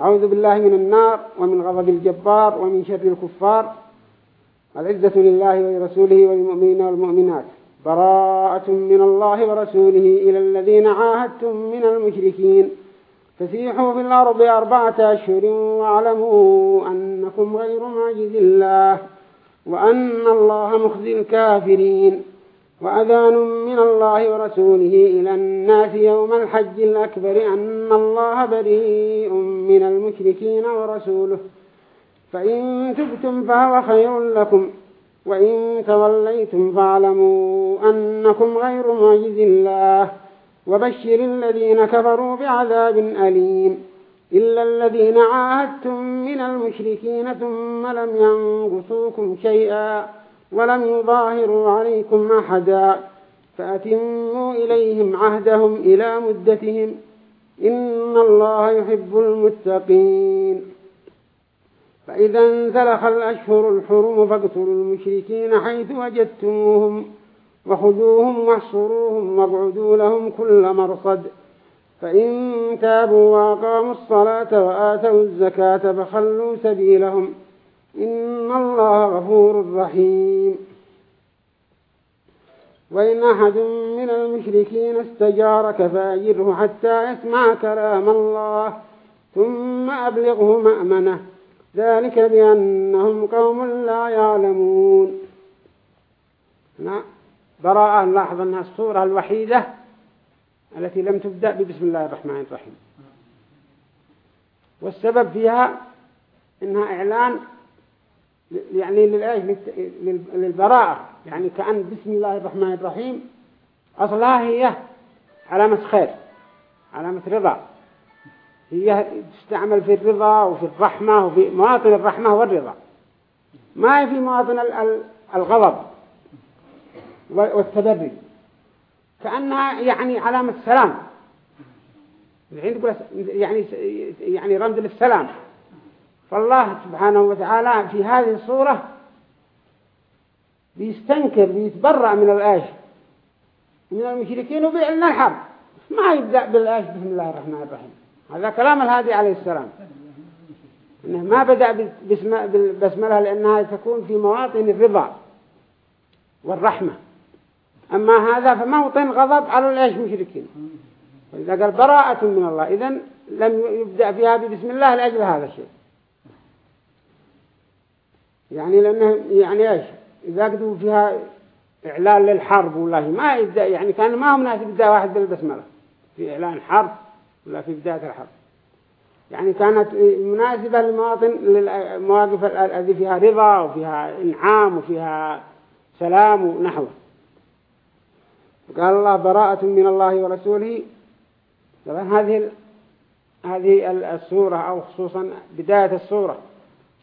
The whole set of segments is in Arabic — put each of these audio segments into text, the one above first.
أعوذ بالله من النار ومن غضب الجبار ومن شر الكفار. العزة لله ولرسوله وللمؤمنين والمؤمنات. براءة من الله ورسوله إلى الذين عاهدتم من المشركين. فسيحوا في الأرض أربعة أشهر واعلموا أنكم غير معجز الله وأن الله مخزي الكافرين. وأذان من الله ورسوله إلى الناس يوم الحج الأكبر أن الله بريء من المشركين ورسوله. فإن تبتم فهو خير لكم وإن توليتم فاعلموا أنكم غير معجز الله. وبشر الذين كفروا بعذاب أليم إلا الذين عاهدتم من المشركين ثم لم ينقصوكم شيئا. ولم يظاهروا عليكم أحدا فأتموا إليهم عهدهم إلى مدتهم. إن الله يحب المتقين. فإذا انسلخ الأشهر الحرم فاقتلوا المشركين حيث وجدتموهم وخذوهم واحصروهم واقعدوا لهم كل مرصد. فإن تابوا وأقاموا الصلاة وآتوا الزكاة فخلوا سبيلهم. إن الله غفور رحيم. وإن أحد من المشركين استجارك فأجره حتى يسمع كلام الله ثم أبلغه مأمنة. ذلك بأنهم قوم لا يعلمون. نعم براءة نلاحظ أنها الصورة الوحيدة التي لم تبدأ ببسم الله الرحمن الرحيم. والسبب فيها إنها إعلان يعني للإيش؟ للبراءة. يعني كأن بسم الله الرحمن الرحيم أصلها هي علامة خير علامة رضا. هي تستعمل في الرضا وفي الرحمة وفي مواطن الرحمة والرضا. ما هي في مواطن الغضب والتبري. كأنها يعني علامة سلام. يعني يعني رمز للسلام. فالله سبحانه وتعالى في هذه الصورة بيستنكر بيتبرأ من الآش. من المشركين وبيعلن الحرب. ما يبدأ بالآش بسم الله الرحمن الرحيم. هذا كلام الهادي عليه السلام. إنه ما بدأ بالبسملة لأنها تكون في مواطن الرضا والرحمة. أما هذا فموطن غضب على الإيش مشركين. وإذا قال براءة من الله إذن لم يبدأ فيها بسم الله لأجل هذا الشيء. يعني لأنه يعني إيش؟ إذا قدوا فيها إعلان للحرب والله ما يبدأ يعني كان ما هو مناسب يبدأ واحد بالبسملة في إعلان حرب ولا في بداية الحرب. يعني كانت مناسبة لمواطن للمواقف التي فيها رضا وفيها إنعام وفيها سلام ونحوه قال الله براءة من الله ورسوله. طبعا هذه هذه السورة أو خصوصا بداية السورة.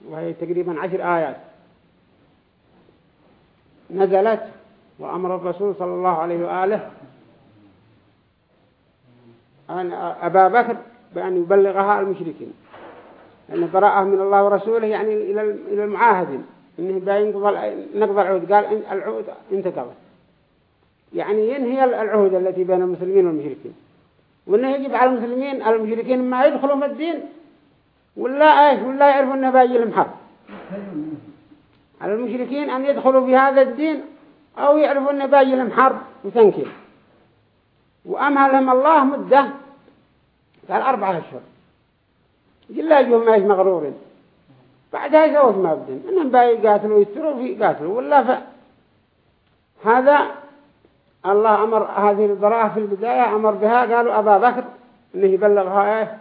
وهي تقريبا عشر آيات. نزلت وأمر الرسول صلى الله عليه وآله أن أبا بكر بأن يبلغها المشركين. لأن براءة من الله ورسوله يعني إلى المعاهدين. إنه بينقض نقض العهود قال العهود انتقضت. يعني ينهي العهود التي بين المسلمين والمشركين. وإنه يجب على المسلمين المشركين ما يدخلوا في الدين ولا إيش؟ ولا يعرفوا إنه باجي حق على المشركين أن يدخلوا في هذا الدين أو يعرفوا إنه باجي لهم حرب وتنكيل وامهلهم الله مدة قال أربعة أشهر. لا يجوهم إيش مغرورين. بعدها يسووا ما بدين إنهم باي يقاتلوا ويستروا في قاتلوا ولا ف هذا الله أمر هذه البراءة في البداية أمر بها. قالوا أبا بكر إنه يبلغها إيه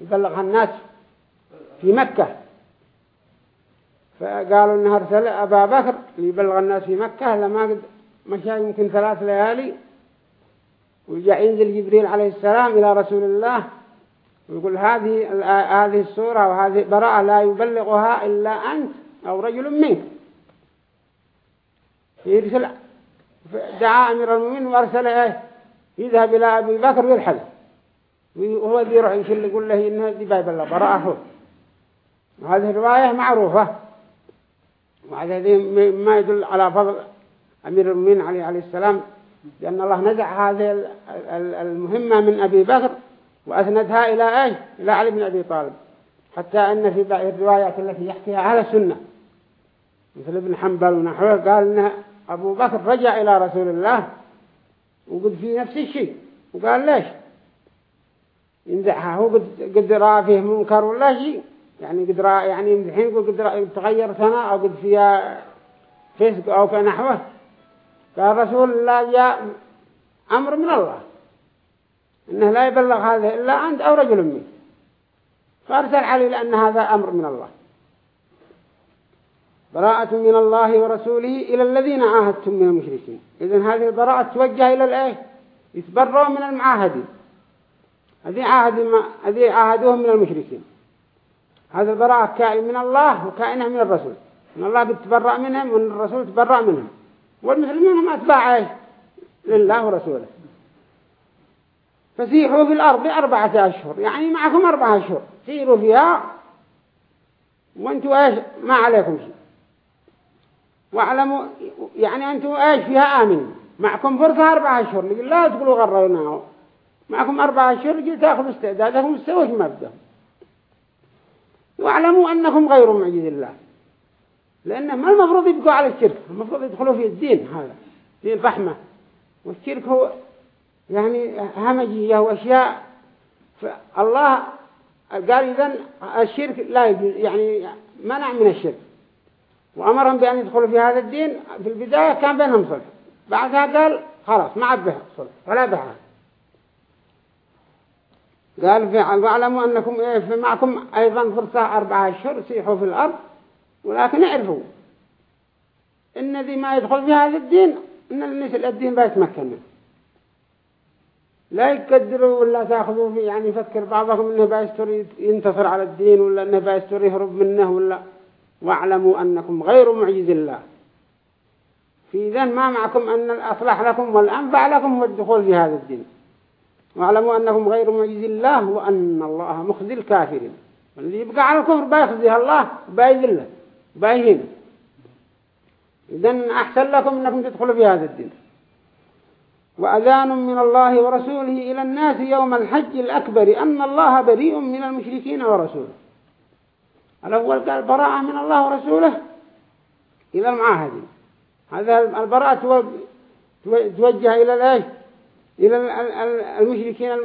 يبلغها الناس في مكة. فقالوا انه أرسل أبا بكر ليبلغ الناس في مكة. لما قد مشى يمكن ثلاث ليالي. وجاء ينزل جبريل عليه السلام إلى رسول الله ويقول هذه هذه السورة وهذه براءة لا يبلغها إلا أنت أو رجل منك. يرسل دعا أمير المؤمنين وأرسل إيه؟ يذهب إلى أبي بكر ويرحل. وهو ذي يروح يشل يقول له إنه دي بايب الله براءه وهذه الرواية معروفة. وهذا ما يدل على فضل أمير المؤمنين عليه عليه السلام لأن الله نزع هذه المهمة من أبي بكر وأسندها إلى إيش؟ إلى علي بن أبي طالب. حتى أن في بعض الروايات التي يحكيها أهل السنة مثل ابن حنبل ونحوه قال أن أبو بكر رجع إلى رسول الله وقد في نفس الشيء. وقال ليش؟ يمدحها هو قد رأى فيه منكر ولا شيء يعني قد رأى يعني الحين يقول قد تغير سنة أو قد فيها فسق أو كنحوه قال رسول الله جاء أمر من الله إنه لا يبلغ هذا إلا أنت أو رجل منه فأرسل علي لأن هذا أمر من الله. براءة من الله ورسوله إلى الذين عاهدتم من المشركين. إذن هذه البراءة توجه إلى الإيه؟ يتبروا من المعاهدين. هذه عاهد ما هذه عاهدوهم من المشركين. هذا البراءة كائن من الله وكائنة من الرسول. من الله تبرأ منهم ومن الرسول تبرأ منهم. والمسلمين هم أتباع لله ورسوله. فسيحوا في الأرض أربعة أشهر يعني معكم أربعة أشهر. سيروا فيها وأنتوا إيش؟ ما عليكم شيء. واعلموا يعني أنتوا إيش؟ فيها آمنين. معكم فرصة أربعة أشهر. لقل لا تقولوا غررناه معكم أربعة أشهر لقل تأخذوا استعدادكم استوش مبدأ واعلموا أنكم غير معجز الله. لأنه ما المفروض يبقوا على الشرك المفروض يدخلوا في الدين هذا دين رحمة والشرك هو يعني همجية وأشياء. فالله قال إذن الشرك لا يجوز يعني منع من الشرك. وأمرهم بأن يدخلوا في هذا الدين. في البداية كان بينهم صلح. بعدها قال خلاص ما عاد به صلح ولا بها. قال واعلموا أنكم إيه معكم أيضا فرصة أربعة أشهر سيحوا في الأرض ولكن اعرفوا إن ذي ما يدخل في هذا الدين إن الناس الدين بيتمكن منه. لا يقدروا ولا تأخذوا فيه يعني يفكر بعضهم إنه بايستر ينتصر على الدين ولا إنه بايستر يهرب منه ولا واعلموا أنكم غير معجز الله. في ذن ما معكم أن الأصلح لكم والأنفع لكم هو الدخول في هذا الدين. واعلموا أنكم غير معجز الله وأن الله مخزي الكافرين. والذي يبقى على الكفر بيخزيها الله بايذله بايهين إذن أحسن لكم أنكم تدخلوا في هذا الدين. وأذان من الله ورسوله إلى الناس يوم الحج الأكبر أن الله بريء من المشركين ورسوله. الأول قال براءة من الله ورسوله إلى المعاهدين. هذا البراءة توجه إلى الإيش إلى المشركين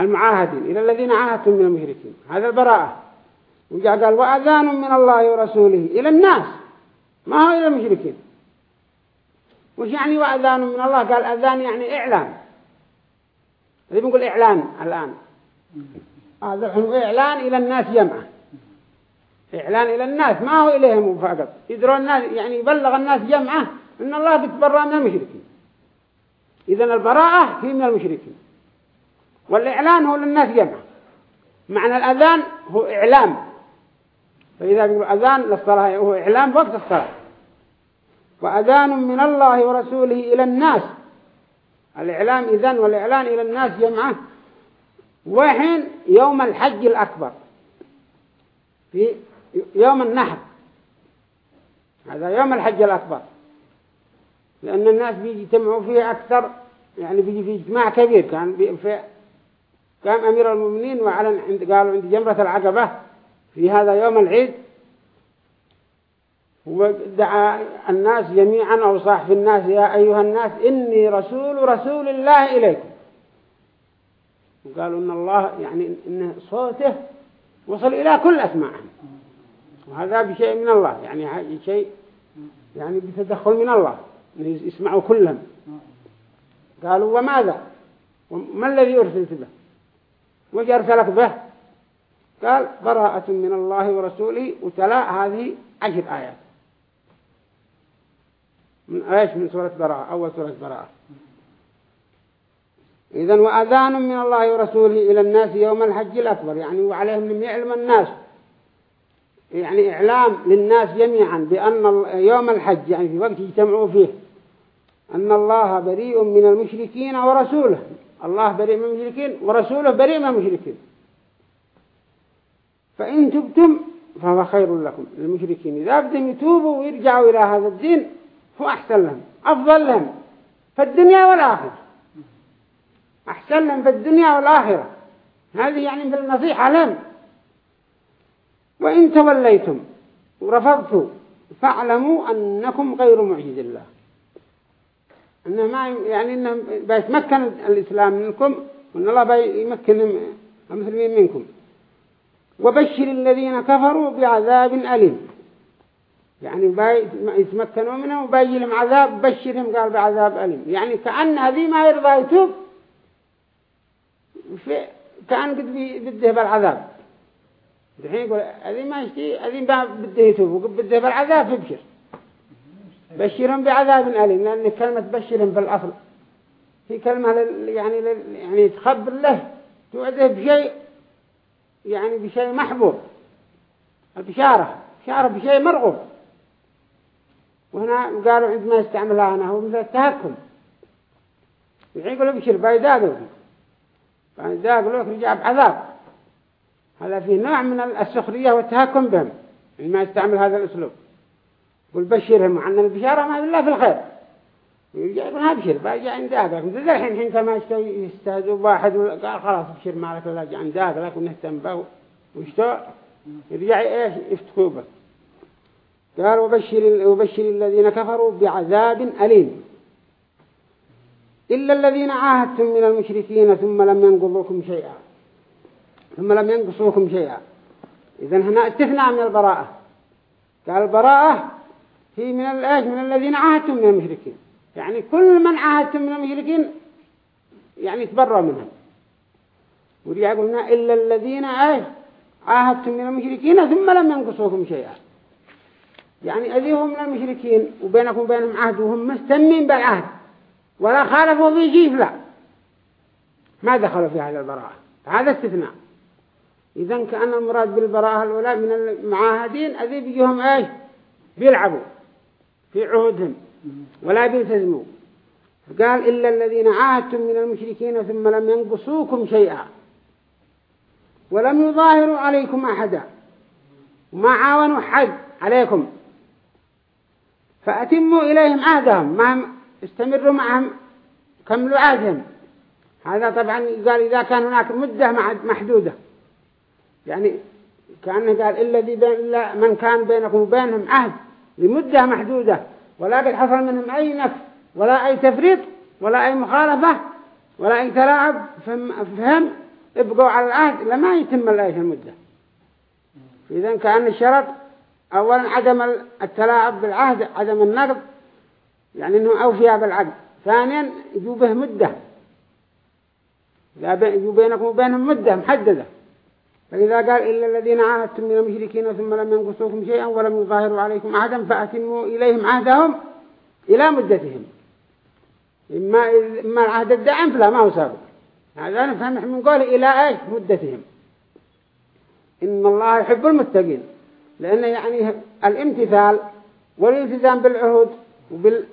المعاهدين إلى الذين عاهدتم من المشركين. هذا البراءة. وجاء قال وأذان من الله ورسوله إلى الناس. ما هو إلى المشركين؟ وش يعني وأذان من الله؟ قال أذان يعني إعلان. هذي بنقول إعلان الآن. هذا الحين إعلان إلى الناس جمعة إعلان إلى الناس. ما هو إليهم فقط يدرون الناس يعني يبلغ الناس جمعة إن الله بتبرأ من المشركين. إذن البراءة هي من المشركين. والإعلان هو للناس جمعة معنى الأذان هو إعلام. فإذا بيقول أذان للصلاة هو إعلام وقت الصلاة. وأذان من الله ورسوله إلى الناس. الإعلام إذن والإعلان إلى الناس جمعة وحين يوم الحج الأكبر. في يوم النحر. هذا يوم الحج الأكبر. لأن الناس بيجتمعوا فيه أكثر يعني بيجي في اجتماع كبير. كان في قام أمير المؤمنين وعلن عند قالوا عند جمرة العقبة في هذا يوم العيد ودعا الناس جميعا أو صاح في الناس يا أيها الناس إني رسول رسول الله إليكم. وقالوا إن الله يعني إن صوته وصل إلى كل أسماعهم وهذا بشيء من الله يعني شيء يعني بتدخل من الله. يسمعوا كلهم. قالوا وماذا؟ وما الذي أرسلت به؟ وش أرسلك به؟ قال براءة من الله ورسوله وتلاء هذه عشر آيات. من إيش؟ من سورة براءة أول سورة براءة. إذن وأذان من الله ورسوله إلى الناس يوم الحج الأكبر يعني وعليهم أن يعلم الناس. يعني إعلام للناس جميعا بأن يوم الحج يعني في وقت يجتمعوا فيه. أن الله بريء من المشركين ورسوله. الله بريء من المشركين ورسوله بريء من المشركين. فإن تبتم فهو خير لكم. للمشركين إذا بدهم يتوبوا ويرجعوا إلى هذا الدين هو أحسن لهم أفضل لهم في الدنيا والآخرة. أحسن لهم في الدنيا والآخرة. هذه يعني بالنصيحة لهم. وإن توليتم ورفضتوا فاعلموا أنكم غير معجز الله. إنه ما يعني إنه بيتمكن الإسلام منكم وإن الله بيمكن المسلمين منكم. وبشر الذين كفروا بعذاب أليم. يعني يتمكنوا منه وبيجي لهم عذاب بشرهم قال بعذاب أليم. يعني كأن هذه ما يرضى يتوب. كأن قد بده بالعذاب. الحين يقول هذه ما يشتي هذه بده يتوب وقد بده بالعذاب يبشر. بشرهم بعذاب أليم لأن كلمة بشرهم في الأصل هي كلمة يعني يعني تخبر له توعده بشيء يعني بشيء محبوب البشارة بشارة بشيء مرغوب. وهنا قالوا عندما يستعملها أنا هو مثل التهكم. الحين يقولوا بشر بايداقلوا بايداقلوا رجع بعذاب. هذا فيه نوع من السخرية والتهكم بهم عندما يستعمل هذا الأسلوب. يقول بشرهم عن البشارة ما بالله في الخير. يقول ابشر باجي عند أقلك مثل الحين الحين كما يستهزوا واحد قال خلاص ابشر مالك ولا جي عند أقلك ونهتم به. واشتو يرجع إيش؟ يفتكوا به. قال وبشر, وبشر الذين كفروا بعذاب أليم. إلا الذين عاهدتم من المشركين ثم لم ينقضوكم شيئا. ثم لم ينقصوكم شيئا. إذن هنا استثناء من البراءة. قال البراءة هي من الآيش من الذين عاهدتم من المشركين. يعني كل من عاهدتم من المشركين يعني تبرأ منهم. ورجع قلنا إلا الذين عاهدتم من المشركين ثم لم ينقصوكم شيئا. يعني أذيهم من المشركين وبينكم وبينهم عهد وهم مستمين بالعهد ولا خالفوا في شيء لا. ما دخلوا في هذا البراءة. هذا استثناء. إذا كأن المراد بالبراءة الأولى من المعاهدين أذي بيجيهم إيش بيلعبوا. في عهودهم ولا بيلتزموا. قال إلا الذين عاهدتم من المشركين ثم لم ينقصوكم شيئا ولم يظاهروا عليكم أحدا وما عاونوا حد عليكم. فأتموا إليهم عهدهم ما استمروا معهم كملوا عهدهم. هذا طبعا قال إذا كان هناك مدة محدودة. يعني كأنه قال إلا من كان بينكم وبينهم عهد. لمدة محدودة ولا قد حصل منهم أي نفس ولا أي تفريط ولا أي مخالفة ولا أي تلاعب فهم ابقوا على العهد لما يتم الآية المدة. إذا كأن الشرط أولا عدم التلاعب بالعهد عدم النقض يعني أنه أوفياء بالعقد ثانيا يجوبه مدة. يجوا بينكم وبينهم مدة محددة. فإذا قال إلا الذين عاهدتم من المشركين ثم لم ينقصوكم شيئا ولم يظاهروا عليكم عهدا فأتموا إليهم عهدهم إلى مدتهم. إما, إما العهد الدائم فلا ما هو سابق. هذا نفهم من قول إلى إيش؟ مدتهم. إن الله يحب المتقين. لأن يعني الامتثال والالتزام بالعهود وبال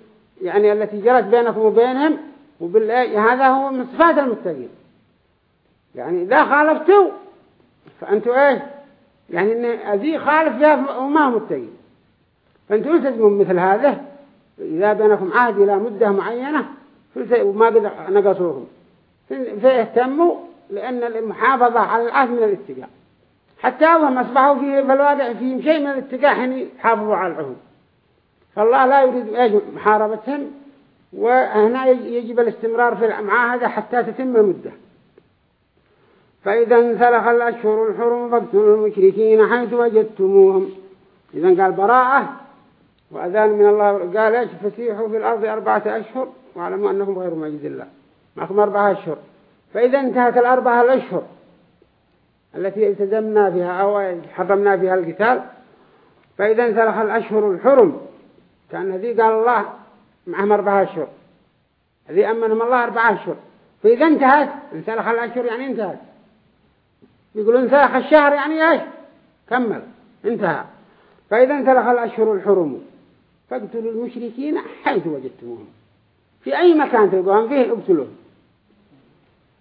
يعني التي جرت بينكم وبينهم وبال هذا هو من صفات المتقين. يعني إذا خالفتوا فأنتوا إيش؟ يعني إن ذي خالف فيها وما متقي فأنتوا التزموا مثل هذا؟ إذا بينكم عهد إلى مدة معينة وما قد نقصوهم فيهتموا لأن المحافظة على العهد من الاتقاء. حتى وهم أصبحوا في الواقع فيهم شيء من الاتقاء حين يحافظوا على العهود. فالله لا يريد محاربتهم وهنا يجب الاستمرار في المعاهدة حتى تتم المدة. فإذا انسلخ الأشهر الحرم فاقتلوا المشركين حيث وجدتموهم. إذا قال براءة وأذان من الله. قال إيش؟ فسيحوا في الأرض أربعة أشهر واعلموا أنهم غير معجز الله. معكم أربعة أشهر. فإذا انتهت الأربعة الأشهر التي التزمنا فيها أو حرمنا فيها القتال فإذا انسلخ الأشهر الحرم. كان ذي قال الله معهم أربعة أشهر. ذي أمنهم الله أربعة أشهر. فإذا انتهت انسلخ الأشهر يعني انتهت. يقول انسلخ الشهر يعني إيش؟ كمل. انتهى. فإذا انسلخ الأشهر الحرم. فاقتلوا المشركين حيث وجدتموهم. في أي مكان تلقوهم فيه اقتلوهم.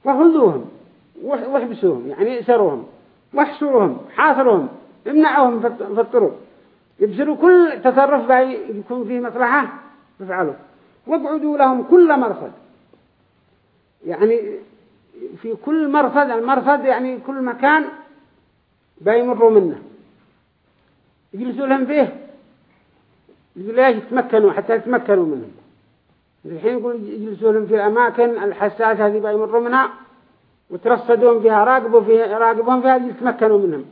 وخذوهم واحبسوهم. يعني اسروهم واحصروهم. حاصروهم. امنعوهم في الطرق. يبصروا كل تصرف يكون فيه مصلحة. يفعلوا واقعدوا لهم كل مرصد. يعني في كل مرصد المرصد يعني كل مكان بيمروا منه. يجلسوا لهم فيه يقول ليش يتمكنوا حتى يتمكنوا منهم. الحين يقول يجلسوا لهم في الأماكن الحساسة هذه بيمروا منها وترصدون فيها راقبوا فيها راقبهم فيها يتمكنوا منهم.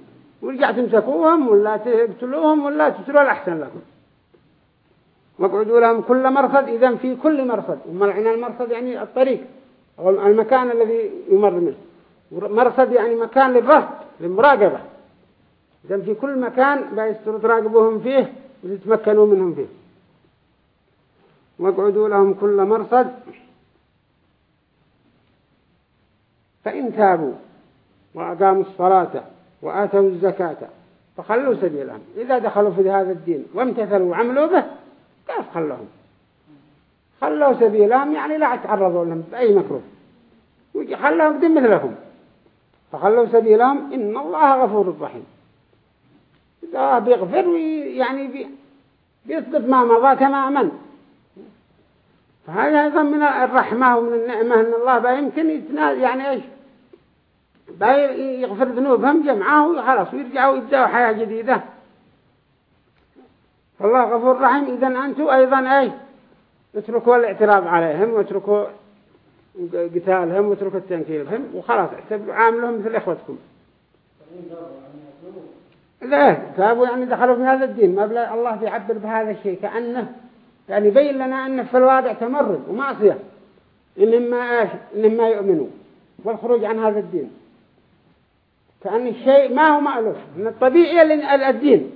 ورجع تمسكوهم ولا تقتلوهم ولا تسروا الأحسن لكم. واقعدوا لهم كل مرصد إذا في كل مرصد ومعنى المرصد يعني الطريق. المكان الذي يمر منه. مرصد يعني مكان للرصد للمراقبة. إذا في كل مكان بيستروا تراقبوهم فيه وتتمكنوا منهم فيه. واقعدوا لهم كل مرصد. فإن تابوا وأقاموا الصلاة وآتوا الزكاة فخلوا سبيلهم. إذا دخلوا في هذا الدين وامتثلوا وعملوا به كيف خلوهم؟ خلوا سبيلهم يعني لا تعرضوا لهم بأي مكروه. خلوهم دم مثلهم فخلوا سبيلهم إن الله غفور رحيم. إذا بيغفر يعني بيثبت ما مضى تماما فهذا أيضا من الرحمة ومن النعمة أن الله يمكن يتنال يعني إيش؟ يغفر ذنوبهم جمعه وخلاص ويرجعوا يبدأوا حياة جديدة. فالله غفور رحيم. إذا أنتم أيضا أي اتركوا الاعتراض عليهم واتركوا قتالهم واتركوا التنكيل بهم وخلاص. اعتبروا عاملهم مثل إخوتكم. لا تابوا يعني دخلوا في هذا الدين. ما بلا الله بيعبر بهذا الشيء كأنه يعني بين لنا أنه في الواقع تمرد ومعصية. إنهم ما, ما يؤمنوا. والخروج عن هذا الدين. كأن الشيء ما هو مألوف. من الطبيعي الدين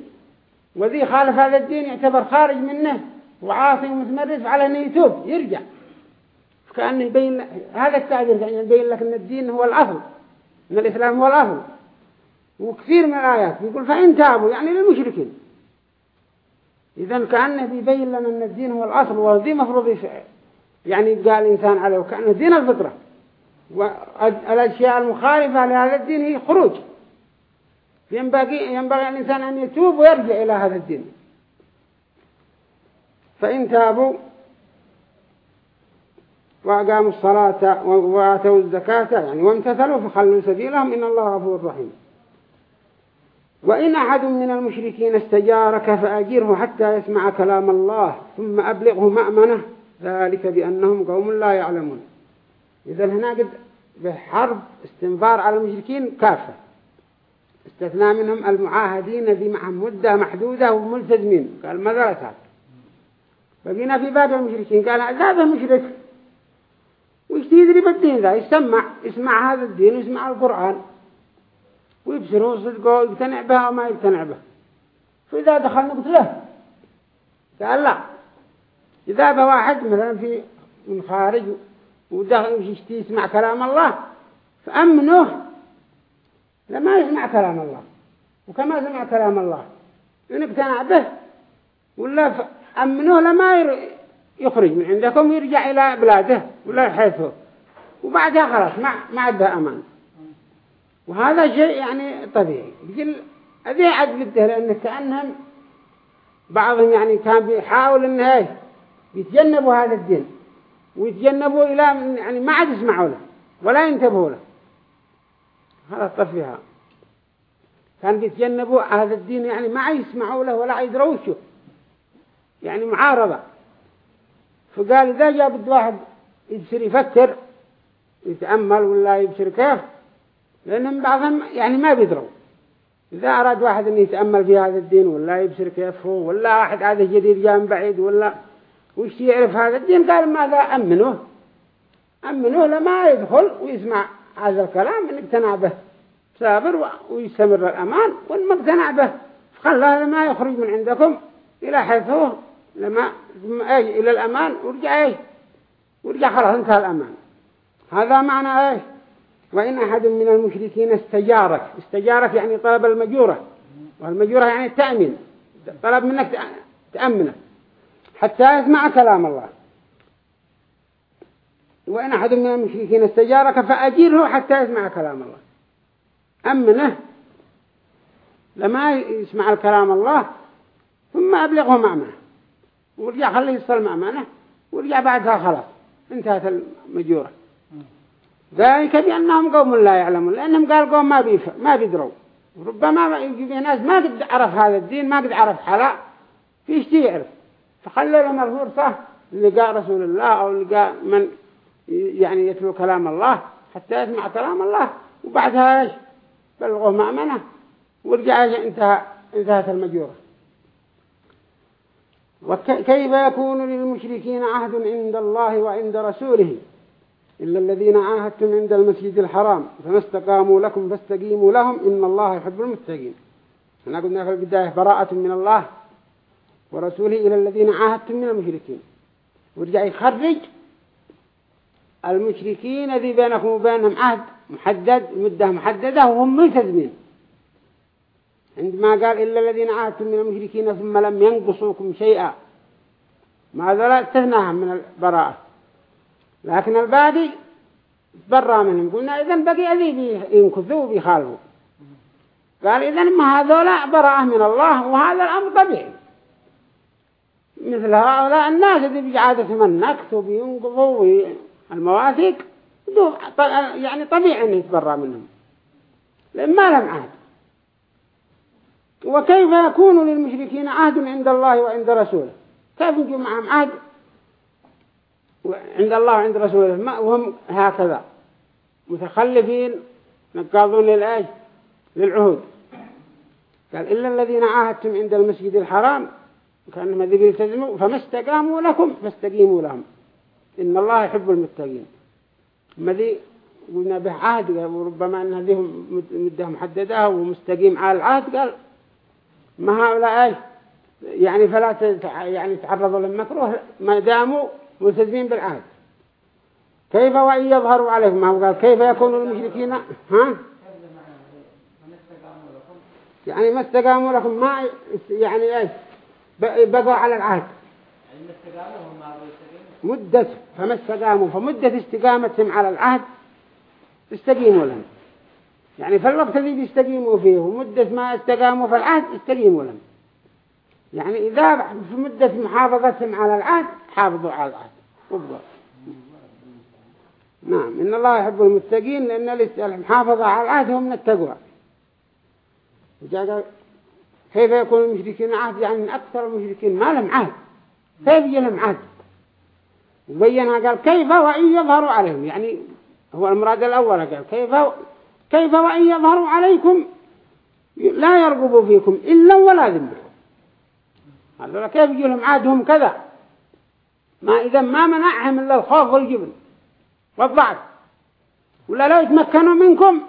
وذي خالف هذا الدين يعتبر خارج منه وعاصي ومتمرد على أنه يتوب يرجع. كأنه يبين هذا التعبير يعني يبين لك أن الدين هو الأصل أن الإسلام هو الأصل. وكثير من الآيات يقول فإن تابوا يعني للمشركين. إذا كأنه بيبين لنا أن الدين هو الأصل وذي مفروض يعني يبقى الإنسان عليه وكأنه دين الفطرة. والأشياء المخالفة لهذا الدين هي خروج. ينبغي, ينبغي الإنسان أن يتوب ويرجع إلى هذا الدين. فإن تابوا وأقاموا الصلاة وآتوا الزكاة يعني وامتثلوا فخلوا سبيلهم إن الله غفور رحيم. وإن أحد من المشركين استجارك فأجره حتى يسمع كلام الله ثم أبلغه مأمنة ذلك بأنهم قوم لا يعلمون. إذا هنا قد بحرب استنفار على المشركين كافة. استثنى منهم المعاهدين ذي معهم مدة محدودة وملتزمين قال ما ذلك بقينا في باب المشركين. قال هذا مشرك. وش تدري بالدين ذا؟ يسمع يسمع هذا الدين ويسمع القرآن. ويبصروا صدقه ويقتنع بها وما يقتنع به فإذا قلت له قال لا. إذا بواحد مثلا في من خارج ودخل يشتي يسمع كلام الله فأمنوه لما يسمع كلام الله. وكما سمع كلام الله إن اقتنع به ولا أمنوه لما يخرج من عندكم ويرجع إلى بلاده ولا حيثه. وبعدها خلاص ما ما عندها أمان. وهذا شيء يعني طبيعي. يقول أذي عد بده لأنه كأنهم بعضهم يعني كان بيحاول إنه يتجنبوا هذا الدين. ويتجنبوا إلى يعني ما عاد يسمعوا له ولا ينتبهوا له. هذا طفيها كان بيتجنبوا هذا الدين يعني ما يسمعوا له ولا يدروا شو. يعني معارضة. فقال إذا جاء بد واحد يبصر يفكر يتأمل ولا يبصر كيف؟ لأنهم بعضهم يعني ما بيدروا. إذا أراد واحد أن يتأمل في هذا الدين ولا يبصر كيف هو ولا واحد هذا جديد جاء من بعيد ولا وش يعرف هذا الدين؟ قال ماذا؟ أمنوه أمنوه لما يدخل ويسمع هذا الكلام إن اقتنع به. سابر ويستمر الأمان وإن ما اقتنع به فخلاه لما يخرج من عندكم إلى حيث هو. لما إيه إلى الأمان ورجع إيه ورجع خلاص انتهى الأمان. هذا معنى إيه وإن أحد من المشركين استجارك. استجارك يعني طلب المجورة. والمجورة يعني التأمين طلب منك تأمنه. حتى يسمع كلام الله. وإن أحد من المشركين استجارك فأجيره حتى يسمع كلام الله. أمنه. لما يسمع الكلام الله ثم أبلغه مأمنه ورجع خليه يصل مأمنه ورجع بعدها خلاص انتهت المجورة. ذلك بأنهم قوم لا يعلمون لأنهم قال قوم ما بيف ما بيدروا. ربما يجي ناس ما قد عرف هذا الدين ما قد عرف حلا في شيء يعرف. فخلوا لهم الفرصة لقاء رسول الله أو لقاء من يعني يتلو كلام الله حتى يسمع كلام الله. وبعدها إيش؟ بلغوه مأمنة ورجع انتهى انتهت المجورة. وكيف يكون للمشركين عهد عند الله وعند رسوله؟ إلا الذين عاهدتم عند المسجد الحرام فما استقاموا لكم فاستقيموا لهم إن الله يحب المتقين. هنا قلنا في البداية براءة من الله ورسوله إلى الذين عاهدتم من المشركين. ورجع يخرج المشركين الذي بينكم وبينهم عهد محدد مدة محددة وهم ملتزمين. عندما قال إلا الذين عاهدتم من المشركين ثم لم ينقصوكم شيئا. ما لا استثناهم من البراءة؟ لكن الباقي برا منهم. قلنا إذن بقي الذي ينكثوا وبيخالفوا. قال إذن ما هذولا براءة من الله وهذا الأمر طبيعي. مثل هؤلاء الناس اللي بيعادتهم النكث وبينقضوا المواثيق يعني طبيعي أن يتبرى منهم. لأن ما لهم عهد. وكيف يكون للمشركين عهد عند الله وعند رسوله؟ كيف يجوا معهم عهد عند الله وعند رسوله؟ وهم هكذا متخلفين نقاضون للآج للعهود. قال إلا الذين عاهدتم عند المسجد الحرام كأنما ذي يلتزموا فما استقاموا لكم فاستقيموا لهم. إن الله يحب المتقين. ذي قلنا به عهد وربما أن هذه مدة محددة ومستقيم على العهد قال ما هؤلاء يعني فلا يعني تعرضوا للمكروه ما داموا ملتزمين بالعهد. كيف وإن يظهروا عليكم ما قال كيف يكون المشركين؟ ها؟ يعني ما استقاموا لكم ما يعني إيش؟ بقوا على العهد. مدة فما استقاموا فمدة استقامتهم على العهد استقيموا لهم. يعني في الوقت الذي بيستقيموا فيه ومدة ما استقاموا في العهد استقيموا لهم يعني إذا في مدة محافظتهم على العهد حافظوا على العهد. وابقوا نعم إن الله يحب المتقين لأن المحافظة على العهد هم من التقوى. كيف يكون المشركين عهد؟ يعني أكثر المشركين ما لهم عهد. كيف لهم عهد؟ وبينها قال كيف وإن يظهروا عليهم؟ يعني هو المراد الأول قال كيف كيف وإن يظهروا عليكم لا يرغبوا فيكم إلا ولا ذنب. هذول كيف يجوا لهم عادهم كذا؟ ما إذا ما منعهم إلا الخوف والجبن والضعف. ولا لو يتمكنوا منكم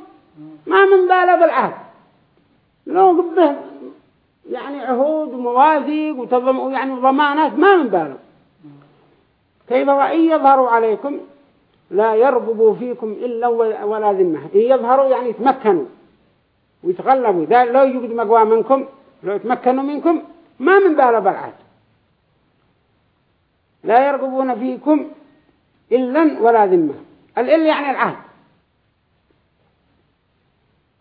ما من باله بالعهد. لو قبه يعني عهود ومواثيق وتضم يعني ضمانات ما من باله كيف وإن يظهروا عليكم لا يرغبوا فيكم إلا ولا ذمة. إن يظهروا يعني يتمكنوا ويتغلبوا. ذا لو يوجد مقوى منكم لو يتمكنوا منكم ما من باله بالعهد لا يرغبون فيكم إلا ولا ذمة. الإل يعني العهد.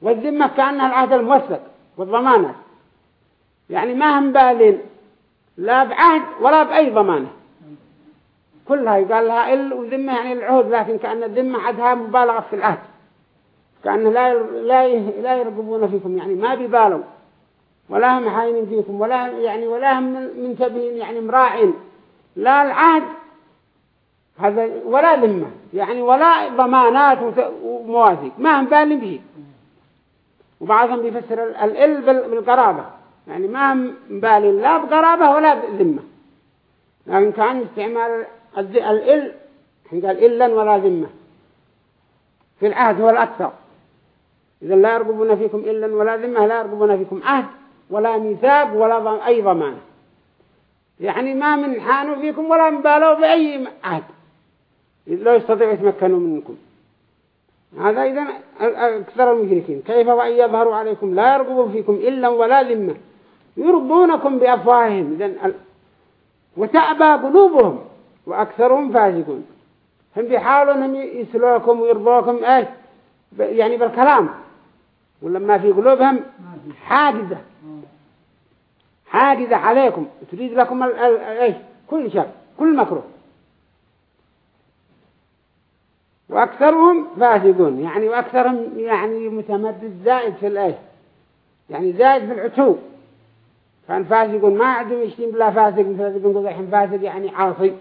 والذمة كأنها العهد الموثق والضمانة. يعني ما هم بالين لا بعهد ولا بأي ضمانة. كلها يقال لها إل وذمة يعني العهد لكن كأن الذمة عدها مبالغة في العهد. كأنه لا لا لا يرقبون فيكم يعني ما بيبالوا ولا هم حاينين فيكم ولا يعني ولا هم منتبهين يعني مراعين. لا العهد هذا ولا ذمة يعني ولا ضمانات ومواثيق. ما هم بالين به. وبعضهم بيفسر الإل بالقرابة. يعني ما هم بالين لا بقرابة ولا بذمة لكن كان استعمال الإل قال إلا ولا ذمة. في العهد هو الأكثر إذا لا يرغبون فيكم إلا ولا ذمة لا يرغبون فيكم عهد ولا ميثاق ولا أي ضمان. يعني ما من حانوا فيكم ولا مبالوا بأي عهد. لا يستطيعوا يتمكنوا منكم. هذا إذا أكثر المشركين. كيف وأن يظهروا عليكم لا يرغبوا فيكم إلا ولا ذمة. يرضونكم بأفواههم. إذن وتأبى قلوبهم. وأكثرهم فاسقون. هم بيحاولوا أنهم يسلوكم ويرضوكم إيش يعني بالكلام. ولما في قلوبهم؟ حاجزة. حاجزة عليكم. تريد لكم إيش؟ كل شر كل مكروه. وأكثرهم فاسقون. يعني وأكثرهم يعني متمدد زائد في الإيش؟ يعني زائد في العتو. كان فاسقون ما عندهم يشتين بلا فاسق مثل بنقول الحين فاسق يعني عاصي.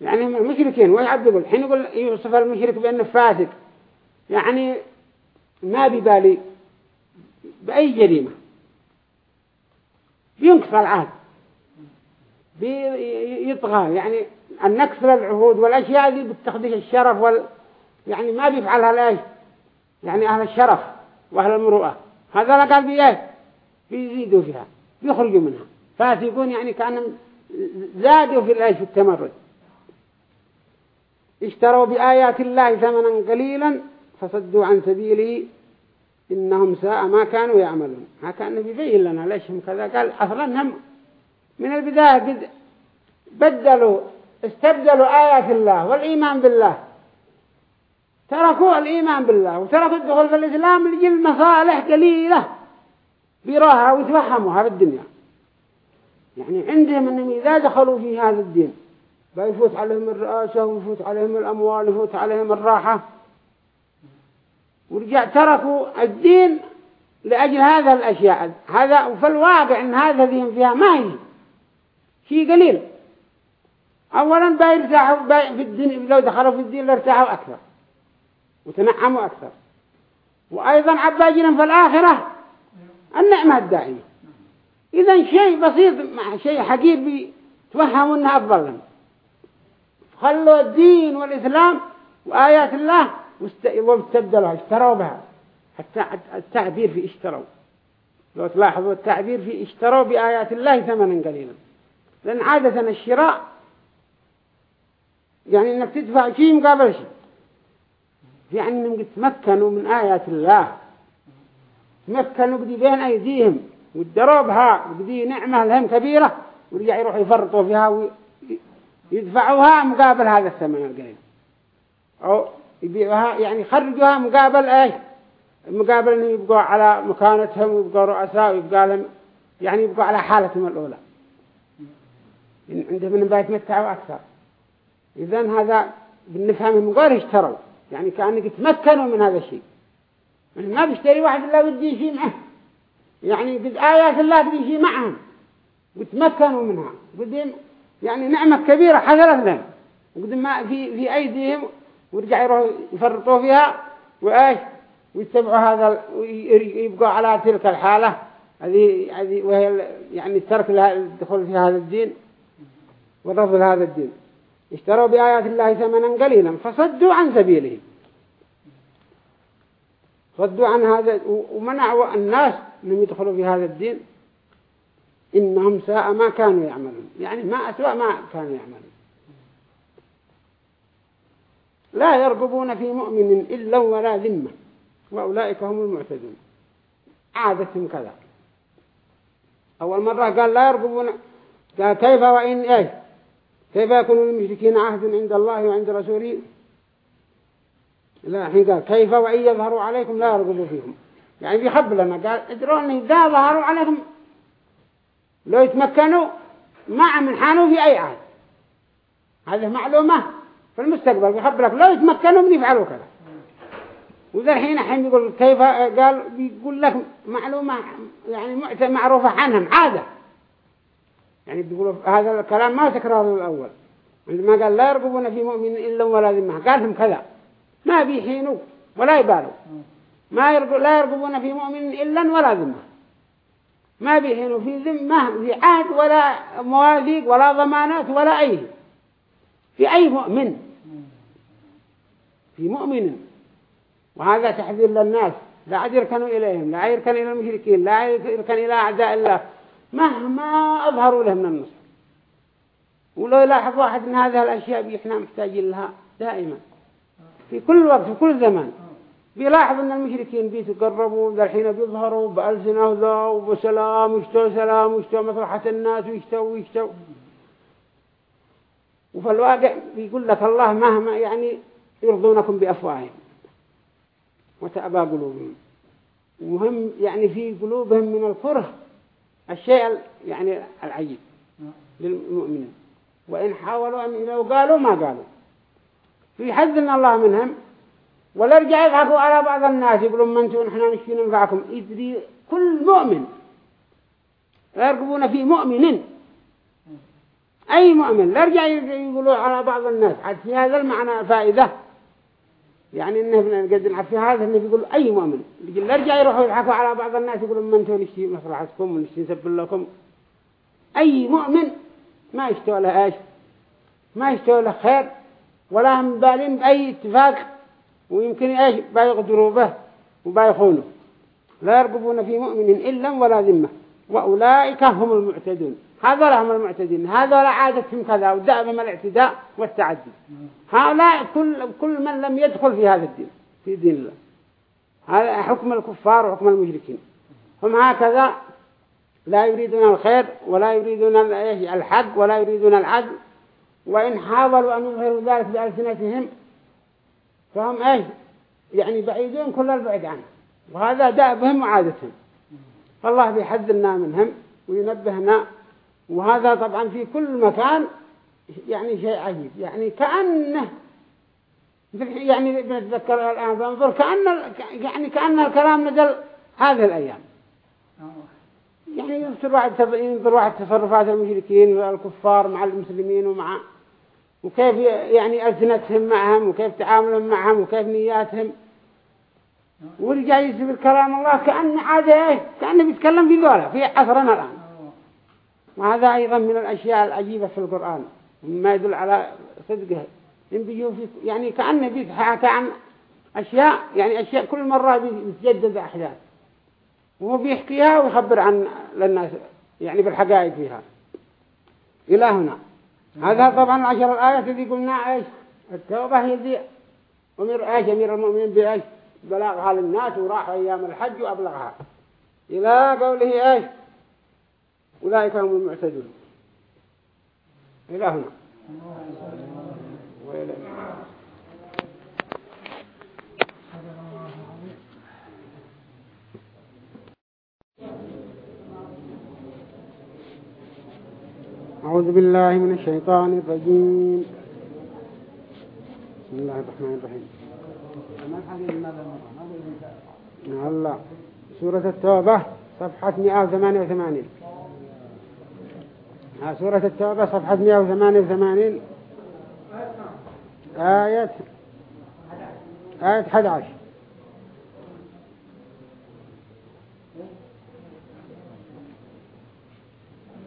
يعني المشركين وش عبد يقول يقول يوصف المشرك بأنه فاسق. يعني ما ببالي بأي جريمة. بينقص العهد. بيطغى يعني النقص للعهود والأشياء دي بتخدش الشرف وال يعني ما بيفعلها ليش يعني أهل الشرف وأهل المروءة. هذا قال بيه بيزيدوا فيها. بيخرجوا منها. فاسقون يعني كانوا زادوا في الأيش في التمرد. اشتروا بآيات الله ثمنا قليلا فصدوا عن سبيله إنهم ساء ما كانوا يعملون. هكذا بيبين لنا ليش هم كذا؟ قال أصلا هم من البداية بدلوا استبدلوا آيات الله والإيمان بالله. تركوا الإيمان بالله وتركوا الدخول في الإسلام لجل مصالح قليلة. بيراها ويتفهموها في الدنيا. يعني عندهم أنهم إذا دخلوا في هذا الدين بيفوت عليهم الرئاسة ويفوت عليهم الأموال ويفوت عليهم الراحة. ورجع تركوا الدين لأجل هذا الأشياء. هذا وفي الواقع أن هذا ذين فيها ما هي شيء قليل. أولا بيرتاحوا في الدين لو دخلوا في الدين لارتاحوا أكثر وتنعموا أكثر. وأيضا عباجنا في الآخرة النعمة الدائمة إذا شيء بسيط شيء حقيقي توهموا أنها أفضل لهم. خلوا الدين والإسلام وآيات الله واستبدلوها اشتروا بها. حتى التعبير في اشتروا. لو تلاحظوا التعبير في اشتروا بآيات الله ثمنا قليلا. لأن عادة الشراء يعني إنك تدفع شيء مقابل شيء يعني انهم تمكنوا من آيات الله. تمكنوا بدي بين أيديهم. والدروا بها بدي نعمة لهم كبيرة. ورجع يروحوا يفرطوا فيها ويدفعوها مقابل هذا الثمن القليل أو يبيعوها يعني يخرجوها مقابل إيش؟ مقابل انهم يبقوا على مكانتهم ويبقوا رؤساء ويبقى لهم يعني يبقوا على حالتهم الأولى. عندهم من بيتمتعوا أكثر. إذا هذا بنفهم من غير اشتروا. يعني كأنك تمكنوا من هذا الشيء. يعني ما بيشتري واحد إلا بدي شيء معه. يعني قد آيات الله بدي شيء معهم. وتمكنوا منها. قد يعني نعمة كبيرة حصلت لهم وقد ما في في أيديهم ورجع يروحوا يفرطوا فيها وإيش؟ ويتبعوا هذا ويبقوا على تلك الحالة. هذه هذه وهي يعني ترك الدخول في هذا الدين ورفض هذا الدين. اشتروا بآيات الله ثمنا قليلا فصدوا عن سبيله. صدوا عن هذا ومنعوا الناس من يدخلوا في هذا الدين. إنهم ساء ما كانوا يعملون. يعني ما أسوأ ما كانوا يعملون. لا يرغبون في مؤمن إلا ولا ذمة وأولئك هم المعتدون. عادتهم كذا. أول مرة قال لا يرغبون قال كيف وإن إيه؟ كيف يكون للمشركين عهد عند الله وعند رسوله؟ لا حين قال كيف وإن يظهروا عليكم لا يرغبوا فيهم. يعني بيخب لنا قال ادروا أن إذا ظهروا عليكم لو يتمكنوا ما من حانوا في أي عهد. هذه معلومة في المستقبل. بيخب لك لو يتمكنوا من يفعلوا كذا. وذا الحين الحين يقول كيف؟ قال بيقول لك معلومة يعني معروفة عنهم عادة. يعني بيقولوا هذا الكلام ما تكرار الأول. عندما قال لا يرقبون في مؤمن إلا ولا ذمة. قال لهم كذا. ما بيحينوا ولا يبالوا. ما يرقب لا يرقبون في مؤمن إلا ولا ذمة. ما بيحينوا في ذمة في عهد ولا مواثيق ولا ضمانات ولا أي. في أي مؤمن. في مؤمن. وهذا تحذير للناس. لا يركنوا إليهم لا يركن إلى المشركين لا يركن إلى أعداء الله. مهما أظهروا له من النصر. ولو يلاحظ واحد من هذه الأشياء إحنا محتاجين لها دائما. في كل وقت في كل زمان. بيلاحظ أن المشركين بيتقربوا الحين بيظهروا بألسنة ذا وبسلام ويشتوا سلام ويشتوا مصلحة الناس ويشتوا ويشتوا وفي الواقع بيقول لك الله مهما يعني يرضونكم بأفواههم وتأبى قلوبهم. وهم يعني في قلوبهم من الكره الشيء يعني العجيب للمؤمنين. وإن حاولوا أن لو قالوا ما قالوا. يحذن الله منهم ولا رجع يضحكوا على بعض الناس. يقولون ما أنتم نحن مش ننفعكم يدري كل مؤمن. لا يرقبون في مؤمن. أي مؤمن؟ لا رجع يقولوا على بعض الناس عاد في هذا المعنى فائدة. يعني إنه قد في هذا إنه يقول أي مؤمن. لا رجع يروحوا يضحكوا على بعض الناس يقولون ما أنتم نشتي مصلحتكم ونشتي نسب لكم. أي مؤمن؟ ما يشتوى له إيش؟ ما يشتوى له خير ولا هم بالين بأي اتفاق. ويمكن إيش؟ بيغدروا به وبيخونوا لا يرقبون في مؤمن إلا ولا ذمة. وأولئك هم المعتدون. هذا هم المعتدين. هذا عادتهم كذا ودائما الاعتداء والتعدي. هؤلاء كل كل من لم يدخل في هذا الدين في دين الله. هذا حكم الكفار وحكم المشركين. هم هكذا لا يريدون الخير ولا يريدون الحق ولا يريدون العدل. وإن حاولوا أن يظهروا ذلك بألسنتهم فهم إيش؟ يعني بعيدون كل البعد عنه. وهذا دأبهم وعادتهم. فالله بيحذرنا منهم وينبهنا. وهذا طبعا في كل مكان يعني شيء عجيب. يعني كأنه يعني بنتذكر الآن فانظر كأن يعني كأن الكلام نزل هذه الأيام. يعني ينظر واحد تصرفات المشركين والكفار مع المسلمين ومع وكيف يعني ألسنتهم معهم وكيف تعاملهم معهم وكيف نياتهم. ورجع يسمع الكلام الله كأن عادة إيش؟ كأنه بيتكلم في ذولا في عصرنا الآن. وهذا أيضا من الأشياء العجيبة في القرآن. مما يدل على صدقه. يعني كأنه بيتحكى عن أشياء يعني أشياء كل مرة بيتجدد أحداث. وهو بيحكيها ويخبر عن للناس يعني بالحقائق فيها. إلى هنا. هذا طبعا العشر الآيات الذي قلنا إيش؟ التوبة هي ذي أمير إيش؟ أمير المؤمنين بإيش؟ بلاغها للناس وراح أيام الحج وأبلغها. إلى قوله إيش؟ أولئك هم المعتدون. إلى هنا. أعوذ بالله من الشيطان الرجيم. بسم الله الرحمن الرحيم. الله. سورة التوبة صفحة 188 سورة التوبة صفحة 188 آية آية 11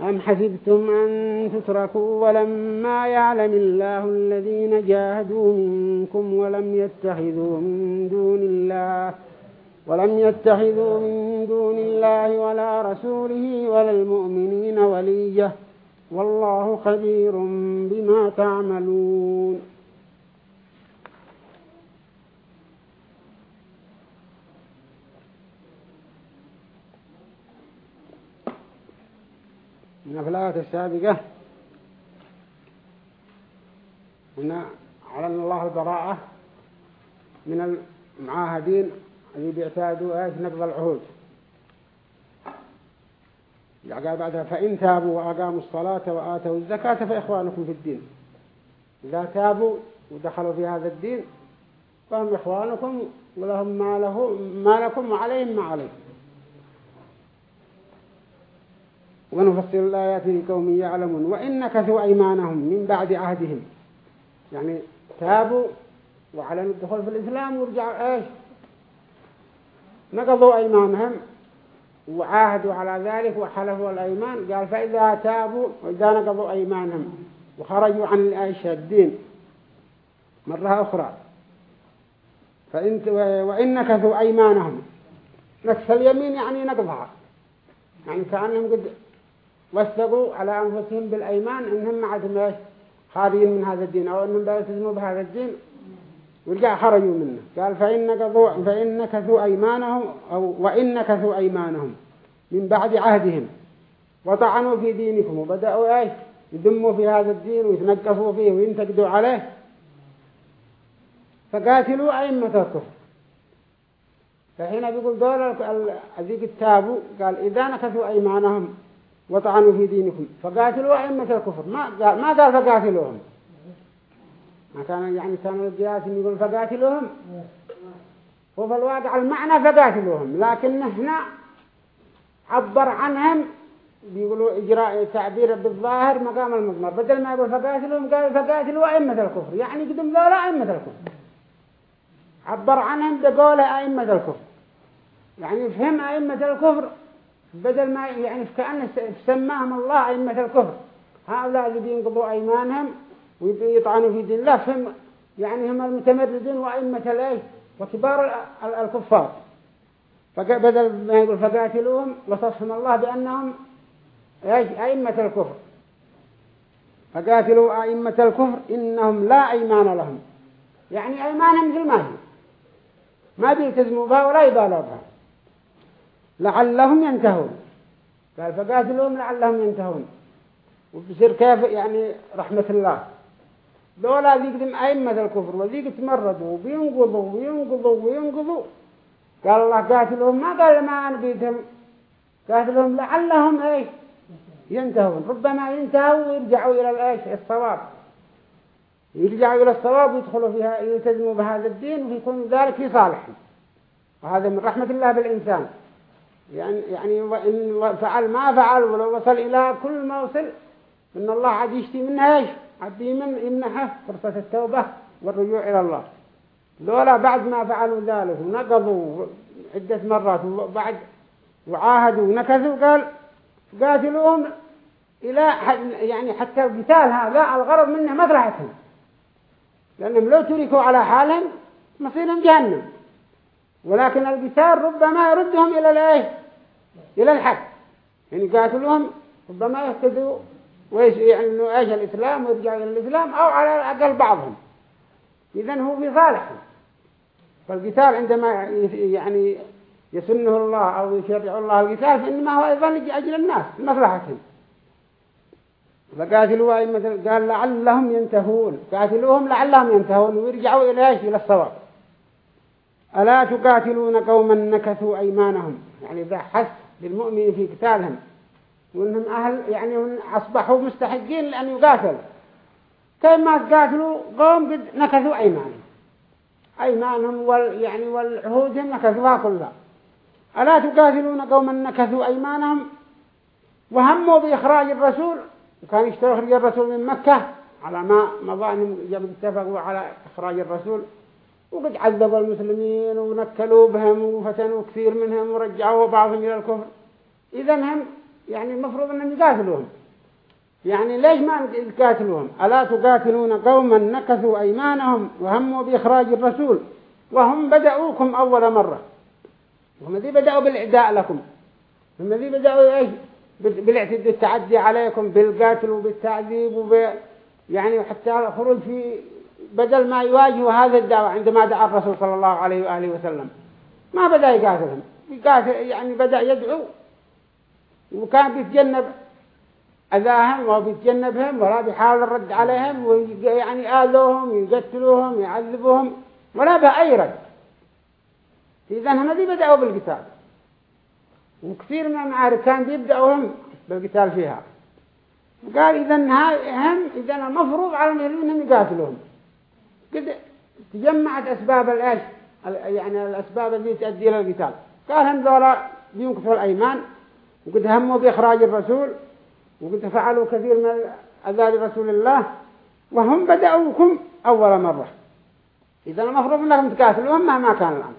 أم حسبتم أن تتركوا ولما يعلم الله الذين جاهدوا منكم ولم يتخذوا من دون الله ولم يتخذوا من دون الله ولا رسوله ولا المؤمنين ولية والله خبير بما تعملون الآيات السابقة. هنا أعلن الله البراءة من المعاهدين اللي بيعتادوا إيش نقض العهود. قال بعدها فإن تابوا وأقاموا الصلاة وآتوا الزكاة فإخوانكم في الدين. إذا تابوا ودخلوا في هذا الدين فهم إخوانكم ولهم ما, له ما لكم وعليهم ما عليكم. ونفصل الآيات لقوم يعلمون. وإن نكثوا أيمانهم من بعد عهدهم. يعني تابوا وعلى الدخول في الإسلام ورجعوا إيش؟ نقضوا أيمانهم وعاهدوا على ذلك وحلفوا الأيمان. قال فإذا تابوا وإذا نقضوا أيمانهم وخرجوا عن الدين. مرة أخرى. فإن وإن نكثوا أيمانهم. نكث اليمين يعني نقضها. يعني كأنهم قد وثقوا على أنفسهم بالأيمان إنهم ما عدهم خارجين من هذا الدين أو إنهم بيلتزموا بهذا الدين. ورجع خرجوا منه. قال فإن نكثوا فإن نكثوا أيمانهم أو وإن نكثوا أيمانهم من بعد عهدهم. وطعنوا في دينكم وبدأوا إيش؟ يدموا في هذا الدين ويتنقصوا فيه وينتقدوا عليه. فقاتلوا أئمة الكفر فهنا بيقول دول الذيك التابوا قال إذا نكثوا أيمانهم وطعنوا في دينكم. فقاتلوا أئمة الكفر. ما قال ما قال فقاتلوهم. ما كان يعني كان القياس يقول فقاتلوهم. وفي الواقع المعنى فقاتلوهم. لكن هنا عبر عنهم بيقولوا إجراء تعبير بالظاهر مقام المضمر. بدل ما يقول فقاتلوهم قال فقاتلوا أئمة الكفر. يعني قدم ذولا أئمة الكفر. عبر عنهم بقول أئمة الكفر. يعني فهم أئمة الكفر بدل ما يعني كأن سماهم الله أئمة الكفر. هؤلاء اللي بينقضوا أيمانهم ويطعنوا في دين الله فهم يعني هم المتمردين وأئمة الأيه وكبار الكفار. فبدل ما يقول فقاتلوهم وصفهم الله بأنهم أئمة الكفر. فقاتلوا أئمة الكفر إنهم لا أيمان لهم. يعني أيمانهم مثل ما هي. ما بيلتزموا بها ولا يبالوا بها. لعلهم ينتهون. قال فقاتلوهم لعلهم ينتهون. وبصير كيف؟ يعني رحمة الله. دولا ذيك أئمة الكفر وذيك تمردوا وبينقضوا وينقضوا وينقضوا قال الله قاتلهم ما قال ما أنبيتهم. قاتلهم لعلهم إيش؟ ينتهون. ربما ينتهوا ويرجعوا إلى الإيش؟ الصواب. يرجعوا إلى الصواب ويدخلوا فيها يلتزموا بهذا الدين ويكون ذلك في صالحهم وهذا من رحمة الله بالإنسان. يعني يعني وإن فعل ما فعل ولو وصل إلى كل ما وصل إن الله عاد يشتي منها إيش؟ عاد يمن يمنحه فرصة التوبة والرجوع إلى الله. لولا بعد ما فعلوا ذلك ونقضوا عدة مرات وبعد وعاهدوا ونكثوا قال قاتلوهم إلى يعني حتى القتال هذا الغرض منه مصلحتهم لأنهم لو تركوا على حالهم مصيرهم جهنم. ولكن القتال ربما يردهم إلى الإيه إلى الحق يعني قاتلوهم ربما يهتدوا ويعني إنه إيش الإسلام ويرجعوا إلى الإسلام أو على الأقل بعضهم. إذن هو في صالحهم فالقتال عندما يعني يسنه الله أو يشرع الله القتال فإنما هو أيضا لأجل الناس لمصلحتهم. فقاتلوا أئمة قال لعلهم ينتهون. قاتلوهم لعلهم ينتهون ويرجعوا إلى إيش؟ إلى الصواب. ألا تقاتلون قوما نكثوا أيمانهم؟ يعني ذا حث للمؤمن في قتالهم وأنهم أهل يعني أصبحوا مستحقين لأن يقاتلوا كما قاتلوا قوم قد نكثوا أيمانهم. أيمانهم وال يعني والعهودهم نكثوها كلها. ألا تقاتلون قوما نكثوا أيمانهم؟ وهموا بإخراج الرسول. وكان يشتري الرسول من مكة على ما مضانهم جب اتفقوا على إخراج الرسول. وقد عذبوا المسلمين ونكلوا بهم وفتنوا كثير منهم ورجعوا بعضهم إلى الكفر. إذا هم يعني المفروض أنهم يقاتلوهم يعني ليش ما يقاتلوهم ألا تقاتلون قوما نكثوا أيمانهم وهموا بإخراج الرسول وهم بدأوكم أول مرة. هم ذي بدأوا بالإعداء لكم. هم ذي بدأوا إيش؟ بالاعتداء التعدي عليكم بالقتل وبالتعذيب وب يعني حتى الخروج في بدل ما يواجهوا هذا الدعوة عندما دعا الرسول صلى الله عليه وآله وسلم. ما بدأ يقاتلهم. يقاتل يعني بدأ يدعو. وكان بيتجنب أذاهم وبيتجنبهم ولا بيحاول الرد عليهم ويعني آذوهم يقتلوهم يعذبوهم ولا بأي رد. إذا هم ذي بدأوا بالقتال. وكثير من المعارك كان بيبدأوهم بالقتال فيها. قال إذا هم إذا المفروض على المسلمين يقاتلوهم. قد تجمعت أسباب الإيش؟ يعني الأسباب التي تؤدي إلى القتال. قال هم ذولا بينكثوا الأيمان وقد هموا بإخراج الرسول وقد فعلوا كثير من أذى لرسول الله وهم بدأوكم أول مرة. إذا المفروض أنكم تقاتلوهم مهما كان الأمر.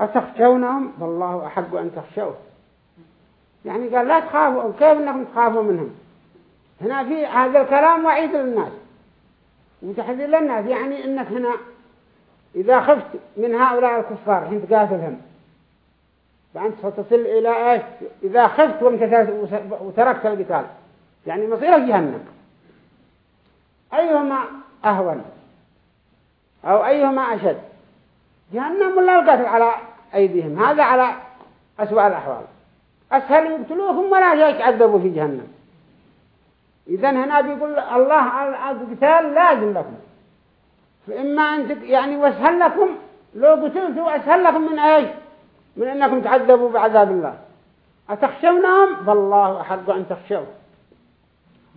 أتخشونهم؟ فالله أحق أن تخشوه. يعني قال لا تخافوا كيف أنكم تخافوا منهم؟ هنا في هذا الكلام وعيد للناس. وتحذير للناس يعني أنك هنا إذا خفت من هؤلاء الكفار حين تقاتلهم. فأنت ستصل إلى إيش؟ إذا خفت وتركت القتال. يعني مصيرك جهنم. أيهما أهون؟ أو أيهما أشد؟ جهنم ولا القتل على أيديهم؟ هذا على أسوأ الأحوال. أسهل يقتلوهم ولا يتعذبوا في جهنم. إذا هنا بيقول الله القتال لازم لكم. فإما أن يعني وأسهل لكم لو قتلتوا أسهل لكم من أيش؟ من أنكم تعذبوا بعذاب الله. أتخشونهم؟ فالله أحق أن تخشوه.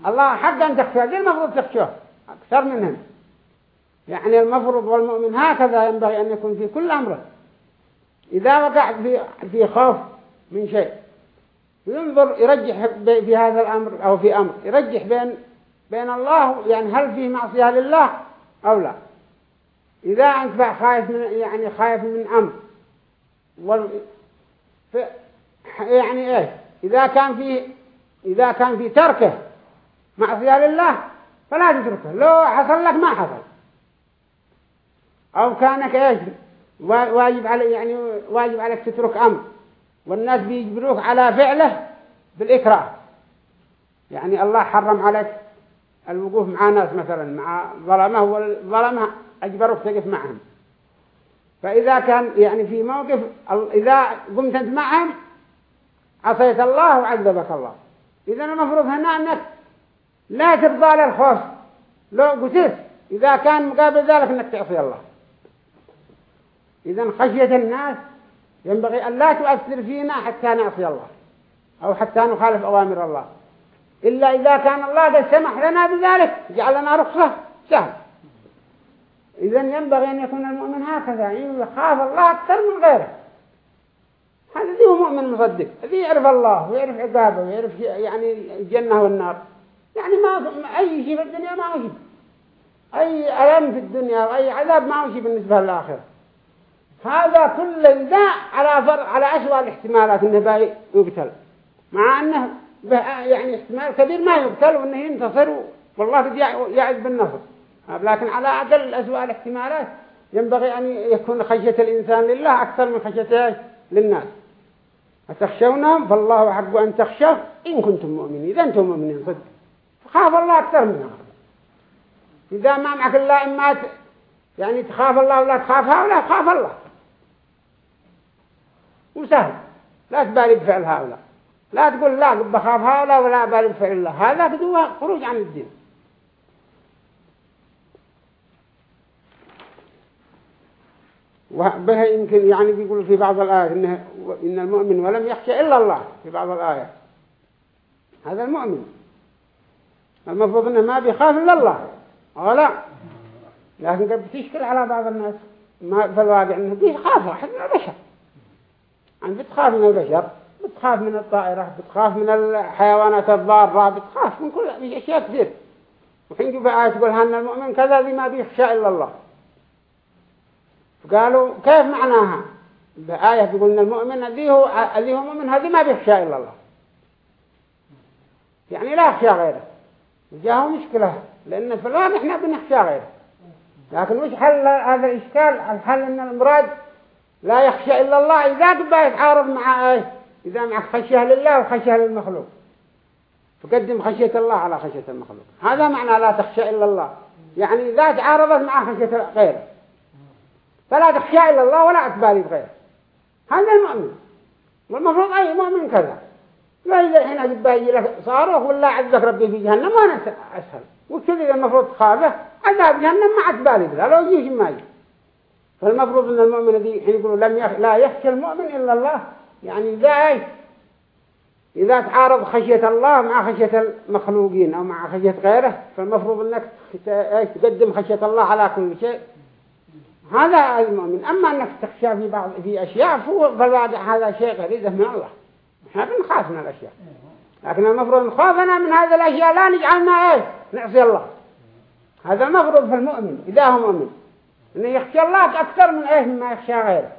الله حق أن تخشوه دي المفروض تخشوه أكثر منهم. يعني المفروض والمؤمن هكذا ينبغي أن يكون في كل أمره. إذا وقع في في خوف من شيء. ينظر يرجح في هذا الأمر أو في أمر. يرجح بين بين الله يعني هل فيه معصية لله أو لا. إذا أنت خايف من يعني خايف من أمر. وال يعني إيه إذا كان في إذا كان في تركه معصية لله فلا تتركه. لو حصل لك ما حصل. أو كانك إيش؟ واجب علي يعني واجب عليك تترك أمر. والناس بيجبروك على فعله بالإكراه. يعني الله حرم عليك الوقوف مع ناس مثلا مع ظلمه والظلمة أجبروك تقف معهم. فإذا كان يعني في موقف إذا قمت أنت معهم عصيت الله وعذبك الله. إذا المفروض هنا أنك لا ترضى للخوف لو قتلت إذا كان مقابل ذلك أنك تعصي الله. إذا خشية الناس ينبغي أن لا تؤثر فينا حتى نعصي الله أو حتى نخالف أوامر الله. إلا إذا كان الله قد سمح لنا بذلك جعل لنا رخصة سهل إذا ينبغي أن يكون المؤمن هكذا يخاف الله أكثر من غيره. هذا هو مؤمن مصدق الذي يعرف الله ويعرف عقابه ويعرف يعني الجنة والنار. يعني ما أي شيء في الدنيا ما هو شيء أي ألم في الدنيا وأي عذاب ما هو شيء بالنسبة للآخرة. هذا كل ذا على فر على أسوأ الاحتمالات إنه باي يقتل. مع أنه يعني احتمال كبير ما يقتل وإنه ينتصر والله يعز بالنصر لكن على أقل الأسوأ الاحتمالات ينبغي أن يكون خشية الإنسان لله أكثر من خشيته للناس. أتخشونهم فالله حق أن تخشوا إن كنتم مؤمنين. إذا أنتم مؤمنين صدق. فخاف الله أكثر منها إذا ما معك الله إما يعني تخاف الله ولا تخافها ولا تخاف الله. وسهل. لا تبالي بفعل هؤلاء. لا تقول لا بخاف هؤلاء ولا بالي بفعل الله. هذا بدو خروج عن الدين. وبها يمكن يعني بيقول في بعض الآيات إنه إن المؤمن ولم يخشى إلا الله في بعض الآيات. هذا المؤمن. المفروض إنه ما بيخاف إلا الله. ولا لكن قد بتشكل على بعض الناس. ما في الواقع إنه واحد من البشر. يعني بتخاف من البشر بتخاف من الطائرة بتخاف من الحيوانات الضارة بتخاف من كل أشياء كثير. وحين في آية تقول هان المؤمن كذا ذي ما بيخشى إلا الله. فقالوا كيف معناها؟ بآية تقول إن المؤمن الذي هو الذي هو مؤمن هذه ما بيخشى إلا الله. يعني لا يخشى غيره. جاءه مشكلة لأن في الواقع إحنا بنخشى غيره. لكن وش حل هذا الإشكال؟ الحل إن المراد لا يخشى إلا الله. إذا تبقى يتعارض مع إيه إذا معك خشية لله وخشية للمخلوق. فقدم خشية الله على خشية المخلوق. هذا معنى لا تخشى إلا الله. يعني إذا تعارضت مع خشية غيره. فلا تخشى إلا الله ولا تبالي بغيره هذا المؤمن. والمفروض أي مؤمن كذا. لا إذا الحين أجب يجي لك صاروخ ولا عزك ربي في جهنم وأنا أسهل وكذا المفروض تخافه؟ عذاب جهنم ما عتبالي بلا لو يجيش ما يجي. فالمفروض أن المؤمن الذي حين يقولوا لم يخ... لا يخشى المؤمن إلا الله. يعني ذا إذا تعارض خشية الله مع خشية المخلوقين أو مع خشية غيره فالمفروض أنك تقدم خشية الله على كل شيء. هذا المؤمن. أما أنك تخشى في بعض في أشياء فالواقع هذا شيء غريزة من الله. إحنا بنخاف من الأشياء. لكن المفروض نخافنا من هذه الأشياء لا نجعلنا إيه نعصي الله. هذا المفروض في المؤمن. إذا هو مؤمن. أنه يخشى الله أكثر من إيه مما يخشى غيره.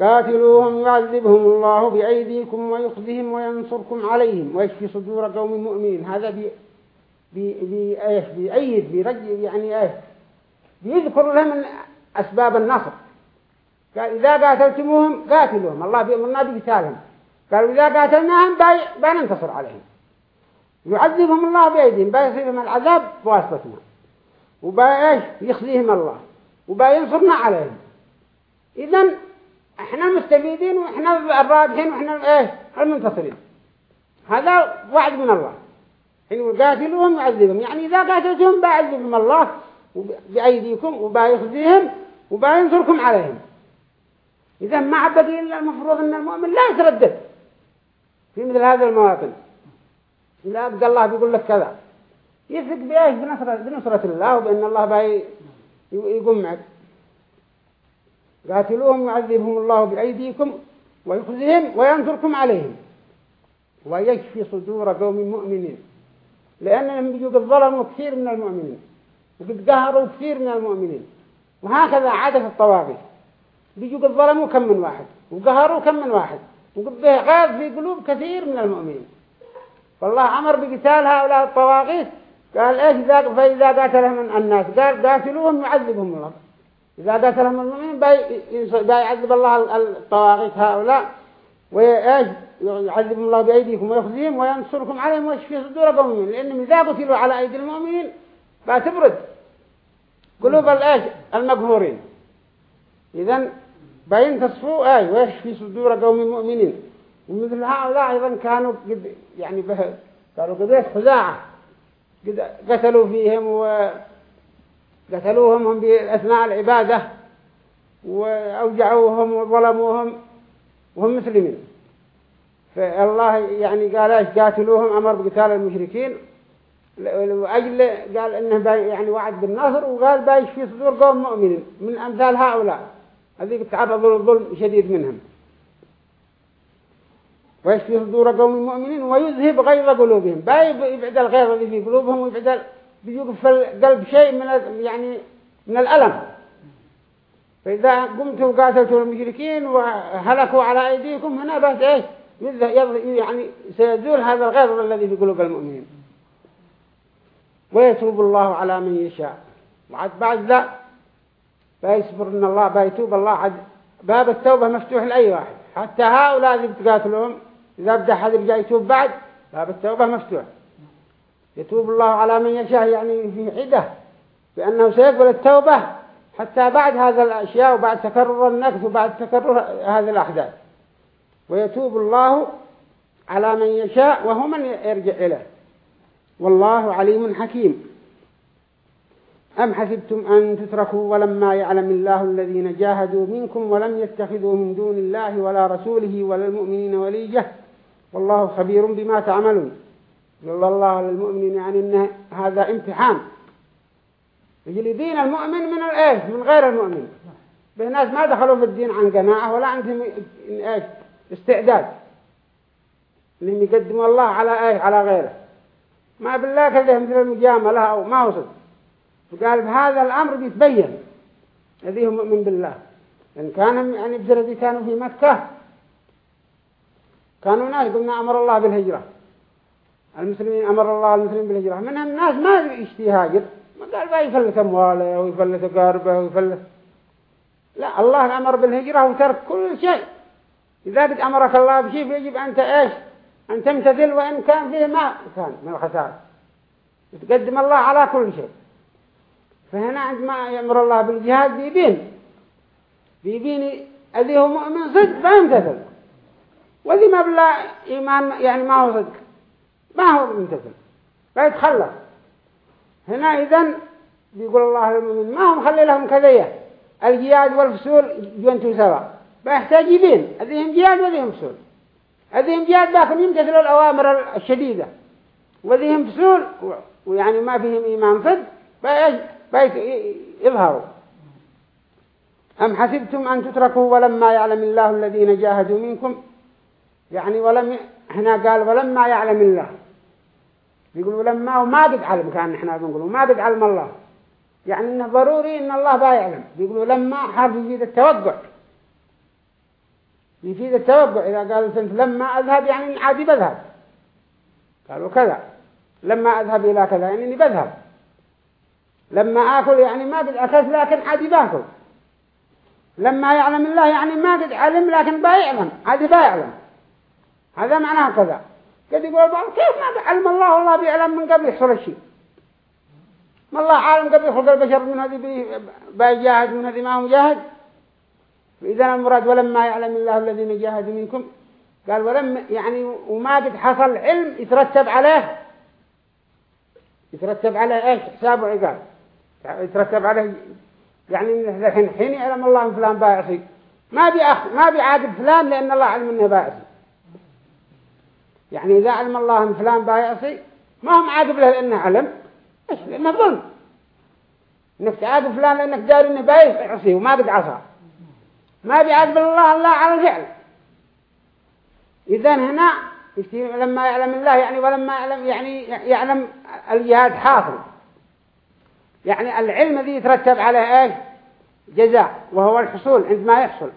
قاتلوهم يعذبهم الله بأيديكم ويخزهم وينصركم عليهم. ويشفي صدور قوم مؤمنين. هذا بي بي بي إيش؟ بيأيد بيرجع يعني إيش؟ بيذكر لهم أسباب النصر. قال إذا قاتلتموهم قاتلوهم. الله بيأمرنا بقتالهم. قالوا إذا قاتلناهم بننتصر عليهم. يعذبهم الله بأيديهم. بيصيبهم العذاب بواسطتنا. وبا إيش؟ يخزيهم الله. وبا ينصرنا عليهم. إذن إحنا المستفيدين وإحنا الرابحين وإحنا إيه المنتصرين. هذا وعد من الله. حين قاتلوهم يعذبهم. يعني إذا قاتلتهم بيعذبهم الله بأيديكم وبيخزيهم وبينصركم عليهم. إذا ما عبدي إلا المفروض أن المؤمن لا يتردد في مثل هذه المواطن. لا أبقى الله بيقول لك كذا. يثق بإيش بنصرة, بنصرة الله وبأن الله باي يقوم معك. قاتلوهم يعذبهم الله بأيديكم ويخزهم وينصركم عليهم. ويشفي صدور قوم مؤمنين. لأنهم بيجوا قد ظلموا كثير من المؤمنين. وقد قهروا كثير من المؤمنين. وهكذا عادة الطواغي. بيجوا قد ظلموا كم من واحد. وقهروا كم من واحد. وقد غاز في قلوب كثير من المؤمنين. فالله أمر بقتال هؤلاء الطواغيت قال إيش فإذا قاتلهم الناس قال قاتلوهم يعذبهم الله. إذا قاتلهم المؤمنين بيعذب الله الطواغيت هؤلاء وإيش؟ يعذب الله بأيديكم ويخزيهم وينصركم عليهم ويشفي صدور المؤمنين؟ لأنهم إذا قتلوا على أيدي المؤمنين بتبرد قلوب الإيش المقهورين. إذن بينتصفوا آي ويشفي صدور قوم المؤمنين؟ ومثل هؤلاء أيضا كانوا قد يعني به كانوا قضية خزاعة قتلوا فيهم وقتلوهم هم بأثناء العبادة وأوجعوهم وظلموهم وهم مسلمين. فالله يعني قال إيش قاتلوهم أمر بقتال المشركين؟ وأجل قال إنه يعني وعد بالنصر وقال بايش في صدور قوم مؤمنين من أمثال هؤلاء. هذه تعرضوا للظلم شديد منهم. ويشفي صدور قوم المؤمنين ويذهب غيظ قلوبهم. باي يبعد الغيظ اللي في قلوبهم ويبعد بيجوق في القلب شيء من يعني من الألم. فإذا قمتوا وقاتلتوا المشركين وهلكوا على أيديكم هنا بس إيش؟ يعني سيزول هذا الغيظ الذي في قلوب المؤمنين. ويتوب الله على من يشاء. وعد بعد ذا فيصبر إن الله بيتوب الله عد باب التوبة مفتوح لأي واحد. حتى هؤلاء اللي بتقاتلهم إذا بدأ حد يرجع يتوب بعد باب التوبة مفتوح. يتوب الله على من يشاء يعني في عدة بأنه سيقبل التوبة حتى بعد هذا الأشياء وبعد تكرر النكث وبعد تكرر هذه الأحداث. ويتوب الله على من يشاء وهو من يرجع إليه. والله عليم حكيم. أم حسبتم أن تتركوا ولما يعلم الله الذين جاهدوا منكم ولم يتخذوا من دون الله ولا رسوله ولا المؤمنين وليجة والله خبير بما تعملون. قال الله للمؤمنين يعني إن هذا امتحان. يجي دين المؤمن من الإيش؟ من غير المؤمن. به ناس ما دخلوا في الدين عن قناعة ولا عندهم إيش؟ استعداد. إنهم يقدموا الله على إيش؟ على غيره. ما بالله كذا مثل المجاملة أو ما وصل فقال بهذا الأمر بيتبين. الذي هم مؤمن بالله. إن كان يعني بزردي كانوا في مكة كانوا ناس قلنا أمر الله بالهجرة. المسلمين أمر الله المسلمين بالهجرة. منهم ناس ما يشتي هاجر ما قال بقى يفلت أمواله ويفلت أقاربه ويفلت لا الله أمر بالهجرة وترك كل شيء. إذا قد أمرك الله بشيء يجب أنت إيش؟ أن تمتثل وإن كان فيه ما كان من الخسارة تقدم الله على كل شيء. فهنا عندما يأمر الله بالجهاد بيبين. بيبين الذي هو مؤمن صدق فيمتثل والذي ما بلا إيمان يعني ما هو صدق. ما هو ممتثل فيتخلص هنا إذن بيقول الله للمؤمن ما هم خلي لهم كذية؟ الجهاد والفسول جوانتوا سوا فيحتاج يبين هذيهم جياد وذيهم فصول هذيهم جياد باكم يمتثلوا الأوامر الشديدة. وذيهم فصول ويعني ما فيهم إيمان صد بيت يظهروا. أم حسبتم أن تتركوا ولما يعلم الله الذين جاهدوا منكم يعني ولم هنا قال ولما يعلم الله. يقولوا لما وما قد علم كان إحنا بنقول ما قد علم الله. يعني إنه ضروري إن الله با يعلم. بيقولوا لما حرف يفيد التوقع. يفيد التوقع. إذا قالوا سنت لما أذهب يعني عادي بذهب. قالوا كذا لما أذهب إلى كذا يعني إني بذهب. لما آكل يعني ما قد اكلت لكن عادي باكل. لما يعلم الله يعني ما قد علم لكن با يعلم عادي با يعلم هذا معناه كذا. قد يقول بعض كيف ما علم الله والله بيعلم من قبل يحصل الشيء ما الله عالم قبل يخلق البشر من هذه بيجاهد من هذه ما هو مجاهد إذا المراد ولما يعلم الله الذين جاهدوا منكم قال ولم يعني وما قد حصل علم يترتب عليه. يترتب عليه إيش؟ حساب وعقاب. يترتب عليه يعني الحين حين يعلم الله إن فلان باعصي ما بيأخ ما بيعاقب فلان لأن الله علم إنه باعصي يعني إذا علم الله أن فلان بايعصي ما هم عاقب له لأنه علم. إيش؟ لأنه ظلم. إنك تعاقب فلان لأنك داري إنه بايعصي وما قد عصى ما بيعاقب الله الله على الفعل. إذا هنا لما يعلم الله يعني ولما يعلم يعني يعلم الجهاد حاصل. يعني العلم الذي يترتب عليه إيش؟ جزاء وهو الحصول عندما يحصل.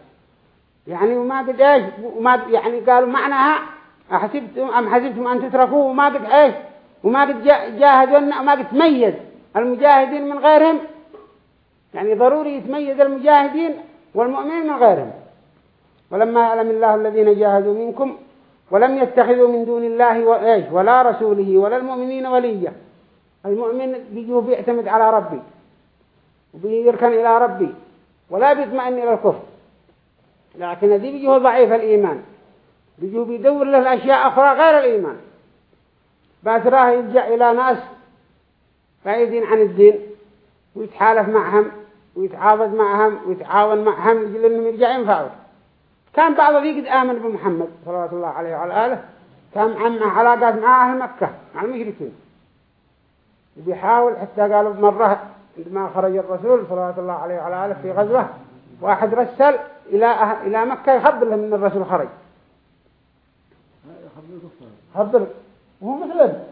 يعني وما قد إيش؟ وما يعني قالوا معناها أحسبتم أم حسبتم أن تتركوا وما قد إيش؟ وما قد جاهدوا وما قد تميز المجاهدين من غيرهم. يعني ضروري يتميز المجاهدين والمؤمنين من غيرهم. ولما يعلم الله الذين جاهدوا منكم ولم يتخذوا من دون الله وإيش ولا رسوله ولا المؤمنين وليا. المؤمن بيجوا بيعتمد على ربي. وبيركن إلى ربي. ولا بيطمئن إلى الكفر. لكن ذي بيجوا ضعيف الإيمان. بيجوا بيدور له الأشياء أخرى غير الإيمان. باتراه يلجأ إلى ناس بعيدين عن الدين ويتحالف معهم ويتعاضد معهم ويتعاون معهم لجل أنهم يرجع ينفعوا كان بعض ذي قد آمن بمحمد صلى الله عليه وعلى آله. كان معه علاقات مع أهل مكة مع المشركين. وبيحاول حتى قالوا مرة عندما خرج الرسول صلى الله عليه وعلى آله في غزوة واحد رسل إلى أه... إلى مكة يخبر لهم من الرسول خرج. خبر وهو مسلم.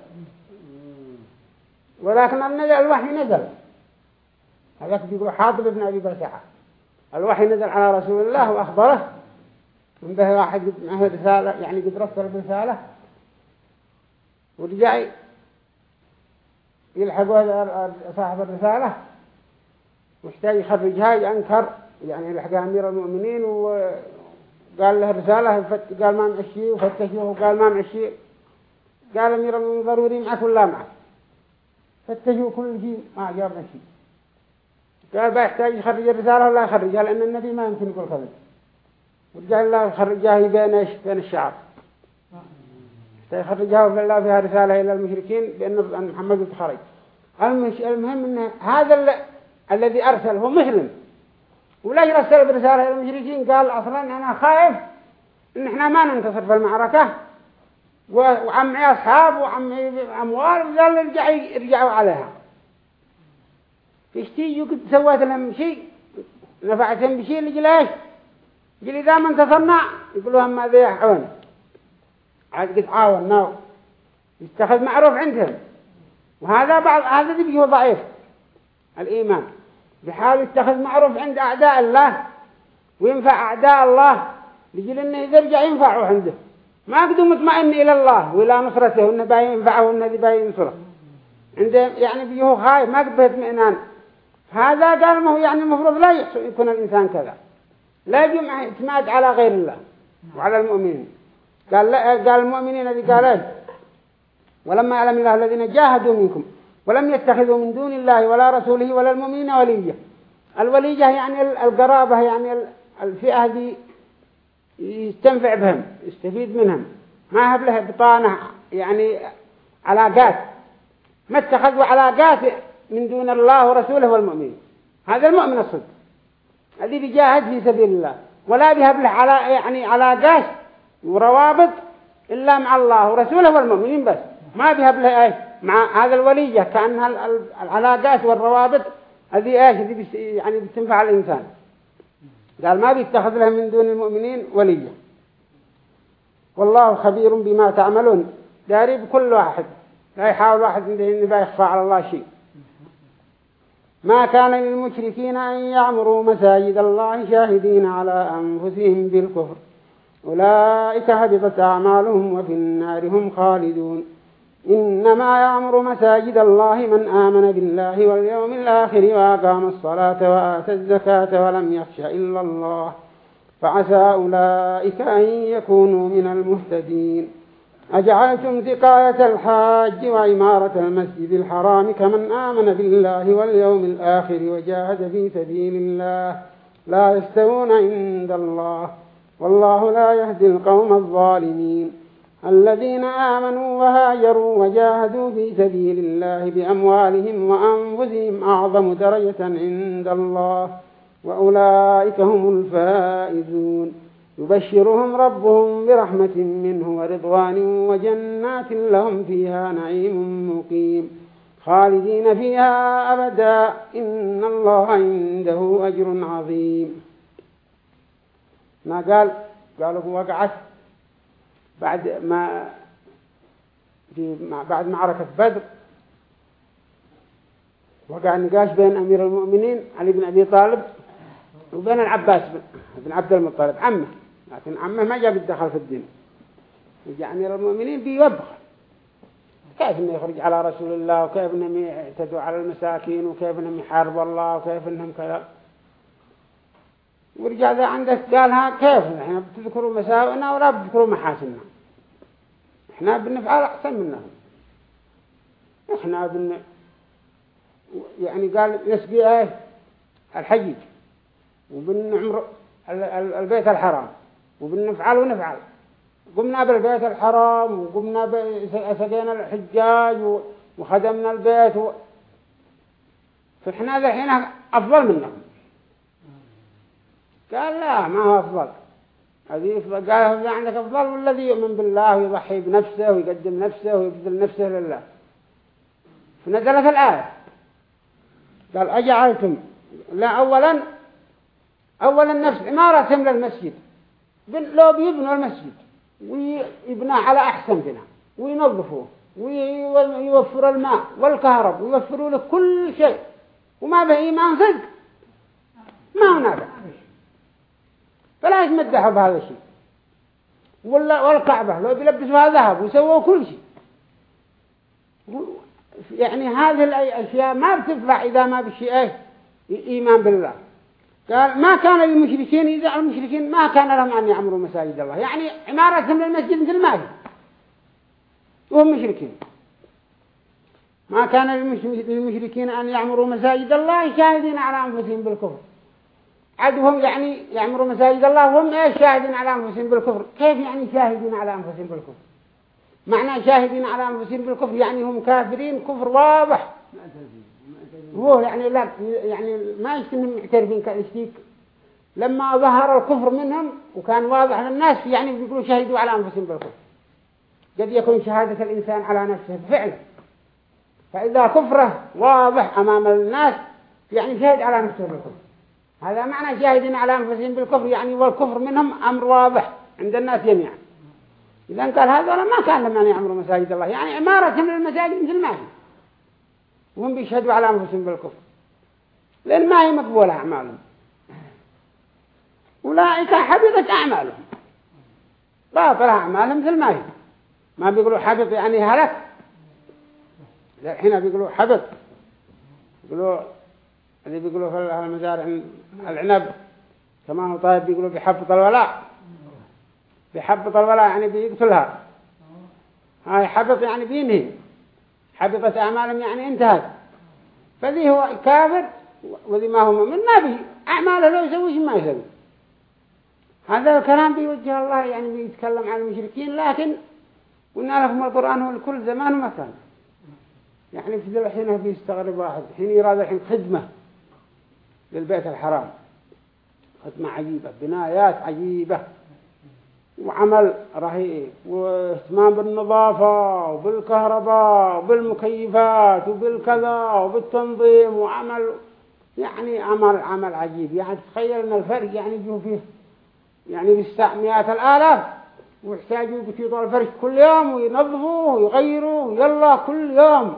ولكن النزل الوحي نزل. هذاك بيقول حاطب ابن أبي بلتعة الوحي نزل على رسول الله وأخبره. من به واحد معه رسالة يعني قد رسل برسالة ورجع يلحق صاحب الرسالة. محتاج يخرجها ينكر. يعني يلحقها أمير المؤمنين وقال له رسالة قال ما معشي وفتشوه وقال ما معشي قال أمير المؤمنين ضروري معك ولا معك؟ فتشوا كل شيء ما جابنا شيء. قال بيحتاج يخرج الرسالة ولا يخرجها لأن النبي ما يمكن يقول كذا ورجع الله يخرجها بين إيش؟ بين الشعب. يخرجها وفي الله فيها رسالة إلى المشركين بأن محمد خرج. المهم أن هذا الذي أرسل هو مسلم ولا يرسل برسالة إلى المشركين قال أصلا أنا خايف إن إحنا ما ننتصر في المعركة. وعمي أصحاب وعمي أموال قال يرجعوا يرجعوا عليها. فيشتي قد سويت لهم شيء نفعتهم بشيء لجلاش قل إذا ما انتصرنا يقولوا هم ماذا يحون عاد قد عاون ناو يستخذ معروف عندهم. وهذا بعض هذا ذي ضعيف الإيمان. بحال يتخذ معروف عند أعداء الله وينفع أعداء الله. لجل إنه يرجع ينفعه عنده. ما قدوا مطمئن إلى الله وإلى نصرته إنه باي ينفعه وإنه باي ينصره. عنده يعني بيهو خايف ما قد اطمئنان هذا قال ما هو يعني المفروض لا يكون الإنسان كذا. لا يجب اعتماد على غير الله وعلى المؤمنين. قال لا قال المؤمنين الذي قال إيه؟ ولما يعلم الله الذين جاهدوا منكم ولم يتخذوا من دون الله ولا رسوله ولا المؤمنين وليا الولية يعني القرابة يعني الفئة دي يستنفع بهم يستفيد منهم. ما هب له بطانة يعني علاقات. ما اتخذوا علاقات من دون الله ورسوله والمؤمنين. هذا المؤمن الصدق. الذي بيجاهد في سبيل الله. ولا بيهب له على يعني علاقات وروابط إلا مع الله ورسوله والمؤمنين بس. ما بيهب له إيه مع هذا الولية كأنها العلاقات والروابط هذه إيش؟ هذه يعني بتنفع الإنسان. قال ما بيتخذ له من دون المؤمنين وليا. والله خبير بما تعملون. داري بكل واحد. لا يحاول واحد إنه يخفى على الله شيء. ما كان للمشركين أن يعمروا مساجد الله شاهدين على أنفسهم بالكفر. أولئك هبطت أعمالهم وفي النار هم خالدون. إنما يعمر مساجد الله من آمن بالله واليوم الآخر وأقام الصلاة وآتى الزكاة ولم يخش إلا الله. فعسى أولئك أن يكونوا من المهتدين. أجعلتم سقاية الحاج وعمارة المسجد الحرام كمن آمن بالله واليوم الآخر وجاهد في سبيل الله. لا يستوون عند الله. والله لا يهدي القوم الظالمين. الذين آمنوا وهاجروا وجاهدوا في سبيل الله بأموالهم وأنفسهم أعظم درجة عند الله وأولئك هم الفائزون. يبشرهم ربهم برحمة منه ورضوان وجنات لهم فيها نعيم مقيم. خالدين فيها أبدا. إن الله عنده أجر عظيم. ما قال؟ قالوا وقعت بعد ما في بعد معركة بدر وقع النقاش بين أمير المؤمنين علي بن أبي طالب وبين العباس بن عبد المطلب. عمه لكن عمه ما جاب الدخل في الدين. وجاء أمير المؤمنين بيوبخ كيف إنه يخرج على رسول الله؟ وكيف إنهم يعتدوا على المساكين؟ وكيف إنهم يحاربوا الله؟ وكيف إنهم كذا؟ ورجع ذا عندك قالها كيف إحنا بتذكروا مساوئنا ولا بتذكروا محاسننا؟ إحنا بنفعل أحسن منهم. إحنا بن يعني قال نسقي إيه؟ الحجيج وبنعمر البيت الحرام. وبنفعل ونفعل. قمنا بالبيت الحرام وقمنا بسقينا الحجاج وخدمنا البيت و... فإحنا ذحين أفضل منهم. قال لا ما هو أفضل. هذه أفضل قال عندك أفضل والذي يؤمن بالله ويضحي بنفسه ويقدم نفسه ويبذل نفسه لله. فنزلت الآية. قال أجعلتم. لا أولا أولا نفس عمارتهم للمسجد لو بيبنوا المسجد ويبنى على أحسن بناء وينظفوه ويوفر الماء والكهرب ويوفروا له كل شيء. وما به إيمان صدق. ما هو نافع؟ فلا يتمدحوا بهذا الشيء. ولا والكعبة لو بيلبسوها ذهب ويسووا كل شيء. يعني هذه الأشياء ما بتفلح إذا ما بشيء إيمان بالله. قال ما كان للمشركين إذا المشركين ما كان لهم أن يعمروا مساجد الله. يعني عمارتهم للمسجد مثل ما هي. وهم مشركين. ما كان للمشركين أن يعمروا مساجد الله شاهدين على أنفسهم بالكفر. عدهم يعني يعمروا مساجد الله وهم إيش شاهدين على أنفسهم بالكفر؟ كيف يعني شاهدين على أنفسهم بالكفر؟ معنى شاهدين على أنفسهم بالكفر يعني هم كافرين كفر واضح. هو يعني لا يعني ما يشتم معترفين كالشيك لما ظهر الكفر منهم وكان واضح للناس يعني بيقولوا شهدوا على أنفسهم بالكفر. قد يكون شهادة الإنسان على نفسه فعلا. فإذا كفره واضح أمام الناس يعني شهد على نفسه بالكفر. هذا معنى شاهدين على أنفسهم بالكفر يعني والكفر منهم أمر واضح عند الناس جميعا. إذا قال هذا ما كان لما يعمروا مساجد الله يعني عمارة من المساجد مثل ما هي. وهم بيشهدوا على أنفسهم بالكفر. لأن ما هي مقبولة أعمالهم. أولئك حبطت أعمالهم. باطلة أعمالهم مثل ما هي. ما بيقولوا حبط يعني هلك. الحين بيقولوا حبط. بيقولوا اللي بيقولوا في المزارع العنب كما هو طيب بيقولوا بيحبط الولاء. بيحبط الولاء يعني بيقتلها. هاي حبط يعني بينهي. حبطت أعمالهم يعني انتهت. فذي هو كافر وذي ما هو مؤمن ما بي أعماله لو يسويش ما يسوي. هذا الكلام بيوجه الله يعني بيتكلم عن المشركين لكن قلنا لكم القرآن هو لكل زمان ومكان. يعني في ذي الحين بيستغرب واحد حين يراد الحين خدمة. للبيت الحرام. ختمة عجيبة بنايات عجيبة. وعمل رهيب واهتمام بالنظافة وبالكهرباء وبالمكيفات وبالكذا وبالتنظيم وعمل يعني عمل عمل عجيب. يعني تخيل إن الفرق يعني يجوا فيه يعني مئات الآلاف ويحتاجوا بكيطوا الفرش كل يوم وينظفوه ويغيروه يلا كل يوم.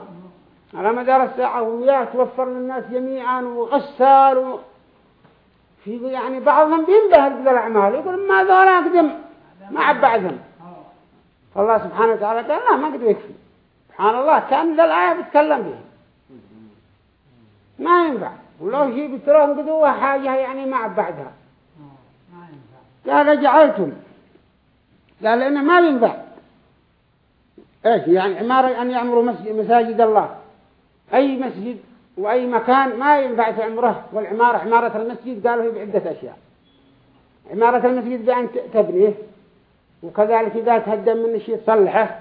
على مدار الساعة ومياه توفر للناس جميعا وغسال و... في يعني بعضهم بينبهر بالأعمال يقول ما ذولا أقدم؟ مع بعضهم فالله سبحانه وتعالى قال لا ما قد يكفي. سبحان الله كان ذا الآية بتكلم به ما ينفع. ولو شيء بتروهم قدوة حاجة يعني مع بعدها. قال جعلتم. قال لأنه ما ينفع. إيش يعني عمارة أن يعمروا مساجد الله. أي مسجد وأي مكان ما ينفع في عمره والعمارة عمارة المسجد قالوا هي بعدة أشياء. عمارة المسجد بأن تبنيه وكذلك إذا تهدم من شيء تصلحه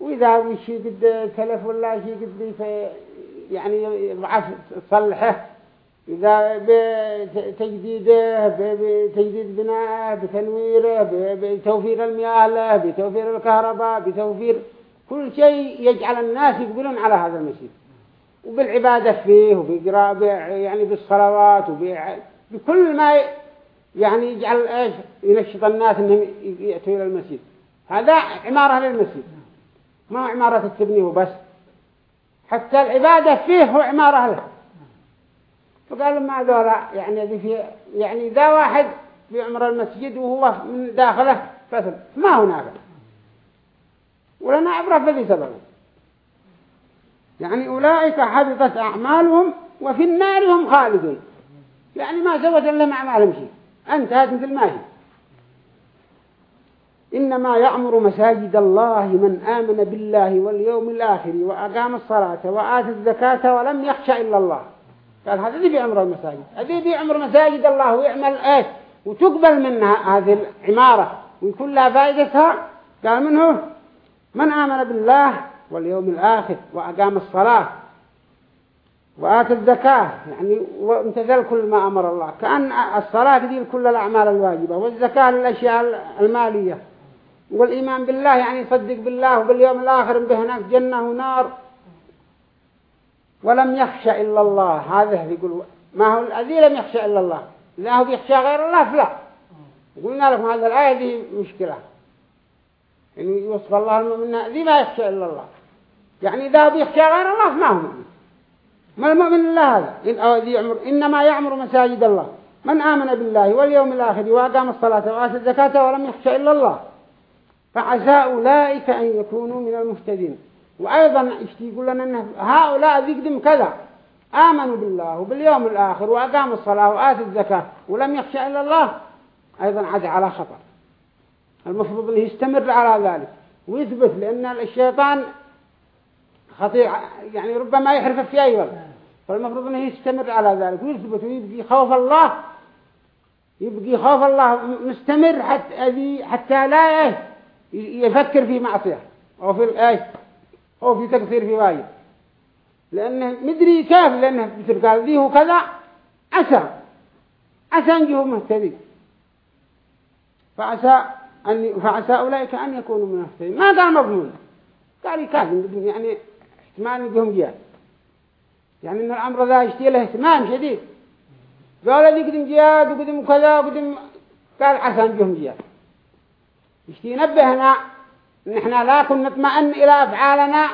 وإذا شيء قد تلف ولا شيء قد يعني ضعف تصلحه. إذا بتجديده بتجديد بنائه بتنويره بتوفير المياه له بتوفير الكهرباء بتوفير كل شيء يجعل الناس يقبلون على هذا المسجد. وبالعبادة فيه وبقراء يعني بالصلوات وبكل ما يعني يجعل إيش؟ ينشط الناس إنهم يأتوا إلى المسجد. هذا عمارة للمسجد. ما هو عمارة التبنيه بس. حتى العبادة فيه هو عمارة له. فقالوا ما ذولا يعني ذي في يعني ذا واحد بيعمر المسجد وهو من داخله فسد ما هو نافع ولنا عبرة فذي سبب يعني أولئك حبطت أعمالهم وفي النار هم خالدون. يعني ما سوت لهم أعمالهم شيء انتهت مثل ما هي. إنما يعمر مساجد الله من آمن بالله واليوم الآخر وأقام الصلاة وآتى الزكاة ولم يخشى إلا الله. قال هذا ذي بيعمر المساجد. هذا بيعمر مساجد الله ويعمل إيش؟ وتقبل منها هذه العمارة. ويكون لها فائدتها. قال منه من آمن بالله واليوم الآخر وأقام الصلاة وآت الزكاة. يعني وامتثل كل ما أمر الله. كأن الصلاة دي كل الأعمال الواجبة والزكاة للأشياء المالية. والإيمان بالله يعني يصدق بالله وباليوم الآخر به هناك جنة ونار. ولم يخشى إلا الله. هذا يقول ما هو الذي لم يخشى إلا الله؟ إذا هو يخشى غير الله فلا. قلنا لكم هذا الآية دي مشكلة. يعني يوصف الله المؤمن ذي ما يخشى إلا الله. يعني إذا هو يخشى غير الله ما هو مؤمن. ما المؤمن إلا هذا. إن يعمر إنما يعمر مساجد الله. من آمن بالله واليوم الآخر وأقام الصلاة وآتى الزكاة ولم يخشى إلا الله. فعسى أولئك أن يكونوا من المهتدين. وأيضا يقول لنا أن هؤلاء ذقدم كذا. آمنوا بالله وباليوم الآخر وأقاموا الصلاة وآتوا الزكاة ولم يخشى إلا الله. أيضا عاد على خطر المفروض أنه يستمر على ذلك. ويثبت لأن الشيطان خطير يعني ربما يحرف في أي وقت. فالمفروض أنه يستمر على ذلك ويثبت ويبقي خوف الله يبقي خوف الله مستمر حتى, حتى لا يفكر في معصية أو في الآية أو في تقصير في واجب. لأنه مدري كيف لأنه بتر قال ذي هو كذا عسى عسى أنجه مهتدي. فعسى أن فعسى أولئك أن يكونوا من المهتدين. ما قال مضمون قال يكاذب يعني احتمال يجيهم جياد يعني إن الأمر ذا يشتي له اهتمام شديد. قال ذي قدم جياد وقدم كذا وقدم قال عسى أنجهم جياد يشتي ينبهنا نحن لا كن نطمئن إلى أفعالنا.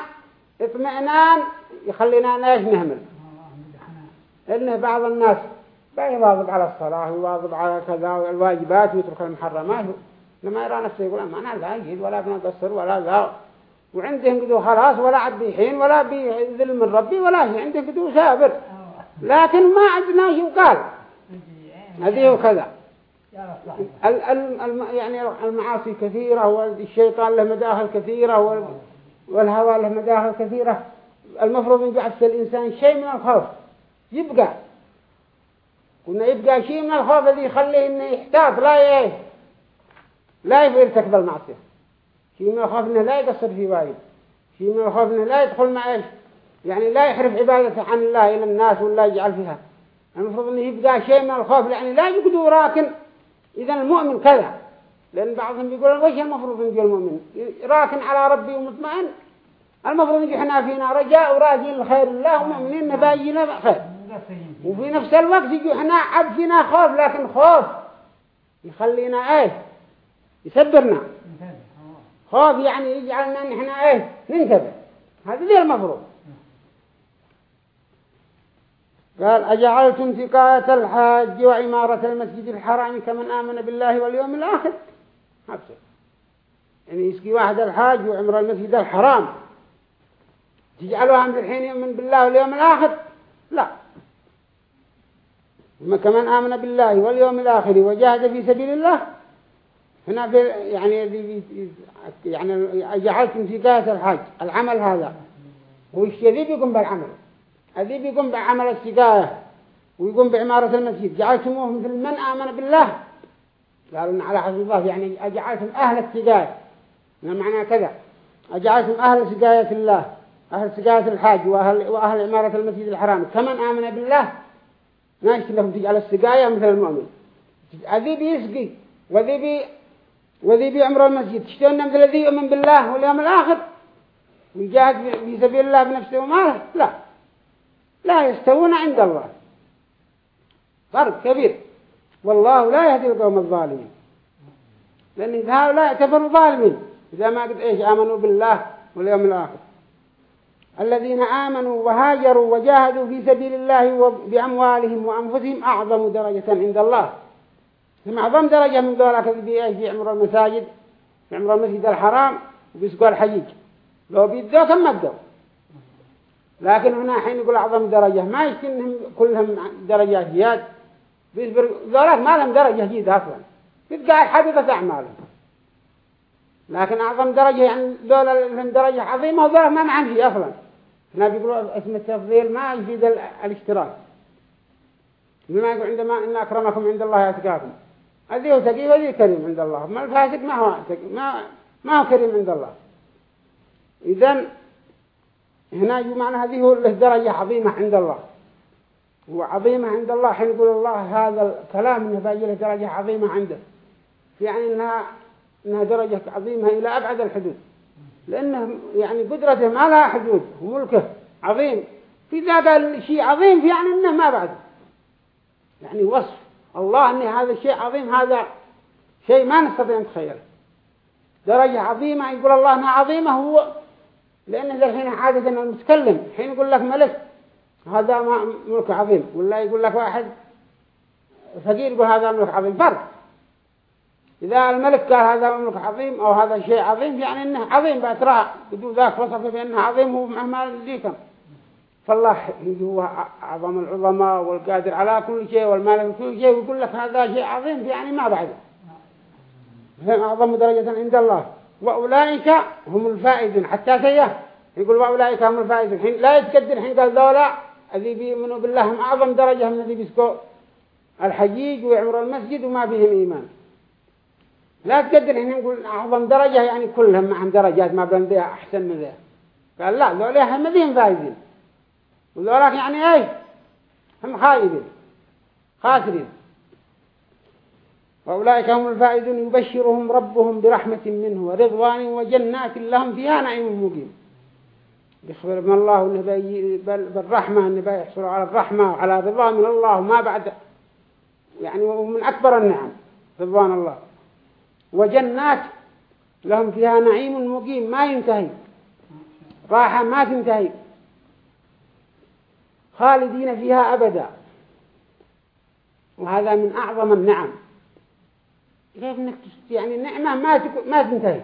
اطمئنان يخلينا ناش نهمل لأنه بعض الناس يواظب على الصلاة ويواظب على كذا الواجبات ويترك المحرمات. لما يرى نفسه يقول ما أنا لا يجيد ولا بنقصر ولا لا. وعندهم قدو خلاص ولا عبي حين ولا بذل من ربي ولا شيء عنده قدو سابر. لكن ما عندنا شيء قال. هذه وكذا. يعني المعاصي كثيرة والشيطان له مداخل كثيرة والهوى له مداخل كثيرة. المفروض أن يبعث الإنسان شيء من الخوف. يبقى. قلنا يبقى شيء من الخوف الذي يخليه إنه يحتاط لا يه لا يرتكب المعصية الخوف إنه لا يقصر في من الخوف إنه لا يدخل مع إيش يعني لا يحرف عبادته عن الله إلى الناس ولا يجعل فيها. المفروض أنه يبقى شيء من الخوف يعني لا يقدوا راكن إذا المؤمن كذا. لأن بعضهم بيقول وش المفروض يجي المؤمن؟ راكن على ربي ومطمئن. المفروض يجي إحنا فينا رجاء وراجين لخير الله ومؤمنين نباينا خير. وفي نفس الوقت يجي إحنا عب خوف لكن خوف يخلينا إيه يسبرنا. خوف يعني يجعلنا ان إحنا إيه؟ ننتبه. هذا ذي المفروض قال أجعلتم سقاية الحاج وعمارة المسجد الحرام كمن آمن بالله واليوم الآخر؟ هكذا يعني يسقي واحد الحاج وعمر المسجد الحرام. تجعلوها من الحين يؤمن بالله واليوم الآخر؟ لا. كمن آمن بالله واليوم الآخر وجاهد في سبيل الله؟ هنا في يعني يعني جعلتم سقاية الحاج العمل هذا. هو الشيء بيقوم بالعمل؟ الذي بيقوم بعمل السقاية ويقوم بعمارة المسجد. جعلتموه مثل من آمن بالله؟ قالوا على حسب الله. يعني أجعلتم أهل السقاية معنى كذا؟ أجعلتم أهل سقاية الله أهل سقاية الحاج وأهل, وأهل عمارة المسجد الحرام. كمن آمن بالله؟ ناشت لهم تجعل السقاية مثل المؤمن. الذي بيسقي وذي بي وذي بيعمر المسجد. تشتون مثل الذي يؤمن بالله واليوم الآخر؟ ويجاهد في سبيل الله بنفسه وماله؟ لا. لا يستوون عند الله. فرق كبير. والله لا يهدي القوم الظالمين. لأن هؤلاء يعتبروا ظالمين. إذا ما قد إيش آمنوا بالله واليوم الآخر. الذين آمنوا وهاجروا وجاهدوا في سبيل الله بأموالهم وأنفسهم أعظم درجة عند الله. ثم أعظم درجة من ذلك في عمر المساجد في عمر المسجد الحرام وبيسقوا الحجيج. لو بيدوا كم مدوا لكن هنا حين يقول أعظم درجة ما يشتنهم كلهم درجات جياد. بيصبر ذولاك ما لهم درجة جيدة أصلا. بيبقى حبيبة أعمالهم. لكن أعظم درجة يعني ذولا لهم درجة عظيمة وذولا ما معهم شيء أصلا. هنا بيقولوا اسم التفضيل ما يفيد الاشتراك. بما يقول عندما إن أكرمكم عند الله يتقاكم هذه هو تقي وذي كريم عند الله. ما الفاسق ما هو ما ما هو كريم عند الله. إذن هنا معنى هذه هو درجة عظيمة عند الله. وعظيمة عند الله. حين يقول الله هذا الكلام إنه باجي له درجة عظيمة عنده. يعني انها إنها درجة عظيمة إلى أبعد الحدود. لأنه يعني قدرته ما لها حدود. وملكه عظيم. في ذا قال شيء عظيم يعني إنه ما بعد يعني وصف. الله ان هذا الشيء عظيم هذا شيء ما نستطيع نتخيله. درجة عظيمة يقول الله إنها عظيمة هو لأن ذا الحين عادة المتكلم حين يقول لك ملك هذا ملك عظيم. ولا يقول لك واحد فقير يقول هذا ملك عظيم. فرق. إذا الملك قال هذا ملك عظيم أو هذا شيء عظيم يعني إنه عظيم بأتراه بدون ذاك وصفه بأنه عظيم هو مهما ذيكم فالله هو أعظم العظماء والقادر على كل شيء والمالك كل شيء ويقول لك هذا شيء عظيم يعني ما بعده. أعظم درجة عند الله. وأولئك هم الفائزون. حتى سيه يقول وأولئك هم الفائزون. حين لا يتقدر حين قال ذولا الذي بيؤمنوا بالله هم أعظم درجة من الذي بيسكوا الحجيج ويعمروا المسجد وما فيهم إيمان. لا تقدر حين نقول أعظم درجة يعني كلهم معهم درجات ما ذي أحسن من ذي. قال لا ذولا هم ذيهم فائزين. وذولاك يعني إيه؟ هم خائبين خاسرين. وأولئك هم الفائزون يبشرهم ربهم برحمة منه ورضوان وجنات لهم فيها نعيم مقيم. يخبر من الله إنه بالرحمة إنه بيحصلوا على الرحمة وعلى رضا من الله وما بعد. يعني ومن أكبر النعم رضوان الله. وجنات لهم فيها نعيم مقيم ما ينتهي. راحة ما تنتهي. خالدين فيها أبدا. وهذا من أعظم النعم. كيف إنك يعني النعمة ما. ما تنتهي.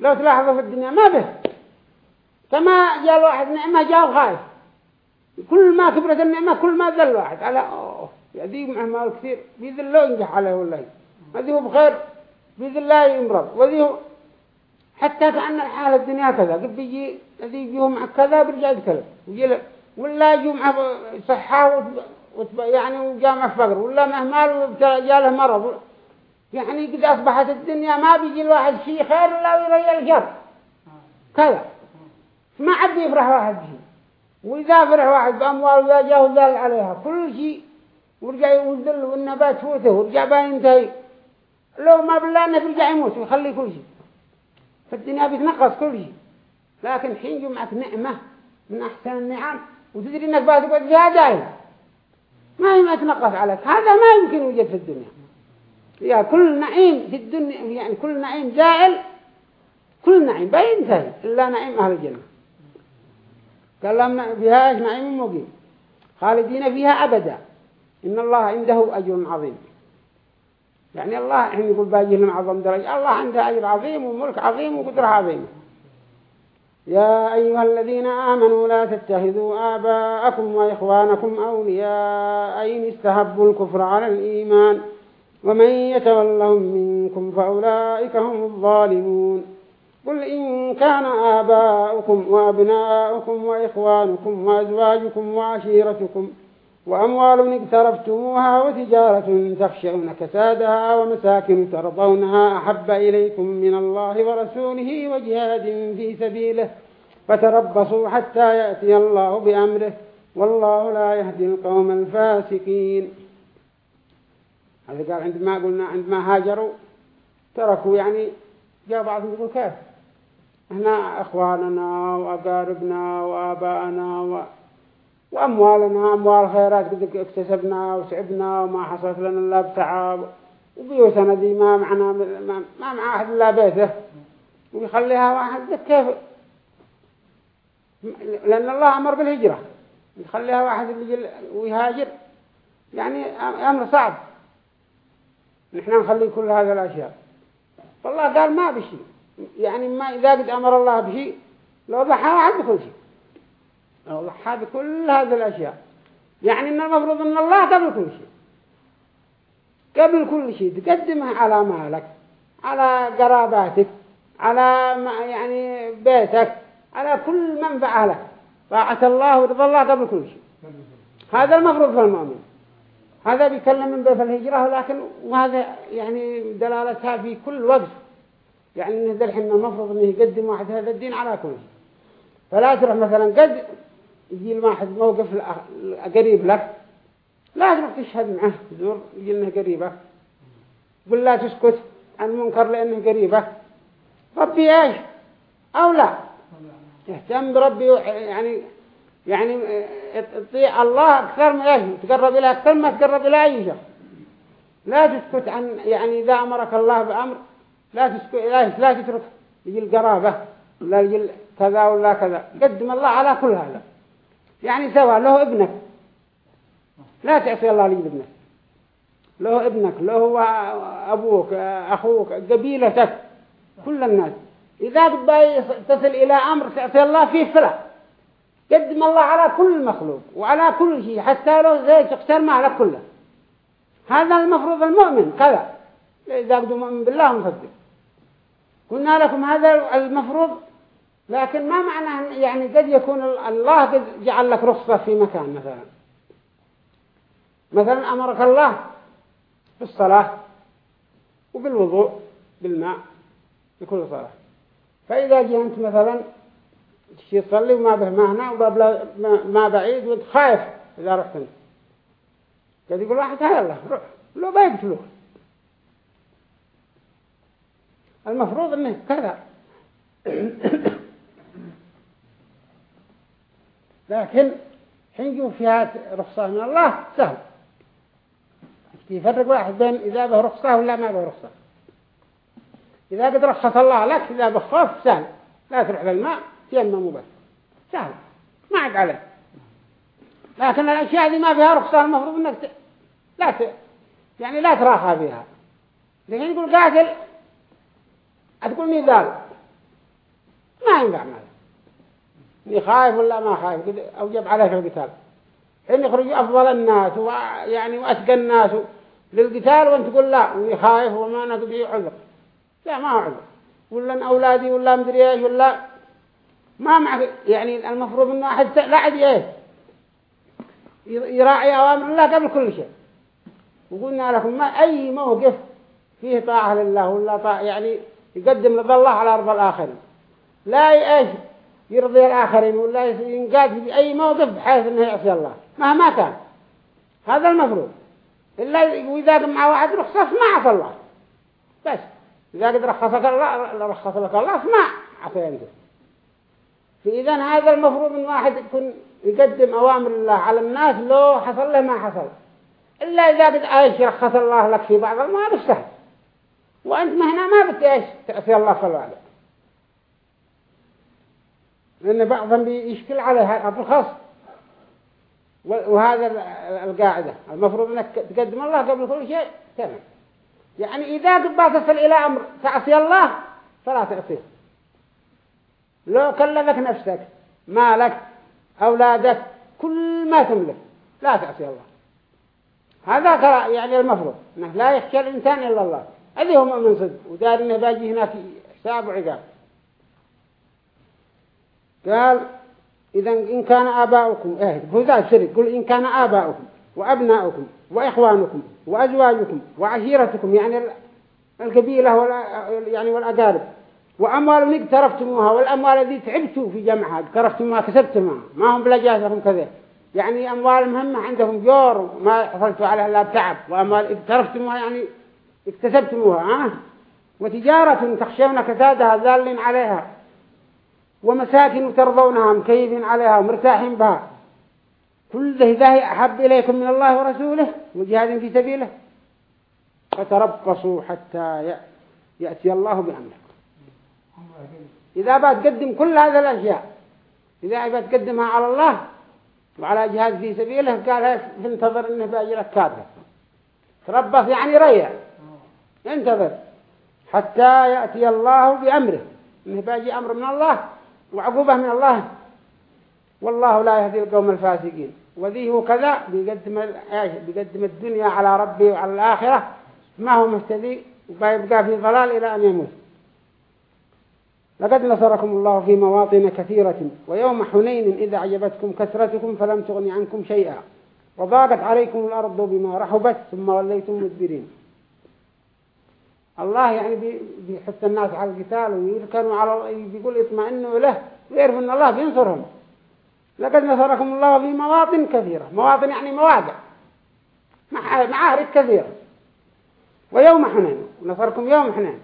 لو تلاحظوا في الدنيا ما به. كما جاء الواحد نعمة جاء خايف. كل ما كبرت النعمة كل ما ذل الواحد. على أوه يدي معه مال كثير. بيذل ينجح عليه والله. هذه هو بخير. بيذل لا يمرض. وذي هو حتى كأن الحالة الدنيا كذا. قد بيجي الذي يجيه مع كذا برجع يتكلم. يجي ولا يجي معه صحة يعني وجامع فقر ولا مهمال وجاله مرض. يعني قد أصبحت الدنيا ما بيجي الواحد شيء خير إلا ويري الشر. كذا. ما عاد يفرح واحد به وإذا فرح واحد بأموال وإذا جاه ذل عليها كل شيء ورجع يوزل والنبات فوته ورجع بينتهي لو ما بالله انه برجع يموت ويخلي كل شيء فالدنيا بتنقص كل شيء لكن حين جمعك نعمة من أحسن النعم وتدري إنك بتقعد فيها دائما ما هي ما تنقص عليك. هذا ما يمكن يوجد في الدنيا. يا كل نعيم في الدنيا يعني كل نعيم زائل كل نعيم. بينتهي إلا نعيم أهل الجنة. قال لهم فيها نعيم مقيم. خالدين فيها أبدا. إن الله عنده أجر عظيم. يعني الله يقول باجي لهم عظم درجة. الله عنده أجر عظيم وملك عظيم وقدرة عظيمة. يا أيها الذين آمنوا لا تتخذوا آباءكم وإخوانكم أولياء إن استهبوا الكفر على الإيمان ومن يتولهم منكم فأولئك هم الظالمون قل إن كان آباؤكم وأبناؤكم وإخوانكم وأزواجكم وعشيرتكم وأموال اقترفتموها وتجارة تخشون كسادها ومساكن ترضونها أحب إليكم من الله ورسوله وجهاد في سبيله فتربصوا حتى يأتي الله بأمره والله لا يهدي القوم الفاسقين. هذا قال عندما قلنا عندما هاجروا تركوا يعني جاء بعضهم يقول كيف؟ إحنا إخواننا وأقاربنا وآباءنا و... وأموالنا أموال خيرات قد اكتسبنا وسعبنا وما حصلت لنا إلا بتعب. وبيوتنا دي ما معنا ما, مع أحد إلا بيته. ويخليها واحد كيف؟ لأن الله أمر بالهجرة. يخليها واحد ويهاجر. يعني أمر صعب. نحن نخلي كل هذه الأشياء. فالله قال ما بشيء. يعني ما إذا قد أمر الله بشيء لو ضحى واحد بكل شيء. ضحى بكل هذه الأشياء. يعني إن المفروض أن الله قبل كل شيء. قبل كل شيء تقدمه على مالك على قراباتك على يعني بيتك على كل منفعة لك. طاعة الله ورضا الله قبل كل شيء. هذا المفروض في المؤمن. هذا بيكلم من بيت الهجرة لكن وهذا يعني دلالتها في كل وقت. يعني إنه ذا الحين المفروض إنه يقدم واحد هذا الدين على كل شيء. فلا تروح مثلا قد يجي الواحد موقف قريب لك لا تروح تشهد معه تدور يجي إنه قريبك قل لا تسكت عن منكر لأنه قريبك ربي إيش؟ أو لا؟ يهتم بربي يعني يعني تطيع الله أكثر ما إيش؟ تقرب إلى أكثر ما تقرب إلى أي شخص لا تسكت عن يعني إذا أمرك الله بأمر لا تسكت لا لا تترك. يجي القرابة لا يجي كذا ولا كذا. قدم الله على كل هذا. يعني سواء له ابنك. لا تعصي الله لي ابنك. له ابنك له أبوك أخوك قبيلتك كل الناس. إذا تصل إلى أمر تعصي الله فيه فلا. قدم الله على كل مخلوق وعلى كل شيء حتى لو زي تختار مالك كله. هذا المفروض المؤمن كذا. إذا قدوا مؤمن بالله مصدق. قلنا لكم هذا المفروض لكن ما معنى يعني قد يكون الله قد جعل لك رخصة في مكان مثلا. مثلا أمرك الله بالصلاة وبالوضوء بالماء بكل صلاة. فإذا جي أنت مثلا تشي تصلي وما به ما هنا وباب ما بعيد وأنت خايف إذا رحت. انت قد يقول واحد الله روح. لو بيقتلوه المفروض إنه كذا. لكن حين يجوا فيها رخصة من الله سهل. يفرق واحد بين إذا به رخصة ولا ما به رخصة. إذا قد رخص الله لك إذا بخوف سهل. لا تروح للماء تيمم بس سهل. ما عد عليه لكن الأشياء دي ما فيها رخصة المفروض أنك ت... لا ت... يعني لا تراخى فيها لكن يقول قاتل تقول ميزان. ما ينفع ماذا خايف ولا ما خايف؟ أوجب عليه في القتال. حين يخرج أفضل الناس ويعني واتقى الناس للقتال وأنت تقول لا اني خايف وما نقضي عذر. لا ما هو عذر. ولا أولادي ولا مدري إيش ولا ما مع يعني المفروض إنه أحد لا عاد إيه يراعي أوامر الله قبل كل شيء. وقلنا لكم ما أي موقف فيه طاعة لله ولا طاعة يعني يقدم رضا الله على أرض الآخرين لا إيش يرضي الآخرين ولا ينقاد في أي موقف بحيث أنه يعصي الله مهما كان. هذا المفروض. إلا وإذا مع واحد رخصة ما عصى الله. بس. إذا قد رخصك الله رخص لك الله اسمع عصي أنت. فإذا هذا المفروض أن واحد يكون يقدم أوامر الله على الناس لو حصل له ما حصل. إلا إذا قد عايش رخص الله لك في بعض ما بيستحق وأنت مهنا ما بتعيش تأسي الله صلى الله عليه لأن بعضهم بيشكل عليها الرخص وهذا القاعدة. المفروض أنك تقدم الله قبل كل شيء. تمام. يعني إذا تصل إلى أمر تعصي الله فلا تعصيه. لو كلفك نفسك مالك أولادك كل ما تملك لا تعصي الله. هذا يعني المفروض. أنه لا يخشى الإنسان إلا الله. هذه هو مؤمن صدق؟ ودار إنه باجي هناك حساب وعقاب قال إذا إن كان آباؤكم إيه فذا سرق قل إن كان آباؤكم وأبناؤكم وإخوانكم وأزواجكم وعشيرتكم يعني القبيلة ولا يعني والأقارب وأموال اقترفتموها والأموال التي تعبتوا في جمعها اقترفتموها كسبتموها ما هم بلا جاهزهم كذا. يعني أموال مهمة عندهم جور ما حصلتوا عليها إلا بتعب وأموال اقترفتموها يعني اكتسبتموها ها؟ وتجارة تخشون كسادها ذال عليها. ومساكن ترضونها مكيف عليها ومرتاحين بها. كل ذا أحب إليكم من الله ورسوله وجهاد في سبيله. فتربصوا حتى يأتي الله بأمره. إذا بتقدم كل هذه الأشياء إذا بتقدمها على الله وعلى جهاد في سبيله قال انتظر إنه بأجرك كافر. تربص يعني ريع. انتظر. حتى يأتي الله بأمره. إنه باجي أمر من الله. وعقوبة من الله. والله لا يهدي القوم الفاسقين. وذي كذا بيقدم بيقدم الدنيا على ربي وعلى الآخرة. ما هو مهتدي ويبقى في ضلال إلى أن يموت. لقد نصركم الله في مواطن كثيرة. ويوم حنين إذا عجبتكم كثرتكم فلم تغني عنكم شيئا. وضاقت عليكم الأرض بما رحبت ثم وليتم مدبرين. الله يعني بيحث الناس على القتال ويركنوا على بيقول يطمئنوا له ويعرفوا أن الله بينصرهم. لقد نصركم الله في مواطن كثيرة. مواطن يعني مواقع. معارك كثيرة. ويوم حنين. نصركم يوم حنين.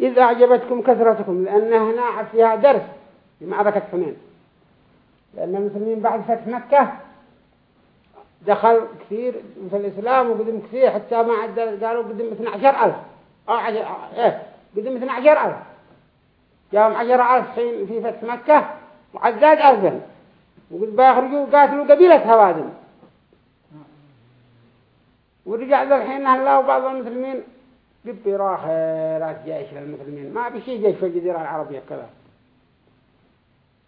إذا أعجبتكم كثرتكم لأن هنا فيها درس في معركة حنين. لأن المسلمين بعد فتح مكة دخل كثير في الإسلام وقدم كثير حتى ما عد قالوا قدم 12 ألف. أو عشر إيه قدم 12 ألف. جاءهم 10 ألف حين في فتح مكة وعزاد ألفا وقد بيخرجوا قاتلوا قبيلة هوازن ورجع ذا الحين الله بعض المسلمين قد راح راس جيش للمسلمين. ما بشي جيش في الجزيرة العربية كذا.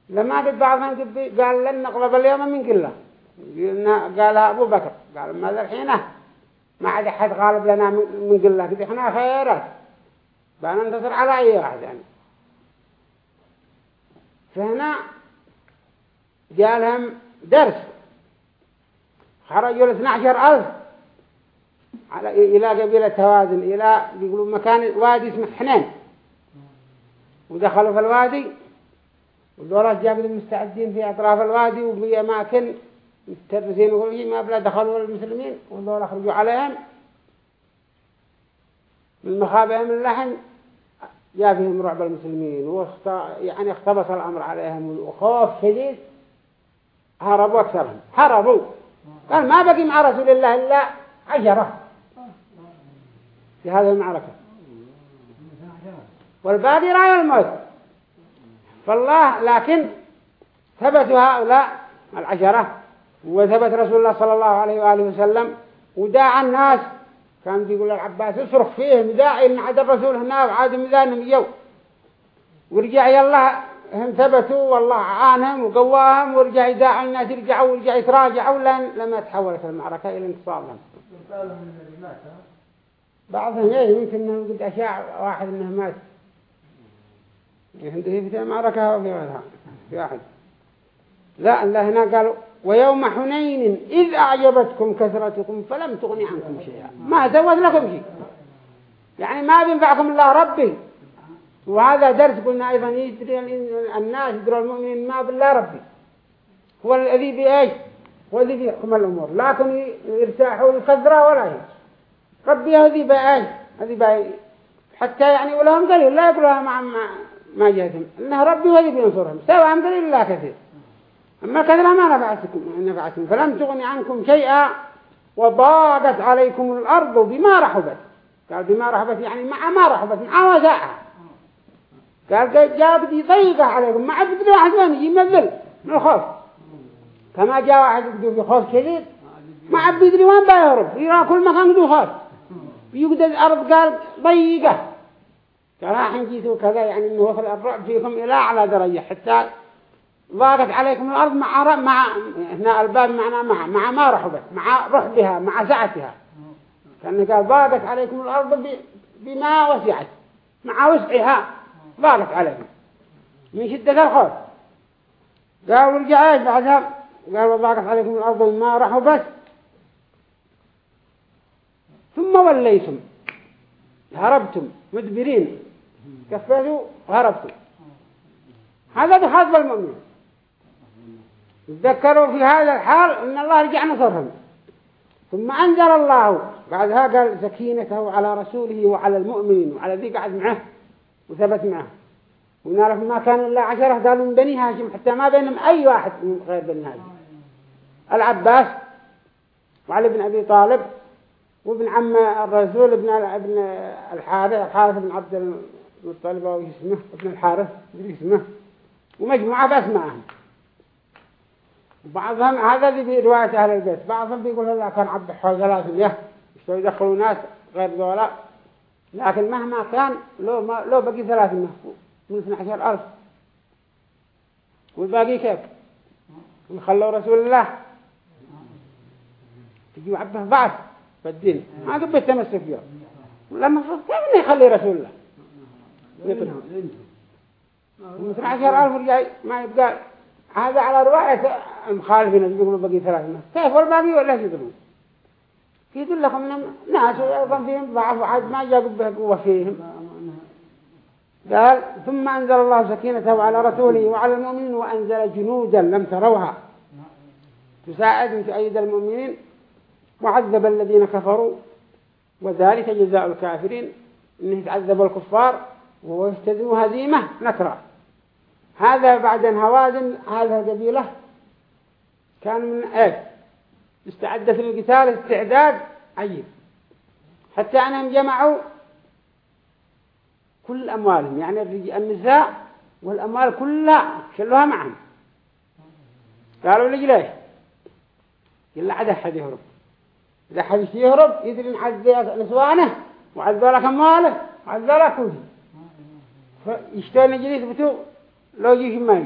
لما بعضهم قال لن نقلب اليوم من قلة. قالها أبو بكر قال ماذا الحين ما عاد أحد غالب لنا من قلة قد إحنا خيرات. بننتصر على أي واحد يعني. فهنا جالهم درس. خرجوا الاثنى عشر ألف. على إلى قبيلة هوازن إلى يقولوا مكان وادي اسمه حنين. ودخلوا في الوادي. ودولات جابوا المستعدين في أطراف الوادي وفي أماكن مترسين وكل ما بلا دخلوا المسلمين ودول خرجوا عليهم. من مخابئهم اللحن جاء فيهم رعب المسلمين واخت... يعني اختبص الأمر عليهم وخوف شديد هربوا أكثرهم. هربوا. قال ما بقي مع رسول الله إلا عشرة. في هذه المعركة. والباقي رأي الموت. فالله لكن ثبتوا هؤلاء العشرة. وثبت رسول الله صلى الله عليه وآله وسلم وداع الناس. كان بيقول العباس اصرخ فيهم داعي إن عاد الرسول هنا وعاد مذانهم يو. ورجع يلا هم ثبتوا والله عانهم وقواهم ورجع يداعوا الناس يرجعوا ورجع يتراجعوا لن لما تحولت المعركة إلى انتصارهم بعضهم إيه يمكن إنه قد أشاع واحد إنه مات. عنده في المعركة وفي غيرها في واحد. لا الله هنا قالوا ويوم حنين إذ أعجبتكم كثرتكم فلم تغني عنكم شيئا. ما زود لكم شيء. يعني ما بينفعكم الله ربي. وهذا درس قلنا أيضا يدري الناس يدري المؤمنين ما بالله ربي. هو الذي بإيش؟ هو الذي بيحكم الأمور. لكن يرتاحوا الكذرة ولا هي ربي هذي بإيش؟ هذي بإيش؟ حتى يعني ولهم قليل لا يقولها مع ما جهتهم إنه ربي هذي بينصرهم. سواء قليل لا كثير. أما كذا ما نفعتكم نفعتكم فلم تغني عنكم شيئا وضاقت عليكم الأرض بما رحبت. قال بما رحبت يعني مع ما رحبت مع وزاعها قال جاء بدي يضيقه عليكم ما عبد واحد وين يجي يمثل من الخوف. كما جاء واحد يقدر في خوف شديد ما عبد يدري وين بيهرب يرى كل مكان يقدر خوف. يقدر الأرض قال ضيقة. قال الحين جيتوا كذا يعني إنه وصل الرعب فيكم إلى أعلى درجة حتى ضاقت عليكم الأرض مع مع هنا الباب معنا مع مع ما رحبت مع رحبها مع سعتها. كان قال ضاقت عليكم الأرض بما وسعت مع وسعها ضاقت عليكم. من شدة الخوف. قال ورجع إيش بعدها قال وضاقت عليكم الأرض بما رحبت ثم وليتم. هربتم مدبرين. كفيتوا وهربتم هذا بخاطب المؤمنين. تذكروا في هذا الحال إن الله رجع نصرهم. ثم أنزل الله بعدها قال سكينته على رسوله وعلى المؤمنين وعلى ذي قعد معه وثبت معه. ونعرف ما كان إلا عشرة قالوا من بني هاشم حتى ما بينهم أي واحد من غير بني هاشم. العباس وعلي بن أبي طالب وابن عم الرسول ابن ابن الحارث الحارث بن عبد المطلب أو اسمه ابن الحارث اسمه ومجموعة بأسمائهم. بعضهم هذا اللي رواية أهل البيت بعضهم بيقول الله كان عبد حول ثلاثمية يشتروا يدخلوا ناس غير ذولا. لكن مهما كان لو ما لو بقي ثلاثمية من 12 ألف. والباقي كيف؟ وخلوا رسول الله. تجي عبده ضعف بالدين ما قبل تمسك فيه. لما كيف يخلي رسول الله؟ يطلع من 12 ألف رجاي ما يبقى هذا على رواية المخالفين يقولون بقي ثلاثة كيف؟ والباقي ولا يدرون يدل لكم ناس أيضا فيهم ضعف وعد ما جاء به قوة فيهم. قال ثم أنزل الله سكينته على رسوله وعلى المؤمنين وأنزل جنودا لم تروها. تساعد وتؤيد المؤمنين وعذب الذين كفروا وذلك جزاء الكافرين. إنه يتعذب الكفار وهو يستذنوا هزيمة نكرة. هذا بعد هوازن هذا القبيلة كان من إيه استعدت للقتال استعداد عجيب. حتى أنهم جمعوا كل أموالهم يعني النساء والأموال كلها شلوها معهم. قالوا لي ليش؟ إلا عد أحد يهرب. إذا أحد يهرب يدري إن حد نسوانه وعد لك أمواله وعد لك كله فيشتري نجلس بتو لو يجي ماي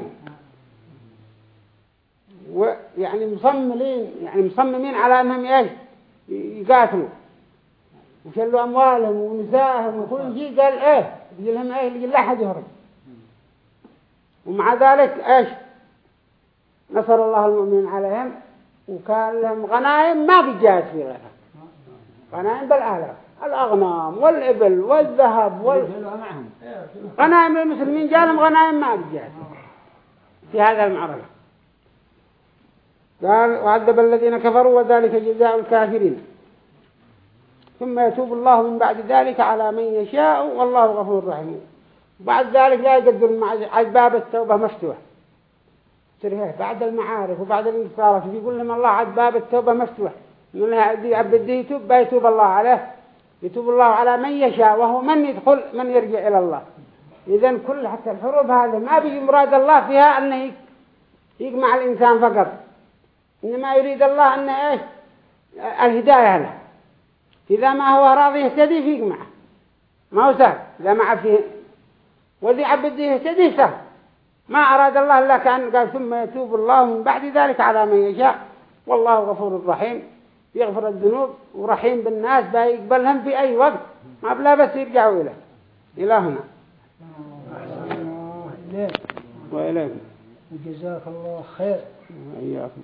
ويعني مصممين يعني مصممين على أنهم إيش؟ يقاتلوا. وشلوا أموالهم ونسائهم وكل شيء قال إيه؟ يجي لهم إيه؟ اللي لا احد يهرب. ومع ذلك إيش؟ نصر الله المؤمنين عليهم وكان لهم غنائم ما بجاز في غيرها غنائم بالآلاف الأغنام والإبل والذهب وال... غنائم المسلمين جالهم غنائم ما بجاز في هذا المعركة قال وعذب الذين كفروا وذلك جزاء الكافرين. ثم يتوب الله من بعد ذلك على من يشاء والله غفور رحيم. بعد ذلك لا يقدر باب التوبة مفتوح. بعد المعارف وبعد الانتصارات يقول لهم الله عد باب التوبة مفتوح. من عبد يتوب بيتوب الله عليه. يتوب الله على من يشاء وهو من يدخل من يرجع إلى الله. إذا كل حتى الحروب هذه ما بيجي مراد الله فيها أنه يجمع الإنسان فقط. إنما يريد الله أن إيش؟ الهداية له. إذا ما هو راضي يهتدي فيك معه ما هو سهل. إذا ما فيه وذي عبد يهتدي سهل. ما أراد الله إلا كأن قال ثم يتوب الله من بعد ذلك على من يشاء. والله غفور رحيم. يغفر الذنوب ورحيم بالناس بيقبلهم في أي وقت. ما بلا بس يرجعوا إليه إلى هنا وإليكم. وجزاك الله خير. وإياكم.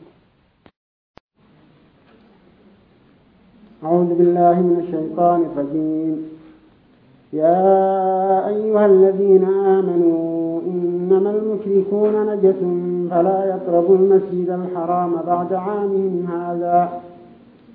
أعوذ بالله من الشيطان الرجيم. يا أيها الذين آمنوا إنما المشركون نجس فلا يقربوا المسجد الحرام بعد عامهم هذا.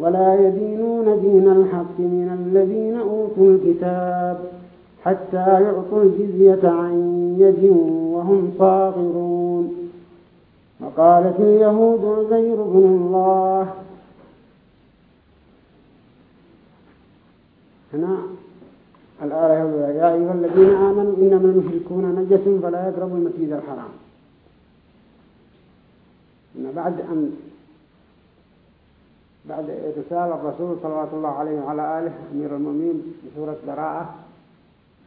ولا يدينون دين الحق من الذين أوتوا الكتاب حتى يعطوا الجزية عن يد وهم صاغرون. وقالت اليهود عزير بن الله. هنا الآية يا أيها الذين آمنوا إنما المشركون نجس فلا يقربوا المسجد الحرام. بعد أن بعد إرسال الرسول صلى الله عليه وعلى آله أمير المؤمنين بسورة براءة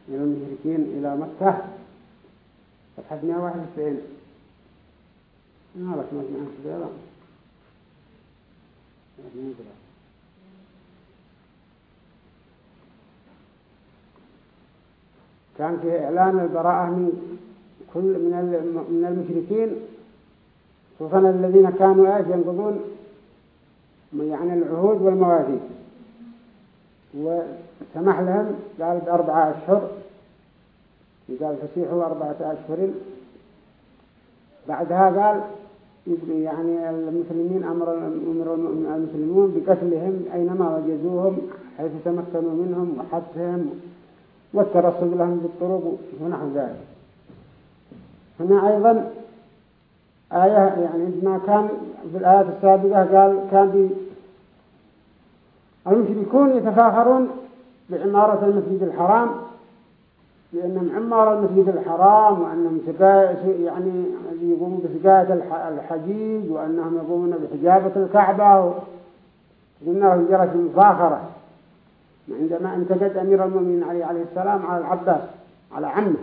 من المشركين إلى مكة. صفحة 191 ما لك سمعت كذا كان في إعلان البراءة من كل من المشركين خصوصا الذين كانوا إيش ينقضون يعني العهود والمواثيق وسمح لهم قال بأربعة أشهر. قال فسيحوا أربعة أشهر. بعدها قال يعني المسلمين أمر المسلمون بقتلهم أينما وجدوهم حيث تمكنوا منهم وحبسهم والترصد لهم بالطرق ونحو ذلك. هنا أيضا آية يعني ما كان في الآيات السابقة قال كان المشركون يتفاخرون بعمارة المسجد الحرام لأنهم عمار المسجد الحرام وأنهم يعني يقومون بسقاية الحجيج وأنهم يقومون بحجابة الكعبة وقلنا لهم جرت المفاخرة عندما انتقد أمير المؤمنين علي عليه السلام على العباس على عمه.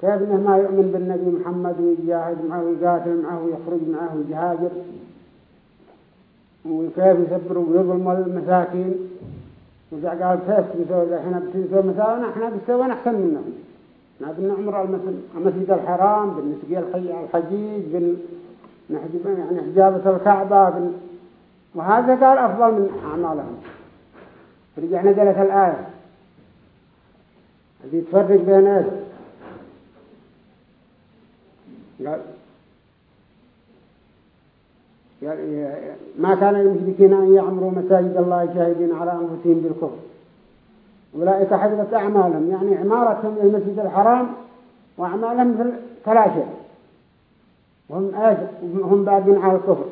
كيف إنه ما يؤمن بالنبي محمد ويجاهد معه ويقاتل معه ويخرج معه ويهاجر؟ وكيف يسبر ويظلم المساكين؟ وجاء قال كيف تسوي إحنا بتسوي مساونا إحنا بنسوي أحسن منهم. إحنا بنعمر المسجد الحرام بنسقي الحجيج بن يعني حجابة الكعبة بن وهذا قال أفضل من أعمالهم. فرجع نزلت الآية. التي تفرق بين إيش؟ قال ما كان المشركين أن يعمروا مساجد الله شاهدين على أنفسهم بالكفر. أولئك حدثت أعمالهم يعني عمارتهم للمسجد الحرام وأعمالهم مثل ثلاثة وهم هم باقين على الكفر.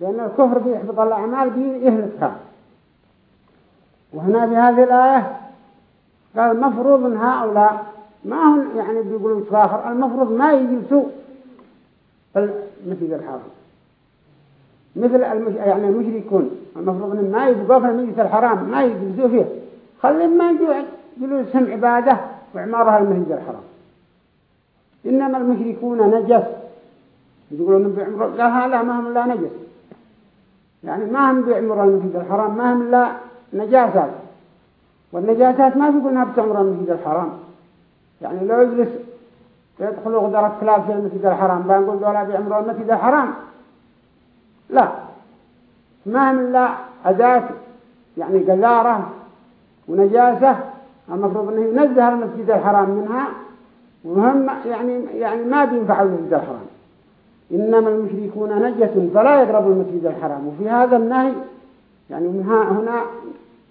لأن الكفر بيحبط الأعمال بيهلكها. وهنا في هذه الآية قال المفروض إن هؤلاء ما هم يعني بيقولوا يتفاخر المفروض ما يجلسوا في المسجد الحرام. مثل المش... يعني المشركون. المفروض ان ما يبقوا في المسجد الحرام ما يجلسوا فيه. خليهم ما يجوا جلوسهم عبادة وعمارها المسجد الحرام. إنما المشركون نجس. يقولون بعمر قال هذا ما هم لا نجس. يعني ما هم بعمر المسجد الحرام ما هم لا نجاسات. والنجاسات ما في قلنا بتعمر المسجد الحرام. يعني لو يجلس يدخلوا غدرة كلاب في المسجد الحرام بنقول دولا بيعمروا المسجد الحرام. لا. ما هم إلا أداة يعني قذارة ونجاسة المفروض أنه ينزه المسجد الحرام منها وهم يعني يعني ما بينفعوا المسجد الحرام. إنما المشركون نجس فلا يقربوا المسجد الحرام. وفي هذا النهي يعني من هنا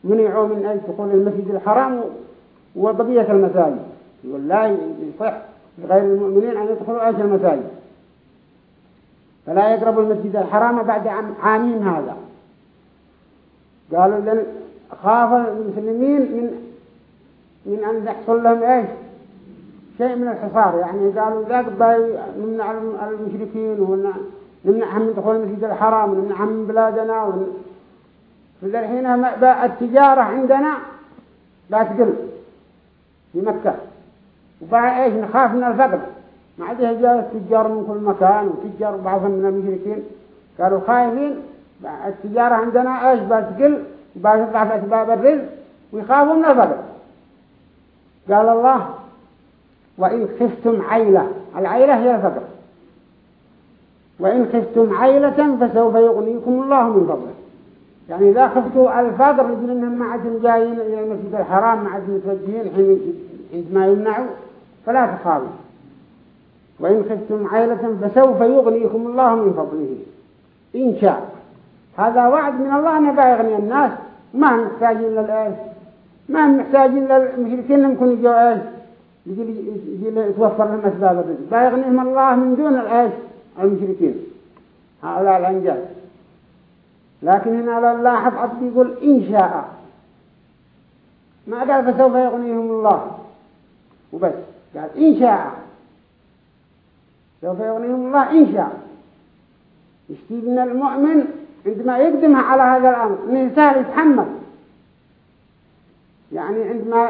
منعوا من أن دخول المسجد الحرام وبقية المساجد. يقول لا يصح لغير المؤمنين أن يدخلوا أيش المساجد. فلا يقربوا المسجد الحرام بعد عامين هذا. قالوا لن خاف المسلمين من من أن يحصل لهم إيش؟ شيء من الحصار. يعني قالوا ذاك نمنع المشركين ونمنعهم من دخول المسجد الحرام ونمنعهم من بلادنا فذا الحين التجارة عندنا لا تقل في مكة. وبقى إيش؟ نخاف من الفقر. ما عاد جاء التجار من كل مكان وتجار بعضهم من المشركين قالوا خايفين التجارة عندنا إيش بتقل؟ بتضع في أسباب الرزق ويخافوا من الفقر قال الله وإن خفتم عيلة العيلة هي الفقر. وإن خفتم عيلة فسوف يغنيكم الله من فضله. يعني إذا خفتوا الفقر يقول إنهم ما عاد جايين إلى المسجد الحرام ما عاد متوجهين عندما يمنعوا فلا تخافوا. وإن خفتم عيلة فسوف يغنيكم الله من فضله. إن شاء. هذا وعد من الله أنه بيغني الناس. ما هم محتاجين للآية ما هم محتاجين للمشركين لهم يكونوا يجوا يجي يتوفر لهم أسباب الرزق بيغنيهم الله من دون الآية المشركين. هؤلاء الأنجاز. لكن هنا لاحظ عبد يقول إن شاء. ما قال فسوف يغنيهم الله. وبس. قال إن شاء. سوف يغنيهم الله إن شاء يشتي من المؤمن عندما يقدمها على هذا الأمر. إنه سهل يتحمل يعني عندما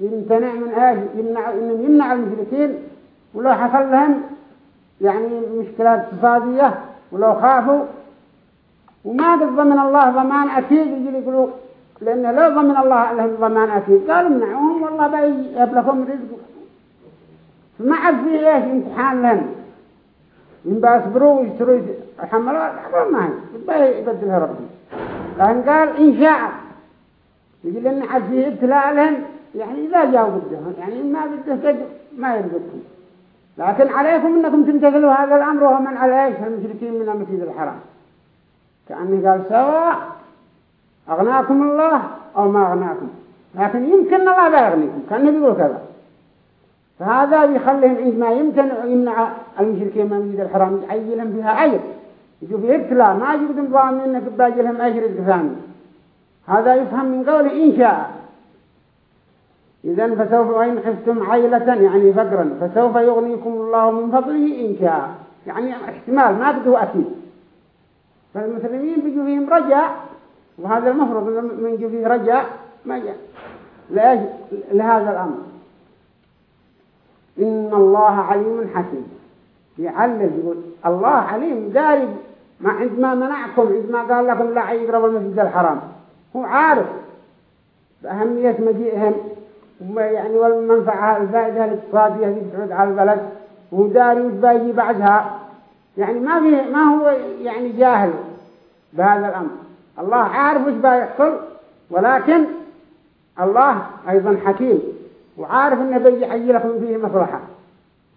يمتنع من إيش يمنع انهم يمنع المشركين ولو حصل لهم يعني مشكلات اقتصادية ولو خافوا. وما قد ضمن الله ضمان أكيد؟ يجي يقولوا لأنه لو ضمن الله لهم ضمان أكيد. قالوا منعوهم والله بيجيب لكم رزق فما عاد فيه إيش امتحان لهم من بيصبروا ويشتروا يحملوا ما هي. يبدلها ربي. لكن قال إن شاء. يقول لأن عاد فيه ابتلاء لهم. يعني إذا جاءوا بده يعني ما بده ما يرزقكم لكن عليكم أنكم تمتثلوا هذا الأمر وهو من على إيش؟ المشركين من المسجد الحرام. كأنه قال سواء أغناكم الله أو ما أغناكم. لكن يمكن الله لا يغنيكم. كأنه بيقول كذا. فهذا بيخليهم عندما يمكن يمنع المشركين من المسجد الحرام يعيلهم فيها عيب يجوا فيه ابتلاء ما يجوا ضامن إنك باجي لهم اجر ثاني. هذا يفهم من قوله إن شاء. إذن فسوف وإن خفتم عيلة يعني فقرا فسوف يغنيكم الله من فضله إن شاء. يعني احتمال ما بده أكيد. فالمسلمين بيجوا فيهم رجاء وهذا المفروض من يجوا فيه رجاء ما جاء. لهذا الأمر. إن الله عليم حكيم. يعلل يقول الله عليم داري. ما عندما منعكم عندما قال لكم لا يقربوا المسجد الحرام. هو عارف بأهمية مجيئهم يعني والمنفعة الفائدة الاقتصادية اللي بتعود على البلد. وهو داري وش بايجي بعدها. يعني ما في ما هو يعني جاهل بهذا الأمر. الله عارف وش بيحصل ولكن الله أيضا حكيم. وعارف أنه بيجي حي لكم فيه مصلحة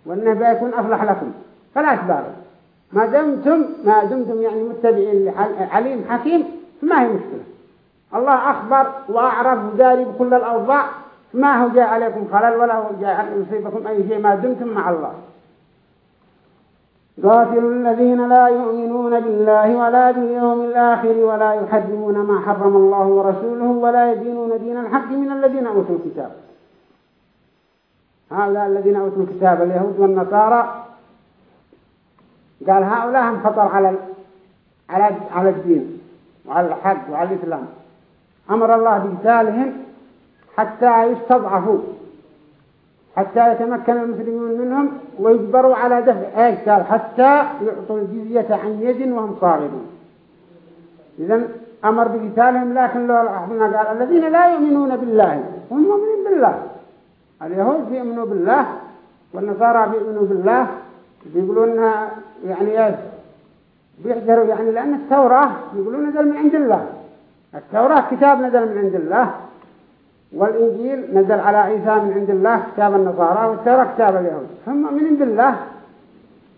وأنه بيكون أفلح لكم. فلا تبالغ ما دمتم ما دمتم يعني متبعين لعليم حكيم فما هي مشكلة. الله أخبر وأعرف وداري بكل الأوضاع ما هو جاء عليكم خلل ولا هو جاء يصيبكم أي شيء ما دمتم مع الله. قاتلوا الذين لا يؤمنون بالله ولا باليوم الآخر ولا يحرمون ما حرم الله ورسوله ولا يدينون دين الحق من الذين أوتوا الكتاب. هؤلاء الذين أوتوا الكتاب اليهود والنصارى قال هؤلاء هم خطر على على على الدين وعلى الحق وعلى الإسلام. أمر الله بقتالهم حتى يستضعفوا حتى يتمكن المسلمون منهم ويجبروا على دفع. قال؟ حتى يعطوا الجزية عن يد وهم صاغرون. إذا أمر بقتالهم لكن لو قال الذين لا يؤمنون بالله هم مؤمنين بالله. اليهود بيؤمنوا بالله والنصارى بيؤمنوا بالله. بيقولون يعني إيش؟ بيحذروا يعني لأن التوراة يقولون نزل من عند الله. التوراة كتاب نزل من عند الله والإنجيل نزل على عيسى من عند الله كتاب النصارى والتوراة كتاب اليهود. هم من عند الله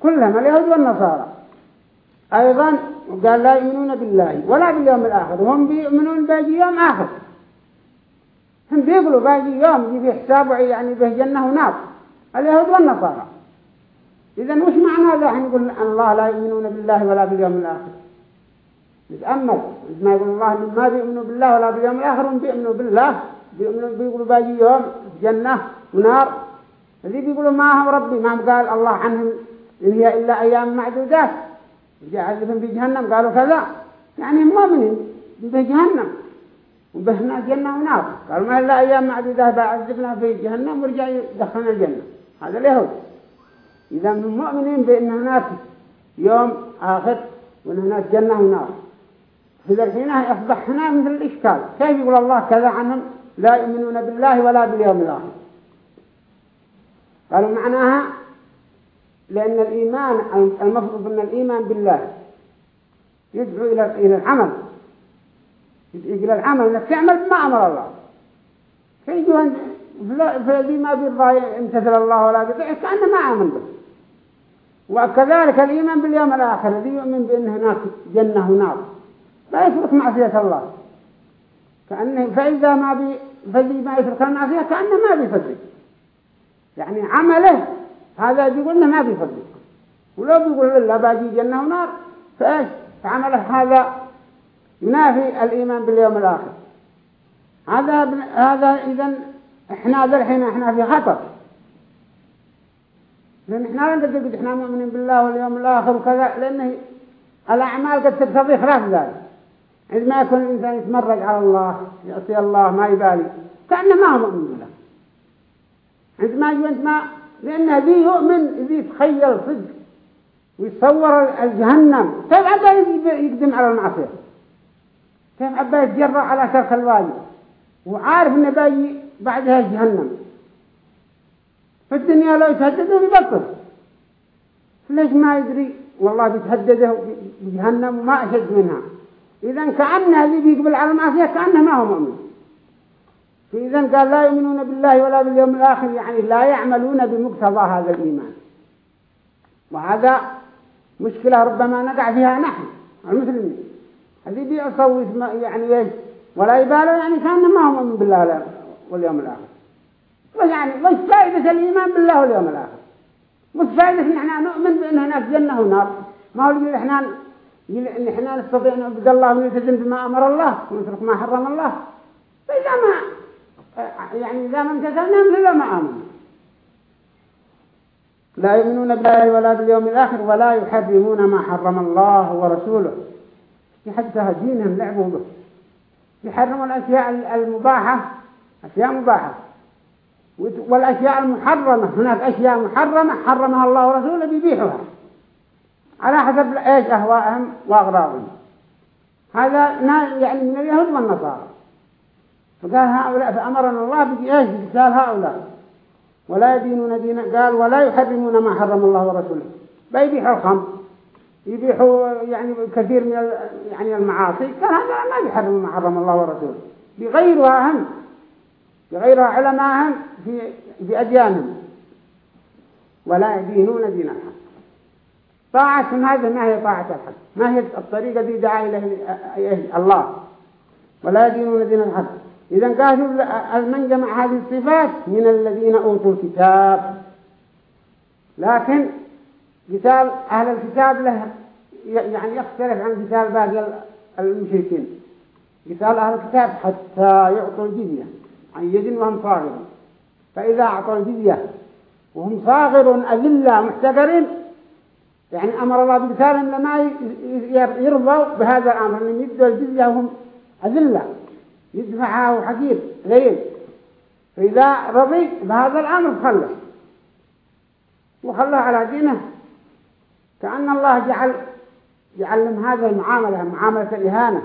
كلهم اليهود والنصارى. أيضا قال لا يؤمنون بالله ولا باليوم الآخر وهم بيؤمنون باقي يوم آخر. هم بيقولوا باقي يوم يجي حسابه يعني به جنة ونار. اليهود والنصارى إذا وش معنى ذا نقول أن الله لا يؤمنون بالله ولا باليوم الآخر. نتأمل ما يقول الله ما بيؤمنوا بالله ولا باليوم الآخر هم بيؤمنوا بالله. بيؤمنوا بيقولوا باقي يوم جنة ونار. الذي بيقولوا ما هو ربي ما قال الله عنهم إن هي إلا أيام معدودات. جاء عذبهم في جهنم قالوا كذا. يعني مؤمنين في جهنم وبهنا جنة ونار قالوا ما إلا أيام معدودات بعذبنا في جهنم ورجع يدخلنا الجنة. هذا اليهود إذا من مؤمنين بأن هناك يوم آخر وأن هناك جنة ونار في الحين أصبح هنا مثل الإشكال. كيف يقول الله كذا عنهم؟ لا يؤمنون بالله ولا باليوم الآخر. قالوا معناها لأن الإيمان المفروض أن الإيمان بالله يدعو إلى العمل. إلى العمل أنك تعمل بما أمر الله. فيجوا فالذي ما بيرضى يمتثل الله ولا بيطيع كأنه ما آمن به. وكذلك الإيمان باليوم الآخر الذي يؤمن بأن هناك جنة ونار لا يترك معصية الله. كأنه فإذا ما بي فالذي ما يترك المعصية كأنه ما بيفرق يعني عمله هذا يقول إنه ما بيفرق ولو بيقول لا باقي جنة ونار فإيش؟ فعمله هذا ينافي الإيمان باليوم الآخر. هذا هذا إذا إحنا ذا إحنا في خطر. لأن إحنا لا نقدر إحنا مؤمنين بالله واليوم الآخر وكذا لأن الأعمال قد تقتضي خلاف ذلك. عندما يكون الإنسان يتمرد على الله يعطي الله ما يبالي. كأنه ما هو مؤمن بالله. عندما يجي أنت ما لأن ذي يؤمن ذي يتخيل صدق ويتصور الجهنم. عبا يقدم على المعصية. كيف عبا يتجرأ على ترك الواجب وعارف أنه باجي بعدها جهنم. في الدنيا لو يتهدده بيبطل ليش ما يدري؟ والله بيتهدده بجهنم وما أشد منها. إذا كأنه اللي بيقبل على المعصية كأنه ما هو مؤمن. فإذا قال لا يؤمنون بالله ولا باليوم الآخر يعني لا يعملون بمقتضى هذا الإيمان. وهذا مشكلة ربما نقع فيها نحن المسلمين. الذي بيعصوا يعني إيش؟ ولا يبالوا يعني كأن ما هم مؤمن بالله واليوم الآخر. ويعني وش فائدة الإيمان بالله واليوم الآخر. مش فائدة إن إحنا نؤمن بأن هناك جنة ونار. ما هو اللي إحنا إن إحنا نستطيع أن نعبد الله ونلتزم بما أمر الله ونترك ما حرم الله. فإذا ما يعني إذا ما امتثلنا فلا ما آمنا لا يؤمنون بالله ولا باليوم الآخر ولا يحرمون ما حرم الله ورسوله. حتى دينهم لعبوا به. يحرموا الأشياء المباحة أشياء مباحة. والأشياء المحرمة هناك أشياء محرمة حرمها الله ورسوله بيبيحها على حسب إيش أهواءهم وأغراضهم. هذا يعني من اليهود والنصارى. فقال هؤلاء فأمرنا الله بإيش بقتال هؤلاء. ولا يدينون دين قال ولا يحرمون ما حرم الله ورسوله. بيبيحوا الخمر. يبيحوا يعني كثير من يعني المعاصي قال هذا ما بيحرموا ما حرم الله ورسوله. بغيرها هم بغيرها علماءهم في في أديانهم. ولا يدينون دين الحق. طاعة هذا ما هي طاعة الحق. ما هي الطريقة التي دعا إليه الله. ولا يدينون دين الحق. إذا قالوا من جمع هذه الصفات من الذين أوتوا الكتاب. لكن قتال أهل الكتاب له يعني يختلف عن قتال باقي المشركين. قتال أهل الكتاب حتى يعطوا الجزية عن يد وهم صاغرون. فإذا أعطوا الجزية وهم صاغر أذلة محتقرين يعني أمر الله بقتالهم لما يرضوا بهذا الأمر. أنهم يدوا الجزية وهم أذلة. يدفعها حقير غير فإذا رضي بهذا الأمر خلص وخلاه على دينه. كأن الله جعل يعلم هذا المعاملة معاملة الإهانة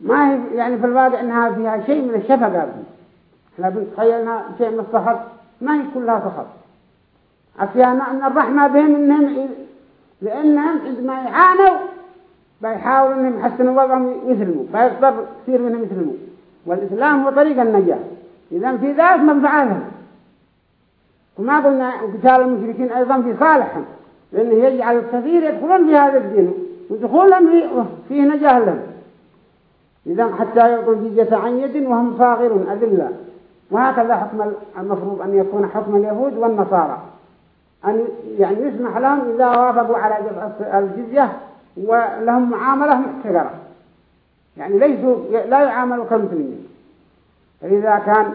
ما هي يعني في الواقع إنها فيها شيء من الشفقة. إحنا بنتخيل انها شيء من السخط ما هي كلها سخط أفيها أن الرحمة بهم إنهم لأنهم عندما يعانوا بيحاولوا إنهم يحسنوا وضعهم يسلموا فيقدر كثير منهم يسلموا. والإسلام هو طريق النجاة. إذا في ذلك منفعتهم وما قلنا قتال المشركين أيضا في صالحهم. لأنه يجعل الكثير يدخلون في هذا الدين. ودخولهم فيه نجاة لهم. إذا حتى يعطوا الجزية عن يد وهم صاغرون أذلة. وهكذا حكم المفروض أن يكون حكم اليهود والنصارى. أن يعني يسمح لهم إذا وافقوا على الجزية ولهم معاملة محتقرة. يعني ليسوا لا يعاملوا كمسلمين. فإذا كان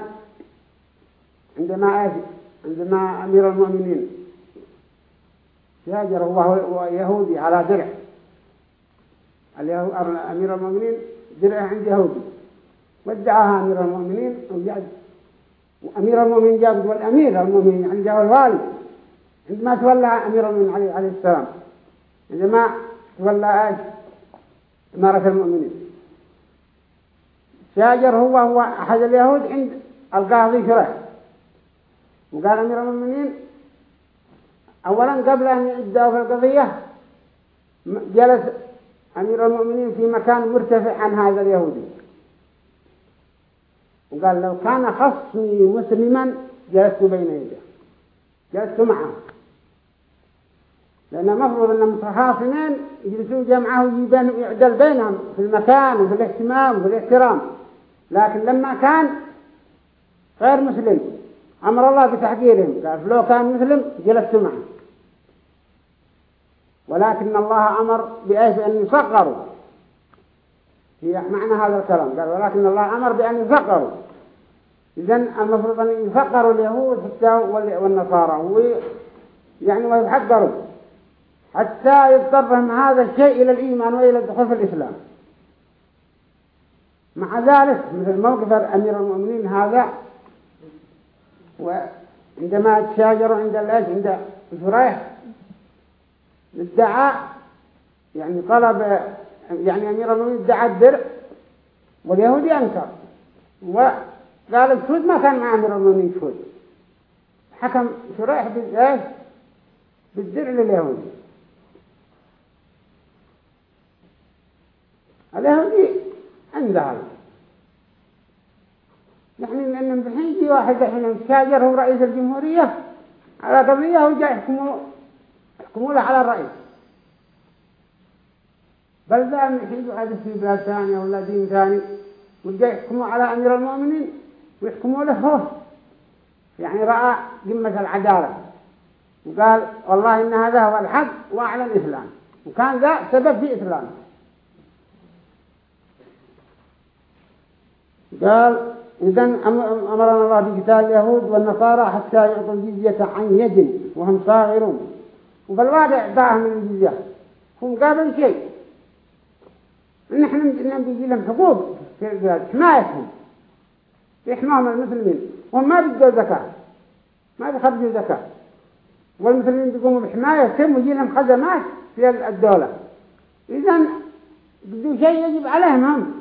عندما عندما أمير المؤمنين يهاجر وهو يهودي على درع. أمير المؤمنين درع عند يهودي. ودعاها أمير المؤمنين وأمير المؤمنين جاب والأمير المؤمنين يعني جاب الوالي عندما تولى أمير المؤمنين عليه, عليه السلام. عندما تولى إمارة المؤمنين. شاجر هو هو أحد اليهود عند القاضي شريح وقال أمير المؤمنين أولا قبل أن يبدأوا في القضية جلس أمير المؤمنين في مكان مرتفع عن هذا اليهودي. وقال لو كان خصمي مسلما جلست بين يديه. جلست معه. لأن مفروض أن متخاصمين يجلسوا جمعه ويبين يعدل بينهم في المكان وفي الاهتمام وفي الاحترام. لكن لما كان غير مسلم أمر الله بتحقيرهم قال لو كان مسلم جلست معه. ولكن الله أمر بأيش أن يصغروا هي معنى هذا الكلام. قال ولكن الله أمر بأن يفقروا. إذن المفروض أن يفقروا اليهود حتى والنصارى. يعني ويحقروا حتى يضطرهم هذا الشيء إلى الإيمان وإلى الدخول في الإسلام. مع ذلك مثل موقف أمير المؤمنين هذا وعندما تشاجروا عند الأج عند شريح ادعى يعني طلب يعني أمير المؤمنين ادعى الدرع واليهودي أنكر وقال الشهود ما كان مع أمير المؤمنين شهود حكم شريح بالإيش؟ بالدرع لليهودي. اليهودي عنده نحن لأن الحين يجي واحد الحين مستاجر هو رئيس الجمهورية على قضية وجاء يحكموا يحكموا له على الرئيس بل ذا يجوا هذا في بلاد ثانية ولا دين ثاني. وجاء يحكموا على أمير المؤمنين ويحكموا له هو. يعني رأى قمة العدالة. وقال والله إن هذا هو الحق وأعلن الإسلام وكان ذا سبب في إسلامه. قال إذا أمرنا الله بقتال اليهود والنصارى حتى يعطوا الجزية عن يد وهم صاغرون. وفي الواقع باهم من الجزية هم قابل شيء. نحن بيجي لهم حقوق. في البلاد حمايتهم يحماهم المسلمين. وهم ما بيجوا زكاة. ما بيخرجوا زكاة. والمسلمين بيقوموا بحمايتهم ويجي لهم خدمات في الدولة. إذا بدو شيء يجب عليهم هم.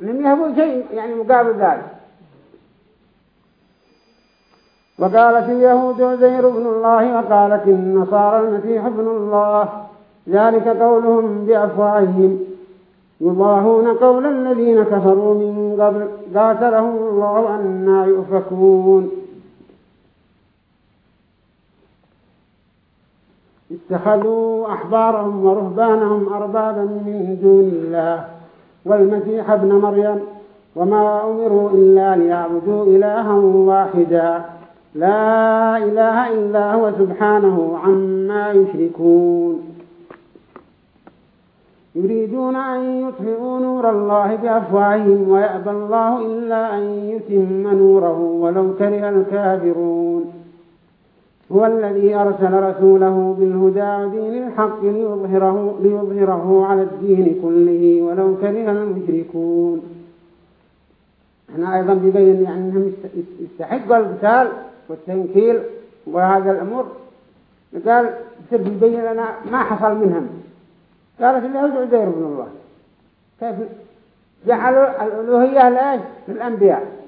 لم يهبوا شيء يعني مقابل ذلك. وقالت اليهود عزير ابن الله وقالت النصارى المسيح ابن الله ذلك قولهم بأفواههم يضاهون قول الذين كفروا من قبل قاتلهم الله أنا يؤفكون. اتخذوا أحبارهم ورهبانهم أربابا من دون الله والمسيح ابن مريم وما أمروا إلا ليعبدوا إلها واحدا. لا إله إلا هو سبحانه عما يشركون. يريدون أن يطفئوا نور الله بأفواههم ويأبى الله إلا أن يتم نوره ولو كره الكافرون. هو الذي أرسل رسوله بالهدى ودين الحق ليظهره, ليظهره على الدين كله ولو كره المشركون. هنا أيضا بيبين يعني أنهم يستحقوا القتال والتنكيل وهذا الأمر قال بسر بيبين لنا ما حصل منهم. قالت اليهود عزير بن الله. كيف جعلوا الألوهية لأيش للأنبياء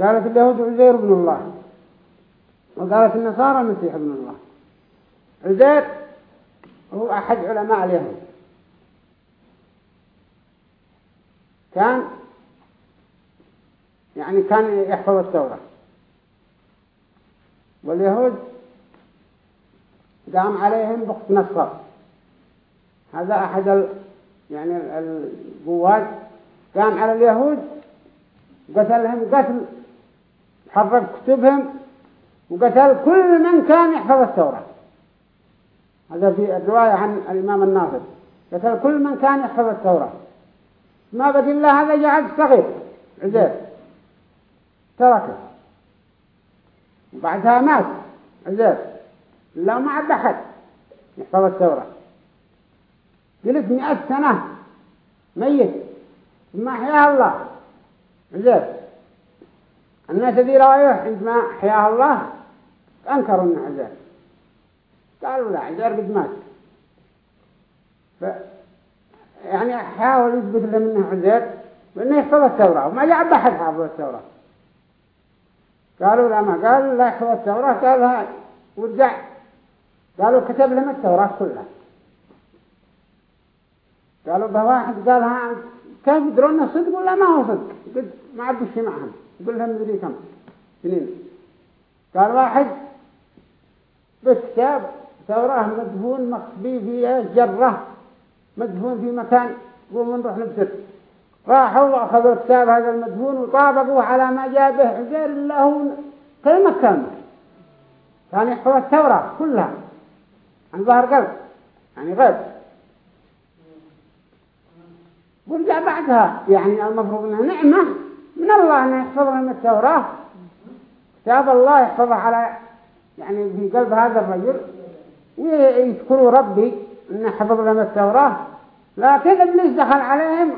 قالت اليهود عزير بن الله. وقالت النصارى المسيح ابن الله. عزير هو أحد علماء اليهود. كان يعني كان يحفظ التوراة. واليهود قام عليهم بخت نصر هذا أحد ال... يعني القوات قام على اليهود قتلهم قتل حرق كتبهم وقتل كل من كان يحفظ التوراة. هذا في الرواية عن الإمام الناصر قتل كل من كان يحفظ التوراة. ما بقي الله هذا جعل صغير عزيز تركه. وبعدها مات. عزيز. لا ما عد أحد. يحفظ التوراة. جلس مئة سنة. ميت. ثم أحياه الله. عزيز. الناس ذي رأيه عندما أحياه الله؟ أنكروا أن عزير قالوا لا عزير قد مات. ف يعني حاول يثبت لهم أنه عزير وأنه يحفظ التوراة. وما جاء بحث حافظ التوراة. قالوا لا ما قال لا يحفظ التوراة قال هاي ورجع قالوا كتب لهم التوراة كلها. قالوا به واحد قال ها كيف يدرون صدق ولا ما هو صدق؟ قد ما عبد الشيء معهم. يقول لهم مدري كم. سنين قال واحد بكتاب ثوراه مدفون مخبي في جرة مدفون في مكان قوموا نروح نبتر. راحوا وأخذوا الكتاب هذا المدفون وطابقوه على ما جاء به غير الله كلمة كاملة كان يحفظ التوراة كلها. عن ظهر قلب يعني غيب. ورجع بعدها يعني المفروض إنها نعمة. من الله أن يحفظ لنا التوراة. كتاب الله يحفظها على يعني في قلب هذا الرجل. ويذكروا ربي أن حفظ لنا التوراة. لكن إبليس دخل عليهم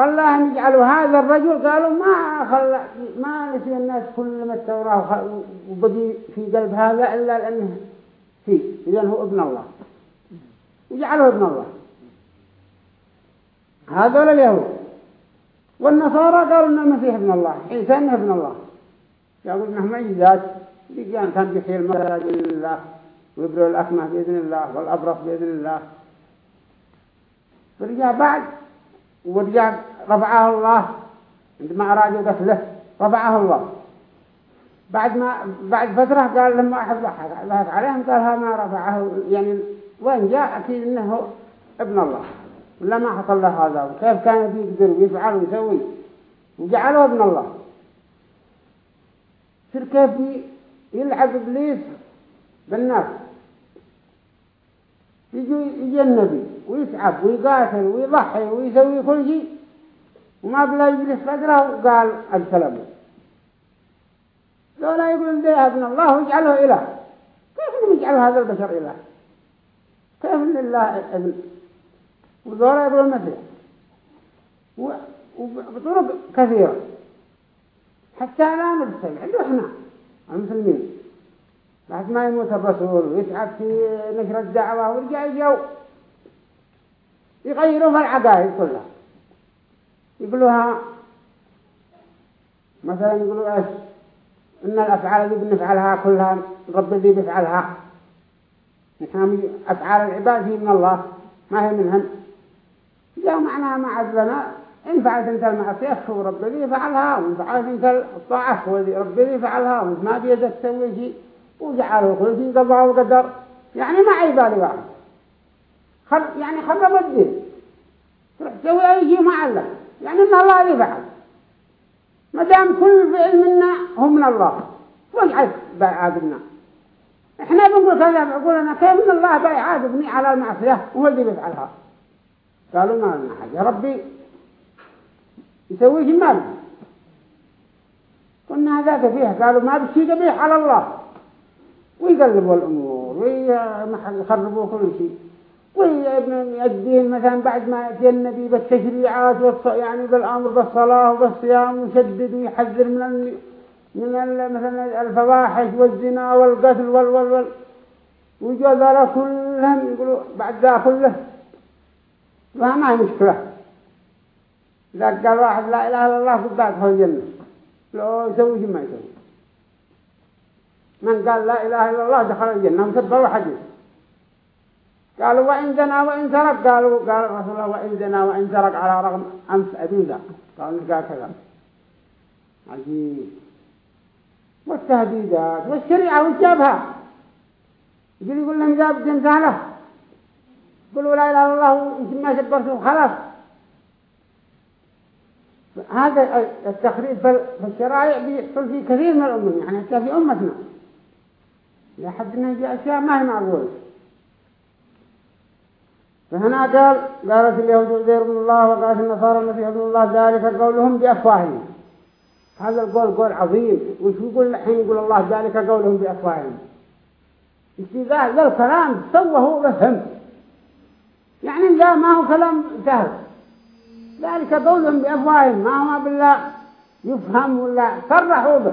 خلاهم يجعلوا هذا الرجل قالوا ما خلى ما نسي الناس كل ما التوراة وبقي في قلب هذا إلا لأنه فيه إذن هو ابن الله. وجعله ابن الله. هذول اليهود. والنصارى قالوا أن المسيح ابن الله عيسى أنه ابن الله. يقول أنه معجزات كان كان يحيي المرضى بإذن الله. ويبرئ الأكمه بإذن الله والأبرص بإذن الله. فرجع بعد. ورجع رفعه الله عندما أراد قتله رفعه الله بعد ما بعد فترة قال لما أحد ضحك عليهم قال ما رفعه يعني وين جاء أكيد إنه ابن الله ولا ما حصل له هذا وكيف كان يقدر ويفعل ويسوي وجعله ابن الله شر كيف يلعب إبليس بالناس يجي يجي النبي ويتعب ويقاتل ويضحي ويسوي كل شيء. وما بلا يجلس فدره وقال السلام لو لا يقول ده ابن الله ويجعله إله. كيف يجعل هذا البشر إله؟ كيف لله ابن وذولا يقول المسيح وبطرق كثيرة. حتى لا نرسل عنده إحنا المسلمين. بعد ما يموت الرسول ويتعب في نشر الدعوة ويرجع يجوا يغيروا في العقائد كلها. يقولوها مثلا يقولوا إيش؟ إن الأفعال اللي بنفعلها كلها رب اللي بيفعلها. نحن أفعال العباد هي من الله ما هي منهم. جاء معناها ما عدلنا إن فعلت أنت المعصية هو رب اللي فعلها وإن فعلت أنت الطاعة هو رب اللي فعلها وإن ما بيدك تسوي شيء. وجعله كل شيء قضاء وقدر. يعني ما عيبالي واحد. خر يعني خرب الدين تروح تسوي أي شيء ما علق. يعني إن الله اللي فعل ما دام كل فعل منا هو من الله. وجعل بعادنا إحنا بنقول كذا بعقولنا كيف من الله بيعاتبني على المعصية وهو اللي بيفعلها قالوا ما لنا حاجة. ربي يسوي ما لنا قلنا هذا فيه. قالوا ما بشي قبيح على الله. ويقلبوا الأمور ويخربوا كل شيء. ويأدين مثلا بعد ما يأتي النبي بالتشريعات والص... يعني بالأمر بالصلاة وبالصيام ويشدد ويحذر من ال... من ال... مثلا الفواحش والزنا والقتل وال وال وال ذلك كلهم يقولوا بعد ذا كله. ما هي مشكلة. إذا قال واحد لا إله إلا الله قد في الجنة. لو يسوي ما يسوي. من قال لا إله إلا الله دخل الجنة وكبروا حديث. قالوا وإن زنا وإن سرق قالوا قال رسول الله وإن زنا وإن سرق على رغم أنف أبي ذا قالوا قال كذا. عجيب. والتهديدات والشريعة والجابها يقول يقول لهم جاب جنسانه قلوا لا إله إلا الله يمكن ما شبرتوا خلاص. هذا التخريج في الشرائع بيحصل في كثير من الأمم يعني حتى في أمتنا. لحد أنه يجي أشياء ما هي معقولة. فهنا قال قالت اليهود عزير بن الله وقالت النصارى المسيح ابن الله ذلك قولهم بأفواههم. هذا القول قول عظيم. وش يقول الحين؟ يقول الله ذلك قولهم بأفواههم. استيقاظ ذا؟ الكلام سوه بفهم يعني ذا ما هو كلام سهل. ذلك قولهم بأفواههم. ما هو بالله يفهم ولا صرحوا به.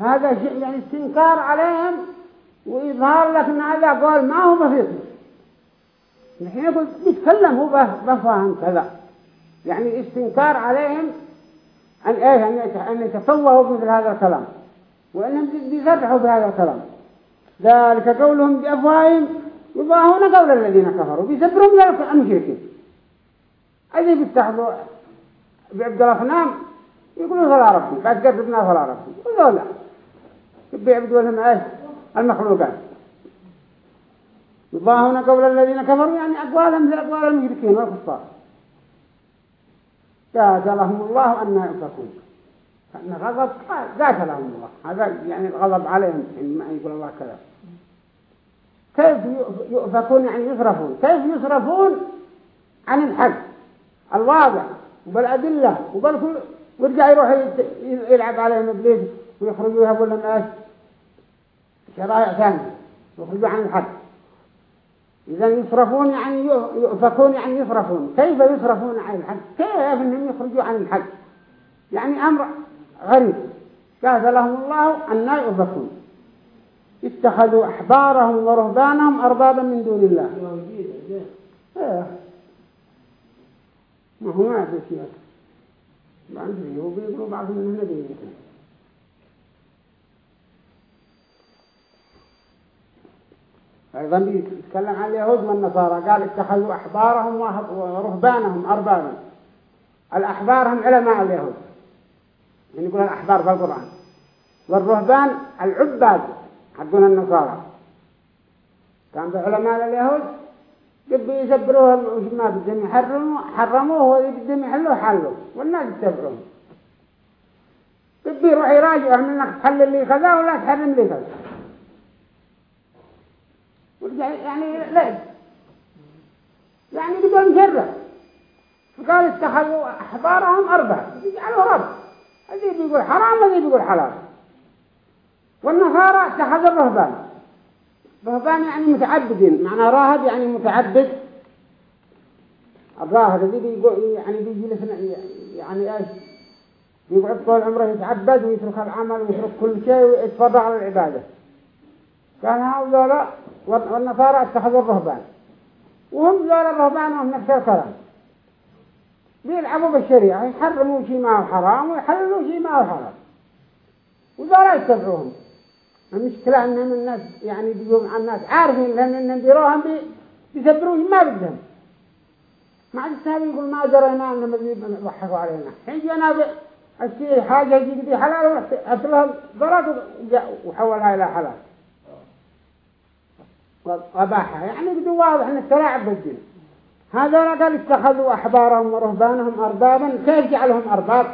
هذا شيء يعني استنكار عليهم وإظهار لك أن هذا قول ما هو بسيط. نحن يقول بيتكلم هو بفهم كذا. يعني استنكار عليهم أن إيه أن يتفوهوا مثل هذا الكلام. وأنهم بيزرحوا بهذا الكلام. ذلك قولهم بأفواههم يضاهون قول الذين كفروا. بيسبروا من المشركين أذي بيستحضوا بعبد الأصنام يقولوا فلا ربي بعد قربنا فلا ربي يقولوا لا بيعبدوا لهم إيش؟ المخلوقات. يضاهون قول الذين كفروا يعني أقوالهم مثل أقوال المشركين والكفار قاتلهم الله أن يؤفكون أن غضب قاتلهم الله. هذا يعني الغضب عليهم عندما يقول الله كذا. كيف يؤفكون يعني يصرفون؟ كيف يصرفون عن الحق؟ الواضح. وبالأدلة وبالكل ويرجع يروح يلعب عليهم إبليس ويخرجوا يهبوا لهم إيش شرائع ثانية. يخرجوا عن الحق. إذا يصرفون يعني يؤفكون يعني يصرفون. كيف يصرفون عن الحق كيف أنهم يخرجوا عن الحق يعني أمر غريب. قال لهم الله أن يؤفكون. اتخذوا أحبارهم ورهبانهم أربابا من دون الله. إيه. ما هو ما أدري هو بيقولوا بعضهم إنه نبي يمكن أيضا بيتكلم عن اليهود والنصارى قال اتخذوا أحبارهم ورهبانهم أربابا. الأحبار هم علماء اليهود. يعني يقول الأحبار في القرآن. والرهبان العباد حقون النصارى. كان بعلماء اليهود يبي يسبروه وش ما بدهم يحرموا حرموه وبدهم يحلوه حلوة والناس يتبعوه يبي يروح يراجع من انك تحلل لي كذا ولا تحرم لي كذا. يعني لا يعني بدون جرة. فقال اتخذوا أحبارهم أربعة. يجعلوا رب. هذي بيقول حرام هذي بيقول حلال. والنصارى اتخذوا الرهبان. رهبان يعني متعبدين. معنى راهب يعني متعبد. الراهب الذي بيقول يعني بيجلس يعني إيش؟ يقعد طول عمره يتعبد ويترك العمل ويترك كل شيء ويتفرغ على العبادة. كان هؤلاء والنصارى اتخذوا الرهبان. وهم ذول الرهبان وهم نفس الكلام. بيلعبوا بالشريعة يحرموا شيء ما هو حرام ويحللوا شيء ما هو حرام وذولا يتبعوهم المشكلة أنهم الناس يعني بيقوم على الناس عارفين لأن إنهم بيروهم بيسبروا ما بدهم عاد السهل يقول ما درينا أنهم يضحكوا علينا. حين جينا الشيء حاجة جديدة حلال أتلها ضرط وحولها إلى حلال. وباحها يعني بدو واضح أن التلاعب بالدين هذا قال اتخذوا أحبارهم ورهبانهم أربابا. كيف جعلهم أرباب؟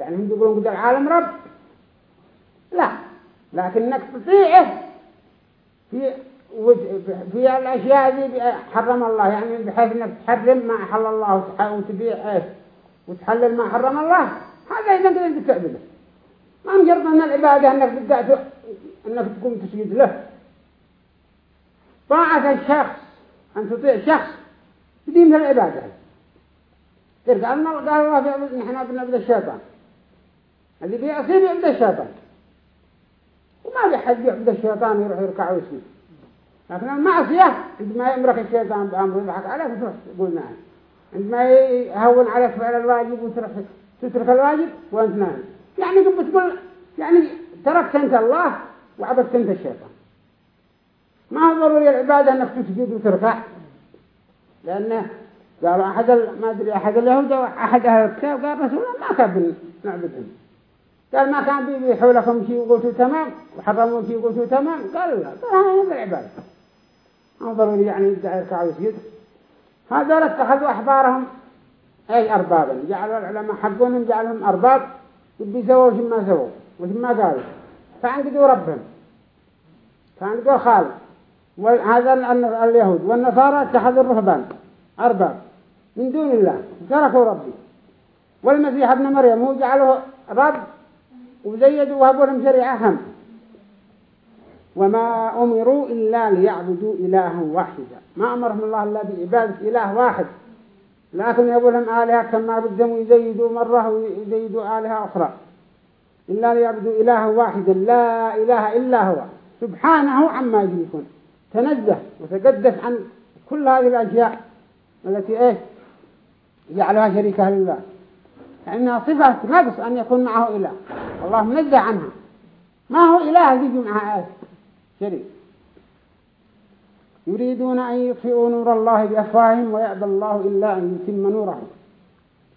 يعني هم يقولون قد العالم رب. لا. لكنك تطيعه في في الأشياء دي حرم الله. يعني بحيث إنك تحرم ما أحل الله وتبيع وتحلل ما حرم الله. هذا إذا أنت تعبده ما مجرد أن العبادة أنك بدأت أنك تقوم تسجد له. طاعة الشخص أن تطيع شخص تدين من العبادة. ترجع لنا قال الله في نحن بنعبد الشيطان. اللي بيعصي بيعبد الشيطان. وما بيحد يعبد الشيطان يروح يركع ويسجد لكن المعصية عندما يمرك الشيطان بأمر يضحك عليك وتروح تقول نعم. عندما يهون عليك فعل الواجب وتروح تترك الواجب وأنت نايم. يعني قد بتقول يعني تركت أنت الله وعبدت أنت الشيطان. ما ضروري العبادة إنك تسجد وتركع لأنه قالوا أحد ما أدري أحد اليهود أو أحد أهل الكتاب قال رسول الله ما كان نعبدهم قال ما كان بيبيحوا لكم شيء وقلتوا تمام. وحرموا شيء وقلتوا تمام. قال لا قال هذا العبادة. ما ضروري يعني يدعي يركع ويسجد. هذا اتخذوا أحبارهم أي أربابا. جعلوا العلماء حقونهم جعلهم أرباب. يبي يسووا وش ما سووا وش ما قالوا. فعندوا ربهم. فعندوا خالق. وهذا اليهود والنصارى اتخذوا الرهبان أرباب من دون الله تركوا ربي. والمسيح ابن مريم هو جعله رب وزيدوا وهبوا لهم شريعة هم. وما أمروا إلا ليعبدوا إلها واحدا. ما أمرهم الله إلا بعبادة إله واحد. لكن يقول لهم آلهة كما بدهم يزيدوا مرة ويزيدوا آلهة أخرى. إلا ليعبدوا إله واحدا لا إله إلا هو. سبحانه عما يشركون. تنزه وتقدس عن كل هذه الأشياء التي إيه جعلها شريكة لله لأنها صفة نقص أن يكون معه إله. الله منزه عنها. ما هو إله يجي معها إيه شريك. يريدون أن يطفئوا نور الله بأفواههم ويأبى الله إلا أن يتم نوره.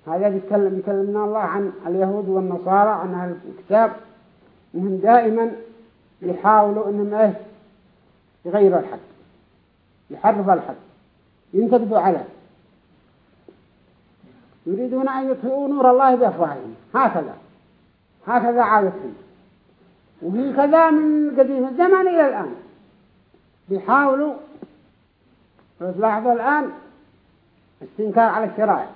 هذا بيتكلم يكلمنا الله عن اليهود والنصارى عن أهل الكتاب. إنهم دائما يحاولوا إنهم إيه يغيروا الحق يحرفوا الحق ينتقدوا عليه يريدون أن يطفئوا نور الله بأفواههم. هكذا هكذا عادتهم. وهي كذا من قديم الزمان إلى الآن. بيحاولوا تلاحظوا الآن استنكار على الشرائع.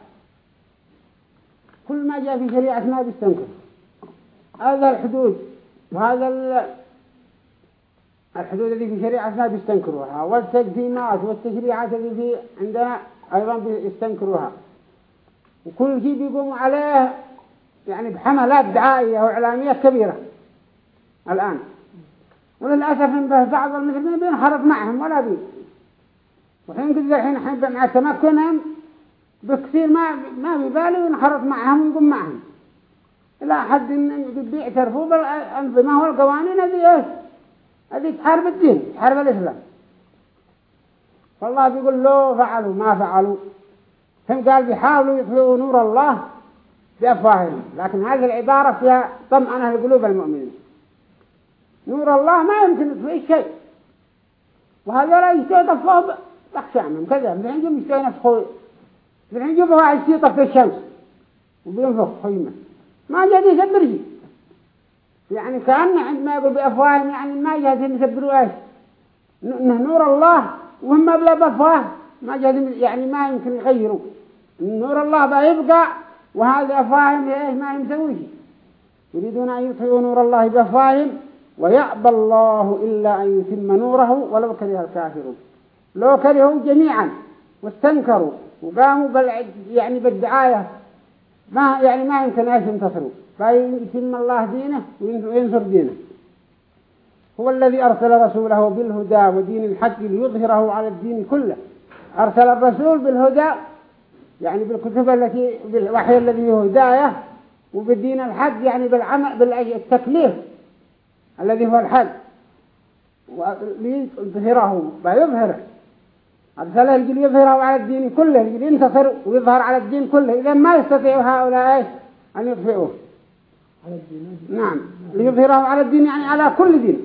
كل ما جاء في شريعتنا بيستنكر. هذا الحدود وهذا الحدود التي في شريعتنا بيستنكروها والتجسيمات والتشريعات التي في عندنا أيضا بيستنكروها وكل شيء بيقوموا عليه يعني بحملات دعائية وإعلامية كبيرة الآن. وللأسف إن بعض المسلمين بينخرط معهم ولا بي. وحين قد الحين حين مع تمكنهم بكثير ما ما بيبالي وينخرط معهم ويقوم معهم. إلى حد إن بيعترفوا بالأنظمة والقوانين هذه هذه تحارب الدين تحارب الإسلام. فالله بيقول له فعلوا ما فعلوا هم قال بيحاولوا يطلعوا نور الله بأفواههم لكن هذه العبارة فيها طمأنة لقلوب المؤمنين. نور الله ما يمكن يطفئ شيء. وهذا يستوي طفوه بأخشامهم كذا. من عندهم يستوي نفخه من عندهم واحد يطفئ الشمس. وبينفخ خيمة ما جاد يسبر يعني كأن عندما يقول بأفواههم يعني ما جاد يسبروا إيش؟ نور الله وهم بلا بأفواه ما جاد يعني ما يمكن يغيروا. نور الله بيبقى وهذا أفواههم إيش ما يمسوي يريدون أن يطفئوا نور الله بأفواههم ويأبى الله إلا أن يتم نوره ولو كره الكافرون. لو كرهوا جميعا واستنكروا وقاموا يعني بالدعاية. ما يعني ما يمكن أن ينتصروا. فيتم الله دينه وينصر دينه. هو الذي أرسل رسوله بالهدى ودين الحق ليظهره على الدين كله. أرسل الرسول بالهدى يعني بالكتب التي بالوحي الذي هو هداية وبالدين الحق يعني بالعمل بالتكليف الذي هو الحق. ليظهره ويظهره أرسله يجي يظهره على الدين كله يجي ينتصر ويظهر على الدين كله. إذا ما يستطيع هؤلاء أن يطفئوه. نعم. ليظهره على الدين يعني على كل دين.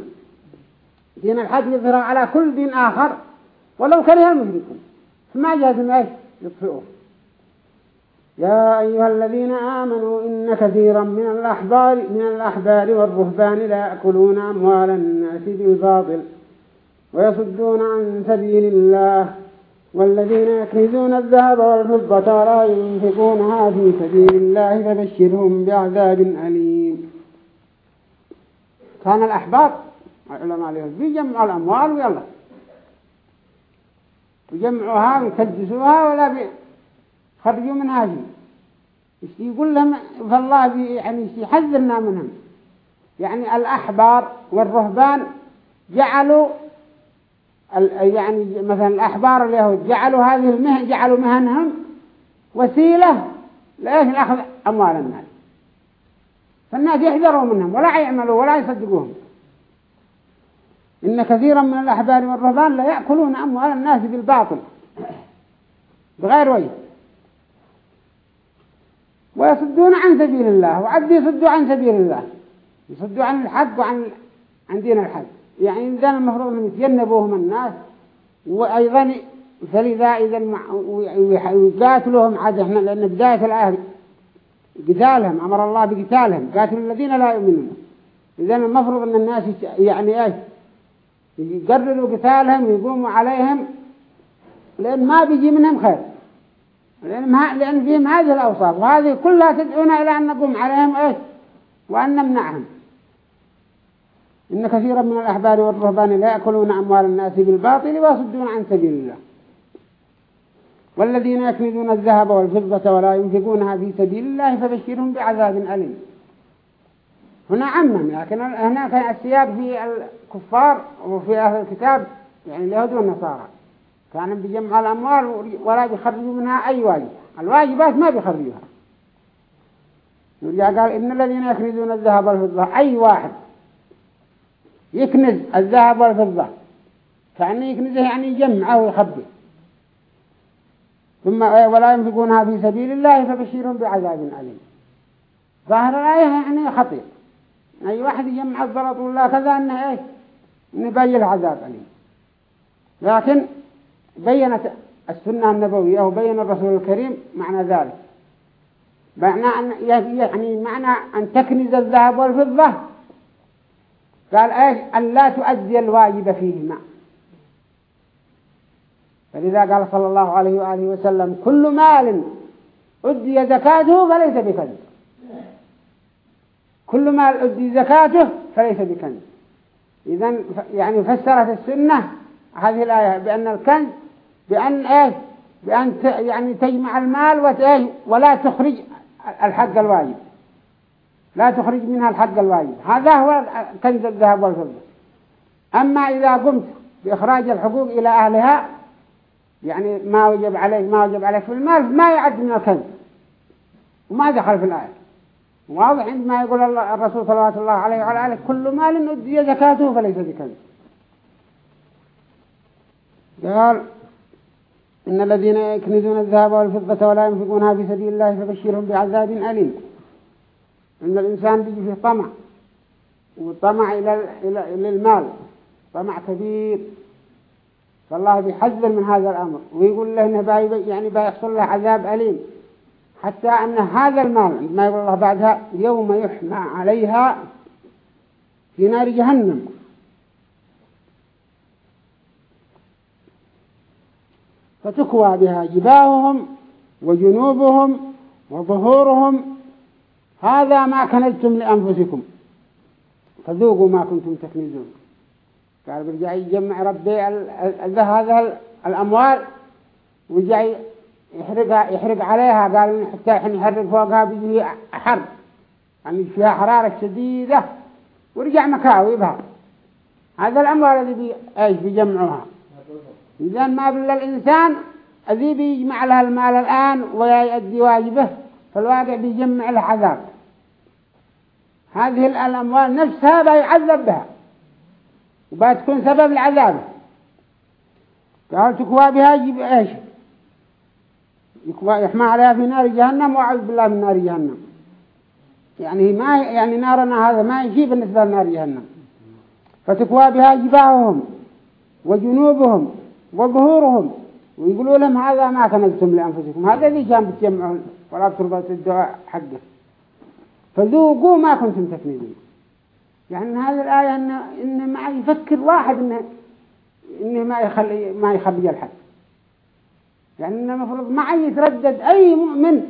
دين الحق يظهره على كل دين آخر. ولو كره المشركون. فما جازم إيش؟ يطفئوه. يا أيها الذين آمنوا إن كثيرا من الأحبار من الأحبار والرهبان لا يأكلون أموال الناس بالباطل. ويصدون عن سبيل الله والذين يكنزون الذهب والفضة ولا ينفقونها في سبيل الله فبشرهم بعذاب أليم. كان الأحبار العلماء اليهود بيجمعوا الأموال ويلا. يجمعوها ويكدسوها ولا بيخرجوا منها شيء يقول لهم فالله يعني يحذرنا منهم. يعني الأحبار والرهبان جعلوا يعني مثلا الأحبار اليهود جعلوا هذه المهن جعلوا مهنهم وسيلة لإيش؟ لأخذ أموال الناس. فالناس يحذروا منهم ولا يعملوا ولا يصدقوهم. إن كثيرا من الأحبار والرهبان لا يأكلون أموال الناس بالباطل بغير وجه. ويصدون عن سبيل الله وعد يصدوا عن سبيل الله. يصدوا عن الحق وعن عن دين الحق. يعني إذا المفروض أن يتجنبوهم الناس وأيضا فلذا إذا ويقاتلوهم عاد إحنا لأن بداية الآية قتالهم أمر الله بقتالهم قاتلوا الذين لا يؤمنون. إذا المفروض أن الناس يعني إيش؟ يقرروا قتالهم ويقوموا عليهم لأن ما بيجي منهم خير. لأن, ما لأن فيهم هذه الأوصاف وهذه كلها تدعونا إلى أن نقوم عليهم إيش؟ وأن نمنعهم. إن كثيرا من الأحبار والرهبان لا يأكلون أموال الناس بالباطل ويصدون عن سبيل الله. والذين يكنزون الذهب والفضة ولا ينفقونها في سبيل الله فبشرهم بعذاب أليم. هنا عمم لكن هناك السياق في الكفار وفي أهل الكتاب يعني اليهود والنصارى. كانوا بيجمعوا الأموال ولا بيخرجوا منها أي واجب. الواجبات ما بيخرجوها. يرجع قال إن الذين يكنزون الذهب والفضة أي واحد يكنز الذهب والفضة كأنه يكنزه يعني يجمعه ويخبي ثم ولا ينفقونها في سبيل الله فبشرهم بعذاب أليم. ظاهر الآية يعني خطير. أي واحد يجمع الزلط والله كذا أنه إيش؟ إنه بين عذاب أليم. لكن بينت السنة النبوية وبين الرسول الكريم معنى ذلك. معنى أن يعني معنى أن تكنز الذهب والفضة قال إيش؟ أن لا تؤدي الواجب فيهما. فلذا قال صلى الله عليه وآله وسلم كل مال أدي زكاته فليس بكنز كل مال أدي زكاته فليس بكنز إذا يعني فسرت السنة هذه الآية بأن الكنز بأن إيه بأن يعني تجمع المال ولا تخرج الحق الواجب. لا تخرج منها الحق الواجب. هذا هو كنز الذهب والفضة. أما إذا قمت بإخراج الحقوق إلى أهلها يعني ما وجب عليك ما وجب عليك في المال ما يعد من الكنز وما دخل في الآية. واضح عندما يقول الرسول صلى الله عليه وعلى آله كل مال أدي زكاته فليس بكنز قال إن الذين يكنزون الذهب والفضة ولا ينفقونها في سبيل الله فبشرهم بعذاب أليم. إن الإنسان بيجي فيه طمع وطمع إلى إلى المال طمع كبير. فالله بيحذر من هذا الأمر ويقول له باي يعني بيحصل له عذاب أليم. حتى أن هذا المال ما يقول الله بعدها يوم يحمى عليها في نار جهنم. فتكوى بها جباههم وجنوبهم وظهورهم هذا ما كنزتم لأنفسكم. فذوقوا ما كنتم تكنزون. قال برجع يجمع ربي هذا الأموال وجاي يحرق يحرق عليها. قال حتى حين يحرق فوقها بيجي حر يعني فيها حرارة شديدة. ورجع مكاوي بها هذا الأموال الذي بي إيش بيجمعوها. إذا ما بل الإنسان الذي بيجمع لها المال الآن ويؤدي واجبه فالواقع بيجمع عذاب. هذه الأموال نفسها بيعذب بها. وبتكون سبب العذاب. قال تكوى بها يجيب إيش؟ يحمى عليها في نار جهنم وأعوذ بالله من نار جهنم. يعني ما يعني نارنا هذا ما يجي بالنسبة لنار جهنم. فتكوى بها جباههم وجنوبهم وظهورهم. ويقولوا لهم هذا ما كنزتم لأنفسكم. هذا ذي كان بتجمعون ولا تربط الدعاء حقه. فذوقوا ما كنتم تكنزون يعني هذه الآية إن إن ما يفكر واحد إنه إنه ما يخلي ما يخبي الحق. يعني المفروض ما يتردد أي مؤمن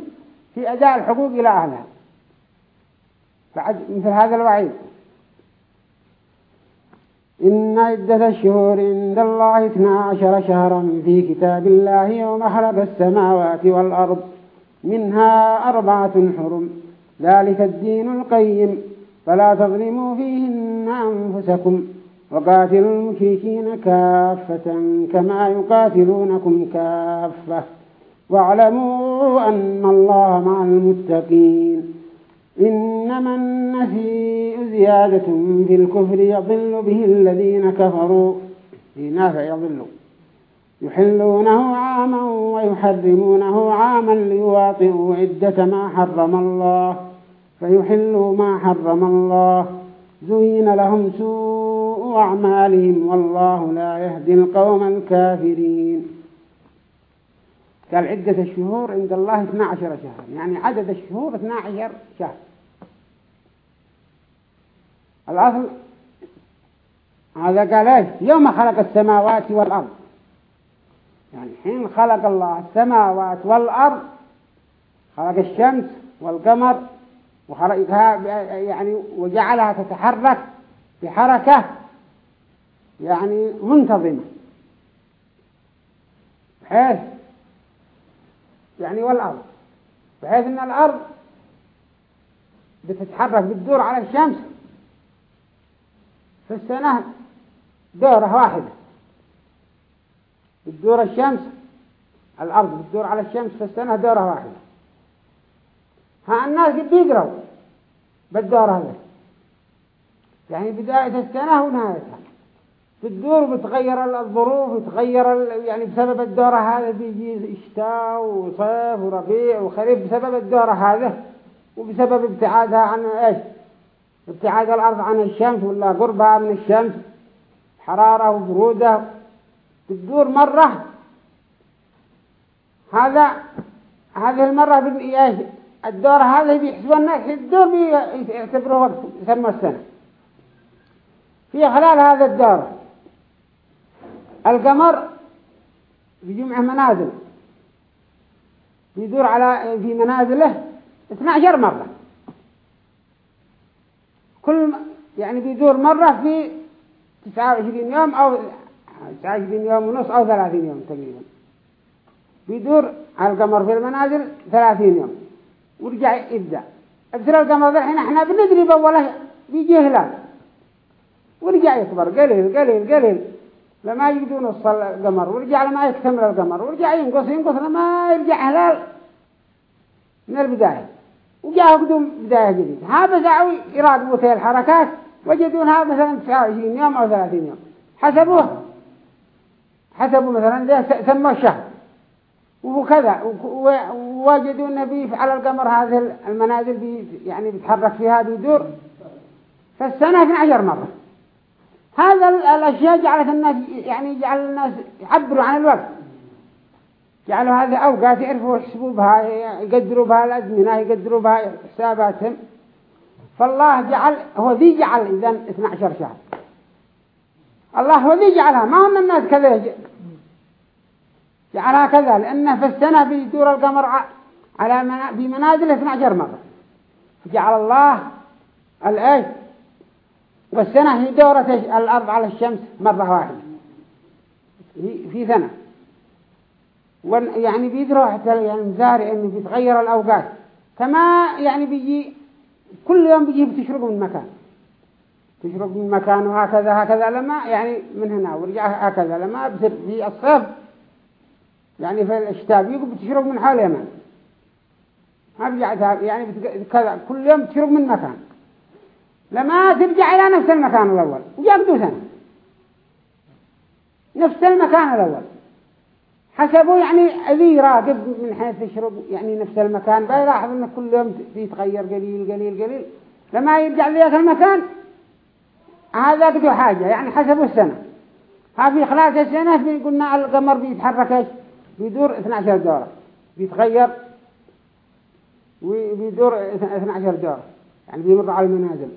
في أداء الحقوق إلى أهلها. بعد مثل هذا الوعيد. إن عدة الشهور عند الله اثنا عشر شهرا في كتاب الله يوم خلق السماوات والأرض منها أربعة حرم. ذلك الدين القيم. فلا تظلموا فيهن أنفسكم وقاتلوا المشركين كافة كما يقاتلونكم كافة. واعلموا أن الله مع المتقين. إنما النسيء زيادة في الكفر يضل به الذين كفروا. في نافع يضلوا يحلونه عاما ويحرمونه عاما ليواطئوا عدة ما حرم الله. فيحلوا ما حرم الله. زين لهم سوء أعمالهم والله لا يهدي القوم الكافرين. قال عدة الشهور عند الله 12 شهر. يعني عدد الشهور 12 شهر. الأصل هذا قال إيش؟ يوم خلق السماوات والأرض. يعني حين خلق الله السماوات والأرض خلق الشمس والقمر وخلقها يعني وجعلها تتحرك بحركة يعني منتظمة. بحيث يعني والأرض. بحيث أن الأرض بتتحرك بتدور على الشمس. في السنة دورة واحدة بتدور الشمس الأرض بتدور على الشمس في السنة دورة واحدة ها الناس قد بيقروا بالدورة هذا. يعني بداية السنة ونهايتها بتدور وبتغير الظروف وتغير يعني بسبب الدورة هذا بيجي شتاء وصيف وربيع وخريف بسبب الدورة هذا وبسبب ابتعادها عن إيش؟ ابتعاد الأرض عن الشمس ولا قربها من الشمس. حرارة وبرودة. بتدور مرة. هذا هذه المرة إيش الدورة هذه بيحسبوا الناس الدور وقت يسمى السنة. في خلال هذا الدور القمر بجمع منازل. يدور على في منازله 12 مرة. كل يعني بيدور مرة في 29 يوم أو 29 يوم ونص أو 30 يوم تقريبا. بيدور على القمر في المنازل 30 يوم. ورجع يبدأ. أبسر القمر الحين إحنا بندري بأوله بيجي هلال. ورجع يكبر. قليل قليل قليل لما يجدون نص القمر ورجع لما يكتمل القمر ورجع ينقص ينقص لما يرجع هلال. من البداية. وجاء قدوم بداية جديدة. هذا دعوا يراقبوا في الحركات وجدونها مثلا 29 يوم أو 30 يوم. حسبوه. حسبوا مثلا سموا الشهر وكذا. ووجدوا النبي على القمر هذه المنازل بي يعني بيتحرك فيها بيدور. فالسنة 12 مرة. هذا الأشياء جعلت الناس يعني جعل الناس يعبروا عن الوقت. جعلوا هذا أوقات يعرفوا يحسبوا بها يقدروا بها الأزمنة يقدروا بها حساباتهم. فالله جعل هو ذي جعل إذن 12 شهر. الله هو ذي جعلها. ما هم الناس كذا جعلها كذا لأنه في السنة بيدور القمر على بمنازل 12 مرة. فجعل الله الأيش والسنة هي دورة الأرض على الشمس مرة واحدة. في سنة. يعني بيدروا حتى يعني مزارع إنه بيتغير الأوقات. كما يعني بيجي كل يوم بيجي بتشرب من مكان. تشرب من مكان وهكذا هكذا لما يعني من هنا ورجع هكذا لما بصير في الصيف يعني في الشتاء بيجي بتشرب من حول يمن ما بيجي يعني كذا كل يوم تشرب من مكان. لما ترجع إلى نفس المكان الأول وجابدوا سنة. نفس المكان الأول. حسبوا يعني الذي يراقب من حيث يشرب يعني نفس المكان. بيلاحظ أن كل يوم بيتغير قليل قليل قليل. لما يرجع ذلك المكان هذا قدوا حاجة. يعني حسبوا السنة. ها في خلال السنة قلنا القمر بيتحرك بيدور 12 دورة بيتغير وبيدور 12 دورة يعني بيمر على المنازل.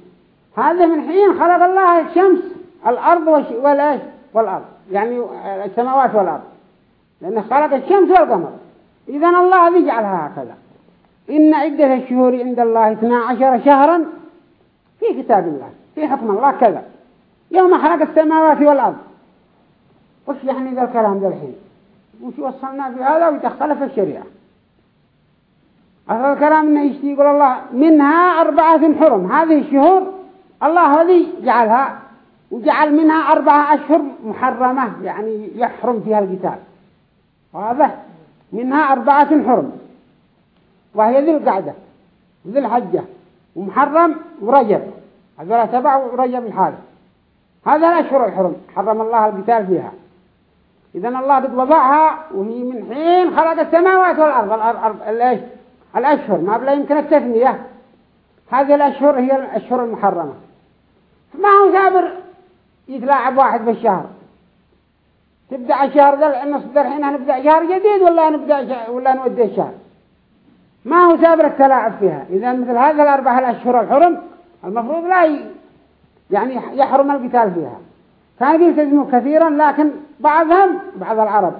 هذا من حين خلق الله الشمس الأرض والإيش؟ والأرض. يعني السماوات والأرض. لأنه خلق الشمس والقمر. إذا الله يجعلها هكذا. إن عدة الشهور عند الله 12 شهرا في كتاب الله في حكم الله كذا. يوم خلق السماوات والأرض. وش يعني ذا الكلام ذا الحين؟ وش وصلنا بهذا في الشريعة. هذا الكلام إنه يشتي يقول الله منها أربعة حرم. هذه الشهور الله هذي جعلها وجعل منها أربعة أشهر محرمة يعني يحرم فيها القتال. واضح؟ منها أربعة حرم. وهي ذي القعدة ذي الحجة ومحرم ورجب. هذول تبع ورجب الحال هذا الأشهر الحرم حرم الله القتال فيها. إذا الله قد وضعها وهي من حين خلق السماوات والأرض. الأرض الأشهر. ما بلا يمكن التثنية. هذه الأشهر هي الأشهر المحرمة. ما هو سابر يتلاعب واحد بالشهر؟ تبدأ الشهر ذا لأنه صدر حين نبدأ شهر جديد ولا نبدأ ولا نودي الشهر؟ ما هو سابر التلاعب فيها؟ إذا مثل هذا الأربعة الأشهر الحرم المفروض لا. يعني يحرم القتال فيها. كان بيلتزموا كثيرا لكن بعضهم بعض العرب.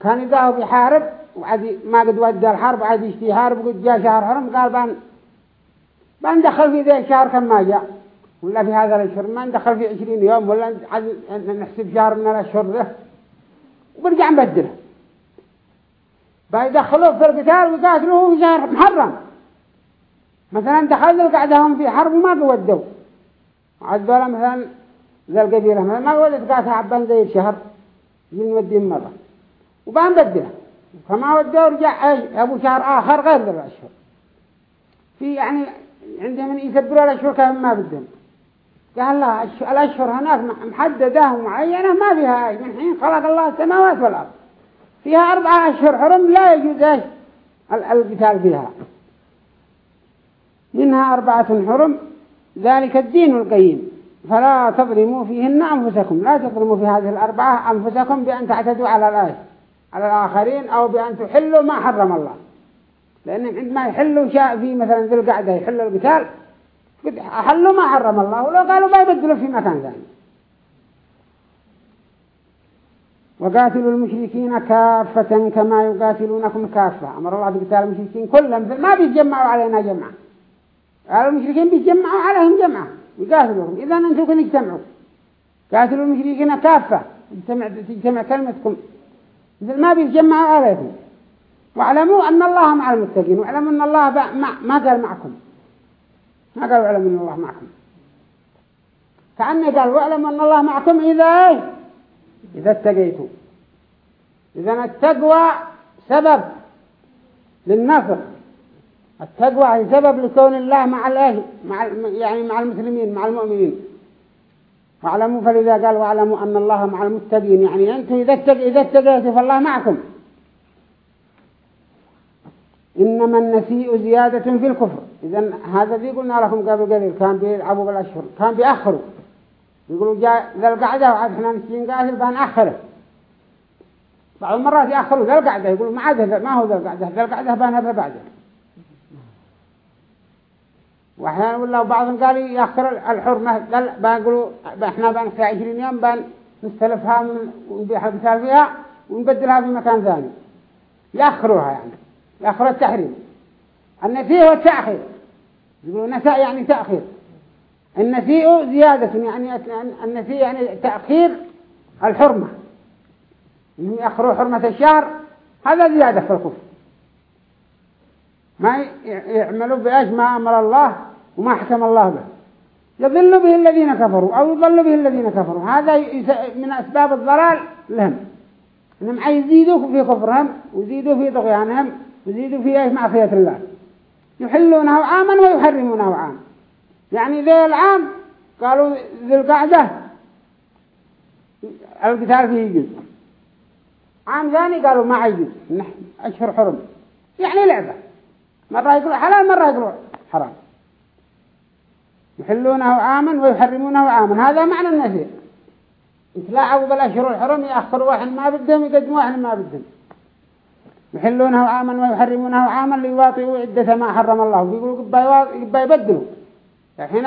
كان يداه بيحارب وعاد ما قد ودى الحرب عاد يشتي حارب وقد جاء شهر حرم قال بان بان دخل في ذا الشهر كم ما جاء. ولا في هذا الأشهر ما ندخل في عشرين يوم ولا نحسب شهر من الأشهر ذا. وبرجع نبدله. بيدخلوه في القتال ويقاتلوه في شهر محرم. مثلا دخلوا قعدهم في حرب وما قودوا. عدولا مثلا ذا القبيلة ما ولد قاتها عبان زي الشهر. من مدين مرة. وبان بدله فما ودوا رجع أبو شهر آخر غير ذا الأشهر. في يعني عندهم يكبروا الأشهر كهم ما بدهم. قال لا الأشهر هناك محددة ومعينة ما فيها من حين خلق الله السماوات والأرض. فيها أربعة أشهر حرم لا يجوز القتال فيها. منها أربعة حرم. ذلك الدين القيم. فلا تظلموا فيهن أنفسكم. لا تظلموا في هذه الأربعة أنفسكم بأن تعتدوا على الآية على الآخرين أو بأن تحلوا ما حرم الله. لأن عندما يحلوا شاء في مثلا ذي القعدة يحلوا القتال أحلوا ما حرم الله. ولو قالوا ما يبدلوا في مكان ثاني. وقاتلوا المشركين كافة كما يقاتلونكم كافة. أمر الله بقتال المشركين كلهم. ما بيتجمعوا علينا جمعة المشركين بيتجمعوا عليهم جمعة ويقاتلوهم إذا أنتم كن اجتمعوا قاتلوا المشركين كافة. تجتمع, تجتمع كلمتكم. مثل ما بيتجمعوا عليكم. واعلموا أن الله مع المتقين. واعلموا أن الله ما قال معكم. ما قال واعلموا أن الله معكم. كأنه قال واعلموا أن الله معكم إذا إذا اتقيتوا. إذا التقوى سبب للنصر. التقوى هي سبب لكون الله مع الله مع يعني مع المسلمين مع المؤمنين. واعلموا فلذا قال واعلموا أن الله مع المتقين. يعني أنتم إذا إذا اتقيتوا فالله معكم. إنما النسيء زيادة في الكفر. إذا هذا ذي قلنا لكم قبل قليل. كان بيلعبوا بالأشهر كان بيأخروا. يقولوا جاء ذا القعدة وعاد إحنا نسيين قاتل بنأخره بعض المرات يأخروا ذا القعدة. يقولوا ما عاد ما هو ذا القعدة. ذا القعدة بنها بعده. وأحيانا ولا بعضهم قال يأخر الحرمة. بنقولوا إحنا بنخي عشرين يوم بن نستلفها من ونبيح القتال فيها ونبدلها في مكان ثاني. يأخروها يعني يأخر التحريم. النسيء هو التأخير. يقولوا نساء يعني تأخير. النسيء زيادة يعني النسيء يعني تأخير الحرمة. يأخروا حرمة الشهر هذا زيادة في الكفر. ما يعملوا بإيش ما أمر الله. وما حكم الله به. يضل به الذين كفروا أو يضل به الذين كفروا. هذا من أسباب الضلال لهم. إنهم يزيدوا في كفرهم ويزيدوا في طغيانهم ويزيدوا في معصية الله. يحلونه عاما ويحرمونه عاما. يعني ذي العام قالوا ذي القعدة القتال فيه يجوز عام ثاني قالوا ما يجوز أشهر حرم. يعني لعبة. مرة يقولوا حلال مرة يقولوا حرام. يحلونه عاما ويحرمونه عاما هذا معنى النسيء يتلاعبوا بالأشهر الحرم يأخروا واحد ما بدهم يقدموا واحد ما بدهم يحلونه عاما ويحرمونه عاما ليواطئوا عدة ما حرم الله. ويقولوا قبا يبدلوا. الحين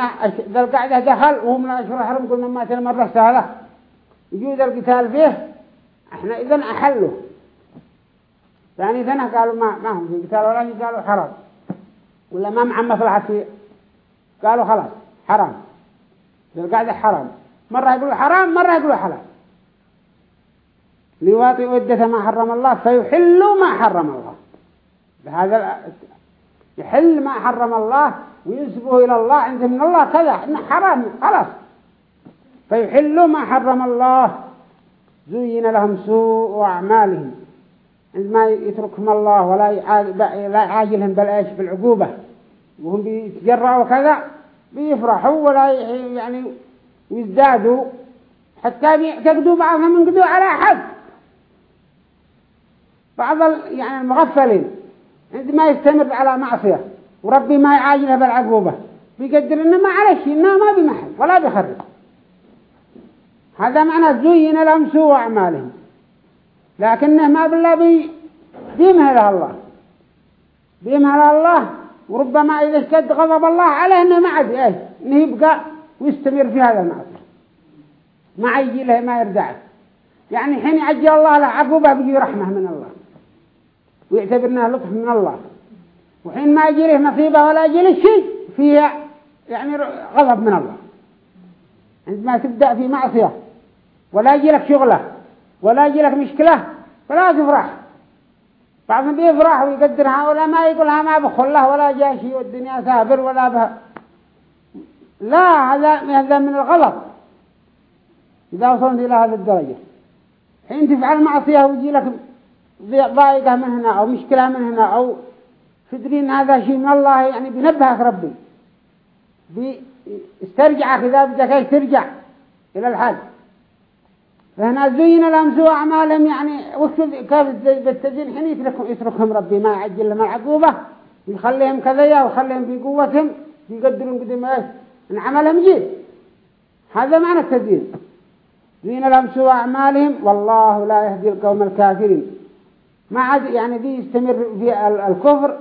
ذا القعدة دخل وهو من الأشهر الحرم قلنا ما مرة سهلة. يجوز القتال فيه. إحنا إذن أحلوا. ثاني سنة قالوا ما ما هم في قتال ولا قالوا حرام. ولا ما مع مصلحة فيه. قالوا خلاص. حرام. القاعدة حرام. مرة يقولوا حرام مرة يقولوا حلال. ليواطئ عدة ما حرم الله فيحلوا ما حرم الله. بهذا يحل ما حرم الله وينسبه إلى الله. عند من الله كذا إنه حرام خلاص. فيحلوا ما حرم الله. زين لهم سوء أعمالهم. عندما يتركهم الله ولا يعاجلهم بالعيش بالعقوبة. وهم بيتجرعوا كذا. بيفرحوا ولا يعني يزدادوا. حتى يعتقدوا بعضهم ينقدوا على حد بعض يعني المغفلين. عندما يستمر على معصية. وربي ما يعاجله بالعقوبة. بيقدر إنه ما عليه شيء إنه ما بمحل ولا بخرج. هذا معنى زين لهم سوء أعمالهم. لكنه ما بالله بي بيمهل الله. بيمهل الله. وربما إذا اشتد غضب الله عليه إنه ما عاد إيه إنه يبقى ويستمر في هذا المعصية ما يجي له ما يردعه يعني حين يعجل الله له عقوبة بيجي رحمة من الله. ويعتبرناه لطف من الله. وحين ما يجي له مصيبة ولا يجي له شيء فيها يعني غضب من الله. عندما تبدأ في معصية ولا يجي لك شغلة ولا يجي لك مشكلة فلا تفرح. بعضهم بيفرح ويقدرها ولا ما يقولها ما بخله ولا جاشي والدنيا سابر ولا بها. لا هذا هذا من الغلط. إذا وصلت إلى هذه الدرجة. حين تفعل معصية ويجي لك ضائقة من هنا أو مشكلة من هنا أو تدرين هذا شيء من الله يعني بينبهك ربي. بيسترجعك إذا بدك ترجع إلى الحد فهنا زين لهم سوء أعمالهم يعني كيف بالتزين حين يتركهم, يتركهم ربي؟ ما يعجل لهم العقوبة يخليهم كذية ويخليهم في قوتهم يقدرون قدم إيش؟ إن عملهم جيد. هذا معنى التزيين زين لهم سوء أعمالهم والله لا يهدي القوم الكافرين. ما عاد يعني ذي يستمر في الكفر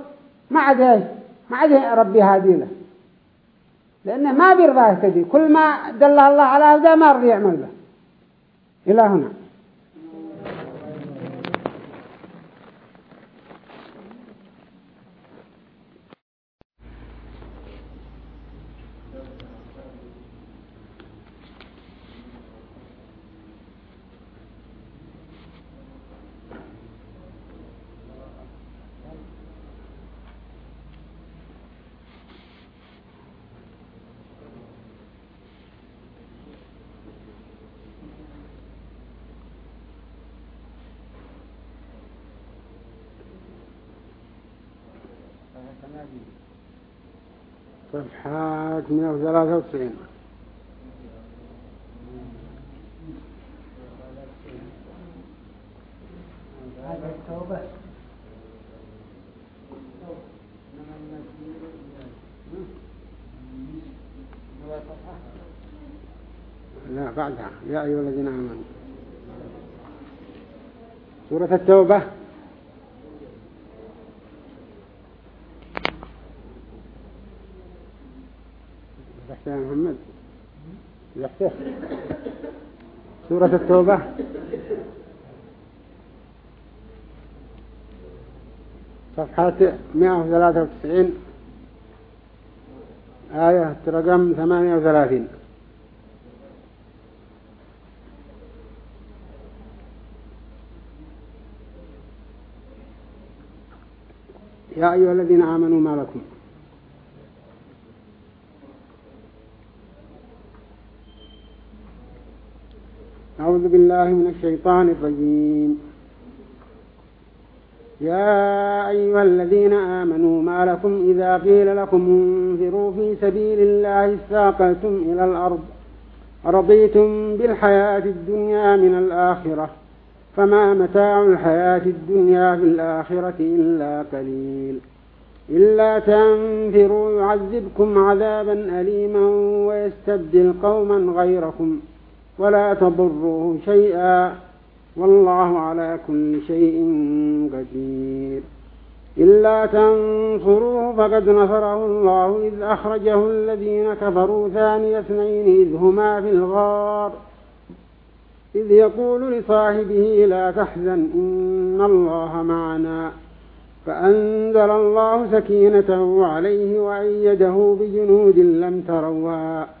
ما عاد إيش؟ ما عاد ربي هادي له. لأنه ما بيرضى يهتدي. كل ما دله الله على هذا ما رضي يعمل به. إلى هنا. صفحات 193 لا بعدها. يا أيها الذين آمنوا. سورة التوبة. يا محمد. يحتاج سورة التوبة. صفحة 193 آية رقم 38 يا أيها الذين آمنوا ما لكم؟ أعوذ بالله من الشيطان الرجيم. يا أيها الذين آمنوا ما لكم إذا قيل لكم انفروا في سبيل الله استاقلتم إلى الأرض رضيتم بالحياة الدنيا من الآخرة فما متاع الحياة الدنيا في الآخرة إلا قليل. إلا تنفروا يعذبكم عذابا أليما ويستبدل قوما غيركم ولا تضروه شيئا والله على كل شيء قدير. إلا تنصروه فقد نصره الله إذ أخرجه الذين كفروا ثاني اثنين إذ هما في الغار. إذ يقول لصاحبه لا تحزن إن الله معنا. فأنزل الله سكينته عليه وأيده بجنود لم تروها.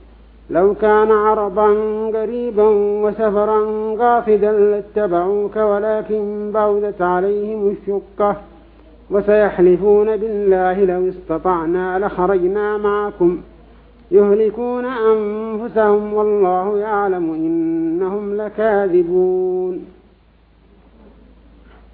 لو كان عرضا قريبا وسفرا قاصدا لاتبعوك ولكن بعدت عليهم الشقة وسيحلفون بالله لو استطعنا لخرجنا معكم. يهلكون أنفسهم والله يعلم إنهم لكاذبون.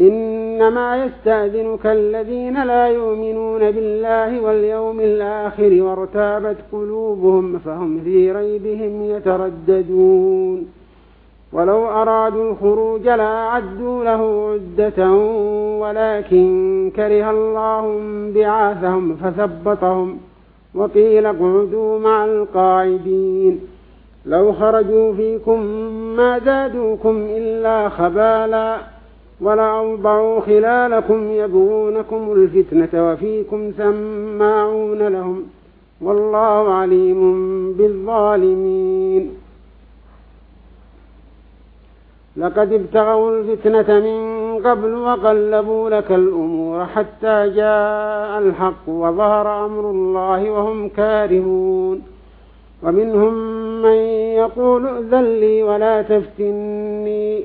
إنما يستأذنك الذين لا يؤمنون بالله واليوم الآخر وارتابت قلوبهم فهم في ريبهم يترددون. ولو أرادوا الخروج لأعدوا له عدة ولكن كره الله بعاثهم فثبطهم وقيل اقعدوا مع القاعدين. لو خرجوا فيكم ما زادوكم إلا خبالا. ولأوضعوا خلالكم يبغونكم الفتنة وفيكم سماعون لهم والله عليم بالظالمين. لقد ابتغوا الفتنة من قبل وقلبوا لك الأمور حتى جاء الحق وظهر أمر الله وهم كارهون. ومنهم من يقول ائذن لي ولا تفتني.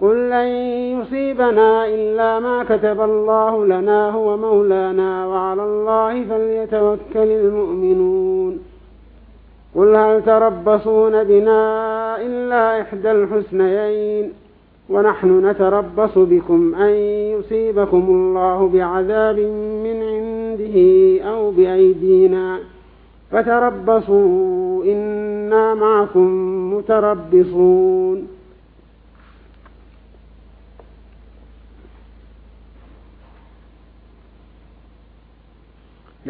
قل لن يصيبنا إلا ما كتب الله لنا هو مولانا وعلى الله فليتوكل المؤمنون قل هل تربصون بنا إلا إحدى الحسنيين ونحن نتربص بكم أن يصيبكم الله بعذاب من عنده أو بأيدينا فتربصوا إنا معكم متربصون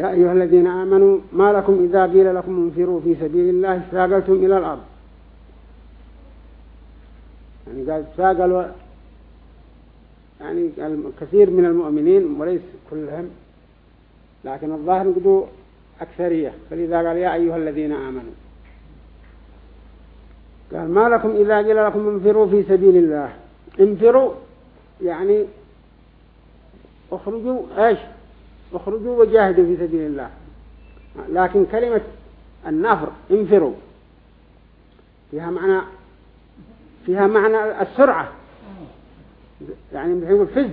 يا أيها الذين آمنوا ما لكم إذا قيل لكم انفروا في سبيل الله استاقلتم إلى الأرض. يعني قال ساقلوا يعني الكثير من المؤمنين وليس كلهم لكن الظاهر نقدوا أكثرية. فلذا قال يا أيها الذين آمنوا. قال ما لكم إذا قيل لكم انفروا في سبيل الله. انفروا يعني اخرجوا إيش؟ اخرجوا وجاهدوا في سبيل الله. لكن كلمة النفر انفروا. فيها معنى فيها معنى السرعة. يعني يقول فز.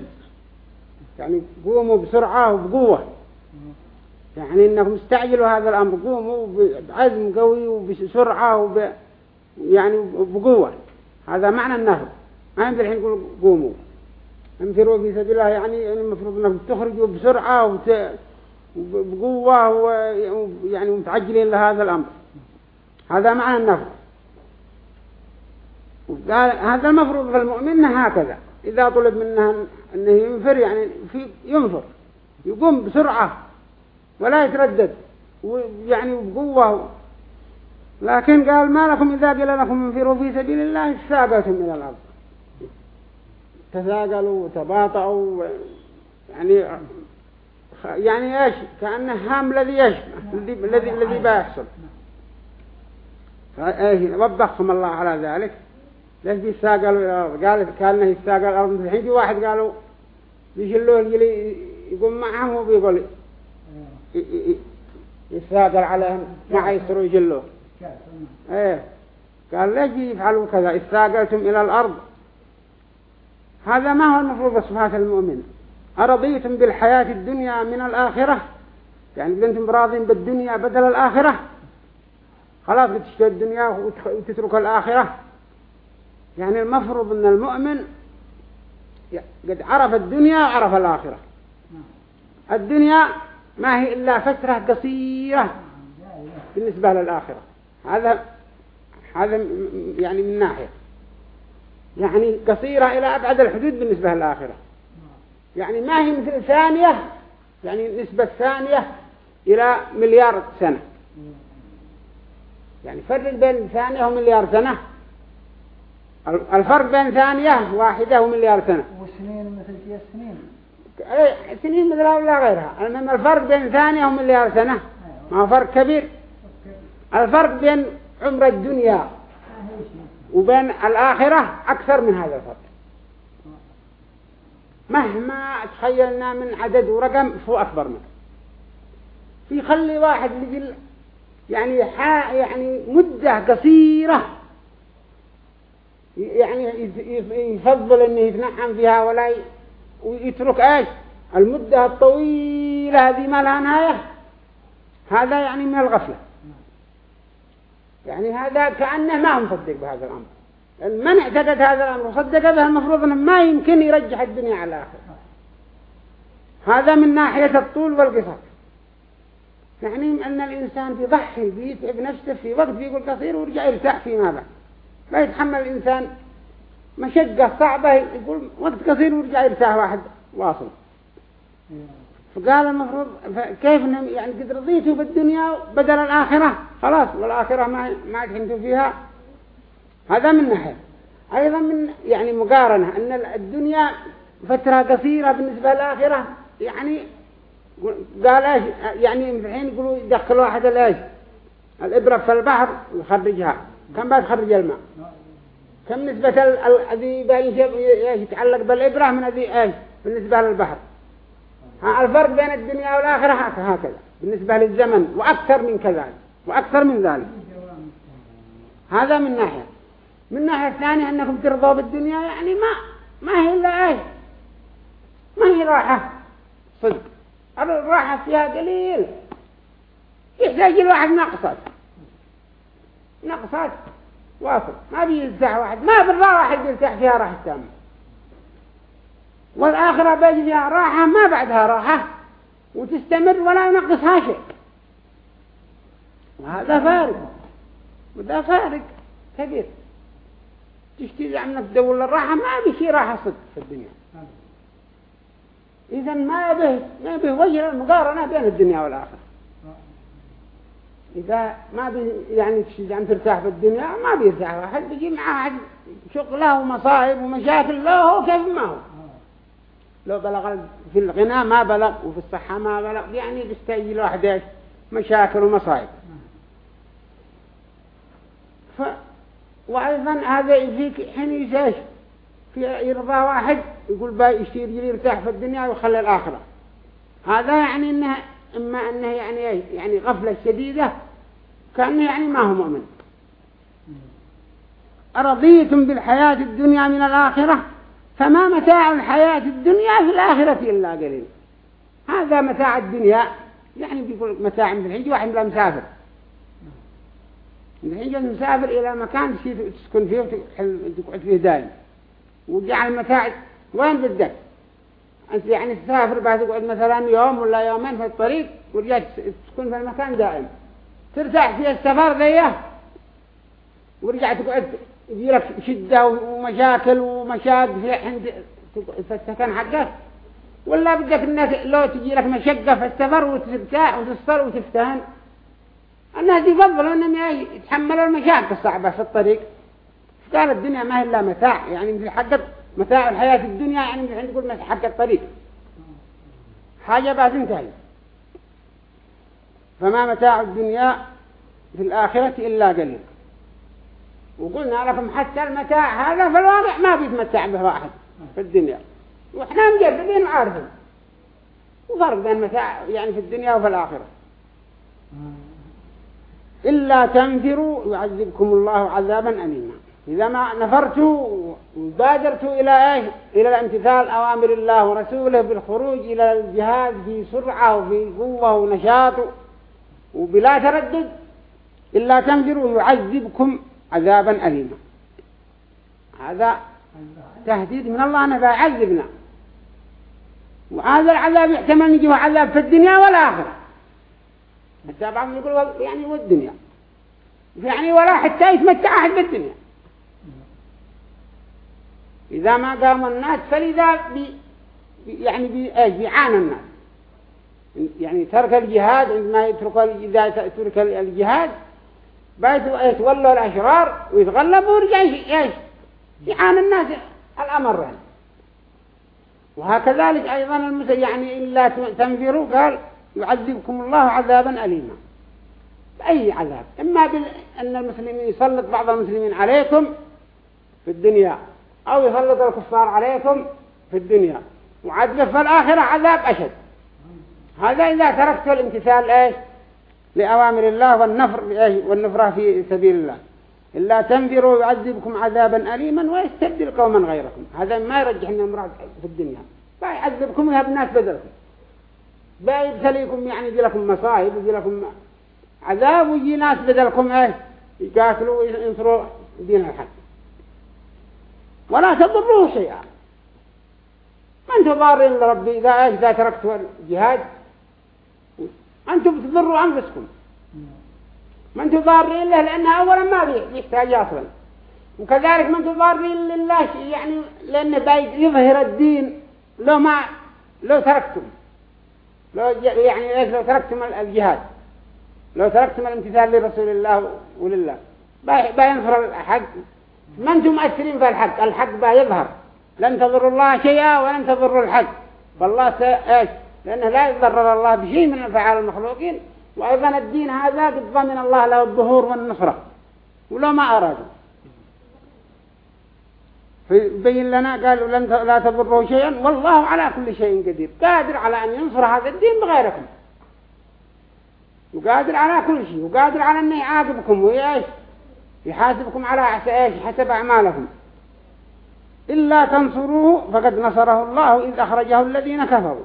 يعني قوموا بسرعة وبقوة. يعني إنكم استعجلوا هذا الأمر. قوموا بعزم قوي وبسرعة وب يعني بقوة. هذا معنى النهر ما يمكن الحين يقول قوموا. انفروا في سبيل الله يعني المفروض انكم تخرجوا بسرعة وت... بقوة ويعني متعجلين لهذا الأمر. هذا معنى النفر. هذا المفروض في المؤمن هكذا. إذا طلب منه أنه ينفر يعني في ينفر. يقوم بسرعة ولا يتردد. ويعني بقوة. لكن قال ما لكم إذا قيل لكم انفروا في سبيل الله استاقلتم إلى الأرض. تثاقلوا وتباطؤوا يعني يعني إيش؟ كأنه هام الذي يشبه الذي الذي بيحصل. إيه وبخهم الله على ذلك. ليش بيستاقلوا إلى الأرض؟ قال كان يستاقل الأرض. الحين في واحد قالوا بيشلوه يجي يقوم معهم وبيقول يستاقل عليهم ما يسروا يجلوه إيه. قال ليش يفعلوا كذا؟ استاقلتم إلى الأرض. هذا ما هو المفروض صفات المؤمن؟ أرضيتم بالحياة الدنيا من الآخرة؟ يعني أنتم راضين بالدنيا بدل الآخرة؟ خلاص بتشتري الدنيا وتترك الآخرة. يعني المفروض أن المؤمن قد عرف الدنيا وعرف الآخرة. الدنيا ما هي إلا فترة قصيرة بالنسبة للآخرة. هذا هذا يعني من ناحية. يعني قصيرة إلى أبعد الحدود بالنسبة للآخرة. يعني ما هي مثل ثانية يعني نسبة ثانية إلى مليار سنة. يعني فرق بين ثانية ومليار سنة. الفرق بين ثانية واحدة ومليار سنة. وسنين مثل كي السنين إيه سنين مثلها ولا غيرها. المهم الفرق بين ثانية ومليار سنة. ما فرق كبير. الفرق بين عمر الدنيا وبين الآخرة أكثر من هذا الفرق مهما تخيلنا من عدد ورقم فهو أكبر منه في خلي واحد يجي يعني يعني مدة قصيرة. يعني يفضل إنه يتنعم فيها ولا ويترك إيش؟ المدة الطويلة هذه ما لها نهاية. هذا يعني من الغفلة. يعني هذا كأنه ما هو مصدق بهذا الأمر. من اعتقد هذا الأمر وصدق به المفروض أنه ما يمكن يرجح الدنيا على الآخر هذا من ناحية الطول والقصر. يعني أن الإنسان بيضحي بيتعب نفسه في وقت بيقول قصير ويرجع يرتاح فيما بعد لا يتحمل الإنسان مشقة صعبة يقول وقت قصير ويرجع يرتاح واحد واصل. فقال المفروض كيف يعني قد رضيتوا بالدنيا بدل الآخرة؟ خلاص والآخرة ما ما تحنتوا فيها. هذا من ناحية. أيضا من يعني مقارنة أن الدنيا فترة قصيرة بالنسبة للآخرة. يعني قال إيش؟ يعني الحين يقولوا يدخل واحد الايش الإبرة في البحر ويخرجها. كم بعد خرج الماء؟ كم نسبة الذي يتعلق بالإبرة من الذي إيش؟ بالنسبة للبحر. الفرق بين الدنيا والآخرة هكذا. بالنسبة للزمن وأكثر من كذلك وأكثر من ذلك. هذا من ناحية. من ناحية ثانية أنكم ترضوا بالدنيا يعني ما ما هي إلا إيش ما هي راحة؟ صدق. الراحة فيها قليل يحتاج الواحد نقصات نقصات واصل. ما بيرتاح واحد. ما بالله واحد يرتاح فيها راحة تامة والآخرة بيجي فيها راحة ما بعدها راحة. وتستمر ولا ينقصها شيء. وهذا فارق. وده فارق. كبير تشتري عنك تدور الراحة ما بشي راحة صدق في الدنيا. إذا ما به ما به وجه المقارنة بين الدنيا والآخرة. إذا ما بي يعني تشجع أن ترتاح في الدنيا ما بيرتاح. واحد بيجي معاه شغلة ومصائب ومشاكل له كيف ما هو. لو بلغ في الغنى ما بلغ وفي الصحة ما بلغ يعني بيستيجي الواحد مشاكل ومصائب ف وأيضا هذا يفيك حين يساش في يرضى واحد يقول با يشتير يرتاح في الدنيا ويخلي الآخرة. هذا يعني إنه إما أنه يعني يعني غفلة شديدة كأنه يعني ما هو مؤمن. أرضيتم بالحياة الدنيا من الآخرة؟ فما متاع الحياة الدنيا في الآخرة إلا قليل. هذا متاع الدنيا يعني بيقول متاع من الحج واحد لا مسافر. من الحج مسافر إلى مكان تسكن فيه وتقعد فيه دائم. وجعل المتاع وين بدك؟ أنت يعني تسافر بعد تقعد مثلا يوم ولا يومين في الطريق ورجعت تكون في المكان دائم. ترتاح في السفر ذيه ورجعت تقعد يجي لك شدة ومشاكل ومشاق في عند في السكن حقك ولا بدك إنك لو تجي لك مشقة في السفر وترتاح وتصفر وتفتهن الناس يفضلوا إنهم يتحملوا المشاق الصعبة في الطريق. قال الدنيا ما هي إلا متاع يعني في حق متاع الحياة الدنيا يعني مثل نقول حق الطريق. حاجة بعد انتهي فما متاع الدنيا في الآخرة إلا قليل. وقلنا لكم حتى المتاع هذا في الواقع ما بيتمتع به واحد في الدنيا. وإحنا مجربين وعارفين وفرق بين متاع يعني في الدنيا وفي الآخرة. إلا تنفروا يعذبكم الله عذابا أليما. إذا ما نفرت وبادرت إلى إيه؟ إلى الامتثال أوامر الله ورسوله بالخروج إلى الجهاد في سرعة وفي قوة ونشاط. وبلا تردد إلا تنفروا يعذبكم عذابا أليما. هذا تهديد من الله أنه بيعذبنا وهذا العذاب يحتمل نجيه عذاب في الدنيا والآخرة. حتى بعضهم يقول يعني والدنيا يعني ولا حتى يتمتع أحد بالدنيا. إذا ما قام الناس فلذا بي يعني بي إيش بيعانى الناس. يعني ترك الجهاد عندما يترك إذا ترك الجهاد يتولوا الأشرار ويتغلبوا ويرجع إيش يعانى الناس الأمر يعني. وهكذلك أيضا المس يعني إلا تنفروا قال يعذبكم الله عذابا أليما. بأي عذاب؟ إما بأن المسلمين يسلط بعض المسلمين عليكم في الدنيا أو يسلط الكفار عليكم في الدنيا. وعذب في الآخرة عذاب أشد. هذا إذا تركت الامتثال إيش؟ لأوامر الله والنفر والنفرة في سبيل الله. إلا تنذروا يعذبكم عذابا أليما ويستبدل قوما غيركم. هذا ما يرجح أن امرأة في الدنيا. يعذبكم ويهب بدلكم. يبتليكم يعني يجي لكم مصائب ويجي لكم عذاب ويجي ناس بدلكم إيه يقاتلوا وينصروا دين الحق. ولا تضروه شيئا. ما أنتم ضارين لربي؟ إذا إذا تركتوا الجهاد أنتم بتضروا أنفسكم. ما أنتم ضارين له لأنه أولا ما يحتاج أصلا. وكذلك ما أنتم ضارين لله يعني لأنه يظهر الدين لو ما لو تركتم. لو يعني لو تركتم الجهاد؟ لو تركتم الامتثال لرسول الله ولله. بينظر الحق. ما أنتم مؤثرين في الحق. الحق بيظهر لن تضر الله شيئا ولن تضر الحق. فالله إيش؟ لأنه لا يضرر الله بشيء من الفعال المخلوقين وأيضا الدين هذا قد ضمن الله له الظهور والنصرة ولو ما أرادوا. فبين لنا قالوا لن لا تضروا شيئا والله على كل شيء قدير. قادر على أن ينصر هذا الدين بغيركم. وقادر على كل شيء وقادر على أن يعاقبكم وإيش يحاسبكم على إيش حسب أعمالكم. إلا تنصروه فقد نصره الله إذ أخرجه الذين كفروا.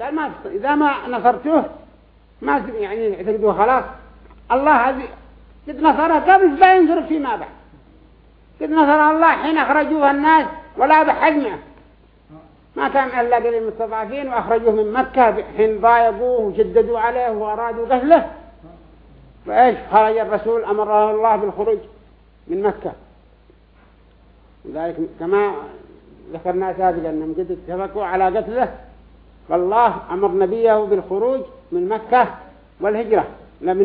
قال ما إذا ما نصرتوه ما يعني اعتقدوه خلاص. الله هذه قد نصره قبل لا ينصر فيما بعد. قد نصر الله حين أخرجوه الناس ولا بحد معه ما كان إلا قليل المستضعفين وأخرجوه من مكة حين ضايقوه وشددوا عليه وأرادوا قتله. فإيش خرج الرسول أمره الله بالخروج من مكة. وذلك كما ذكرنا سابقا أنهم قد اتفقوا على قتله. فالله أمر نبيه بالخروج من مكة والهجرة من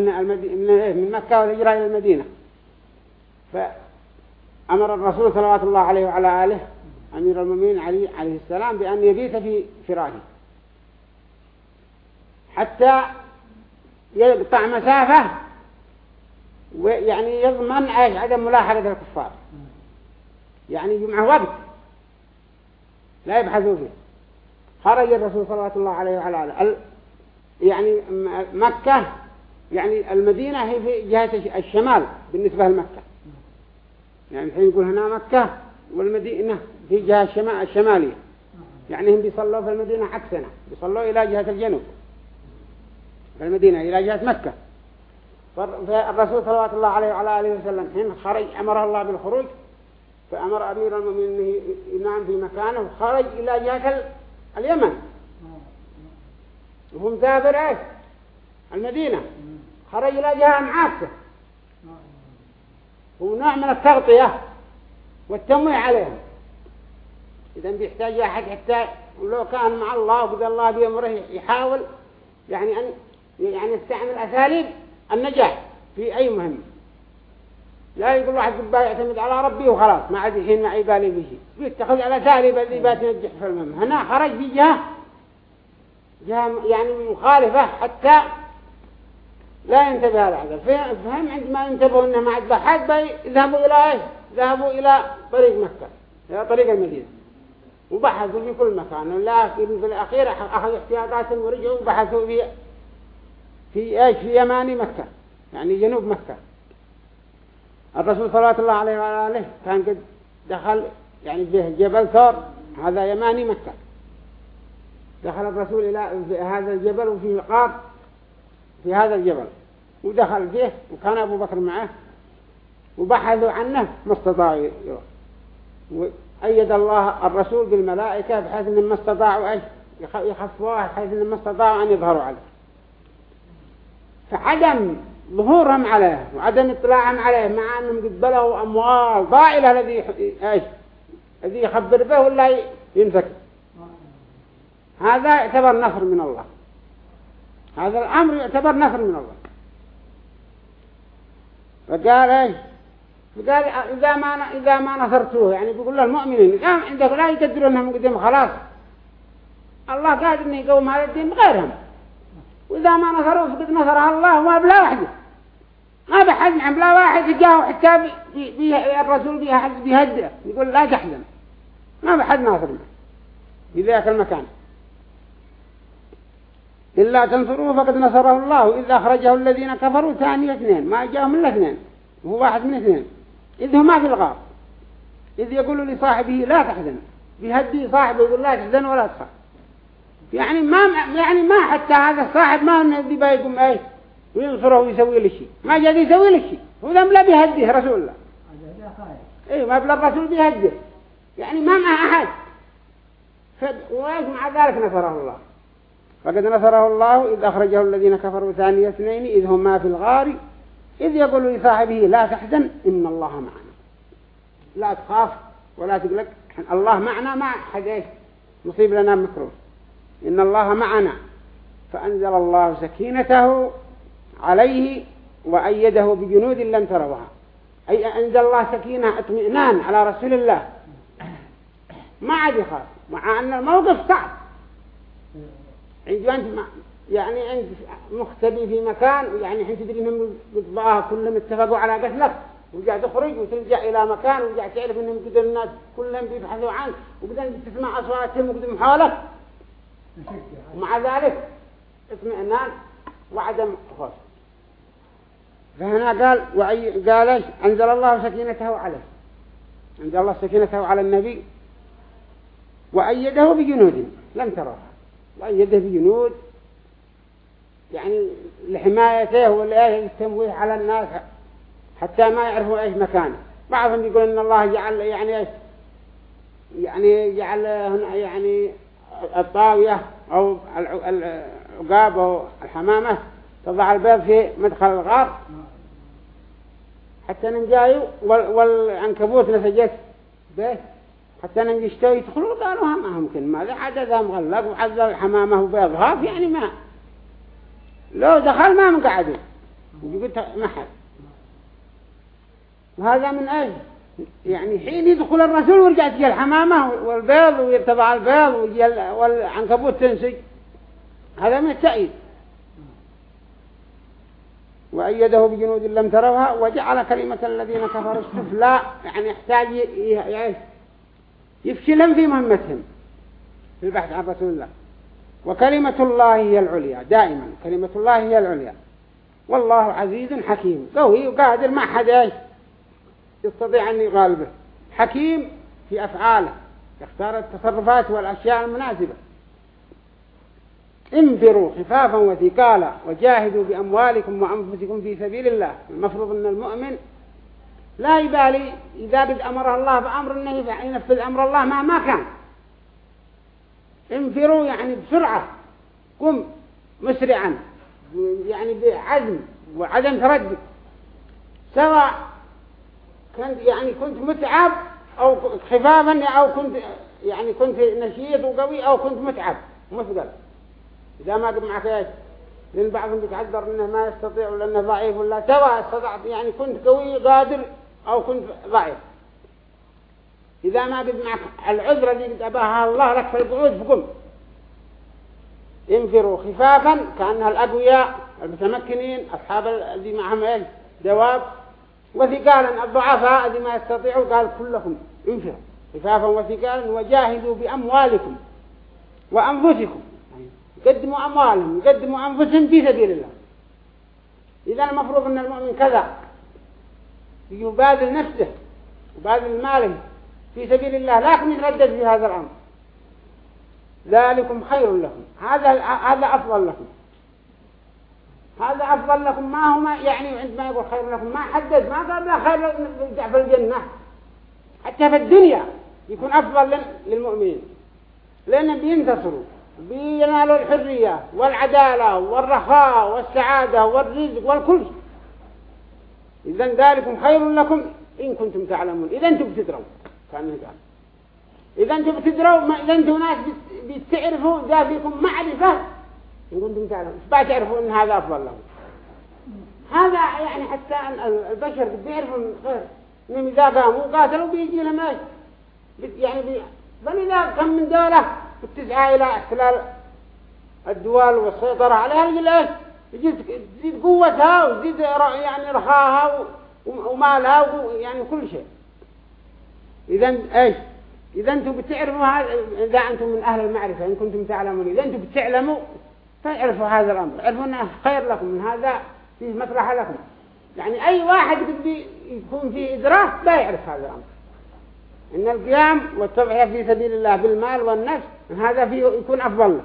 من مكة والهجرة إلى المدينة. فأمر الرسول صلى الله عليه وعلى آله أمير المؤمنين علي عليه السلام بأن يبيت في فراشه. حتى يقطع مسافة ويعني يضمن عدم ملاحظة الكفار. يعني يجمع وقت لا يبحثوا فيه. خرج الرسول صلى الله عليه وعلى آله. يعني مكة يعني المدينة هي في جهة الشمال بالنسبة لمكة. يعني الحين يقول هنا مكة والمدينة في جهة الشمال الشمالية. يعني هم بيصلوا في المدينة عكسنا. بيصلوا إلى جهة الجنوب. في المدينة إلى جهة مكة. فالرسول صلى الله عليه وعلى آله وسلم حين خرج أمره الله بالخروج فأمر أمير المؤمنين ينام في مكانه وخرج إلى جهة اليمن. وهو مسافر إيش؟ المدينة. خرج إلى جهة معاكسة نوع من التغطية والتمويه عليهم. إذا بيحتاج أحد حتى لو كان مع الله وقد الله بأمره يحاول يعني أن يعني يستعمل أساليب النجاح في أي مهمة لا يقول واحد قبا يعتمد على ربي وخلاص ما عاد الحين ما يبالي بشيء بيتخذ على أساليب اللي بتنجح في المهمة هنا خرج في جهة يعني مخالفة حتى لا ينتبه هذا فهم عندما ينتبهوا إنه ما عاد حد يذهبوا إلى إيش؟ ذهبوا إلى طريق مكة إلى طريق المدينة. وبحثوا في كل مكان. لكن في الأخير أخذوا احتياطات ورجعوا وبحثوا في في إيش؟ في يماني مكة يعني جنوب مكة. الرسول صلى الله عليه وآله كان قد دخل يعني جبل ثور هذا يماني مكة. دخل الرسول إلى هذا الجبل وفي قاب في هذا الجبل. ودخل فيه وكان أبو بكر معه وبحثوا عنه ما استطاعوا وأيد الله الرسول بالملائكة بحيث أنهم ما استطاعوا يخفوه بحيث أنهم ما استطاعوا أن يظهروا عليه. فعدم ظهورهم عليه وعدم اطلاعهم عليه مع أنهم قد بلغوا أموال ضائلة الذي إيش؟ الذي يخبر به ولا يمسك. هذا يعتبر نصر من الله. هذا الأمر يعتبر نصر من الله. فقال إيش؟ فقال إذا ما إذا ما نصرتوه يعني بيقول له المؤمنين إذا عندك لا يقدروا أنهم قدام خلاص. الله قادر أن يقوم هذا الدين بغيرهم. وإذا ما نصروه فقد نصرها الله ما بلا وحده. ما بحد عن بلا واحد جاء حتى بي بي الرسول بيها حد بيهدئ يقول لا تحزن ما بحد ناصر في ذاك المكان. إلا تنصروه فقد نصره الله. إذ أخرجه الذين كفروا ثاني اثنين. ما جاءهم إلا اثنين هو واحد من اثنين. إذ هما في الغار. إذ يقول لصاحبه لا تحزن. بيهدي صاحبه يقول لا تحزن ولا تخاف. يعني ما يعني ما حتى هذا الصاحب ما الذي بيقوم إيه وينصره ويسوي له شيء. ما جاد يسوي له شيء. هو ذم لا بيهديه رسول الله. إيه ما بلا الرسول بيهديه يعني ما مع أحد. وإيش مع ذلك نصره الله. فقد نصره الله إذ أخرجه الذين كفروا ثاني اثنين إذ هما في الغار. إذ يقول لصاحبه لا تحزن إن الله معنا. لا تخاف ولا تقلق. الله معنا ما حد إيش نصيب لنا مكروه. إن الله معنا. فأنزل الله سكينته عليه وأيده بجنود لم تروها. أي أنزل الله سكينة اطمئنان على رسول الله. ما عاد يخاف مع أن الموقف صعب. عند أنت يعني أنت مختبي في مكان يعني حين تدري إنهم بطبعها كلهم اتفقوا على قتلك. ورجع تخرج وترجع إلى مكان ورجع تعرف إنهم قدر الناس كلهم بيبحثوا عنك وقدر تسمع أصواتهم وقدر محاولك ومع ذلك اطمئنان وعدم خوف. فهنا قال وعي قال إيش؟ أنزل الله سكينته عليه أنزل الله سكينته على النبي وأيده بجنود لم تروها وأيده بجنود يعني لحمايته ولا التمويه على الناس حتى ما يعرفوا إيش مكانه بعضهم يقول إن الله جعل يعني إيش؟ يعني جعل هنا يعني الطاوية أو العقاب أو الحمامة تضع البيض في مدخل الغار. حتى ننجايو والعنكبوت نسجت به حتى يشتري يدخلوا قالوا ما ممكن ماذا عددها مغلق وحذر الحمامة وبيضها يعني ما. لو دخل ما مقعدوا قلت ما حد. وهذا من أجل يعني حين يدخل الرسول ورجع تجي الحمامة والبيض ويرتضع البيض والعنكبوت تنسي. هذا من التأييد. وأيده بجنود لم تروها وجعل كلمة الذين كفروا السفلى يعني يحتاج يفشلهم في مهمتهم في البحث عن رسول الله. وكلمة الله هي العليا دائما كلمة الله هي العليا. والله عزيز حكيم قوي وقادر ما حد يستطيع أن يغالبه. حكيم في أفعاله يختار التصرفات والأشياء المناسبة. انفروا خفافا وثقالا وجاهدوا بأموالكم وأنفسكم في سبيل الله. المفروض أن المؤمن لا يبالي إذا قد الله بأمر أنه ينفذ أمر الله ما ما كان. انفروا يعني بسرعة. قم مسرعا يعني بعزم وعدم تردد. سواء كنت يعني كنت متعب أو خفافا أو كنت يعني كنت نشيط وقوي أو كنت متعب. مثقل إذا ما قم معك إيش لأن بعضهم بيتعذر إنه ما يستطيع ولا إنه ضعيف ولا سواء استطعت يعني كنت قوي قادر أو كنت ضعيف. إذا ما قد معك العذرة اللي قد أباها الله لك في القعود فقم. ينفروا خفافا كأنها الأقوياء المتمكنين أصحاب الذي معهم إيش؟ دواب وثقالا الضعفاء الذي ما يستطيعوا قال كلكم انفروا خفافا وثقالا وجاهدوا بأموالكم وأنفسكم. قدموا أموالهم قدموا أنفسهم في سبيل الله. إذا المفروض أن المؤمن كذا يبادل نفسه وبادل ماله في سبيل الله لكن يتردد في هذا الأمر. ذلكم خير لكم. هذا هذا أفضل لكم. هذا أفضل لكم. ما هو يعني عندما يقول خير لكم ما حدد ما قال لا خير في الجنة. حتى في الدنيا يكون أفضل للمؤمنين. لأنهم بينتصروا بينالوا الحرية والعدالة والرخاء والسعادة والرزق والكل. إذا ذلكم خير لكم إن كنتم تعلمون. إذا أنتم بتدروا كان قال. إذا أنتم بتدروا ما إذا أنتم ناس بتعرفوا ذا فيكم معرفة. إن كنتم تعلمون. إيش تعرفوا إن هذا أفضل لهم؟ هذا يعني حتى البشر بيعرفوا الخير إنهم إذا قاموا قاتلوا بيجي لهم يعني بل إذا كم من دولة بتسعى إلى احتلال الدول والسيطرة عليها يجي إيش تزيد قوتها وتزيد يعني رخاها ومالها يعني كل شيء. إذا إيش؟ إذا أنتم بتعرفوا هذا إذا أنتم من أهل المعرفة إن كنتم تعلمون. إذا أنتم بتعلموا فاعرفوا هذا الأمر. عرفوا أنه خير لكم من هذا فيه مصلحة لكم. يعني أي واحد بدي يكون فيه إدراك لا يعرف هذا الأمر. إن القيام والتضحية في سبيل الله بالمال والنفس هذا فيه يكون أفضل.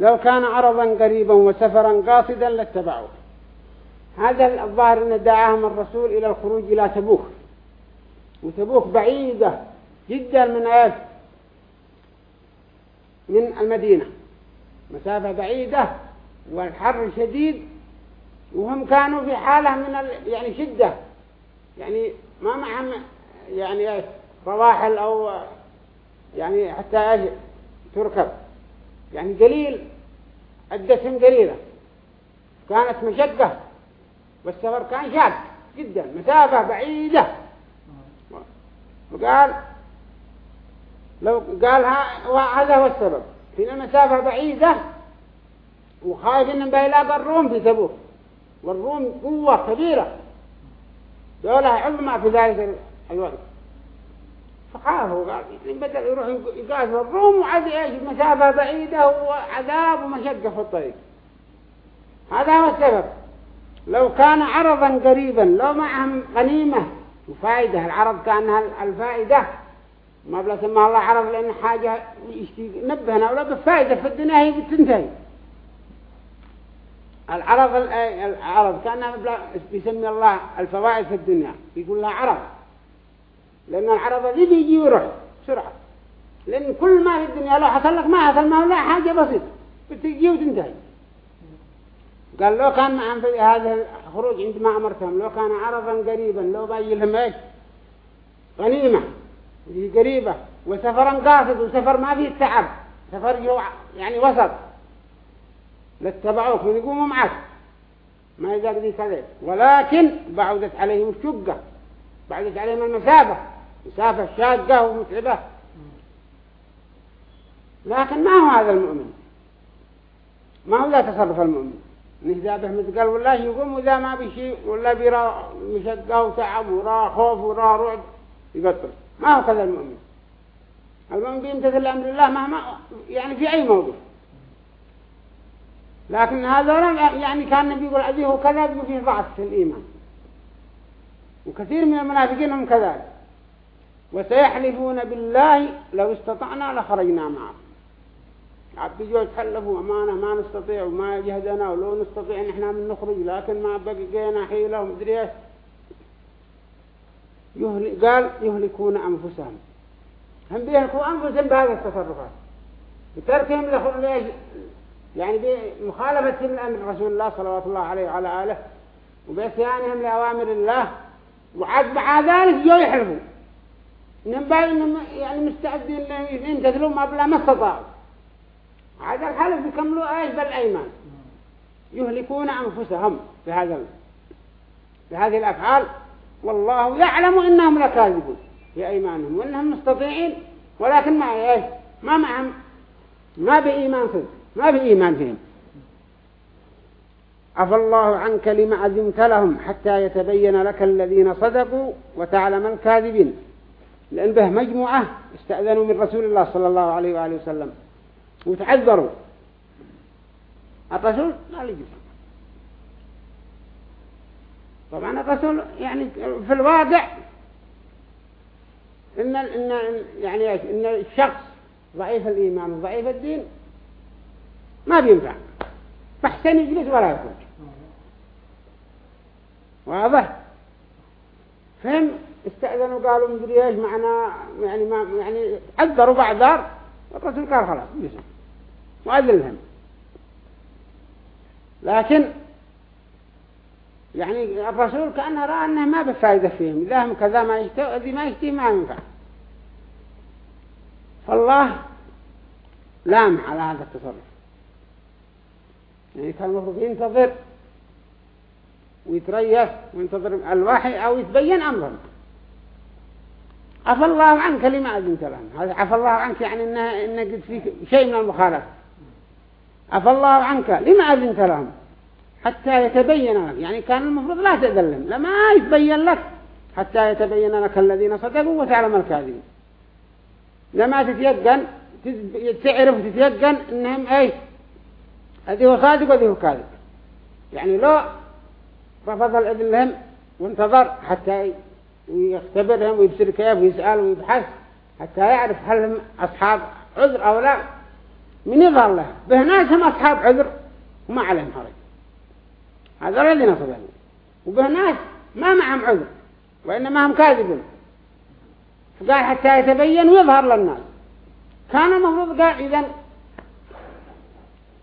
لو كان عرضا قريبا وسفرا قاصدا لاتبعوه. هذا الظاهر أن دعاهم الرسول إلى الخروج إلى تبوك. وتبوك بعيدة جدا من إيش؟ من المدينة. مسافة بعيدة والحر شديد وهم كانوا في حالة من ال... يعني شدة. يعني ما معهم يعني رواحل أو يعني حتى إيش تركب. يعني قليل عدتهم قليلة. كانت مشقة والسفر كان شاق جدا مسافة بعيدة. وقال لو قال هذا هو السبب. في المسافة بعيدة وخايف ان بيلاقى الروم في تبوك والروم قوة كبيرة. دولة عظمى في ذلك الوقت. فخافوا قال بدل يروح يقاتل الروم وعاد إيش مسافة بعيدة وعذاب ومشقة في الطريق. هذا هو السبب. لو كان عرضا قريبا لو معهم غنيمة وفائدة العرض كانها الفائدة. ما بلا سمى الله عرض لأن حاجة نبهنا ولا بفائدة في الدنيا هي بتنتهي. العرض العرض كان بيسمي الله الفوائد في الدنيا. يقول لها عرض. لأن العرض ذي بيجي ويروح بسرعة. لأن كل ما في الدنيا لو حصل لك ما حصل ما هو لا حاجة بسيطة بتجي وتنتهي. قال لو كان معهم في هذا الخروج عندما أمرتهم لو كان عرضا قريبا لو باجي لهم إيش؟ غنيمة. قريبة. وسفرا قاصد وسفر ما فيه تعب. سفر يعني وسط. لاتبعوك ويقوموا معك. ما يزاق كذا ولكن بعدت عليهم الشقة. بعدت عليهم المسافة مسافة شاقة ومتعبة. لكن ما هو هذا المؤمن؟ ما هو ذا تصرف المؤمن؟ نهدا به مثل قال والله يقوم وذا ما بشيء ولا بيرى مشقة وتعب ورا خوف ورا رعب يبطل. ما هو كذا المؤمن؟ المؤمن بيمتثل أمر الله مهما يعني في أي موضوع. لكن هذا يعني كان النبي يقول أبيه كذا فيه ضعف في الإيمان. وكثير من المنافقين هم كذلك. وسيحلفون بالله لو استطعنا لخرجنا معه. عبد يجوا يتحلفوا أمانة ما نستطيع وما جهدنا ولو نستطيع ان إحنا من نخرج لكن ما بقينا حيلة ومدري إيش؟ قال يهلكون أنفسهم. هم بيهلكوا أنفسهم بهذه التصرفات. بتركهم ليش؟ يعني بمخالفتهم لأمر رسول الله صلى الله عليه وعلى آله وبإسيانهم لأوامر الله وعاد مع ذلك جو يحلفوا إنهم باين يعني مستعدين ينتظروا ما بلا ما استطاعوا. هذا الحلف يكملوا إيش بالأيمان؟ يهلكون أنفسهم بهذا بهذه الأفعال. والله يعلم إنهم لكاذبون في أيمانهم وإنهم مستطيعين ولكن ما إيش؟ ما معهم ما بإيمان صدق ما بإيمان فيهم. عفى الله عنك لما أذنت لهم حتى يتبين لك الذين صدقوا وتعلم الكاذبين. لأن به مجموعة استأذنوا من رسول الله صلى الله عليه وآله وسلم. وتعذروا. الرسول لا يجب طبعا الرسول يعني في الواقع إن إن يعني إن الشخص ضعيف الإيمان وضعيف الدين ما بينفع. فاحسن يجلس ولا يخرج. واضح؟ فهم؟ استأذنوا قالوا مدري إيش معنا يعني ما يعني عذروا بعذار الرسول قال خلاص يجلس وأذلهم لكن يعني الرسول كأنه رأى أنه ما بفائدة فيهم إذا هم كذا ما يشتهي إذا ما يشتهي ما ينفع. فالله لامح على هذا التصرف. يعني كان المفروض ينتظر ويتريث وينتظر الوحي أو يتبين أمرهم. عفى الله عنك لما أذنت لهم عفى الله عنك يعني إنه, إنه قد فيك شيء من المخالفة. عفى الله عنك لما أذنت لهم حتى يتبين لك. يعني كان المفروض لا تأذلهم لما يتبين لك. حتى يتبين لك الذين صدقوا وتعلم الكاذبين. لما تتيقن تعرف تتيقن إنهم إيش هذه هو صادق وهذه هو كاذب. يعني لو رفض الإذن لهم وانتظر حتى يختبرهم ويبصر كيف ويسأل ويبحث حتى يعرف هل هم أصحاب عذر أو لا. من يظهر له؟ به ناس هم أصحاب عذر وما عليهم حرج. هذا الذي نصب له وبه ناس ما معهم عذر وإنما هم كاذبون. فقال حتى يتبين ويظهر للناس. كان المفروض قال إذن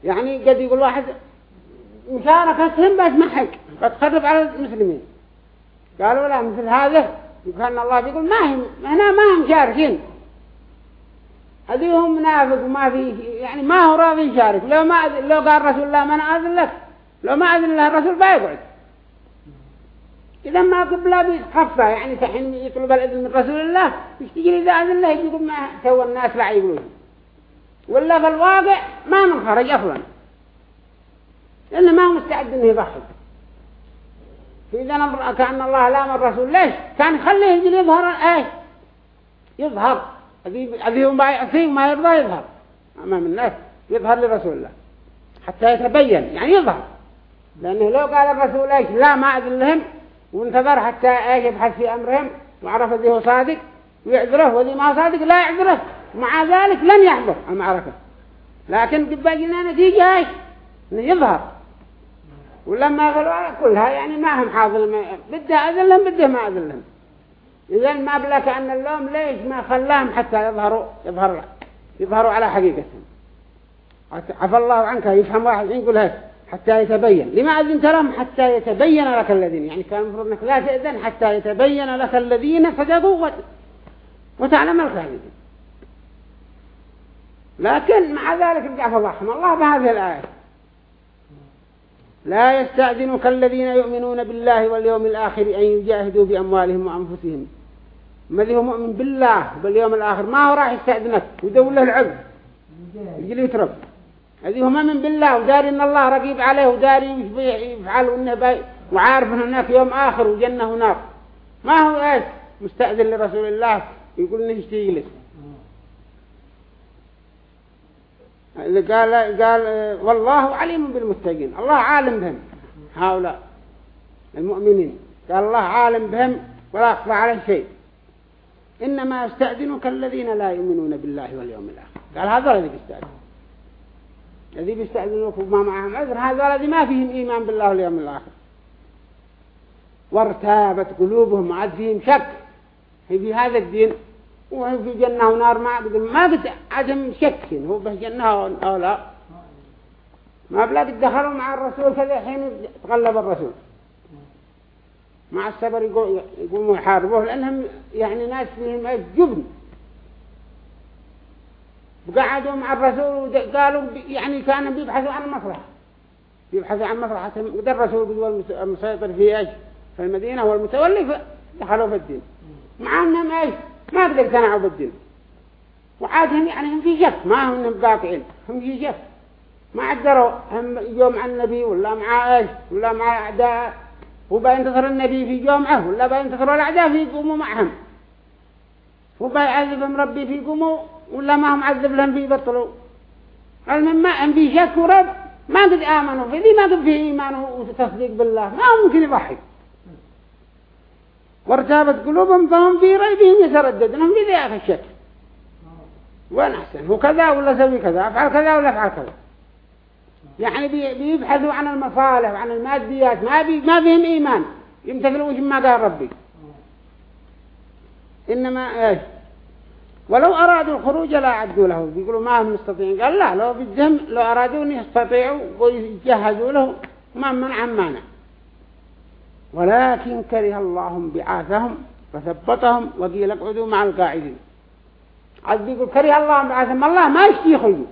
يعني قد يقول واحد مشاركتهم بس محق قد تخرب على المسلمين. قالوا لا مثل هذا. كان الله بيقول ما هم هنا ما هم شاركين. هذه هم منافق وما في يعني ما هو راضي يشارك. لو ما لو قال رسول الله ما أنا أذن لك. لو ما أذن له الرسول بيقعد إذا ما قبل بخفة يعني تحين يطلب الإذن من رسول الله يشتجي إذا أذن له يقول ما سوى الناس لا يقولون. ولا في الواقع ما من خرج أصلا. لأنه ما هو مستعد أنه يضحي نظر كأن الله لا من الرسول. ليش؟ كان يخليه يجي يظهر. إيش؟ يظهر. هذه ما يعطيه ما يرضى يظهر. أمام الناس يظهر لرسول الله. حتى يتبين. يعني يظهر. لأنه لو قال الرسول إيش؟ لا ما أذن لهم. وانتظر حتى إيش يبحث في أمرهم. وعرف ذي هو صادق. ويعذره. وذي ما صادق لا يعذره. مع ذلك لن يحضر المعركة. لكن قبل جنا نتيجة إيش؟ يظهر. ولما قالوا كلها يعني ما هم حاضر بده أذن لهم بده ما أذن لهم إذا ما بلك أن اللوم ليش ما خلاهم حتى يظهروا يظهروا يظهروا على حقيقتهم. عفى الله عنك يفهم واحد يقول هيك حتى يتبين. لما أذنت لهم؟ حتى يتبين لك الذين. يعني كان المفروض أنك لا تأذن حتى يتبين لك الذين صدقوا وتعلم الكاذبين لكن مع ذلك عفى الله الله بهذه الآية. لا يستأذنك الذين يؤمنون بالله واليوم الآخر أن يجاهدوا بأموالهم وأنفسهم. الذي هو مؤمن بالله باليوم الآخر ما هو راح يستأذنك؟ ودول له العقل يجي يترب الذي هو مؤمن بالله وداري إن الله رقيب عليه وداري يفعل وإنه باي وعارف أن هناك يوم آخر وجنة ونار. ما هو إيش؟ مستأذن لرسول الله يقول إنه يشتيجلس قال قال والله عليم بالمتقين. الله عالم بهم هؤلاء المؤمنين. قال الله عالم بهم ولا يخفى عليه شيء. إنما يستأذنك الذين لا يؤمنون بالله واليوم الآخر. قال هذا الذي بيستأذن الذي بيستأذنوك وما معهم عذر هذا الذي ما فيهم إيمان بالله واليوم الآخر. وارتابت قلوبهم عاد فيهم شك في هذا الدين وهو في جنة ونار ما قد ما قد عدم شك هو به جنة أو لا. ما بلا قد دخلوا مع الرسول كذا حين تغلب الرسول. مع الصبر يقوموا يحاربوه لأنهم يعني ناس فيهم جبن. وقعدوا مع الرسول وقالوا يعني كانوا بيبحثوا عن المصلحة بيبحثوا عن مصلحتهم وده الرسول قد المسيطر في إيش؟ في المدينة والمتولي دخلوا في الدين. مع أنهم إيش؟ ما قدر يقتنعوا بالدين وعادهم يعني هم في شك ما هم قاطعين هم في شك ما قدروا هم يجوا مع النبي ولا مع إيش ولا مع اعداء وبينتصر النبي في جمعة ولا بينتصر الأعداء في يقوموا معهم. وبيعذبهم ربي في يقوموا ولا ما هم عذب لهم في يبطلوا المهم ما هم في شك ورب ما قد آمنوا في ما قد في إيمان وتصديق بالله؟ ما ممكن يضحي. وارتابت قلوبهم فهم في ريبهم يترددون في ذي آخر الشك وين أحسن؟ هو كذا ولا سوي كذا؟ أفعل كذا ولا أفعل كذا؟ يعني بيبحثوا عن المصالح وعن الماديات ما بي ما فيهم إيمان. يمتثلوا وش ما قال ربي. إنما إيش؟ ولو أرادوا الخروج لا عدوا له. بيقولوا ما هم مستطيعين. قال لا لو بدهم لو أرادوا أن يستطيعوا ويجهزوا له ما منع مانع. ولكن كره الله بعاثهم فثبتهم وقيل اقعدوا مع القاعدين. عاد يقول كره الله بعاثهم الله ما يشتي يخرجوا.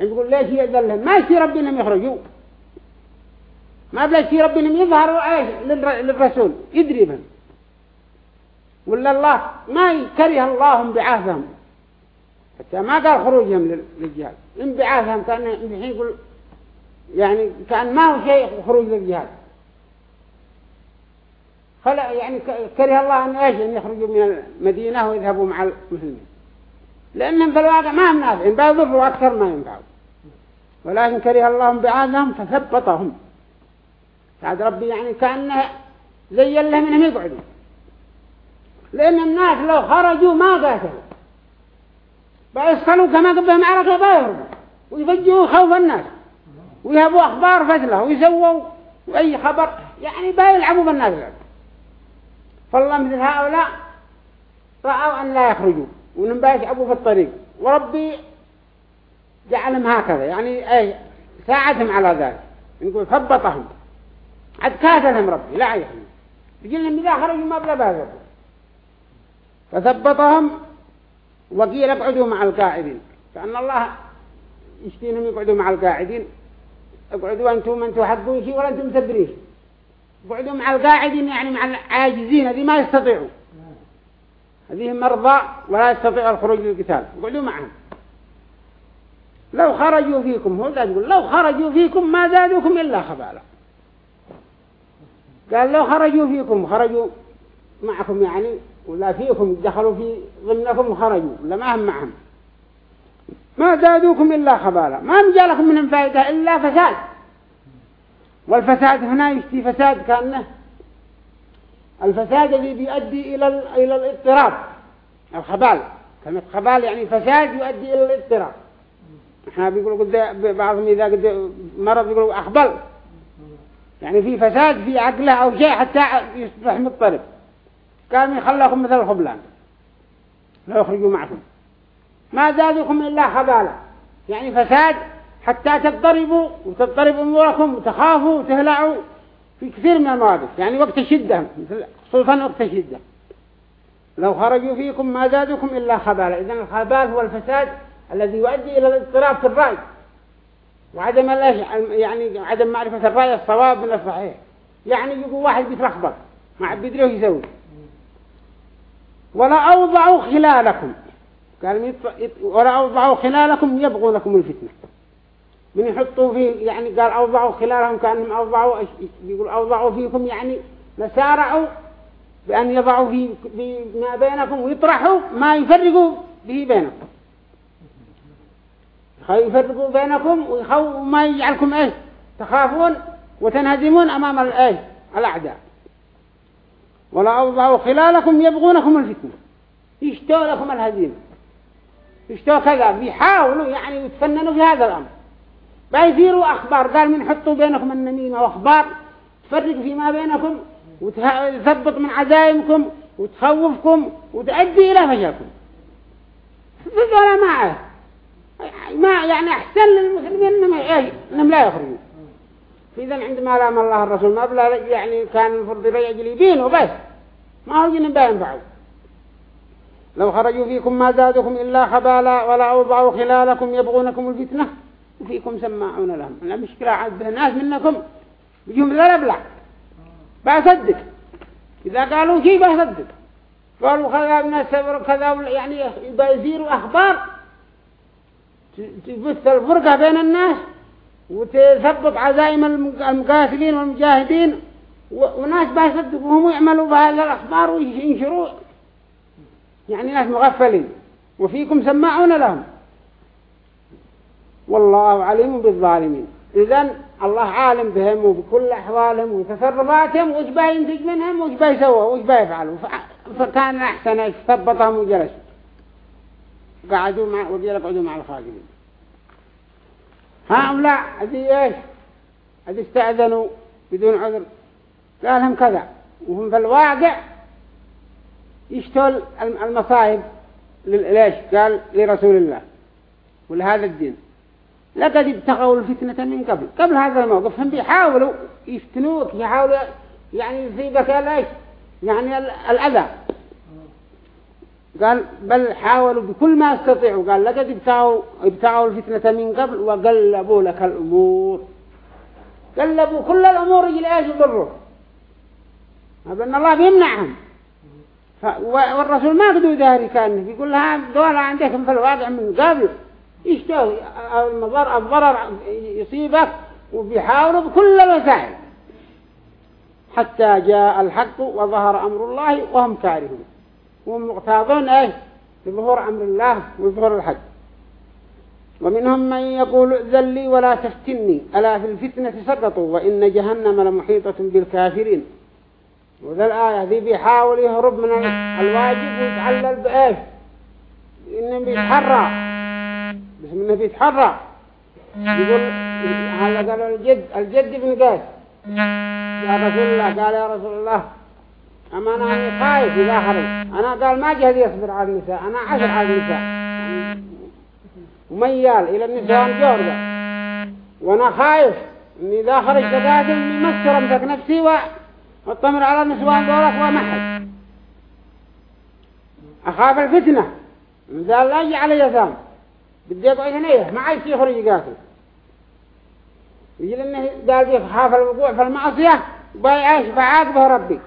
يقول ليش يأذن ما يشتي ربنا يخرجوا. ما بلا يشتي ربنا يظهروا إيش؟ للرسول. يدري بهم. ولا الله ما يكره الله بعاثهم. حتى ما قال خروجهم للجهاد. انبعاثهم كان الحين يقول يعني كان ما هو شيء خروج للجهاد. خلق يعني كره الله أن إيش أن يخرجوا من المدينة ويذهبوا مع المسلمين. لأنهم في الواقع ما هم نافعين بيضروا أكثر ما ينفعوا ولكن كره الله بعاثهم فثبطهم. بعد ربي يعني كأنه زي الله منهم يقعدوا لأن الناس لو خرجوا ما قاتلوا. بيصلوا كما قبل معركة بيهربوا ويفجوا خوف الناس. ويهبوا أخبار فتلة ويسووا أي خبر. يعني بيلعبوا بالناس. فالله مثل هؤلاء رأوا أن لا يخرجوا وإنهم بيتعبوا في الطريق. وربي جعلهم هكذا يعني أي ساعدهم على ذلك. نقول ثبطهم عد كاتلهم ربي لا يحمي يقول لهم إذا خرجوا ما بلا بازر فثبطهم وقيل اقعدوا مع القاعدين. فأن الله يشتينهم يقعدوا مع القاعدين. اقعدوا أنتم أنتم حقون شيء ولا أنتم مسبرين اقعدوا مع القاعدين يعني مع العاجزين هذه ما يستطيعوا. هذه مرضى ولا يستطيعوا الخروج للقتال. اقعدوا معهم. لو خرجوا فيكم هو يقول لو خرجوا فيكم ما زادوكم إلا خبالا. قال لو خرجوا فيكم خرجوا معكم يعني ولا فيكم دخلوا في ضمنكم وخرجوا ولا ما هم معهم. ما زادوكم إلا خبالا. ما مجالكم منهم فائدة إلا فساد. والفساد هنا يشتي فساد كأنه الفساد الذي بيؤدي إلى إلى الاضطراب الخبال. كلمة خبال يعني فساد يؤدي إلى الاضطراب. إحنا بيقولوا قد بعضهم إذا قد مرض بيقولوا أخبل. يعني في فساد في عقله أو شيء حتى يصبح مضطرب. قال من خلاكم مثل الخبلان. لا يخرجوا معكم. ما زادكم إلا خبالا. يعني فساد حتى تضطربوا وتضطرب أموركم وتخافوا وتهلعوا في كثير من المواقف يعني وقت الشدة خصوصا وقت الشدة. لو خرجوا فيكم ما زادكم إلا خبالا. إذن الخبال هو الفساد الذي يؤدي إلى الاضطراب في الرأي. وعدم يعني عدم معرفة الرأي الصواب من الصحيح. يعني يقول واحد بيتلخبط ما عاد بيدري يسوي. ولا أوضعوا خلالكم. قال ولا أوضعوا خلالكم يبغونكم الفتنة. من يحطوا فيه يعني قال أوضعوا خلالهم كأنهم أوضعوا بيقول أوضعوا فيكم يعني مسارعوا بأن يضعوا في ما بينكم ويطرحوا ما يفرقوا به بينكم. يفرقوا بينكم ويخوا ما يجعلكم إيش تخافون وتنهزمون أمام الايش الأعداء. ولا أوضعوا خلالكم يبغونكم الفتنة. يشتوا لكم الهزيمة. يشتوا كذا بيحاولوا يعني يتفننوا في هذا الأمر. بيثيروا أخبار. قال من حطوا بينكم النميمه واخبار تفرق فيما بينكم وتثبط من عزائمكم وتخوفكم وتؤدي إلى فشلكم. ولا معه ما يعني أحسن للمسلمين إنهم, إنهم لا يخرجوا فإذا عندما لام الله الرسول ما بلا يعني كان المفروض يجل يبين وبس ما هو جن بينفعوا لو خرجوا فيكم ما زادكم إلا خبالا ولا أوضعوا خلالكم يبغونكم الفتنة. وفيكم سماعون لهم. المشكلة عند ناس منكم بيجهم لا بلع بصدق إذا قالوا شيء بصدق قالوا كذا السبر كذا يعني يزيروا أخبار. تبث الفرقة بين الناس وتثبط عزائم المقاتلين والمجاهدين. وناس بيصدقوهم ويعملوا بهذه الأخبار وينشروا. يعني ناس مغفلين. وفيكم سماعون لهم. والله عليم بالظالمين. إذن الله عالم بهم وبكل أحوالهم وتصرفاتهم وش بينتج منهم وش بيسووا وش بيفعلوا. فكان أحسن ثبطهم وجلسوا. قعدوا مع وقيل قعدوا مع الخالدين هؤلاء هذه إيش؟ هذه استأذنوا بدون عذر. قال لهم كذا. وهم في الواقع يشتول المصائب ليش؟ قال لرسول الله ولهذا الدين. لقد ابتغوا الفتنة من قبل. قبل هذا الموقف هم بيحاولوا يفتنوك يحاولوا يعني يصيبك ليش يعني الأذى. قال بل حاولوا بكل ما استطيعوا. قال لقد ابتعوا, ابتعوا الفتنة من قبل وقلبوا لك الأمور. قلبوا كل الأمور يجي إيش؟ يضروا أن الله بيمنعهم. والرسول ما قدوا ذهري كان يقول لها دولة عندكم في الواقع من قبل المضر الضرر يصيبك وبيحاولوا بكل الوسائل حتى جاء الحق وظهر أمر الله وهم كارهون. ومقتاضون إيش؟ بظهور أمر الله وظهور الحق. ومنهم من يقول ذلي ولا تفتني. ألا في الفتنة سقطوا وإن جهنم لمحيطة بالكافرين. وذا الآية ذي بيحاول يهرب من الواجب ويتعلل بإيش؟ إنه بيتحرى. بس إنه بيتحرى يقول هذا قال الجد الجد بن قاس يا رسول الله قال يا رسول الله أما أنا خايف إذا خرج. أنا قال ما جهد يصبر على النساء أنا عشر على النساء. وميال إلى النساء جوربة. وأنا خايف إني إذا خرج تقاتل يمسر أمسك نفسي وأطمر على النسوان دولك ومحد أخاف الفتنة. قال لا يجي علي يثام بدي يقعد هنا ما عايز يخرج يقاتل يجي لأنه قال بيخاف الوقوع في المعصية بايعش فعاقبه ربي.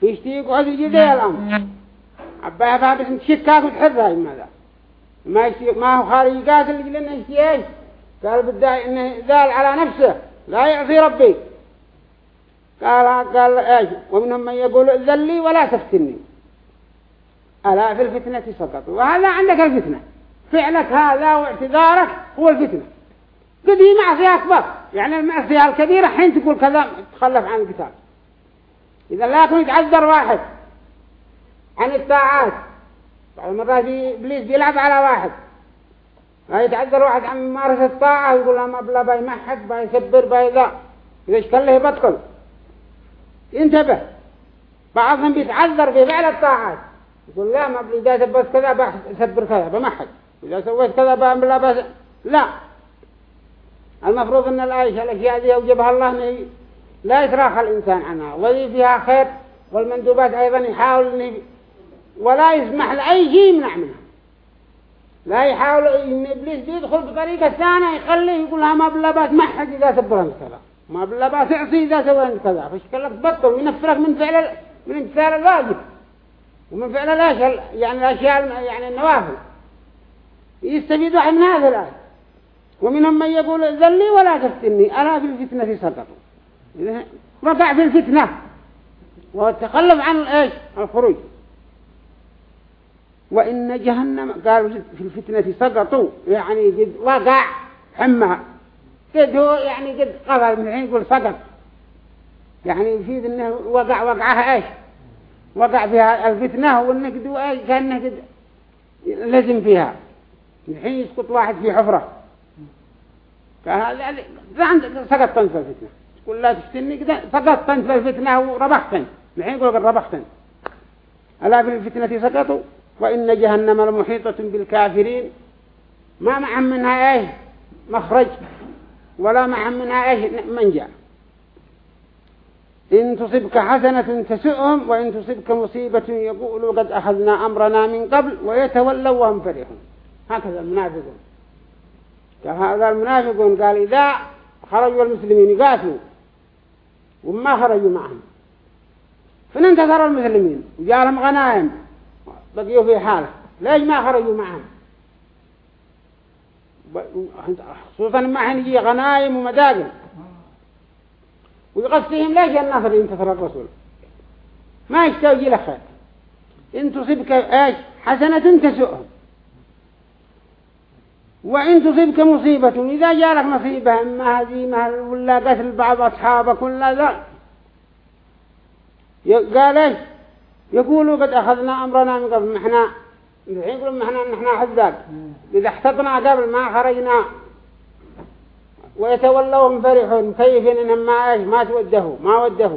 فيشتي يقعد يجي ذي الأمر عباها فابس شكاك وتحرها ماذا ما يشتي ما هو خارج يقاتل يجي لأنه يشتي إيش؟ قال بدأ إنه ذال على نفسه لا يعصي ربي. قال قال إيش؟ ومنهم من يقول ذلي ولا تفتني. ألا في الفتنة سقطوا وهذا عندك الفتنة. فعلك هذا واعتذارك هو الفتنة. قد هي معصية أكبر. يعني المعصية الكبيرة حين تقول كذا تخلف عن الكتاب إذا لكن يتعذر واحد عن الطاعات بعض المرات إبليس بيلعب على واحد. يتعذر واحد عن ممارسة الطاعة يقول له ما بلا بيمحك بيسبر بيذا إذا اشكله يبطل انتبه بعضهم بيتعذر في فعل الطاعات. يقول لا ما إذا سبت كذا بسبر كذا بمحك إذا سويت كذا بلا بس لا. المفروض أن الآية الأشياء دي أوجبها الله لا يتراخ الإنسان عنها. وذي فيها خير والمندوبات أيضا يحاول ولا يسمح لأي شيء يمنع منها. لا يحاول إن إبليس يدخل بطريقة ثانية يخليه يقول لها ما بلبات ما حد إذا سبرنت كذا. ما بلبات اعصي إذا سويت كذا. فشكلك تبطل وينفرك من فعل من امتثال الواجب. ومن فعل الأشياء يعني الأشياء يعني النوافل. يستفيد واحد من هذا الآية ومنهم من يقول ذلي ولا تفتني ألا في الفتنة سقطوا وقع في الفتنة. وتخلف عن إيش؟ الخروج. وإن جهنم قالوا في الفتنة سقطوا يعني قد وقع حمها. قد هو يعني قد قفل من الحين يقول سقط. يعني يفيد إنه وقع وقعها إيش؟ وقع فيها الفتنة وإنه قد إيش؟ كأنه قد لزم فيها. الحين يسقط واحد في حفرة. فهذا سقط في الفتنة. تقول لا تفتني كده سقط في الفتنة وربحت الحين يقول ربحت ألا في الفتنة سقطوا؟ وإن جهنم لمحيطة بالكافرين. ما معهم منها إيه؟ مخرج. ولا معهم منها إيه؟ منجا إن تصبك حسنة تسؤهم وإن تصبك مصيبة يقولوا قد أخذنا أمرنا من قبل ويتولوا وهم فرحون. هكذا المنافقون هذا المنافقون قال إذا خرجوا المسلمين يقاتلوا وما خرجوا معهم. فننتصر المسلمين. وجاء لهم غنائم. بقيوا في حالة. ليش ما خرجوا معهم؟ خصوصا ما حين يجي غنائم ومداقل ويغسيهم ليش النصر ينتصر الرسول؟ ما يستوجي له خير إن تصبك إيش؟ حسنة تسؤهم وإن تصبك مصيبة إذا جالك مصيبة إما هزيمة ولا قتل بعض أصحابك ولا ذا. قال إيش؟ يقولوا قد أخذنا أمرنا من قبل محنا الحين يقولوا محنا نحن حذاك إذا احتطنا قبل ما خرجنا. ويتولوا فرحون كيف إنهم ما إيش ما توده ما وده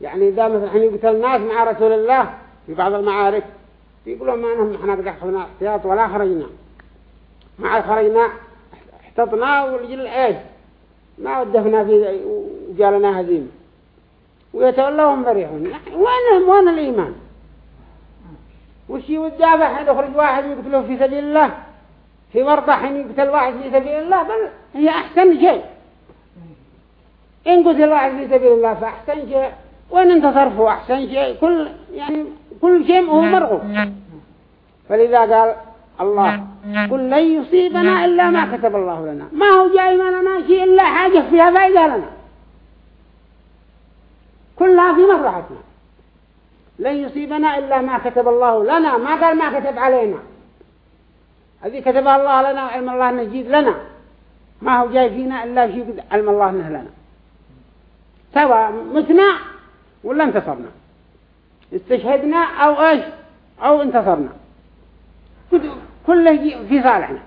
يعني إذا مثلا حين يقتل الناس مع رسول الله في بعض المعارك يقولوا ما نحن إحنا قد أخذنا احتياط ولا خرجنا. ما خرجنا احتطنا والجل إيش ما ودفنا في وجالنا هزيمة. ويتولون فرحون وين وين الإيمان؟ وش يودافع حين يخرج واحد يقتله في سبيل الله. في ورطة حين يقتل واحد في سبيل الله. بل هي أحسن شيء. إن قتل واحد في سبيل الله فأحسن شيء. وإن انتصرفوا أحسن شيء. كل يعني كل شيء هو مرغوب. فلذا قال الله. قل لن يصيبنا إلا ما كتب الله لنا. ما هو جاي لنا شيء إلا حاجة فيها فائدة لنا. كلها في مصلحتنا. لن يصيبنا إلا ما كتب الله لنا. ما قال ما كتب علينا. هذه كتب الله لنا وعلم الله نجيد لنا. ما هو جاي فينا إلا شيء علم الله نه لنا. سواء متنا ولا انتصرنا. استشهدنا أو إيش؟ أو انتصرنا. كله في صالحنا.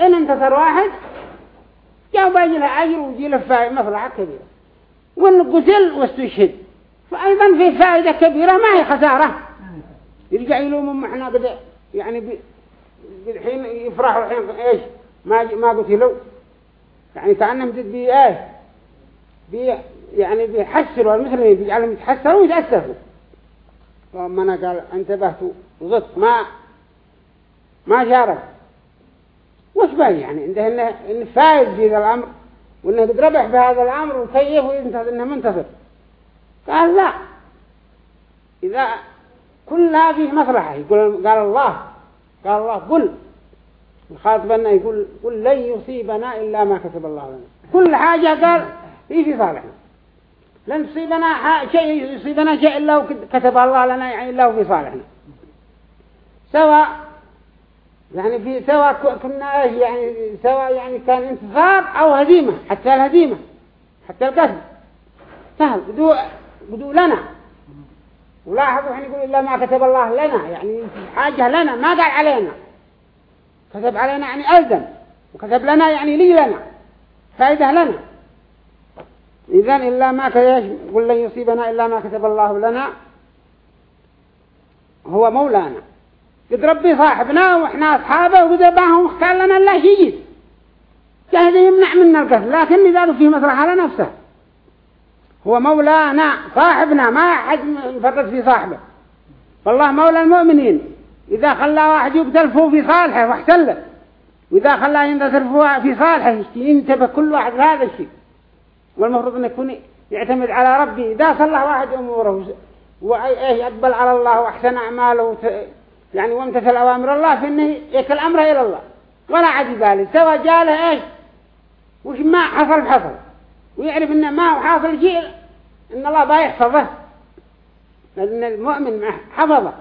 إن انتصر واحد جاء باجي له أجر ويجي له مصلحة كبيرة. وإن قتل واستشهد. فأيضا في فائدة كبيرة ما هي خسارة. يرجع يلومهم إحنا قد يعني الحين يفرحوا الحين إيش؟ ما ما قتلوا. يعني كأنهم جد بي إيه بي يعني بيحسروا المسلمين بيجعلهم يتحسروا ويتأسفوا. فما أنا قال انتبهتوا وضط ما ما شارك وش باقي يعني؟ عنده إنه, فايز في هذا الأمر وإنه قد ربح بهذا الأمر وكيف وينتظر إنه منتصر قال لا. إذا كلها فيه مصلحة يقول قال الله. قال الله قل. الخاطبنا يقول قل لن يصيبنا إلا ما كتب الله لنا. كل حاجة قال هي في صالحنا لن تصيبنا شيء يصيبنا شيء إلا كتب الله لنا يعني إلا في صالحنا. سواء يعني في سواء كنا يعني سواء يعني كان انتصار أو هزيمة حتى الهزيمة حتى القتل. سهل بدو بدو لنا. ولاحظوا حين يقول إلا ما كتب الله لنا يعني حاجة لنا ما قال علينا. كتب علينا يعني ألزم وكتب لنا يعني لي لنا فائدة لنا. إذن إلا ما كتب قل لن يصيبنا إلا ما كتب الله لنا. هو مولانا. قد ربي صاحبنا وإحنا أصحابه وقد باهم اختار لنا الله شيء جاهد يمنع منا القتل لكن إذا فيه مصلحة لنفسه هو مولانا صاحبنا ما أحد فرط في صاحبه. والله مولى المؤمنين. إذا خلى واحد يقتل فيه في صالحه واحتله. وإذا خلى ينتصر في صالحه ينتبه كل واحد لهذا الشيء. والمفروض أن يكون يعتمد على ربي. إذا صلى واحد أموره ويقبل على الله وأحسن أعماله يعني وامتثل أوامر الله فإنه يكل أمره إلى الله. ولا عدي بالي سوى جاله إيش؟ وش ما حصل حصل. ويعرف إنه ما هو حاصل شيء إن الله بيحفظه لأن المؤمن حفظه.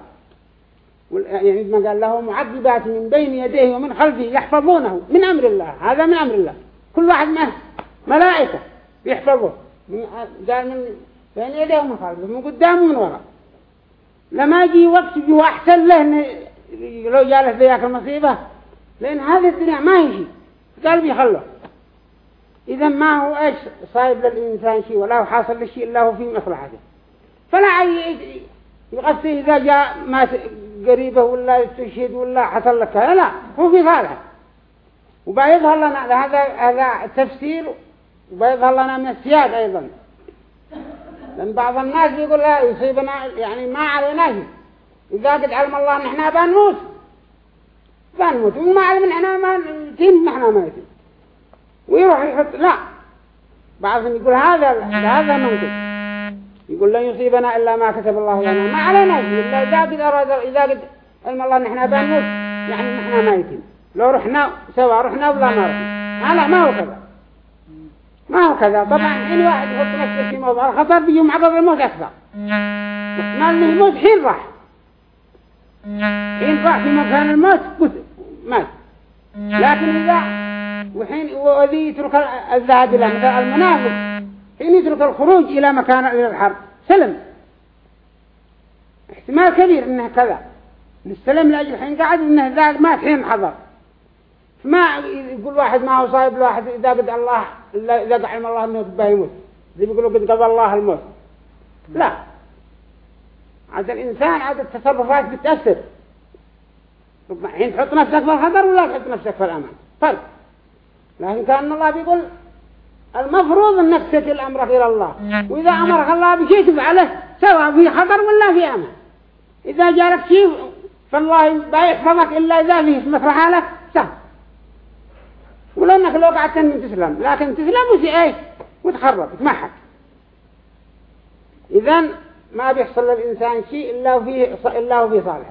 يعني ما قال له معذبات من بين يديه ومن خلفه يحفظونه. من أمر الله. هذا من أمر الله. كل واحد منه ملائكة يحفظه. قال من بين يديه ومن خلفه. من قدامه ومن وراء لما يجي وقت يجي أحسن له لو جالس ذيك المصيبة لأن هذه الدنيا ما هي شيء قال بيخلص إذا ما هو إيش صايب للإنسان شيء ولا هو حاصل لشيء إلا هو في مصلحته. فلا يغثي إذا جاء ما قريبة ولا يستشهد ولا حصل لك لا هو في صالح وبيظهر لنا هذا هذا تفسير وبيظهر لنا من السياق أيضا. لأن بعض الناس يقول لا يصيبنا يعني ما علينا شيء. إذا قد علم الله نحن بنموت. بنموت. وما علم نحن ما نتين نحن ما يتين ويروح يحط لا. بعضهم يقول هذا هذا ممكن. يقول لن يصيبنا إلا ما كتب الله لنا. ما علينا إلا إذا قد أراد إذا قد علم الله نحن بنموت. يعني نحن ميتين لو رحنا سوا رحنا ولا ما رحنا. هذا ما هو كذا. ما هو كذا. طبعا إن واحد يحط نفسه في موضع الخطر بيجي مع قبل الموت أكثر ما يموت حين راح. حين راح في مكان الموت مات. لكن إذا وحين وذي يترك الذهاب إلى مثل المنافق حين يترك الخروج إلى مكان إلى الحرب سلم. احتمال كبير إنه كذا. نستلم لأجل حين قعد إنه ذاك مات حين حضر. ما يقول واحد ما هو صايب لواحد إذا قد الله إذا قعلم الله إنه تباه يموت. زي بيقولوا قد قضى الله الموت. لا. عاد الإنسان عاد التصرفات بتأثر. حين تحط نفسك في الخطر ولا تحط نفسك في الأمان؟ فرق لكن كأن الله بيقول المفروض انك تكل امرك إلى الله. وإذا أمرك الله بشيء تفعله سواء في خطر ولا في أمان. إذا جالك شيء فالله بيحفظك إلا إذا فيه مصلحه لك. سهل. ولو أنك لو قعدت تسلم لكن تسلم وشي إيش؟ وتخرب تمحك اذا ما بيحصل للإنسان شيء إلا فيه إلا هو في صالح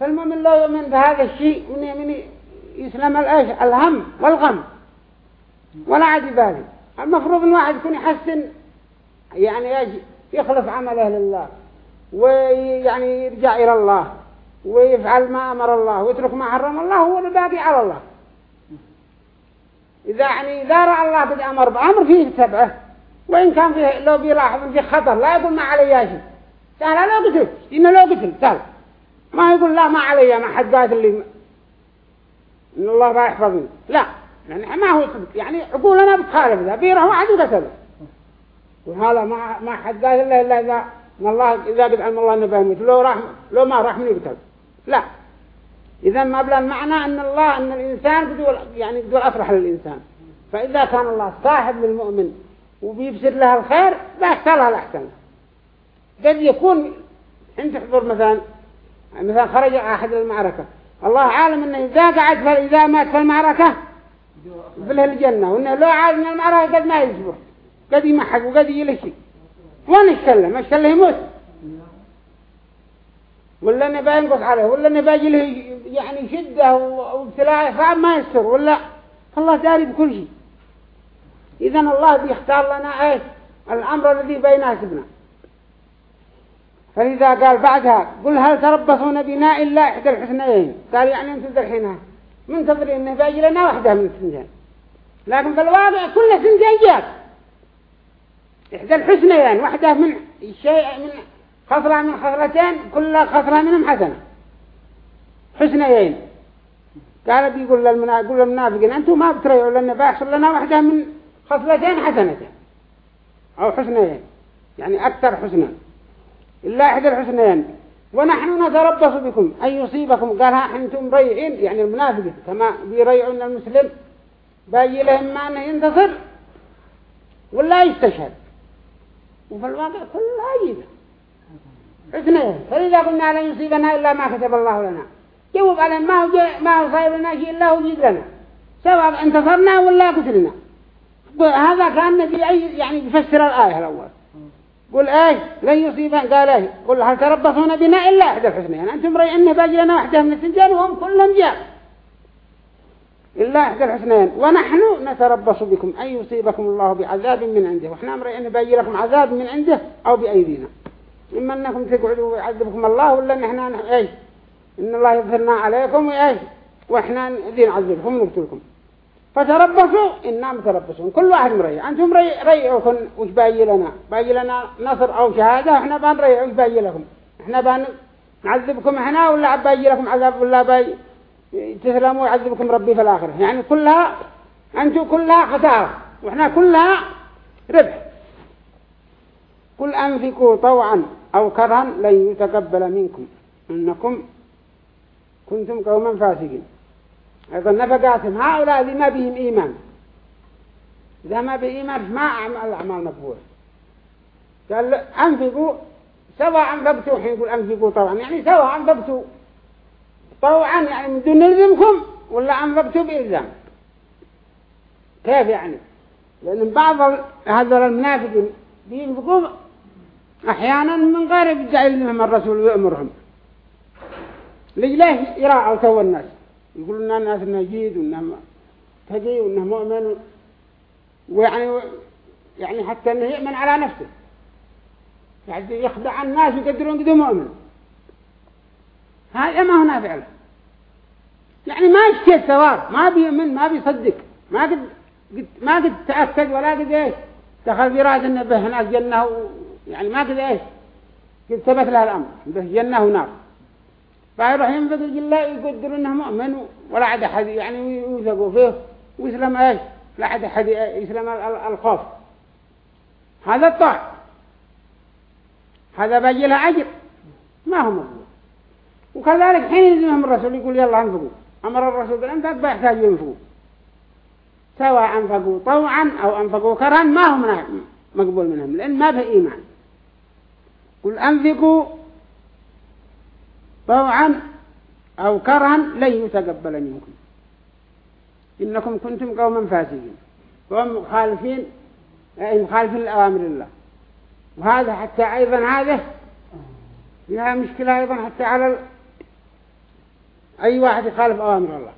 فالمؤمن لو يؤمن بهذا الشيء من من يسلم الإيش؟ الهم والغم. ولا عاد بالي المفروض إن واحد يكون يحسن يعني يخلص عمله لله ويعني يرجع إلى الله ويفعل ما أمر الله ويترك ما حرم الله هو الباقي على الله. إذا يعني إذا رأى الله قد أمر بأمر فيه سبعة وإن كان فيه لو بيلاحظ فيه خطر لا يقول ما عليه شيء سهل لو قتل إنه لو قتل سهل. ما يقول لا ما علي ما حد قال لي. إن الله ما يحفظني. لا يعني ما هو صدق. يعني عقولنا بتخالف ذا بيره واحد وقتله وهذا ما ما حد قال إلا إذا إن الله إذا قد علم الله إنه بيموت. لو راح لو ما راح من يقتل لا. إذا ما بلا المعنى أن الله أن الإنسان بدول يعني بدول أفرح للإنسان. فإذا كان الله صاحب للمؤمن وبيبصر لها الخير بيحصلها الأحسن. قد يكون انت تحضر مثلا مثلا خرج أحد المعركة الله عالم أنه إذا قعد إذا مات في المعركة في الجنة. وأنه لو عالم أن المعركة قد ما يصبر قد يمحق وقد يلشي. وين يتكلم؟ يتكلم يموت. ولا نبى ينقص عليه ولا نبى له يعني شدة وابتلاء صعب ما يسر ولا؟ الله داري بكل شيء. إذا الله بيختار لنا إيش؟ الأمر الذي بيناسبنا فإذا قال بعدها قل هل تربصون بنا إلا إحدى الحسنين؟ قال يعني أنتم الحين منتظرين أنه باجي لنا واحدة من السنتين لكن في الواقع كل سنتين جات إحدى الحسنين واحدة من شيء من خصلة من خصلتين كل خصلة منهم حسنة. حسنين قال بيقول للمنافقين أنتم ما بتريعوا لنا بيحصل لنا واحدة من خصلتين حسنتين أو حسنين يعني أكثر حسنا إلا إحدى الحسنين ونحن نتربص بكم أن يصيبكم. قالها أنتم مريعين يعني المنافقين كما بيريعون المسلم باجي لهم ما أنه ينتصر ولا يستشهد. وفي الواقع كلها يجب. اثنين فإذا قلنا لن يصيبنا إلا ما كتب الله لنا. جواب على ما هو ما هو صايب لنا شيء إلا هو لنا. سواء انتصرنا ولا قتلنا. هذا كان نبي أي يعني يفسر الآية الأول. قل إيه لن يصيبنا قال إيه قل هل تربصون بنا إلا إحدى الحسنين. يعني أنتم رأي أنه باقي لنا واحدة من السنتين وهم كلهم جاء. إلا إحدى الحسنين. ونحن نتربص بكم. أن يصيبكم الله بعذاب من عنده. وإحنا مرأي أن باقي لكم عذاب من عنده أو بأيدينا. إما أنكم تقعدوا ويعذبكم الله ولا إن إحنا إيش إن الله يغفرنا عليكم وإيش وإحنا ذي نعذبكم ونقتلكم. فتربصوا إنا متربصون كل واحد مريع أنتم ريعوكم وش باقي لنا؟ باقي لنا نصر أو شهادة؟ إحنا بنريع وش باقي لكم؟ إحنا بن نعذبكم إحنا ولا باقي لكم عذاب؟ ولا باقي؟ تسلموا يعذبكم ربي في الآخرة. يعني كلها أنتم كلها خسارة وإحنا كلها ربح. قل أنفقوا طوعا. أو كرها لن يتقبل منكم. إنكم كنتم قوما فاسقين. أيضا نفقاتهم هؤلاء اللي ما بهم إيمان. إذا ما به إيمان ما أعمل الأعمال مقبولة. قال أنفقوا سواء أنفقتوا حين يقول أنفقوا طوعا. يعني سواء أنفقتوا طوعا يعني من دون نلزمكم ولا أنفقتوا بإلزام. كيف يعني؟ لأن بعض هذول المنافقين بينفقوا أحيانا من غير يدعي لهم الرسول ويأمرهم لجلاه يراعوا تو الناس؟ يقولون أن الناس نجيد وإنهم تجي وإنه مؤمن ويعني يعني حتى أنه يؤمن على نفسه. يعني يخدع الناس ويقدرون قدوا مؤمن. هذا ما هو نافع له يعني ما يشتي الثواب. ما بيؤمن ما بيصدق. ما قد ما قد تأكد ولا قد إيش. دخل في رأس انه به هناك جنة يعني ما قد إيش؟ قد ثبت له الأمر. به جنة ونار. فيروح ينفق الجلاء يقدر انه مؤمن ولا عاد أحد يعني يوثقوا فيه. ويسلم إيش؟ لا عاد أحد يسلم الخوف. هذا الطاع هذا باجي له أجر. ما هو مقبول وكذلك حين يلزمهم الرسول يقول يلا انفقوا. أمر الرسول بالانفاق بيحتاج ينفقوا. سواء أنفقوا طوعا أو أنفقوا كرها ما هم مقبول منهم لأن ما في إيمان. قل أنفقوا طوعا أو كرها لن يتقبل منكم. إنكم كنتم قوما فاسقين قوم مخالفين مخالفين لأوامر الله. وهذا حتى أيضا هذا فيها مشكلة أيضا حتى على ال... أي واحد يخالف أوامر الله.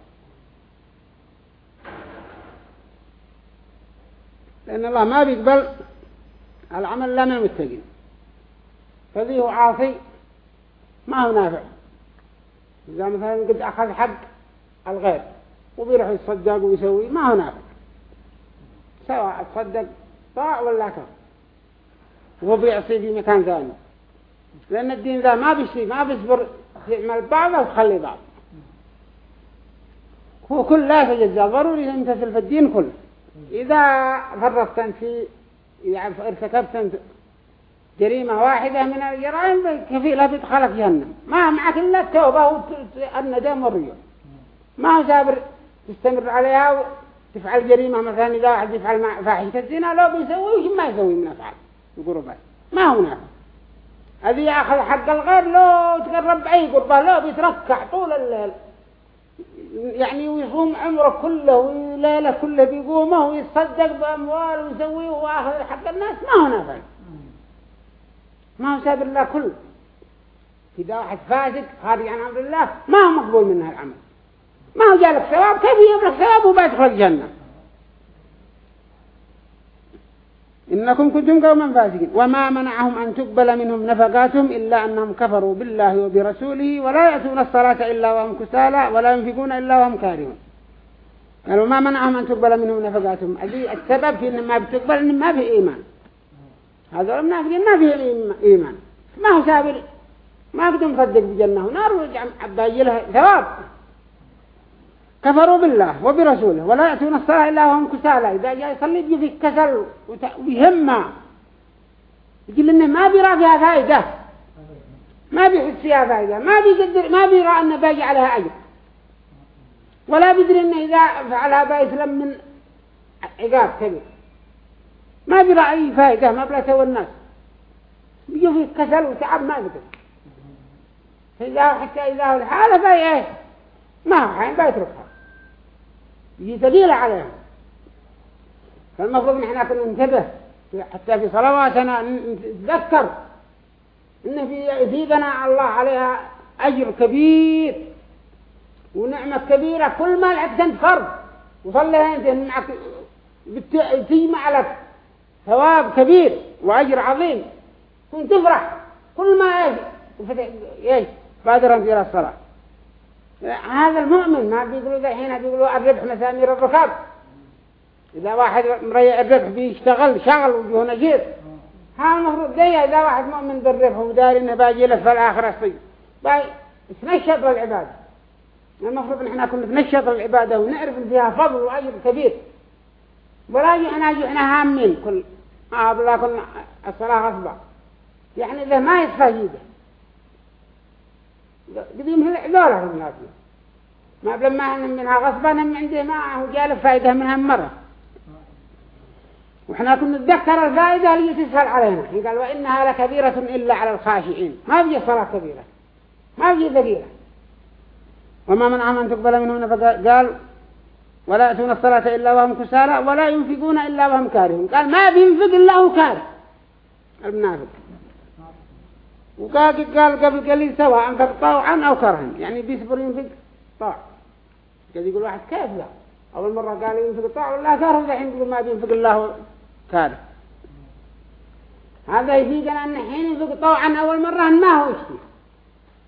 لأن الله ما بيقبل العمل إلا من المتقين. فذي هو عاصي ما هو نافع. إذا مثلا قد أخذ حق الغير وبيروح يتصدق ويسوي ما هو نافع. سواء تصدق طاع ولا كفر. وهو بيعصي في مكان ثاني. لأن الدين ذا ما بيشتري ما بيصبر تعمل بعض وتخلي بعض. هو كل لا تجزى ضروري يمتثل في الدين كله. إذا فرطت في يعني ارتكبت جريمة واحدة من الجرائم كفيلة بدخلك جهنم. ما معك إلا التوبة والندم والرجوع ما هو سابر تستمر عليها وتفعل جريمة مثلا إذا واحد يفعل فاحشة الزنا لو بيسوي وش ما يسوي من أفعال القربات ما هو نافع هذه يأخذ حق الغير لو تقرب أي قربة لو بيتركع طول الليل يعني ويصوم عمره كله وليلة كله بيقومه ويتصدق بأموال ويسويه وآخذ حق الناس ما هو نافع ما هو سابر الله كله. إذا واحد فاسد خارج عن أمر الله ما هو مقبول منها العمل. ما هو جالك ثواب؟ كيف يجيب لك ثواب وبيدخل الجنة؟ إنكم كنتم قوما فاسقين. وما منعهم أن تقبل منهم نفقاتهم إلا أنهم كفروا بالله وبرسوله ولا يأتون الصلاة إلا وهم كسالى ولا ينفقون إلا وهم كارهون. قالوا ما منعهم أن تقبل منهم نفقاتهم. السبب في إن ما بتقبل إن ما في إيمان. هذول المنافقين ما فيهم إيمان. ما هو سابر. ما قدم مصدق بجنة. ونار ويجعل لها ثواب. كفروا بالله وبرسوله. ولا يأتون الصلاة إلا وهم كسالى. إذا جاء يصلي يجي في كسل ويهمة يقول إنه ما بيرى فيها فائدة. ما بيحس فيها فائدة. ما بيقدر ما بيرى أنه باجي عليها أجر. ولا بيدري إنه إذا فعلها بيسلم من عقاب كبير ما بيرى أي فائدة ما بلا سوى الناس. بيجي في كسل وتعب ما بيقدر فإذا حتى إذا هو الحالة فهي إيه؟ ما هو حين بيتركها يجي دليل عليها. فالمفروض نحن ننتبه حتى في صلواتنا نتذكر إن في يزيدنا الله عليها أجر كبير ونعمة كبيرة. كل ما لعبت أنت فرض وصليها أنت معك تجمع لك ثواب كبير وأجر عظيم. كنت تفرح. كل ما إيش إيش؟ بادر إلى الصلاة. هذا المؤمن ما بيقولوا ذا الحين بيقولوا الربح مسامير الركاب. إذا واحد مريع الربح بيشتغل شغل وجوه نجير. ها المفروض دي إذا واحد مؤمن بالربح وداري إنه باجي له في الآخرة باي نشط للعبادة. المفروض نحن كنا نشط للعبادة ونعرف إن فيها فضل وأجر كبير. ولا جعنا جعنا هامين كل بالله كنا الصلاة غصبة. يعني إذا ما يصفى جيده. قديم ذولا الناس ما بلما منها غصبا من عنده ما هو جال فائدة منها مرة. وإحنا كنا نتذكر الفائدة اللي تسهل علينا. قال وإنها لكبيرة إلا على الخاشعين. ما بيجي صلاة كبيرة. ما بيجي ذكيرة وما منعهم أن تقبل منهم قال ولا يأتون الصلاة إلا وهم كسالى ولا ينفقون إلا وهم كارهون. قال ما بينفق إلا هو كاره. المنافق وقال قال قبل قليل سواء أنفق طوعا أو كرها. يعني بيصبر ينفق طوع. قال يقول واحد كيف لا؟ أول مرة قال ينفق طوع ولا كره الحين يقول ما بينفق الله كاره. هذا يفيدنا أن حين ينفق طوعا أول مرة ما هو يشتي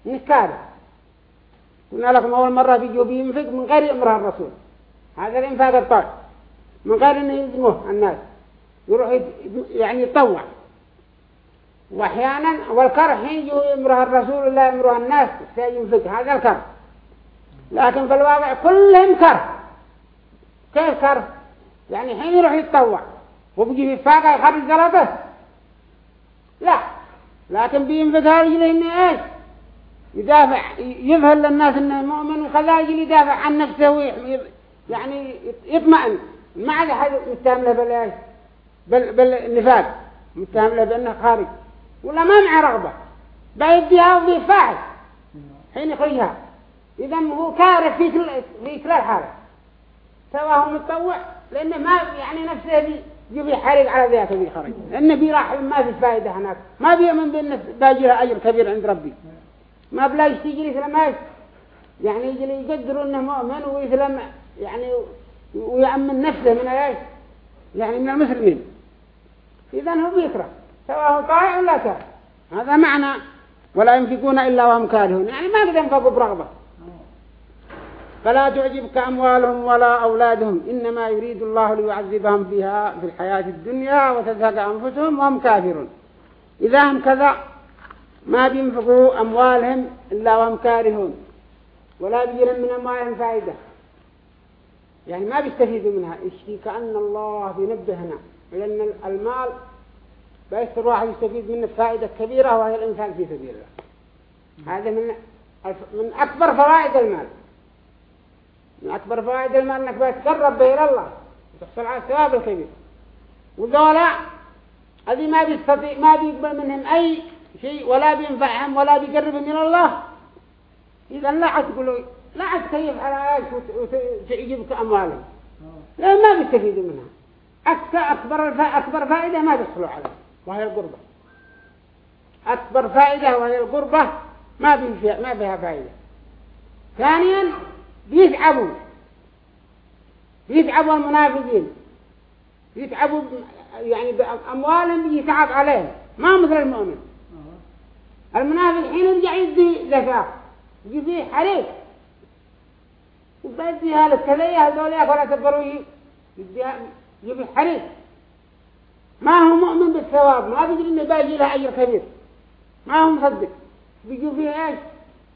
إنه كاره. قلنا لكم أول مرة بيجوا بينفق من غير أمر الرسول. هذا الإنفاق الطوع من غير أنه يلزمه الناس. يروح يعني يطوع وأحيانا والكره حين يمره الرسول لا يمره الناس ينفق هذا الكره. لكن في الواقع كلهم كره. كيف كره؟ يعني حين يروح يتطوع. وبيجي في فاقة يخرج زلطة. لا. لكن بينفق هذا يجي إنه إيش؟ يدافع. يظهر للناس إنه مؤمن وخذا يجي يدافع عن نفسه يعني يطمئن. ما عاد حد متهم له بالايش بالنفاق متهم له بأنه خارج. ولا ما مع رغبة. بيديها وفي فاعل حين يخرجها. إذا هو كاره في كل في كل الحالة. سواء متطوع. لأنه ما يعني نفسه يبي حريق على ذاته في خرج لأنه بيراح ما في فائدة هناك. ما بيؤمن بأنه باجيها أجر كبير عند ربي. ما بلا يشتغل يسلم إيش يعني يجي يقدروا إنه مؤمن ويسلم يعني ويأمن نفسه من إيش؟ يعني من المسلمين. إذا هو بيكره سواء طائع ولا كافر هذا معنى ولا ينفقون إلا وهم كارهون. يعني ما قد ينفقوا برغبة. فلا تعجبك أموالهم ولا أولادهم. إنما يريد الله ليعذبهم بها في الحياة الدنيا وتزهق أنفسهم وهم كافرون. إذا هم كذا ما بينفقوا أموالهم إلا وهم كارهون. ولا بيجيهم من أموالهم فائدة. يعني ما بيستفيدوا منها. إشي كأن الله بينبهنا. لأن المال بيصير واحد يستفيد منه فائدة كبيرة وهي الإنسان في سبيل الله. هذا من من أكبر فوائد المال. من أكبر فوائد المال أنك بتقرب به إلى الله. وتحصل على الثواب الكبير. وذولا هذه ما بيستطيع ما بيقبل منهم أي شيء ولا بينفعهم ولا بيقربهم إلى الله. إذا لا تقولوا لا عاد تكيف على عايش وتعجبك أموالهم لأن ما بيستفيدوا منها. أكثر أكبر أكبر فائدة ما بيحصلوا عليها وهي القربة. أكبر فائدة وهي القربة ما فيها ما فيها فائدة. ثانيا بيتعبوا. بيتعبوا المنافقين. يتعبوا يعني بأموالهم يتعب عليهم. ما مثل المؤمن. المنافق حين يرجع يدي زكاة. يجي فيه حريق. وبديها للكذية هذوليك ولا تبروا يديها يجي حريق ما هو مؤمن بالثواب ما بيجي إنه باجي له أجر كبير. ما هو مصدق. بيجوا فيه إيش؟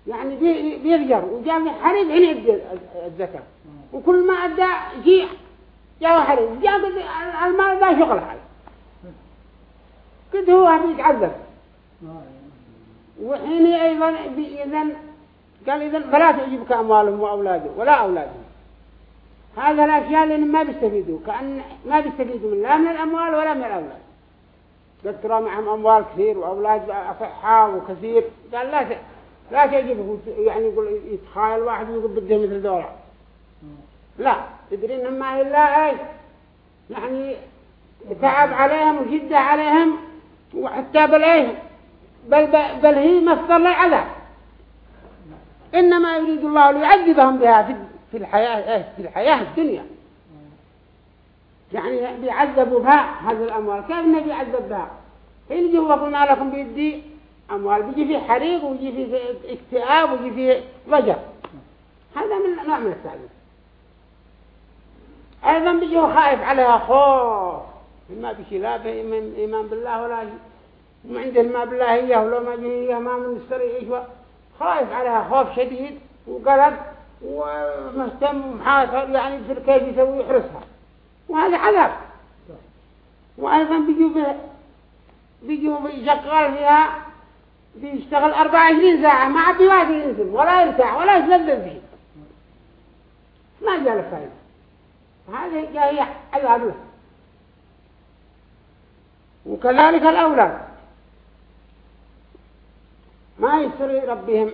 يعني بيفجر وجاء من حريق هنا الزكاة. وكل ما أدى جيع جاء حريق جاء المال ذا شغل عليه كده هو بيتعذب وحين أيضا إذن قال إذن فلا تعجبك أموالهم وأولادهم ولا أولادهم. هذا الأشياء اللي ما بيستفيدوا كأن ما بيستفيدوا من لا من الأموال ولا من الأولاد. قد ترى معهم أموال كثير وأولاد أصحاء وكثير. قال لا لا تعجبه يعني يقول يتخيل واحد يقول بده مثل دولار لا تدري إنهم ما إلا أي. يعني تعب عليهم وجد عليهم وحتى بل إيه بل, بل هي مصدر للعذاب. إنما يريد الله ليعذبهم بها في في الحياة إيه في الحياة الدنيا. يعني بيعذبوا بها هذه الأموال. كيف النبي يعذب بها؟ حين يجي وقلنا لكم بيدي أموال بيجي فيه حريق ويجي فيه اكتئاب ويجي فيه ضجر هذا من نوع من التعذيب. أيضا بيجي خائف عليها خوف. ما بيشي لا بإيمان بالله ولا ما عنده ما بالله إياه ولو ما جيه ما من يشتري إيش خائف عليها خوف شديد وقلق ومهتم ومحاصر يعني في كيف يسوي يحرسها وهذا عذاب. وأيضا بيجوا بيجوا شغال فيها بيشتغل 24 ساعة ما عبي واحد ينزل ولا يرتاح ولا يتلذذ فيه. ما جاء له فايدة. هذه جاء عذاب وكذلك الأولاد. ما يسري ربهم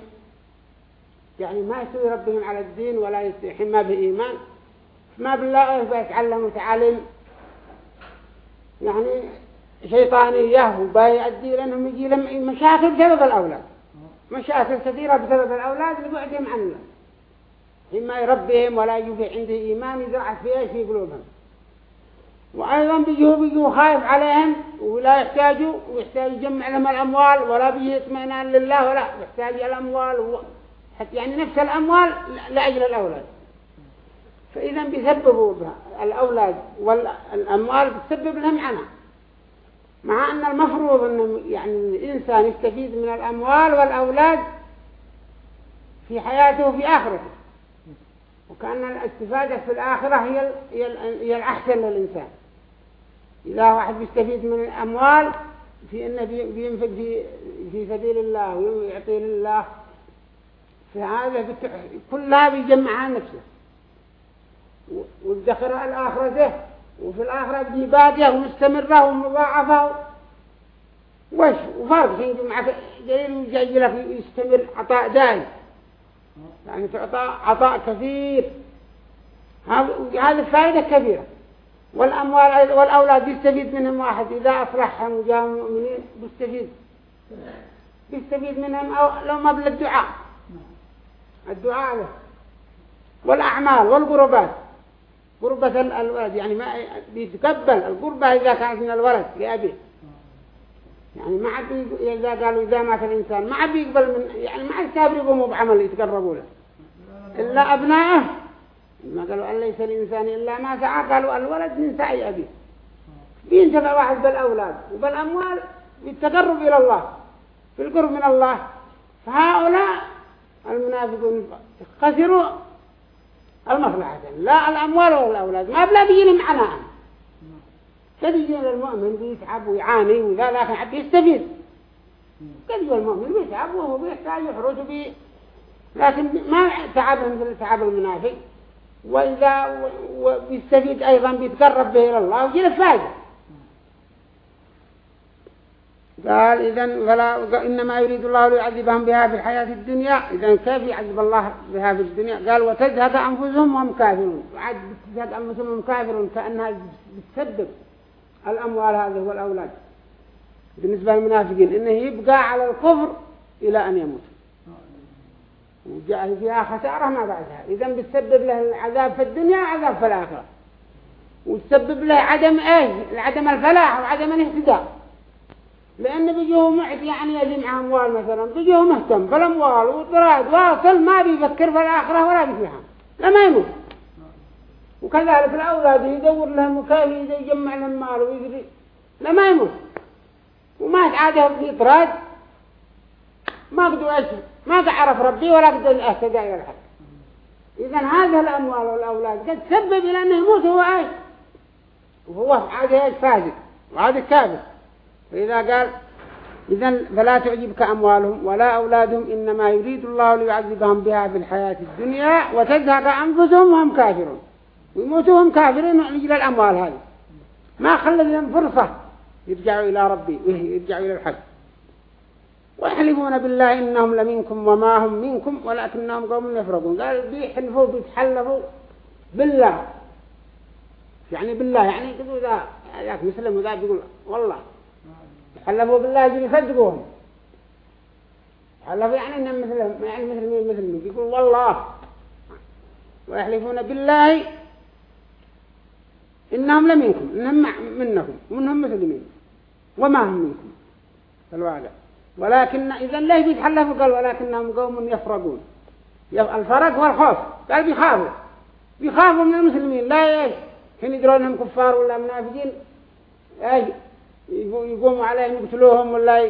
يعني ما يسوي ربهم على الدين ولا ما بإيمان. ما بالله بيتعلموا تعلم يعني شيطانية وبيؤدي لأنهم يجي لهم مشاكل بسبب الأولاد. مشاكل كثيرة بسبب الأولاد لبعدهم عن الله. إما يربيهم ولا يجي عنده إيمان يزرع في إيش في قلوبهم وأيضا بيجوا بيجوا خايف عليهم ولا يحتاجوا ويحتاج يجمع لهم الأموال ولا بيجي اطمئنان لله ولا يحتاج الأموال حتى يعني نفس الأموال لأجل الأولاد. فإذا بيسببوا الأولاد والأموال بتسبب لهم عنها مع أن المفروض أن يعني الإنسان يستفيد من الأموال والأولاد في حياته وفي آخرته. وكأن الاستفادة في الآخرة هي هي الأحسن للإنسان. إذا واحد بيستفيد من الأموال في أنه بينفق في في سبيل الله ويعطي لله فهذا كلها بيجمعها نفسه. والدخرها الآخرة وفي الآخرة بدي بادية ومستمرة ومضاعفة. وش؟ وفرق حين مع دليل يجي لك يستمر عطاء دائم يعني تعطى عطاء كثير. هذه فائدة كبيرة. والأموال والأولاد يستفيد منهم واحد. إذا أفرحهم وجاءوا مؤمنين بيستفيد بيستفيد منهم أو لو ما بالدعاء. الدعاء له. والأعمال والقربات قربة الولد. يعني ما بيتقبل القربة إذا كانت من الولد لأبيه. يعني ما عاد إذا قالوا إذا مات الإنسان ما عاد يقبل من يعني ما عاد يقوموا بعمل يتقربوا له. إلا أبنائه ما قالوا أن ليس الإنسان إلا ما سعى قالوا الولد من سعي أبيه بينتفع واحد بالأولاد؟ وبالأموال بالتقرب إلى الله في القرب من الله. فهؤلاء المنافقون خسروا المصلحة. لا الأموال ولا الأولاد. ما بلا بيجي عناء. قد يجي المؤمن بيتعب ويعاني وذا لكن حب يستفيد. قد المؤمن بيتعب وهو بيحتاج يحرج بي. لكن ما تعب مثل تعب المنافق. وإذا ويستفيد أيضا بيتقرب به إلى الله ويجي فائدة. قال إذا فلا إنما يريد الله ليعذبهم بها في الحياة الدنيا. إذا كيف يعذب الله بها في الدنيا؟ قال وتزهق أنفسهم وهم كافرون. وعد تزهق أنفسهم وهم كافرون كأنها بتسبب الأموال هذه والأولاد. بالنسبة للمنافقين إنه يبقى على الكفر إلى أن يموت. وجاء فيها خسارة ما بعدها. إذا بتسبب له العذاب في الدنيا عذاب في الآخرة. وتسبب له عدم إيه؟ عدم الفلاح وعدم الاهتداء. لأن بيجوه معد يعني يجمع أموال مثلا بيجوه مهتم بالأموال وطراد واصل ما بيفكر في الآخرة ولا بيفهم. لما يموت. وكذلك الأولاد يدور لهم وكيف يجمع لهم مال ويجري. لما يموت. وما عاده في طراد ما قدوا إيش ما قد عرف ربي ولا قد اهتدى إلى الحق اذا هذه الأموال والأولاد قد تسبب إلى أنه يموت هو إيش وهو عاده إيش؟ فاسد. وعاده كافر فإذا قال إذا فلا تعجبك أموالهم ولا أولادهم إنما يريد الله ليعذبهم بها في الحياة الدنيا وتزهق أنفسهم وهم كافرون. ويموتوا هم كافرين لأجل الأموال هذه. ما خلى لهم فرصة يرجعوا إلى ربي يرجعوا إلى الحق. ويحلفون بالله إنهم لمنكم وما هم منكم ولكنهم قوم يفرقون. قال بيحلفوا بيتحلفوا بالله. يعني بالله يعني يقولوا ذا ذاك مسلم وذا بيقول والله. يحلفوا بالله يجي يصدقوهم. حلفوا يعني إنهم مثلهم يعني مثل مين مثل مين يقول والله. ويحلفون بالله إنهم لمنكم إنهم منكم وإنهم مسلمين وما هم منكم. الواقع. ولكن إذا ليه بيتحلفوا قال ولكنهم قوم يفرقون. الفرق هو الخوف قال بيخافوا. بيخافوا من المسلمين. لا إيش؟ حين يدرون إنهم كفار ولا منافقين. إيش؟ يقوموا عليهم يقتلوهم ولا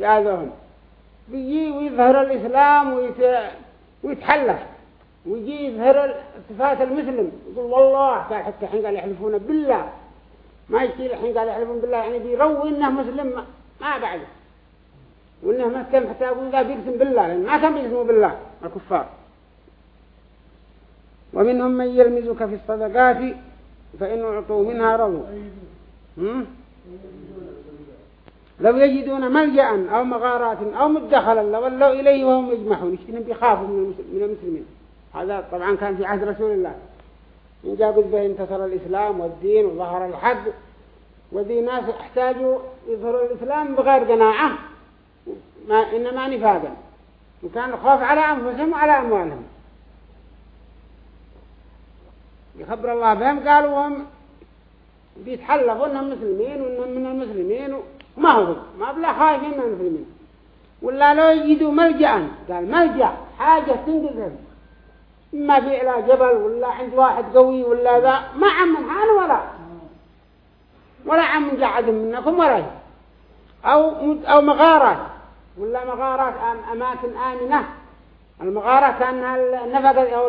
يعاذوهم بيجي ويظهر الإسلام ويت... ويتحلف. ويجي يظهر صفات المسلم. يقول والله حتى الحين قال يحلفون بالله. ما يصير الحين قال يحلفون بالله. يعني بيروي إنه مسلم ما بعده. وانه ما كان حتى يقول ذا بيقسم بالله لأن ما كان بيقسموا بالله الكفار ومنهم من يلمزك في الصدقات فإن أعطوا منها رضوا. لو يجدون ملجأ أو مغارات أو مدخلا لولوا إليه وهم يجمحون. يشتنهم بيخافوا من المسلمين. هذا طبعا كان في عهد رسول الله. إن جاء قد به انتصر الإسلام والدين وظهر الحق. وذي ناس احتاجوا يظهروا الإسلام بغير قناعة ما إنما نفاقا وكان الخوف على أنفسهم وعلى أموالهم. يخبر الله بهم قالوا هم بيتحلفوا إنهم مسلمين وإنهم من المسلمين وما هو؟ ما بلا خايفين من المسلمين. ولا لو يجدوا ملجأ قال ملجأ حاجة تنقذهم. ما في إلى جبل ولا عند واحد قوي ولا ذا ما عم من حال ولا. ولا عم من قعد منكم ولا أو أو مغارات ولا مغارات أماكن آمنة؟ المغارة كأنها النفق أو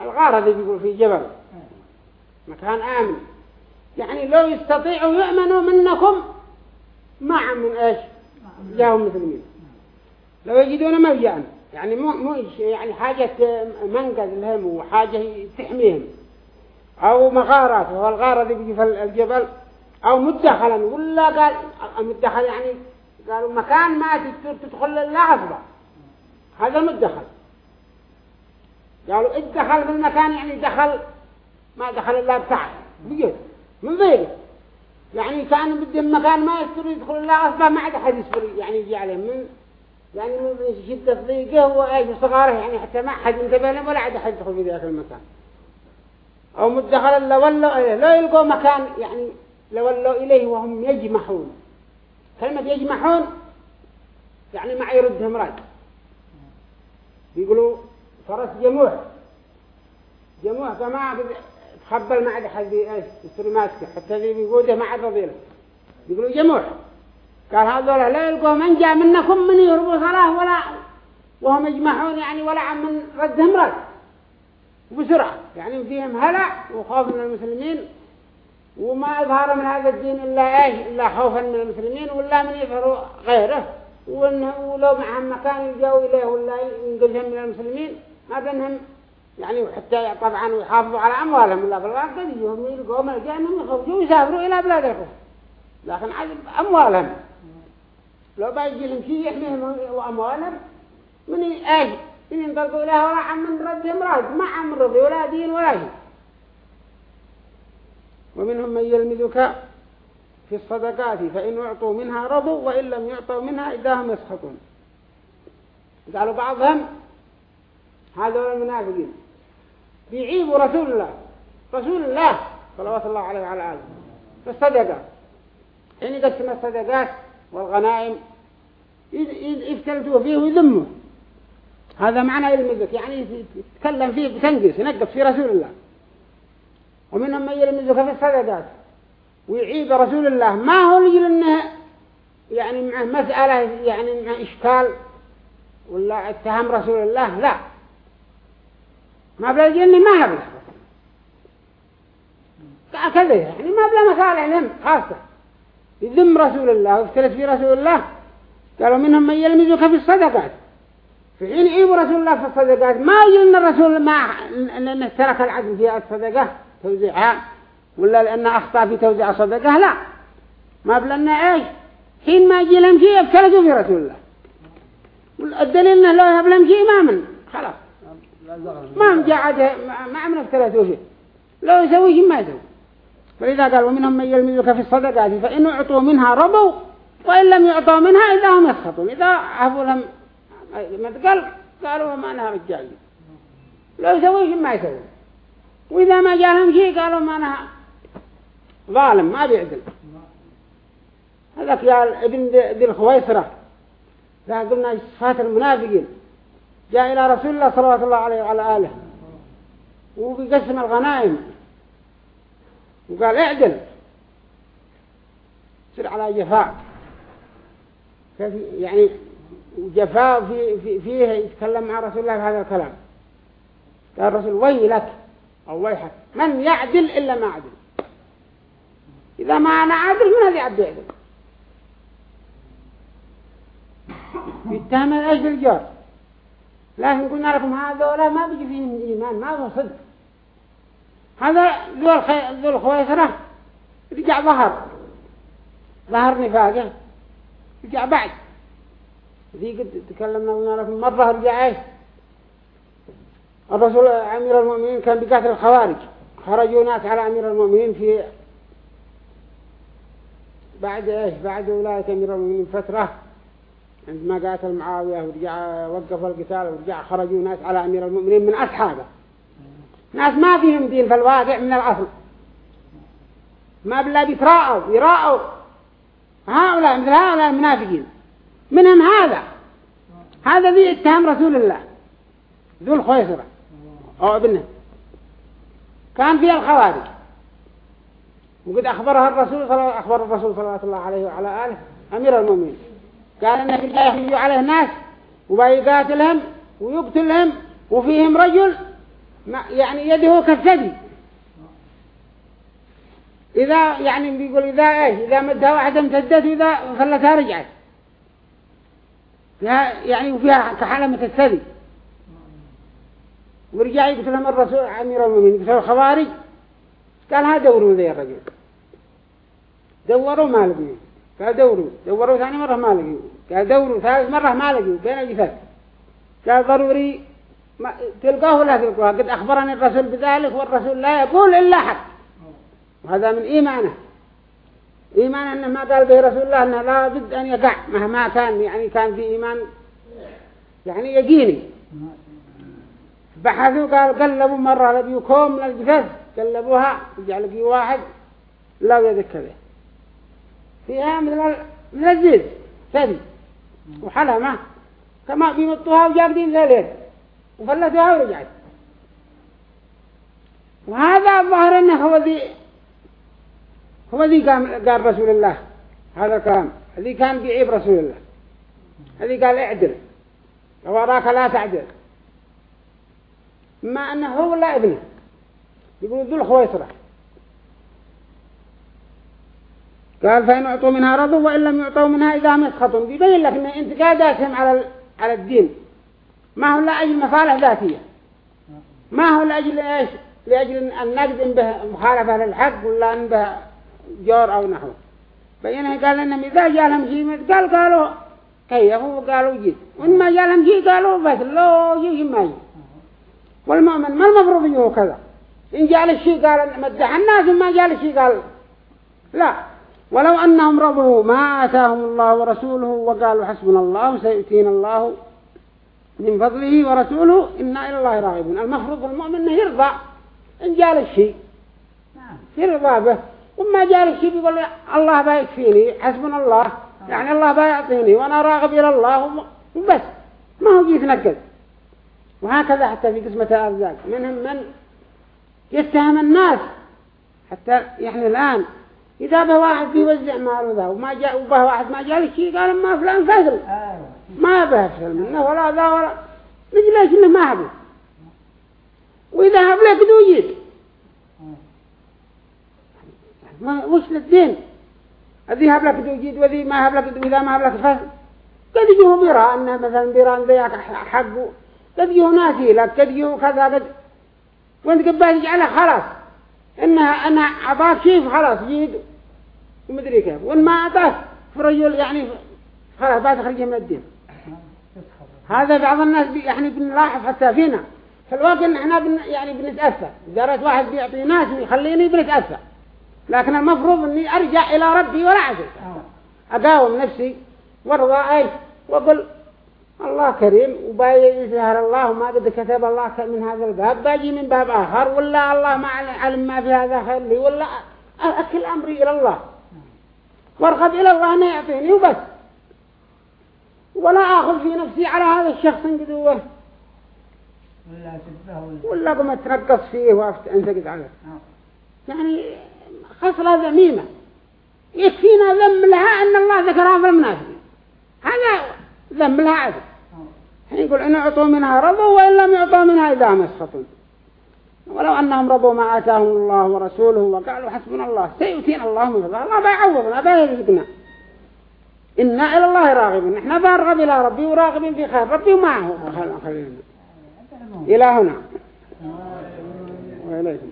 الغارة اللي بيقول في جبل. مكان آمن. يعني لو يستطيعوا يؤمنوا منكم ما من إيش؟ جاهم مسلمين. لو يجدون ملجأ يعني مو مو يعني حاجة منقذ لهم وحاجة تحميهم. أو مغارات. وهو الغارة اللي بيجي في الجبل. أو مدخلا. ولا قال مدخل يعني قالوا مكان ما تدخل عصبة هذا مدخل قالوا ادخل في المكان يعني دخل ما دخل إلا بتاعه بجد من ضيق يعني كان بدي المكان ما يستر يدخل إلا عصبة ما عاد أحد يصبر يعني يجي عليه من يعني من شدة ضيقة وإيش صغاره يعني حتى ما حد انتبه لهم ولا عاد أحد يدخل في ذاك المكان. أو مدخل إلا ولوا إليه. لا يلقوا مكان يعني لولوا إليه وهم يجمحون. كلمة يجمحون يعني ما يردهم رد بيقولوا فرس جموح جموح فما تخبل ما عاد حد يصير ماسكه حتى ذي بيقوده ما عاد رضيله بيقولوا جموح قال هذول لا يلقوا من جاء منكم من يهربوا صلاة ولا وهم يجمعون يعني ولا من ردهم رد بسرعة. يعني فيهم هلع وخوف من المسلمين. وما أظهر من هذا الدين إلا إيش إلا خوفا من المسلمين ولا من يظهروا غيره. وإنه ولو معهم مكان يلجوا إليه ولا ينقذهم من المسلمين ما بينهم يعني حتى طبعا يحافظوا على أموالهم. ولا الواقع يجيهم يلقوا ملجأ أنهم يخرجوا ويسافروا إلى بلاد الكفر لكن عذب أموالهم. لو بيجي لهم شيء يحميهم وأموالهم من إيش من ينطلقوا إليه ولا عم من ردهم رد ما عم رضي ولا دين ولا شيء. ومنهم من يلمذك في الصدقات فإن أعطوا منها رضوا وإن لم يعطوا منها إذا هم يسخطون. قالوا بعضهم هذول المنافقين. بيعيبوا رسول الله. رسول الله صلوات الله عليه وعلى آله. في الصدقات يقسم الصدقات والغنائم يفتلتوا فيه ويذموا. هذا معنى يلمزك. يعني يتكلم فيه بتنقص ينقص في رسول الله. ومنهم من يلمزك في الصدقات ويعيب رسول الله. ما هو لجل انه يعني مع مسألة يعني مع إشكال. ولا اتهم رسول الله؟ لا. ما بلا اني ما هبله كذا يعني ما بلا مصالح لهم خاصة. يذم رسول الله وافتلت في رسول الله. قالوا منهم من يلمزك في الصدقات. في حين يعيب رسول الله في الصدقات. ما يجي الرسول ما ترك العدل في الصدقة. توزيعها ولا لأنه أخطأ في توزيع الصدقة لا. ما بلنا إيش؟ حين ما يجي لهم شيء في رسول الله الدليل أنه لو يهب لهم شيء ما من خلاص. ما هم جاعد ما عمل افتلتوا شيء لو يسوي شيء ما يسوي. فإذا قال ومنهم من يلمزك في الصدقات فإن أعطوا منها رضوا وإن لم يعطوا منها إذا هم يسخطون. إذا عفوا لهم ما تقال قالوا ما أنها رجال. لو يسوي شيء ما يسوي. وإذا ما جاءهم شيء قالوا ما أنها ظالم ما بيعدل هذاك يا ابن ذي الخويصرة. لا قلنا صفات المنافقين. جاء إلى رسول الله صلى الله عليه وعلى آله. وبيقسم الغنائم. وقال اعدل. سر على جفاء. يعني جفاء في في فيه يتكلم مع رسول الله بهذا الكلام. قال الرسول ويلك. أو ويحك. من يعدل إلا ما عدل. إذا ما أنا عادل من هذا يعدل؟ يعدل يتهم الأجل الجار لكن قلنا لكم هذا ما بيجي فيهم إيمان ما هو صدق. هذا ذو الخويسرة رجع ظهر. ظهر نفاقه. رجع بعد. ذي قد تكلمنا قلنا لكم مرة رجع إيش؟ الرسول أمير المؤمنين كان بقاتل الخوارج. خرجوا ناس على أمير المؤمنين في بعد إيش؟ بعد ولاية أمير المؤمنين فترة. عندما قاتل معاوية ورجع وقف القتال ورجع خرجوا ناس على أمير المؤمنين من أصحابه. ناس ما فيهم دين في الواقع من الأصل. ما بالله بيتراءوا يراءوا هؤلاء مثل هؤلاء المنافقين. منهم هذا. هذا ذي اتهم رسول الله. ذو الخيسرة أو أبنه. كان فيها الخوارج. وقد أخبرها الرسول صلى أخبر الرسول صلى الله عليه وعلى آله أمير المؤمنين. قال في يخرج عليه ناس وبيقاتلهم ويقتلهم وفيهم رجل يعني يده كالثدي. إذا يعني بيقول إذا إيش؟ إذا مدها واحدة امتدت وإذا خلتها رجعت. فيها يعني وفيها كحلمة الثدي. ورجع يقول لهم الرسول أمير المؤمنين يقول الخوارج. قال ها دوروا ذي الرجل. دوروا ما لقيوا قال دوروا. دوروا ثاني مرة ما لقيوا قال دوروا ثالث مرة ما لقيوا بين الجثث قال ضروري ما تلقاه ولا تلقاه؟ قد أخبرني الرسول بذلك والرسول لا يقول إلا حق. وهذا من إيمانه. إيمان أنه ما قال به رسول الله أنه لا بد أن يقع مهما كان. يعني كان في إيمان يعني يقيني. بحثوا قال قلبوا مرة لبيوا كوم من الجفاف قلبوها جعلوا في واحد لا يذكر به. فيها من من الزيت ثدي وحلمة. كما بيمطوها وجاقدين ذا اليد وفلتوها ورجعت. وهذا الظاهر إنه هو ذي هو ذي قال, قال رسول الله. هذا الكلام. هذه كان بيعيب رسول الله. هذه قال اعدل. وراك لا تعدل. ما أنه هو ولا ابنه يقول ذو الخويصرة. قال فإن أعطوا منها رضوا وإن لم يعطوا منها إذا مسخطوا بيبين لك أن انتقاداتهم على على الدين ما هو لأجل مصالح ذاتية. ما هو لأجل إيش؟ لأجل النقد إن به مخالفة للحق ولا إن به جور أو نحو. بينه قال إنهم إذا جالهم شيء قال قالوا كيفوا وقالوا جيد وإن ما جالهم شيء قالوا بس لو يجي ما يجي والمؤمن ما المفروض يجيه كذا. إن جال الشيء قال مدح الناس وما جال الشيء قال لا. ولو أنهم رضوا ما آتاهم الله ورسوله وقالوا حسبنا الله سيؤتينا الله من فضله ورسوله إنا إلى الله راغبون. المفروض المؤمن أنه يرضى. إن جال الشيء يرضى به. وما جال الشيء بيقول الله بيكفيني حسبنا الله. يعني الله بيعطيني وأنا راغب إلى الله وبس. ما هو جيت نكد وهكذا حتى في قسمة الأرزاق. منهم من يتهم الناس حتى يعني الآن. إذا به واحد بيوزع ذا وما جاء وبه واحد ما جاء شيء قال ما فلان فزل ما به فزل منه ولا ذا ولا. نجلس إنه ما هبه وإذا هب لك دوجيد ما وش للدين؟ هذه هب لك دوجيد وذي ما هب لك وإذا ما هب لك فزل قد يجيه بيرا أنه مثلا بيران ذيك حقه. قد يجيه ناسي لك قد يجيه كذا قد وانت قبل تجعله خلاص. انها أنا اعطاك شيء خلاص جيد. ومدري كيف. وإن ما اعطاك فرجل يعني خلاص بعد تخرجه من الدين. هذا بعض الناس بي يعني بنلاحظ حتى فينا. في الوقت إن إحنا بن يعني بنتأثر. إذا رأيت واحد بيعطي ناس ويخليني بنتأثر. لكن المفروض إني أرجع إلى ربي ولا عزل أقاوم نفسي وأرضى إيش وأقول الله كريم وباي يظهر الله ما قد كتب الله من هذا الباب. باجي من باب آخر ولا الله ما علم ما في هذا خير لي ولا أكل أمري إلى الله. وارغب إلى الله أن يعطيني وبس. ولا أخذ في نفسي على هذا الشخص قدوه ولا قم تنقص فيه وانتقد عليه. يعني خصلة ذميمة. يكفينا ذم لها أن الله ذكرها في المناسبة هذا ذنب لها عدل يقول إن أعطوا منها رضوا وإن لم يعطوا منها إذا مسخطوا ولو أنهم رضوا ما آتاهم الله ورسوله وقالوا حسبنا الله سيؤتينا الله من فضله. الله بيعوضنا بيرزقنا إنا إلى الله راغبين إحنا بارغب إلى ربي وراغبين في خير. ربي ومعه خلينا إلى هنا وإليكم.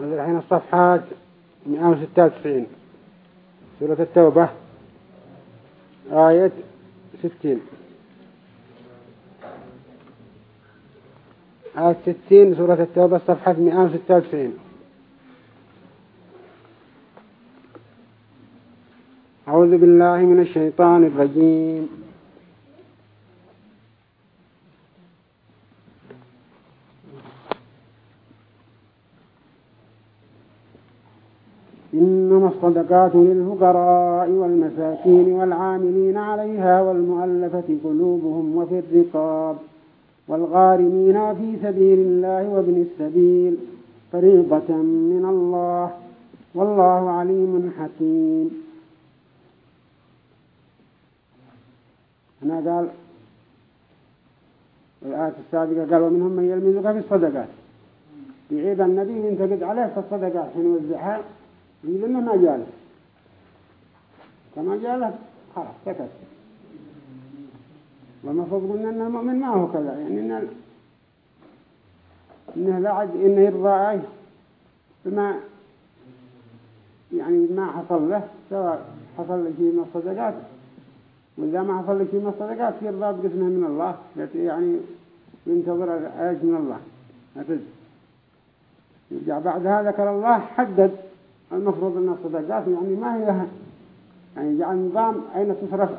هذه الحين الصفحات. 196 سورة التوبة آية 60 آية 60 سورة التوبة صفحة 196 أعوذ بالله من الشيطان الرجيم. إنما الصدقات للفقراء والمساكين والعاملين عليها والمؤلفة قلوبهم وفي الرقاب والغارمين وفي سبيل الله وابن السبيل فريضة من الله والله عليم حكيم. هنا قال الآية السابقة قال ومنهم من يلمزك في الصدقات. يعيب النبي ينتقد عليه في الصدقات حين وزعها يقول ما جاله كما جاله خلاص سكت والمفروض قلنا أن المؤمن ما هو كذا يعني إن إنه لا عد إنه يرضى بما يعني ما حصل له سواء حصل له شيء من الصدقات وإذا ما حصل له شيء من الصدقات يرضى بقسمه من الله يعني ينتظر إيش من الله يرجع بعد هذا ذكر الله حدد المفروض أن الصدقات يعني ما هي يعني جعل نظام أين تصرف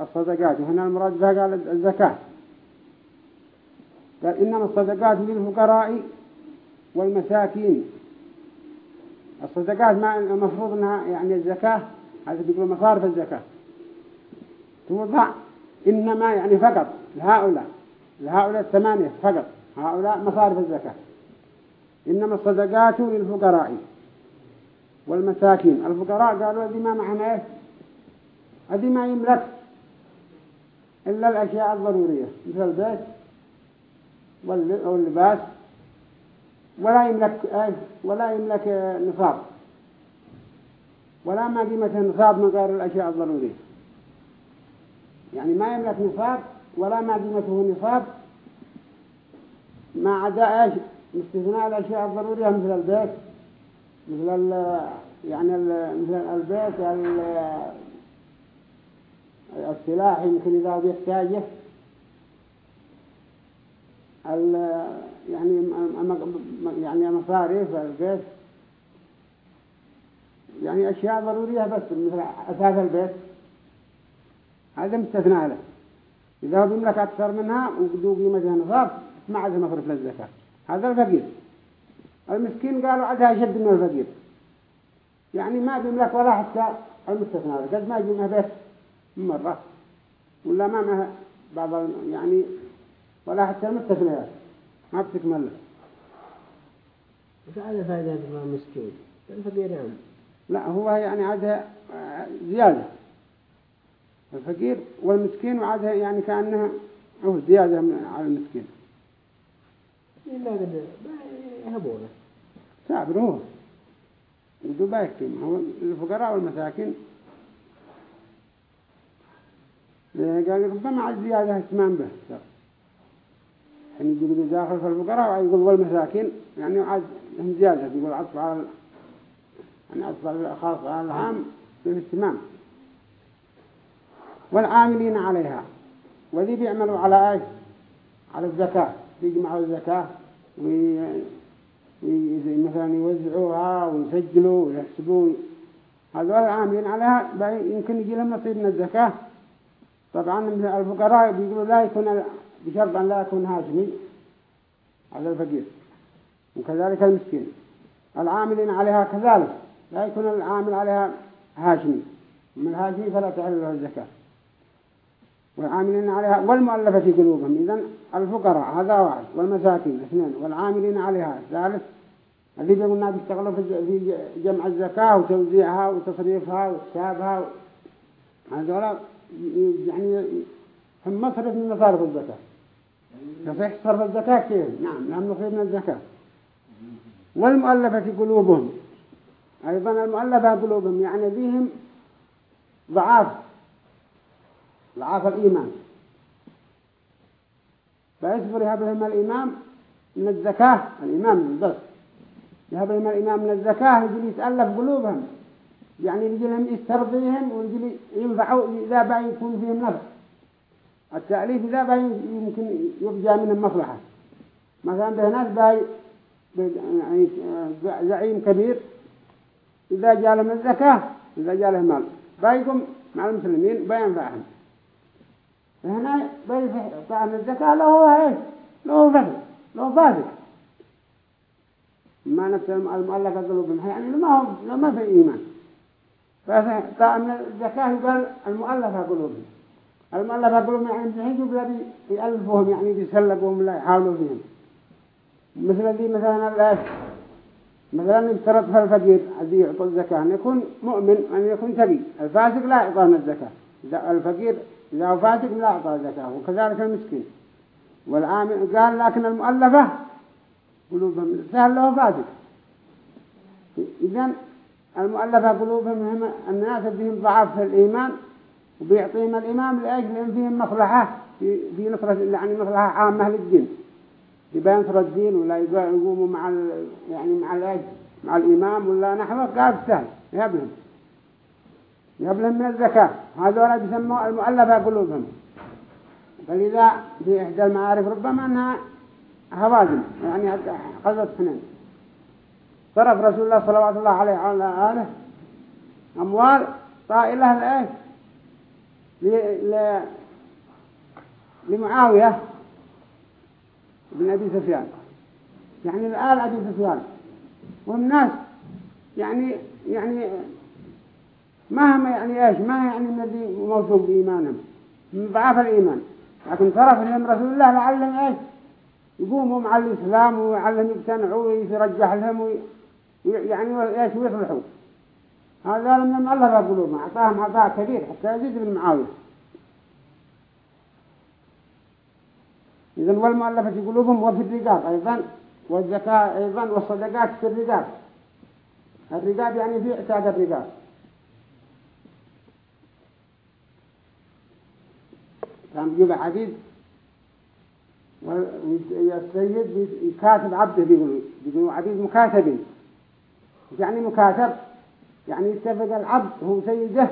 الصدقات؟ وهنا المراد بها قال الزكاة. قال إنما الصدقات للفقراء والمساكين. الصدقات ما المفروض أنها يعني الزكاة هذا بيقول مصارف الزكاة. توضع إنما يعني فقط لهؤلاء لهؤلاء الثمانية فقط هؤلاء مصارف الزكاة. إنما الصدقات للفقراء. والمساكين. الفقراء قالوا هذه ما معنا إيش؟ هذه ما يملك إلا الأشياء الضرورية مثل البيت واللباس ولا يملك ولا يملك نصاب. ولا ما قيمة نصاب من غير الأشياء الضرورية. يعني ما يملك نصاب ولا ما قيمته نصاب ما عدا إيش؟ استثناء الأشياء الضرورية مثل البيت مثل ال يعني ال مثل البيت السلاح يمكن إذا بيحتاجه. يعني يعني مصاريف البيت. يعني أشياء ضرورية بس مثل أساس البيت. هذا مستثنى له. إذا بيملك أكثر منها وقدوا قيمتها نصاب ما عاد مصرف للزكاة هذا الفقير. المسكين قالوا عدها شد من الفقير يعني ما بيملك ولا حتى المستثنى. قد ما يجي بيت مرة. ولا ما معه بعض يعني ولا حتى المستثنيات ما بتكمل. له هذا فائدة المسكين؟ الفقير يعني؟ لا هو يعني عادها زيادة. الفقير والمسكين وعادها يعني كأنها هو زيادة على المسكين. إلا قد يهبونه سابر هو بايكتم هو الفقراء والمساكين. قال ربما عاد زيادة اهتمام به يعني يقول داخل في الفقراء ويقول والمساكين. يعني عاد هم زيادة. يقول عطف على يعني عطف على الخاص على العام بالاهتمام والعاملين عليها. وذي بيعملوا على إيش؟ على الزكاة. يجمعوا الزكاة. ومثلا يوزعوها ويسجلوا ويحسبوا هذول العاملين عليها يمكن يجي لهم نصيب من الزكاة. طبعا الفقراء بيقولوا لا يكون بشرط أن لا يكون هاشمي. هذا الفقير. وكذلك المسكين. العاملين عليها كذلك. لا يكون العامل عليها هاشمي. من الهاشمي فلا تحل له الزكاة. والعاملين عليها والمؤلفة قلوبهم. إذن الفقراء هذا واحد والمساكين اثنين والعاملين عليها ثالث الذي قلنا بيشتغلوا في جمع الزكاة وتوزيعها وتصريفها وحسابها هذولا يعني هم مصرف من مصارف الزكاة. يصح صرف الزكاة كيف؟ نعم لهم نصيب من الزكاة. والمؤلفة قلوبهم. أيضا المؤلفة قلوبهم يعني فيهم ضعاف. ضعاف الإيمان. فيصبر يهب لهم الإمام من الزكاة الإمام بس يهب لهم الإمام من الزكاة يجي يتألف قلوبهم. يعني يجي لهم يسترضيهم ويجي ينفعوا إذا بقى يكون فيهم نفع. التأليف إذا بقى يمكن يرجى منهم مصلحة. مثلا به ناس باي يعني زعيم كبير. إذا جاء لهم الزكاة إذا جاء لهم مال. بايكم مع المسلمين بينفعهم هنا طعم الزكاة له إيش له فسد له فاسد ما نفس المؤلفة قلوبهم يعني ما لو ما في إيمان. فطعم الزكاة يقال المؤلفة قلوبهم المؤلفة قلوبهم يعني بحيث يقول يألفوهم يعني بيسلقوهم لا يحاولوا فيهم. مثل ذي مثلا الآش مثلا يفترض الفقير الذي يعطي الزكاة أن يكون مؤمن أن يكون تقي الفاسق لا يعطى الزكاة. الفقير هو فاسق لا أعطى زكاة وكذلك المسكين. والعامل قال لكن المؤلفة قلوبهم سهل له فاسق إذن المؤلفة قلوبهم هم الناس بهم ضعف في الإيمان وبيعطيهم الإمام لأجل أن فيهم مصلحة في, نصرة يعني مصلحة عامة للدين. يبقى ينصر الدين ولا يقوموا مع يعني مع الأجل مع الإمام ولا نحوه قال سهل يهبلهم يبلهم من الزكاة. هذولا بيسموا المؤلفة قلوبهم فلذا في إحدى المعارف ربما أنها هوازن يعني قصد سنين صرف رسول الله صلى الله عليه وعلى آله أموال طائلة لإيش؟ ل... لمعاوية بن أبي سفيان. يعني الآل أبي سفيان. والناس يعني يعني ما يعني إيش ما يعني الذي موثوق بإيمانهم من ضعاف الإيمان. لكن صرف لهم رسول الله لعلهم إيش؟ يقوموا مع الإسلام ويعلم يقتنعوا ويرجح لهم وي... يعني إيش ويصلحوا. هذا لم المؤلفة قلوبهم أعطاهم عطاء كبير حتى يزيد بن معاوية إذن والمؤلفة قلوبهم وفي الرقاب أيضا والزكاة أيضا والصدقات في الرقاب. الرقاب يعني في إعتاد الرقاب. كان بيجيب عبيد والسيد يكاتب عبده بيقولوا بيقولوا عبيد مكاتبين يعني مكاتب يعني يتفق العبد هو سيده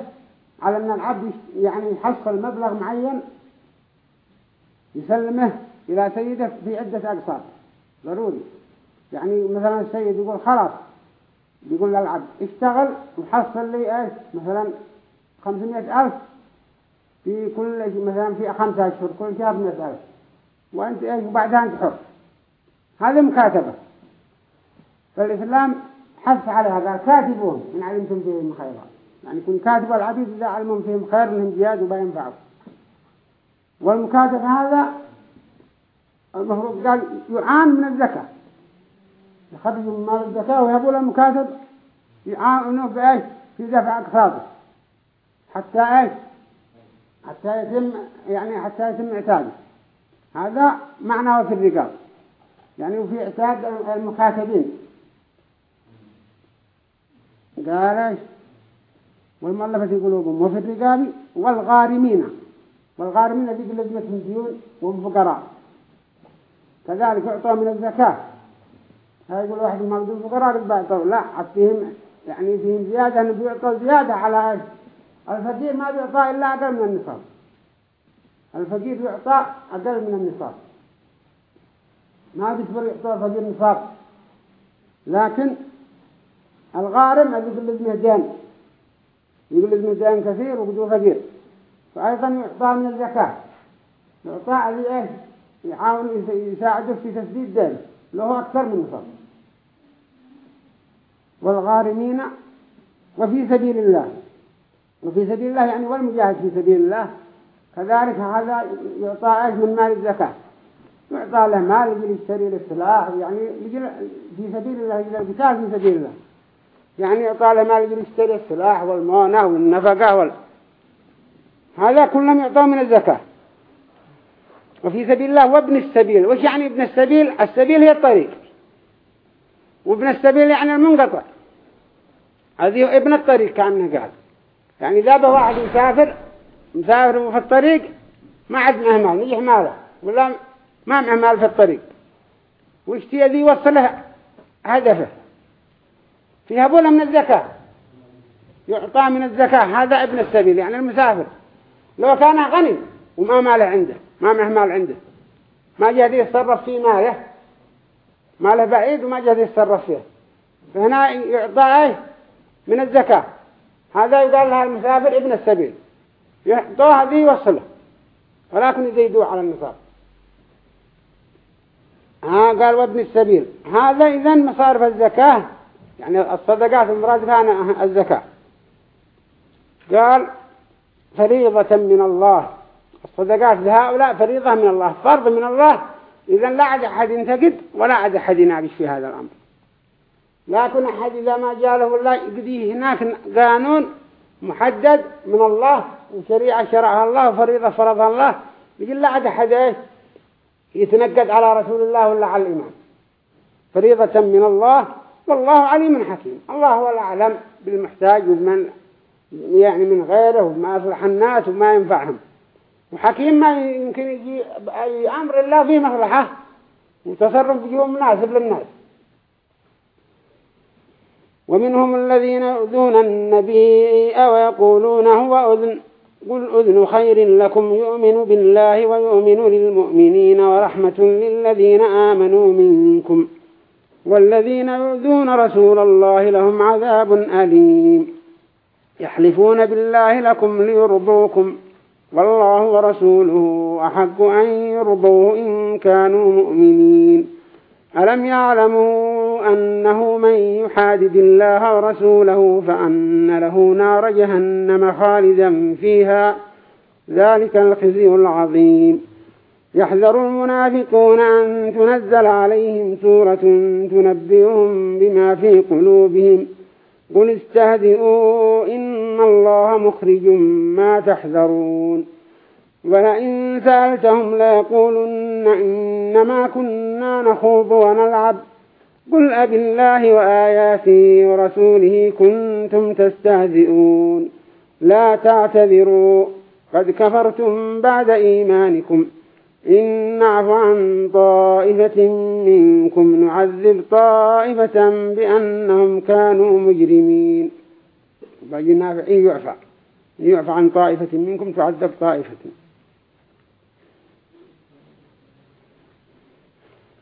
على أن العبد يعني يحصل مبلغ معين يسلمه إلى سيده في عدة أقساط ضروري. يعني مثلا السيد يقول خلاص. يقول للعبد اشتغل وحصل لي إيش؟ مثلا خمسمائة ألف. في كل مثلا في خمسة أشهر كل شهر ألف وأنت إيش؟ وبعدها أنت حر هذه مكاتبة. فالإسلام حث على هذا كاتبون. إن علمتم فيهم خيرا. يعني كن كاتب العبيد إذا علمهم فيهم خير منهم جياد وبينفعوا. والمكاتب هذا المفروض قال يعان من الزكاة. يخرجوا من مال الزكاة ويهبوا للمكاتب يعانوا بإيش؟ في دفع أقساطه. حتى إيش؟ حتى يتم يعني حتى يتم إعتاده. هذا معناه في الرقاب. يعني وفي إعتاد المكاتبين قال إيش؟ والمؤلفة قلوبهم وفي الرقاب والغارمين. والغارمين ذي لزمتهم ديون وهم فقراء. كذلك يعطوا من الزكاة. يقول واحد ما بدون فقراء لا فيهم يعني فيهم زيادة أنه بيعطوا زيادة على الفقير ما بيعطى إلا أقل من النصاب. الفقير يعطى أقل من النصاب. ما بيصبر يعطى الفقير نصاب. لكن الغارم لازمه دين يقول لازمه دين كثير وبدو فقير. فأيضا يعطى من الزكاة. يعطى اللي إيه؟ يساعده في تسديد دين له أكثر من نصاب. والغارمين وفي سبيل الله. وفي سبيل الله يعني والمجاهد في سبيل الله كذلك هذا يعطى إيش؟ من مال الزكاة. يعطى له مال يجي يشتري للسلاح يعني في سبيل الله يجي القتال في سبيل الله. يعني يعطى له مال يشتري السلاح والمونة والنفقة وال... هذا كلهم يعطى من الزكاة. وفي سبيل الله وابن السبيل. وش يعني ابن السبيل؟ السبيل هي الطريق. وابن السبيل يعني المنقطع. هذه ابن الطريق كأنه قال. يعني إذا واحد مسافر مسافر في الطريق ما عاد معه مال يجي ماله ولا ما معه مال في الطريق. ويشتي ذي يوصله؟ هدفه. فيها بولا من الزكاة. يعطى من الزكاة. هذا ابن السبيل يعني المسافر. لو كان غني وما ماله عنده ما معه مال عنده. ما جهد يتصرف في ماله. ماله بعيد وما جهد يتصرف فيه. فهنا يعطى من الزكاة. هذا يقال لها المسافر ابن السبيل. يحطوها هذه يوصله ولكن يزيدوا على النصاب. ها قال وابن السبيل. هذا إذن مصارف الزكاة يعني الصدقات المراد فيها الزكاة. قال فريضة من الله. الصدقات لهؤلاء فريضة من الله. فرض من الله. إذا لا أحد ينتقد ولا أحد يناقش في هذا الأمر. لكن أحد إذا ما جاله الله يقضيه هناك قانون محدد من الله وشريعة شرعها الله وفريضة فرضها الله يقول لا عاد أحد يتنقد على رسول الله ولا على الإمام. فريضة من الله والله عليم حكيم. الله هو الأعلم بالمحتاج ومن يعني من غيره وما أصلح الناس وما ينفعهم. وحكيم ما يمكن يجي أي أمر الله فيه مصلحة وتصرف فيه مناسب للناس. ومنهم الذين يؤذون النبي ويقولون هو أذن. قل أذن خير لكم يؤمن بالله ويؤمن للمؤمنين ورحمة للذين آمنوا منكم. والذين يؤذون رسول الله لهم عذاب أليم. يحلفون بالله لكم ليرضوكم. والله ورسوله أحق أن يرضوه إن كانوا مؤمنين. ألم يعلموا أنه من يحادد الله ورسوله فأن له نار جهنم خالدا فيها. ذلك الخزي العظيم. يحذر المنافقون أن تنزل عليهم سورة تنبئهم بما في قلوبهم. قل استهدئوا إن الله مخرج ما تحذرون. ولئن سألتهم ليقولن إنما كنا نخوض ونلعب. قل أب الله وآياته ورسوله كنتم تستهزئون. لا تعتذروا قد كفرتم بعد إيمانكم. إن نعف عن طائفة منكم نعذب طائفة بأنهم كانوا مجرمين. إيه يعفى يعفى عن طائفة منكم تعذب طائفة.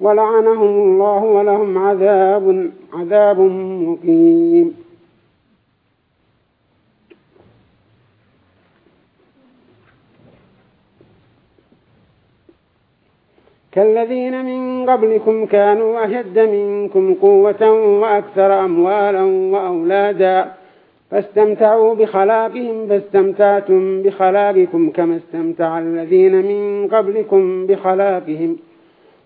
ولعنهم الله ولهم عذاب عذاب مقيم. كالذين من قبلكم كانوا أشد منكم قوة وأكثر أموالا وأولادا فاستمتعوا بخلاقهم فاستمتعتم بخلاقكم كما استمتع الذين من قبلكم بخلاقهم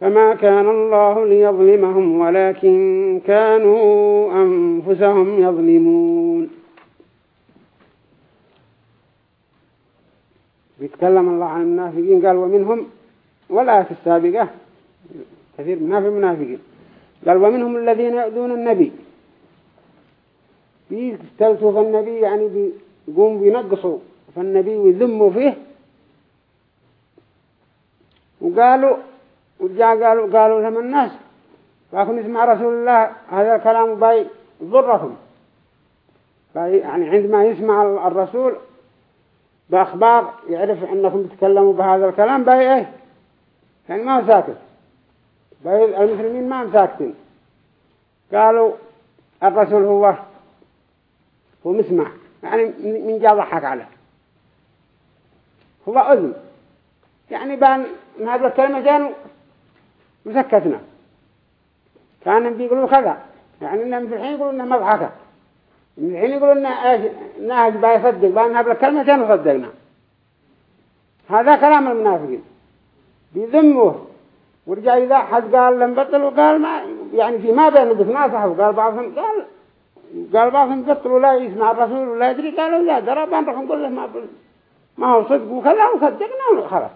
فما كان الله ليظلمهم ولكن كانوا أنفسهم يظلمون. بيتكلم الله عن المنافقين قال ومنهم والآية السابقة كثير منافق منافقين. قال ومنهم الذين يؤذون النبي. بيستلسوا في النبي يعني بيقوم بينقصوا فالنبي ويذموا فيه. وقالوا وجاء قالوا قالوا لهم الناس لكن يسمع رسول الله هذا الكلام باي ضرهم. يعني عندما يسمع الرسول بأخبار يعرف أنكم تتكلموا بهذا الكلام باي إيه؟ يعني ما ساكت. باي المسلمين ما ساكتين. قالوا الرسول هو هو مسمع. يعني من جاء ضحك عليه. هو أذن. يعني بان هذا الكلمتين وسكتنا كانوا بيقولوا كذا. يعني إنهم الحين يقولوا إنه مضحكة. من الحين يقولوا إنه إيش؟ ناهج بيصدق بأن هذا الكلمتين وصدقنا هذا كلام المنافقين. بيذموه. ورجع إذا حد قال لم بطل وقال ما يعني في ما بين بتناصحوا وقال بعضهم قال قال بعضهم بطل ولا يسمع الرسول ولا يدري. قالوا لا درى بان رح نقول له ما ما هو صدق وكذا وصدقنا وخلاص.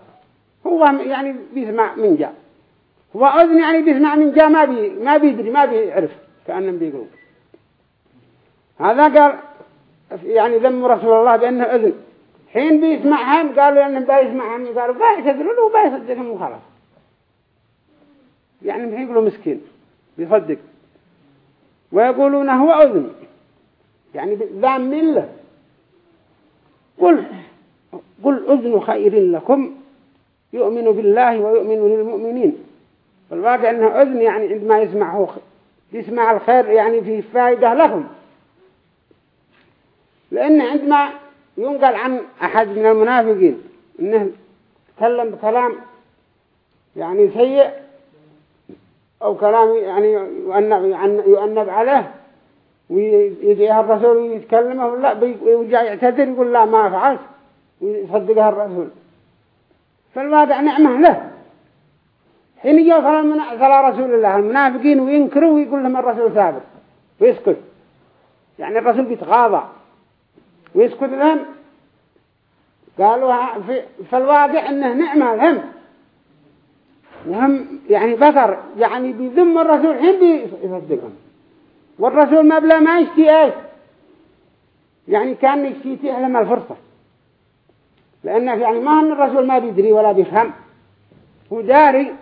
هو يعني بيسمع من جاء. هو أذن يعني بيسمع من جاء ما بي ما بيدري ما بيعرف كأنهم بيقولوا هذا قال يعني ذم رسول الله بأنه أذن. حين بيسمعهم قالوا أنهم بيسمعهم قالوا بيعتذروا له وبيصدقهم وخلاص. يعني بيقولوا مسكين بيصدق. ويقولون هو أذن. يعني ذام له قل قل أذن خير لكم يؤمن بالله ويؤمن للمؤمنين. والواقع أنه أذن يعني عندما يسمعه يسمع الخير يعني فيه فائدة لهم. لأن عندما ينقل عن أحد من المنافقين أنه تكلم بكلام يعني سيء أو كلام يعني يؤنب, عليه ويجيها الرسول ويتكلمه لا ويرجع يعتذر يقول لا ما فعلت ويصدقها الرسول. فالواقع نعمة له. حين يجوا صلى رسول الله. المنافقين وينكروا ويقول لهم الرسول ثابت ويسكت. يعني الرسول بيتغاضى. ويسكت لهم. قالوا في فالواقع إنه نعمة لهم. وهم يعني بطر يعني بيذم الرسول حين بيصدقهم. والرسول ما بلا ما يشتي إيش؟ يعني كان يتيح لهم الفرصة. لأنه يعني ما أن الرسول ما بيدري ولا بيفهم. هو داري.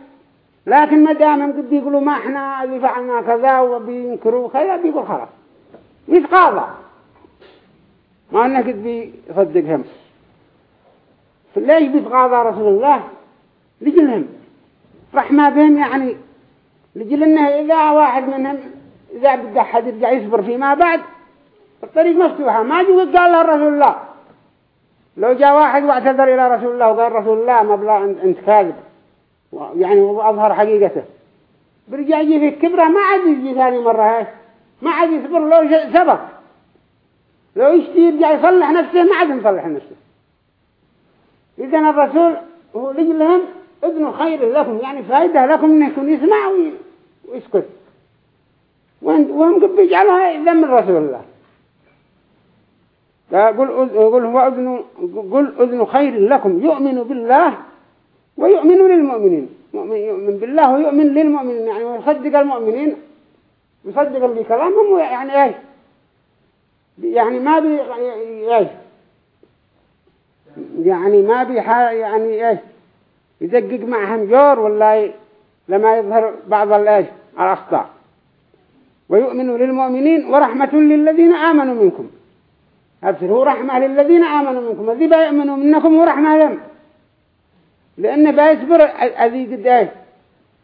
لكن ما دام قد يقولوا ما إحنا فعلنا كذا وبينكروا كذا بيقول خلاص. يتقاضى ما انه قد بيصدقهم فليش بيتقاضى رسول الله؟ لجلهم. رحمة بهم يعني لجل إنه إذا واحد منهم إذا بدأ حد يرجع يصبر فيما بعد الطريق مفتوحة. ما جو قال له رسول الله لو جاء واحد واعتذر إلى رسول الله وقال رسول الله ما بلا أنت كاذب. يعني وأظهر حقيقته. برجع يجي في الكبرة ما عاد يجي ثاني مرة هاي ما عاد يصبر. لو سبق لو يشتي يرجع يصلح نفسه ما عاد يصلح نفسه. إذن الرسول هو لهم ابن خير لكم يعني فائدة لكم انه يكون يسمع ويسكت. وهم قد بيجعلها ذم الرسول الله. قل قل هو أذن قل أذن خير لكم يؤمن بالله ويؤمن للمؤمنين. مؤمن يؤمن بالله ويؤمن للمؤمنين. يعني ويصدق المؤمنين. يصدق بكلامهم يعني إيش؟ يعني ما بي إيش؟ يعني ما بي يعني إيش؟ يدقق معهم جور ولا لما يظهر بعض الإيش؟ الأخطاء. ويؤمن للمؤمنين ورحمة للذين آمنوا منكم. أبصر هو رحمة للذين آمنوا منكم. الذي بيؤمنوا منكم هو رحمة لهم. لأنه بيصبر أذي قداش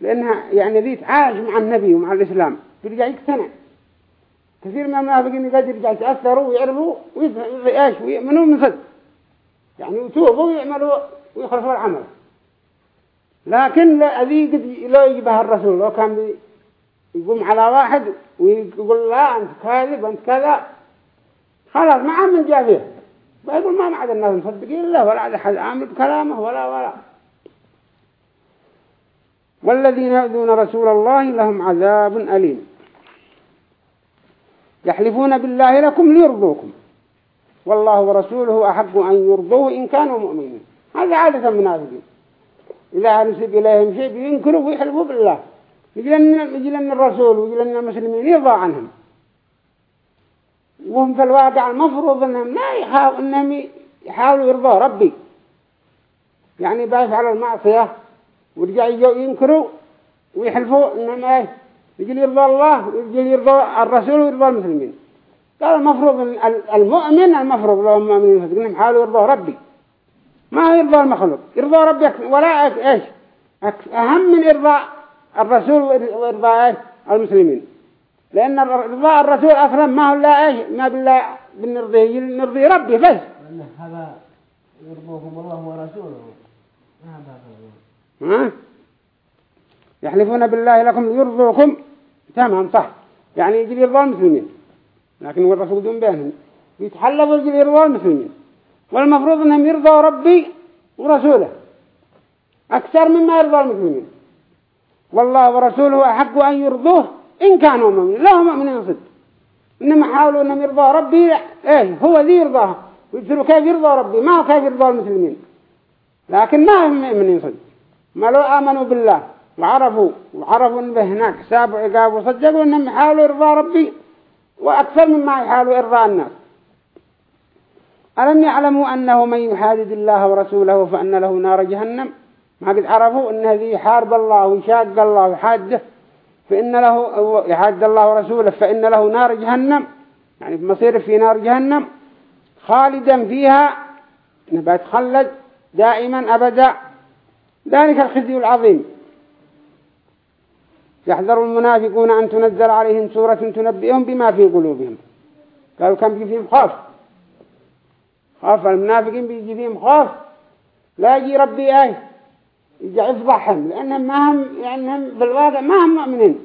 لأنها يعني ذي تعايش مع النبي ومع الإسلام. بيرجع يقتنع كثير من المنافقين يقدر يرجع يتأثروا ويعرفوا ويعيش ويؤمنوا من صدق. يعني يتوبوا ويعملوا ويخلصوا العمل. لكن أذي قد لو يجيبها الرسول. لو كان يقوم على واحد ويقول لا أنت كاذب أنت كذا. خلاص ما عم من جافيه بيقول ما معد الناس مصدقين له ولا أحد آمن بكلامه ولا ولا. والذين يؤذون رسول الله لهم عذاب أليم. يحلفون بالله لكم ليرضوكم. والله ورسوله أحب أن يرضوه إن كانوا مؤمنين. هذا عادة المنافقين إذا نسب إليهم شيء ينكروا ويحلفوا بالله. يجلن الرسول ويجلن المسلمين يرضى عنهم. وهم في الواقع المفروض إنهم لا يحاولوا إنهم يحاولوا يرضوا ربي. يعني بيفعلوا المعصية ورجع يجوا ينكروا ويحلفوا إيه يجي يرضى الله ويجي يرضى الرسول ويرضى المسلمين. قال المفروض المؤمن المفروض لو المؤمنين انهم يحاولوا يرضوا ربي. ما يرضى المخلوق؟ يرضى ربي ولا إيش؟ أهم من ارضاء الرسول وارضاء المسلمين. لأن رضاء الرسول أصلا ما هو لا إيش؟ ما بالله بنرضيه نرضي ربي بس. هذا يرضوكم الله ورسوله. ها؟ يحلفون بالله لكم يرضوكم تمام صح. يعني يجي يرضى المسلمين لكن الرسول دون بينهم يتحلفوا يجي يرضى المسلمين والمفروض إنهم يرضوا ربي ورسوله. أكثر مما يرضى المسلمين. والله ورسوله أحق أن يرضوه إن كانوا مؤمنين. لا هم مؤمنين صدق. إنما حاولوا أنهم يرضى ربي. إيه هو ذي يرضاها ويقولوا كيف يرضى ربي؟ ما هو كيف يرضى المسلمين؟ لكن ما هم مؤمنين صدق. ما لو آمنوا بالله وعرفوا وعرفوا أن هناك حساب وعقاب وصدقوا أنهم يحاولوا يرضى ربي وأكثر مما يحاولوا إرضاء الناس. ألم يعلموا أنه من يحادد الله ورسوله فأن له نار جهنم؟ ما قد عرفوا أن هذه يحارب الله ويشاق الله ويحاده فإن له يحد الله ورسوله فإن له نار جهنم. يعني بمصير في نار جهنم خالدا فيها نبات خلد دائما أبدا. ذلك الخزي العظيم. يحذر المنافقون أن تنزل عليهم سورة تنبئهم بما في قلوبهم. قالوا كان بيجي فيهم خوف؟ خوف المنافقين بيجي فيهم خوف. لا يجي ربي إيه يفضحهم لأنهم ما هم يعني هم في الواقع ما هم مؤمنين.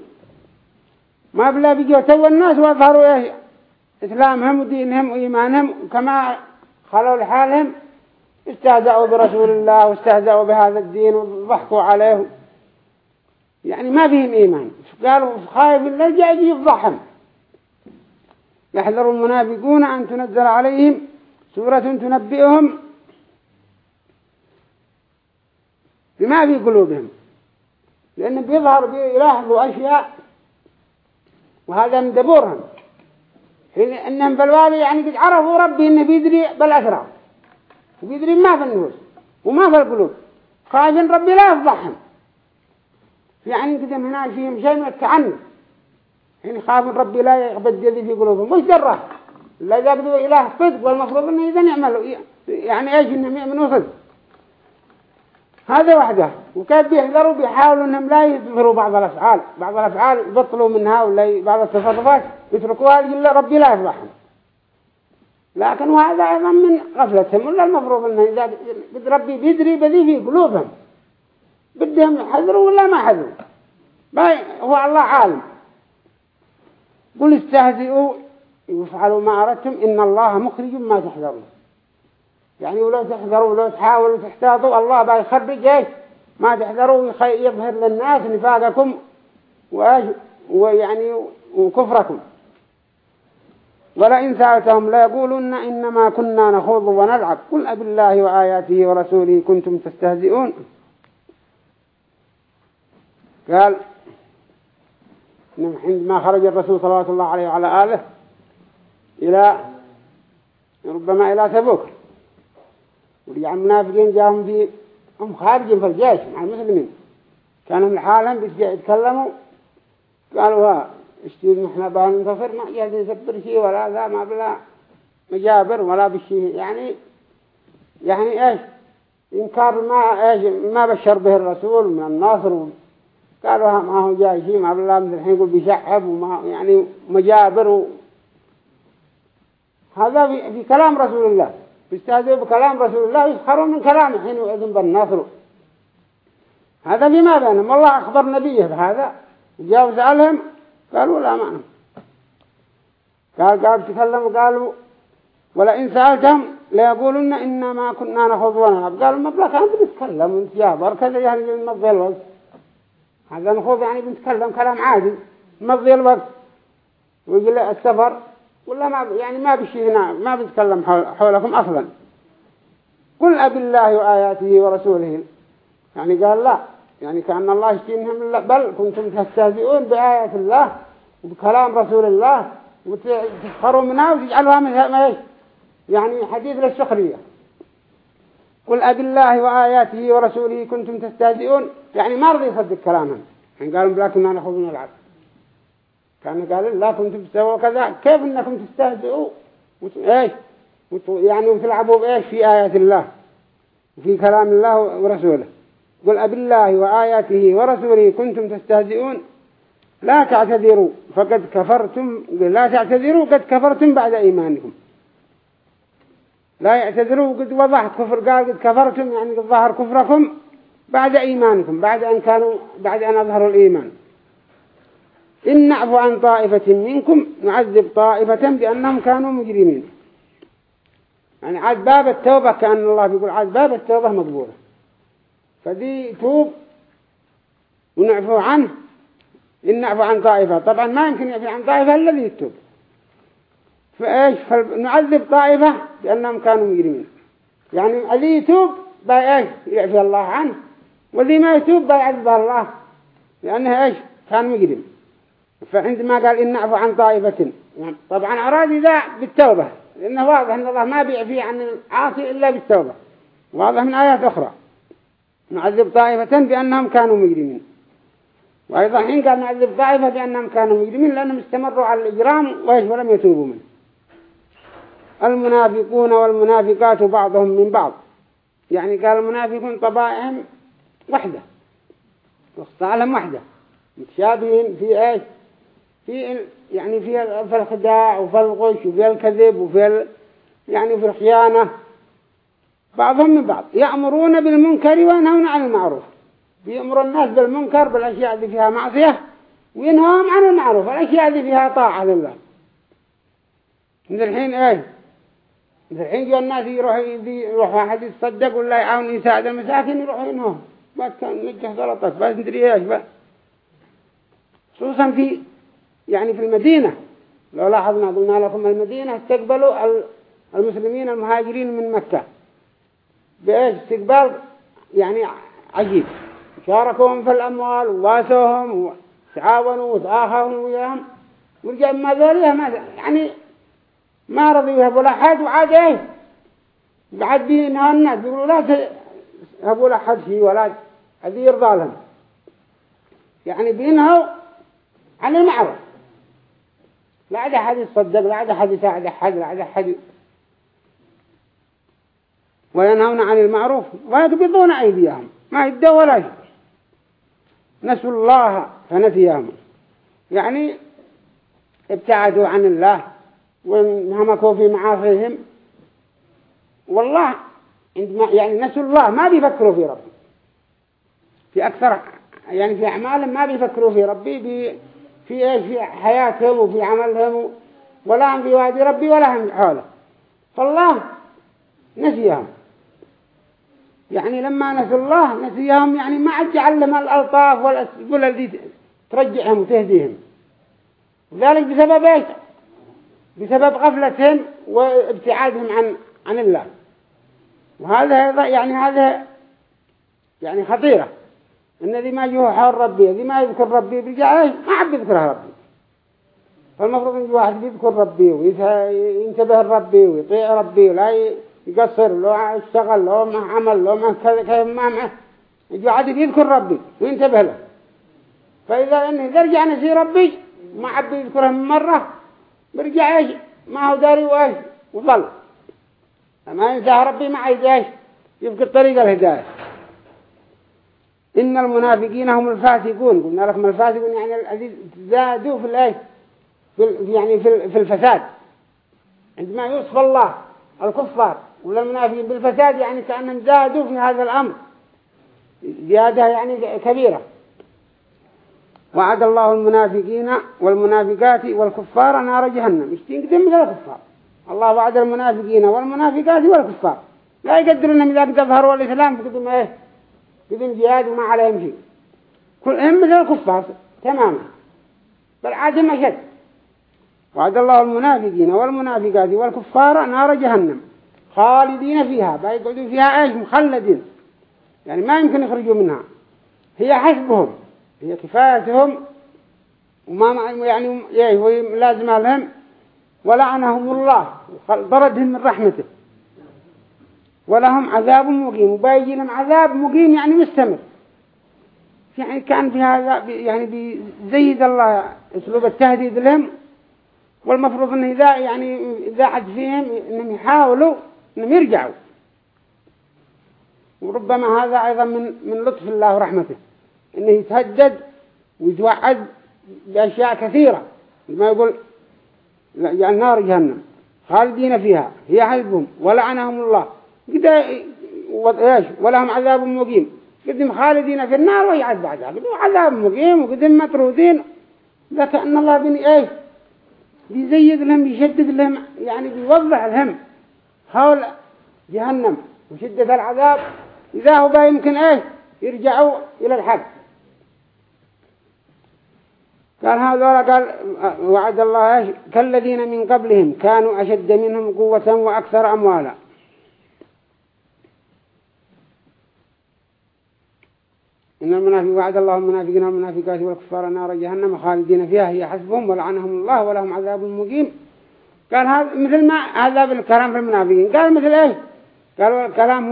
ما بلا بيجوا تو الناس وظهروا إيه إسلامهم ودينهم وإيمانهم كما خلوا لحالهم. استهزأوا برسول الله واستهزأوا بهذا الدين وضحكوا عليه يعني ما فيهم إيمان. قالوا خايف الله جاء يفضحهم يحذر المنافقون أن تنزل عليهم سورة تنبئهم. بما في قلوبهم. لأن بيظهر بيلاحظوا أشياء وهذا من دبورهم. إنهم بالوالي يعني قد عرفوا ربي إنه بيدري بالأسرار. وبيدري ما في النفوس وما في القلوب خايفين ربي لا يفضحهم. يعني قدم هنا فيهم شيء من التعنف يعني خافوا ربي لا يقبض يدي في قلوبهم. مش دره لا يقبضوا إله صدق والمفروض إنه إذا يعملوا يعني إيش إنهم يؤمنوا صدق هذا وحده. وكيف بيحذروا؟ بيحاولوا إنهم لا يظهروا بعض الأفعال. بعض الأفعال يبطلوا منها ولا بعض التصرفات يتركوها إلا ربي لا يفضحهم. لكن وهذا أيضا من غفلتهم ولا المفروض أنه إذا قد ربي بيدري بذي في قلوبهم. بدهم يحذروا ولا ما حذروا؟ هو الله عالم. قل استهزئوا يفعلوا ما أردتم إن الله مخرج ما تحذرون. يعني ولو تحذروا ولو تحاولوا تحتاطوا الله بيخرج إيش ما تحذروا يظهر للناس نفاقكم ويعني وكفركم. ولئن سألتهم لا يقولون إنما كنا نخوض ونلعب. قل أب الله وآياته ورسوله كنتم تستهزئون. قال عندما خرج الرسول صلى الله عليه وعلى آله إلى ربما إلى تبوك ورجع المنافقين جاهم في هم خارجين في الجيش مع المسلمين. كانوا من حالهم بيجي يتكلموا قالوا ها اشتيد إحنا بان ننتصر ما جاهز نسبر شيء ولا ذا ما بلا مجابر ولا بشيء. يعني يعني إيش؟ إنكار ما إيش؟ ما بشر به الرسول من الناصر قالوا ما هو جاي شيء ما بلا مثل الحين يقول بيشعب وما يعني مجابر. هذا في, كلام رسول الله. بيستهزئوا بكلام رسول الله يسخرون من كلامه حين يؤذن بالنصر. هذا فيما بينهم. والله أخبر نبيه بهذا. جاءوا سألهم قالوا لا معنى. قال قال تكلموا قالوا ولئن سألتهم ليقولون إنما كنا نخوض ونلعب. قالوا ما بلا كان بنتكلم وانت جابر كذا يعني نمضي الوقت. هذا نخوض يعني بنتكلم كلام عادي نمضي الوقت. ويقول السفر ولا ما يعني ما بشي هنا ما بنتكلم حول حولكم أصلا. قل أب الله وآياته ورسوله. يعني قال لا. يعني كأن الله يشتينهم بل كنتم تستهزئون بآيات الله وبكلام رسول الله وتسخروا منها وتجعلوها من يعني حديث للسخرية. قل أب الله وآياته ورسوله كنتم تستهزئون. يعني ما رضي يصدق كلامهم. يعني قالوا بلاكم ما نأخذ من العبد كان قال لا كنتم تسووا كذا كيف إنكم تستهزئوا إيش؟ يعني وتلعبوا بإيش؟ في آيات الله. وفي كلام الله ورسوله. قل أب الله وآياته ورسوله كنتم تستهزئون لا تعتذروا فقد كفرتم لا تعتذروا قد كفرتم بعد إيمانكم. لا يعتذروا قد وضح كفر قال قد كفرتم يعني قد ظهر كفركم بعد إيمانكم بعد أن كانوا بعد أن أظهروا الإيمان. إن نعفو عن طائفة منكم نعذب طائفة بأنهم كانوا مجرمين. يعني عاد باب التوبة كأن الله بيقول عاد باب التوبة مقبولة. فدي توب ونعفو عنه. إن نعفو عن طائفة. طبعا ما يمكن يعفو عن طائفة الذي يتوب فإيش؟ فنعذب طائفة بأنهم كانوا مجرمين. يعني الذي يتوب بأيش يعفي الله عنه. والذي ما يتوب بيعذب الله. لأنه إيش؟ كان مجرم. فعندما قال إن نعفو عن طائفة. طبعا أراد ذا بالتوبة. لأنه واضح أن الله ما بيعفي عن العاصي إلا بالتوبة. واضح من آيات أخرى. نعذب طائفة بأنهم كانوا مجرمين. وأيضا حين قال نعذب طائفة بأنهم كانوا مجرمين لأنهم استمروا على الإجرام ولم يتوبوا منه. المنافقون والمنافقات بعضهم من بعض. يعني قال المنافقون طبائعهم وحدة. واخصالهم وحدة. متشابهين في إيش؟ في يعني في الخداع وفي الغش وفي الكذب وفي يعني في الخيانة. بعضهم من بعض. يأمرون بالمنكر وينهون عن المعروف. بيأمر الناس بالمنكر بالأشياء اللي فيها معصية وينهون عن المعروف. الأشياء اللي فيها طاعة لله. من الحين إيه؟ من الحين جو الناس يروح يروح واحد يتصدق ولا يعاون يساعد المساكين يروح ينهون. ما كان نجح غلطك بس ندري إيش بقى خصوصا في يعني في المدينة. لو لاحظنا قلنا لكم المدينة استقبلوا المسلمين المهاجرين من مكة. بإيش استقبال يعني عجيب. شاركوهم في الأموال وواسوهم وتعاونوا وتآخروا وياهم. ورجع ما ذوليها ما يعني ما رضي يهبوا لأحد وعاد إيه؟ بعد بينها الناس بيقولوا لا تهبوا لأحد شيء ولا هذه يرضى لهم. يعني بينهوا عن المعروف. لا عاد أحد يصدق لا عاد أحد يساعد أحد لا عاد أحد وينهون عن المعروف ويقبضون أيديهم. ما يدوا ولا شيء نسوا الله فنسيهم. يعني ابتعدوا عن الله وانهمكوا في معاصيهم. والله عندما يعني نسوا الله ما بيفكروا في ربي. في أكثر يعني في أعمالهم ما بيفكروا في ربي بي في إيش؟ في حياتهم وفي عملهم. ولا هم في وادي ربي ولا هم حوله فالله نسيهم. يعني لما نسوا الله نسيهم يعني ما عاد يعلم الألطاف والأسبول الذي ترجعهم وتهديهم. ذلك بسبب إيش؟ بسبب غفلتهم وابتعادهم عن عن الله. وهذا يعني هذا يعني خطيرة. إن ذي ما جوه حول ربي ذي ما يذكر ربي برجع ما عاد يذكرها ربي. فالمفروض إن واحد يذكر ربي وينتبه ربي ويطيع ربي ولا يقصر لو اشتغل لو ما عمل لو ما كذا كذا ما معه يقعد يذكر ربي وينتبه له. فإذا إنه يرجع نسي ربي ما عبي يذكره مرة برجع إيش؟ ما هو داري وإيش؟ وظل. ما ينسى ربي ما عايز إيش؟ يذكر طريق الهداية. إن المنافقين هم الفاسقون. قلنا لكم الفاسقون يعني الذي زادوا في الإيش؟ في يعني في الفساد. عندما يوصف الله. الكفار ولا المنافقين. بالفساد يعني كأنهم زادوا في هذا الأمر. زيادة يعني كبيرة. وعد الله المنافقين والمنافقات والكفار نار جهنم. يشتين قدم مثل الكفار؟ الله وعد المنافقين والمنافقات والكفار. لا يقدر إنهم إذا قد ظهروا الإسلام قدم إيه؟ قدم جهاد وما عليهم شيء. كلهم مثل الكفار تماما. بل عادهم أشد وعد الله المنافقين والمنافقات والكفار نار جهنم خالدين فيها بيقعدوا فيها إيش؟ مخلدين. يعني ما يمكن يخرجوا منها. هي حسبهم هي كفايتهم وما يعني لازم لهم. ولعنهم الله طردهم من رحمته. ولهم عذاب مقيم وبيجي لهم عذاب مقيم يعني مستمر. يعني كان في هذا يعني بيزيد الله أسلوب التهديد لهم والمفروض إن إذا يعني إذا عد فيهم إنهم يحاولوا إنهم يرجعوا. وربما هذا أيضا من من لطف الله ورحمته. إنه يتهدد ويتوعد بأشياء كثيرة. ما يقول يعني نار جهنم. خالدين فيها. هي حزبهم. ولعنهم الله. قد إيش؟ ولهم عذاب مقيم. قدم خالدين في النار قدم عذاب. مقيم وقدم مطرودين. لكن الله بني إيش؟ بيزيد لهم بيشدد لهم يعني بيوضح لهم حول جهنم وشدة العذاب. إذا هو يمكن إيش يرجعوا إلى الحق. قال هذا قال وعد الله كالذين من قبلهم كانوا أشد منهم قوة وأكثر أموالا. إن المنافق وعد الله المنافقين والمنافقات والكفار نار جهنم خالدين فيها هي حسبهم ولعنهم الله ولهم عذاب مقيم. قال هذا مثل ما هذا بالكلام في المنافقين. قال مثل إيش؟ قالوا الكلام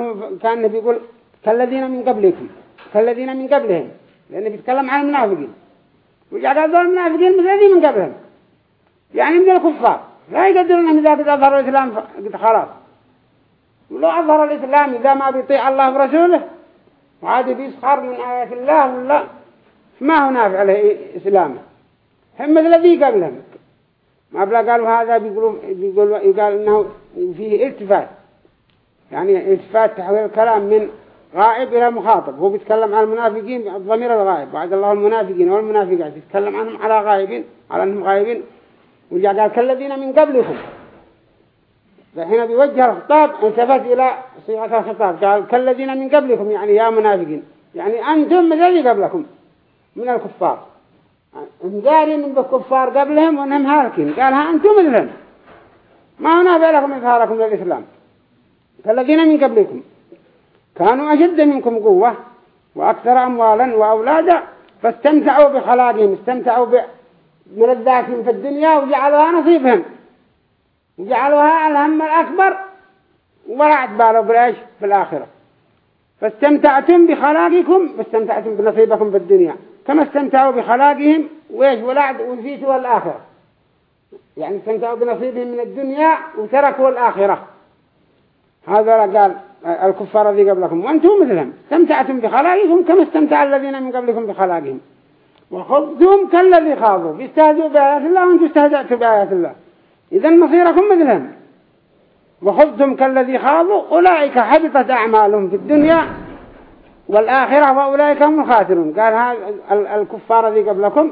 كان بيقول كالذين من قبلكم كالذين من قبلهم لأنه بيتكلم عن المنافقين. وجعل هذول المنافقين مثل الذين من قبلهم. يعني من الكفار. لا يقدرون أن إذا قد أظهروا الإسلام قد خلاص. ولو أظهر الإسلام إذا ما بيطيع الله ورسوله وعاد بيسخر من آيات الله ولا ما هو نافع له إسلامه. هم الذي قبلهم ما بلا قالوا هذا بيقولوا بيقولوا يقال إنه فيه التفات. يعني التفات تحويل الكلام من غائب إلى مخاطب. هو بيتكلم عن المنافقين الضمير الغائب. وعد الله المنافقين والمنافقات. يتكلم عنهم على غائبين على أنهم غائبين. وجاء قال كالذين من قبلكم فهنا بيوجه الخطاب التفت إلى صيغة الخطاب. قال كالذين من قبلكم يعني يا منافقين. يعني أنتم الذي قبلكم؟ من الكفار. هم دارين بالكفار قبلهم وأنهم هالكين. قال ها أنتم مثلهم ما هنا بلكم إظهاركم للإسلام؟ كالذين من قبلكم. كانوا أشد منكم قوة وأكثر أموالا وأولادا فاستمتعوا بخلاقهم استمتعوا بملذاتهم في الدنيا وجعلوها نصيبهم. وجعلوها الهم الأكبر ولا اعتباروا بالإيش بالآخرة. فاستمتعتم بخلاقكم فاستمتعتم بنصيبكم بالدنيا. كما استمتعوا بخلاقهم وإيش؟ ولا ونسيتوا الآخرة يعني استمتعوا بنصيبهم من الدنيا وتركوا الآخرة. هذا قال الكفار الذي قبلكم. وأنتم مثلهم. استمتعتم بخلاقكم كما استمتع الذين من قبلكم بخلاقهم. وخذتم كالذي خاضوا. بيستهزئوا بآيات الله وأنتم استهزأتوا بآيات الله. إذا مصيركم مثلهم وخذتم كالذي خاضوا أولئك حبطت أعمالهم في الدنيا والآخرة وأولئك هم الخاسرون. قال الكفار الذي قبلكم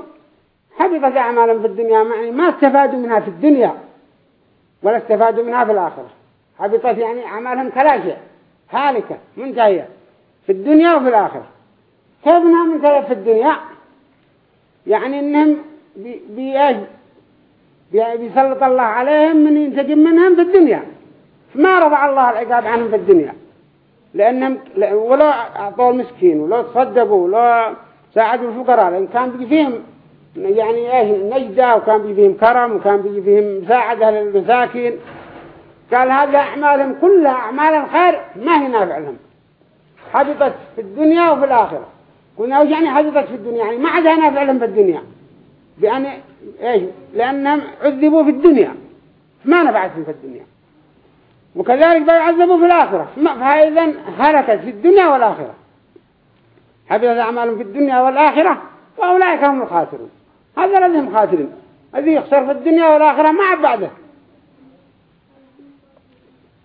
حبطت أعمالهم في الدنيا يعني ما استفادوا منها في الدنيا ولا استفادوا منها في الآخرة. حبطت يعني أعمالهم كلا هالكة منتهية في الدنيا وفي الآخرة. كيف انها منتهية في الدنيا يعني إنهم بيأج بيسلط الله عليهم من ينتقم منهم في الدنيا. ما رضع الله العقاب عنهم في الدنيا. لأنهم ولو أعطوا المسكين ولو تصدقوا ولو ساعدوا الفقراء لأن كان بيجي فيهم يعني إيش نجدة وكان بيجي فيهم كرم وكان بيجي فيهم مساعدة للمساكين. قال هذا أعمالهم كلها أعمال الخير ما هي نافع لهم. حبطت في الدنيا وفي الآخرة. قلنا وش يعني حبطت في الدنيا يعني ما عادها نافع لهم في الدنيا. بأن إيش؟ لأنهم عذبوا في الدنيا. ما نفعتهم في الدنيا. وكذلك بيعذبوا في الآخرة. فإذا هلكت في الدنيا والآخرة. حبطت أعمالهم في الدنيا والآخرة وأولئك هم الخاسرون. هذا الذي هم خاسرين. الذي يخسر في الدنيا والآخرة ما بعده.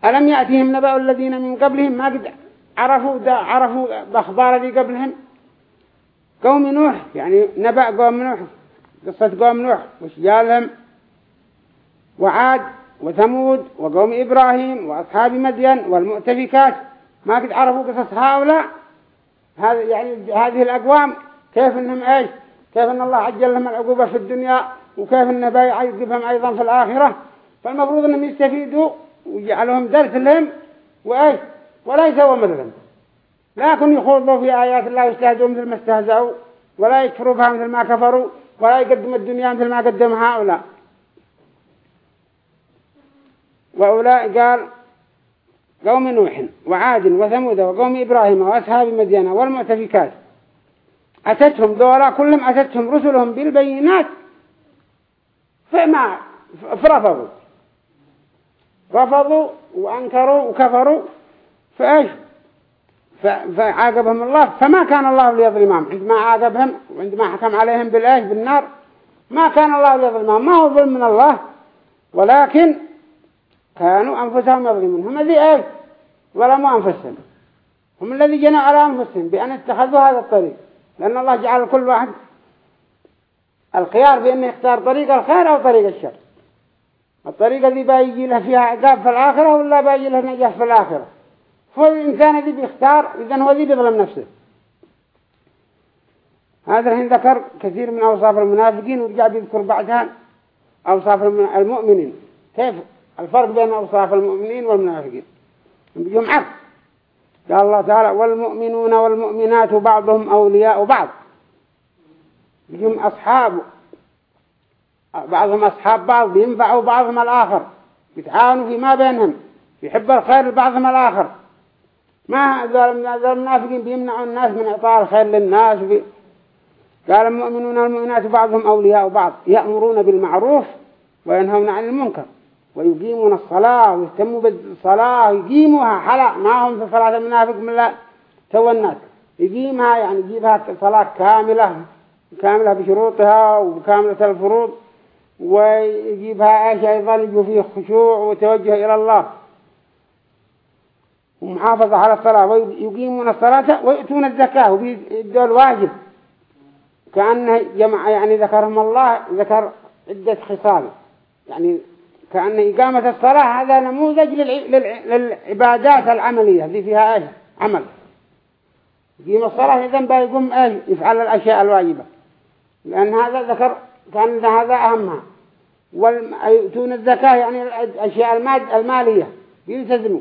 ألم يأتيهم نبأ الذين من قبلهم؟ ما قد عرفوا عرفوا بأخبار ذي قبلهم؟ قوم نوح يعني نبأ قوم نوح. قصة قوم نوح وش جالهم وعاد وثمود وقوم إبراهيم وأصحاب مدين والمؤتفكات. ما قد عرفوا قصص هؤلاء. هذا يعني هذه الأقوام كيف إنهم إيش؟ كيف إن الله عجل لهم العقوبة في الدنيا وكيف إن بيعذبهم أيضا في الآخرة. فالمفروض إنهم يستفيدوا ويجعلهم درس لهم وإيش؟ ولا يسووا مثلهم لكن يخوضوا في آيات الله ويستهزوا مثل ما استهزأوا ولا يكفروا بها مثل ما كفروا. ولا يقدموا الدنيا مثل ما قدم هؤلاء. وأولئك قال قوم نوح وعاد وثمود وقوم إبراهيم وأصحاب مدينة والمؤتفكات. أتتهم دورا كلهم أتتهم رسلهم بالبينات. فما فرفضوا. رفضوا وأنكروا وكفروا. فإيش فعاقبهم الله فما كان الله ليظلمهم. عندما عاقبهم وعندما حكم عليهم بالإيش بالنار ما كان الله ليظلمهم. ما هو ظلم من الله؟ ولكن كانوا أنفسهم يظلمون. هم الذي إيش ظلموا أنفسهم. هم الذي جنوا على أنفسهم بأن اتخذوا هذا الطريق. لأن الله جعل كل واحد الخيار بأنه يختار طريق الخير أو طريق الشر. الطريقة اللي بيجي له فيها عقاب في الآخرة ولا بيجي له نجاح في الآخرة. فالإنسان الذي بيختار إذن هو الذي بيظلم نفسه. هذا الحين ذكر كثير من أوصاف المنافقين ورجع بيذكر بعدها أوصاف المؤمنين. كيف؟ الفرق بين أوصاف المؤمنين والمنافقين. بيجهم عكس قال الله تعالى والمؤمنون والمؤمنات بعضهم أولياء بعض. بيجهم أصحاب بعضهم أصحاب بعض بينفعوا بعضهم الآخر. يتعاونوا فيما بينهم. يحب الخير لبعضهم الآخر. ما ذول المنافقين بيمنعوا الناس من إعطاء الخير للناس. وبي... قال المؤمنون والمؤمنات بعضهم أولياء بعض يأمرون بالمعروف وينهون عن المنكر ويقيمون الصلاة ويهتموا بالصلاة. ويقيموها حلا ما هم في صلاة المنافق من لا الناس. يقيمها يعني يجيبها صلاة كاملة كاملة بشروطها وكاملة الفروض ويجيبها إيش أيضا؟ يجوا فيه خشوع وتوجه إلى الله. ومحافظة على الصلاة ويقيمون الصلاة ويؤتون الزكاة ويدوا الواجب كأنه جمع يعني ذكرهم الله ذكر عدة خصال. يعني كأن إقامة الصلاة هذا نموذج للعبادات العملية اللي فيها إيش؟ عمل. يقيم الصلاة إذن بيقوم إيش؟ يفعل الأشياء الواجبة. لأن هذا ذكر كأن هذا أهمها. ويؤتون الزكاة يعني الأشياء المالية. يلتزموا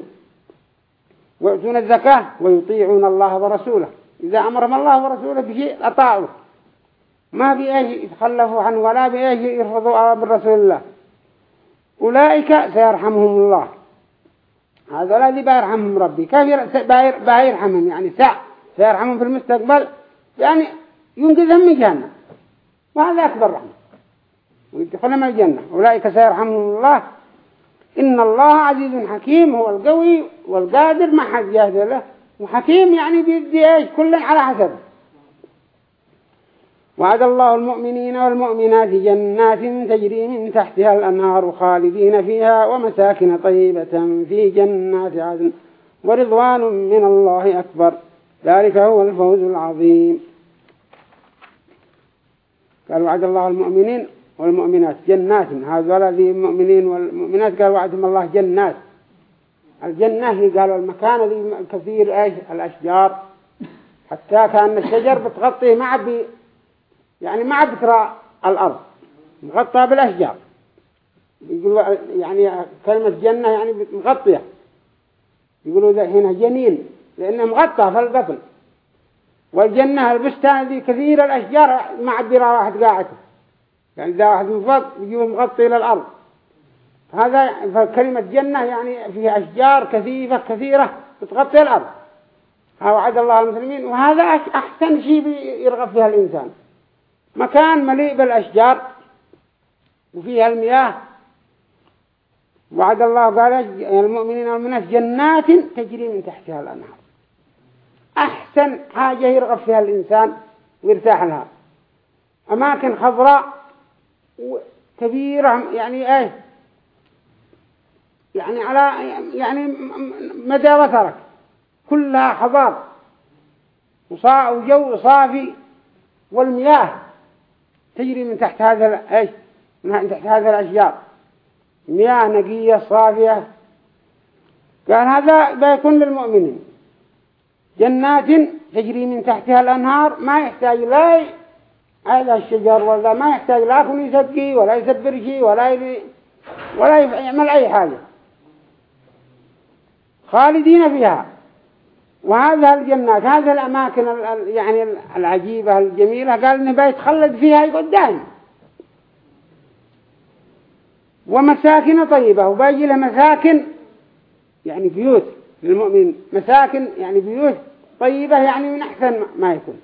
ويؤتون الزكاة ويطيعون الله ورسوله. إذا أمرهم الله ورسوله بشيء أطاعوا ما بإيه يتخلفوا عنه ولا بإيه يرفضوا أمر رسول الله. أولئك سيرحمهم الله. هذا الذي بيرحمهم ربي. كيف بيرحمهم يعني ساعة سيرحمهم في المستقبل. يعني ينقذهم من جهنم. وهذا أكبر رحمة. ويدخلهم الجنة. أولئك سيرحمهم الله. إن الله عزيز حكيم هو القوي والقادر ما حد يهدي له. وحكيم يعني بيدي إيش؟ كل على حسب. وعد الله المؤمنين والمؤمنات جنات تجري من تحتها الأنهار خالدين فيها ومساكن طيبة في جنات عدن ورضوان من الله أكبر. ذلك هو الفوز العظيم. قال وعد الله المؤمنين والمؤمنات جنات هذا الذي المؤمنين والمؤمنات قال وعدهم الله جنات. الجنة هي قالوا المكان اللي كثير إيش؟ الأشجار. حتى كأن الشجر بتغطيه مع بي يعني ما عاد ترى الأرض. مغطى بالأشجار. يقولوا يعني كلمة جنة يعني مغطية. يقولوا ذا هنا جنين لأنه مغطى في البطن. والجنة البستان دي كثير الأشجار ما عاد يرى واحد قاعد. يعني ذا واحد مفض يجيب مغطي للأرض هذا فكلمة جنة يعني فيها أشجار كثيفة كثيرة بتغطي الأرض. ها وعد الله المسلمين. وهذا أحسن شيء يرغب فيها الإنسان. مكان مليء بالأشجار وفيها المياه. وعد الله قال المؤمنين والمؤمنات جنات تجري من تحتها الأنهار. أحسن حاجة يرغب فيها الإنسان ويرتاح لها. أماكن خضراء كبيرة يعني إيه؟ يعني على يعني مدى وترك كلها خضار وجو صافي. والمياه تجري من تحت هذا إيش من تحت هذا الأشجار. مياه نقية صافية. قال هذا بيكون للمؤمنين. جنات تجري من تحتها الأنهار ما يحتاج لا هذا الشجر ولا ما يحتاج لا يكون يسقي ولا يسبر شيء ولا ي... ولا يعمل أي حاجة. خالدين فيها. وهذا الجنات هذه الأماكن يعني العجيبة الجميلة. قال إنه بيتخلد فيها يقول دائم ومساكن طيبة وبيجي له مساكن يعني بيوت للمؤمن. مساكن يعني بيوت طيبة يعني من أحسن ما يكون.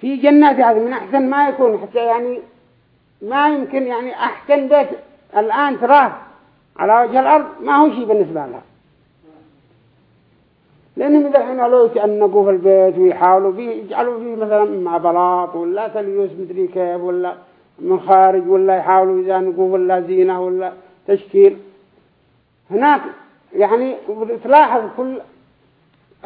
في جنات هذه من أحسن ما يكون حتى يعني ما يمكن يعني أحسن بيت الآن تراه على وجه الأرض ما هو شيء بالنسبة لها. لأنهم إذا الحين لو يتأنقوا في البيت ويحاولوا فيه يجعلوا فيه مثلا مع بلاط ولا تليوس مدري كيف ولا من خارج ولا يحاولوا يزانقوا ولا زينة ولا تشكيل. هناك يعني تلاحظ كل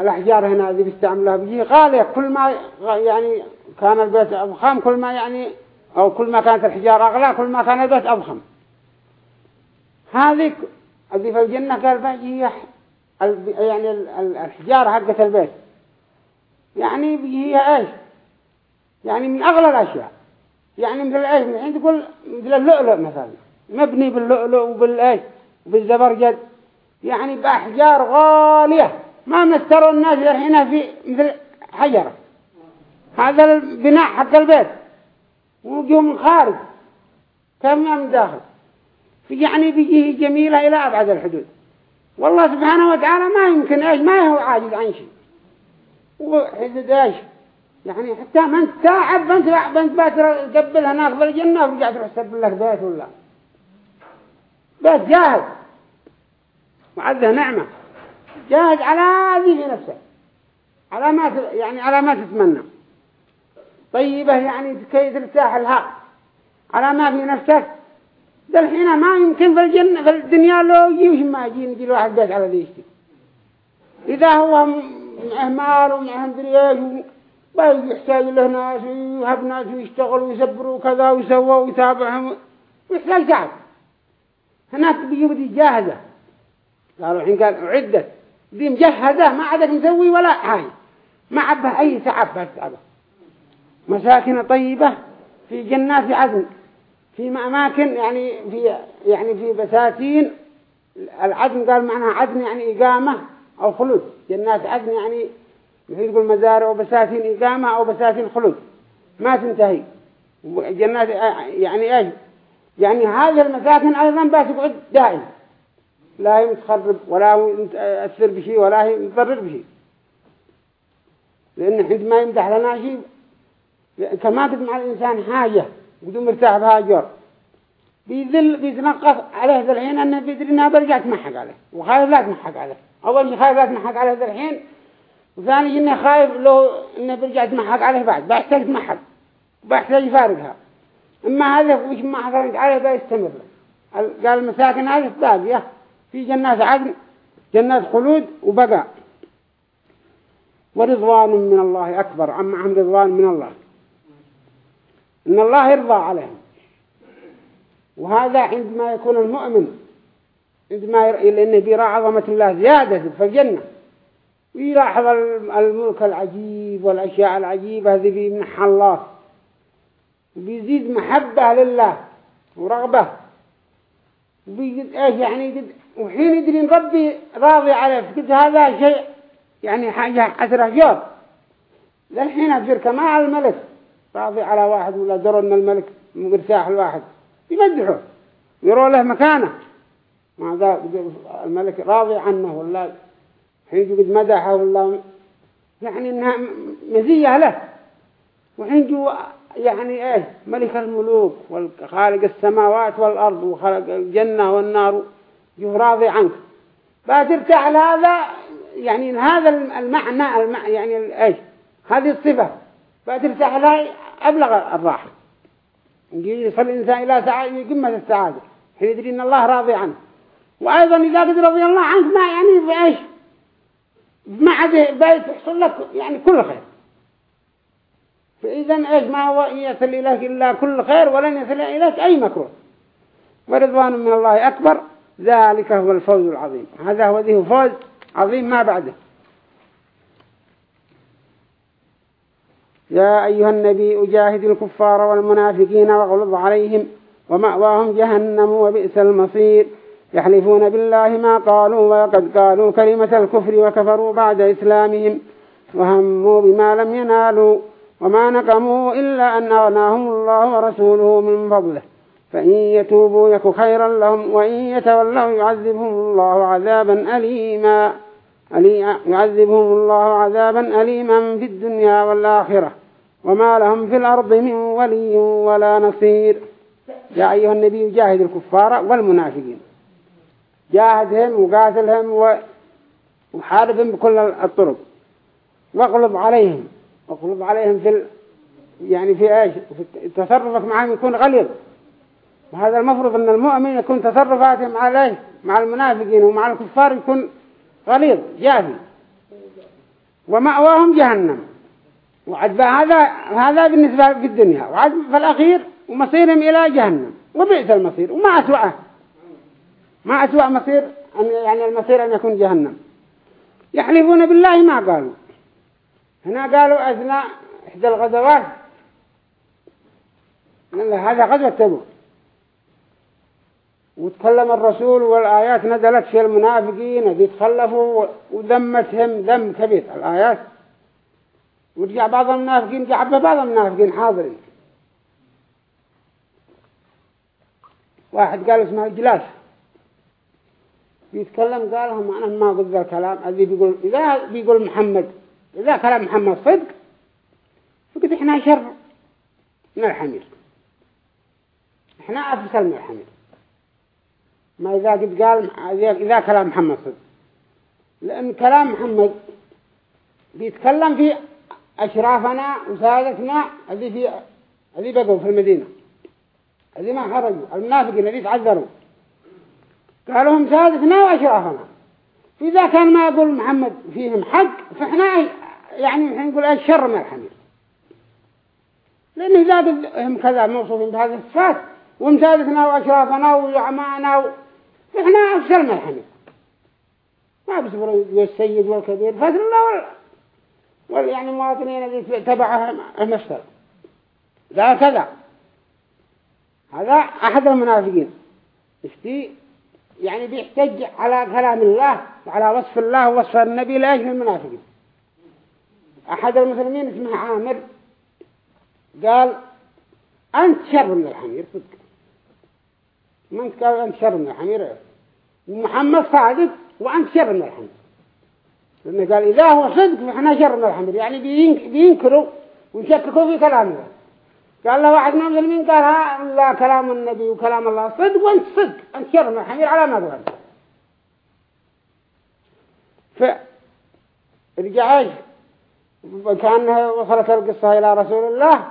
الأحجار هنا اللي بيستعملها بيجي غالية كل ما يعني كان البيت أضخم كل ما يعني أو كل ما كانت الحجارة أغلى كل ما كان البيت أضخم. هذه اللي في الجنة قال بيجي يعني الحجارة حقة البيت. يعني هي إيش؟ يعني من أغلى الأشياء. يعني مثل إيش؟ من تقول مثل اللؤلؤ مثلا. مبني باللؤلؤ وبالإيش؟ وبالزبرجد. يعني باحجار غالية. ما مستروا الناس الحين في مثل حجرة. هذا البناء حق البيت. وجوه من خارج. كم من داخل. يعني بيجيه جميلة إلى أبعد الحدود. والله سبحانه وتعالى ما يمكن إيش ما هو عاجز عن شيء. وحدد إيش؟ يعني حتى ما أنت تعب ما أنت بنت باتر قبل هناك بالجنة ورجعت تروح تسبب لك بيت ولا. بيت جاهز. وعده نعمة. جاهز على ذي في نفسه. على ما يعني على ما تتمنى. طيبة يعني كي ترتاح لها. على ما في نفسك. ده الحين ما يمكن في الجنة في الدنيا لو يجي ما يجي نجي الواحد بيت على ذي يشتي إذا هو معه مال ومعه مدري إيش ويحتاج له ناس ويهب ناس ويشتغل ويسبروا وكذا ويسووا ويتابعهم ويحتاج تعب هناك بيجي بدي جاهزة. قالوا الحين قال عدت دي مجهزة ما عادك مسوي ولا حاجة. ما عبها أي تعب بس مساكن طيبة في جنات عدن في أماكن يعني في يعني في بساتين العدن قال معناها عدن يعني إقامة أو خلود جنات عدن يعني مثل يقول مزارع وبساتين إقامة أو بساتين خلود ما تنتهي. جنات يعني إيش؟ يعني هذه المساكن أيضا بتقعد دائم لا هي متخرب ولا هو متأثر بشيء ولا هي متضرر بشيء لأن عندما يمدح لنا شيء. كما قد مع الإنسان حاجة بدون مرتاح بها جور بيذل بيتنقص عليه ذا الحين أنه بيدري أنها برجع تمحق عليه وخايف لا تمحق عليه. أول شيء خايف لا تمحق عليه ذا الحين وثاني إنه خايف لو إنه برجع تمحق عليه بعد بيحتاج تمحق بيحتاج يفارقها. أما هذا وش ما حصلت عليه بيستمر. قال المساكن هذه باقية في جنات عدن جنات خلود وبقاء. ورضوان من الله أكبر عما عم رضوان من الله. إن الله يرضى عليهم. وهذا عندما يكون المؤمن عندما لأنه بيرى عظمة الله زيادة في الجنة ويلاحظ الملك العجيب والأشياء العجيبة هذه من الله وبيزيد محبة لله ورغبة. وبيجد إيش يعني؟ يجد وحين يدري إن ربي راضي عليه فكد هذا شيء يعني حاجة عسرة جور للحين أفجر كما الملك. راضي على واحد ولا دروا ان الملك مرتاح الواحد. يمدحه يروا له مكانه. مع ذا الملك راضي عنه ولا حين قد مدحه ولا يعني إنها مزية له. وحين جو يعني إيه؟ ملك الملوك وخالق السماوات والأرض وخلق الجنة والنار. جو راضي عنك. فترتاح هذا يعني هذا المعنى الم... يعني إيش هذه الصفة. فترتاح لها أبلغ الراحة. يصل الإنسان إلى سعادة قمة السعادة حين يدري أن الله راضي عنه. وأيضا إذا قد رضي الله عنك ما يعني بإيش؟ ما عاد يحصل لك يعني كل خير. فإذا إيش؟ ما هو يصل إليك إلا كل خير ولن يصل إليك أي مكروه. ورضوان من الله أكبر. ذلك هو الفوز العظيم. هذا هو ذي فوز عظيم ما بعده. يا أيها النبي أجاهد الكفار والمنافقين واغلظ عليهم ومأواهم جهنم وبئس المصير. يحلفون بالله ما قالوا وقد قالوا كلمة الكفر وكفروا بعد إسلامهم. وهموا بما لم ينالوا وما نقموا إلا أن أغناهم الله ورسوله من فضله. فإن يتوبوا يك خيرا لهم وإن يتولوا يعذبهم الله عذابا أليما. يعذبهم الله عذابا أليما في الدنيا والآخرة. وما لهم في الأرض من ولي ولا نصير. يا أيها النبي جاهد الكفار والمنافقين. جاهدهم وقاتلهم وحاربهم بكل الطرق. واغلب عليهم. واغلب عليهم في ال... يعني في إيش؟ في تصرفك معهم يكون غليظ. وهذا المفروض أن المؤمن يكون تصرفاته مع الايش مع المنافقين ومع الكفار يكون غليظ جافي ومأواهم جهنم. وعد هذا هذا بالنسبة في الدنيا. وعد في الأخير ومصيرهم إلى جهنم. وبئس المصير. وما أسوأه ما أسوأ مصير أن يعني المصير أن يكون جهنم. يحلفون بالله ما قالوا. هنا قالوا أثناء إحدى الغزوات. هذا غزوة تبوك. وتكلم الرسول والآيات نزلت في المنافقين الذي تخلفوا وذمتهم ذم كبير. الآيات ورجع بعض المنافقين جعب بعض المنافقين حاضرين. واحد قال اسمه الجلاس بيتكلم قالهم أنا ما قلت الكلام. الذي بيقول إذا بيقول محمد إذا كلام محمد صدق فقد إحنا شر من الحمير. إحنا أفسل من الحمير. ما إذا قد قال إذا كلام محمد صدق. لأن كلام محمد بيتكلم في أشرافنا وسادتنا اللي في اللي بقوا في المدينة. اللي ما خرجوا. المنافقين اللي تعذروا. قالوا هم سادتنا وأشرافنا. فإذا كان ما يقول محمد فيهم حق فإحنا يعني نقول الشر من الحمير لأن إذا هم كذا موصوفين بهذه الصفات. ومسادتنا وأشرافنا وزعماءنا أفشل من الحمير ما بيصبروا السيد والكبير. فضل الله وال يعني المواطنين الذي تبعها المشتر ذا كذا. هذا أحد المنافقين. اشتي يعني بيحتج على كلام الله وعلى وصف الله ووصف النبي لأجل المنافقين. أحد المسلمين اسمه عامر. قال أنت شر من الحمير صدق. أنت قال أنت شر من الحمير ومحمد صادق وأنت شر من الحمير. لأنه قال إذا هو صدق فإحنا شر من الحمير. يعني بينكروا ويشككوا في كلامه قال له واحد من المسلمين قال لا كلام النبي وكلام الله. صدق وأنت صدق. أنت شر من الحمير على ما قال فرجع إيش؟ كأنها وصلت القصة إلى رسول الله.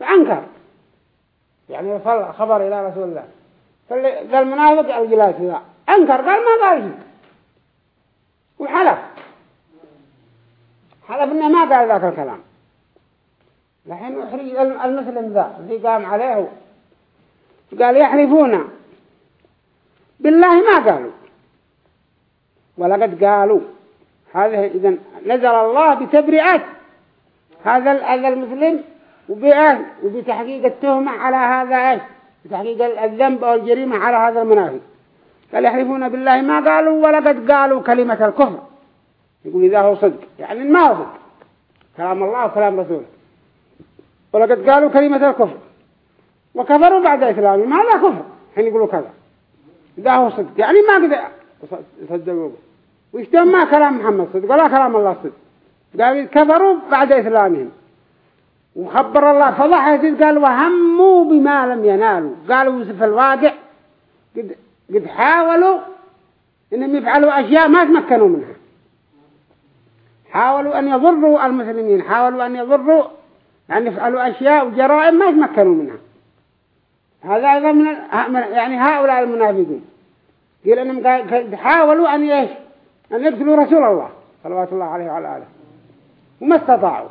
فأنكر. يعني وصل خبر إلى رسول الله. فالمنافق الجلاس لا أنكر قال ما قال شيء. وحلف. حلف إنه ما قال ذاك الكلام. لحين أحرج المسلم ذا اللي قام عليه. قال يحلفون. بالله ما قالوا. ولقد قالوا. هذا إذا نزل الله بتبرئات. هذا هذا المسلم وبأهل وبتحقيق التهمة على هذا إيش؟ بتحقيق الذنب أو الجريمة على هذا المنافق. قال يحلفون بالله ما قالوا ولقد قالوا كلمة الكفر. يقول إذا هو صدق يعني ما هو صدق. كلام الله وكلام رسوله. ولقد قالوا كلمة الكفر. وكفروا بعد إسلامهم هذا كفر. حين يقولوا كذا. إذا هو صدق يعني ما قد يصدقوا ويشتم ما كلام محمد صدق ولا كلام الله صدق؟ قال كفروا بعد إسلامهم. وخبر الله فضح قال وهموا بما لم ينالوا. قالوا في الواقع قد, قد حاولوا إنهم يفعلوا أشياء ما تمكنوا منها. حاولوا أن يضروا المسلمين حاولوا أن يضروا يعني يفعلوا أشياء وجرائم ما تمكنوا منها. هذا أيضا من يعني هؤلاء المنافقين. قيل إنهم حاولوا أن إيش؟ أن يقتلوا رسول الله صلوات الله عليه وعلى آله. وما استطاعوا.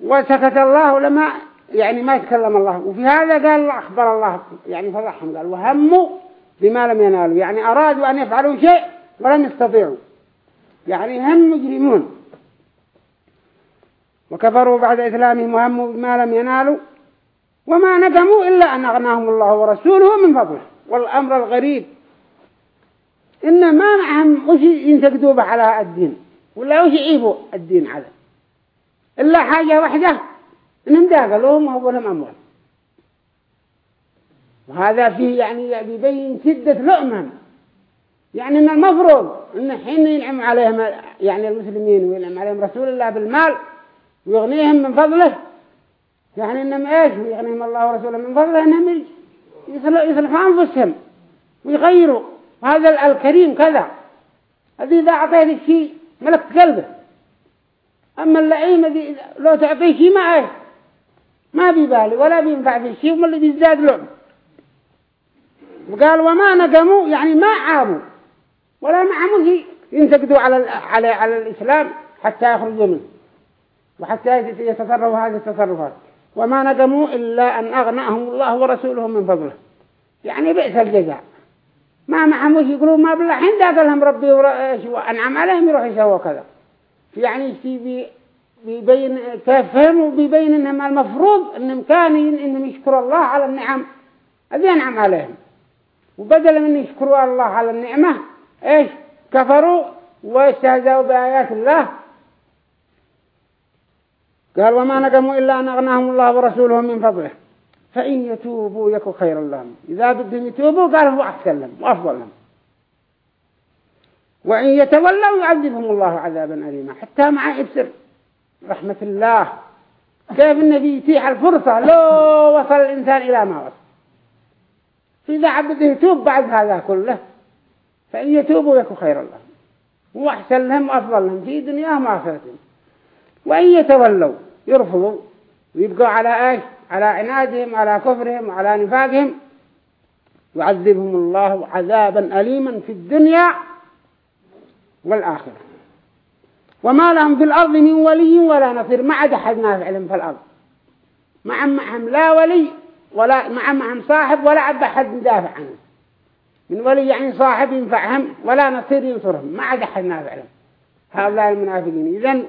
وسكت الله لما يعني ما تكلم الله. وفي هذا قال أخبر الله يعني فضحهم قال وهموا بما لم ينالوا. يعني أرادوا أن يفعلوا شيء ولم يستطيعوا. يعني هم مجرمون. وكفروا بعد إسلامهم وهموا بما لم ينالوا. وما ندموا إلا أن أغناهم الله ورسوله من فضله. والأمر الغريب إن ما معهم وش ينتقدوا على الدين؟ ولا وش يعيبوا الدين على؟ إلا حاجة واحدة إنهم داخلوهم هو لهم أموال وهذا فيه يعني يبين شدة لؤمهم. يعني إن المفروض إن حين ينعم عليهم يعني المسلمين وينعم عليهم رسول الله بالمال ويغنيهم من فضله يعني إنهم إيش؟ ويغنيهم الله ورسوله من فضله إنهم يصلحوا أنفسهم ويغيروا. هذا الكريم كذا. هذه إذا أعطيه الشيء ملك قلبه. أما اللعيم الذي لو تعطيه شيء إيه ما بيبالي ولا بينفع في شيء اللي بيزداد لعب وقال وما نقموا يعني ما عابوا. ولا معهم ينتقدوا على على على الإسلام حتى يخرجوا منه. وحتى يتصرفوا هذه التصرفات. وما نقموا إلا أن أغناهم الله ورسوله من فضله. يعني بئس الجزاء. ما معهم يقولوا ما بالله حين داخلهم ربي وأنعم عليهم يروح يسووا كذا. يعني في بيبين تفهم وبيبين انهم المفروض انهم كانوا انهم يشكروا الله على النعم. الذي انعم عليهم. وبدل من يشكروا الله على النعمة إيش؟ كفروا واستهزأوا بآيات الله. قال وما نقموا إلا أن أغناهم الله ورسوله من فضله. فإن يتوبوا يكو خيرا لهم. إذا بدهم يتوبوا قال هو أحسن لهم وأفضل لهم. وإن يتولوا يعذبهم الله عذابا أليما. حتى مع إبسر. رحمة الله. كيف النبي يتيح الفرصة؟ لو وصل الإنسان إلى ما وصل. فإذا عبده يتوب بعد هذا كله فإن يتوبوا يكون خير الله وأحسن لهم وأفضل لهم. في دنياهم وآخرتهم وإن يتولوا يرفضوا ويبقوا على إيش؟ على عنادهم على كفرهم على نفاقهم يعذبهم الله عذابا أليما في الدنيا. والآخرة. وما لهم في الأرض من ولي ولا نصير. ما عاد أحد نافع لهم في الأرض. مع معهم لا ولي ولا مع معهم صاحب ولا عاد أحد يدافع عنه. من ولي يعني صاحب ينفعهم ولا نصير ينصرهم. ما عاد أحد نافع لهم. هؤلاء المنافقين. إذن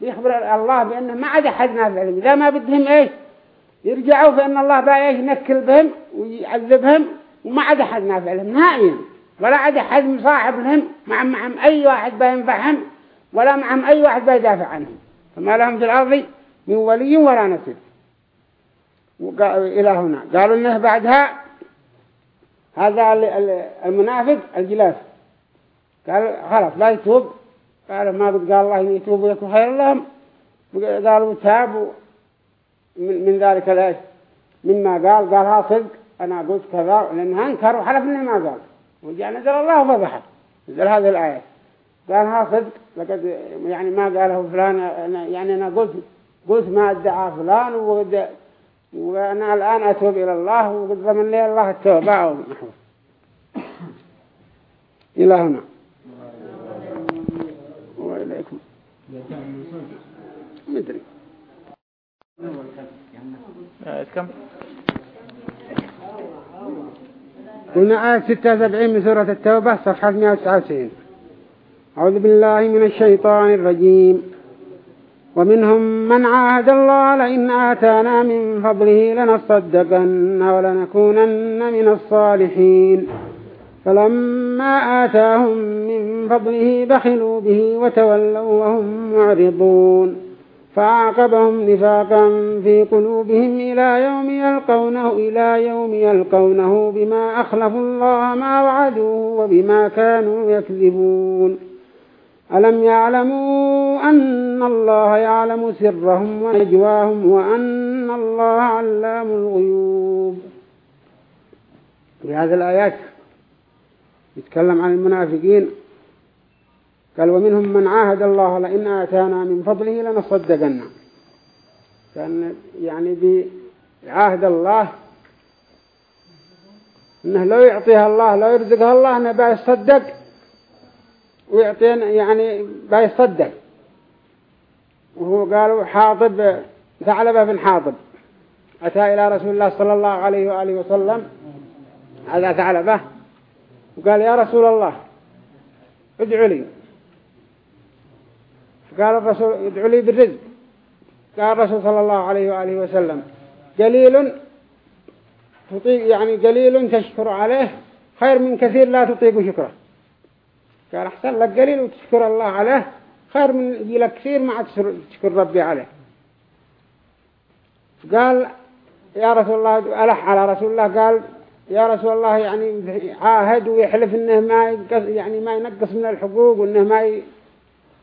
يخبر الله بأنه ما عاد أحد نافع لهم. إذا ما بدهم إيش؟ يرجعوا فإن الله بقى ينكل بهم ويعذبهم وما عاد أحد نافع لهم. نهائيا. ولا عاد أحد مصاحب لهم مع معهم أي واحد بينفعهم ولا معهم أي واحد بيدافع عنهم فما لهم في الأرض من ولي ولا نصير. إلى هنا. قالوا إنه بعدها هذا المنافق الجلاس. قال خلاص لا يتوب. قال ما قد قال الله إن يتوبوا يكون خير لهم. قالوا تابوا. من, من ذلك الأيش؟ مما قال. قالها صدق أنا قلت كذا لأنها انكر وحلف إنه ما قال. وجاء نزل الله وفضحه نزل هذه الآية. قالها صدق لقد يعني ما قاله فلان يعني أنا قلت قلت ما ادعى فلان وقد وأنا الآن أتوب إلى الله وقد ضمن لي الله التوبة أو نحو إلى هنا. وإليكم مدري. كم؟ قلنا آية 76 من سورة التوبة صفحة 199 أعوذ بالله من الشيطان الرجيم. ومنهم من عاهد الله لئن آتانا من فضله لنصدقن ولنكونن من الصالحين. فلما آتاهم من فضله بخلوا به وتولوا وهم معرضون. فعاقبهم نفاقا في قلوبهم إلى يوم يلقونه إلى يوم يلقونه بما أخلفوا الله ما وعدوه وبما كانوا يكذبون. ألم يعلموا أن الله يعلم سرهم ونجواهم وأن الله علام الغيوب؟ في هذه الآيات يتكلم عن المنافقين. قال ومنهم من عاهد الله لئن آتانا من فضله لنصدقنا كان يعني بعاهد الله إنه لو يعطيها الله لو يرزقها الله إنه بيصدق. ويعطينا يعني بيصدق. وهو قالوا حاطب ثعلبة بن حاطب. أتى إلى رسول الله صلى الله عليه وآله وسلم. هذا ثعلبة. وقال يا رسول الله ادعو لي. قال الرسول ادعو لي بالرزق قال الرسول صلى الله عليه وآله وسلم قليل تطيق يعني قليل تشكر عليه خير من كثير لا تطيق شكره قال أحسن لك قليل وتشكر الله عليه خير من لك كثير ما تشكر ربي عليه قال يا رسول الله ألح على رسول الله قال يا رسول الله يعني عاهد ويحلف إنه ما يعني ما ينقص من الحقوق وإنه ما.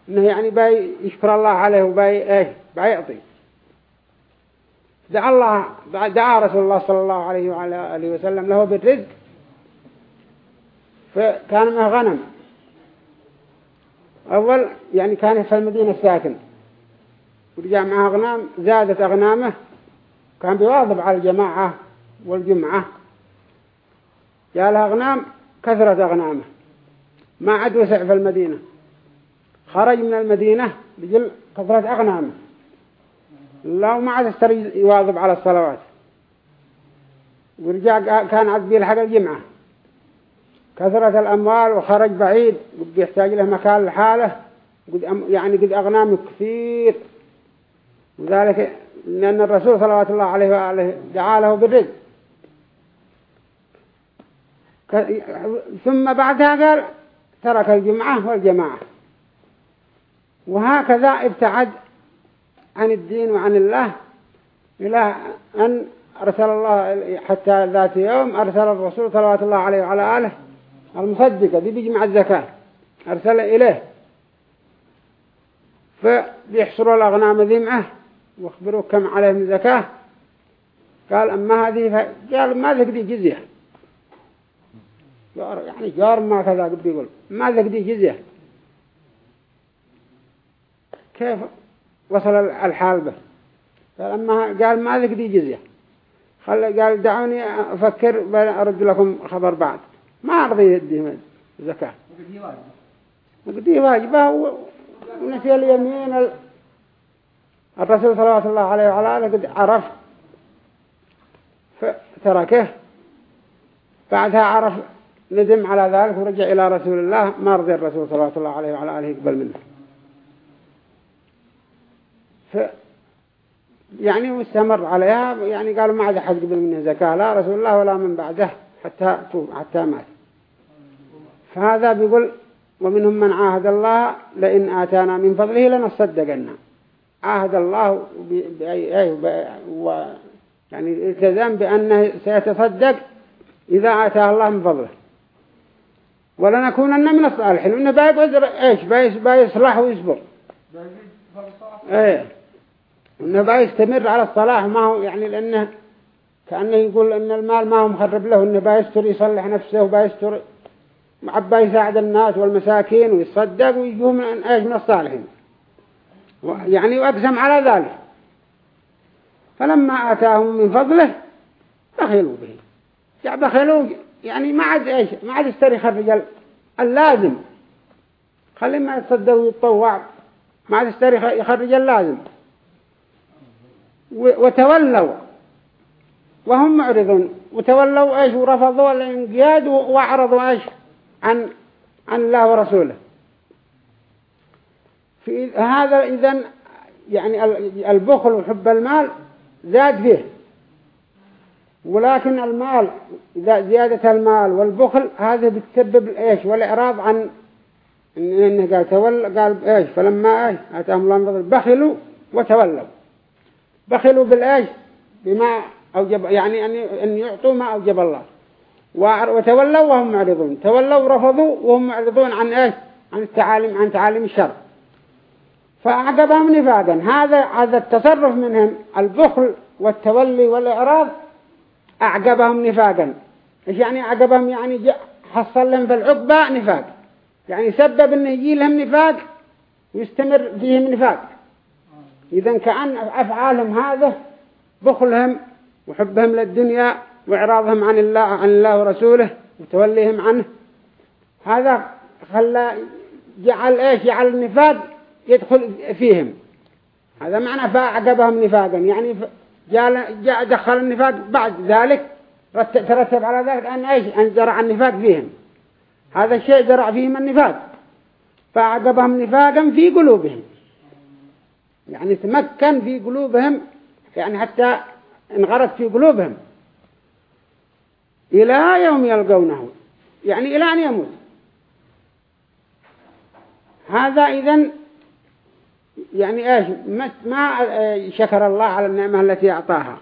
إنه يعني باي يشكر الله عليه وباي إيه بايعطي دعا الله دعا رسول الله صلى الله عليه وعلى آله وسلم له بالرزق. فكان معه غنم. أول يعني كان في المدينة الساكن. ورجع معه أغنام زادت أغنامه. كان بيواظب على الجماعة والجمعة. يا لها أغنام كثرت أغنامه. ما عاد وسع في المدينة. خرج من المدينة بجل كثرة أغنامه لو ما عاد استري يواظب على الصلوات. ورجع كان عاد بيلحق الجمعة. كثرة الأموال وخرج بعيد يحتاج له مكان لحاله يعني قد أغنام كثير. وذلك لأن الرسول صلى الله عليه وآله دعا له بالرزق. ثم بعدها قال ترك الجمعة والجماعة. وهكذا ابتعد عن الدين وعن الله إلى أن أرسل الله حتى ذات يوم أرسل الرسول صلى الله عليه وعلى آله المصدقة دي بيجمع الزكاة. أرسل إليه. فبيحصروا الأغنام ذي معه واخبروا كم عليه من زكاة. قال أما هذه قال ما ذك دي جزية. يعني جار ما كذا بيقول ما ذك دي جزية. كيف وصل الحال به؟ قال أما قال ما ذك دي جزية. خل قال دعوني أفكر أرد لكم خبر بعد. ما أرضي يديه زكاة. وقديه واجبة ونسي اليمين الرسول صلى الله عليه وعلى آله قد عرف فتركه بعدها عرف ندم على ذلك ورجع إلى رسول الله ما رضي الرسول صلى الله عليه وعلى آله يقبل منه. ف يعني مستمر عليها يعني قالوا ما عاد حد قبل منه زكاة لا رسول الله ولا من بعده حتى حتى مات. فهذا بيقول ومنهم من عاهد الله لئن آتانا من فضله لنصدقنا عاهد الله و يعني التزام بأنه سيتصدق إذا آتاه الله من فضله. ولنكونن من الصالحين. وإنه بيقعد إيش؟ بيصلح ويصبر. إيه إنه بيستمر على الصلاح ما هو يعني لأنه كأنه يقول إن المال ما هو مخرب له إنه بيستر يصلح نفسه وبيستر عبا يساعد الناس والمساكين ويصدق ويجوه من إيش من الصالحين. يعني وأقسم على ذلك. فلما آتاهم من فضله بخلوا به. يعني بخلوا يعني ما عاد إيش ما عاد يستريخ الرجال اللازم. خلي ما يتصدق ويتطوع ما عاد يستريخ يخرج اللازم. وتولوا. وهم معرضون. وتولوا إيش؟ ورفضوا الانقياد وأعرضوا إيش؟ عن عن الله ورسوله. في هذا إذا يعني البخل وحب المال زاد فيه. ولكن المال إذا زيادة المال والبخل هذا بتسبب إيش؟ والإعراض عن إنه قال تول قال إيش؟ فلما إيش؟ أتاهم الله بخلوا وتولوا. بخلوا بالايش بما أوجب يعني أن أن يعطوا ما أوجب الله. وتولوا وهم معرضون. تولوا رفضوا وهم معرضون عن إيش؟ عن التعاليم عن تعاليم الشر. فأعقبهم نفاقا هذا هذا التصرف منهم البخل والتولي والإعراض أعقبهم نفاقا إيش يعني أعقبهم يعني حصل لهم في العقبة نفاق يعني سبب أنه يجي لهم نفاق ويستمر فيهم نفاق إذا كأن أفعالهم هذا بخلهم وحبهم للدنيا وإعراضهم عن الله عن الله ورسوله وتوليهم عنه. هذا خلى جعل إيش؟ جعل النفاق يدخل فيهم. هذا معنى فأعقبهم نفاقا. يعني جاء دخل النفاق بعد ذلك ترتب على ذلك أن إيش؟ أن زرع النفاق فيهم. هذا الشيء زرع فيهم النفاق. فأعقبهم نفاقا في قلوبهم. يعني تمكن في قلوبهم يعني حتى انغرت في قلوبهم. إلى يوم يلقونه. يعني إلى أن يموت. هذا إذن يعني إيش؟ ما شكر الله على النعمة التي أعطاها.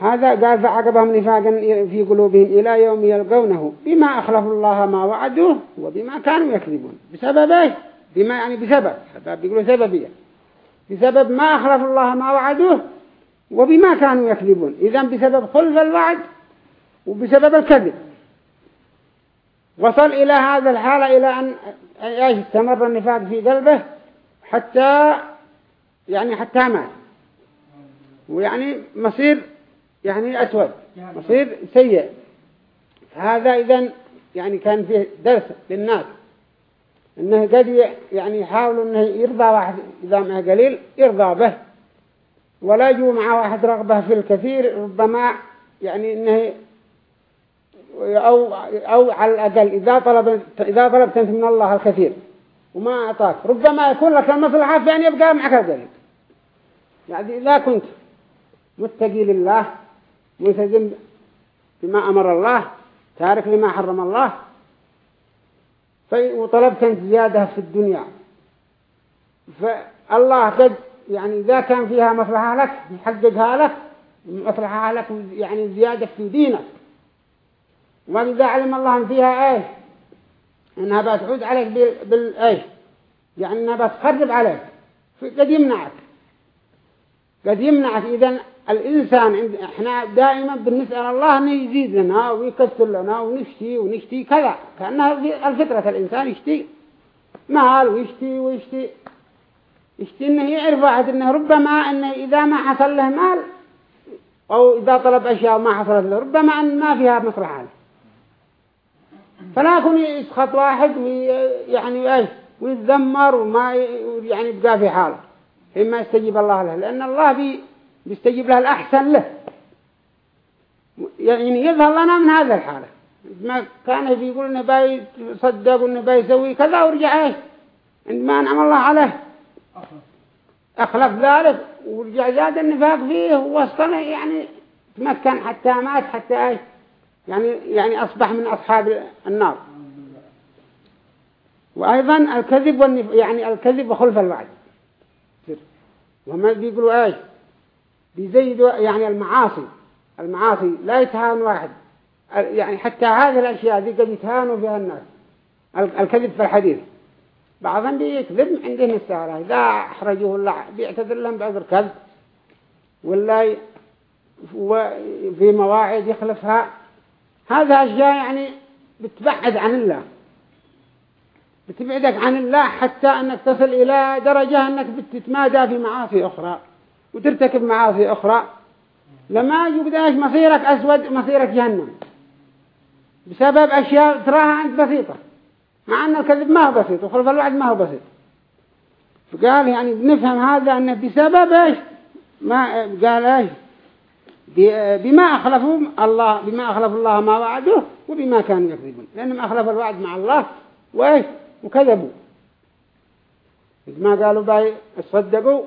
هذا قال فعقبهم نفاقا في قلوبهم إلى يوم يلقونه. بما أخلفوا الله ما وعدوه وبما كانوا يكذبون. بسبب إيش؟ بما يعني بسبب بيقولوا سببية. بسبب ما أخلفوا الله ما وعدوه وبما كانوا يكذبون. إذا بسبب خلف الوعد وبسبب الكذب. وصل إلى هذا الحالة إلى أن استمر النفاق في قلبه حتى يعني حتى مات. ويعني مصير يعني أسود مصير سيء. هذا إذن يعني كان فيه درس للناس. إنه قد يعني يحاولوا إنه يرضى واحد إذا معه قليل يرضى به. ولا يجوا مع واحد رغبة في الكثير ربما يعني إنه أو أو على الأقل إذا طلب إذا طلبت أنت من الله الكثير وما أعطاك ربما يكون لك المصلحة في أن يبقى معك القليل. يعني إذا كنت متقي لله ملتزم بما أمر الله تارك لما حرم الله وطلبت زيادة في الدنيا فالله قد يعني إذا كان فيها مصلحة لك يحققها لك مصلحة لك يعني زيادة في دينك. وإذا علم الله فيها إيه أنها بتعود عليك بال إيش؟ يعني أنها بتخرب عليك. قد يمنعك. قد يمنعك. اذا الإنسان عند إحنا دائما بنسال الله أنه يزيد لنا ويكسر لنا ونشتي ونشتي كذا. كأنها الفطرة الإنسان يشتي. مال ويشتي ويشتي. يشتي إنه يعرف واحد إنه ربما إنه إذا ما حصل له مال أو إذا طلب أشياء ما حصلت له ربما إن ما فيها مصلحة. له فلا يكون يسخط واحد ويعني إيش؟ ويتذمر وما يعني يبقى في حاله. إما يستجيب الله له. لأن الله بي بيستجيب له الأحسن له. يعني يظهر لنا من هذا الحالة. ما كان بيقول إنه باي يصدق وإنه باي يسوي كذا ورجع إيش؟ عندما أنعم الله عليه. أخلف ذلك ورجع زاد النفاق فيه ووصله يعني تمكن حتى مات حتى إيش؟ يعني يعني أصبح من أصحاب النار. وأيضا الكذب والنف... يعني الكذب وخلف الوعد. وهم بيقولوا إيش؟ بيزيدوا يعني المعاصي المعاصي لا يتهاون واحد. يعني حتى هذه الأشياء دي قد يتهانوا فيها الناس. الكذب في الحديث. بعضهم بيكذب عندهم السهرة. إذا أحرجوه الله بيعتذر لهم بعذر كذب ولا في مواعيد يخلفها. هذا أشياء يعني بتبعد عن الله. بتبعدك عن الله حتى أنك تصل إلى درجة أنك بتتمادى في معاصي أخرى. وترتكب معاصي أخرى لما يبدأش مصيرك أسود مصيرك جهنم. بسبب أشياء تراها أنت بسيطة مع أن الكذب ما هو بسيط وخلف الوعد ما هو بسيط. فقال يعني نفهم هذا أنه بسبب إيش؟ ما قال إيش؟ بما أخلفوا الله بما أخلف الله ما وعده وبما كانوا يكذبون. لأنهم أخلف الوعد مع الله وإيش؟ وكذبوا. ما قالوا باي؟ صدقوا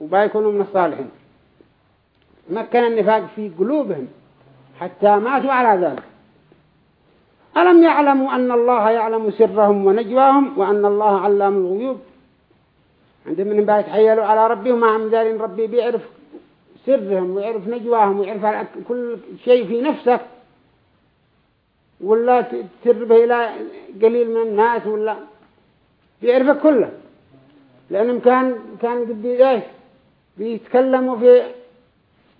وباي يكونوا من الصالحين. مكن النفاق في قلوبهم حتى ماتوا على ذلك. ألم يعلموا أن الله يعلم سرهم ونجواهم وأن الله علام الغيوب؟ عندهم من بعد تحيلوا على ربهم مع مدارين ربي بيعرف سرهم ويعرف نجواهم ويعرف كل شيء في نفسك. ولا تسربه إلى قليل من الناس ولا بيعرفك كله. لأنهم كان كان بدي إيش بيتكلموا في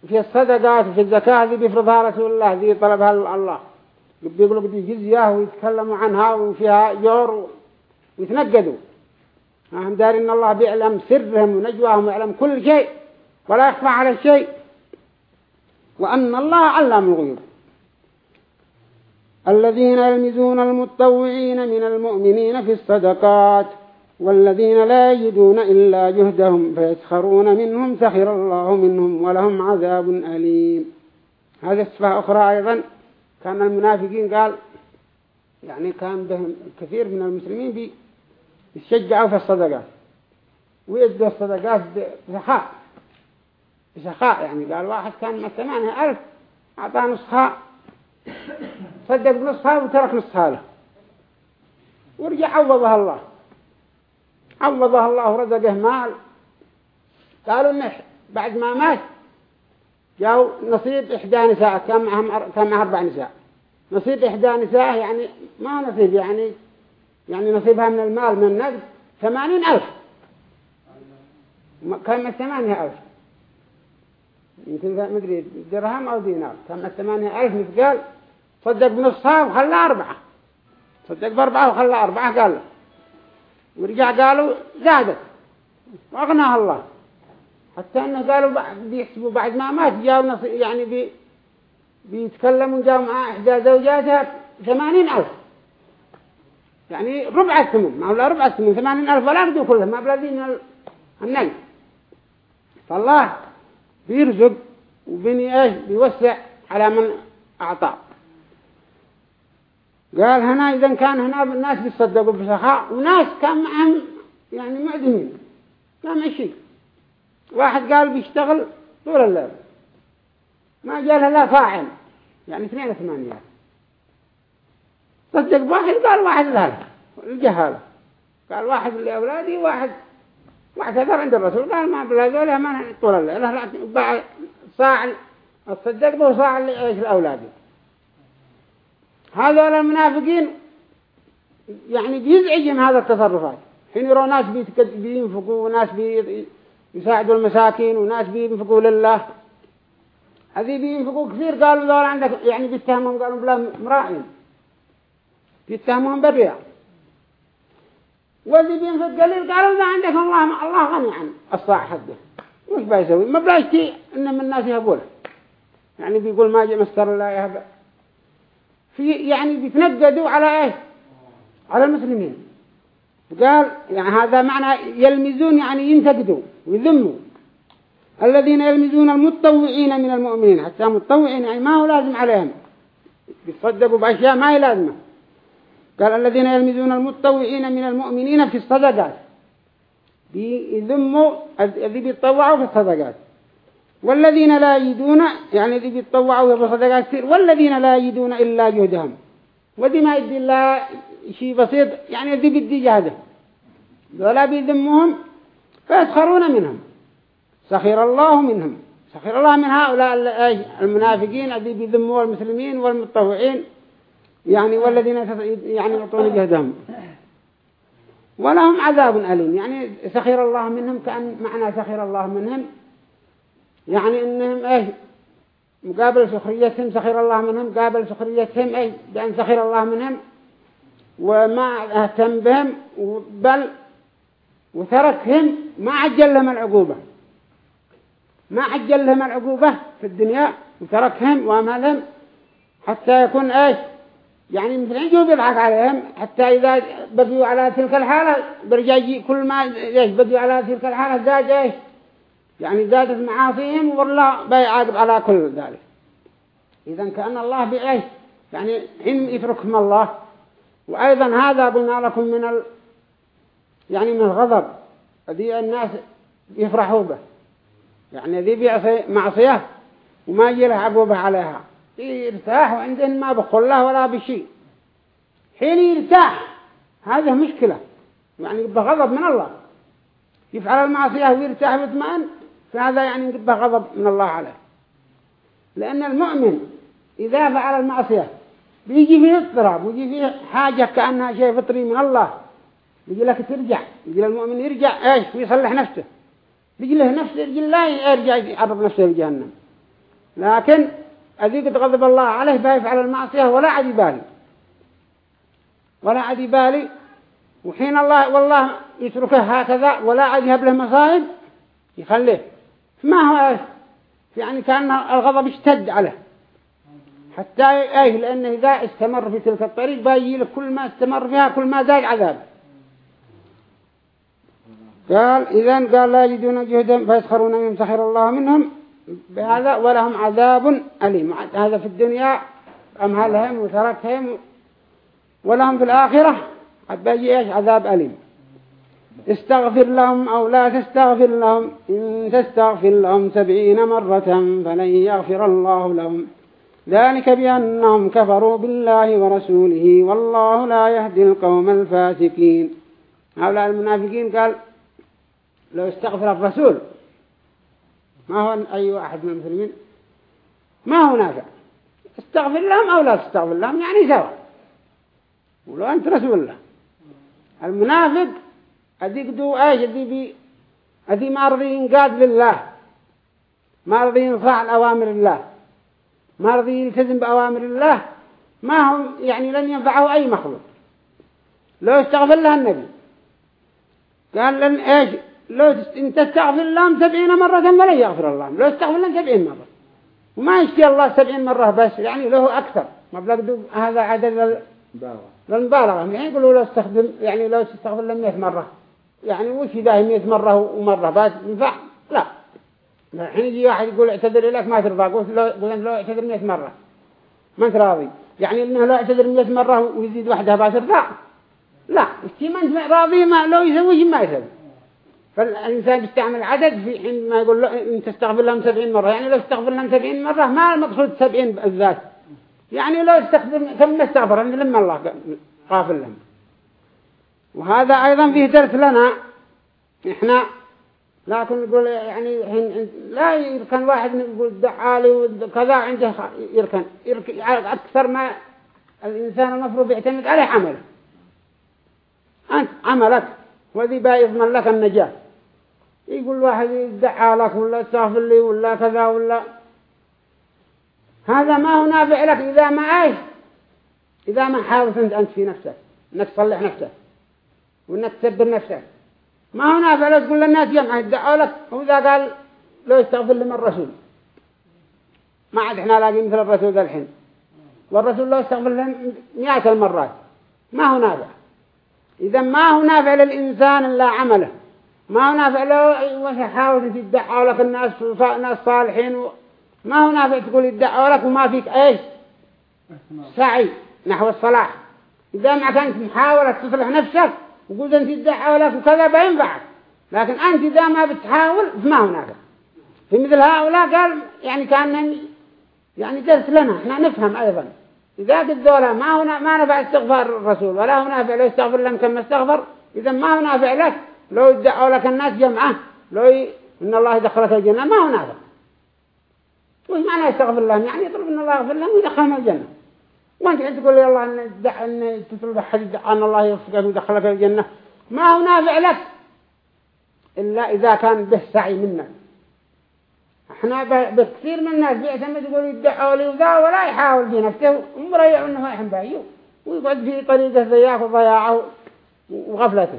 في الصدقات وفي الزكاة ذي بيفرضها رسول الله ذي طلبها الله. بيقولوا بدي جزية ويتكلموا عنها وفيها جور ويتنقدوا. هم داري إن الله بيعلم سرهم ونجواهم ويعلم كل شيء ولا يخفى على الشيء وأن الله علم الغيوب. الذين يلمزون المتطوعين من المؤمنين في الصدقات. والذين لا يجدون إلا جهدهم فيسخرون منهم سخر الله منهم ولهم عذاب أليم. هذا الصفة أخرى أيضا. كان المنافقين قال يعني كان بهم كثير من المسلمين بيشجعوا في الصدقات ويدوا الصدقات بسخاء. بسخاء يعني قال واحد كان من ثمانية ألف أعطاه نصها صدق نصها وترك نصها له. ورجع عوضها الله. عوضها الله ورزقه مال. قالوا إنه بعد ما مات جاءوا نصيب إحدى نساء كان معهم كان معها أربع نساء. نصيب إحدى نساء يعني ما نصيب يعني يعني نصيبها من المال من النقد ثمانين ألف. كان من ثمانية ألف؟ يمكن مدري درهم أو دينار. كان من ثمانية ألف مثقال؟ صدق بنصها وخلى أربعة. صدق بأربعة وخلى أربعة قال ورجع قالوا زادت وأغناها الله. حتى أنه قالوا بيحسبوا بعد ما مات جاءوا يعني بي بيتكلموا جاءوا مع إحدى زوجاتها ثمانين ألف. يعني ربع الثمن. ما هو ربع الثمن ثمانين ألف ولا أخذوا كلهم ما بلدين النجم فالله بيرزق وبني إيش؟ بيوسع على من أعطاه. قال هنا إذا كان هنا الناس بيصدقوا بسخاء وناس كان معهم يعني معدمين كان ماشي واحد قال بيشتغل طول الليل. ما جاء لا فاعل. يعني اثنين ثمانية صدق واحد قال واحد لا الجهالة قال واحد لأولادي واحد واعتذر عند الرسول. قال ما بلا ذولا ما طول الليل. لا صاع الصدق به صاع لأولادي. هذول المنافقين يعني بيزعجهم هذا التصرفات. حين يروا ناس بينفقوا وناس بيساعدوا المساكين وناس بينفقوا لله. هذه بينفقوا كثير. قالوا ذول عندك يعني بيتهمهم قالوا بلا مراعين بيتهمهم بالرياء والذي بينفق قليل قالوا ذا عندك الله الله غني عن الصاع حقه. وش بيسوي؟ ما بلاش تي إن من الناس يهبوله يعني بيقول ما جاء مستر الله يهب في يعني بيتنقدوا على إيه؟ على المسلمين. قال يعني هذا معنى يلمزون يعني ينتقدوا ويذموا. الذين يلمزون المتطوعين من المؤمنين. حتى المتطوعين يعني ما هو لازم عليهم. بيصدقوا بأشياء ما هي لازمة. قال الذين يلمزون المتطوعين من المؤمنين في الصدقات. بيذموا الذي بيتطوعوا في الصدقات. والذين لا يجدون يعني الذي بيتطوعوا في الصدقات كثير والذين لا يجدون إلا جهدهم. ودي ما يدي الله شيء بسيط يعني الذي بيدي جهده ولا بيذمهم فيسخرون منهم. سخر الله منهم. سخر الله من هؤلاء المنافقين الذي بيذموا المسلمين والمتطوعين يعني والذين يعني يعطون جهدهم. ولهم عذاب أليم. يعني سخر الله منهم كأن معنى سخر الله منهم. يعني إنهم إيه مقابل سخريتهم سخر الله منهم قابل سخريتهم إيه بأن سخر الله منهم. وما أهتم بهم بل وتركهم ما عجل لهم العقوبة. ما عجل لهم العقوبة في الدنيا وتركهم وامهلهم حتى يكون إيش؟ يعني مثل يجوا بيضحك عليهم حتى إذا بقيوا على تلك الحالة برجع يجي كل ما بقيوا على تلك الحالة زاد إيش؟ يعني زادت معاصيهم والله بيعاقب على كل ذلك. إذا كأن الله بإيش يعني حين يتركهم الله. وأيضا هذا قلنا لكم من ال يعني من الغضب الذي الناس يفرحوا به. يعني ذي بيعصي معصية وما يجي له عقوبة عليها. يرتاح وعندهم ما بخل له ولا بشيء. حين يرتاح هذه مشكلة. يعني يبقى غضب من الله. يفعل المعصية ويرتاح ويطمئن فهذا يعني يبقى غضب من الله عليه. لأن المؤمن إذا فعل المعصية بيجي فيه اضطراب ويجي فيه حاجة كأنها شيء فطري من الله. يجي لك ترجع يجي المؤمن يرجع إيش؟ ويصلح نفسه. يجي له نفسه يجي لا يرجع يعرض نفسه لجهنم لكن قد غضب الله عليه بيفعل المعصية ولا عاد يبالي. ولا عاد يبالي. وحين الله والله يتركه هكذا ولا عاد يهب له مصائب يخليه. ما هو إيش؟ يعني كان الغضب اشتد عليه. حتى إيه لأنه إذا استمر في تلك الطريق بايجي له كل ما استمر فيها كل ما زاد عذاب. قال إذن قال لا يجدون جهدا فيسخرون منهم سخر الله منهم بهذا ولهم عذاب أليم. هذا في الدنيا أمهلهم وتركهم ولهم في الآخرة. بيجي إيش؟ عذاب أليم. استغفر لهم أو لا تستغفر لهم إن تستغفر لهم سبعين مرة فلن يغفر الله لهم. ذلك بأنهم كفروا بالله ورسوله والله لا يهدي القوم الفاسقين. هؤلاء المنافقين قال لو استغفر الرسول ما هو أي واحد من المسلمين؟ ما هو نافع؟ استغفر لهم أو لا تستغفر لهم؟ يعني سواء. ولو أنت رسول الله. المنافق أدي قدو إيش أدي بي أدي ما رضي ينقاد لله ما رضي ينفع الأوامر الله ما رضي يلتزم بأوامر الله ما هم يعني لن ينفعه أي مخلوق. لو استغفر له النبي قال لن إيش لو إن تستغفر لهم سبعين مرة فلا يغفر الله لو استغفر لهم سبعين مرة. وما يشتي الله سبعين مرة بس يعني له أكثر. مبلغ هذا عدد للمبالغة. يعني يقولوا لو استخدم يعني لو تستغفر لهم 100 مرة. يعني وش إذا 100 مرة ومرة بس ينفع لا. الحين يجي واحد يقول اعتذر لك ما ترضى قلت له قلت له اعتذر 100 مرة. ما أنت راضي. يعني إنه لا اعتذر 100 مرة ويزيد واحدة بس ترضى لا ما أنت راضي ما لو يسوي ما يسوي فالإنسان بيستعمل عدد في حين ما يقول له إن تستغفر لهم سبعين مرة. يعني لو استغفر لهم سبعين مرة ما المقصود سبعين بالذات. يعني لو استخدم كم استغفر أن لما الله قافل لهم. وهذا أيضا فيه درس لنا. إحنا لكن نقول يعني حين لا يركن واحد يقول دعالي وكذا عنده يركن, أكثر ما الإنسان المفروض يعتمد عليه عمله. أنت عملك وذي بيضمن لك النجاة. يقول واحد يدعى لك ولا تغفر لي ولا كذا ولا. هذا ما هو نافع لك إذا ما إيش؟ إذا ما حاولت أنت في نفسك أنك تصلح نفسك. وأنك تسبر نفسك ما هو نافع لك تقول للناس جمع يدعوا لك وإذا قال لو يستغفر لهم الرسول ما عاد إحنا لاقي مثل الرسول ذا الحين. والرسول لو يستغفر لهم مئات المرات. ما هو نافع. إذا ما هو نافع للإنسان إلا عمله. ما هو نافع له يحاول يدعوا لك الناس ناس صالحين و... ما هو نافع تقول يدعوا لك وما فيك إيش؟ سعي نحو الصلاح إذا ما كانت محاولة تصلح نفسك وقلت أنت يدعوا لك وكذا بينفعك لكن أنت إذا ما بتحاول فما هو نافع. في مثل هؤلاء قال يعني كان يعني درس لنا إحنا نفهم أيضا. إذا قد ذولا ما هو ما نفع استغفار الرسول ولا هو نافع لو استغفر لهم كما استغفر. إذا ما هو نافع لك لو يدعوا لك الناس جمعة لو ي... إن الله يدخلك الجنة ما هو نافع. وش معنى يستغفر لهم؟ يعني يطلب إن الله يغفر لهم ويدخلهم الجنة. وانت تقول لي الله إن دع إن تطلب حد أن الله يغفرك ويدخلك الجنة. ما هو نافع لك. إلا إذا كان به سعي منك. إحنا بكثير من الناس بيعتمد يقول يدعوا لي وذا ولا يحاول في نفسه. ومريع إنه يحن بايو ويقعد في طريقه زياك وضياعه وغفلته.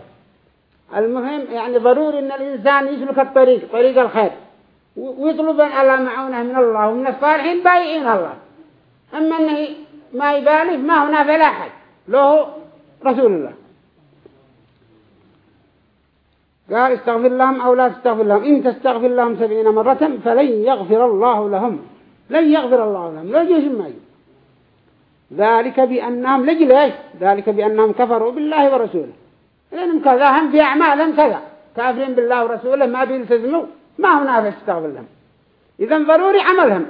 المهم يعني ضروري إن الإنسان يسلك الطريق طريق الخير. ويطلب الله معونه من الله ومن الصالحين بايعين الله. أما إنه ما يبالي ما هنا فلا احد له رسول الله. قال استغفر لهم أو لا تستغفر لهم. إن تستغفر لهم سبعين مرة فلن يغفر الله لهم. لن يغفر الله لهم. لا يجوز ما ذلك بأنهم لجل إيش؟ ذلك بأنهم كفروا بالله ورسوله. لأنهم كذا هم في أعمالهم كذا. كافرين بالله ورسوله ما بيلتزموا. ما هو نافع تستغفر لهم. إذا ضروري عملهم.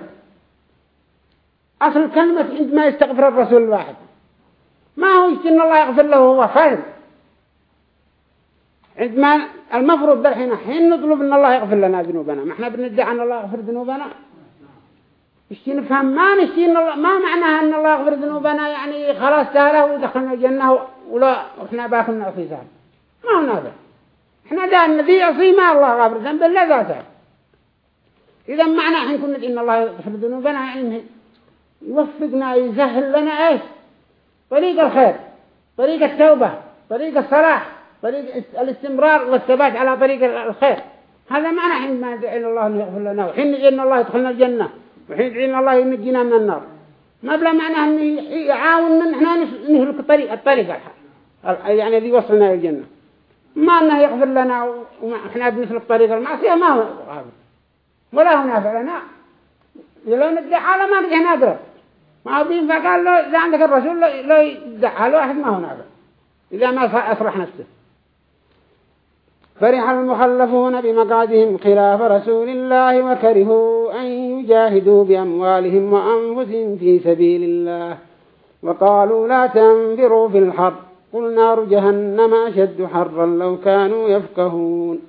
أصل كلمة عندما يستغفر الرسول الواحد. ما هو إن الله يغفر له هو فاهم. عندما المفروض بالحين حين نطلب إن الله يغفر لنا ذنوبنا. ما إحنا بندعي أن الله يغفر ذنوبنا؟ اشتي نفهم ما نشتي إن الله ما معناها إن الله يغفر ذنوبنا؟ يعني خلاص سهلة ودخلنا الجنة ولا إحنا باكل نعصي سهل. ما هو نافع إحنا دا الذي يعصي ما الله غافر ذنب إلا ذاته. إذا معنى حين كنا إن الله يغفر ذنوبنا يعني يوفقنا يسهل لنا إيش؟ طريق الخير طريق التوبة طريق الصلاح طريق الاستمرار والثبات على طريق الخير. هذا معنى حين ما ندعي الله أن يغفر لنا وحين ندعي أن الله يدخلنا الجنة وحين ندعي أن الله ينجينا من النار. ما بلا معنى أنه يعاون من إحنا نهلك الطريق الطريق يعني الذي وصلنا إلى الجنة. ما أنه يغفر لنا وإحنا بنسلك طريق المعصية ما هو غافر ولا هو نافع لنا. لو ندعي على ما ندعي نادر ما بين فقال له إذا عندك الرسول لو يدعى على واحد ما هو نافع. إذا ما أصرح نفسه. فرح المخلفون بمقعدهم خلاف رسول الله وكرهوا أن يجاهدوا بأموالهم وأنفسهم في سبيل الله. وقالوا لا تنفروا في الحر. قل نار جهنم أشد حرا لو كانوا يفقهون.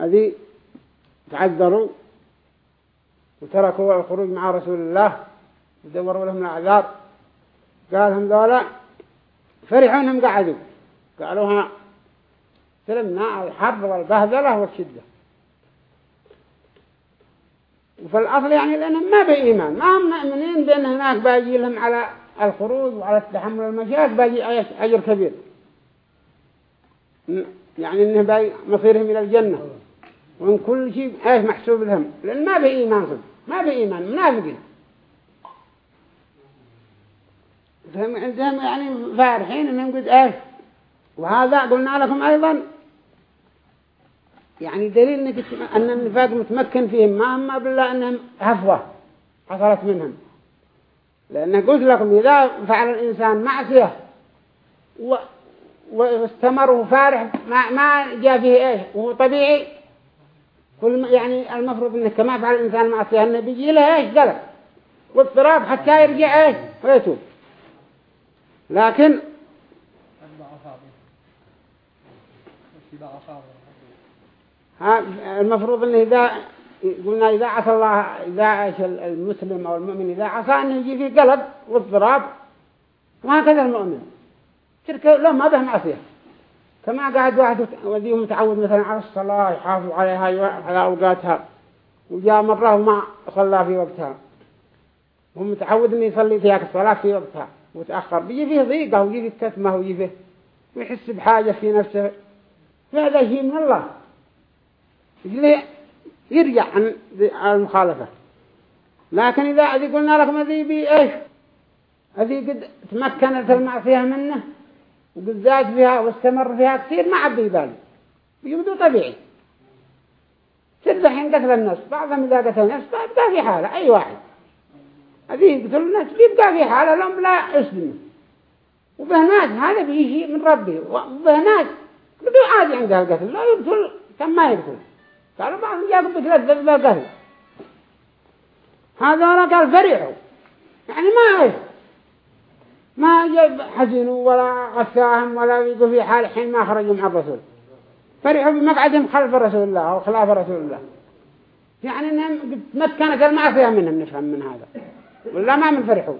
هذه تعذروا وتركوا الخروج مع رسول الله ودوروا لهم الأعذار قال هم ذولا فرحوا إنهم قعدوا. قالوا ها سلمنا الحرب والبهذلة والشدة. وفي الأصل يعني لأنهم ما بإيمان ما هم مؤمنين بأن هناك باجي لهم على الخروج وعلى التحمل المشاهد باجي أجر كبير. يعني إنه باجي مصيرهم إلى الجنة. وإن كل شيء إيش محسوب لهم. لأن ما بإيمان صد ما بإيمان منافقين فهم عندهم يعني فارحين إنهم قد إيش وهذا قلنا لكم أيضا. يعني دليل أن النفاق متمكن فيهم. ما هم بالله أنهم هفوة حصلت منهم. لأن قلت لكم إذا فعل الإنسان معصية. واستمر وفارح ما, ما جاء فيه إيش وهو طبيعي كل يعني المفروض أنه كما فعل الإنسان معصية أنه بيجي له إيش؟ قلق. واضطراب حتى يرجع إيش؟ ويتوب لكن ها المفروض إنه إذا قلنا إذا عصى الله إذا عاش المسلم أو المؤمن إذا عصى إنه يجي فيه قلب واضطراب وهكذا المؤمن. شرك له ما به معصية. كما قاعد واحد وذيه متعود مثلا على الصلاة يحافظ عليها على أوقاتها. وجاء مرة وما صلى في وقتها. هو متعود أن يصلي فيها الصلاة في وقتها. وتأخر بيجي فيه ضيقة ويجي فيه كتمة ويجي فيه ويحس بحاجة في نفسه. فهذا شيء من الله. يرجع عن المخالفة. لكن إذا قلنا لكم هذه إيش هذه قد تمكنت المعصية منه؟ وقد فيها واستمر فيها كثير ما عبي بالي يبدو طبيعي. حين قتل الناس بعضهم إذا قتل الناس بيبقى في حالة أي واحد. هذه يقتل الناس بيبقى في حالة لهم لا يسلم وبه ناس هذا بيجي من ربي. وبه ناس بدو عادي عندها القتل لا يقتل كم ما يقتل. قالوا بعضهم جاءوا بثلاث بالقتل هذا قال فرحوا. يعني ما إيش ما حزنوا ولا غساهم ولا يقوا في حال حين ما خرجوا مع الرسول. فرحوا بمقعدهم خلف رسول الله أو خلاف رسول الله. يعني إنهم تمكنت المعصية منهم نفهم من هذا. ولا ما من فرحوا.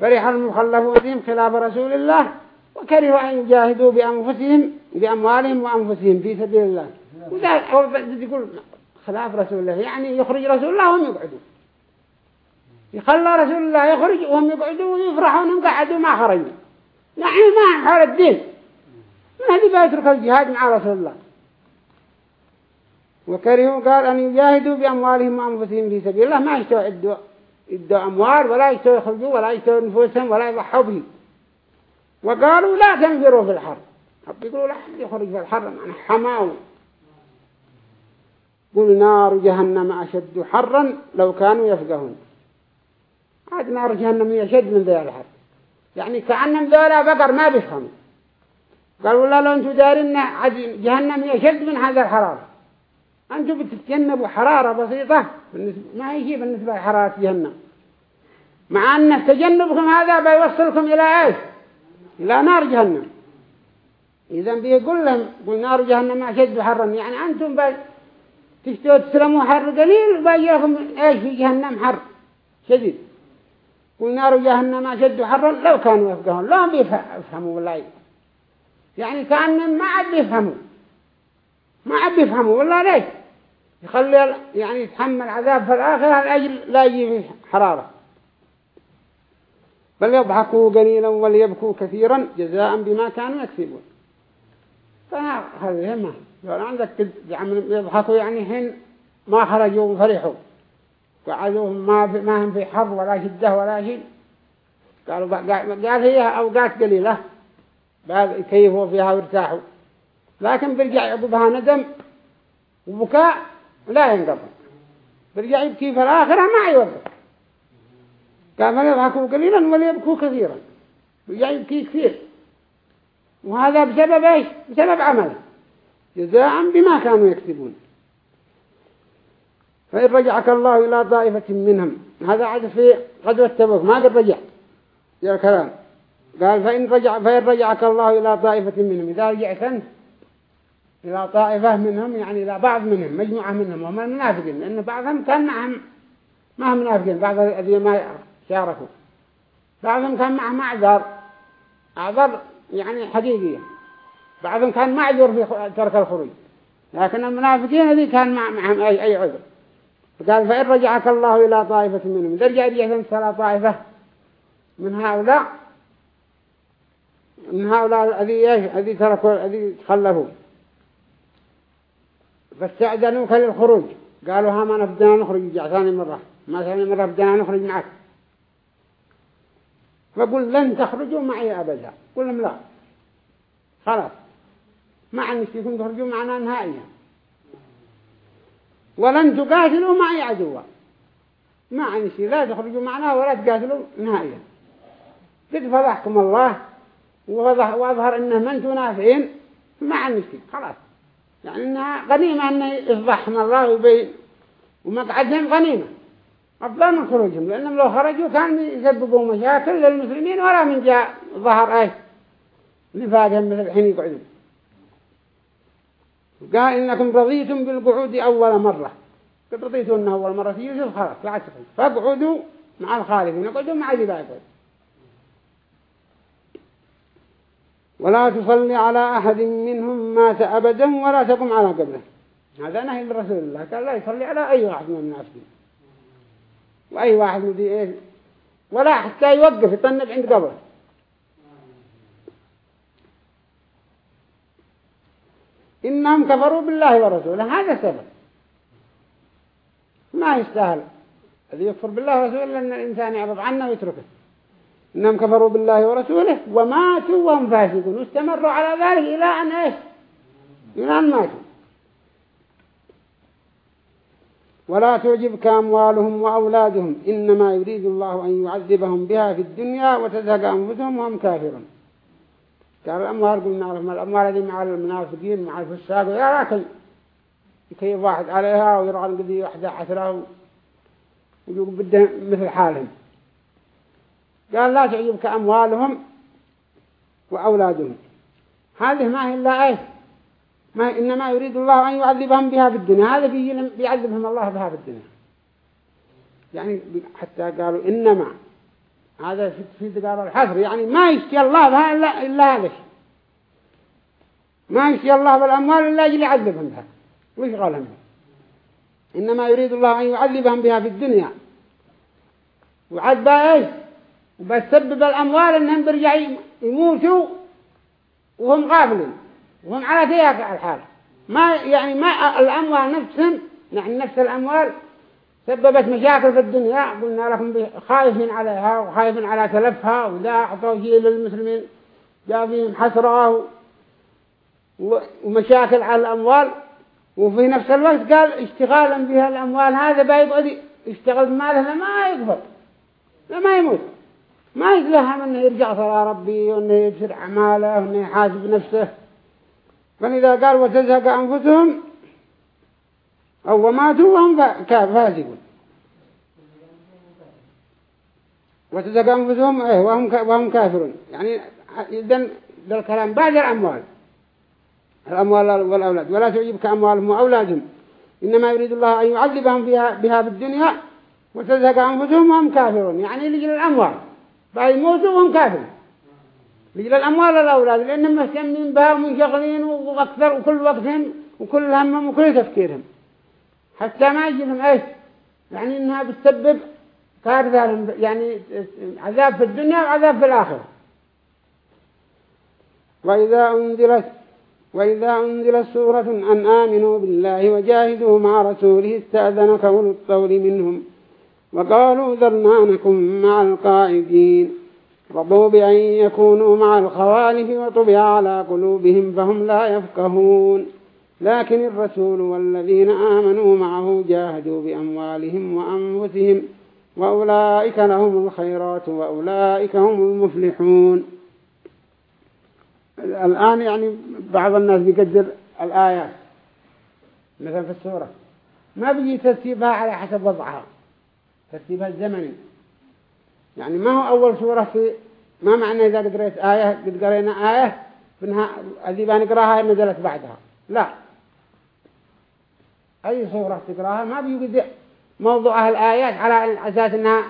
فرح المخلفون فيهم خلاف رسول الله وكرهوا أن يجاهدوا بأنفسهم بأموالهم وأنفسهم في سبيل الله. وذا يقول خلاف رسول الله. يعني يخرج رسول الله وهم يقعدوا. يخلى رسول الله يخرج وهم يقعدوا ويفرحوا انهم قعدوا ما خرجوا يعني ما حول الدين. من هذه بيترك الجهاد مع رسول الله. وكرهوا قال أن يجاهدوا بأموالهم وأنفسهم في سبيل الله. ما يشتوا يدوا يدوا أموال ولا يشتوا يخرجوا ولا يشتوا نفوسهم ولا يضحوا به وقالوا لا تنفروا في الحر. يقولوا لا حد يخرج في الحر يعني حماو قل نار جهنم أشد حرا لو كانوا يفقهون. عاد نار جهنم يشد من ذي الحر يعني كأنهم ذولا بقر ما بيفهموا. قالوا والله لو أنتم دارين جهنم يشد من هذا الحرارة. أنتم بتتجنبوا حرارة بسيطة ما هي بالنسبة لحرارة جهنم. مع أن تجنبكم هذا بيوصلكم إلى إيش؟ إلى نار جهنم. إذا بيقول لهم قل نار جهنم أشد حرا. يعني أنتم تشتوا تسلموا حر قليل وبيجي لكم إيش في جهنم حر شديد. قل نار جهنم أشد حرا لو كانوا يفقهون. لو بيفهموا والله. يعني كأنهم ما عاد بيفهموا. ما عاد بيفهموا والله ليش؟ يخلي يعني يتحمل عذاب في الآخرة الأجل لا يجي حرارة. بل يضحكوا قليلا وليبكوا كثيرا جزاء بما كانوا يكسبون. فهذه ما يعني عندك يضحكوا يعني حين ما خرجوا وفرحوا. قعدوا ما ما هم في حظ ولا شدة ولا شيء قالوا قال هي أوقات قليلة. كيفوا فيها وارتاحوا لكن برجع يعقبها ندم وبكاء لا ينقض. برجع يبكي في الآخرة ما يوقف. قال فليضحكوا قليلا وليبكوا كثيرا. برجع يبكي كثير. وهذا بسبب إيش؟ بسبب عمله. جزاء بما كانوا يكسبون فإن رجعك الله إلى طائفة منهم. هذا عاد في غزوة تبوك. ما قد رجع يا الكلام قال فإن, رجع فإن رجعك الله إلى طائفة منهم. إذا رجعت أنت إلى طائفة منهم يعني إلى بعض منهم مجموعة منهم وهم المنافقين لأن بعضهم كان معهم ما هم منافقين. بعض الذين ما شاركوا. بعضهم كان معهم أعذار. أعذار يعني حقيقية. بعضهم كان معذور في ترك الخروج. لكن المنافقين هذه كان معهم أي, أي عذر. فقال فإن رجعك الله إلى طائفة منهم. إذا رجع رجعت إلى طائفة من هؤلاء من هؤلاء الذي تركوا الذي تخلفوا. فاستأذنوك للخروج. قالوا ها ما نفدنا نخرج جاء ثاني مرة. ما ثاني مرة بدنا نخرج معك. فقل لن تخرجوا معي أبدا. قل لهم لا. خلاص. ما عندك فيكم تخرجوا معنا نهائيا. ولن تقاتلوا معي عدوا. ما عندك لا تخرجوا معنا ولا تقاتلوا نهائيا. قد فضحكم الله وأظهر إنه من تنافعين ما عندك خلاص. يعني إنها غنيمة أن يفضحهم الله ويبين ومقعدهم غنيمة. أفضل من خروجهم لأنهم لو خرجوا كانوا يسببوا مشاكل للمسلمين ولا من جاء ظهر أي نفاقهم مثل الحين يقعدون. قال إنكم رضيتم بالقعود أول مرة. قد رضيتوا أنه أول مرة في يوسف خلاص لا تقعد فاقعدوا مع الخالفين اقعدوا مع ذي باقعد ولا تصلي على أحد منهم مات أبدا ولا تقم على قبره. هذا نهي لرسول الله. قال لا يصلي على أي واحد من المنافقين وأي واحد إيه ولا حتى يوقف يطنب عند قبره. إنهم كفروا بالله ورسوله هذا سبب. ما يستاهل. الذي يكفر بالله ورسوله لأن الإنسان يعرض عنه ويتركه. إنهم كفروا بالله ورسوله وماتوا وهم فاسقون. واستمروا على ذلك إلى أن إيش؟ إلى أن ماتوا. ولا تعجبك أموالهم وأولادهم إنما يريد الله أن يعذبهم بها في الدنيا وتزهق أنفسهم وهم كافرون. قال الأموال قلنا نعرف الأموال هذه مع المنافقين مع الفساق لكن كيف واحد عليها ويرغى القضية واحدة حسرة ويقول بده مثل حالهم. قال لا تعجبك أموالهم وأولادهم. هذه ما هي إلا إيه ما إنما يريد الله أن يعذبهم بها في الدنيا. هذا بيعذبهم الله بها في الدنيا. يعني حتى قالوا إنما هذا في قال الحفر يعني ما يشتي الله بها إلا, هذا الشيء ما يشتي الله بالأموال إلا يجي يعذبهم بها. ويشغلهم بها إنما يريد الله أن يعذبهم بها في الدنيا. وعذب إيش؟ وبسبب الأموال إنهم برجع يموتوا وهم غافلين. وهم على تياك الحال. ما يعني ما الأموال نفسهم يعني نفس الأموال سببت مشاكل في الدنيا. قلنا لكم خايفين عليها وخايفين على تلفها وذا أعطوا شيء للمسلمين. جاء فيهم حسرة ومشاكل على الأموال. وفي نفس الوقت قال اشتغالا بها الأموال هذا بيقعد يشتغل بماله ما يقبل ما يموت. ما يتلهم إنه يرجع صلى ربي وإنه يبسر أعماله وإنه يحاسب نفسه. فإذا قال وتزهق أنفسهم أو وماتوا وهم فاسقون. وتزهق أنفسهم إيه وهم وهم كافرون. يعني إذن ذا الكلام بعد الأموال. الأموال والأولاد. ولا تعجبك أموالهم وأولادهم. إنما يريد الله أن يعذبهم بها, بها بالدنيا وتزهق أنفسهم وهم كافرون. يعني لجل الأموال. فيموتوا وهم كافرون. لجل الأموال والأولاد. لأنهم مهتمين بها ومنشغلين وأكثر وكل وقتهم وكل همهم وكل تفكيرهم. حتى ما يجيهم إيش؟ يعني إنها بتسبب كارثة يعني عذاب في الدنيا وعذاب في الآخرة. وإذا أنزلت وإذا أنزلت سورة أن آمنوا بالله وجاهدوا مع رسوله استأذنك أولو الطول منهم وقالوا ذرنانكم مع القائدين رضوا بأن يكونوا مع الخوالف وطبع على قلوبهم فهم لا يفقهون. لكن الرسول والذين آمنوا معه جاهدوا بأموالهم وأنفسهم وأولئك لهم الخيرات وأولئك هم المفلحون. الآن يعني بعض الناس بيقدر الآيات مثلا في السورة. ما بيجي ترتيبها على حسب وضعها ترتيبها الزمني يعني ما هو أول سورة في ما معنى إذا قريت آية قد قرينا آية فإنها الذي بنقراها نزلت بعدها. لا. أي سورة تقراها؟ ما بيوجد موضوعها الآيات على أساس أنها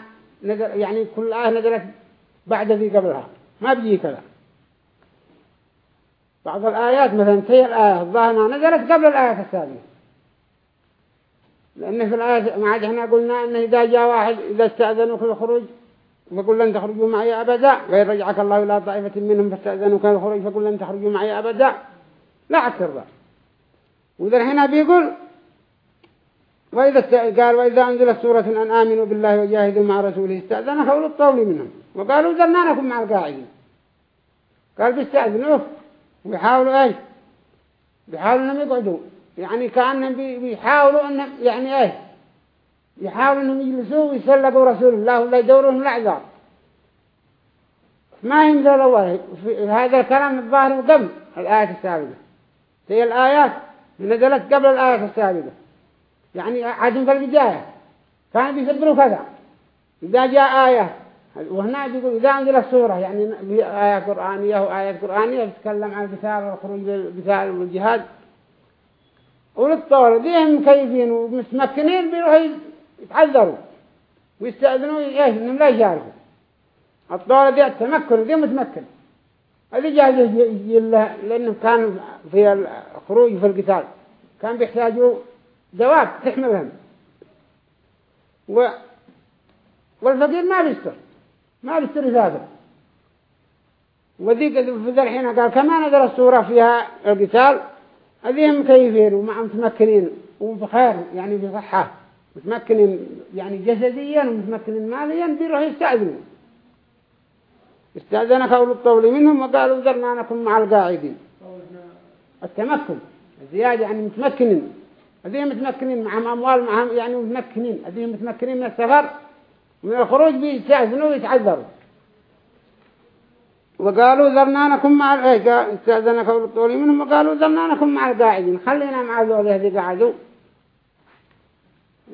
نزل يعني كل آية نزلت بعد ذي قبلها. ما بيجي كذا. بعض الآيات مثلا تي الآية الظاهرة نزلت قبل الآية السابقة لأن في الآية ما عاد إحنا قلنا أنه إذا جاء واحد إذا استأذنوا في الخروج فقل لن تخرجوا معي أبدا. غير رجعك الله إلى طائفة منهم فاستأذنوا في الخروج فقل لن تخرجوا معي أبدا. لا أكثر وإذا هنا بيقول وإذا قال وإذا أنزلت سورة أن آمنوا بالله وجاهدوا مع رسوله استأذن خول الطول منهم. وقالوا ذرنا لكم مع القاعدين. قال بيستأذنوه. ويحاولوا إيش؟ بيحاولوا إنهم يقعدوا. يعني كأنهم بيحاولوا انهم يعني إيش؟ يحاولوا إنهم يجلسوا ويسلقوا رسول الله ولا يدورون الأعذار ما ينزل في هذا الكلام الظاهر قبل الآية السابقة. هي الآيات نزلت قبل الآية السابقة. يعني عدم في البداية كان بيفكروا كذا إذا جاء آية وهنا بيقول إذا أنزل السورة يعني آية قرآنية وآية قرآنية بتتكلم عن القتال والخروج بالقتال والجهاد وللطول ديهم مكيفين ومتمكنين بيروحوا يتعذروا ويستأذنوا إيش إنهم لا يشاركوا الطول دي التمكن دي متمكن. هذه جاهز يجي لأنه كان في الخروج في القتال. كان بيحتاجوا جواب تحملهم و... والفقير ما بيستر ما بيشتري ثابت وذيك في الحين قال كما نزل السورة فيها القتال هذه مكيفين ومع متمكنين وبخير يعني في صحة. متمكنين يعني جسديا ومتمكنين ماليا بيروح يستأذنوا. استأذنك أولو الطول منهم وقالوا ذرنا نكون مع القاعدين. التمكن الزيادة يعني متمكنين. هذه متمكنين معهم أموال معهم يعني متمكنين. هذه متمكنين من السفر ومن الخروج بيستأذنوا ويتعذروا. وقالوا ذرنانكم مع الايه استأذنك أولو الطول منهم وقالوا ذرنانكم مع القاعدين. خلينا مع ذول هذي قاعدوا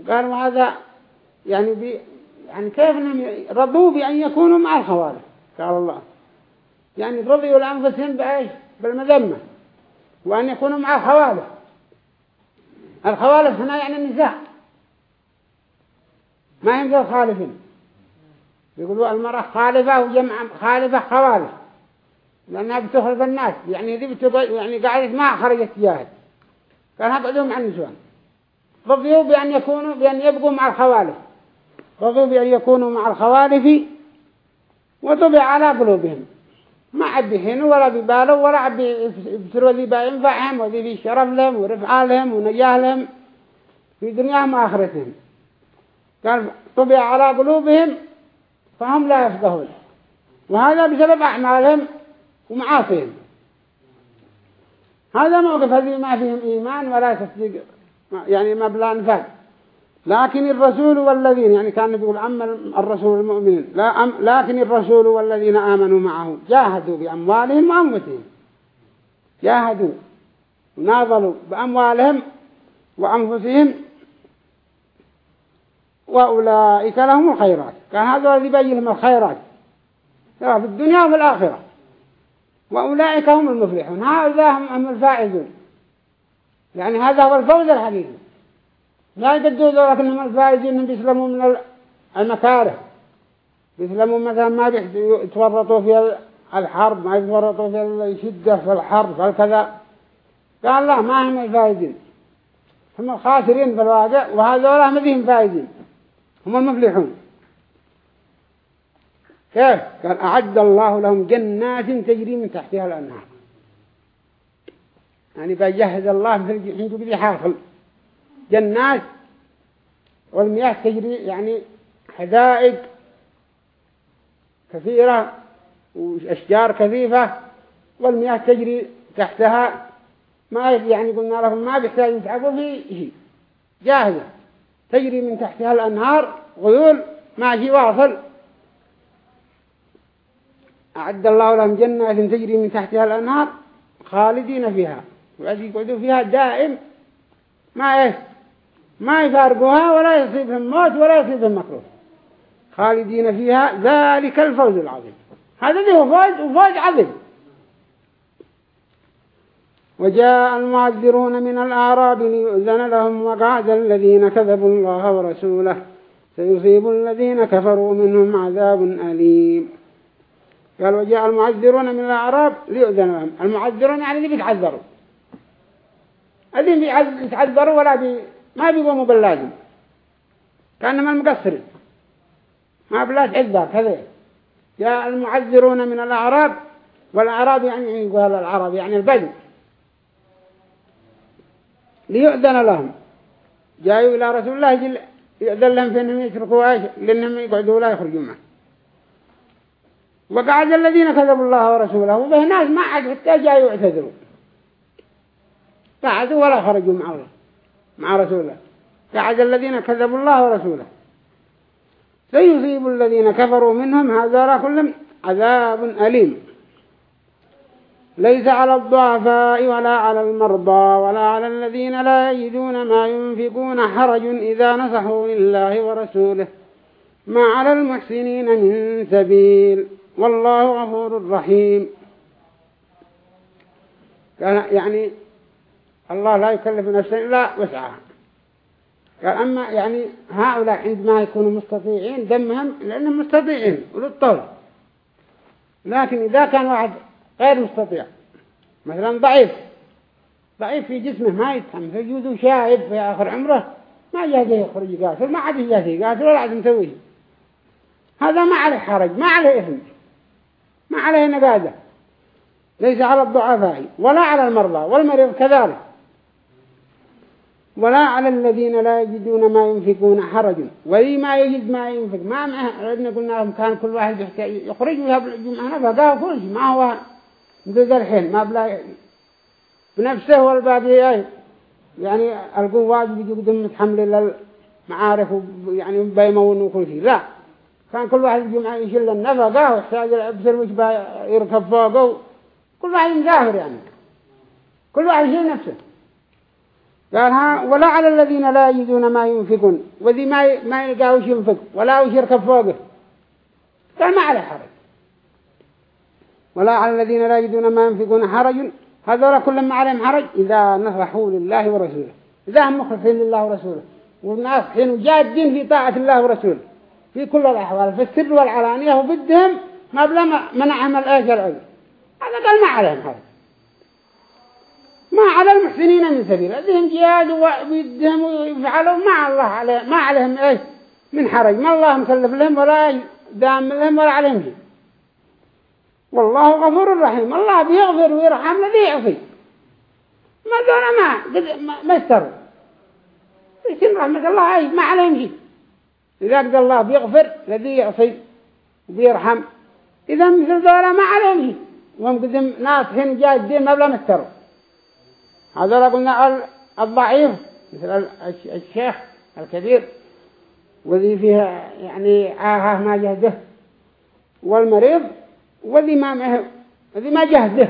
قالوا هذا يعني بي يعني كيف إنهم رضوا بأن يكونوا مع الخوارج؟ قال الله. يعني رضيوا لأنفسهم بإيش؟ بالمذمة. وأن يكونوا مع الخوالف الخوالف هنا يعني النساء ما يمكن الخالفين يقولوا المرأة خالفة وجمع خالفة خوالف. لأنها بتخرج الناس. يعني ذي بتقعد يعني قاعدة ما خرجت جاهد. قالها قعدوا مع النسوان. رضيوا بأن يكونوا بأن يبقوا مع الخوالف. رضوا بأن يكونوا مع الخوالف وطبع على قلوبهم. ما عاد بيهنوا ولا بيبالوا ولا عاد بيبصروا ذي بينفعهم وذي بيشرف لهم ورفع لهم ونجاة لهم في دنياهم وآخرتهم. قال طبع على قلوبهم فهم لا يفقهون. وهذا بسبب أعمالهم ومعاصيهم. هذا موقف هذه ما فيهم إيمان ولا تصديق يعني ما بلا نفاق لكن الرسول والذين يعني كان يقول أما الرسول المؤمنين لا أم لكن الرسول والذين آمنوا معه جاهدوا بأموالهم وأنفسهم جاهدوا وناضلوا بأموالهم وأنفسهم. وأولئك لهم الخيرات. كان هذا الذي يبين لهم الخيرات في الدنيا وفي الآخرة. وأولئك هم المفلحون. هذا هم الفائزون. يعني هذا هو الفوز الحقيقي لا يقدروا ذلك انهم الفائزين إنهم بيسلموا من المكاره. بيسلموا مثلا ما يتورطوا في الحرب ما يتورطوا في الشدة في الحرب في الكذا. قال لا ما هم الفائزين. هم الخاسرين في الواقع وهذولا هم ذيهم فائزين. هم المفلحون. كيف؟ قال أعد الله لهم جنات تجري من تحتها الأنهار. يعني بيجهز الله مثل عنده بذي حاصل جنات والمياه تجري يعني حدائق كثيرة وأشجار كثيفة والمياه تجري تحتها ما يعني قلنا لهم ما بيحتاج يتعبوا في شيء. جاهزة. تجري من تحتها الأنهار غيول ماشي واصل. أعد الله لهم جنات تجري من تحتها الأنهار خالدين فيها. وعد يقعدوا فيها دائم. ما إيه ما يفارقوها ولا يصيبهم موت ولا يصيبهم مكروه خالدين فيها ذلك الفوز العظيم. هذا هو فوز وفوز عظيم. وجاء المعذرون من الأعراب ليؤذن لهم وقعد الذين كذبوا الله ورسوله. سيصيب الذين كفروا منهم عذاب أليم. قال وجاء المعذرون من الأعراب ليؤذن لهم. المعذرون يعني اللي بيتعذروا. اللي بيتعذروا ولا بي ما بيقوموا باللازم كأنما المقصرين ما بلاش عذاب هذا جاء المعذرون من الأعراب والأعراب يعني يقول العرب يعني البدو. ليؤذن لهم. جاءوا إلى رسول الله جل يؤذن لهم في أنهم يتركوا عيش لأنهم يقعدوا لا يخرجوا معه. وقعد الذين كذبوا الله ورسوله وبه ناس ما عاد حتى جاءوا يعتذروا. قعدوا ولا خرجوا مع الله مع رسوله. قعد الذين كذبوا الله ورسوله. سيصيب الذين كفروا منهم هذا كلهم عذاب أليم. ليس على الضعفاء ولا على المرضى ولا على الذين لا يجدون ما ينفقون حرج إذا نصحوا لله ورسوله. ما على المحسنين من سبيل. والله غفور رحيم. يعني الله لا يكلف نفسا إلا وسعها. قال أما يعني هؤلاء عندما يكونوا مستطيعين دمهم لأنهم مستطيعين وللطول لكن إذا كان واحد غير مستطيع مثلا ضعيف ضعيف في جسمه ما يتحمل فجوده شاهد في آخر عمره ما جاهده يخرج قاتل ما عاد جاهده قاتل ولا عاد مسويه هذا ما عليه حرج ما عليه إثم ما عليه نقادة. ليس على الضعفاء ولا على المرضى والمريض كذلك. ولا على الذين لا يجدون ما ينفقون حرج. ولي ما يجد ما ينفق ما عندنا قلنا لهم كان كل واحد يخرج ويهب الجمعة نفقه كل شيء ما هو مثل الحين ما بلا بنفسه والباقي يعني القوات بيجي قدام متحمل للمعارف يعني بيمون وكل شيء. لا. كان كل واحد الجمعة يشيل النفقه ويحتاج يبصر وش يركب فوقه. كل واحد مزاهر يعني. كل واحد يشيل نفسه. قال ها ولا على الذين لا يجدون ما ينفقون. وذي ما ما يلقاوش ينفق ولا وش يركب فوقه. قال ما عليه حرج. ولا على الذين لا يجدون ما ينفقون حرج. هذول كلهم عليهم حرج. إذا نصحوا لله ورسوله. إذا هم مخلصين لله ورسوله. والناس حين جادين في طاعة الله ورسوله. في كل الأحوال في السر والعلانية وبدهم ما بلا منعهم العلم هذا قال ما عليهم حرج. ما على المحسنين من سبيل. هذهم جهاد ويدهم ويفعلوا ما الله عليه ما عليهم إيش من حرج. ما الله مكلف لهم ولا دام لهم ولا عليهم شيء. والله غفور رحيم. الله بيغفر ويرحم الذي يعصي ما دون ما ما يستر. يسين رحمة الله اي ما عليهم شيء. إذا قد الله بيغفر الذي يعصي وبيرحم. إذا مثل ذولا ما عليهم شيء. وهم قدم ناس هن جادين ما بلا مستروا هذا قلنا الضعيف مثل الشيخ الكبير والذي فيها يعني عاهه ما جهده والمريض والذي ما معه الذي ما جهده.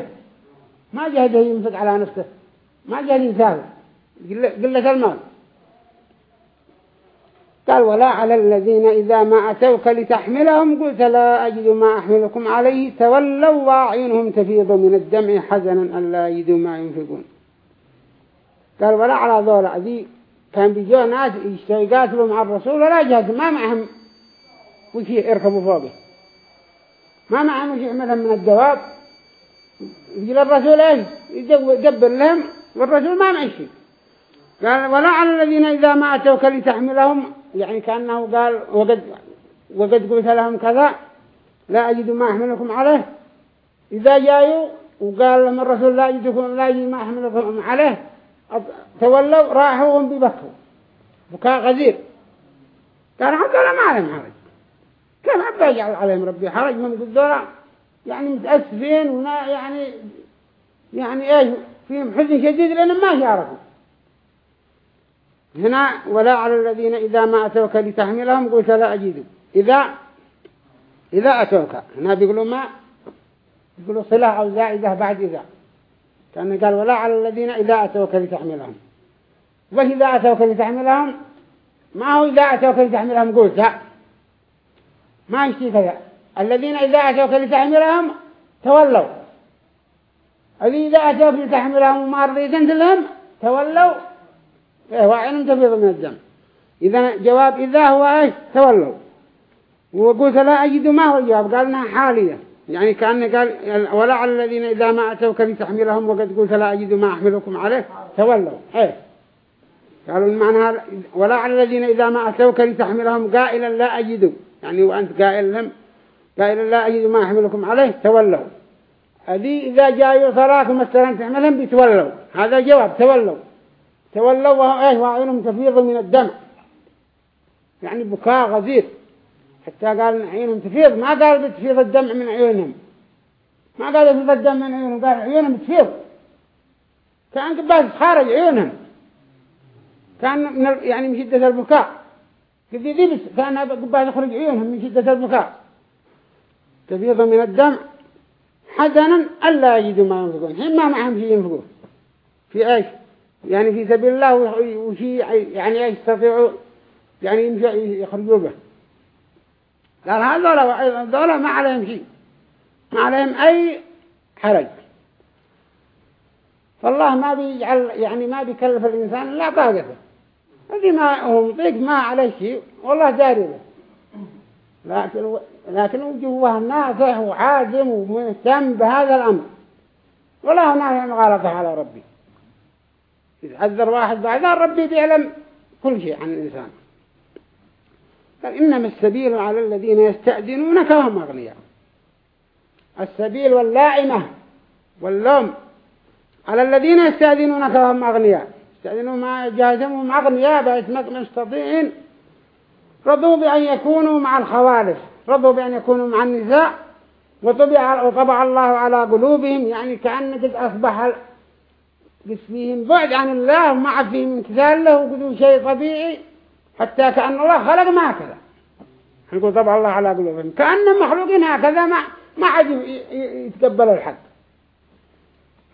ما جهده ينفق على نفسه ما جهده يسافر قلة المال. قال ولا على الذين إذا ما أتوك لتحملهم قلت لا أجد ما أحملكم عليه تولوا واعينهم تفيض من الدمع حزنا أن لا يجدوا ما ينفقون. قال ولا على ذولا ذي كان بيجوا ناس يقاتلوا مع الرسول ولا جهد ما معهم وش يركبوا فوقه. ما معهم وش يعملهم من الدواب. يجي للرسول إيش؟ يدبر لهم والرسول ما معه شيء. قال ولا على الذين إذا ما أتوك لتحملهم. يعني كأنه قال وقد وقد قلت لهم كذا. لا أجد ما أحملكم عليه. إذا جاءوا وقال لهم الرسول لا أجدكم لا أجد ما أحملكم عليه. تولوا راحوا وهم ببكوا بكاء غزير. قال هذول ما عليهم حرج. كيف عبا يجعل عليهم ربي حرج؟ من قدولا يعني متأسفين ونا يعني يعني إيش؟ فيهم حزن شديد لأنهم ما شاركوا هنا ولا على الذين إذا ما أتوك لتحملهم قلت لا أجيد. إذا إذا أتوك. هنا بيقولوا ما؟ بيقولوا صلة أو زائدة بعد إذا. كان قال ولا على الذين إذا أتوك لتحملهم وإذا أتوك لتحملهم ما هو إذا أتوك لتحملهم قلت ما يشتي كذا الذين إذا أتوك لتحملهم تولوا. الذين إذا أتوك لتحملهم وما رضيت أنت لهم تولوا. إيه وعين تفيض من الدم. إذا جواب إذا هو إيش؟ تولوا. وقلت لا أجد ما هو الجواب. قال إنها حالية. يعني كأنه قال ولا على الذين إذا ما أتوك لتحملهم وقد قلت لا أجد ما أحملكم عليه تولوا. إيه؟ قالوا المعنى ولا على الذين إذا ما أتوك لتحملهم قائلا لا أجد. يعني وأنت قائل لهم قائلا لا أجد ما أحملكم عليه تولوا. هذه إذا جاءوا صلاة مثلا تحملهم بيتولوا هذا جواب تولوا. تولوا وهم إيه؟ تفيض من الدم. يعني بكاء غزير. حتى قال عيونهم تفيض. ما قال بتفيض الدمع من عيونهم. ما قال يفيض الدم من عيونهم قال عيونهم تفيض. كان قباس خارج عيونهم. كأن من يعني من شدة البكاء. كذي ذي بس كان قباس يخرج عيونهم من شدة البكاء. تفيض من الدمع. حزنا ألا يجدوا ما ينفقون. حين ما معهم شيء ينفقوه في إيش؟ يعني في سبيل الله وشي يعني يستطيعوا يعني يخرجوا به. قال هذولا هذولا ما عليهم شيء. ما عليهم أي حرج. فالله ما بيجعل يعني ما بيكلف الإنسان إلا طاقته. الذي ما هو مطيق ما عليه شيء. والله داري له. لكن لكن وجوه ناصح وعازم ومهتم بهذا الأمر. ولا هناك مغالطة على ربي. إذا عذر واحد بعد ربي بيعلم كل شيء عن الإنسان. قال إنما السبيل على الذين يستأذنونك وهم أغنياء. السبيل واللائمة واللوم على الذين يستأذنونك وهم أغنياء. يستأذنون ما جازمهم أغنياء بأسمك مستطيعين رضوا بأن يكونوا مع الخوالف. رضوا بأن يكونوا مع النساء. وطبع, وطبع الله على قلوبهم. يعني كأن قد أصبح قد فيهم بعد عن الله وما فيهم امتثال له. وقدوا شيء طبيعي. حتى كأن الله خلق ما هكذا. يقول طبع الله على قلوبهم. كأن مخلوقين هكذا ما ما عاد يتقبلوا الحق.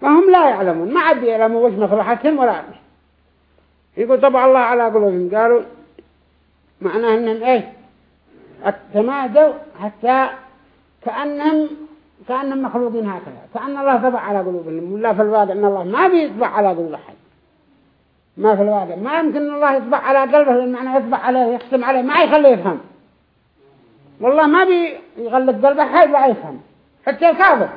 فهم لا يعلمون. ما عاد يعلموا وش مصلحتهم ولا يقول طبع الله على قلوبهم. قالوا معناه إنهم إيه؟ تمادوا حتى كأنهم كأنهم مخلوقين هكذا. كأن الله طبع على قلوبهم. ولا في الواقع إن الله ما بيطبع على قلوب أحد. ما في الواقع. ما يمكن الله يطبع على قلبه المعنى يطبع عليه يختم عليه. ما يخليه يفهم. والله ما بيغلق قلبه حد لا يفهم. حتى الكافر.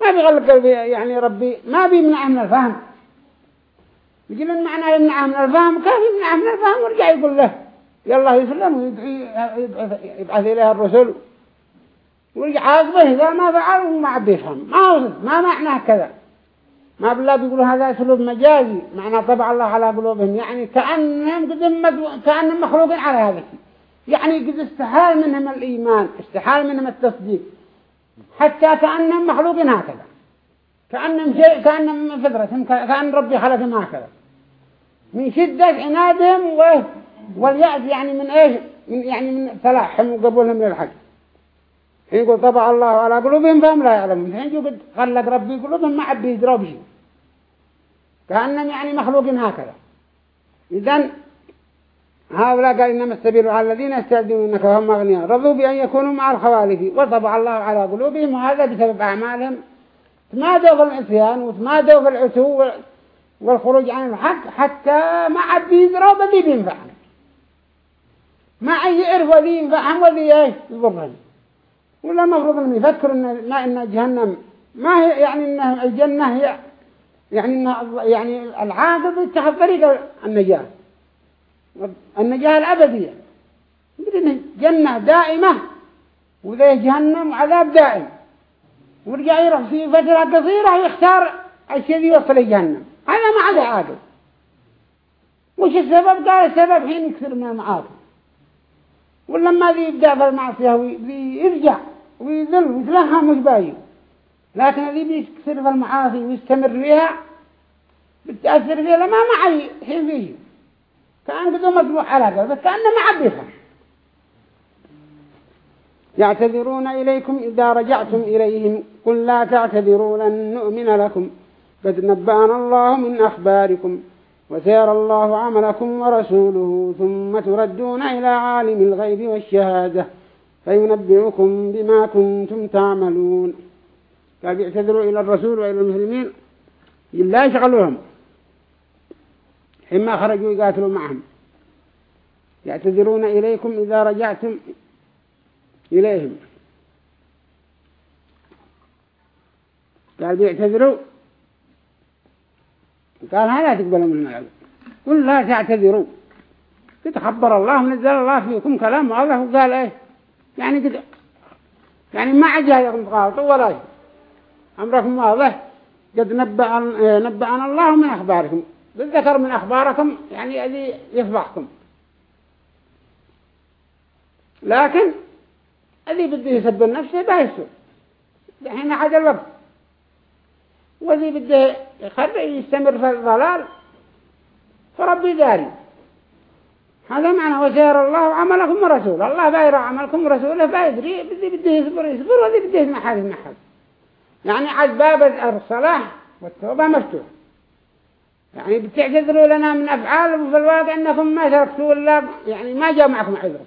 ما بيغلق قلبه يعني ربي. ما بيمنعه من الفهم. يجي من معنى يمنعه من الفهم؟ كيف يمنعه من الفهم؟ ورجع يقول له يلا يسلم. ويدعي يبعث إليه الرسل. ويرجع عاقبه إذا ما فعل وما عبي يفهم. ما ما معناه كذا. ما بالله بيقولوا هذا أسلوب مجازي. معنى طبع الله على قلوبهم. يعني كأنهم قد كأنهم مخلوقين على هذا يعني قد استحال منهم الإيمان استحال منهم التصديق. حتى كأنهم مخلوقين هكذا. كأنهم شيء كأنهم من فطرتهم كأن ربي خلقهم هكذا. من شدة عنادهم واليأس يعني من إيش؟ من يعني من تلاحم وقبولهم للحق يقول طبع الله على قلوبهم فهم لا يعلمون. حين قد خلق ربي قلوبهم ما عبي يدروا بشيء كأنهم يعني مخلوقين هكذا. إذن هؤلاء قال إنما السبيل على الذين يستعدونك وهم أغنياء رضوا بأن يكونوا مع الخوالف. وطبع الله على قلوبهم وهذا بسبب أعمالهم. تمادوا في العصيان وتمادوا في العتو والخروج عن الحق حتى ما عاد بيدروا بدي بينفعهم. ما عاد يعرف وذي ينفعهم وذي يضرهم. ولا المفروض انهم يفكروا ان إن جهنم ما هي يعني إن الجنة هي يعني إن يعني العاقل يتخذ طريق النجاة. النجاة الأبدية. يقول جنة دائمة وذي جهنم عذاب دائم. ورجع يروح في فترة قصيرة ويختار الشيء يوصل لجهنم. هذا ما عاد عاقل وش السبب؟ قال السبب حين يكثر من المعاصي ولما ذي يبدأ في المعصية ويرجع ويذل ويتلهم مش باين لكن الذي بيكثر في المعاصي ويستمر فيها بتأثر فيها لما معي حين فيه. كأن قدوا مطبوع على قلبه كأنه ما عبيها يعتذرون إليكم إذا رجعتم إليهم قل لا تعتذروا لن نؤمن لكم. قد نبأنا الله من أخباركم. وسير الله عملكم ورسوله ثم تردون إلى عالم الغيب والشهادة فينبئكم بما كنتم تعملون. قال بيعتذروا إلى الرسول وإلى المسلمين. لا يشغلوهم. حما خرجوا يقاتلوا معهم. يعتذرون إليكم إذا رجعتم إليهم. قال بيعتذروا قال هلا تقبلوا من العلم قل لا تعتذروا. قد خبر الله نزل الله فيكم كلام الله وقال إيه؟ يعني قد يعني ما عجاكم تغالطوا ولا شيء. أمركم واضح؟ قد نبأ نبأنا الله من أخباركم. بالذكر من أخباركم يعني الذي يفضحكم لكن الذي بده يسبب نفسه بيسو دحين حاجة الوقت والذي بده يخرج يستمر في الضلال فربي داري. هذا معنى وسير الله عملكم ورسوله الله باير عملكم ورسوله بايدري بدي بده يصبر يصبر والذي بده يسمع هذه المحل. يعني عاد باب الصلاح والتوبة مفتوح. يعني بتعتذروا لنا من أفعال وفي الواقع أنكم ما تركتوا إلا يعني ما جاء معكم عذر.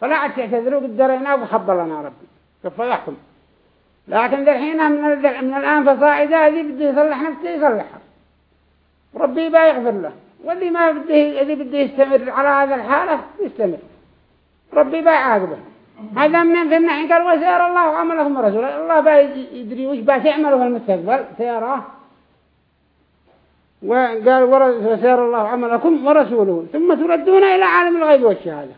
فلا تعتذروا قد درينا وخبر لنا ربي. كيف لكن الحين من من الآن فصاعدا هذه بده يصلح نفسه يصلحها ربي با يغفر له. واللي ما بده الذي بده يستمر على هذا الحالة يستمر. ربي با يعاقبه. هذا من فهمنا حين قال وسيرى الله عملكم ورسوله. الله با يدري وش با تعملوا في المستقبل. سيراه وقال وسير الله عملكم ورسوله. ثم تردون إلى عالم الغيب والشهادة.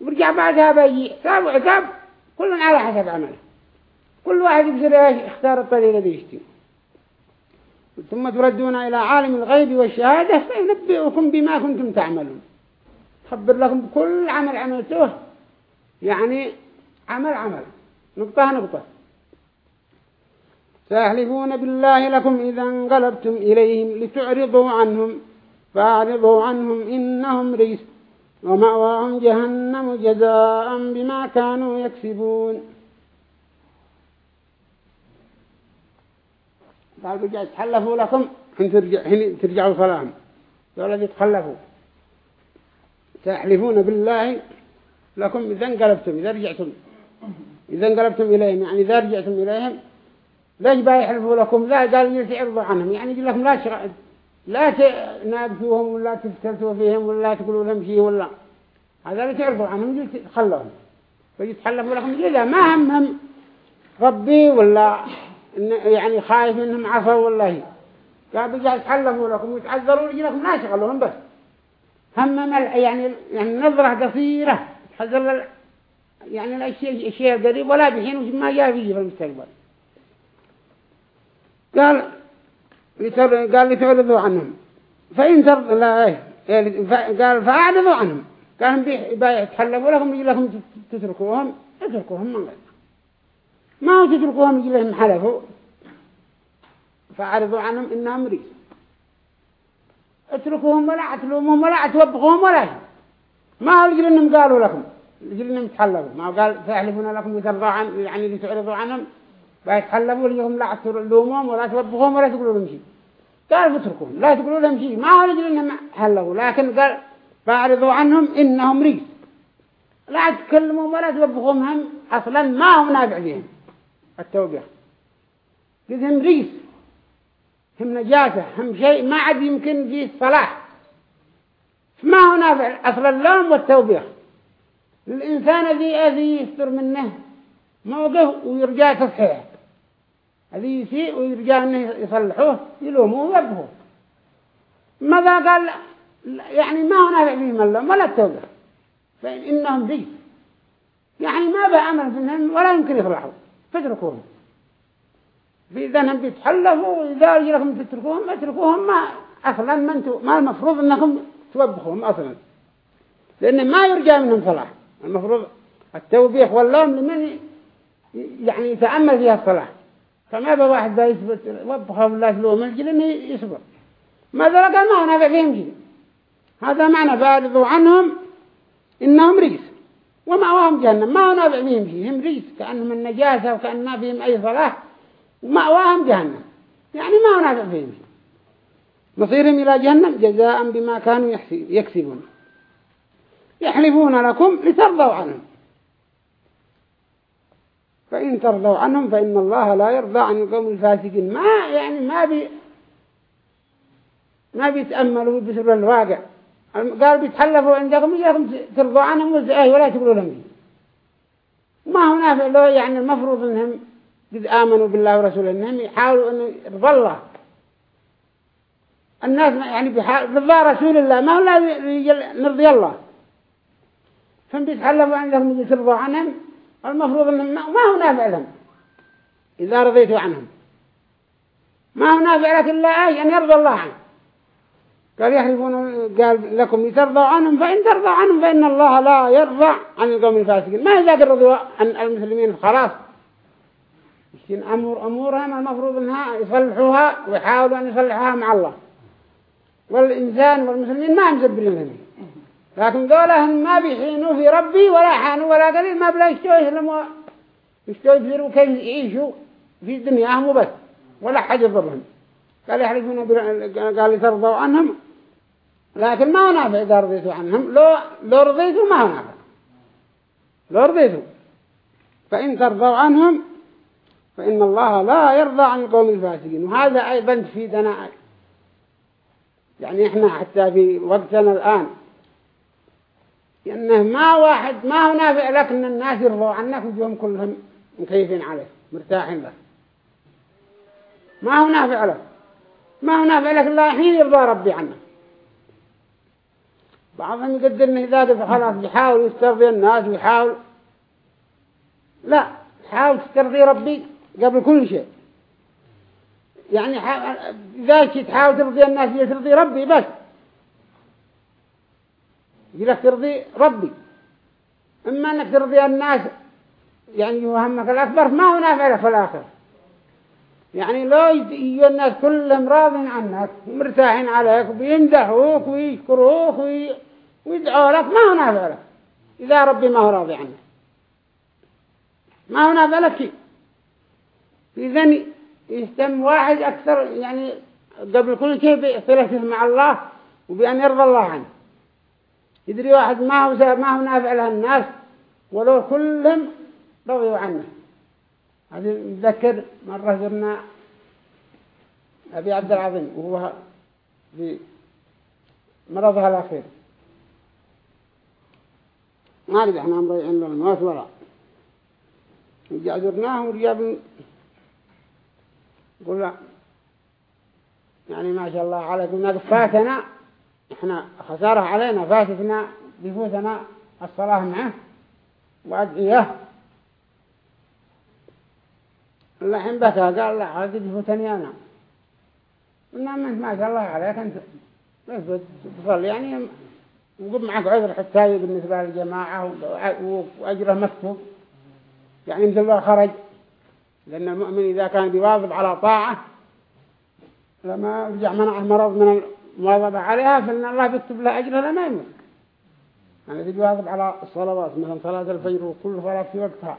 ورجع بعدها بيجي. حساب وعقاب كل على حسب عمله. كل واحد يقدر يختار الطريق الذي يشتي ثم تردون إلى عالم الغيب والشهادة فينبئكم بما كنتم تعملون. خبر لكم كل عمل عملتوه يعني عمل عمل. نقطة نقطة. سيحلفون بالله لكم إذا انقلبتم إليهم لتعرضوا عنهم فأعرضوا عنهم إنهم ريس ومأواهم جهنم جزاء بما كانوا يكسبون. قال بجاء تحلفوا لكم حين, ترجع حين ترجعوا صلاهم. الذي تخلفوا. سيحلفون بالله لكم إذا انقلبتم إذا رجعتم. إذا انقلبتم إليهم يعني إذا رجعتم إليهم ليش بقى يحلفوا لكم ذا قال يعرضوا عنهم. يعني يقول لكم لا شغل لا تناقشوهم ولا تفتلتوا فيهم ولا تقولوا لهم شيء ولا. هذا اللي تعرضوا عنهم تخلوهم فيتحلفوا لكم إذا ما هم هم ربي ولا يعني خايف منهم عصوا والله. قال بيجي يتحلفوا لكم ويتعذروا لكم لا شغلهم بس. هم يعني يعني نظرة قصيرة. تحذر يعني الأشياء الشيء القريب ولا بحين وش ما جاء فيه في المستقبل. قال قال لتعرضوا عنهم. فإن ترضوا لا إيه قال فأعرضوا عنهم. قال هم بيتحلفوا لكم يجي لكم تتركوهم اتركوهم من غير. ما هو تتركوهم يجي لهم حلفوا فأعرضوا عنهم إنهم ريس. اتركوهم ولا أتلومهم ولا اتوبخوهم ولا شيء. ما هو لهم قالوا لكم؟ يجي لهم تحلفوا. ما قال فيحلفون لكم يترضوا عن يعني لتعرضوا عنهم؟ فيتحلفوا لهم لا تلومهم ولا توبخوهم ولا تقولوا لهم شيء. قال اتركوهم. لا تقولوا لهم شيء. ما هو لهم حلفوا. لكن قال فاعرضوا عنهم إنهم ريس. لا تكلموا ولا توبخوهم هم. أصلا ما هم نافع فيهم التوبيخ قلتهم ريس هم نجاسة هم شيء ما عاد يمكن فيه صلاح ما هو نافع؟ أصل اللوم والتوبيخ الإنسان الذي أذي يستر منه موقف ويرجع تصحيح. الذي يسيء ويرجع أنه يصلحوه يلوموه ويبهوه ماذا قال؟ يعني ما هو نافع فيهم اللوم ولا التوبيخ فإنهم ذي يعني ما بأمل منهم ولا يمكن يصلحوا. فاتركوهم. في ذنهم بيتحلفوا إذا يجي لكم تتركوهم اتركوهم ما أصلا ما, انتو ما المفروض أنكم توبخوهم أصلا. لأن ما يرجى منهم صلاح. المفروض التوبيخ واللوم لمن يعني يتأمل فيها الصلاح. فما بواحد واحد ذا يثبت وبخه الله لهم الجل إنه يصبر ماذا قال ما نافع فيهم شيء هذا معنى فارضوا عنهم إنهم ريس ومأواهم جهنم. ما هو نافع فيهم شيء هم ريس كأنهم النجاسة وكأن ما فيهم أي صلاح. مأواهم جهنم. يعني ما هو نافع فيهم مصيرهم إلى جهنم جزاء بما كانوا يكسبون. يحلفون لكم لترضوا عنهم. فإن ترضوا عنهم فإن الله لا يرضى عن القوم الفاسقين. ما يعني ما بي ما بيتأملوا بسر الواقع. قال بيتحلفوا عندكم إياكم ترضوا عنهم ولا تقولوا لهم ما هو نافع له يعني المفروض أنهم قد آمنوا بالله ورسوله أنهم يحاولوا أن يرضى الله. الناس يعني رضا رسول الله ما هو لا نرضي الله. فهم بيتحلفوا عندهم يجي ترضوا عنهم المفروض أنهم ما هو نافع لهم إذا رضيتوا عنهم. ما هو نافع لك إلا أي أن يرضى الله عنه قال يحلفون قال لكم يترضوا عنهم فإن ترضوا عنهم فإن الله لا يرضى عن القوم الفاسقين. ما إذا رضوا عن المسلمين؟ خلاص. يشتين أمور أمورهم المفروض أنها يصلحوها ويحاولوا أن يصلحوها مع الله. والإنسان والمسلمين ما مزبرين لهم لكن دولهم ما بيحينوا في ربي ولا حانوا ولا قليل ما بلا يشتوا يسلموا. يشتوا يفيروا كيف يعيشوا في دنياهم وبس ولا حاجة ضرهم قال يحرفون قال يترضوا عنهم لكن ما هو نافع إذا رضيتوا عنهم. لو, لو رضيتوا ما هو نافع لو رضيتوا. فإن ترضوا عنهم فإن الله لا يرضى عن القوم الفاسقين. وهذا أيضا تفيدنا يعني إحنا حتى في وقتنا الآن. لأنه ما واحد ما هو نافع لك أن الناس يرضوا عنك وجوهم كلهم مكيفين عليك مرتاحين لك. ما هو نافع لك. ما هو نافع لك الله حين يرضى ربي عنك. بعضهم يقدر انه ذاك فخلاص يحاول يسترضي الناس ويحاول. لا حاول تسترضي ربي قبل كل شيء. يعني إذا تحاول ترضي الناس ترضي ربي بس. يقولك ترضي ربي. إما أنك ترضي الناس يعني همك الأكبر ما هو نافع في الآخر يعني لو يجي الناس كلهم راضين عنك مرتاحين عليك وبيمدحوك ويشكروك ويدعوا لك ما هو نافع لك؟ إذا ربي ما هو راضي عنك. ما هو نافع لك؟ إذن يهتم واحد أكثر يعني قبل كل شيء بصلته مع الله وبأن يرضى الله عنه. يدري واحد ما هو ما هو نافع له الناس ولو كلهم رضيوا عنه. هذه نذكر مرة زرنا أبي عبد العظيم وهو في مرضها الأخير. ما نريد إحنا مضيعين الموت ولا زرناه ورجع قل يعني ما شاء الله على قلنا فاتنا. إحنا خسارة علينا. فاتتنا. بفوتنا. الصلاة معه. وأدعية. اللحين بكى قال لا. هذه بفوتني أنا. أنت ما شاء الله عليك. أنت تصلي يعني وقب معك عذر حتى بالنسبة للجماعة وأجره مكتوب. يعني مثل الله خرج لأن المؤمن إذا كان بيواظب على طاعة لما رجع منعه مرض من المواظبة عليها فإن الله بيكتب له أجره لما يموت. يعني إذا بيواظب على الصلوات مثلا صلاة الفجر وكل صلاة في وقتها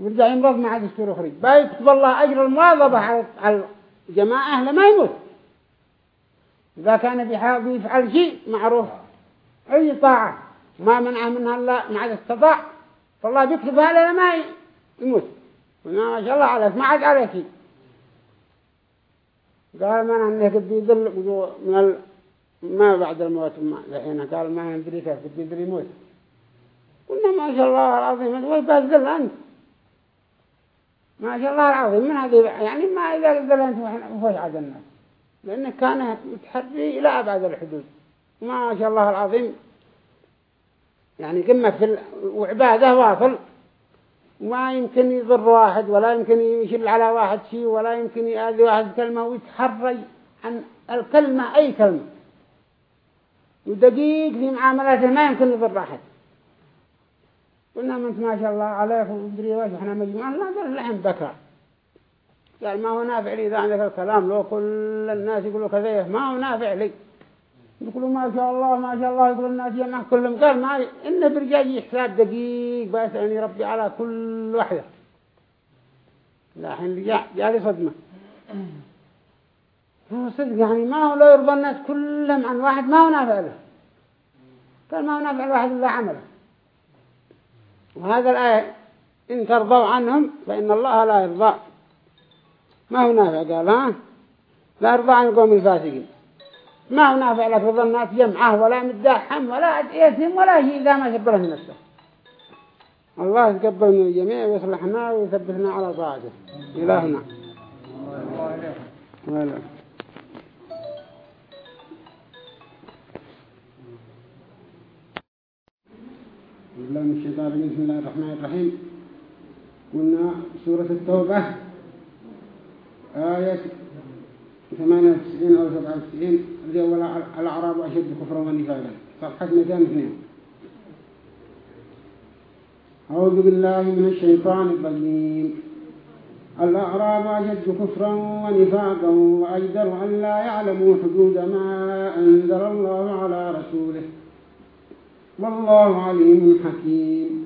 ورجع يمرض مع دستور خريج بيكتب الله أجر المواظبة على الجماعة لما يموت. إذا كان بيفعل شيء معروف. أي طاعة. ما منعه منها إلا مع استطاع فالله بيكتبها لما يموت. قلنا ما شاء الله عليك ما عاد عليك. قال ما أنه قد يدل من ال... ما بعد الموت ما الحين قال ما ندري كيف قد يدري يموت. قلنا ما شاء الله العظيم وين بذل أنت. ما شاء الله العظيم من هذه يعني ما إذا قدر أنت وفوش عاد الناس؟ لأنه كان متحري إلى أبعد الحدود. ما شاء الله العظيم. يعني قمة في وعبادة واصل. ما يمكن يضر واحد ولا يمكن يشل على واحد شيء ولا يمكن يأذي واحد كلمة ويتحرج عن الكلمة أي كلمة. ودقيق في معاملاته ما يمكن يضر أحد. قلنا من ما شاء الله عليك ودري واش إحنا مجموعة. لا قال الحين بكى. قال ما هو نافع لي إذا عندك الكلام. لو كل الناس يقولوا كذا ما هو نافع لي. يقولوا ما شاء الله ما شاء الله يقولوا الناس يجمع كلهم. قال ما إنه برجاجي حساب دقيق بيسألني ربي على كل واحدة لحين جاء جاء صدمة. هو صدق يعني ما هو لو يرضى الناس كلهم عن واحد ما هو نافع له. قال ما هو نافع الواحد إلا عمله. وهذا الآية إن ترضوا عنهم فإن الله لا يرضى. ما هو نافع؟ قال ها؟ لا يرضى عن القوم الفاسقين. ما هو نافع لك الناس جمعه ولا مداحم ولا أدئيتهم ولا شيء إذا ما شبره نفسه. الله يتقبل من الجميع ويصلحنا ويثبتنا على طاعته. إلهنا. ولا بالله بسم الله الرحمن الرحيم. قلنا سورة التوبة. آية 98 أو 97 اللي هو الأعراب أشد كفرا ونفاقا صفحة 202 أعوذ بالله من الشيطان الرجيم. الأعراب أشد كفرا ونفاقا وأجدر أن لا يعلموا حدود ما أنزل الله على رسوله. والله عليم حكيم.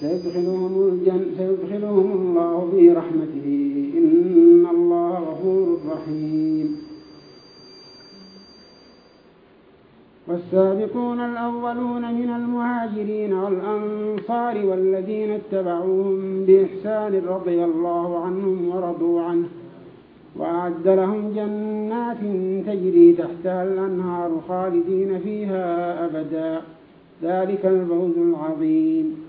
سيدخلهم, الجن سيدخلهم الله في رحمته. إن الله غفور رحيم. والسابقون الأولون من المهاجرين والأنصار والذين اتبعوهم بإحسان رضي الله عنهم ورضوا عنه. وأعد لهم جنات تجري تحتها الأنهار خالدين فيها أبدا. ذلك الفوز العظيم.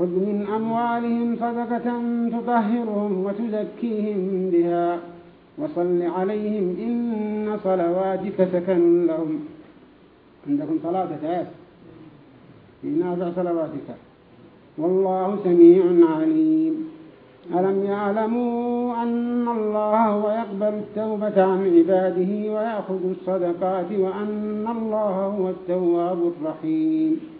خذ من أموالهم صدقة تطهرهم وتزكيهم بها. وصل عليهم إن صلواتك سكن لهم. عندكم صلاة تاس في نافع صلواتك؟ والله سميع عليم. ألم يعلموا أن الله هو يقبل التوبة عن عباده ويأخذ الصدقات وأن الله هو التواب الرحيم؟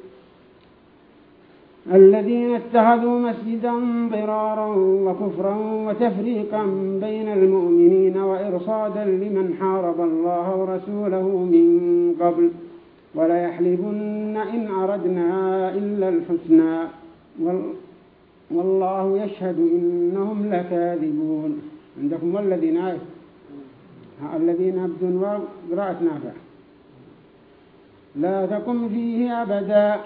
الذين اتخذوا مسجدا ضرارا وكفرا وتفريقا بين المؤمنين وإرصادا لمن حارب الله ورسوله من قبل. ولا يحلفن إن أردنا إلا الحسنى. والله يشهد إنهم لكاذبون. عندكم والذين آية. الذين أبدون وقراءة نافع لا تقم فيه أبدا.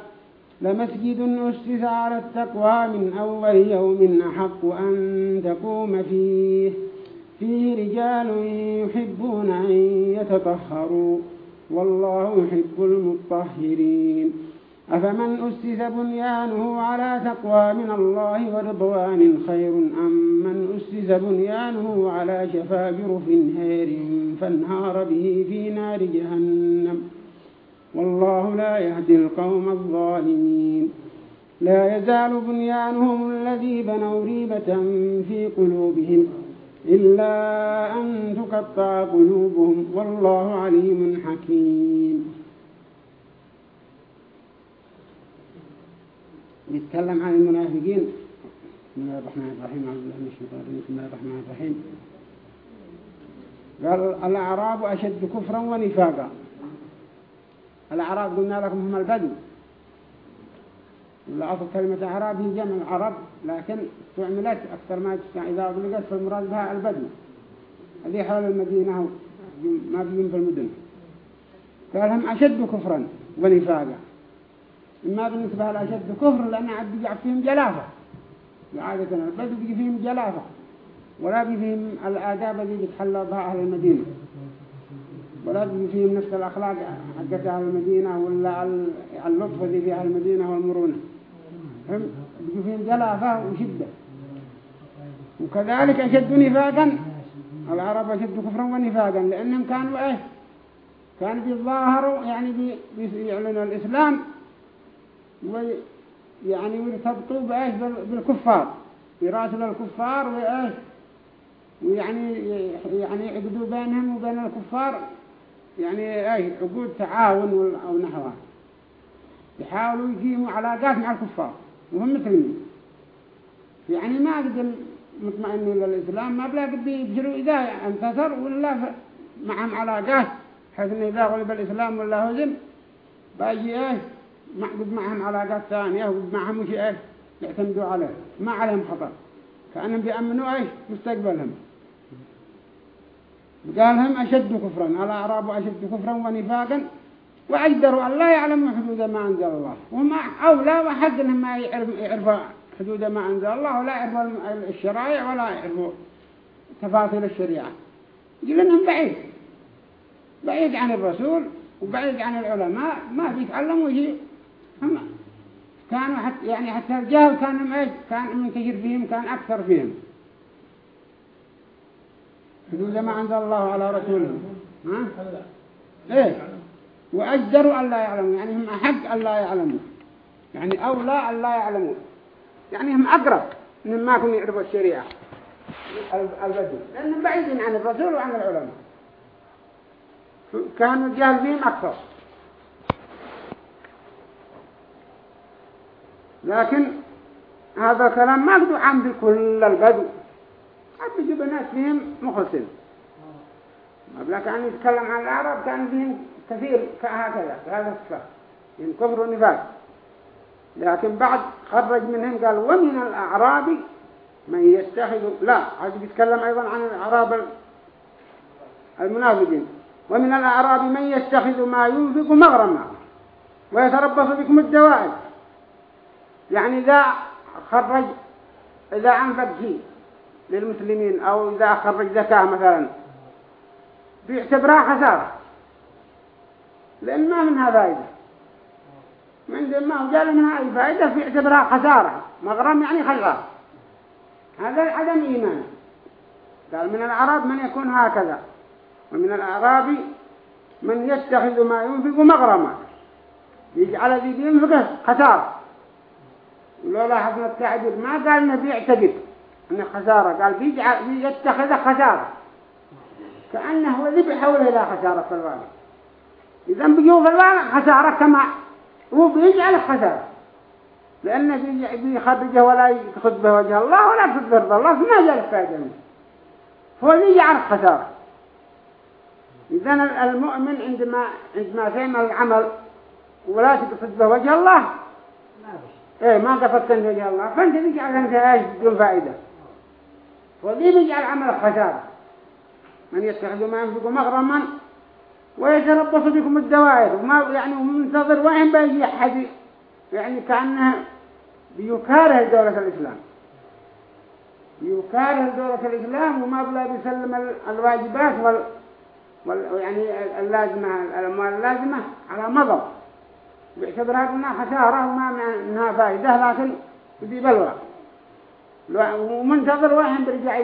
لمسجد أسس على التقوى من أول يوم أحق أن تقوم فيه. فيه رجال يحبون أن يتطهروا والله يحب المطهرين. أفمن أسس بنيانه على تقوى من الله ورضوان خير أم من أسس بنيانه على شفا جرف هير فانهار به في نار جهنم. والله لا يهدي القوم الظالمين. لا يزال بنيانهم الذي بنوا ريبة في قلوبهم إلا أن تقطع قلوبهم. والله عليم حكيم. يتكلم عن المنافقين. بسم الله الرحمن الرحيم. أعوذ بالله من الشيطان الرجيم. بسم الله الرحمن الرحيم. قال الأعراب أشد كفرا ونفاقا. الأعراب قلنا لكم هم البدو. أصل كلمة أعراب هي جمع العرب لكن تعملت أكثر ما إذا أطلقت فالمراد بها البدو. اللي حول المدينة ما بيهم في المدن. قال هم أشد كفرا ونفاقا. إما بالنسبة لأشد كفر لأن عبد يقع فيهم جلافة. عادة البدو بيجي فيهم جلافة. ولا بيجي فيهم الآداب التي يتحلى بها أهل المدينة. ولا بيجي فيهم نفس الأخلاق حقت أهل المدينة ولا اللطف الذي في أهل المدينة والمرونة. هم بيجي فيهم جلافة وشدة. وكذلك أشد نفاقا العرب أشد كفرا ونفاقا لأنهم كانوا إيه كانوا بيظاهروا يعني بيعلنوا الإسلام ويعني ويرتبطوا بإيش؟ بالكفار. يراسل الكفار وإيش؟ ويعني يعني يعقدوا بينهم وبين الكفار يعني إيش عقود تعاون أو نحوها يحاولوا يقيموا علاقات مع الكفار وهم مثلين يعني ما قد مطمئنين للإسلام ما بلا قد يبشروا إذا انتصر ولا معهم علاقات حيث إن إذا غلب الإسلام ولا هزم بأجي إيه معقد معهم علاقات ثانية وقد معهم وش إيه يعتمدوا عليه. ما عليهم خطر كأنهم بيأمنوا إيش مستقبلهم. قال هم أشد كفرا. الأعراب أشد كفرا ونفاقا. وأجدروا أن لا يعلموا حدود ما أنزل الله. وما أولى وحق أنهم ما يعرفوا حدود ما أنزل الله ولا يعرفوا الشرائع ولا يعرفوا تفاصيل الشريعة. يقول أنهم بعيد. بعيد عن الرسول وبعيد عن العلماء. ما بيتعلموا شيء. هم كانوا حتى يعني حتى الجهل كان إيش كان منتشر فيهم كان أكثر فيهم. حدود ما أنزل الله على رسوله ها؟ إيه؟ وأجدروا أن لا يعلموا يعني هم أحق أن لا يعلموا. يعني أولى أن لا يعلموا. يعني هم أقرب من ما كانوا يعرفوا الشريعة. البدو لأنهم بعيدين عن الرسول وعن العلماء. كانوا الجهل فيهم أكثر. لكن هذا الكلام ما قدوا عام بكل البدو حتى يجيب الناس فيهم مخلصين. قبل كان يتكلم عن الأعراب كان فيهم كثير هكذا هذا الصفة. من كفر ونفاق لكن بعد خرج منهم قال ومن الأعراب من يتخذ لا هذا بيتكلم أيضا عن الأعراب المنافقين. ومن الأعراب من يتخذ ما ينفق مغرما ويتربص بكم الدوائر. يعني إذا خرج إذا أنفق شيء للمسلمين أو إذا خرج زكاة مثلا. بيعتبرها خسارة. لأن ما منها فائدة من ما هو جال منها أي فائدة بيعتبرها خسارة. مغرم يعني خسارة. هذا عدم إيمان. قال من الأعراب من يكون هكذا. ومن الأعراب من يتخذ ما ينفق مغرما. يجعل ذي بينفقه خسارة. ولو لاحظنا التعبير ما قال إنه بيعتقد. انه خسارة قال بيتخذ خسارة. كأنه هو ذي بيحوله إلى خسارة في الغالب إذا بيجوا في خسارة كما هو بيجعل خسارة. لأنه بيخرجه ولا يخذ به وجه الله ولا يخذ به الله فما جاء الفائدة منه. هو يعرف خسارة. إذا المؤمن عندما عندما تعمل العمل ولا تقصد به وجه الله إيه ما قصدت وجه الله. فأنت بيجعل أنت إيش بدون فائدة؟ وذي بيجعل عمل خسارة من يتخذ ما ينفق مغرما ويتربص بكم الدوائر. وما يعني ومنتظر وين بيجي أحد؟ يعني كأنه بيكاره دولة الإسلام. بيكاره دولة الإسلام وما بلا بيسلم الواجبات وال, وال يعني اللازمة الأموال اللازمة على مضض. بيعتبرها انها خسارة وما منها فائدة لكن بدي بلوى ومنتظر واحد برجع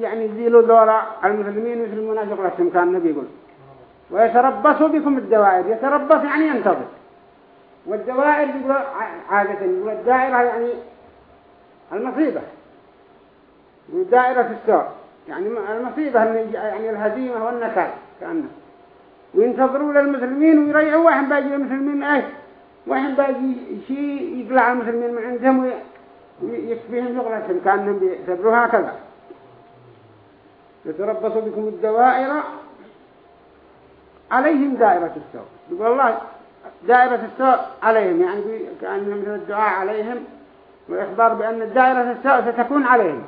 يعني يزيلوا دولة المسلمين مثل المنافق لكم كان النبي يقول. ويتربصوا بكم الدوائر. يتربص يعني ينتظر. والدوائر يقول عادة يقول الدائرة يعني المصيبة. ودائرة السوء يعني المصيبة يعني الهزيمة والنكال كأنه. وينتظروا للمسلمين ويريعوا واحد باقي المسلمين إيش واحد باقي شيء يقلع المسلمين من عندهم. ويكفيهم شغلتهم كأنهم بيعتبروا هكذا. يتربصوا بكم الدوائر عليهم دائرة السوء. يقول الله دائرة السوء عليهم يعني كأنه مثل الدعاء عليهم وإخبار بأن الدائرة السوء ستكون عليهم.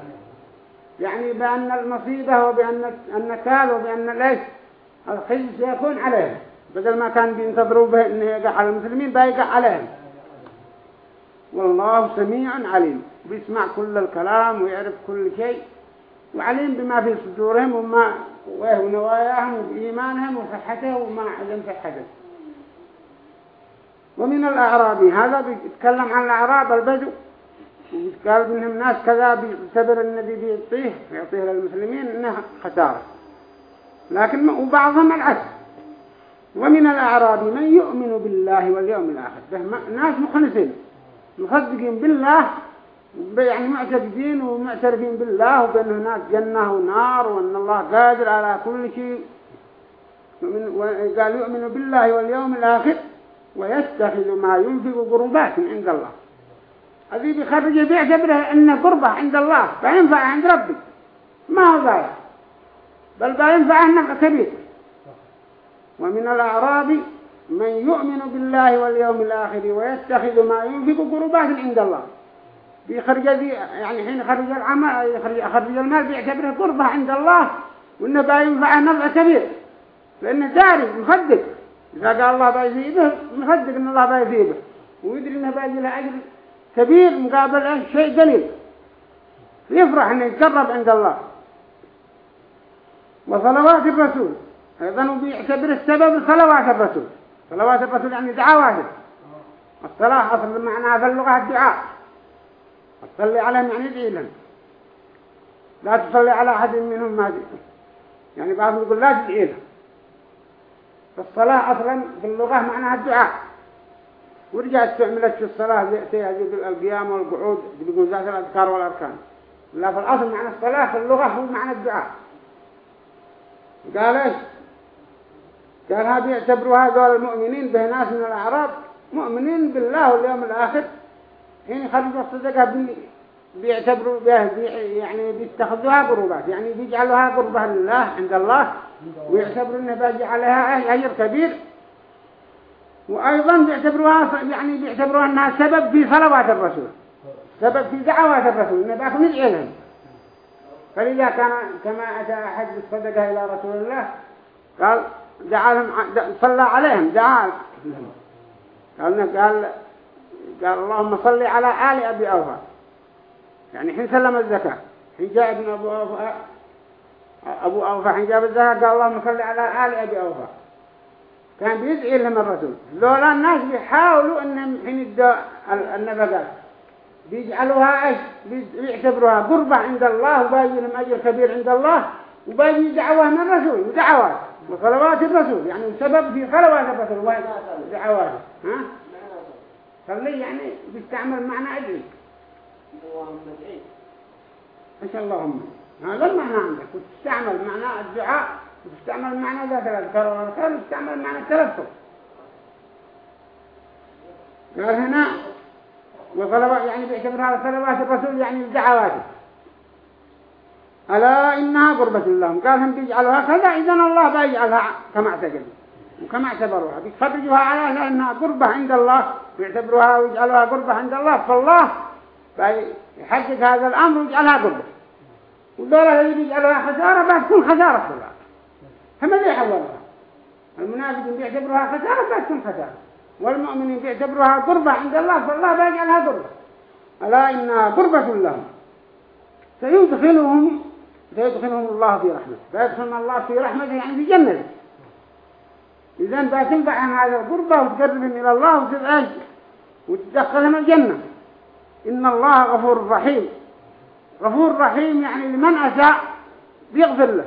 يعني بأن المصيبة وبأن النكال وبأن ليش الخزي سيكون عليهم. بدل ما كان بينتظروا به إنه يقع على المسلمين بيقع عليهم. والله سميع عليم بيسمع كل الكلام ويعرف كل شيء وعليم بما في صدورهم وما ونواياهم وإيمانهم وصحته وما عدم صحته. ومن الأعراب هذا بيتكلم عن الأعراب البدو قال منهم ناس كذا بيعتبر النبي بيعطيه يعطيه للمسلمين إنها خسارة. لكن وبعضهم العكس. ومن الأعراب من يؤمن بالله واليوم الآخر؟ ناس مخلصين. مصدقين بالله يعني معتقدين ومعترفين بالله وبأن هناك جنة ونار وأن الله قادر على كل شيء. قال يؤمن بالله واليوم الآخر ويتخذ ما ينفق قربات عند الله. هذه بيخرج بيعتبره إنه قربة عند الله فينفع عند ربي ما هو ضايع؟ بل لا ينفع النفع كبير ومن الأعراب من يؤمن بالله واليوم الآخر ويتخذ ما ينفق قربات عند الله. بيخرج يعني حين خرج العمل خرج المال بيعتبره قربة عند الله. وإنه بينفعه نفع كبير. لأنه داري مصدق إذا قال الله بيزيده مصدق إن الله بيزيده ويدري إنه بيجي له أجر كبير مقابل شيء قليل يفرح إنه يتقرب عند الله. وصلوات الرسول. أيضا بيعتبر السبب صلوات الرسول. صلوات الرسول يعني دعواته الصلاة أصل معناها في اللغة الدعاء. تصلي عليهم يعني ادعي لا تصلي على أحد منهم مات يعني بعضهم يقول لا تدعي فالصلاة أصلا في اللغة معناها الدعاء. ورجعت استعملت في الصلاة زي القيام والقعود. بيقول ذات الأذكار والأركان. لا في الأصل معنى الصلاة في اللغة هو معنى الدعاء. قال إيش؟ قال هذا يعتبروها دول المؤمنين به ناس من الأعراب مؤمنين بالله واليوم الآخر. حين يخرجوا الصدقة بيعتبروا به يعني بيتخذوها قربات يعني بيجعلوها قربة لله عند الله ويعتبروا إنه بيجي عليها أجر كبير. وأيضا بيعتبروها يعني بيعتبروها إنها سبب في صلوات الرسول سبب في دعوات الرسول إنه باكم ندعي لهم فلذا كان كما أتى أحد بالصدقة إلى رسول الله قال دعا لهم صلى عليهم دعا قال قال قال اللهم صل على آل أبي أوفى. يعني حين سلم الزكاة حين جاء ابن أبو أوفى أبو أوفى حين جاب الزكاة قال اللهم صل على آل أبي أوفى. كان بيدعي لهم الرسول. لولا الناس بيحاولوا أنهم حين يدوا النفقات بيجعلوها إيش؟ بيعتبروها قربة عند الله وباجي لهم أجر كبير عند الله وباجي دعوة من الرسول ودعوات وصلوات الرسول يعني سبب في صلوات الرسول ودعوات ها؟ صلي يعني بيستعمل معنى إيش اللهم؟ هذا المعنى عندك وتستعمل معنى الدعاء وتستعمل معنى ذات الأذكار والأذكار وتستعمل معنى التلفظ. قال هنا وصلوات يعني بيعتبرها صلوات الرسول يعني الدعوات. ألا إنها قربة لهم. قال هم بيجعلوها كذا إذن الله بيجعلها كما اعتقدوا وكما اعتبروها. بيخرجوها على لأنها قربة عند الله ويعتبروها ويجعلوها قربة عند الله فالله يحقق هذا الأمر ويجعلها قربة ودولة اللي بيجعلوها خسارة بتكون خسارة كلها هم اللي يحولها المنافقين بيعتبروها خسارة بتكون خسارة. والمؤمنين بيعتبروها قربة عند الله فالله بيجعلها قربة ألا إنها قربة لهم. سيدخلهم سيدخلهم الله في رحمته فيدخلنا الله في رحمته يعني في جنته إذن بتنفع عن هذا القربة وتقربهم إلى الله وتدعج وتدخلهم الجنة. إن الله غفور رحيم. غفور رحيم يعني لمن أساء بيغفر له.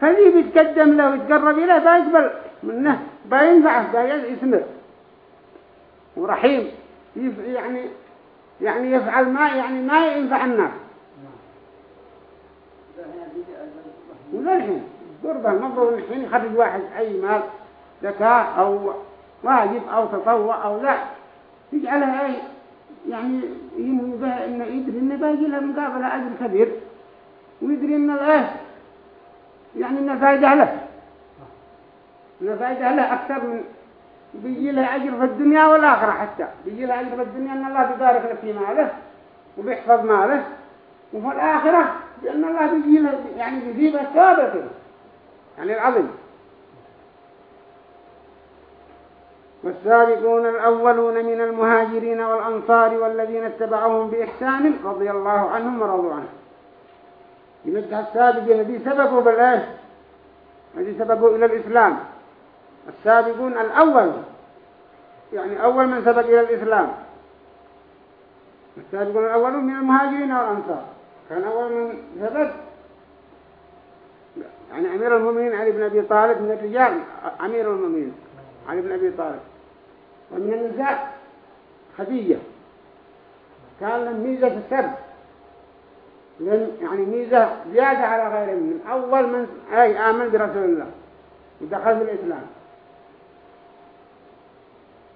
فذي بيتقدم له ويتقرب إليه بيقبل منه. بينفعه بيسمر ورحيم. يعني يعني يفعل ما يعني ما ينفع الناس. وللحين قربة المفروض الحين يخرج واحد أي مال زكاة أو واجب أو تطوع أو لا. يجعلها أي يعني ينوي بها إنه يدري إنه باقي له مقابلة أجر كبير. ويدري إن الإيه يعني إنه فايدة له. إنه فايدة له أكثر من بيجي له أجر في الدنيا والآخرة حتى. بيجي له أجر في الدنيا أن الله بيبارك له في ماله وبيحفظ ماله. وفي الآخرة لأن الله بيجي يعني بيجيب كده يعني العظيم. والسابقون الأولون من المهاجرين والأنصار والذين اتبعوهم بإحسان رضي الله عنهم ورضوا عنه. يمدها السابقين الذي سبقوا بالإيش؟ الذي سبقوا إلى الإسلام. السابقون الأول. يعني أول من سبق إلى الإسلام. السابقون الأولون من المهاجرين والأنصار. كان أول من سبق يعني أمير المؤمنين علي بن أبي طالب من الرجال أمير المؤمنين علي بن أبي طالب. ومن النساء خديجة. كان لهم ميزة في السرد. يعني ميزة زيادة على غيرهم من أول من أي آمن برسول الله ودخل في الإسلام.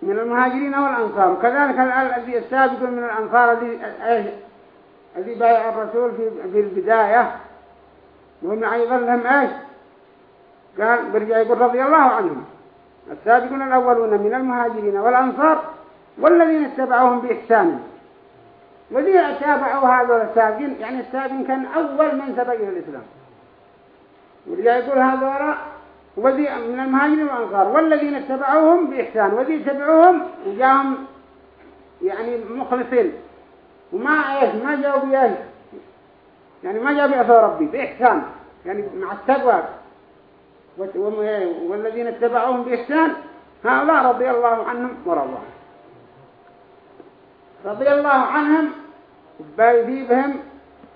من المهاجرين والأنصار. وكذلك الذي السابق من الأنصار الذي بايع الرسول في في البداية. وهم أيضا لهم إيش؟ قال برجع يقول رضي الله عنهم. السابقون الأولون من المهاجرين والأنصار والذين اتبعوهم بإحسان. وذي تابعوا هذول السابقين؟ يعني السابقين كان أول من سبق إلى الإسلام ورجع يقول هذول وذي من المهاجرين والأنصار والذين اتبعوهم بإحسان. وذي اتبعوهم وجاهم يعني مخلصين. وما إيش ما جاوا بياش يعني ما جاء بأثر ربي بإحسان. يعني مع التقوى. والذين اتبعوهم بإحسان. هؤلاء رضي الله عنهم ورضوا رضي الله عنهم بايدي بهم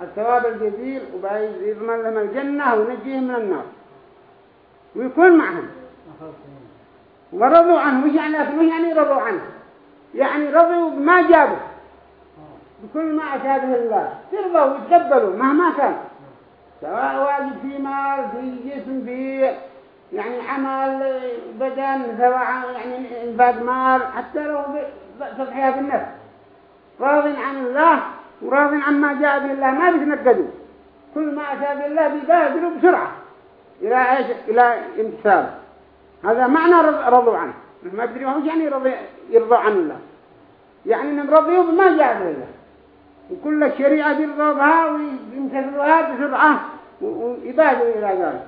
الثواب الجزيل ويضمن لهم الجنة وينجيهم من النار. ويكون معهم. ورضوا عنه وش يعني وش يعني رضوا عنه يعني رضوا بما جابوا. بكل ما أتى به الله. ترضوا ويتقبلوا مهما كان. سواء واجد في مال في جسم في يعني عمل بدن سواء يعني إنفاق مال حتى لو تضحية النفس. راض عن الله وراض عن ما جاء به الله ما بيتنقدوا كل ما أتى به الله بيبادروا بسرعة. إلى إيش؟ إلى امتثال هذا معنى رضوا عنه. ما أدري وش يعني رضي يرضوا عن الله. يعني انهم رضيوا بما جاء به الله. وكل الشريعة يرضوا بها ويمتثلوها بسرعة ويبادروا إلى ذلك.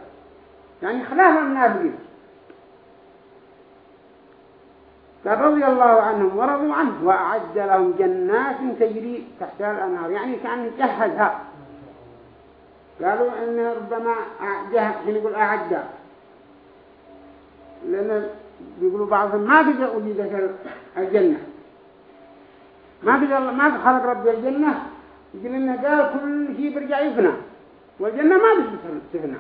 يعني خلاف المنافقين. قال رضي الله عنهم ورضوا عنه وأعد لهم جنات تجري تحت الأنهار. يعني كأن جهزها. قالوا إن ربما جهز حين يقول أعد. لأن بيقولوا بعضهم ما قد أجيدت الجنة. ما قد ما خلق رب الجنة. يقول إنه قال كل شيء برجع يفنى. والجنة ما بتفنى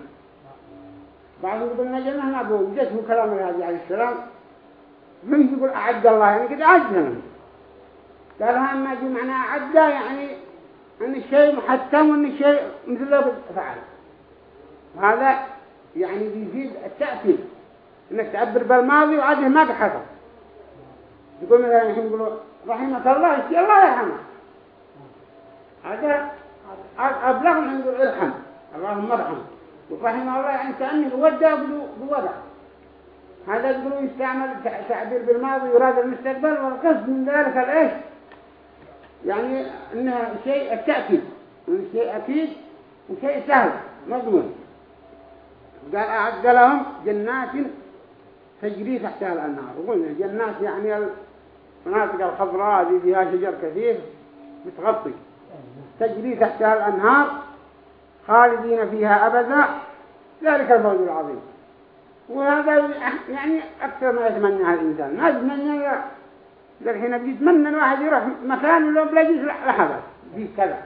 بعضهم يقول إن الجنة ما بوجدته كلام الهادي عليه السلام. من يقول أعد الله؟ يعني قد أعدنا قال ما جي معنى أعد يعني أن الشيء محتم وأن الشيء مثل لو فعل. وهذا يعني بيفيد التأكيد إنك تعبر بالماضي وعاده ما بحصل يقول مثلا نحن نقول رحمة الله يسي الله يرحمه. هذا أبلغ من نقول إرحم اللهم ارحم ورحمه الله يعني كأنه ودى بوضع. هذا يقولوا يستعمل تعبير بالماضي يراد المستقبل والقصد من ذلك الإيش؟ يعني انها شيء التأكيد شيء أكيد وشيء سهل مضمون. قال أعد لهم جنات تجري تحتها الأنهار. وقلنا الجنات يعني المناطق الخضراء دي فيها شجر كثير بتغطي تجري تحتها الأنهار خالدين فيها أبدا. ذلك الفوز العظيم. وهذا يعني أكثر ما يتمنى الإنسان. ما يتمنى الحين بيتمنى الواحد يروح مكان ولو بلاجيس لحظة في كذا.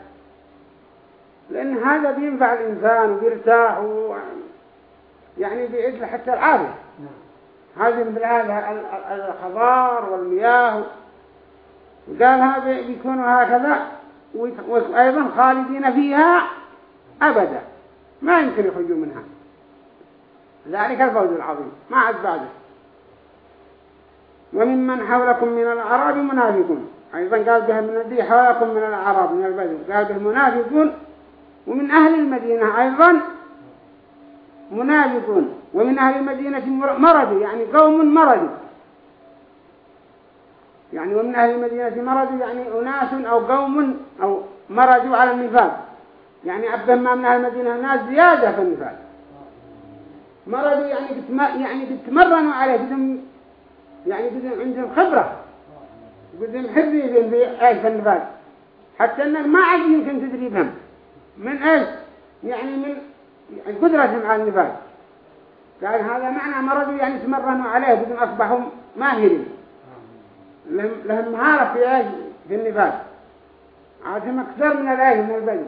لأن هذا بينفع الإنسان وبيرتاح و... يعني بيعد حتى العافية. هذه مثل هذا الخضار والمياه. وقال هذا بيكونوا هكذا وأيضا خالدين فيها أبدا. ما يمكن يخرجوا منها. ذلك الفوز العظيم. ما عاد بعده. وممن حولكم من الأعراب منافقون. أيضا قال به من الذي حولكم من الأعراب من البدو. قال به منافقون. ومن أهل المدينة أيضا منافقون. ومن أهل المدينة مرض يعني قوم مرض يعني ومن أهل المدينة مرض يعني أناس أو قوم أو مرضوا على النفاق. يعني أبدا ما من أهل المدينة ناس زيادة في النفاق. مرضوا يعني يعني بيتمرنوا عليه بدهم يعني بدهم عندهم خبرة. بدهم حرية في في النفاق. حتى إنك ما عاد يمكن تدريبهم من إيش يعني من قدرتهم على النفاق. قال هذا معنى مرضوا يعني تمرنوا عليه بدهم أصبحوا ماهرين لهم, مهارة في إيش؟ في النفاق. عادهم أكثر من الايش من البدن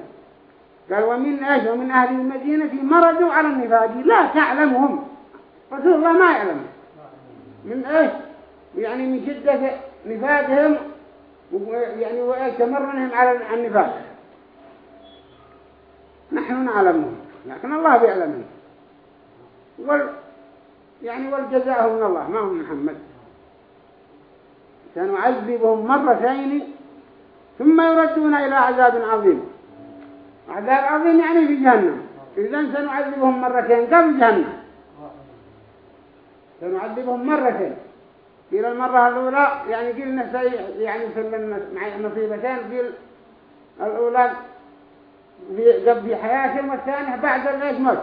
قال ومن إيش؟ ومن أهل المدينة مرضوا على النفاق. لا تعلمهم. رسول الله ما يعلم. من إيش؟ يعني من شدة نفاقهم يعني وإيش؟ تمرنهم على النفاق. نحن نعلمهم لكن الله بيعلمهم. وال يعني والجزاء من الله. ما هو محمد. سنعذبهم مرتين ثم يردون إلى عذاب عظيم. عذاب عظيم يعني في جهنم. إذن سنعذبهم مرتين. قبل جهنم؟ سنعذبهم مرتين. قيل المرة الأولى يعني قيل يعني في النصيبتين قيل الأولى في قبل حياتهم والثانية بعد الايش موت.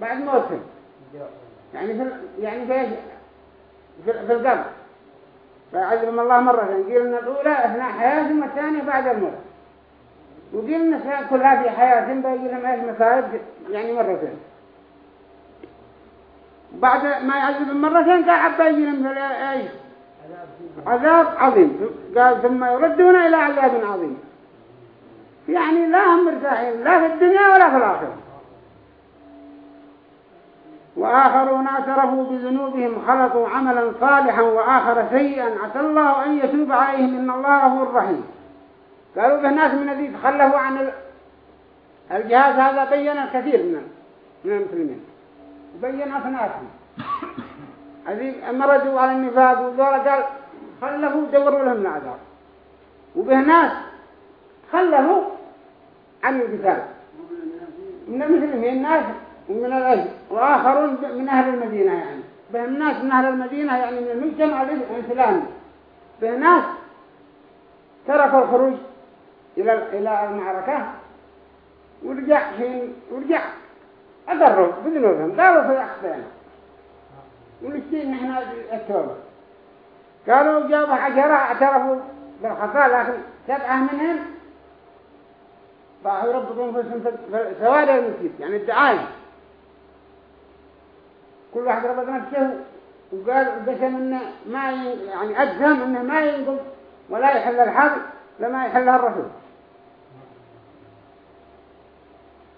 بعد موتهم يعني في يعني في في, في القبر فيعذبهم الله مرة قيل إن الأولى أثناء حياتهم والثانية بعد الموت. وقيل إن كلها في حياتهم بيجي لهم إيش؟ مصائب. يعني مرتين بعد ما يعذبهم مرتين قال عبا يجي لهم إيش؟ عذاب عظيم. قال ثم يردون إلى عذاب عظيم. يعني لا هم مرتاحين لا في الدنيا ولا في الآخرة. وآخرون اعترفوا بذنوبهم خلطوا عملا صالحا وآخر سيئا. عسى الله أن يتوب عليهم إن الله غفور رحيم. قالوا به ناس من الذي تخلفوا عن الجهاز هذا بين الكثير من من المسلمين. بين أفناسهم هذه مرضوا على النفاق وذولا قال خلفوا دوروا لهم العذاب. وبه ناس خلفوا عن القتال. من المسلمين ناس ومن الأهل وآخرون من أهل المدينة يعني. بهم ناس من أهل المدينة يعني من المجتمع الإسلامي بهم ناس تركوا الخروج إلى إلى المعركة ورجع حين ورجع أقروا بذنوبهم قالوا في أخطينا ونشتين نحن التوبة. قالوا جابوا عشرة اعترفوا بالخطأ لكن سبعة منهم راحوا يربطون في سواد المسجد يعني الدعاية. كل واحد ربط نفسه وقال قسم إنه ما يعني أجزم إنه ما ينقض ولا يحل الحظ لما يحلها الرسول.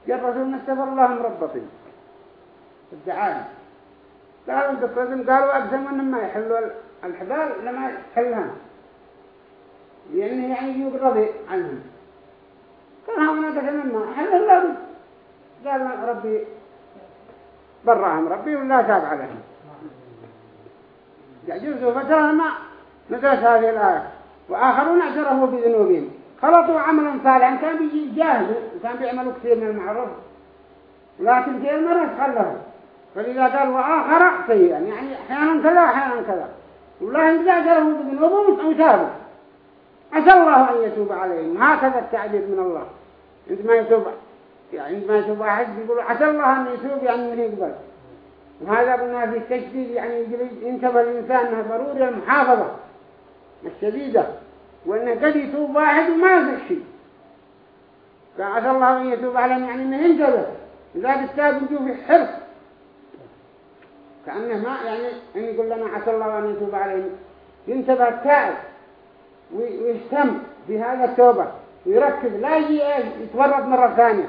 يا الرسول نستفر الله مربطين الدعاية قالوا أنت قالوا أجزم إنه ما يحلوا الحبال لما يحلها. لأنه يعني يقرضي عنهم. كان هؤلاء قسم ما حل الله قال ربي برهم ربي ولا تاب عليهم فترة ما ندرس هذه الآية. وآخرون اعترفوا بذنوبهم. خلطوا عملا صالحا. كان بيجي جاهز. وكان بيعملوا كثير من المعروف. لكن في المرة تخلفوا فلذا قال وآخر سيئا. يعني أحيانا كذا وأحيانا كذا. والله إذا اعترفوا بذنوبهم وتابوا عسى الله أن يتوب عليهم. هكذا التعبير من الله. عندما يتوب يعني عندما يتوب واحد يقول عسى الله أن يتوب يعني من يقبل. وهذا قلنا في التشديد يعني ينتبه الإنسان أنها ضروري المحافظة الشديدة وأنه قد يتوب واحد وما يفك شيء. فعسى الله أن يتوب عليهم يعني أنه ينتبه إذا التاب يجوا في حرص كأنه ما يعني أن يقول لنا عسى الله أن يتوب عليهم ينتبه التائب ويهتم بهذا التوبة ويركز لا يجي يتورط مرة ثانية.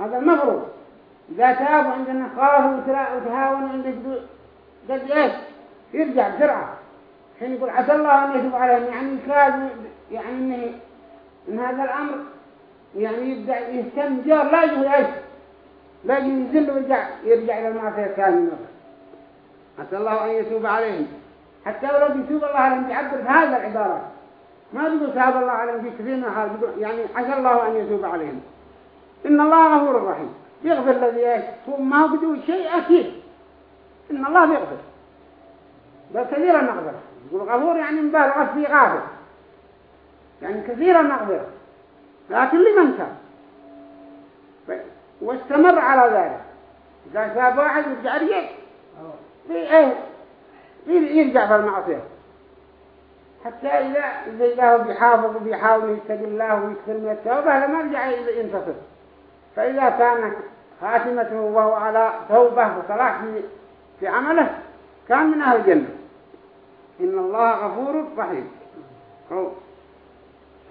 هذا المفروض إذا تاب عندنا خاف وتهاون عندك قد إيش؟ يرجع بسرعة. حين يقول عسى الله أن يتوب عليهم. يعني يكاد يعني إنه إن هذا الأمر يعني يبدأ يهتم جار. لا يجي إيش؟ لا يجي ينزل ويرجع يرجع إلى المعصية ثاني مرة عسى الله أن يتوب عليهم. حتى لو بيتوب الله عليهم يعبر بهذا العبارات ما بيقول تاب الله عليهم في كثير من يعني عسى الله أن يتوب عليهم. إن الله غفور رحيم. يغفر الذي إيش هو ما هو شيء أكيد. إن الله يغفر. بل كثيرا نغفر يقول غفور يعني مبالغة في غافر يعني كثيرا نغفر لكن لمن تاب واستمر على ذلك. إذا تاب واحد يرجع رجع في إيه؟ يرجع في المعصية. حتى إذا إذا هو بيحافظ وبيحاول يتقي الله ويكثر من التوبة لما يرجع ينتصر. فإذا كان خاتمته وهو على توبة وصلاح في, عمله كان من أهل الجنة. إن الله غفور رحيم.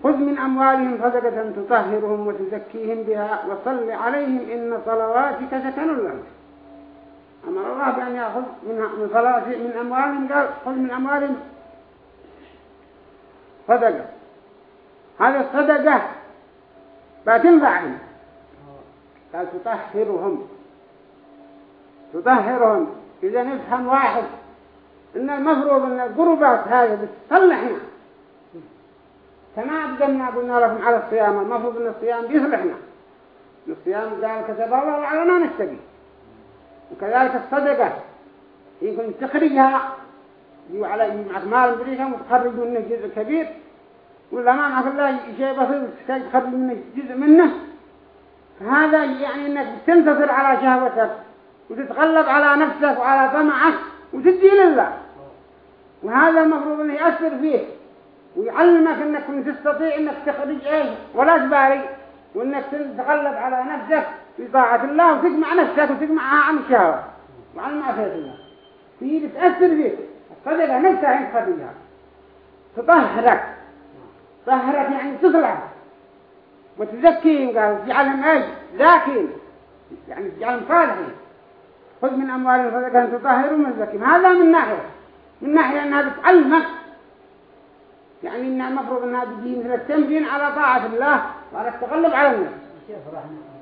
خذ من أموالهم صدقة تطهرهم وتزكيهم بها وصل عليهم إن صلواتك سكن لهم. أمر الله بأن يأخذ من صلاة من أموالهم قال خذ من أموالهم صدقة. هذا الصدقة بتنفعهم قال تطهرهم. تطهرهم. إذا نفهم واحد إن المفروض أن القربات هذه بتصلحنا. كما أقدمنا قلنا لكم على الصيام المفروض أن الصيام بيصلحنا. الصيام قال كتب الله على ما نستقي وكذلك الصدقة. يمكن تخرجها على معك مال بريشة وتخرج منه جزء كبير. ولا ما معك الله شيء بسيط تخرج منه جزء منه. هذا يعني أنك تنتصر على شهوتك وتتغلب على نفسك وعلى طمعك وتدي لله وهذا المفروض انه يأثر فيه ويعلمك أنك تستطيع أنك تخرج إيش؟ ولا تباري وأنك تتغلب على نفسك في طاعة الله وتجمع نفسك وتجمعها عن الشهوة. وعن معصية الله في تأثر فيك. الصدقة نفسها خرجها تطهرك. طهرك يعني تصلح وتزكيهم قال تجعلهم إيش ذاكين يعني تجعلهم صالحين. خذ من أموالهم صدقة من زكيهم هذا من ناحية؟ من ناحية أنها بتعلمك. يعني إنها المفروض أنها تجي مثل التمرين على طاعة الله وعلى التغلب على النفس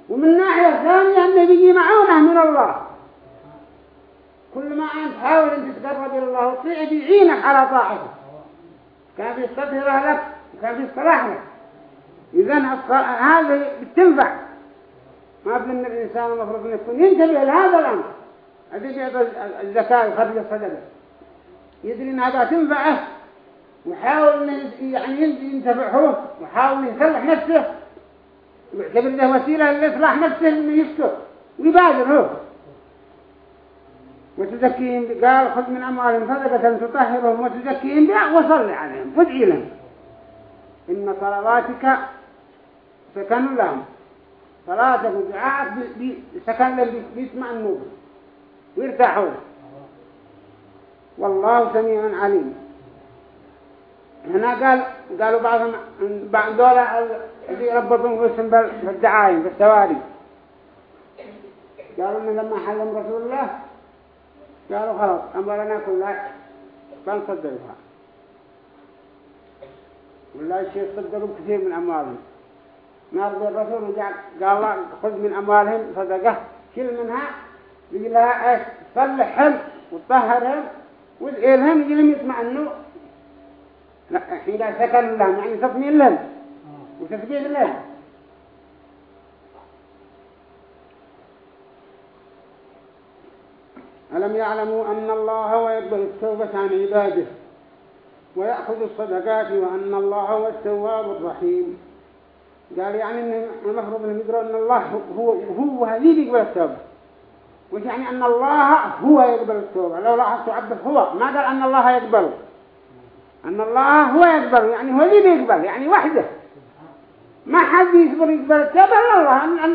ومن ناحية ثانية أنه بيجي معونة من الله. كل ما أنت تحاول أن تتقرب إلى الله وتطيع بيعينك على طاعته. كان في استظهره لك وكان الصلاح لك إذن هذا بتنفع. ما بلن الإنسان المفروض أن يكون ينتبه لهذا الأمر. الذي يعطي الزكاة وخرج الصدقة يدري أن هذا تنفعه وحاول يعني ينتفعه وحاول يصلح نفسه. ويعتبر له وسيلة لإصلاح نفسه إنه يسكت ويبادر هو. وتزكيهم قال خذ من أموالهم صدقة تطهرهم وتزكيهم بها وصل عليهم وادعي لهم. إن صلواتك سكن لهم. صلاتك ودعاءك سكن لهم بيسمعنوا ويرتاحوا والله سميع عليم. هنا قال قالوا بعضهم بعض دولة اللي ربطوا في بالدعايم بالسواري قالوا إن لما حلم رسول الله قالوا خلاص أمرنا كلها فنصدقها والله الشيء صدقوا كثير من أموالهم. ما رضي الرسول وجعل قال الله خذ من أموالهم صدقة. كل منها يجي لها إيش؟ تصلحهم وتطهرهم وتقيلهم يجي لهم يطمئنوا حين سكن لهم يعني تطمئن لهم. وتثبيت لهم. ألم يعلموا أن الله هو يقبل التوبة عن عباده ويأخذ الصدقات وأن الله هو التواب الرحيم. قال يعني إن المفروض أنهم يدروا أن الله هو هو هذه يقبل التوبة. وش يعني أن الله هو يقبل التوبة؟ لو لاحظت عبد هو ما قال أن الله يقبل. أن الله هو يقبل يعني هو اللي بيقبل يعني وحده. ما حد يصبر يقبل التوبة إلا الله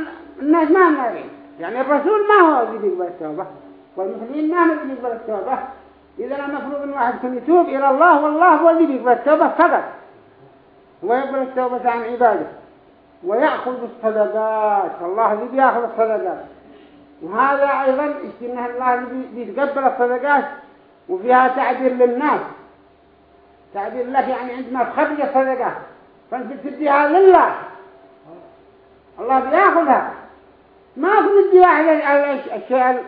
الناس ما نارين يعني الرسول ما هو اللي بيقبل التوبة. والمسلمين ما هم اللي بيقبل التوبة. إذا المفروض أن واحد يتوب إلى الله والله هو اللي بيقبل التوبة فقط. هو يقبل التوبة عن عباده. ويأخذ الصدقات. الله اللي بيأخذ الصدقات. وهذا أيضا إن الله اللي بيتقبل الصدقات وفيها تعبير للناس. تعبير لك يعني عندما تخرج الصدقات. فأنت تديها لله. الله بيأخذها. ما في تدي واحد الشيء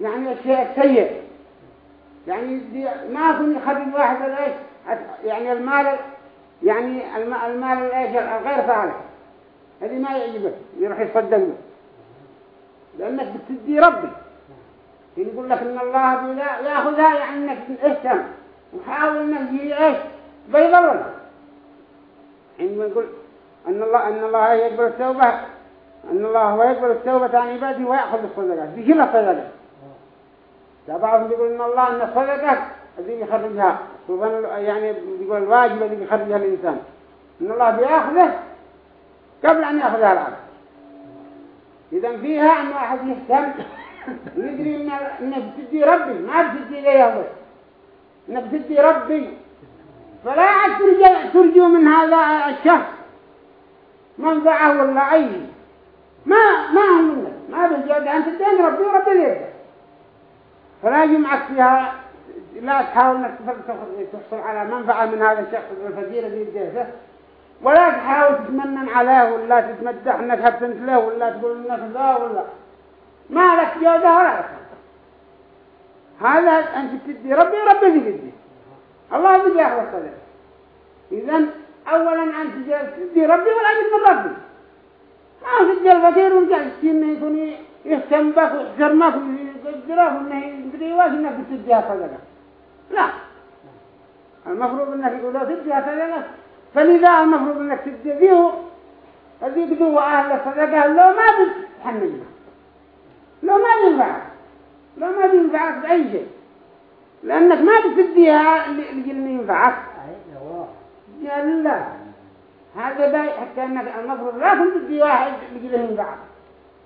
يعني الشيء السيء يعني ما في يخرج واحد يعني المال يعني المال الايش الغير صالح. هذه ما يعجبك يروح يصدق له لأنك بتدي ربي. يقول لك إن الله ياخذها يعني إنك اهتم وحاول إنك إيش؟ بيضل عندما يقول أن الله أن الله يقبل التوبة أن الله هو يقبل التوبة عن عباده ويأخذ الصدقات في كل الصدقات بعضهم يقول إن الله أن الصدقات الذي يخرجها يعني يقول الواجب الذي يخرجها الإنسان. إن الله بيأخذه قبل أن يأخذها العبد إذا فيها أن واحد يهتم ويدري إن إنك بتدي ربي ما بتدي لي الله إنك بتدي ربي. فلا عاد ترجع ترجو من هذا الشخص. منفعه ولا أي. ما ما هم منك. ما بجد. أنت تدين ربي وربي ليه فلا يجمعك فيها لا تحاول إنك تحصل على منفعة من هذا الشخص الفقير الذي يديه ولا تحاول تتمنن عليه ولا تتمدح إنك هبتنت له ولا تقول إنك ذا ولا. ما لك جوده ولا هذا أنت تدي ربي ربي يدي. الله بدي ياخذ الصدق اذا اولا أنت تدي ربي ولا من ربي. ما تدي الفقير ورجع انه يكون يهتم بك ويحترمك ويقدرك وإنه يدري واش إنك بتديها صدقه لا. المفروض إنك له تديها صدقه فلذا المفروض أنك تديه هذيك دوا أهل الصدقه لو ما بتحملنا لو ما بينفعك لو ما بينفعك بأي شيء. لأنك ما بتديها اللي ينفعك. يا الله هذا باي حتى أنك المفروض لا تدي واحد اللي ينفعك.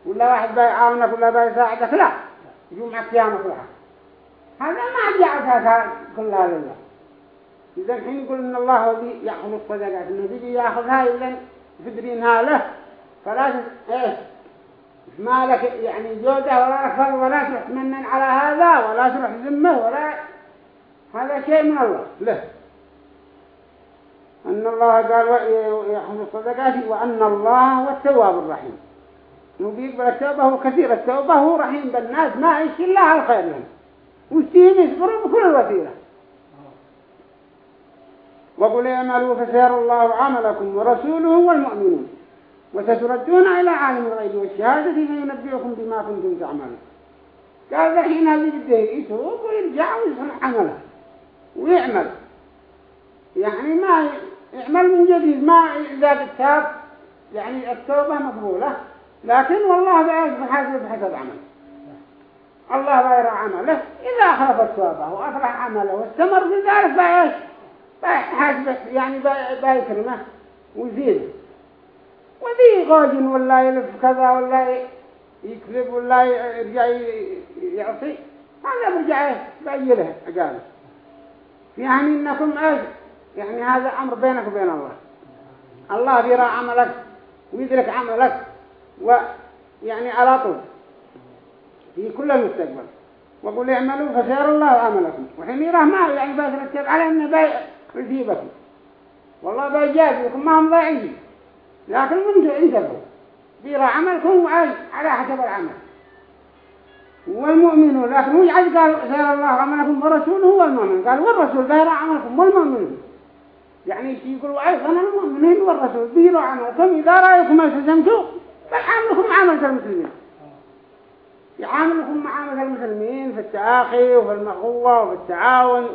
ولا واحد باي يعاونك ولا باي يساعدك لا. يجوا معك فيها مصلحه هذا ما جاء كلها لله إذا الحين يقول إن الله يأخذ الصدقات إنه بيجي يأخذها إذا تدري إنها له فلا إيش؟ ما لك يعني جودة ولا فضل ولا تمنن على هذا ولا تروح ذمة ولا هذا شيء من الله. له أن الله قال يحفظ الصدقات وأن الله هو التواب الرحيم. هو بيقبل التوبة هو كثير التوبة هو رحيم بالناس ما يشي الله الخير لهم ويشتيهم يصبروا بكل وسيلة. وقل اعملوا فسيرى الله عملكم ورسوله والمؤمنون وستردون إلى عالم الغيب والشهادة فينبئكم بما كنتم تعملون. قال الحين هذه بده يتوب ويرجع ويصنع عمله؟ ويعمل. يعني ما يعمل من جديد ما إذا التاب يعني التوبة مقبولة. لكن والله بأيش بحسب بحسب عمل الله غير عمله إذا أخلف التوبة وأفلح عمله واستمر في ذلك بأيش بحسب يعني بيكرمه ويزيده وذي غاج ولا يلف كذا ولا يكذب ولا يرجع يعصي. هذا برجع بأجله قال. يعني إنكم إيش؟ يعني هذا أمر بينك وبين الله. الله يرى عملك ويدرك عملك ويعني على طول. في كل المستقبل. وقل اعملوا فسير الله عملكم. وحين يراه ما يعني بيترتب على أنه بيجيبكم والله بيجازيكم ما هم ضايعين لكن أنتوا انتبهوا. بيرى عملكم على حسب العمل. والمؤمنون لكن هو يعد قال سير الله عملكم ورسوله؟ والمؤمن قال والرسول بيرى عملكم والمؤمنون يعني يقول أيضا المؤمنين والرسول بيروا عملكم إذا رأيكم التزمتوا فعاملكم معاملة المسلمين. يعاملكم معاملة المسلمين في التآخي وفي المخوة وفي التعاون.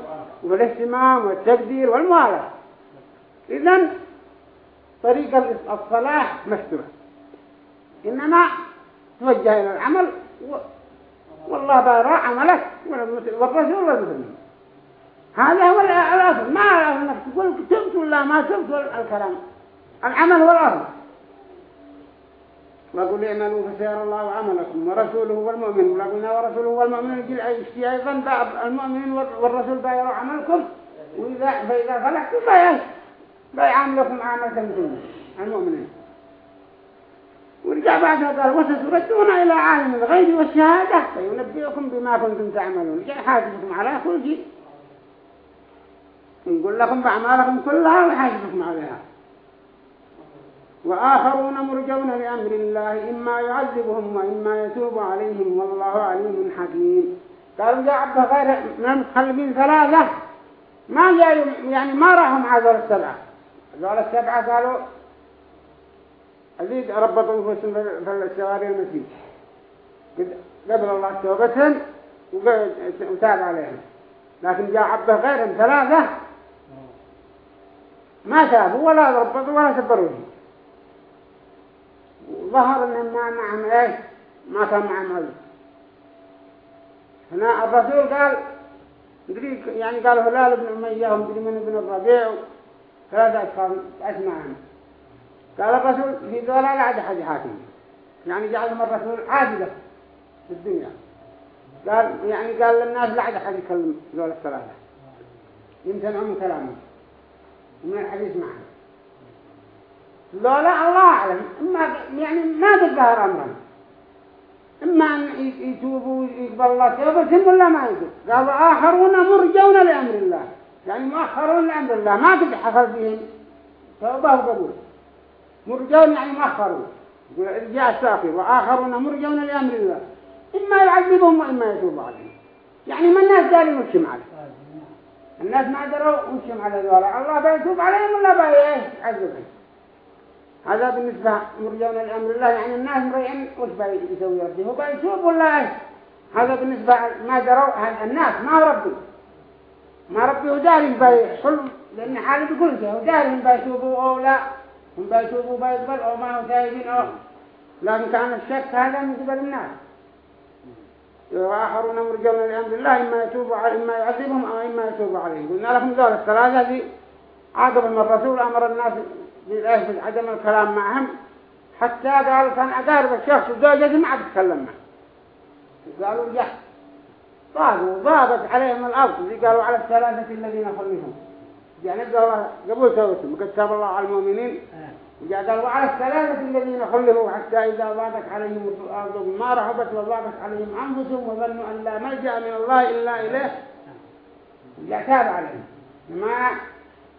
وفي الاهتمام والتقدير والموالاه إذن طريق الصلاح مفتوح. إنما توجه إلى العمل و... والله بيرى عملك والرسول والمسلمين هذا هو الأصل. ما أنك تقول تبت ولا ما تبت الكلام. العمل هو الأصل. وقل اعملوا فسير الله عملكم ورسوله والمؤمن ولا قلنا ورسوله والمؤمن يجي أيضا المؤمن والرسول بايروا عملكم. وإذا فإذا فلحتم بايش بيعاملكم المسلمين المؤمنين. ورجع بعدها قال وستردون إلى عالم الغيب والشهادة فينبئكم بما كنتم تعملون. جاء حاسبكم على كل شيء. يقول لكم بأعمالكم كلها وحاسبكم عليها. وآخرون مرجون لأمر الله إما يعذبهم وإما يتوب عليهم والله عليم حكيم. قالوا جاء عبد غير من المتخلفين ثلاثة ما يعني ما راحوا مع ذول السبعة. ذول السبعة قالوا أزيد ربطوا أنفسهم في السواري المسيح. قبل الله توبتهم وتاب عليهم. لكن جاء عبده غيرهم ثلاثة ما تابوا ولا ربطوا ولا سبروا فيه وظهر انهم ما معهم إيش؟ ما كان معهم هنا الرسول قال يعني قال هلال بن أمية ومدري من بن الربيع ثلاثة أشخاص أسمعهم قال الرسول في ذولا لا عاد حد حاكم يعني جعلهم الرسول عادلة في الدنيا. قال يعني قال للناس لا عاد حد يكلم ذولا الثلاثة يمتنعوا من كلامهم ومن الحديث معهم ذولا الله أعلم. إما يعني ما قد ظهر أمرهم إما أن يتوبوا ويقبل الله توبتهم ولا ما يقبل قالوا آخرون مرجون لأمر الله. يعني مؤخرون لأمر الله. ما قد حصل فيهم توبة وقبول مرجون يعني مؤخرون. رجاء الساقي وآخرون مرجون لأمر الله. إما يعذبهم وإما يتوب عليهم. يعني ما الناس قالوا نشم عليه. الناس ما دروا نشم على الله بيتوب عليهم ولا بيعذبهم؟ هذا بالنسبة مرجون لأمر الله يعني الناس مريعين وش بيسوي ربي هو بيتوب ولا هذا بالنسبة ما دروا الناس ما ربي. ما ربي هو داري بيحل لأن كده هو داري هم بيتوبوا أو لا. هم بيتوبوا بيقبل أو ما هو تايبين أو. لكن كان الشك هذا من قبل الناس. وآخرون مرجون لأمر الله إما على إما يعذبهم أو إما يتوبوا عليهم. قلنا لكم ذول الثلاثة دي من الرسول أمر الناس بالإيه عدم الكلام معهم. حتى قالوا كان أقارب الشخص وزوجته ما عاد تتكلم معه. قالوا جح طابوا ضابت عليهم الأرض. قالوا على الثلاثة الذين خلفهم يعني الله قبول توبتهم وقد تاب الله على المؤمنين. وجاء قال وعلى الثلاثة الذين خلفوا حتى إذا ضاقت عليهم الأرض ما رحبت وضاقت عليهم أنفسهم وظنوا أن لا ملجأ من الله إلا إليه. جاء تاب عليهم. ما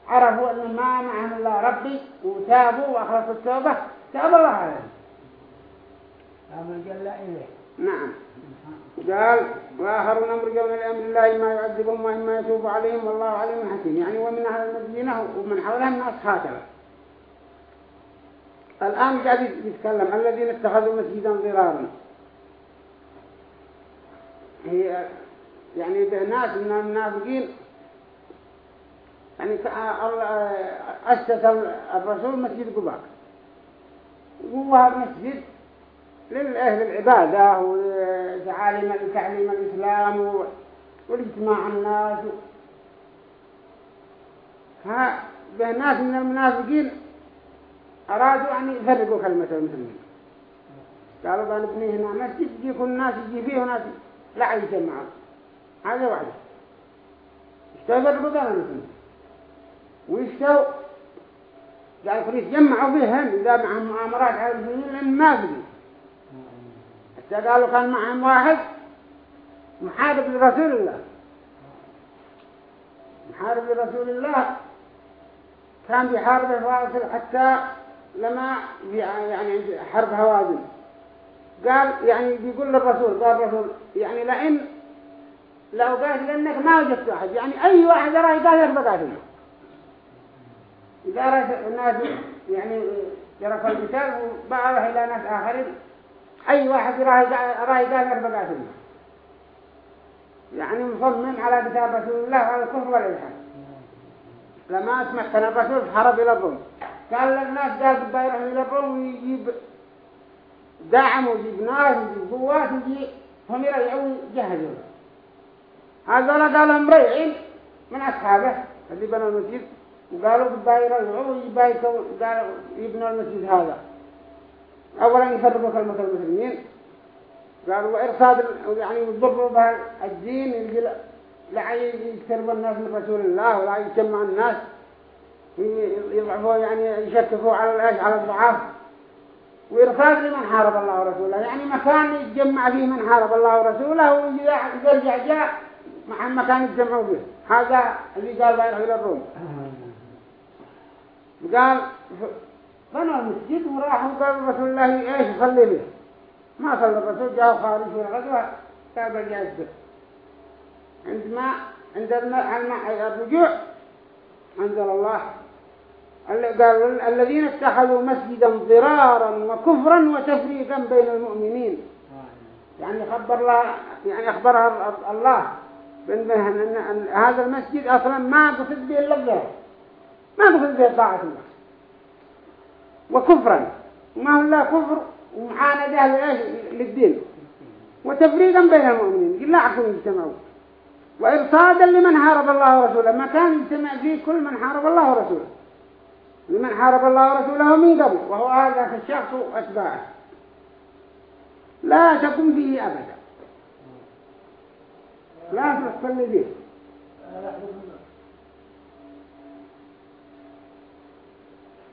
عرفوا أن ما معهم الله ربي وتابوا وأخلصوا التوبة. تاب الله عليهم. إليه. نعم. قال وآخرون مرجون لأمر الله ما يعذبهم وإما يتوب عليهم والله عليم حكيم. يعني ومن أهل المدينة ومن حولهم ناس هكذا الآن قاعد يتكلم الذين اتخذوا مسجدا ضرارا هي يعني ناس من المنافقين يعني أسس الرسول مسجد قباء. وهو مسجد للأهل العبادة وتعاليم تعليم الإسلام والاجتماع الناس ها ناس من المنافقين أرادوا أن يفرقوا كلمة المسلمين. قالوا بان ابني هنا مسجد يكون الناس يجي فيه وناس لا يجمعوا. هذا واحد. اشتغلوا بين المسلمين؟ ويشتوا قال يكون يتجمعوا بهم إذا معهم مؤامرات على المسلمين لأن ما بدي حتى قالوا كان معهم واحد محارب لرسول الله. محارب لرسول الله. كان بيحارب الرسول حتى لما يعني حرب هوازن. قال يعني بيقول للرسول قال الرسول يعني لئن لو قاتل انك ما وجدت واحد يعني أي واحد راه يقاتل بقاتله إذا رأى الناس يعني يرفع القتال وبعضها إلى ناس آخرين أي واحد راه يقاتل بقاتله يعني مصمم على كتاب رسول الله وعلى الكفر والإلحاد. لما أسمعت أن الرسول حرب إلى الروم. قال للناس قال بدأ يروح إلى الروم ويجيب دعم ويجيب ناس ويجيب قوات ويجيب هم يرجعوا يجهزوا. هذول قالوا مريعين من أصحابه. اللي بنوا المسجد وقالوا بدأ يرجعوا ويبايتوا قالوا يبنوا المسجد هذا. أولا يفرقوا كلمة المسلمين. قالوا وإرصاد يعني يضروا بها الدين لا يكترب الناس من رسول الله ولا يجمع الناس يضعفوا يعني يشككوا على الأش على الضعاف. وإرصاد لمن حارب الله ورسوله يعني مكان يتجمع فيه من حارب الله ورسوله ويرجع جاء مع مكان يتجمعوا فيه. هذا اللي قال بينه إلى الروم. قال بنوا المسجد وراحوا قال رسول الله إيش صلي به؟ ما صلى الرسول جاء خارج في الغزوة تابع جاء عندما عند الرجوع؟ أنزل الله. قال الذين اتخذوا مسجدا ضرارا وكفرا وتفريقا بين المؤمنين. يعني خبر الله يعني أخبرها الله. بأن هذا المسجد أصلا ما قصد به إلا الظهر ما قصد به طاعة الله وكفرا. ما هو لا كفر ومعاندة للدين. وتفريقا بين المؤمنين. لا عقل يجتمعوا وإرصادا لمن حارب الله ورسوله. ما كان يجتمع فيه كل من حارب الله ورسوله. لمن حارب الله ورسوله من قبل. وهو هذا الشخص وأتباعه لا تكن فيه أبدا. لا تصلي به.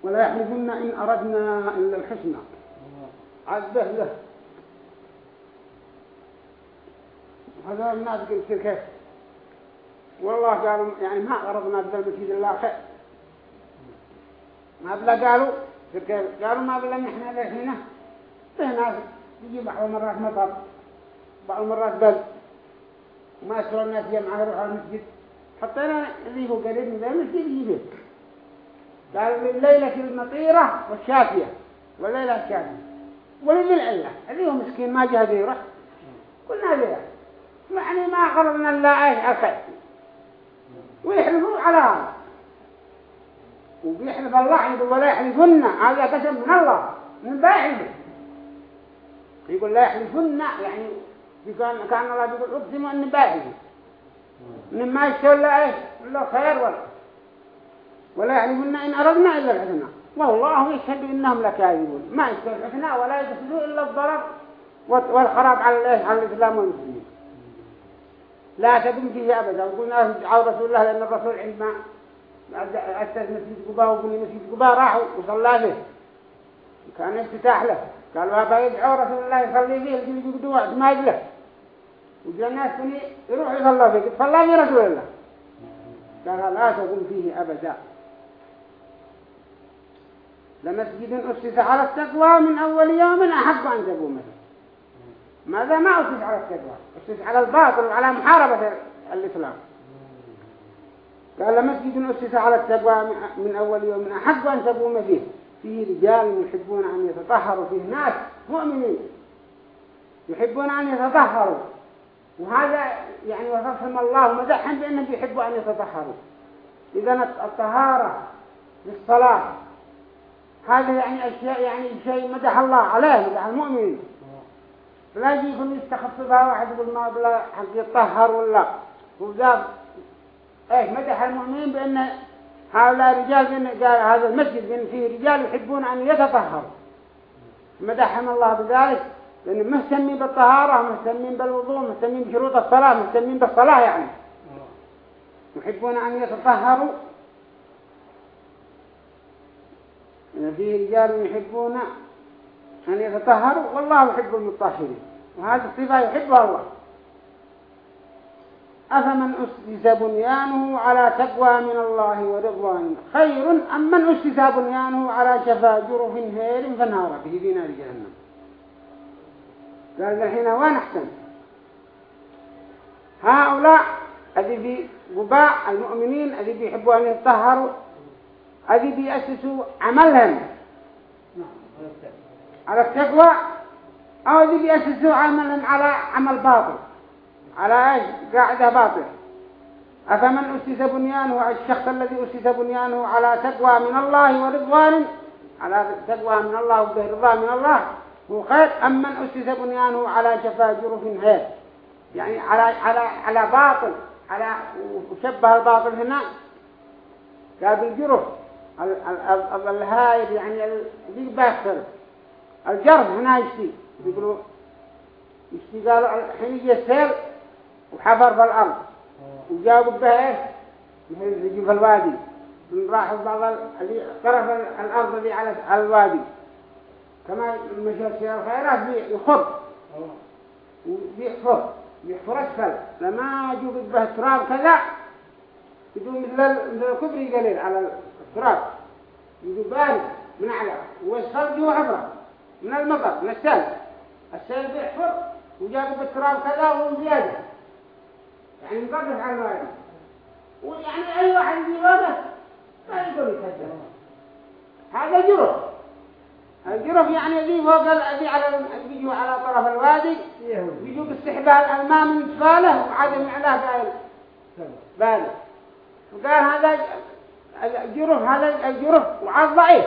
ولا يحلفن إن أردنا إلا الحسنى. عذبه له. هذا الناس قلت كيف والله قالوا يعني ما غرضنا بذل المسجد الله خير. ما بلا قالوا. قالوا ما بلا نحن لحينه به ناس يجي بعض المرات مطر. بعض المرات بل. وما يسروا الناس جمعه يروحوا المسجد. حطينا اللي هو قريب من المسجد يجي قالوا لليلة المطيرة والشافية والليلة الشافية. ولذي العلة؟ اللي هو مسكين ما جهد يروح قلنا له يعني ما خرجنا إلا إيش؟ الخير ويحلفوا على هذا. وبيحلف الله يقول ولا يحلفن. هذا قسم من الله. من باحلف يقول لا يحلفن. يعني كان كان الله يقول اقسم ان باحلف من ما يشتغل إيش؟ إلا خير ولا. ولا يحلفن إن أردنا إلا الحسنى والله يشهد إنهم لكاذبون. ما يشتغل الحسنى ولا يقصدوا إلا الضرر والخراب على على الإسلام والمسلمين. لا تدم فيه أبدا. وقلنا دعوا رسول الله لأن الرسول عندما أسس مسجد قباء وبني مسجد قباء راحوا وصلى فيه كان افتتاح له. قالوا هذا يدعو رسول الله يصلي فيه. يجي يقدوا وقت ما يجله وجاء الناس يروح يصلى فيه. صلى في رسول الله. قال لا تقوم فيه أبدا. لمسجد أسس على التقوى من أول يوم أحب أن تقوم ماذا ما أسس على التقوى؟ أسس على الباطل وعلى محاربة الإسلام. قال مسجد أسس على التقوى من أول يوم أحب أن تقوم فيه فيه رجال يحبون أن يتطهروا فيه ناس مؤمنين يحبون أن يتطهروا. وهذا يعني وصفهم الله ومدحهم بأنهم يحبوا أن يتطهروا. إذا الطهارة للصلاة هذا يعني أشياء يعني شيء مدح الله عليه مدح المؤمنين. فلا يجي يكون يستخف بها واحد يقول ما بلا حق يطهر ولا وذا إيه مدح المؤمنين بأن هؤلاء رجال قال هذا المسجد بأن فيه رجال يحبون أن يتطهروا. مدحهم الله بذلك لأن مهتمين بالطهارة مهتمين بالوضوء مهتمين بشروط الصلاة مهتمين بالصلاة يعني. يحبون أن يتطهروا. إن في رجال يحبون أن يتطهروا والله يحب المطهرين. وهذه الصفة يحبها الله. أفمن أسس بنيانه على تقوى من الله ورضوان خير أم من أسس بنيانه على شفا جرف هير فنار به في نار جهنم. قال الحين وين أحسن؟ هؤلاء الذي في قباء المؤمنين الذي بيحبوا أن يتطهروا الذي بيأسسوا عملهم. على التقوى؟ أو الذي بيأسسوا عملهم على عمل باطل. على إيش؟ قاعدة باطل. أفمن أسس بنيانه؟ الشخص الذي أسس بنيانه على تقوى من الله ورضوان. على تقوى من الله وبرضا من الله. هو خير. أم من أسس بنيانه على شفا جرف هار يعني على على على باطل. على وشبه الباطل هنا. قال بالجرف. الهاير يعني اللي باكثر الجرف هنا يشتي. يقولوا يشتي قالوا الحين السيل وحفر في الأرض وجابوا بها إيش مثل يجي في الوادي. راحوا بعض اللي طرف الأرض اللي على الوادي. كما مشى الخيرات بيخر وبيحفر بيحفر أسفل. لما يجوا به تراب كذا يجوا مثل الكبري قليل على التراب يجوا بارد من أعلى جوا حفرة من المطر من السيل السيل بيحفر وجابوا بالتراب كذا وهم زيادة يعني مقدس على الوادي ويعني أي واحد يجي وقت ما يقول يتهجر هذا جرف. الجرف يعني ذي فوق الذي على بيجوا على طرف الوادي بيجوا باستحبال الماء من سفاله وعدم علاه بايل بايل وقال هذا الجرف هذا الجرف وعاد ضعيف.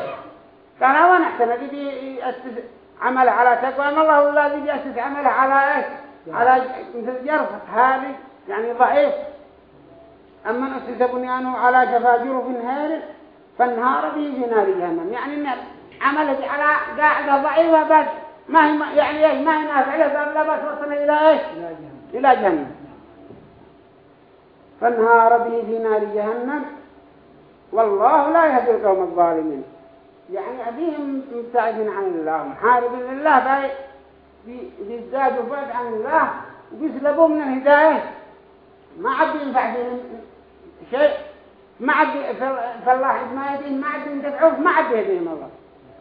قال هو نحسن الذي بيأسس عمله على تقوى الله الذي بيأسس عمله على إيش؟ على مثل جرف هذه يعني ضعيف. أما أسس بنيانه على شفا جرف هير فانهار به نار جهنم. يعني إن عمله على قاعدة ضعيفة بس ما هي يعني إيش؟ ما هي نافعة. لا بس وصلنا إلى إيش؟ إلى جهنم. فانهار به في نار جهنم. والله لا يهدي القوم الظالمين. يعني أبيهم مبتعدين عن الله محاربين لله بيزدادوا بعد عن الله وبيسلبوا من الهداية. ما عاد ينفع فيهم شيء ما عاد فالله ما يدين ما عاد ينتفعوه ما عاد يهديهم الله.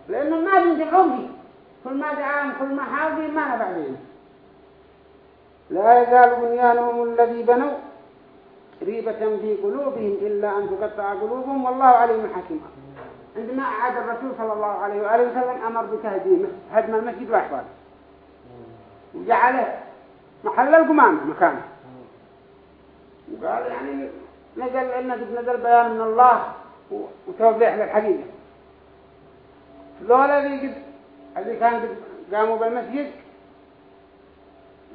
لأنه ما بينتفعون فيه. كل ما دعاهم كل ما حاول ما نفع بهم لا يزال بنيانهم الذي بنوا ريبة في قلوبهم إلا أن تقطع قلوبهم والله عليم حكيم. عندما أعاد الرسول صلى الله عليه وآله وسلم أمر بتهديمه هدم المسجد وأحواله وجعله محل القمامة مكانه. وقال يعني نزل لنا نزل بيان من الله وتوضيح للحقيقة. ذولا اللي قد اللي كان قاموا بالمسجد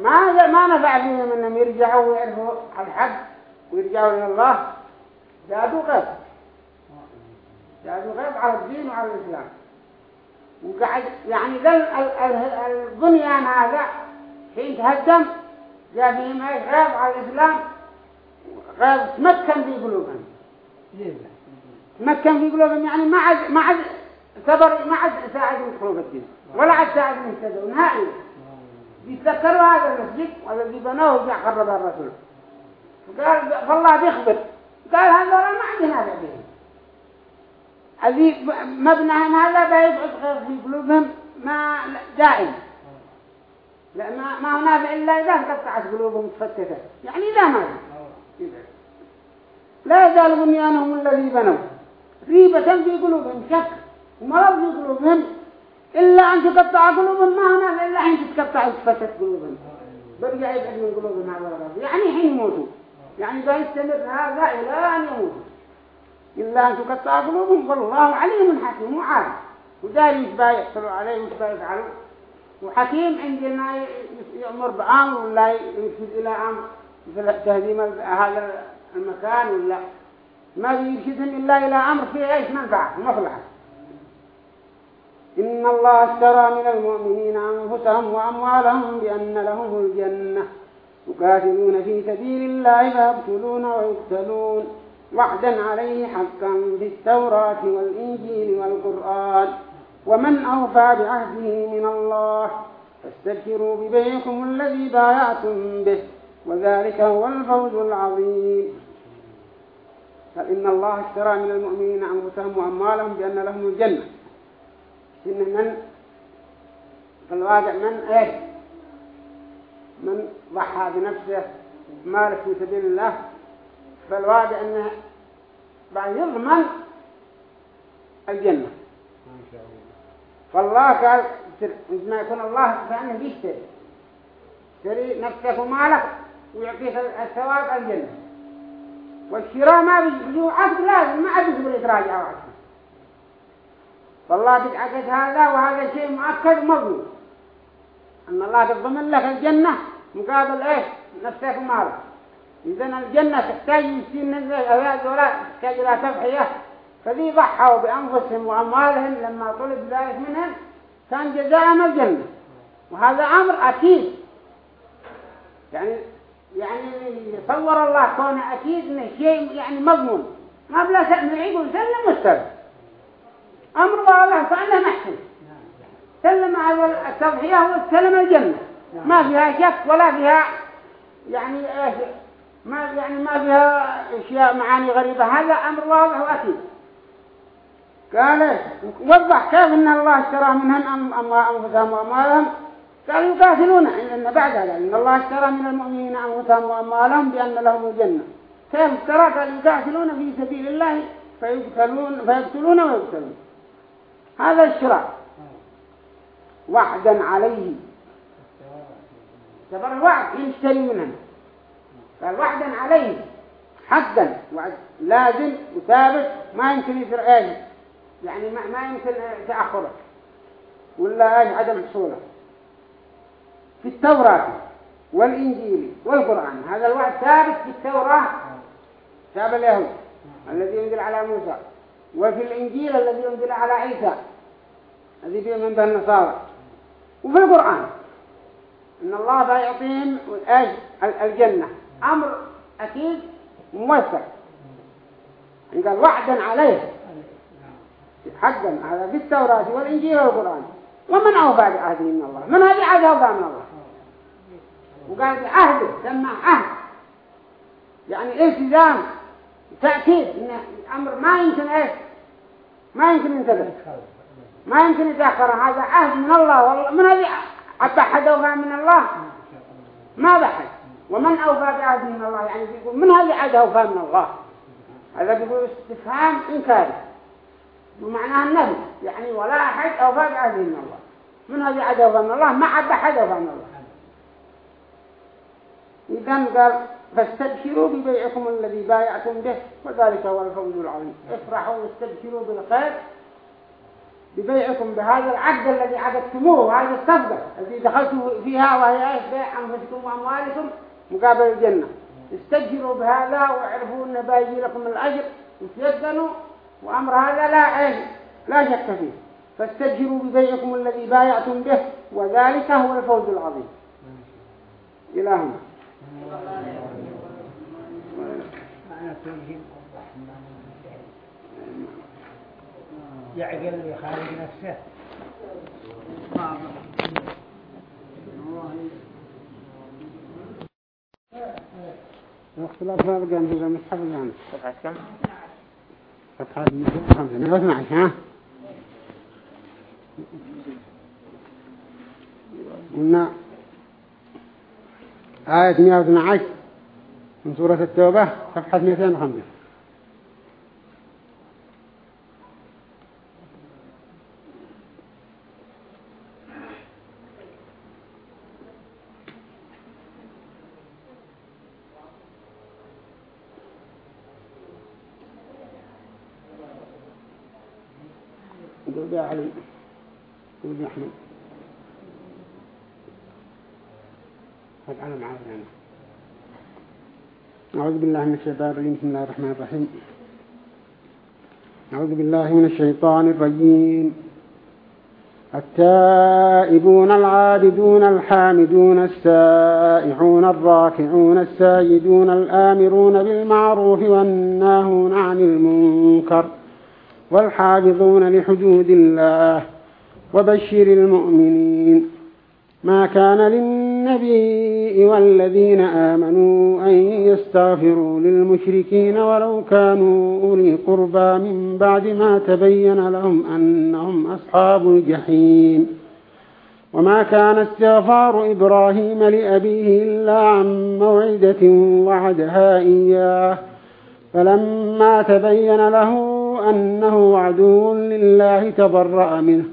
ما ما نفع فيهم انهم يرجعوا ويعرفوا الحق. ويرجعوا إلى الله زادوا غيب. زادوا غيب على الدين وعلى الإسلام. وقعد يعني ذا البنيان هذا حين تهدم جاء فيهم غيب على الإسلام غير تمكن في قلوبهم. تمكن في قلوبهم يعني ما عاد ما عاد صبر ما عاد ساعد يدخلوا في الدين. ولا عاد ساعد يهتدوا نهائيا يتذكروا هذا المسجد والذي بنوه جاء خرب الرسول. قال فالله بيخبر. قال هذا ما عندنا نافع به. هذه مبنى هذا بيبعد في قلوبهم ما دائم. لا ما ما هو نافع إلا إذا قطعت قلوبهم تفتتت يعني إذا ما لا يزال بنيانهم الذي بنوا. ريبة في قلوبهم شك ومرض في قلوبهم. إلا أن تقطع قلوبهم ما هو نافع إلا حين تتقطع وتفتت قلوبهم. برجع يبعد من قلوبهم هذا يعني حين يموتوا. يعني بيستمر هذا إلى أن يموتوا إلا أن تقطع قلوبهم والله عليم حكيم وعالم وداري وش بيحصلوا عليه وش بيفعلوا وحكيم عندنا يأمر بأمر ولا يرشد إلى أمر مثل تهديم هذا المكان ولا. ما يرشدهم إلا إلى أمر فيه إيش منفعة مصلحة. إن الله اشترى من المؤمنين أنفسهم وأموالهم بأن لهم الجنة. يقاتلون في سبيل الله فيقتلون ويقتلون. وعدا عليه حقا في التوراة والإنجيل والقرآن. ومن أوفى بعهده من الله فاستبشروا ببيعكم الذي بايعتم به وذلك هو الفوز العظيم. فإن الله اشترى من المؤمنين أنفسهم وأموالهم بأن لهم الجنة. إن من في الواقع من إيه؟ من ضحى بنفسه ماله في سبيل الله فالواقع أنه بعد يضمن الجنة. فالله قال عندما يكون الله فأنه بيشتري يشتري نفسك ومالك ويعطيك الثواب الجنة. والشراء ما بيجي عقد لازم ما يقدر يتراجع عقد. فالله بيتعقد هذا وهذا شيء مؤكد مضمون أن الله تضمن لك الجنة مقابل إيه نفسك ومالك إذا الجنة تحتاج نزل أولاد ولا تحتاج إلى تضحية. فذي ضحوا بأنفسهم وأموالهم لما طلب ذلك منهم كان جزاءهم الجنة. وهذا أمر أكيد. يعني يعني صور الله كونه أكيد إنه شيء يعني مضمون. ما بلا نعيد ونسلم واستلم أمر الله فأنه محسن. سلم هذا التضحية واستلم الجنة. ما فيها شك ولا فيها يعني ما يعني ما فيها أشياء معاني غريبة. هذا أمر واضح وأكيد. قال وضح كيف إن الله اشترى منهم أنفسهم وأموالهم؟ قال يقاتلون ان بعد هذا إن الله اشترى من المؤمنين أنفسهم وأموالهم بأن لهم الجنة. كيف اشترى؟ قال يقاتلون في سبيل الله فيقتلون فيقتلون ويقتلون. هذا الشراء وعدا عليه. تبر وعد يشتري منهم قال وعدا عليه حقا وعد لازم وثابت ما يمكن إيش يعني ما, يمكن تأخره. ولا عدم حصوله. في التوراة والإنجيل والقرآن هذا الوعد ثابت في التوراة. كتاب اليهود الذي ينزل على موسى وفي الإنجيل الذي ينزل على عيسى الذي فيه من بين النصارى. وفي القرآن. إن الله بيعطيهم الجنة. أمر أكيد موسع يعني قال وعدا عليه. حقا. هذا في التوراة والإنجيل والقرآن. ومن أوفى بعهده من الله؟ من هذه عهد أوفى من الله؟ وقال عهده سمى عهد. يعني التزام تأكيد إن الأمر ما يمكن إيش؟ ما يمكن ينتبه. ما يمكن يتأخر. هذا عهد من الله والله. من هذه حتى حد أوفى من الله؟ ما بحث ومن أوفى بعهد من الله؟ يعني بيقول من هذه عهد أوفى من الله؟ هذا بيقول استفهام إنكاري. ومعناها النبي. يعني ولا أحد أوفى بعهد من الله. من هذه عهد أوفى من الله؟ ما عد أحد أوفى من الله. إذن قال فاستبشروا ببيعكم الذي بايعتم به وذلك هو الفوز العظيم. افرحوا واستبشروا بالخير. ببيعكم بهذا العقد الذي عقدتموه هذه الصفقة التي دخلتم فيها وهي بيع أنفسكم وأموالكم مقابل الجنة. استجروا بهذا واعرفوا أن بايجي لكم الأجر وتيقنوا وأمر هذا لا عين لا شك فيه. فاستجروا ببيعكم الذي بايعتم به وذلك هو الفوز العظيم. إلهنا. يعقل يخالف نفسه. هذا كان في المصحف يعني. صفحة كم؟ صفحة 112 ها قلنا آية 112 من سورة التوبة صفحة 205 قول علي. يا أحمد هذا على معاذ يعني أعوذ بالله من الشيطان الرجيم. بسم الله الرحمن الرحيم. أعوذ بالله من الشيطان الرجيم. التائبون العابدون الحامدون السائحون الراكعون الساجدون الآمرون بالمعروف والناهون عن المنكر. والحافظون لحدود الله وبشر المؤمنين ما كان للنبي والذين آمنوا أن يستغفروا للمشركين ولو كانوا أولي قربى من بعد ما تبين لهم أنهم أصحاب الجحيم وما كان استغفار إبراهيم لأبيه إلا عن موعدة وعدها إياه فلما تبين له أنه عدو لله تبرأ منه.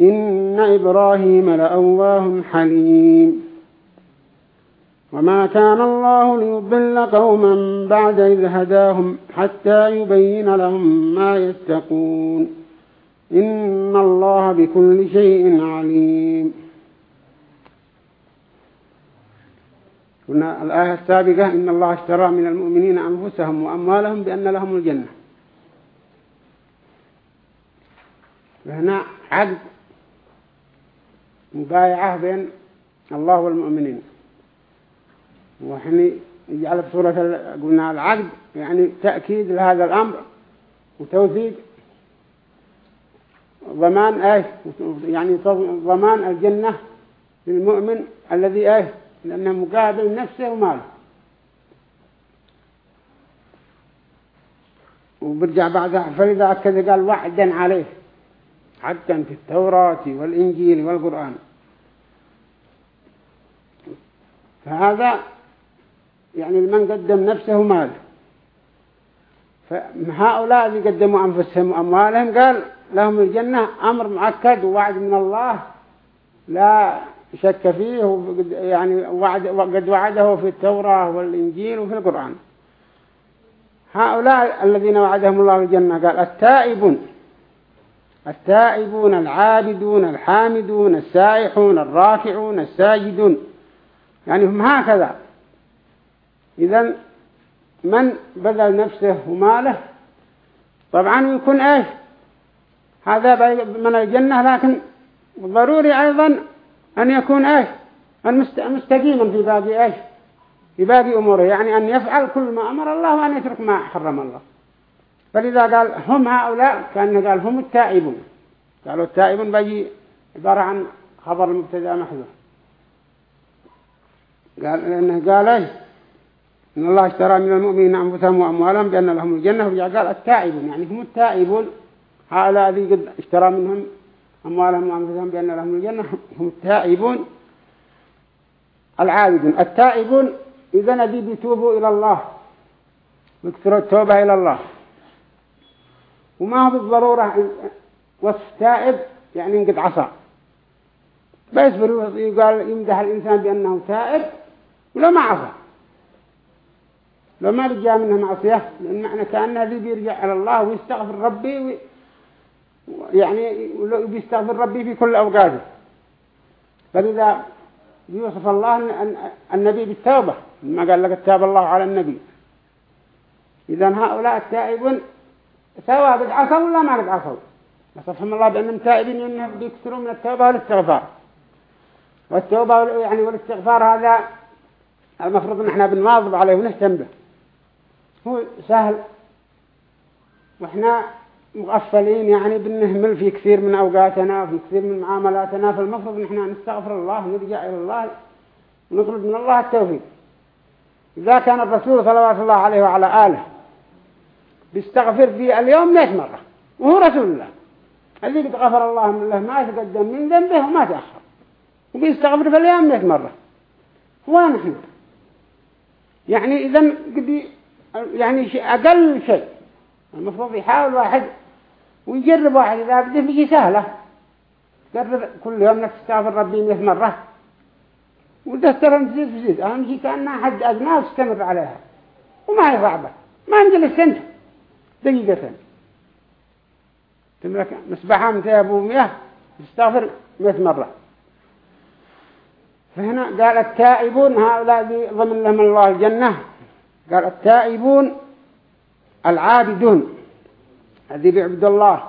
إن إبراهيم لأواه حليم. وما كان الله ليضل قوما بعد إذ هداهم حتى يبين لهم ما يتقون. إن الله بكل شيء عليم. قلنا الآية السابقة إن الله اشترى من المؤمنين أنفسهم وأموالهم بأن لهم الجنة. وهنا عقد مبايعة بين الله والمؤمنين. وحين يجعل في صورة قلنا العقد يعني تأكيد لهذا الأمر وتوثيق ضمان إيش؟ يعني ضمان الجنة للمؤمن الذي إيش؟ لأنه مقابل نفسه وماله. وبرجع بعدها فإذا أكد قال وعدا عليه. حقا في التوراة والإنجيل والقرآن. فهذا يعني من قدم نفسه ماله فهؤلاء اللي قدموا أنفسهم وأموالهم قال لهم الجنة أمر مؤكد ووعد من الله لا شك فيه يعني وعد وقد وعده في التوراة والإنجيل وفي القرآن. هؤلاء الذين وعدهم الله الجنة قال التائبون التائبون العابدون الحامدون السائحون الراكعون الساجدون. يعني هم هكذا. إذا من بذل نفسه وماله طبعا يكون إيش؟ هذا من الجنة لكن ضروري أيضا أن يكون إيش؟ مستقيما في باقي إيش؟ في باقي أموره. يعني أن يفعل كل ما أمر الله وأن يترك ما حرم الله. فلذا قال هم هؤلاء كان قال هم التائبون. قالوا التائبون بيجي عبارة عن خبر المبتدا محذوف. قال لأنه قال إيش إن الله اشترى من المؤمنين أنفسهم وأموالهم بأن لهم الجنة. ورجع قال التائبون يعني هم التائبون. هؤلاء الذي قد اشترى منهم أموالهم وأنفسهم بأن لهم الجنة هم التائبون. العابدون. التائبون إذا نبي بيتوبوا إلى الله ويكثروا التوبة إلى الله. وما هو بالضرورة تائب يعني انقد عصا. بس يقال يمدح الإنسان بأنه تائب ولا ما عصى لو ما رجع منه معصية لأن معنى كأنه ذي بيرجع على الله ويستغفر ربي وي يعني بيستغفر ربي في كل أوقاته. فلذا بيوصف الله النبي بالتوبة ما قال لك التاب الله على النبي. إذا هؤلاء التائبون سواء قد عصوا ولا ما قد عصوا وصفهم الله بأنهم تائبين أنهم بيكثروا من التوبة والاستغفار. والتوبة يعني والاستغفار هذا المفروض إن إحنا بنواظب عليه ونهتم به. هو سهل. وإحنا مغفلين يعني بنهمل في كثير من أوقاتنا وفي كثير من معاملاتنا فالمفروض نحن نستغفر الله ونرجع إلى الله ونطلب من الله التوفيق. إذا كان الرسول صلى الله عليه وعلى آله بيستغفر في اليوم مئة مرة؟ وهو رسول الله. الذي قد غفر الله من له ما يتقدم من ذنبه وما تأخر. وبيستغفر في اليوم مئة مرة؟ هو نحن. يعني إذا قد يعني شيء أقل شيء. المفروض يحاول واحد ويجرب واحد. إذا بده بيجي سهلة. جرب كل يوم نفس تستغفر ربي مئة مرة. وتستر تزيد تزيد أهم شيء كأنها حد أدنى وتستمر عليها. وما هي صعبة ما نجلس سنة. دقيقة تملك مسبحة متى أبو مئة تستغفر مئة مرة. فهنا قال التائبون هؤلاء ضمن لهم الله الجنة قال التائبون العابدون الذي بيعبد الله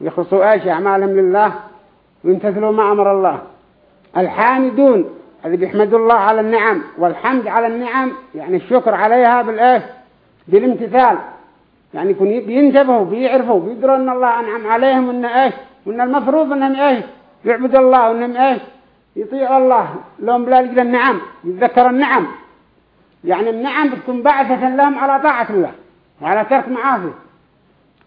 ويخلصوا إيش؟ أعمالهم لله ويمتثلوا ما أمر الله. الحامدون الذي بيحمدوا الله على النعم والحمد على النعم يعني الشكر عليها بالإيش؟ بالامتثال. يعني يكون بينتبهوا بيعرفوا بيدروا إن الله أنعم عليهم وان إيش؟ وان المفروض إنهم إيش؟ يعبدوا الله وإنهم إيش؟ يطيعوا الله. لهم بلا لجل النعم يتذكر النعم. يعني النعم بتكون بعثة لهم على طاعة الله وعلى ترك معاصي.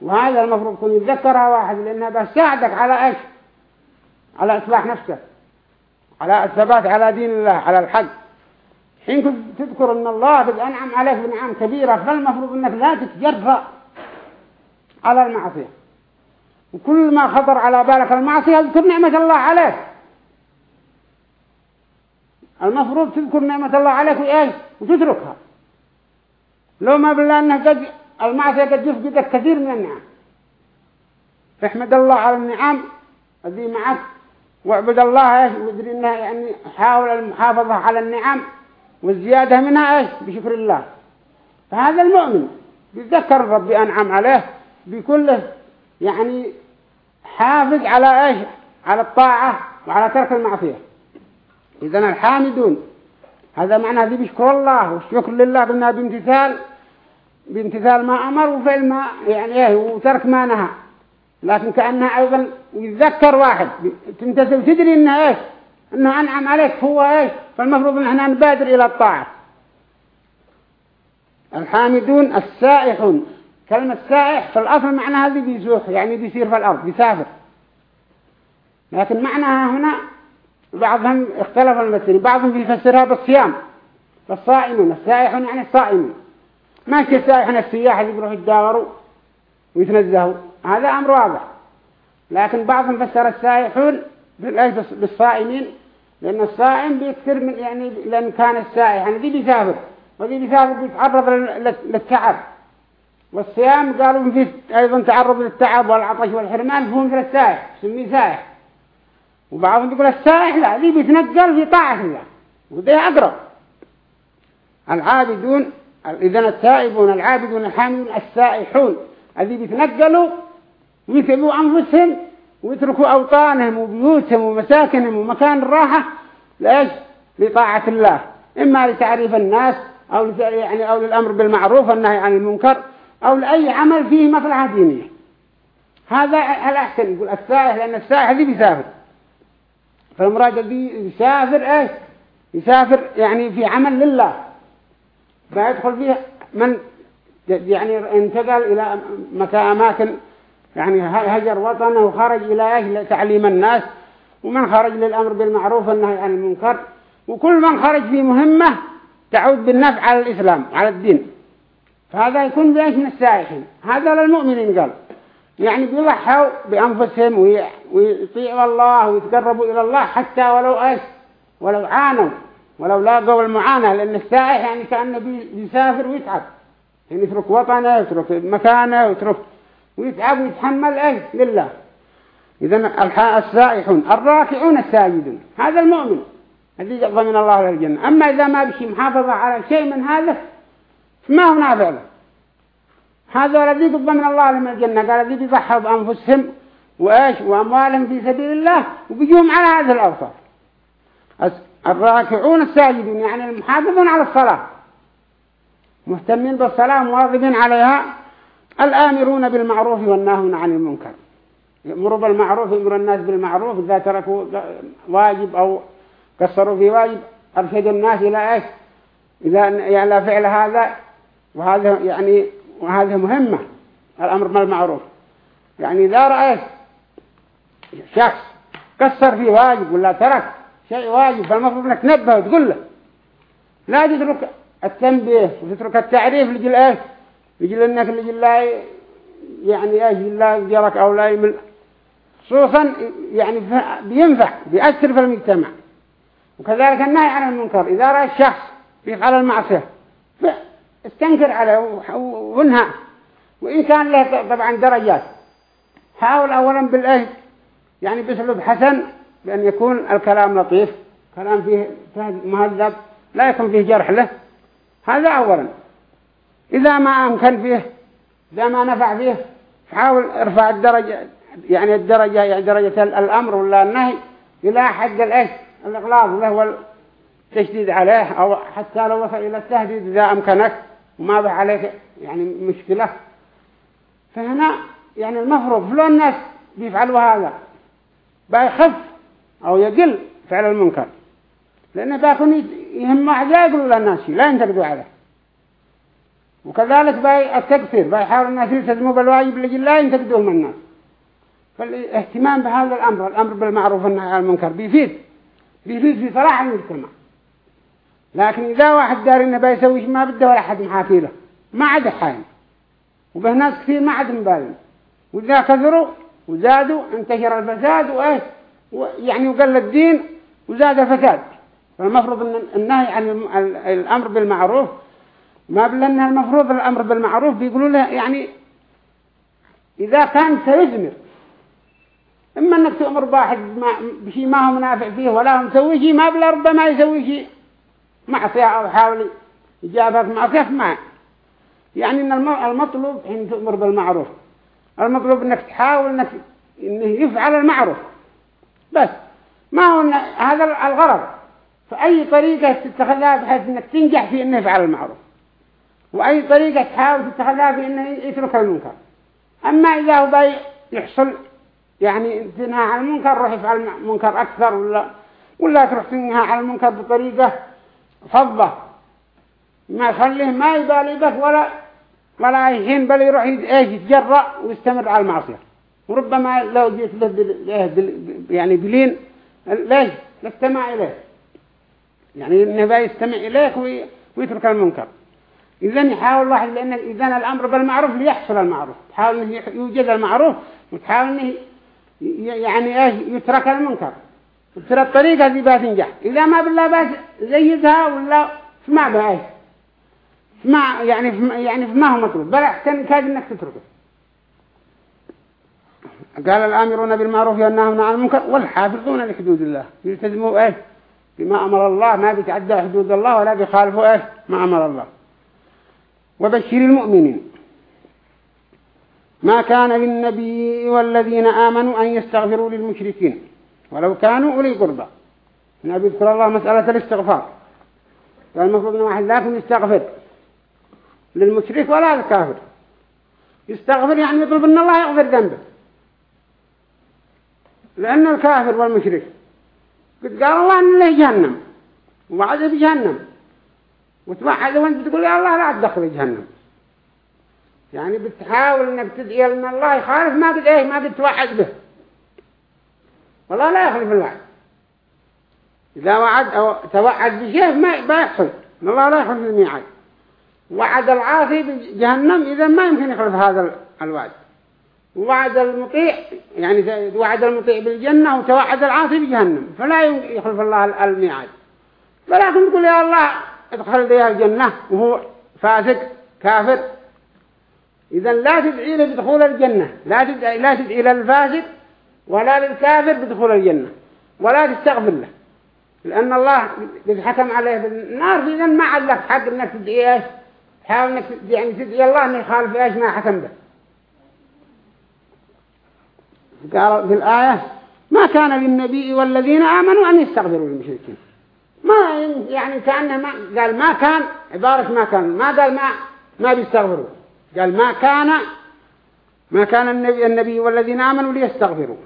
وهذا المفروض يكون يتذكرها واحد لأنها بتساعدك على إيش؟ على إصلاح نفسك. على الثبات على دين الله على الحق. حين تذكر أن الله قد أنعم عليك بنعم كبيرة فالمفروض أنك لا تتجرأ. على المعصية. وكل ما خطر على بالك المعصية اذكر نعمة الله عليك. المفروض تذكر نعمة الله عليك وإيش؟ وتتركها. لو ما بالله أنه قد المعصية قد يفقدك كثير من النعم. فاحمد الله على النعم الذي معك واعبد الله إيش؟ وادري انها يعني حاول المحافظة على النعم والزيادة منها إيش؟ بشكر الله. فهذا المؤمن بيتذكر ربي أنعم عليه بكله يعني حافظ على إيش؟ على الطاعة وعلى ترك المعصية. إذن الحامدون هذا معنى ذي بشكر الله والشكر لله قلنا بامتثال بامتثال ما أمر وفعل ما يعني إيه وترك ما نهى. لكن كأنها أيضا يتذكر واحد تمتثل وتدري إنها إيش؟ إنه أنعم عليك هو إيش؟ فالمفروض إن إحنا نبادر إلى الطاعة. الحامدون السائحون. كلمة سائح في الأصل معناها ذي بيسوح يعني بيسير في الأرض بيسافر. لكن معناها هنا بعضهم اختلف المفسرين بعضهم يفسرها بالصيام الصائمون السائحون يعني الصائمون ما كالسائحون السياح اللي يروحوا يتداوروا ويتنزهوا هذا أمر واضح. لكن بعضهم فسر السائحون بالصائمين لأن الصائم بيكثر من يعني لأن كان السائح يعني ذي بيسافر وذي بيسافر بيتعرض للتعب. والصيام قالوا فيه أيضا تعرض للتعب والعطش والحرمان فهو مثل السائح سميه سائح. وبعضهم يقول السائح لا ذي بيتنقل في طاعة الله وده أقرب. العابدون إذن التائبون العابدون الحامدون السائحون الذي بيتنقلوا ويتبعوا أنفسهم ويتركوا أوطانهم وبيوتهم ومساكنهم ومكان الراحة لإيش؟ لطاعة الله. إما لتعريف الناس أو يعني أو للأمر بالمعروف والنهي عن المنكر أو لأي عمل فيه مصلحة دينية هذا الأحسن يقول السائح لأن السائح ذي بيسافر. فالمراد الذي يسافر إيش؟ يسافر يعني في عمل لله. فيدخل فيه من يعني انتقل إلى أماكن يعني هجر وطنه وخرج إلى إيش؟ لتعليم الناس. ومن خرج للأمر بالمعروف والنهي عن المنكر. وكل من خرج في مهمة تعود بالنفع على الإسلام على الدين. فهذا يكون بإيش؟ من السائحين. هذا للمؤمنين قال. يعني بيضحوا بأنفسهم ويطيعوا الله ويتقربوا إلى الله حتى ولو إيش؟ ولو عانوا. ولو لاقوا المعاناة لأن السائح يعني كأنه بيسافر ويتعب. يعني يترك وطنه يترك مكانه ويترك ويتعب ويتحمل إيش؟ لله. إذا السائحون الراكعون الساجدون. هذا المؤمن الذي ضمن الله للجنة أما إذا ما بشي محافظة على شيء من هذا ما هو نافع له هذا الذي قد ضمن الله لهم الجنة قال الذي بيضحوا بأنفسهم وإيش؟ وأموالهم في سبيل الله وبيجوهم على هذه الأوصاف. الراكعون الساجدون يعني المحافظون على الصلاة. مهتمين بالصلاة مواظبين عليها. الآمرون بالمعروف والناهون عن المنكر. يأمروا بالمعروف يأمر الناس بالمعروف. إذا تركوا واجب أو قصروا في واجب أرشدوا الناس إلى إيش؟ إذا يعني فعل هذا. وهذا يعني وهذه مهمة الأمر بالمعروف. يعني إذا رأيت شخص قصر في واجب ولا ترك شيء واجب فالمفروض إنك تنبه وتقول له. لا تترك التنبيه وتترك التعريف لجل إيش؟ لجل إنك لجل لا يعني إيش؟ لا يجرك أو لا يمل. خصوصا يعني بينفع بيأثر في المجتمع. وكذلك النهي عن المنكر. إذا رأى الشخص يفعل المعصية استنكر عليه وانهى وإن كان له طبعا درجات. حاول أولا بالإيه يعني بأسلوب حسن بأن يكون الكلام لطيف. كلام فيه مهذب. لا يكون فيه جرح له. هذا أولا. إذا ما أمكن فيه إذا ما نفع فيه حاول ارفع الدرجة يعني الدرجة يعني درجة الأمر ولا النهي إلى حد الإيش الإغلاظ له والتشديد عليه أو حتى لو وصل إلى التهديد إذا أمكنك. وما به عليك؟ يعني مشكلة. فهنا يعني المفروض فلو الناس بيفعلوا هذا. بيخف أو يقل فعل المنكر. لأنه بيكون يهم واحد لا يقولوا للناس لا ينتقدوا عليه وكذلك باي التكثير بيحاول الناس يلتزموا بالواجب اللي لا ينتقدوه من الناس. فالاهتمام بهذا الأمر الأمر بالمعروف والنهي عن المنكر بيفيد. بيفيد في صلاح المجتمع. لكن إذا واحد دار إنه بيسوي ما بده ولا حد محاكي له ما عاد حاين وبه ناس كثير ما عاد مبالين وإذا كثروا وزادوا انتشر الفساد وإيه يعني وقل الدين وزاد الفساد. فالمفروض أن النهي عن الأمر بالمعروف ما بلنا المفروض الأمر بالمعروف بيقولوا له يعني إذا كان سيزمر. إما أنك تأمر واحد بشيء ما هو منافع فيه ولا هو مسوي شيء ما بلا ربما يسوي شيء. معصية أو حاول إجابة معصية ما. يعني أن المطلوب حين تأمر بالمعروف. المطلوب أنك تحاول أنك إنه يفعل المعروف. بس. ما هو هذا الغرض. فأي طريقة تتخذها بحيث أنك تنجح في أنه يفعل المعروف؟ وأي طريقة تحاول تتخذها في أنه يترك المنكر؟ أما إذا هو يحصل يعني تنهى عن المنكر روح يفعل منكر أكثر ولا ولا تروح تنهى عن المنكر بطريقة فضة. ما يخليه ما يبالي بك ولا ولا يحين بل يروح يتجرأ ويستمر على المعصية. وربما لو جيت له يعني بلين ليش؟ نستمع إليه. يعني إنه يستمع إليك ويترك المنكر. إذا يحاول واحد لأن إذا الأمر بالمعروف ليحصل المعروف. تحاول إنه يوجد المعروف وتحاول إنه يعني إيش؟ يترك المنكر. وترى الطريقة دي بتنجح إذا ما بالله بس زيدها ولا ما بها إيش؟ ما يعني يعني ما هو مطلوب. بل أحسن كاد إنك تتركه. قال الآمرون بالمعروف والناهون عن المنكر والحافظون لحدود الله. يلتزموا إيش؟ بما أمر الله. ما بيتعدى حدود الله ولا بيخالفوا إيش؟ ما أمر الله. وبشر المؤمنين. ما كان للنبي والذين آمنوا أن يستغفروا للمشركين. ولو كانوا أولي قربى النبي يذكر الله مسألة الاستغفار. المفروض أن واحد لكن يستغفر للمشرك ولا للكافر. يستغفر يعني يطلب أن الله يغفر ذنبه. لأن الكافر والمشرك قد قال الله أن له جهنم وعد بجهنم وتوحد وأنت تقول يا الله لا تدخل جهنم. يعني بتحاول إنك تدعي إن الله يخالف ما قد إيه ما قد توحد به. والله لا يخلف الوعد إذا وعد أو توعد بشيء ما بيحصل ان الله لا يخلف الميعاد. وعد العاصي بجهنم إذا ما يمكن يخلف هذا الوعد. وعد المطيع يعني وعد المطيع بالجنة وتوعد العاصي بجهنم. فلا يخلف الله الميعاد. ولكن تقول يا الله ادخل لي الجنة وهو فاسق كافر. إذا لا تدعي له بدخول الجنة. لا تدعي, لا تدعي للفاسق ولا للكافر بدخول الجنة ولا تستغفر له. لأن الله قد حكم عليه بالنار إذا ما عاد لك حق إنك تدعي إيش؟ حاول إنك يعني تدعي الله إنه يخالف إيش ما حكم به. قال في الآية ما كان للنبي والذين آمنوا أن يستغفروا للمشركين. ما يعني كأنه ما قال ما كان عبارة ما كان ما قال ما ما بيستغفروا. قال ما كان ما كان النبي, النبي والذين آمنوا ليستغفروا.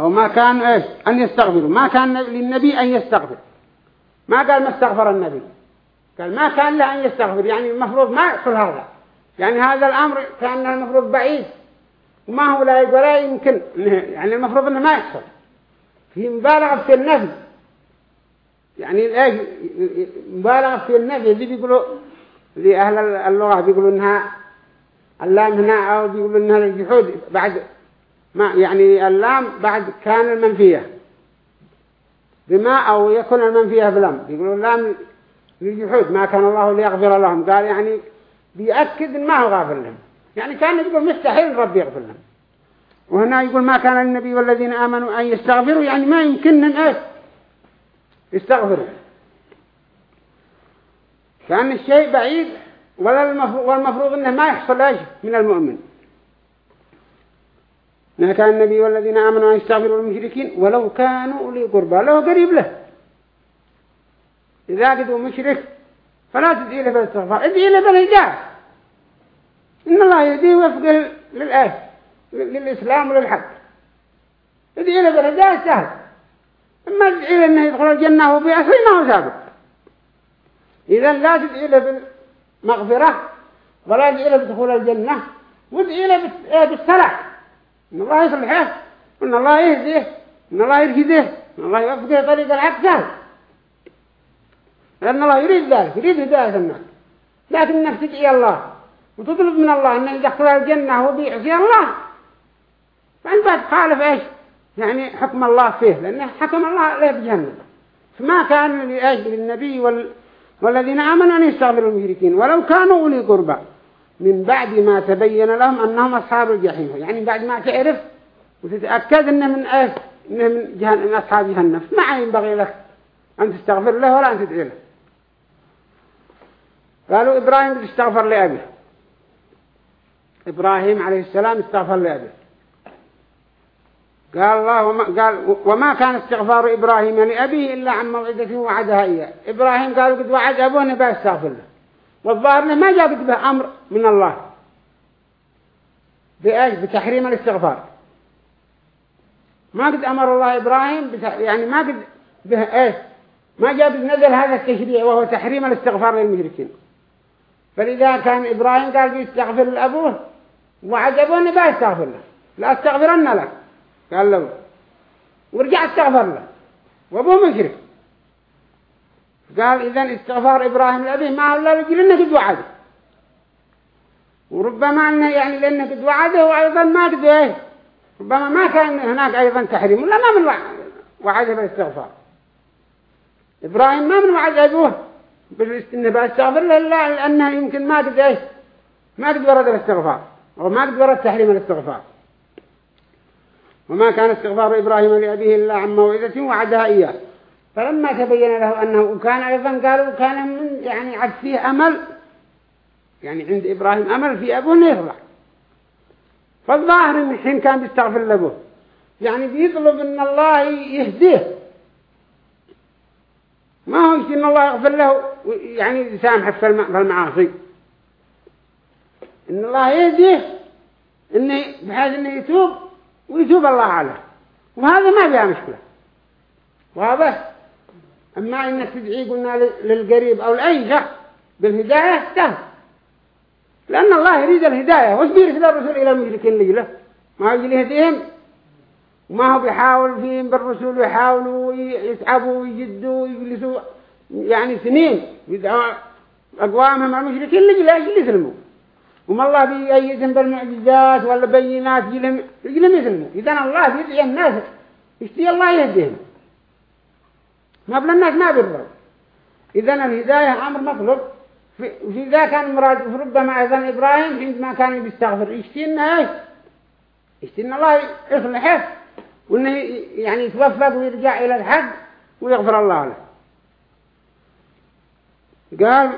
أو ما كان إيش؟ أن يستغفروا. ما كان للنبي أن يستغفر. ما قال ما استغفر النبي. قال ما كان له أن يستغفر. يعني المفروض ما يحصل هذا. يعني هذا الأمر كان المفروض بعيد. وما هو لا ولا يمكن يعني المفروض أنه ما يحصل في مبالغة في النفي. يعني إيش؟ مبالغة في النفي. اللي بيقولوا لأهل اللغة بيقولوا إنها اللام هنا أو بيقولوا إنها الجحود بعد ما يعني اللام بعد كان المنفية. بما أو يكون المنفية بلام. بيقولوا اللام للجحود ما كان الله ليغفر لهم. قال يعني بيأكد ما هو غافر لهم. يعني كان يقول مستحيل ربي يغفر لهم. وهنا يقول ما كان النبي والذين آمنوا أن يستغفروا يعني ما يمكن أن إيش؟ يستغفروا. كان الشيء بعيد ولا المفروض والمفروض أنه ما يحصل إيش؟ من المؤمن. ما كان النبي والذين آمنوا أن يستغفروا المشركين ولو كانوا أولي قربى له قريب له. إذا قدوا مشرك فلا تدعي له بالاستغفار ادعي له بالهداية إن الله يهديه وفقه للآية للإسلام وللحق. ادعي له بالهداية سهل. أما تدعي له إنه يدخل الجنة وهو بيعصي ما هو سابق. إذا لا تدعي له بالمغفرة ولا تدعي له بدخول الجنة وادعي له إيه، بالصلاح إن الله يصلحه وان الله يهديه إن الله يرشده إن الله يوفقه طريق الحق. لأن الله يريد ذلك يريد هداية الناس. لكن انك تدعي الله وتطلب من الله انه يدخل الجنة وهو بيعصي الله. فانت تخالف إيش؟ يعني حكم الله فيه لأنه حكم الله له بجهنم. فما كان لأجل النبي وال... والذين آمنوا أن يستغفروا المشركين ولو كانوا أولي قربى. من بعد ما تبين لهم أنهم أصحاب الجحيم. يعني بعد ما تعرف وتتأكد أنه من إيش؟ أنه من, جهن... من أصحاب جهنم. ما ينبغي لك أن تستغفر له ولا أن تدعي له. قالوا إبراهيم استغفر لأبيه. إبراهيم عليه السلام استغفر لأبيه. قال الله وما, قال وما كان استغفار إبراهيم لأبيه إلا عن موعدة وعدها إياه. إبراهيم قالوا قد وعد أبوه نبا استغفر له. والظاهر ما جاء به أمر من الله. بإيش؟ بتحريم الاستغفار. ما قد أمر الله إبراهيم. يعني ما قد به إيش؟ ما قد نزل هذا التشريع وهو تحريم الاستغفار للمشركين. فلذا كان إبراهيم قال بيستغفر لأبوه وعد أبوه نبا أستغفر له. لا أستغفرن لك قال له ورجع استغفر له. وأبوه مشرك. قال إذا استغفار إبراهيم لأبيه ما هو إلا لجل وعده وربما أنه يعني لأنه قد وعده وأيضا ما قد إيه ربما ما كان هناك أيضا تحريم ولا ما من وعده بالاستغفار إبراهيم ما من وعد أبوه إنه بأستغفر له إلا لأنه يمكن ما قد إيه ما قد ورد الاستغفار أو ما قد ورد تحريم الاستغفار. وما كان استغفار إبراهيم لأبيه إلا عن موعدة وعدها إياه. فلما تبين له أنه كان أيضا قالوا كان من يعني عد فيه أمل يعني عند إبراهيم أمل في أبوه يطلع فالظاهر إن الحين كان بيستغفر لأبوه. يعني بيطلب إن الله يهديه. ما هو إن الله يغفر له يعني يسامحه في المعاصي. إن الله يهديه إنه بحيث إنه يتوب ويتوب الله عليه. وهذا ما فيها مشكلة. واضح أما إنك تدعي قلنا للقريب أو لأي شخص بالهداية سهل لأن الله يريد الهداية. وش بيرسل الرسول إلى المشركين لجله ما يجي يهديهم وما هو بيحاول فيهم بالرسول يحاولوا يتعبوا ويجدوا ويجلسوا يعني سنين. يدعوا أقوامهم المشركين لجله اللي يسلموا؟ وما الله بيأيدهم بالمعجزات ولا بينات يجلم يسلموا. إذا الله بيدعي الناس. يشتي الله يهديهم؟ ما بل الناس ما بيرضوا. إذا الهداية أمر مطلوب. وفي ذا كان مراد ربما أيضا إبراهيم عندما كان بيستغفر يشتي إن الله يصلحه وإنه يعني يتوفق ويرجع إلى الحق ويغفر الله له. قال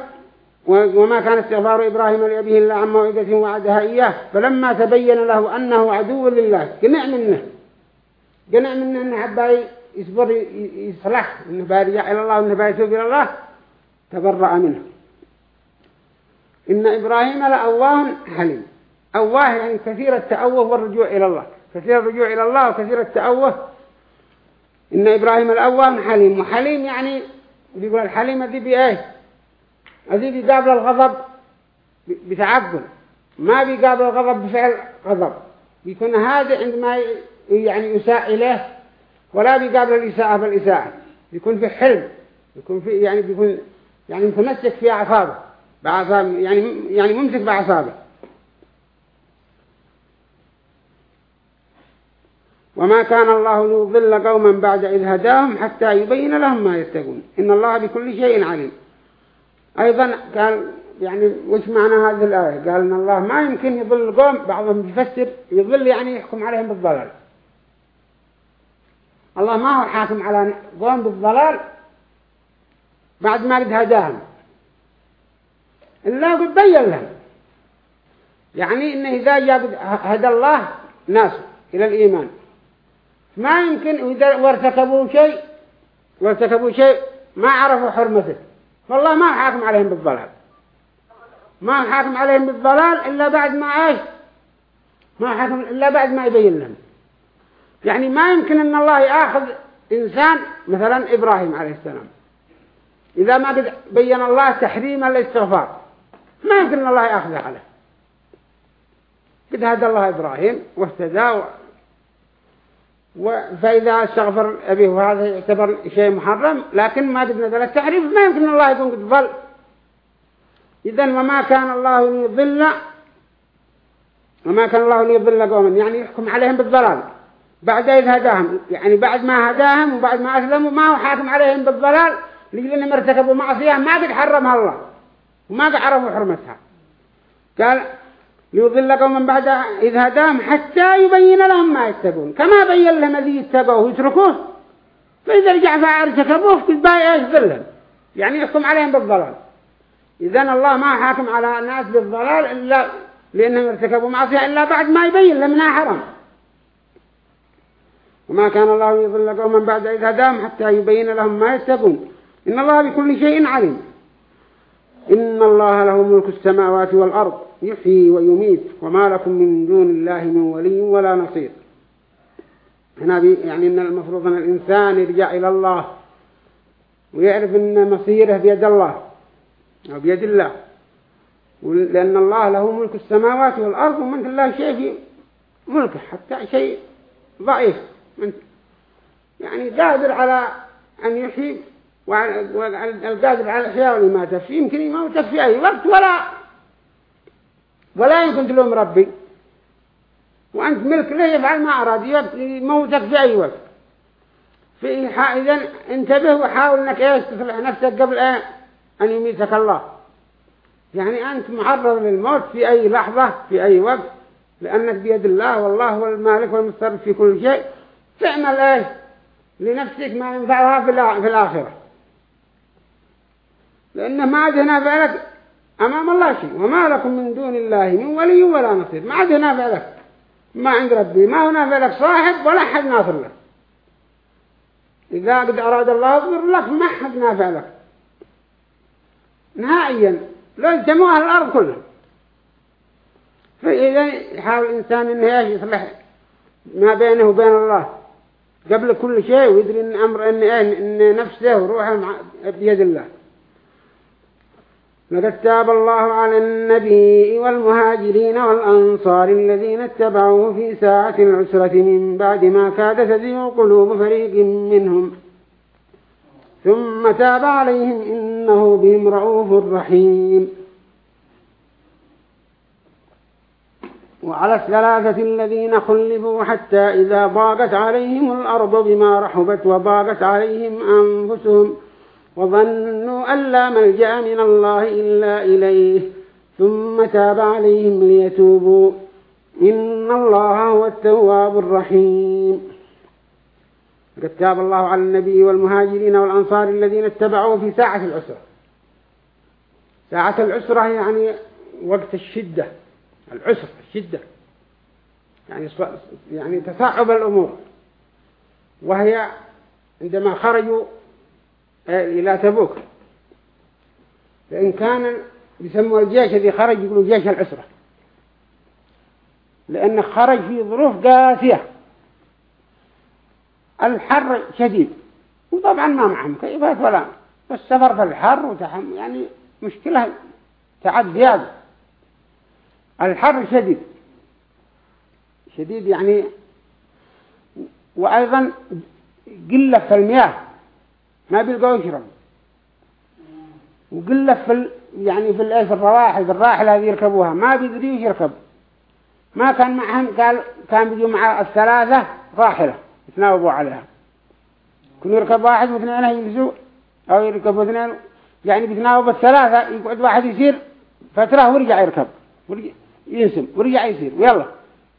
وما كان استغفار إبراهيم لأبيه إلا عن موعدة وعدها إياه. فلما تبين له أنه عدو لله قنع منه. قنع منه أنه حبا يصبر يصلح أنه بارجع إلى الله وأنه بيتوب إلى الله. تبرأ منه. إن إبراهيم لأواه حليم. أواه يعني كثير التأوه والرجوع إلى الله. كثير الرجوع إلى الله وكثير التأوه. إن إبراهيم الأواه حليم. وحليم يعني بيقول الحليم ذي بإيه؟ ذي بيقابل الغضب بتعقل. ما بيقابل الغضب بفعل غضب. بيكون هذا عندما يعني يساء إليه ولا بيقابل الإساءة بالإساءة. بيكون في حلم بيكون في يعني بيكون يعني متمسك في أعصابه. بأعصاب يعني يعني ممسك بأعصابه. وما كان الله ليضل قوما بعد إذ هداهم حتى يبين لهم ما يتقون إن الله بكل شيء عليم. أيضا قال يعني وش معنى هذه الآية؟ قال إن الله ما يمكن يضل قوم بعضهم يفسر يضل يعني يحكم عليهم بالضلال. الله ما هو حاكم على قوم بالضلال بعد ما قد هداهم. إلا قد بين لهم يعني إنه إذا جاء هدى الله ناس إلى الإيمان. ما يمكن إذا وارتكبوا شيء وارتكبوا شيء ما عرفوا حرمته. والله ما حاكم عليهم بالضلال. ما حاكم عليهم بالضلال إلا بعد ما إيش؟ ما حاكم إلا بعد ما يبين لهم. يعني ما يمكن أن الله يأخذ إنسان مثلا إبراهيم عليه السلام. إذا ما قد بين الله تحريم الاستغفار ما يمكن الله يأخذه عليه. قد هدى الله إبراهيم واهتدى فإذا استغفر أبيه وهذا يعتبر شيء محرم لكن ما قد نزل التحريم ما يمكن الله يكون قد ظل. إذا وما كان الله ليضل وما كان الله ليضل قوما. يعني يحكم عليهم بالضلال. بعد إذ هداهم. يعني بعد ما هداهم وبعد ما أسلموا ما هو حاكم عليهم بالضلال. لأنهم ارتكبوا معصية ما قد حرمها الله. وما عرفوا حرمتها؟ قال ليضل قوما بعد إذ هداهم حتى يبين لهم ما يتقون كما بين لهم الذي يتقوا ويتركوه. فإذا رجع باي إيش؟ ذلهم يعني يحكم عليهم بالضلال. إذن الله ما حاكم على الناس بالضلال إلا لأنهم ارتكبوا معصية إلا بعد ما يبين لهم إنها حرام. وما كان الله يضل قوما بعد إذ هداهم حتى يبين لهم ما يتقون إن الله بكل شيء عليم. إن الله له ملك السماوات والأرض يحيي ويميت وما لكم من دون الله من ولي ولا نصير. هنا يعني إن المفروض أن الإنسان يرجع إلى الله ويعرف أن مصيره بيد الله أو بيد الله. لأن الله له ملك السماوات والأرض ومن الله شيء في ملكه حتى شيء ضعيف. يعني قادر على أن يحيي والقادر على الحياة والإماتة يمكن يموتك في أي وقت ولا ولا يمكن تلوم ربي. وأنت ملك له يفعل ما أراد. يموتك في أي وقت. في إذن انتبه وحاول أنك إيش تصلح نفسك قبل أن يميتك الله. يعني أنت معرض للموت في أي لحظة في أي وقت. لأنك بيد الله والله هو المالك في كل شيء. تعمل إيه لنفسك ما ينفعها في الآخرة. لأنه ما عاد نافع لك أمام الله شيء وما لكم من دون الله من ولي ولا نصير. ما عاد نافع لك ما عند ربي ما هو نافع لك صاحب ولا حد ناصر لك. إذا قد أراد الله يصبر لك ما حد نافع لك. نهائيا لو اجتمعوا أهل الأرض كلهم. فإذا يحاول الإنسان أنه يصلح ما بينه وبين الله؟ قبل كل شيء ويدري أن أمر أن, إن نفسه وروحه بيد الله. لقد تاب الله على النبي والمهاجرين والأنصار الذين اتبعوه في ساعة العسرة من بعد ما كاد تزيغ قلوب فريق منهم. ثم تاب عليهم إنه بهم رؤوف رحيم. وعلى الثلاثة الذين خلفوا حتى إذا ضاقت عليهم الأرض بما رحبت وضاقت عليهم أنفسهم وظنوا أن لا ملجأ من الله إلا إليه ثم تاب عليهم ليتوبوا. إن الله هو التواب الرحيم. قد تاب الله على النبي والمهاجرين والأنصار الذين اتبعوه في ساعة العسرة. ساعة العسرة يعني وقت الشدة العسر الشدة. يعني يعني تصعب الأمور. وهي عندما خرجوا إلى تبوك. لأن كان يسموا الجيش الذي خرج يقولوا جيش العسرة. لأنه خرج في ظروف قاسية. الحر شديد. وطبعا ما معهم كيفات ولا. السفر في الحر وتحم يعني مشكلة تعب زيادة. الحر شديد. شديد يعني وأيضا قلة في المياه. ما بيلقوا يشرب وقلة في ال... يعني في الايش الرواحل الراحلة هذه يركبوها. ما بيدري يركب. ما كان معهم قال كان بيجوا مع الثلاثة راحلة يتناوبوا عليها. كل يركب واحد واثنين يجلسوا أو يركبوا اثنين يعني بيتناوب الثلاثة يقعد واحد يصير فترة ورجع يركب. ورجع ينسم ورجع يصير. ويلا.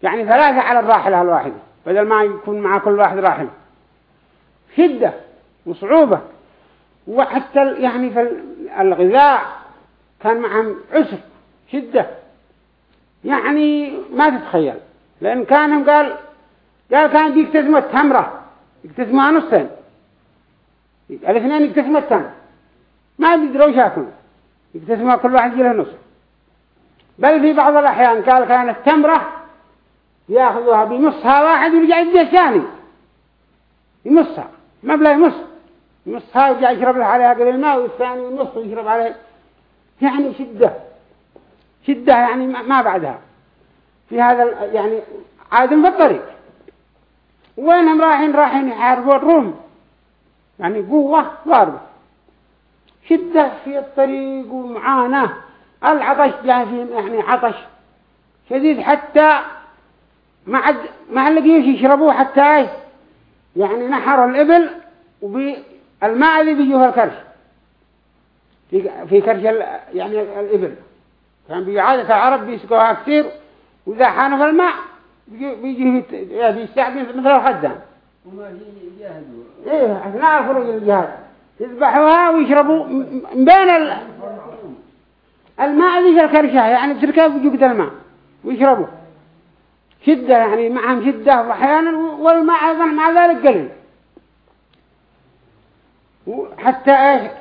يعني ثلاثة على الراحلة الواحدة بدل ما يكون مع كل واحد راحل. شدة. وصعوبة. وحتى يعني في الغذاء كان معهم عسر شدة. يعني ما تتخيل. لأن كانهم قال قال كان بيكتزموا التمرة يكتزموها نصين. الاثنين يكتزموا التمر ما بيدروا شاكلوا يكتزموها كل واحد له نص بل في بعض الأحيان قال كان التمرة ياخذوها بمصها واحد ويرجع يدي الثاني. يمصها. ما بلا يمصها ويرجع يشرب له عليها قبل الماء والثاني يمص ويشرب عليه يعني شدة. شدة يعني ما بعدها. في هذا يعني عادم في الطريق. وينهم رايحين رايحين يحاربوا الروم يعني قوة ضاربة. شدة في الطريق ومعاناة. العطش جاء فيهم يعني عطش شديد حتى ما عد ما لقيوش يشربوه حتى إيه؟ يعني نحر الإبل وبالماء اللي بيجوه الكرش. في في كرش يعني الإبل. كان بيعادة العرب بيسقوها كثير وإذا حانوا في الماء بيجي بيستعمل مثل الخدام. وما يجاهدوا. إيه أثناء خروج الجهاد. يذبحوها ويشربوا من بين ال... الماء اللي في الكرشة يعني بتركب وجود الماء ويشربوا. شدة يعني معهم شدة وأحيانا والماء أيضا مع ذلك قليل. وحتى إيش؟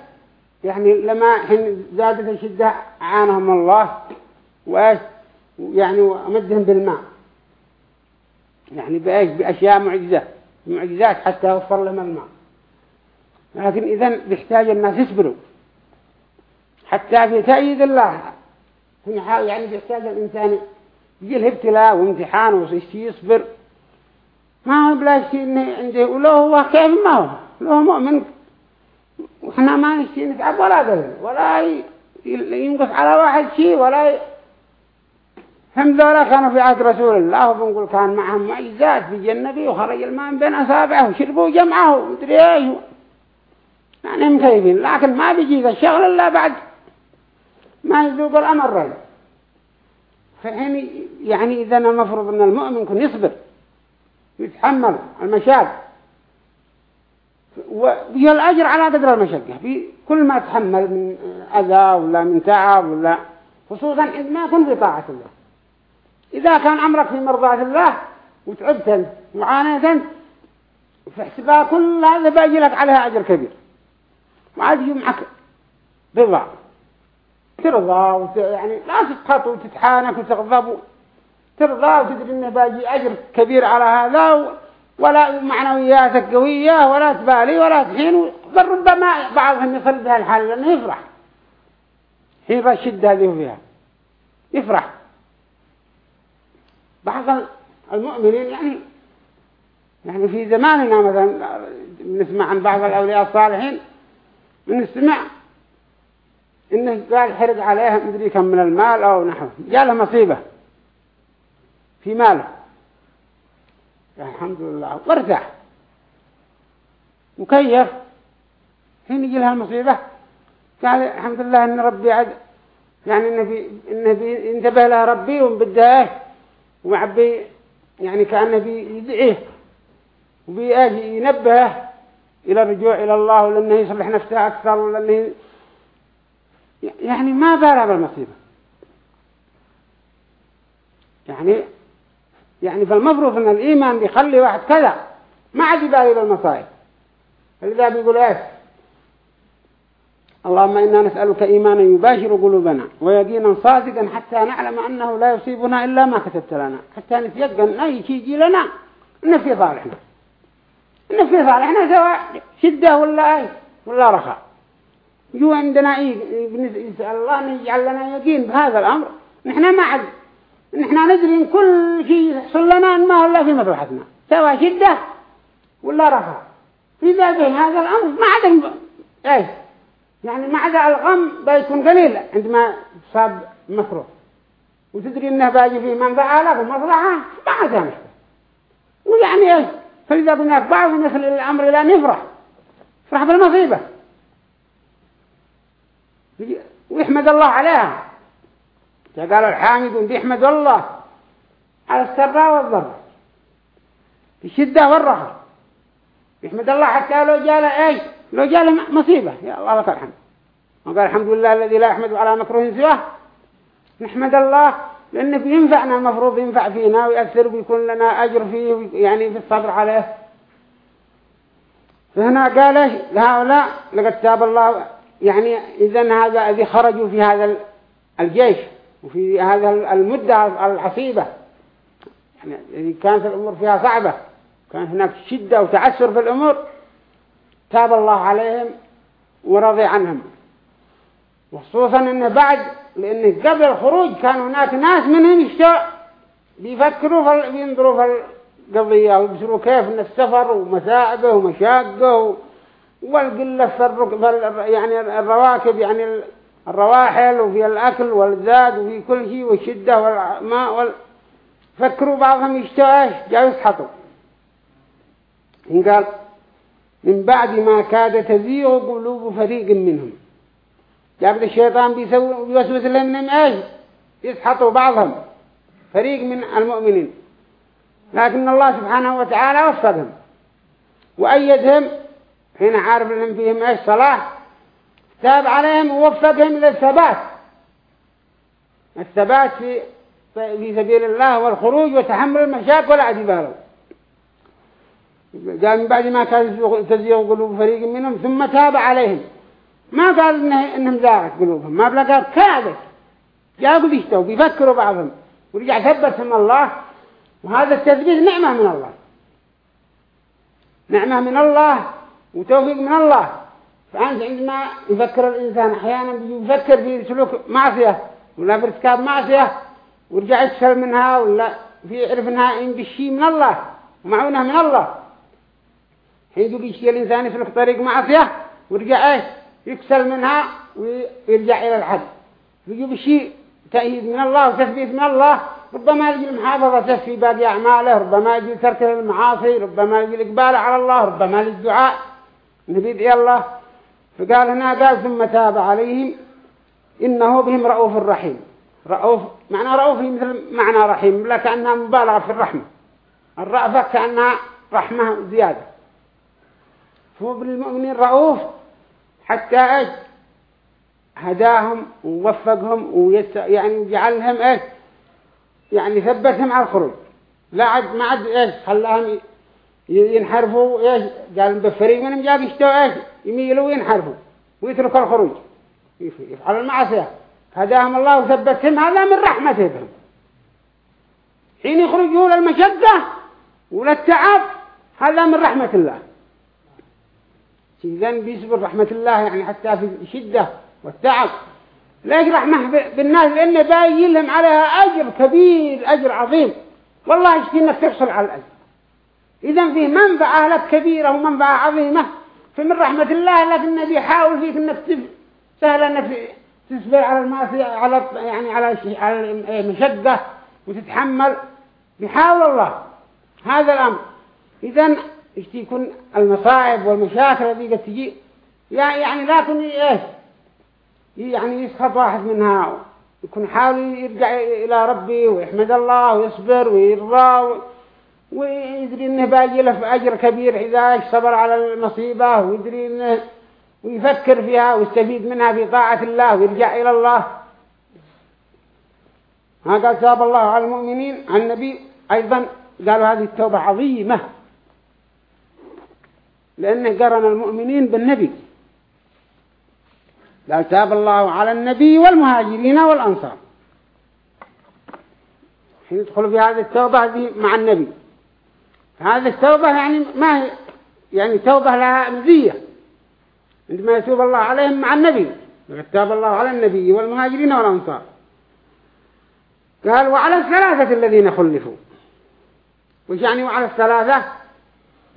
يعني لما حين زادت الشدة عانهم الله وإيش؟ يعني ومدهم بالماء. يعني بإيش؟ بأشياء معجزة معجزات حتى يوفر لهم الماء. لكن إذا بيحتاج الناس يصبروا. حتى في تأييد الله. يعني بيحتاج الإنسان يجي الابتلاء وامتحان ويصبر ما هو بلا شيء عنده ولو هو كيف ما هو؟ لو مؤمن وإحنا ما نشتي نتعب ولا قلل ولا ينقص على واحد شيء ولا ي... هم ذولا كانوا في عهد رسول الله وبنقول كان معهم معجزات في جنبي وخرج الماء بين أصابعه وشربوا جمعه ومدري إيش. يعني مكيفين لكن ما بيجي الشغل إلا بعد ما يذوق الأمر. رأي فحين يعني إذا المفروض أن المؤمن يكون يصبر ويتحمل المشاق وبيه الأجر على قدر المشقة. في كل ما تحمل من أذى ولا من تعب ولا خصوصا إذا ما كنت في طاعة الله. إذا كان أمرك في مرضاة الله وتعبت وعانيت فاحسبها كل هذا باجي لك عليها أجر كبير. وعاد يجي معك رضا. ترضى وت... يعني لا تسقط وتتحانك وتغضب. ترضى وتدري إنه باجي أجر كبير على هذا و... ولا معنوياتك قوية ولا تبالي ولا تحين بل ربما بعضهم يصل بها الحال لأنه يفرح. حين الشدة هذه فيها. يفرح. بعض المؤمنين يعني يعني في زماننا مثلا نسمع عن بعض الأولياء الصالحين من السمع إنه قال حرق عليها مدري كم من المال أو نحو جاء له مصيبة في ماله. الحمد لله. وارتاح. مكيف. حين يجي لها المصيبة قال الحمد لله إن ربي عد يعني إنه في إنه في انتبه لها ربي إيه ومعبي يعني كأنه بيدعيه وبيجي ينبهه إلى الرجوع إلى الله ولأنه يصلح نفسه أكثر ولأنه يعني ما بالها بالمصيبة يعني يعني فالمفروض أن الإيمان بيخلي واحد كذا ما عاد يبالي بالمصائب فلذا بيقول إيش اللهم إنا نسألك إيمانا يباشر قلوبنا ويقينا صادقا حتى نعلم أنه لا يصيبنا إلا ما كتبت لنا حتى نتيقن أي شيء يجي لنا إن في صالحنا إن في صالحنا سواء شدة ولا أي ولا رخاء جو عندنا إيه يسأل الله أن يجعل لنا يقين بهذا الأمر نحن ما عد نحن ندري إن كل شيء يحصل لنا ما هو إلا في مصلحتنا سواء شدة ولا رخاء إذا به هذا الأمر ما عدا إيش؟ يعني ما عدا الغم بيكون قليل عندما صاب مكروه وتدري إنه باجي فيه منفعة لك ومصلحة ما عدا مشكلة. ويعني إيش؟ فإذا قلنا بعض مثل الأمر لا نفرح فرح بالمصيبة. ويحمد الله عليها. قال الحامدون بيحمد الله على السراء والضر. في الشدة والرخاء يحمد الله حتى لو جاء إيش؟ لو جاء مصيبة. يا الله لك الحمد. وقال الحمد لله الذي لا يحمد على مكروه سواه. نحمد الله لأنه بينفعنا المفروض ينفع فينا ويأثر ويكون لنا أجر فيه يعني في الصبر عليه. فهنا قال لهؤلاء لقد تاب الله. يعني إذا هذا الذي خرجوا في هذا الجيش. وفي هذا المدة العصيبة يعني كانت الأمور فيها صعبة كان هناك شدة وتعسر في الأمور تاب الله عليهم ورضي عنهم وخصوصا أنه بعد لأنه قبل الخروج كان هناك ناس منهم يشتوا بيفكروا في في القضية ويبصروا كيف أن السفر ومساعبه ومشاقه والقلة في. يعني الرواكب يعني الرواحل وفي الأكل والزاد وفي كل شيء والشدة والماء وال... فكروا بعضهم يشتوا إيش؟ جاءوا يسحطوا. قال من بعد ما كاد تزيغ قلوب فريق منهم. جاب الشيطان بيوسوس لهم من إيش؟ يسحطوا بعضهم. فريق من المؤمنين. لكن الله سبحانه وتعالى وفقهم. وأيدهم حين عارف لهم فيهم إيش؟ صلاح تاب عليهم ووفقهم للثبات الثبات. في في سبيل الله والخروج وتحمل المشاكل والعجبال قال من بعد ما كان تزيغ قلوب فريق منهم ثم تاب عليهم. ما قال إنهم زاغت قلوبهم. ما بلا قال كذلك جاءوا بيشتوا بيفكروا بعضهم. ورجع ثبتهم الله. وهذا التثبيت نعمة من الله. نعمة من الله وتوفيق من الله. فأنت عندما يفكر الإنسان أحيانا يفكر في سلوك معصية ولا في ارتكاب معصية ورجع يسهل منها ولا في يعرف أنها عند الشيء من الله ومعونة من الله. حين يجي الشيء الإنسان يسلك طريق معصية ورجع إيه يكسل منها ويرجع إلى الحد. يجي بشيء تأييد من الله وتثبيت من الله ربما يجي المحافظة في باقي أعماله ربما يجي ترك المعاصي ربما يجي الإقبال على الله ربما يجي الدعاء. نبي الله فقال هنا قال ثم تاب عليهم إنه بهم رؤوف رحيم. رؤوف معنى رؤوف مثل معنى رحيم لا كأنها مبالغة في الرحمة. الرأفة كأنها رحمة زيادة. فهو بالمؤمنين رؤوف حتى إيش؟ هداهم ووفقهم ويس يعني جعلهم إيش؟ يعني ثبتهم على الخروج. لا عد ما عد إيش خلاهم ينحرفوا إيش؟ قال بفريق منهم جاب يشتوا إيش؟ يميلوا وينحرفوا ويتركوا الخروج. يفعلوا المعصية. هداهم الله وثبتهم. هذا من رحمته بهم حين يخرجوا للمشقة وللتعب هذا من رحمة الله. إذن بيصبر رحمة الله يعني حتى في الشدة والتعب. ليش رحمة بالناس لأنه باين لهم عليها أجر كبير أجر عظيم. والله يشتي أنك تحصل على الأجر. إذا فيه منفعة لك كبيرة ومنفعة عظيمة. فمن رحمة الله لكن بيحاول فيك أنك سهل أنك تصبر على المعصية على يعني على على المشقة وتتحمل. بيحاول الله. هذا الأمر. إذا يكون المصائب والمشاكل التي قد تجي؟ يعني لكن إيش؟ يعني يسخط واحد منها. يكون يحاول يرجع إلى ربي ويحمد الله ويصبر ويرضى ويدري إنه باقي له أجر كبير إذا صبر على المصيبة ويدري إنه ويفكر فيها ويستفيد منها في طاعة الله ويرجع إلى الله. ها قال تاب الله على المؤمنين عن النبي أيضا. قالوا هذه التوبة عظيمة. لأنه قرن المؤمنين بالنبي. قال تاب الله على النبي والمهاجرين والأنصار. حين يدخل في هذه التوبة مع النبي. هذه التوبة يعني ما هي يعني توبة لها مزية. عندما يتوب الله عليهم مع النبي. لقد تاب الله على النبي والمهاجرين والأنصار. قال وعلى الثلاثة الذين خلفوا. وش يعني وعلى الثلاثة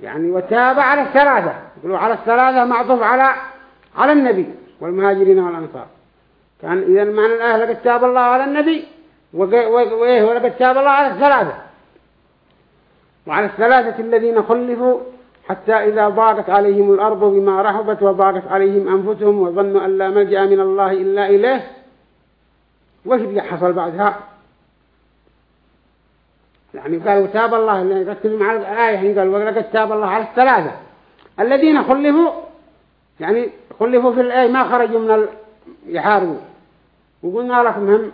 يعني وتاب على الثلاثة. يقولوا على الثلاثة معطوف على على النبي والمهاجرين والأنصار. كان إذا معنى الآية لقد تاب الله على النبي. ولقد تاب الله على الثلاثة. وعلى الثلاثة الذين خلفوا حتى إذا ضاقت عليهم الأرض بما رحبت وضاقت عليهم أنفسهم وظنوا أن لا ملجأ من الله إلا إليه وش اللي حصل بعدها؟ يعني قالوا تاب الله اللي يركز مع الآية يعني قال ولقد تاب الله على الثلاثة. الذين خلفوا يعني خلفوا في الآية ما خرجوا من يحاربوا. وقلنا لكم هم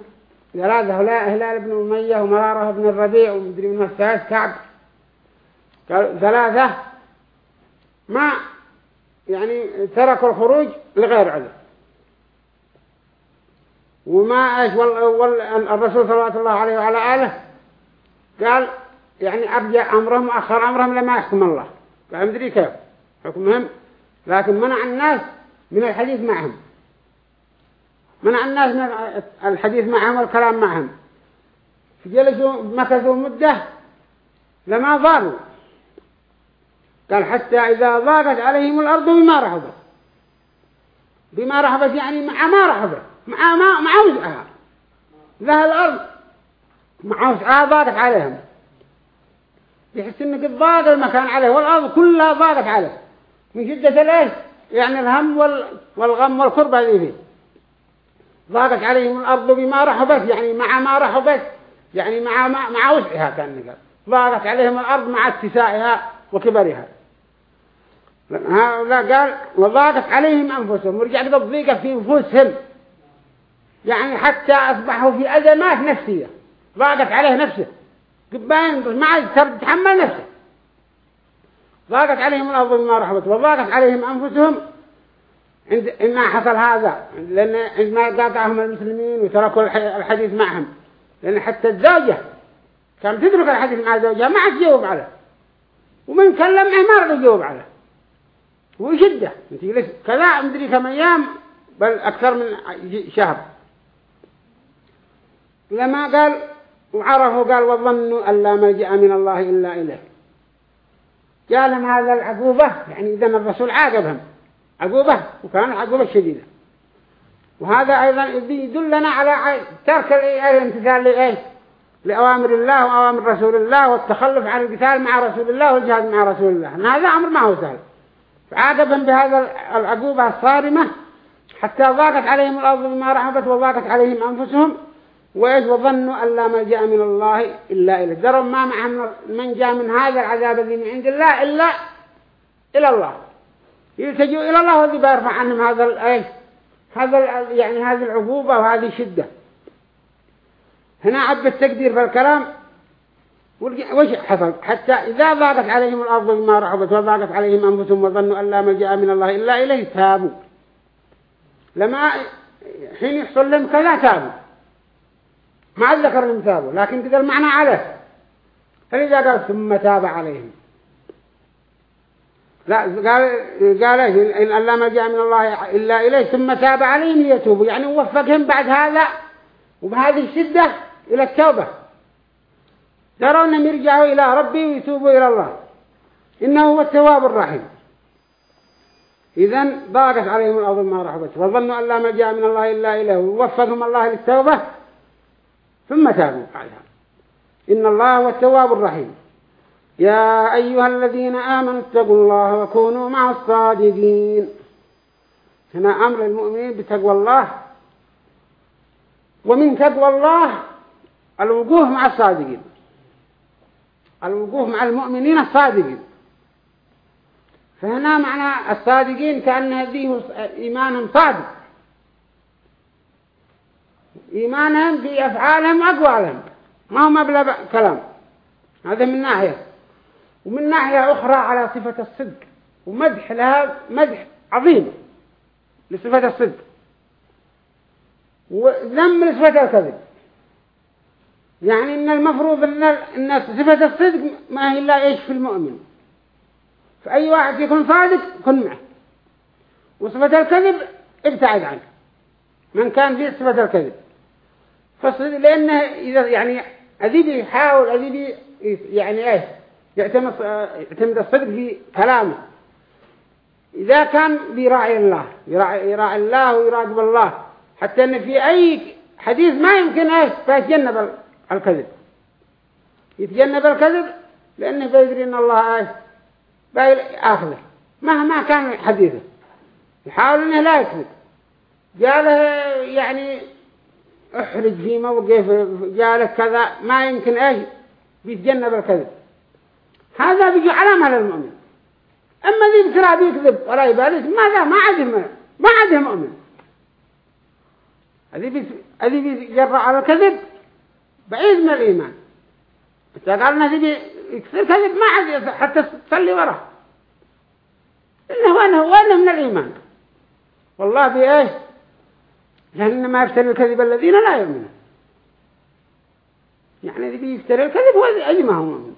ثلاثة هؤلاء هلال بن أمية ومرارة بن الربيع ومدري من الثالث كعب قالوا ثلاثة ما يعني تركوا الخروج لغير عذر. وما إيش والرسول صلى الله عليه وعلى آله قال يعني أرجع أمرهم وأخر أمرهم لما يحكم الله. قال مدري كيف؟ حكمهم لكن منع الناس من الحديث معهم. منع الناس من الحديث معهم والكلام معهم. فجلسوا مكثوا مدة لما ضاروا قال حتى إذا ضاقت عليهم الأرض بما رحبت بما رحبت يعني مع ما رحبت مع ما مع وسعها. ذا الأرض. مع وسعها ضاقت عليهم. يحس إنك ضاق المكان عليه والأرض كلها ضاقت عليه من شدة الإيش؟ يعني الهم والغم والكرب هذه. فيه ضاقت عليهم الأرض بما رحبت. يعني مع ما رحبت. يعني مع ما مع وسعها كان قال ضاقت عليهم الأرض مع اتساعها وكبرها. هؤلاء قال وضاقت عليهم أنفسهم ورجع الضيقة في أنفسهم. يعني حتى أصبحوا في أزمات نفسية. ضاقت عليه نفسه. قبائن ما عاد تتحمل نفسه. ضاقت عليهم الأرض بما رحبت. وضاقت عليهم أنفسهم عند إما حصل هذا. لأن عندما قاطعهم المسلمين وتركوا الحديث معهم. لأن حتى الزوجة كانت تترك الحديث مع زوجها ما عاد تجاوب عليه. ومن كلم ما رضي يجاوب عليه. وشدة. انت كذا مدري كم أيام بل أكثر من شهر. لما قال وعرفوا قال وظنوا أن لا ملجأ من الله إلا إليه. قالهم هذا العقوبة؟ يعني إذا الرسول عاقبهم. عقوبة وكان عقوبة شديدة. وهذا أيضا يدلنا على ترك الامتثال لإيه؟ لأوامر الله وأوامر رسول الله والتخلف عن القتال مع رسول الله والجهاد مع رسول الله. هذا أمر ما هو سهل. فعاقبهم بهذا العقوبة الصارمة حتى ضاقت عليهم الأرض بما رحبت وضاقت عليهم أنفسهم وإيش؟ وظنوا أن لا ملجأ من الله إلا إليه. دروا ما معهم من جاء من هذا العذاب الذي من عند الله إلا إلى الله. يلتجوا إلى الله والذي بيرفع عنهم هذا الإيش هذا يعني هذه العقوبة وهذه الشدة. هنا عب التقدير في الكلام وش حصل. حتى إذا ضاقت عليهم الأرض بما رحبت وضاقت عليهم أنفسهم وظنوا أن لا ملجأ من الله إلا إليه تابوا. لما حين يحصل لهم كذا تابوا. ما ذكر لهم تابوا لكن كذا المعنى عليه فإذا قال ثم تاب عليهم. لا قال قال إن لا ملجأ من الله إلا إليه ثم تاب عليهم ليتوبوا. يعني وفقهم بعد هذا وبهذه الشدة إلى التوبة. ترى أنهم يرجعوا إلى ربي ويتوبوا إلى الله. إنه هو التواب الرحيم. إذن ضاقت عليهم الأرض ما رحبت. وظنوا أن لا ملجأ من الله إلا إله ووفقهم الله للتوبة. ثم تابوا بعدها إن الله هو التواب الرحيم. يا أيها الذين آمنوا اتقوا الله وكونوا مع الصادقين. هنا أمر المؤمنين بتقوى الله. ومن تقوى الله الوقوف مع الصادقين. الوقوف مع المؤمنين الصادقين. فهنا معنى الصادقين كأن هذه إيمانهم صادق. إيمانهم في أفعالهم وأقوالهم. ما هو مبلغ كلام. هذا من ناحية. ومن ناحية أخرى على صفة الصدق. ومدح لها مدح عظيم لصفة الصدق. وذم صفة الكذب. يعني إن المفروض إن إن صفة الصدق ما هي إلا إيش في المؤمن. فأي واحد يكون صادق كن معه. وصفة الكذب ابتعد عنه. من كان فيه صفة الكذب. فالصدق لأنه إذا يعني أذيب يحاول أذيب يعني إيه يعتمد يعتمد الصدق في كلامه. إذا كان بيراعي الله يراعي, يراعي الله ويراقب الله. حتى أن في أي حديث ما يمكن إيه فيتجنب الكذب. يتجنب الكذب لأنه بيدري أن الله بايل آخذه. مهما كان حديثه. يحاول أنه لا يكذب. جاله يعني أحرج في موقف جاله كذا ما يمكن إيش؟ بيتجنب الكذب. هذا بيجي علامة للمؤمن أما ذي بسرعة بيكذب ولا يبالي ماذا؟ ما عده ما عده مؤمن هذه بيجرع على الكذب. بعيد من الإيمان. إذا قال ذي يكثر كذب ما عاد حتى تصلي وراه إنه وأنه وأنه من الإيمان؟ والله بإيه لأن ما يفتري الكذب الذين لا يؤمنون. يعني ذي بيفتري الكذب هو هو مؤمن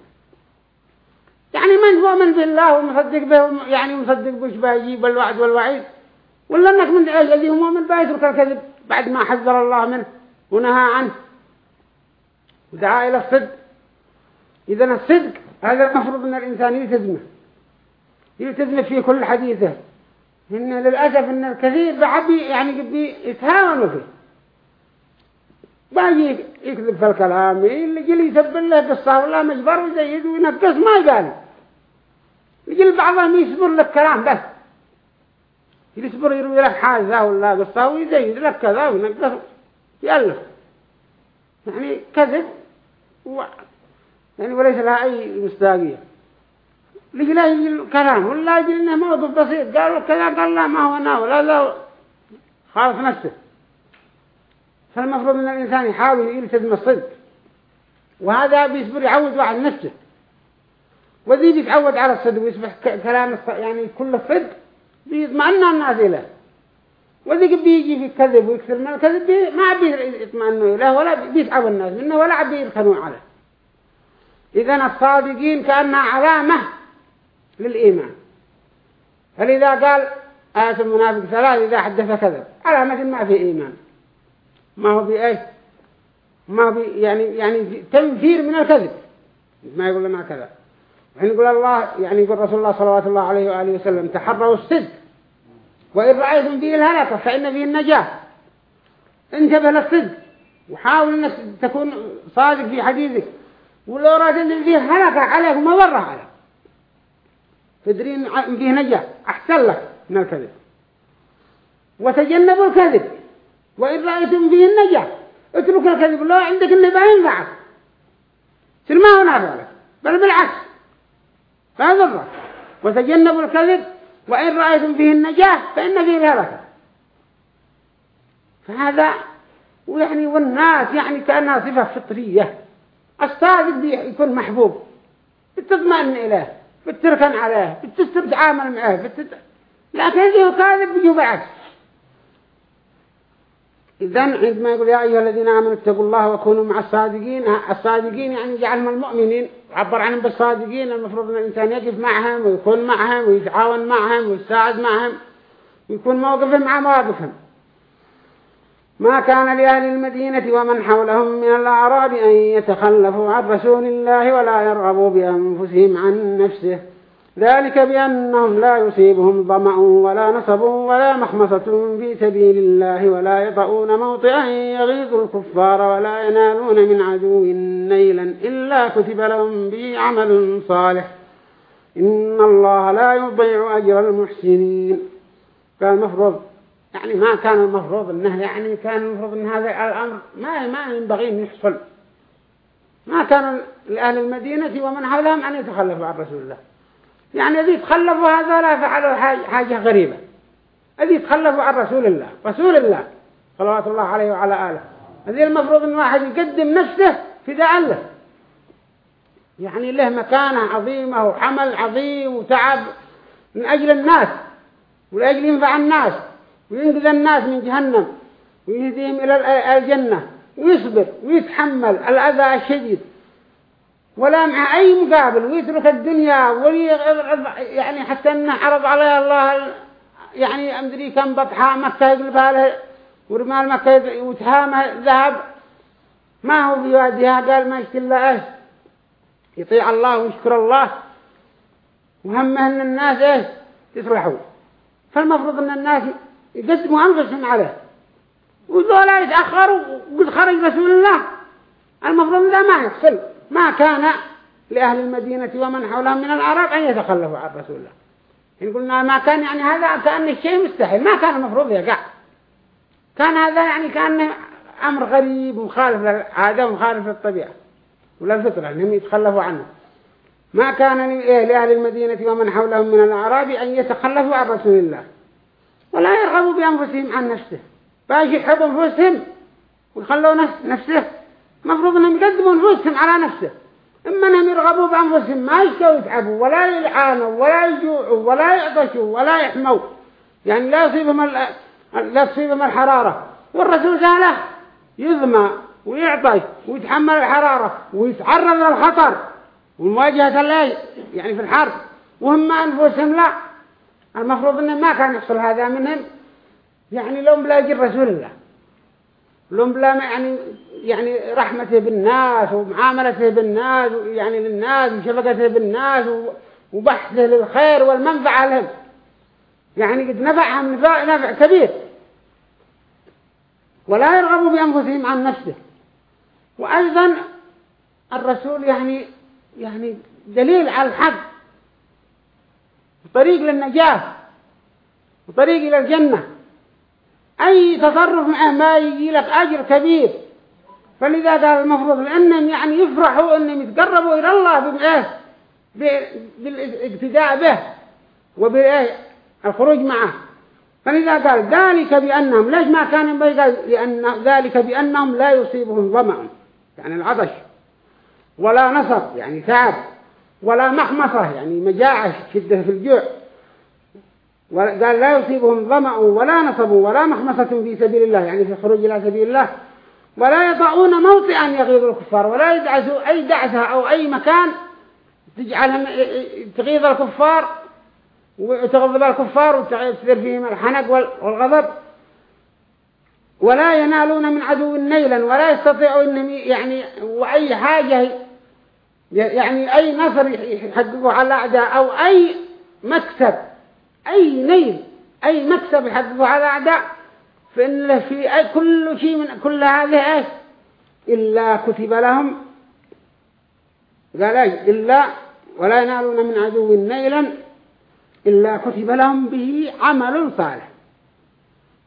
يعني من مؤمن بالله ومصدق به يعني مصدق بش بيجيب الوعد والوعيد؟ ولا إنك من الذي هو مؤمن بيترك الكذب بعد ما حذر الله منه ونهى عنه؟ ودعا إلى الصدق. إذا الصدق هذا المفروض أن الإنسان يلتزمه. يلتزمه في كل حديثه. إن للأسف أن الكثير بعبي يعني قبي يتهاونوا فيه. باجي يكذب في الكلام اللي يجي يسب له قصة ولا مجبر ويزيد وينقص ما يبالي. يجي بعضهم يصبر لك كلام بس. يصبر يروي لك حاجة ولا قصة ويزيد لك كذا وينقص. يألف يعني كذب. يعني وليس لها أي مستاقية لقي لا يجي الكلام ولا يجي إنه موقف بسيط. قالوا كذا قال لا ما هو ناول هذا خالف نفسه. فالمفروض أن الإنسان يحاول يلتزم الصدق. وهذا بيصبر يعود واحد نفسه. وذي بيتعود على الصدق ويصبح كلام يعني كل الصدق بيطمئن الناس إليه. وذي بيجي في الكذب ويكثر من الكذب ما بيطمئنوا إليه ولا بيتعب الناس منه ولا بيركنوا عليه. إذن الصادقين كأنها علامة للإيمان. فلذا قال آية المنافق ثلاث إذا حدث كذب. علامة ما في إيمان. ما هو بإيه ما هو يعني يعني تنفير من الكذب. ما يقول لنا كذا. وحين يقول الله يعني يقول رسول الله صلى الله عليه وآله وسلم تحروا الصدق. وإن رأيتم فيه الهلكة فإن فيه النجاة. انتبه للصدق وحاول أنك تكون صادق في حديثك. ولو رأيت فيه هلكة عليك ومضرة عليك. تدرين فيه نجاة. أحسن لك من الكذب. وتجنبوا الكذب. وإن رأيتم فيه النجاة. اترك الكذب. لو عندك النبا ينفعك سر ما هو نافع لك بل بالعكس. ضرر وتجنبوا الكذب. وإن رأيتم فيه النجاة فإن فيه الهلكة فهذا ويعني والناس يعني كأنها صفة فطرية. الصادق يكون محبوب بتطمئن إليه بتركن عليه بتستعامل معه بتت... لكن هو كاذب بيجوا بعد إذن عندما يقول يا أيها الذين آمنوا اتقوا الله وكونوا مع الصادقين الصادقين يعني جعلهم المؤمنين عبر عنهم بالصادقين المفروض أن الإنسان يقف معهم ويكون معهم ويتعاون معهم ويساعد معهم ويكون موقفه مع مواقفهم ما كان لأهل المدينة ومن حولهم من الأعراب أن يتخلفوا عن رسول الله ولا يرغبوا بأنفسهم عن نفسه. ذلك بأنهم لا يصيبهم ضمأ ولا نصب ولا مخمصة في سبيل الله ولا يطؤون موطئا يغيظ الكفار ولا ينالون من عدو نيلا إلا كتب لهم به عمل صالح. إن الله لا يضيع أجر المحسنين. فالمفروض يعني ما كان المفروض انه يعني كان المفروض إن هذا الأمر ما ما ينبغي أن يحصل. ما كان لأهل المدينة ومن حولهم أن يتخلفوا عن رسول الله. يعني الذي يتخلفوا هذا لا فعلوا حاجة غريبة. الذي يتخلفوا عن رسول الله رسول الله صلوات الله عليه وعلى آله. هذه المفروض أن واحد يقدم نفسه فداء له. يعني له مكانة عظيمة وحمل عظيم وتعب من أجل الناس ولأجل ينفع الناس وينقذ الناس من جهنم ويهديهم إلى الجنة ويصبر ويتحمل الأذى الشديد. ولا مع أي مقابل ويترك الدنيا يعني حتى أنه عرض عليه الله يعني أمدري كم بطحاء مكة يقلبها له ورمال مكة وتهامه ذهب. ما هو بيوادها قال ما يشتل له يطيع الله ويشكر الله. وهمه أن الناس إيه يفرحوا. فالمفروض أن الناس يقدموا أنفسهم عليه. وذولا يتأخروا وقد خرج رسول الله. المفروض ذا ما يحصل ما كان لأهل المدينة ومن حولهم من العرب أن يتخلفوا عن رسول الله. إن قلنا ما كان يعني هذا كأن الشيء مستحيل. ما كان المفروض يقع. كان هذا يعني كأن أمر غريب مخالف للعادة ومخالف للطبيعة ولا الفطرة أنهم يتخلفوا عنه. ما كان لأهل المدينة ومن حولهم من الأعراب أن يتخلفوا عن رسول الله. ولا يرغبوا بأنفسهم عن نفسه. باش يحبوا أنفسهم ويخلوا نفسه مفروض أنهم يقدموا أنفسهم على نفسه. إما أنهم يرغبوا بأنفسهم ما يشكوا يتعبوا ولا يلعانوا ولا يجوعوا ولا يعطشوا ولا يحموا. يعني لا يصيبهم لا تصيبهم الحرارة. والرسول سأله يظمى ويعطش ويتحمل الحرارة ويتعرض للخطر ومواجهة الليل يعني في الحرب. وهم أنفسهم لا. المفروض أنه ما كان يحصل هذا منهم. يعني لو بلا يجي رسول الله لو بلا يعني يعني رحمته بالناس ومعاملته بالناس يعني للناس وشفقته بالناس وبحثه للخير والمنفعة لهم. يعني قد نفعهم نفع, نفع كبير. ولا يرغبوا بأنفسهم عن نفسه. وأيضا الرسول يعني يعني دليل على الحق. وطريق للنجاة. وطريق إلى الجنة. أي تصرف معه ما يجي لك أجر كبير. فلذا قال المفروض لأنهم يعني يفرحوا أنهم يتقربوا إلى الله بإيه؟ بالاقتداء به وبالخروج معه. فلذا قال ذلك بأنهم ليش ما كان قال لأن ذلك بأنهم لا يصيبهم ظمأ يعني العطش ولا نصر يعني تعب ولا محمصة يعني مجاعة شدة في الجوع. قال لا يصيبهم ظمأ ولا نصب ولا محمصة في سبيل الله يعني في الخروج إلى سبيل الله. ولا يضعون موطئا يغيظ الكفار ولا يدعسوا أي دعسة أو أي مكان تجعلهم تغيظ الكفار وتغضب الكفار وتصير فيهم الحنق والغضب. ولا ينالون من عدو نيلا ولا يستطيعوا انهم يعني وأي حاجة يعني أي نصر يحققوا على الأعداء أو أي مكسب أي نيل أي مكسب يحققوا على الأعداء. فان في كل شيء من كل هذه إيش إلا كتب لهم. قال إيش إلا ولا ينالون من عدو نيلا إلا كتب لهم به عمل صالح.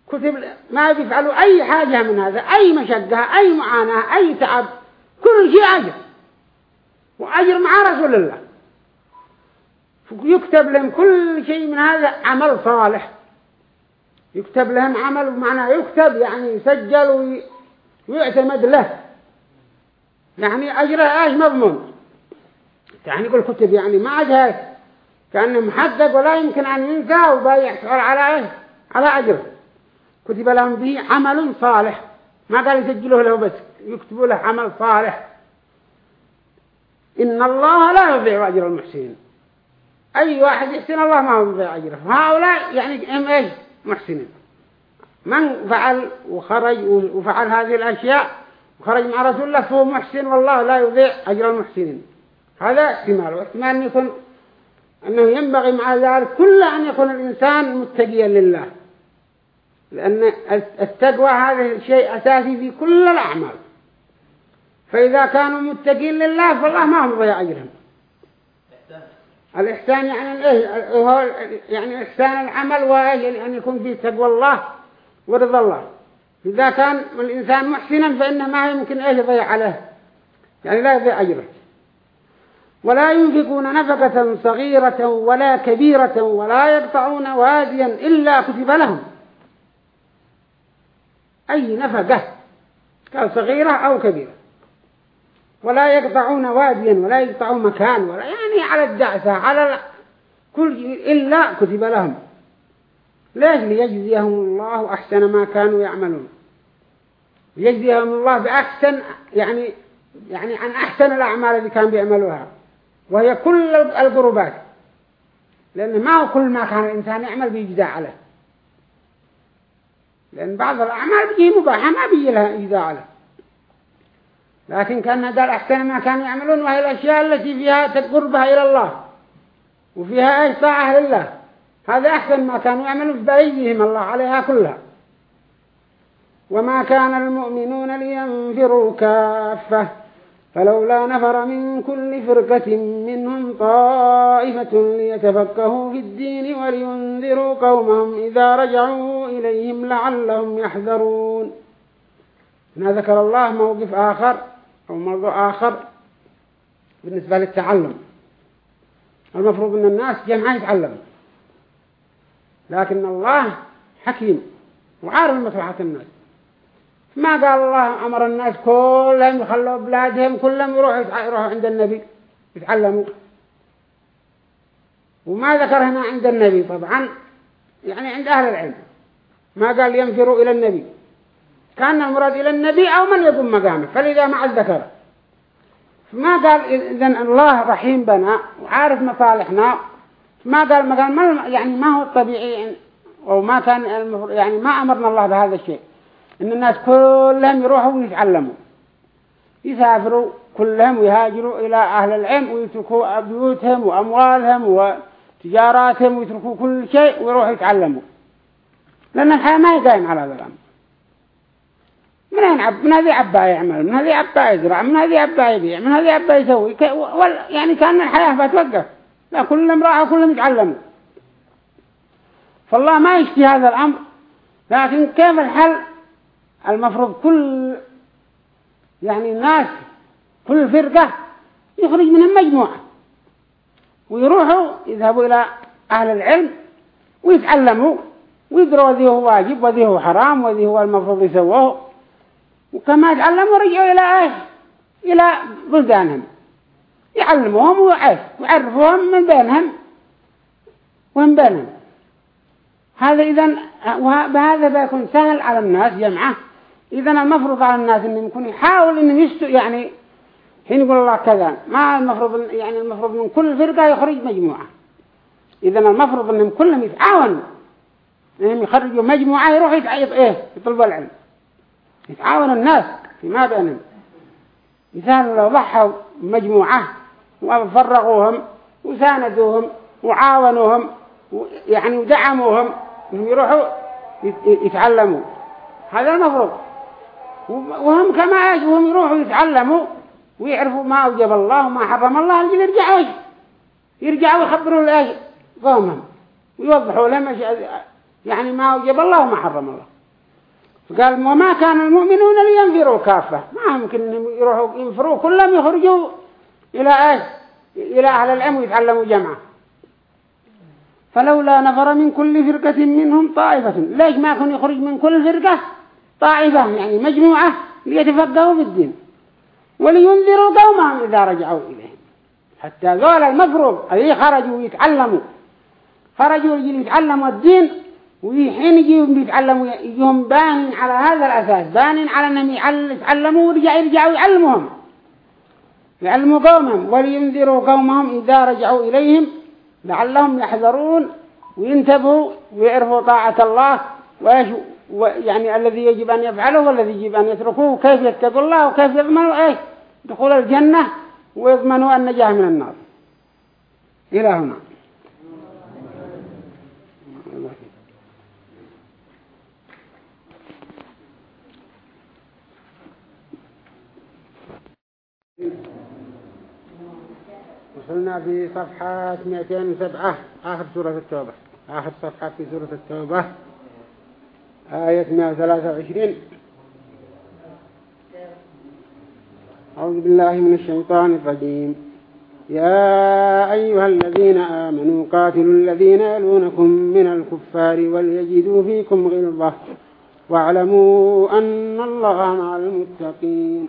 كتب ما يفعلوا أي حاجة من هذا أي مشقة أي معاناة أي تعب كل شيء أجر. وأجر مع رسول الله. يكتب لهم كل شيء من هذا عمل صالح. يكتب لهم عمل بمعنى يكتب يعني يسجل ويعتمد له. يعني أجره إيش مضمون؟ يعني يقول كتب يعني ما عاد كأنه محدد ولا يمكن أن ينسى وبيحصل على إيه على أجر. كتب لهم به عمل صالح. ما قال يسجلوه له بس يكتبوا له عمل صالح. إن الله لا يضيع أجر المحسنين. أي واحد يحسن الله ما يضيع أجره. هؤلاء يعني إيش؟ محسنين من فعل وخرج وفعل هذه الأشياء وخرج مع رسول الله فهو محسن والله لا يضيع أجر المحسنين. هذا احتمال واحتمال أن يكون أنه ينبغي مع ذلك كل أن يكون الإنسان متقيا لله. لأن التقوى هذا شيء أساسي في كل الأعمال. فإذا كانوا متقين لله فالله ما هم ضيع أجرهم. الإحسان يعني إيه؟ هو يعني إحسان العمل وإيه أن يكون فيه تقوى الله ورضا الله. إذا كان الإنسان محسنا فإنه ما يمكن إيه يضيع عليه. يعني لا يضيع أجره. ولا ينفقون نفقة صغيرة ولا كبيرة ولا يقطعون واديا إلا كتب لهم. أي نفقة؟ قال صغيرة أو كبيرة. ولا يقطعون واديا ولا يقطعون مكان ولا يعني على الدعسة على كل إلا كتب لهم. ليش؟ ليجزيهم الله أحسن ما كانوا يعملون. يجزيهم الله بأحسن يعني يعني عن أحسن الأعمال اللي كان بيعملوها. وهي كل القربات. لأن ما هو كل ما كان الإنسان يعمل بيجزى عليه. لأن بعض الأعمال بيجي مباحة ما بيجي لها إجزاء عليه. لكن كان قال أحسن ما كانوا يعملون وهي الأشياء التي فيها تقربها إلى الله وفيها أي طاعة لله هذا أحسن ما كانوا يعملون فبيجيهم الله عليها كلها. وما كان المؤمنون لينفروا كافة فلولا نفر من كل فرقة منهم طائفة ليتفكهوا في الدين ولينذروا قومهم إذا رجعوا إليهم لعلهم يحذرون. هنا ذكر الله موقف آخر أو موضوع آخر بالنسبة للتعلم. المفروض أن الناس جمعا يتعلموا. لكن الله حكيم وعارف مصلحة الناس. ما قال الله أمر الناس كلهم يخلوا بلادهم كلهم يروحوا يروحوا عند النبي يتعلموا. وما ذكر هنا عند النبي طبعا يعني عند أهل العلم. ما قال ينفروا إلى النبي. كان المراد إلى النبي أو من يقوم مقامه. فلذا مع الذكر ما قال إذن الله رحيم بنا وعارف مصالحنا. ما قال ما قال ما يعني ما هو الطبيعي أو ما كان يعني ما أمرنا الله بهذا الشيء. إن الناس كلهم يروحوا ويتعلموا. يسافروا كلهم ويهاجروا إلى أهل العلم ويتركوا بيوتهم وأموالهم وتجاراتهم ويتركوا كل شيء ويروحوا يتعلموا. لأن الحياة ما يقايم على هذا الأمر. من هذه عب من هذه عبا يعمل من هذه عبا يزرع؟ من هذه عبا يبيع؟ من هذه عبا يسوي؟ يعني كان الحياة بتوقف لا كلهم راحوا كلهم يتعلموا. فالله ما يشتي هذا الأمر. لكن كيف الحل؟ المفروض كل يعني الناس كل فرقة يخرج منهم مجموعة ويروحوا يذهبوا إلى أهل العلم ويتعلموا ويدروا ذي هو واجب وذي هو حرام وذي هو المفروض يسووه. وكما تعلموا رجعوا إلى إيه إلى بلدانهم. يعلموهم ويعرفوهم من بينهم ومن بينهم. هذا إذن بهذا بيكون سهل على الناس جمعة. إذا المفروض على الناس إنهم يكون يحاول إنهم يستو يعني حين يقول الله كذا ما المفروض يعني المفروض من كل فرقة يخرج مجموعة. إذا المفروض إنهم كلهم يتعاونوا. إنهم يخرجوا مجموعة يروحوا إيه يطلبوا العلم. يتعاون الناس فيما بينهم. مثال لو ضحوا مجموعة وفرغوهم وساندوهم وعاونوهم يعني ودعموهم إنهم يروحوا يتعلموا. هذا المفروض وهم كما إيش وهم يروحوا يتعلموا ويعرفوا ما أوجب الله وما حرم الله اللي يرجعوا يرجعوا يخبروا قومهم. ويوضحوا لهم يعني ما أوجب الله وما حرم الله. فقال وما كان المؤمنون لينفروا كافة ما يمكن يروحوا ينفروا كلهم يخرجوا إلى إيش؟ إلى أهل العلم ويتعلموا جمعة فلولا نفر من كل فرقة منهم طائفة. ليش ما كن يخرج من كل فرقة طائفة؟ يعني مجموعة ليتفقهوا في الدين. ولينذروا قومهم إذا رجعوا إليهم. حتى ذول المفروض الذي خرجوا يتعلموا. خرجوا يتعلموا الدين وحين يجيهم يتعلموا يجيهم بان على هذا الأساس بان على أنهم يتعلموا ورجع يرجعوا يعلموهم يعلموا قومهم. ولينذروا قومهم إذا رجعوا إليهم لعلهم يحذرون وينتبهوا ويعرفوا طاعة الله وإيش يعني الذي يجب أن يفعله والذي يجب أن يتركوه وكيف يتقوا الله وكيف يضمنوا إيش؟ دخول الجنة ويضمنوا النجاة من النار. إلى هنا. وصلنا في صفحة 207 آخر سورة التوبة. آخر صفحة في سورة التوبة. آية 123 أعوذ بالله من الشيطان الرجيم. يا أيها الذين آمنوا قاتلوا الذين يلونكم من الكفار وليجدوا فيكم غلظة. واعلموا أن الله مع المتقين.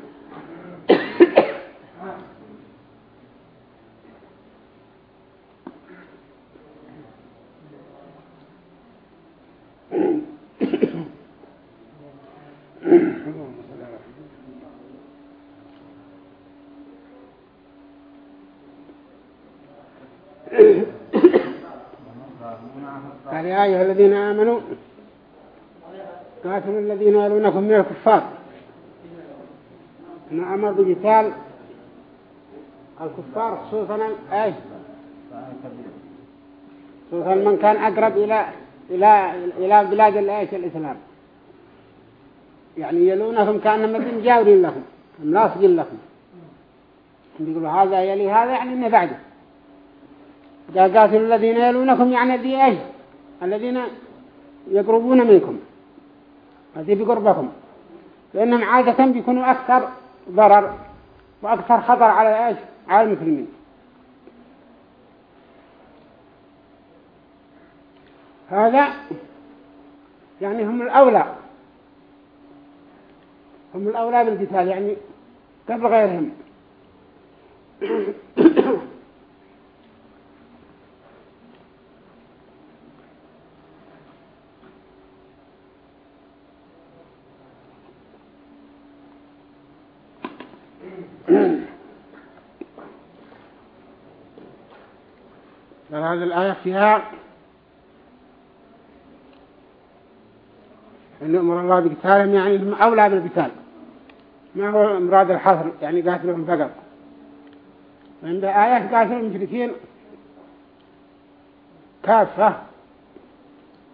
قال يا أيها الذين آمنوا قاتلوا الذين يلونكم من الكفار. إن أمر بقتال الكفار خصوصا إيش؟ خصوصا من كان أقرب إلى إلى إلى بلاد الإسلام. يعني يلونهم كأنهم مثل جاورين لهم ملاصقين لهم. يقولوا هذا يلي هذا يعني إنه بعده. قال قاتلوا الذين يلونكم يعني ذي إيش الذين يقربون منكم هذه بقربكم. لأنهم عادة بيكونوا أكثر ضرر وأكثر خطر على على المسلمين. هذا يعني هم الأولى هم الأولى بالقتال يعني قبل غيرهم. هذه الآية فيها أن أمر الله بقتالهم يعني هم أولى بالقتال ما هو مراد الحصر يعني قاتلهم فقط عند آية قاتل المشركين كافة.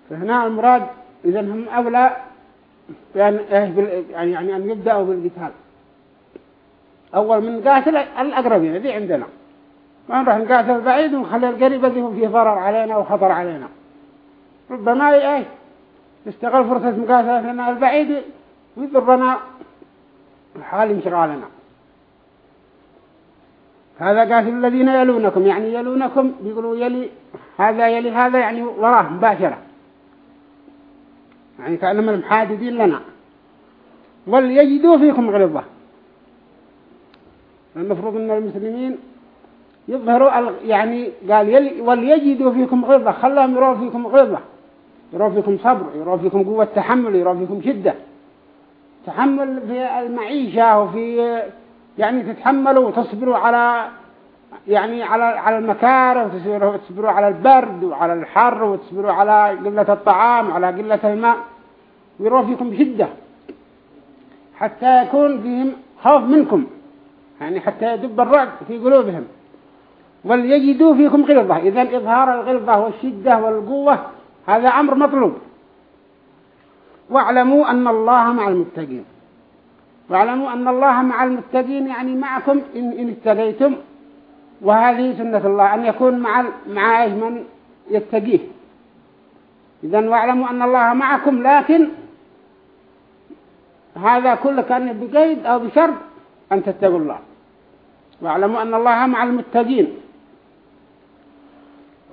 فهنا المراد إذا هم أولى يعني, يعني أن يبدأوا بالقتال. أول من قاتل الأقربين هذه عندنا. ما نروح نقاتل البعيد ونخلي القريب اللي هو فيه ضرر علينا وخطر علينا. ربما إيه يستغل فرصة مقاتلة لنا البعيد ويضرنا حال انشغالنا هذا قاتل الذين يلونكم يعني يلونكم بيقولوا يلي هذا يلي هذا يعني وراه مباشرة. يعني كأنهم المحاددين لنا. وليجدوا فيكم غلظة. المفروض أن المسلمين يظهروا يعني قال وليجدوا فيكم غلظة خلاهم يروا فيكم غلظة. يروا فيكم صبر يروا فيكم قوة تحمل يروا فيكم شدة. تحمل في المعيشة وفي يعني تتحملوا وتصبروا على يعني على على المكاره وتصبروا على البرد وعلى الحر وتصبروا على قلة الطعام وعلى قلة الماء. ويروا فيكم شدة. حتى يكون فيهم خوف منكم. يعني حتى يدب الرعب في قلوبهم. وليجدوا فيكم غلظة. إذا إظهار الغلظة والشدة والقوة هذا أمر مطلوب. واعلموا أن الله مع المتقين. واعلموا أن الله مع المتقين يعني معكم إن, إن اتقيتم وهذه سنة الله أن يكون مع مع من يتقيه. إذا واعلموا أن الله معكم لكن هذا كله كان بقيد أو بشرط أن تتقوا الله. واعلموا أن الله مع المتقين.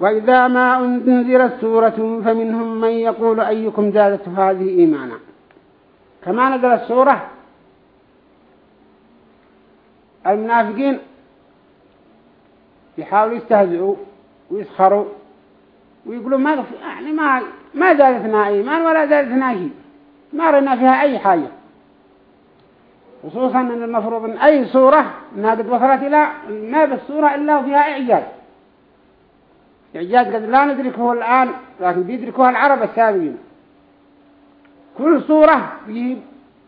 وإذا ما أنزلت سورة فمنهم من يقول أيكم زادت هذه إيمانا. كما نزل السورة المنافقين يحاولوا يستهزئوا ويسخروا ويقولوا ما يعني ما ما زادتنا إيمان ولا زادتنا شيء. ما رأينا فيها أي حاجة. خصوصا أن المفروض أن أي سورة ما قد وصلت إلى ما بالسورة إلا وفيها إعجاز. إعجاز قد لا ندركه الآن لكن بيدركوها العرب السابقين. كل صورة بيجيب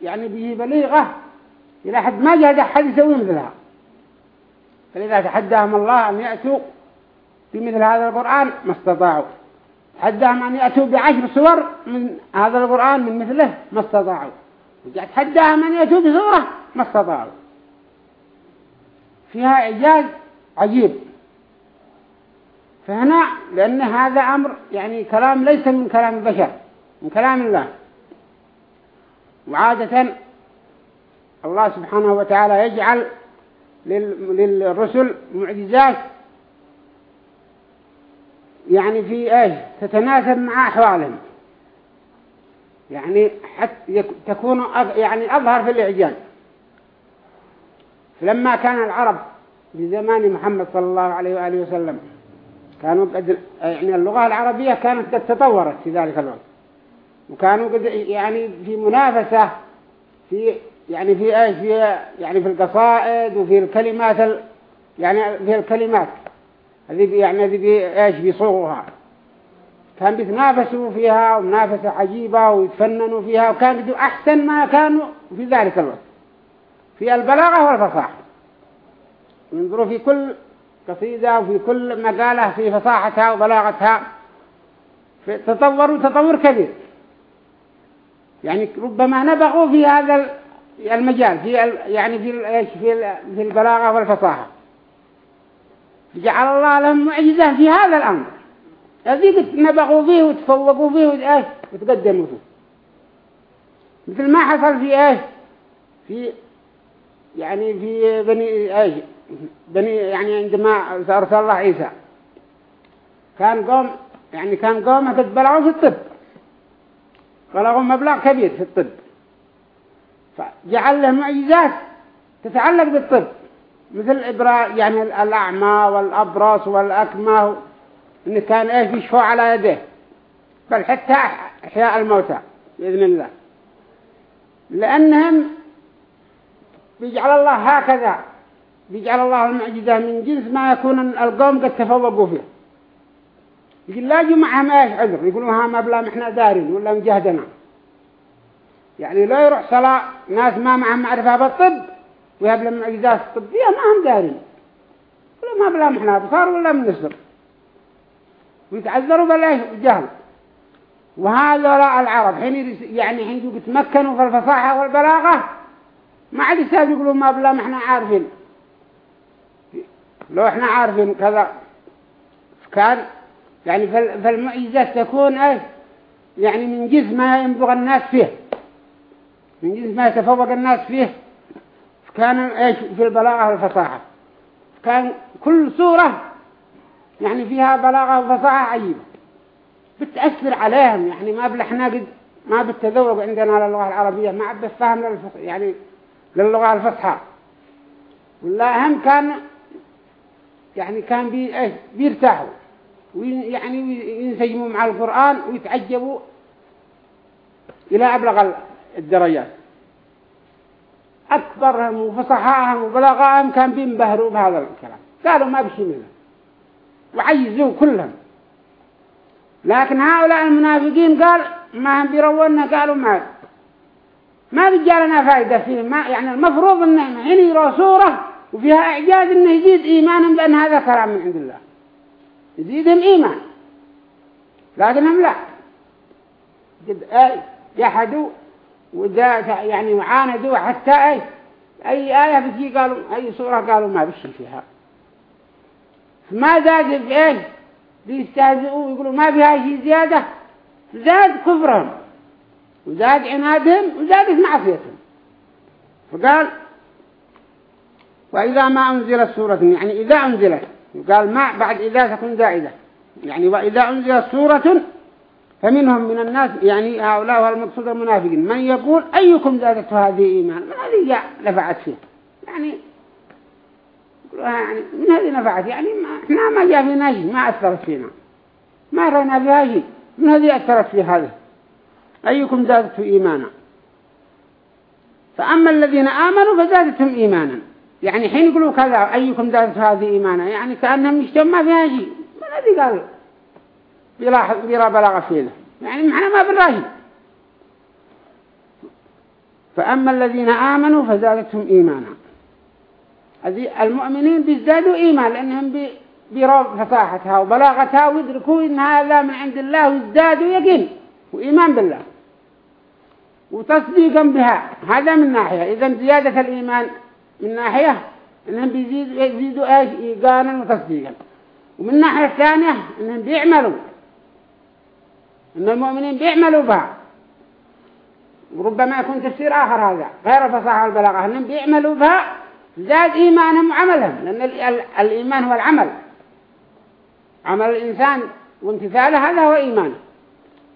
يعني بيجيب بليغة إلى حد ما جهد أحد يسوي مثلها. فلذا تحداهم الله أن يأتوا بمثل هذا القرآن ما استطاعوا. تحداهم أن يأتوا بعشر صور من هذا القرآن من مثله ما استطاعوا. تحداهم أن يأتوا بصورة ما استطاعوا. فيها إعجاز عجيب. فهنا لأن هذا أمر يعني كلام ليس من كلام البشر من كلام الله. وعادة الله سبحانه وتعالى يجعل للرسل معجزات يعني في إيش؟ تتناسب مع أحوالهم. يعني حتى تكون يعني أظهر في الاعجاز فلما كان العرب في زمان محمد صلى الله عليه وآله وسلم كانوا قد يعني اللغة العربية كانت قد تطورت في ذلك الوقت. وكانوا قد يعني في منافسة في يعني في إيش؟ في يعني في القصائد وفي الكلمات ال يعني في الكلمات. هذه يعني هذه إيش؟ بيصوغوها كان بيتنافسوا فيها ومنافسة عجيبة ويتفننوا فيها وكان أحسن ما كانوا في ذلك الوقت. في البلاغة والفصاحة. ينظروا في كل قصيدة وفي كل مقالة في فصاحتها وبلاغتها. تطوروا تطور كبير. يعني ربما نبغوا في هذا المجال في يعني في في في البلاغة والفصاحة. جعل الله لهم معجزة في هذا الأمر. هذيك نبغوا فيه وتفوقوا فيه وإيش وتقدموا فيه. مثل ما حصل في إيش؟ في يعني في بني إيش؟ بني يعني عندما أرسل الله عيسى. كان قوم يعني كان قومه قد بلغوا في الطب. بلغوا مبلغ كبير في الطب. فجعل له معجزات تتعلق بالطب. مثل إبراء يعني الأعمى والأبرص والأكمى إن كان إيش يشفوا على يديه بل حتى إحياء الموتى بإذن الله. لأنهم بيجعل الله هكذا. بيجعل الله المعجزة من جنس ما يكون القوم قد تفوقوا فيه. يقول لا جمعهم إيش عذر. يقولوا ها ما بلا إحنا دارين ولا مجهدنا يعني لا يروح صلاة ناس ما معهم معرفة بالطب ويهب لهم معجزات طبية ما هم دارين. ولا ما بلا إحنا بصار ولا من نسر ويتعذروا بلا جهل. وهذا العرب. حين يعني حين يتمكنوا في الفصاحة والبلاغة ما عاد يسال يقولوا ما بلا ما إحنا عارفين. لو إحنا عارفين كذا كان يعني فالمعجزات تكون إيه يعني من جزء ما ينبغى الناس فيه. من جزء ما يتفوق الناس فيه. كان إيش؟ في البلاغة والفصاحة. كان كل صورة يعني فيها بلاغة وفصاحة عجيبة. بتأثر عليهم. يعني ما بلحنا قد ما بالتذوق عندنا للغة العربية. ما بالفهم للفص يعني للغة الفصحى. ولا هم كان يعني كان بي إيه بيرتاحوا. ويعني ينسجموا مع القرآن ويتعجبوا إلى أبلغ الدرجات. أكبرهم وفصحاهم وبلغاهم كان بينبهروا بهذا الكلام. قالوا ما بشي منه. وعيزوا كلهم. لكن هؤلاء المنافقين قال ما هم بيرونا قالوا ما ما بيجالنا فائدة فيه ما يعني المفروض انه حين صورة وفيها إعجاز إنه يزيد إيمانا بأن هذا كلام من عند الله. يزيدهم إيمان. لكنهم لا. قد جحدوا يعني وعاندوا حتى أي أي آية بتجي قالوا أي سورة قالوا ما بشي فيها. ما زاد في إيش بيستهزئوا ويقولوا ما فيها شيء زيادة. زاد كفرهم. وزاد عنادهم. وزادت معصيتهم. فقال وإذا ما أنزلت سورة يعني إذا أنزلت قال ما بعد إذا تكون زائدة. يعني وإذا أنزلت سورة فمنهم من الناس يعني هؤلاء المقصود المنافقين. من يقول أيكم زادته هذه إيمان؟ هذه نفعت فيه يعني يعني من هذه نفعت؟ يعني ما إحنا ما جاء فينا شيء ما أثرت فينا. ما رأينا فيها شيء من هذه أثرت في هذه؟ أيكم زادته إيمانا؟ فأما الذين آمنوا فزادتهم إيمانا. يعني حين يقولوا كذا أيكم زادته هذه إيمانا؟ يعني كأنهم يشتم ما فيها شيء. من هذه قال؟ بيلاحظ بيرى بلاغ فيه. يعني معنا ما بالراجل فأما الذين آمنوا فزادتهم إيمانا. المؤمنين بيزدادوا إيمان لأنهم بيروا فصاحتها وبلاغتها ويدركوا إن هذا من عند الله ويزدادوا يقين وإيمان بالله. وتصديقا بها. هذا من ناحية. إذا زيادة الإيمان من ناحية إنهم بيزيدوا يزيدوا إيش؟ إيقانا وتصديقا. ومن الناحية الثانية إنهم بيعملوا. إن المؤمنين بيعملوا بها. وربما يكون تفسير آخر هذا. غير فصاحة البلاغة إنهم بيعملوا بها زاد إيمانهم وعملهم. لأن الإيمان هو العمل. عمل الإنسان وامتثاله هذا هو إيمانه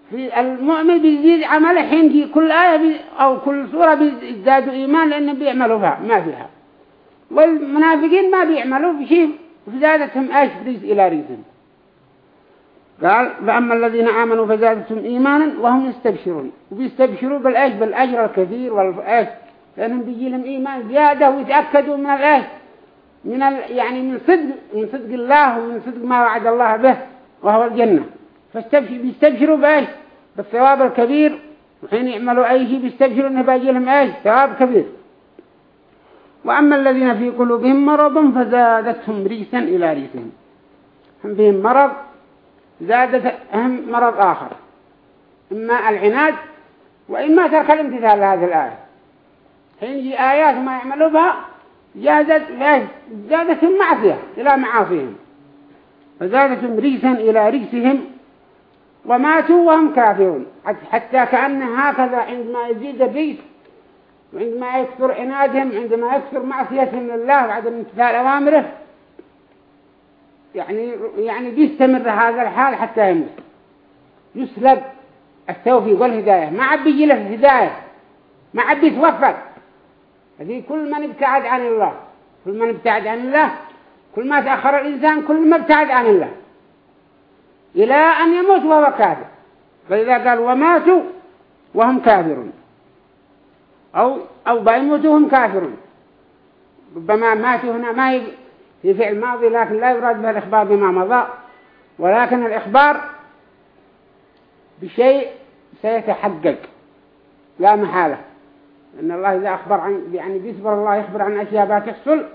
في المؤمن بيزيد عمله حين كل آية أو كل سورة بيزدادوا إيمان لأنهم بيعملوا بها. ما فيها. والمنافقين ما بيعملوا بشيء فزادتهم إيش؟ ريس إلى ريسهم قال فأما الذين آمنوا فزادتهم إيمانا وهم يستبشرون. وبيستبشروا بالأجر بالأجر الكثير والأجر لأنهم بيجي لهم إيمان زيادة ويتأكدوا من الأجر من ال... يعني من صدق من صدق الله ومن صدق ما وعد الله به وهو الجنة. فبيستبشروا بإيش؟ بالثواب الكبير. وحين يعملوا أي شيء بيستبشروا أنه باجي لهم إيش؟ ثواب كبير. وأما الذين في قلوبهم مرض فزادتهم ريسا إلى ريسهم هم بهم مرض زادت أهم مرض آخر. إما العناد وإما ترك الامتثال لهذه الآية. حين يجي آيات ما يعملوا بها زادت زادتهم معصية إلى معاصيهم. فزادتهم ريسا إلى ريسهم وماتوا وهم كافرون. حتى كأن هكذا عندما يزيد الريس وعندما يكثر عنادهم عندما يكثر معصيتهم لله وعدم امتثال أوامره يعني يعني بيستمر هذا الحال حتى يموت. يسلب التوفيق والهداية. ما عاد بيجي له الهداية ما عاد بيتوفق هذه كل من ابتعد عن الله. كل من ابتعد عن الله كل ما تأخر الإنسان كل ما ابتعد عن الله. إلى أن يموت وهو كافر. فإذا قال وماتوا وهم كافرون. أو أو بيموتوا وهم كافرون. ربما ماتوا هنا ما هي في فعل ماضي لكن لا يراد به الإخبار بما مضى. ولكن الإخبار بشيء سيتحقق. لا محالة. إن الله إذا أخبر عن يعني بيصبر الله يخبر عن أشياء بتحصل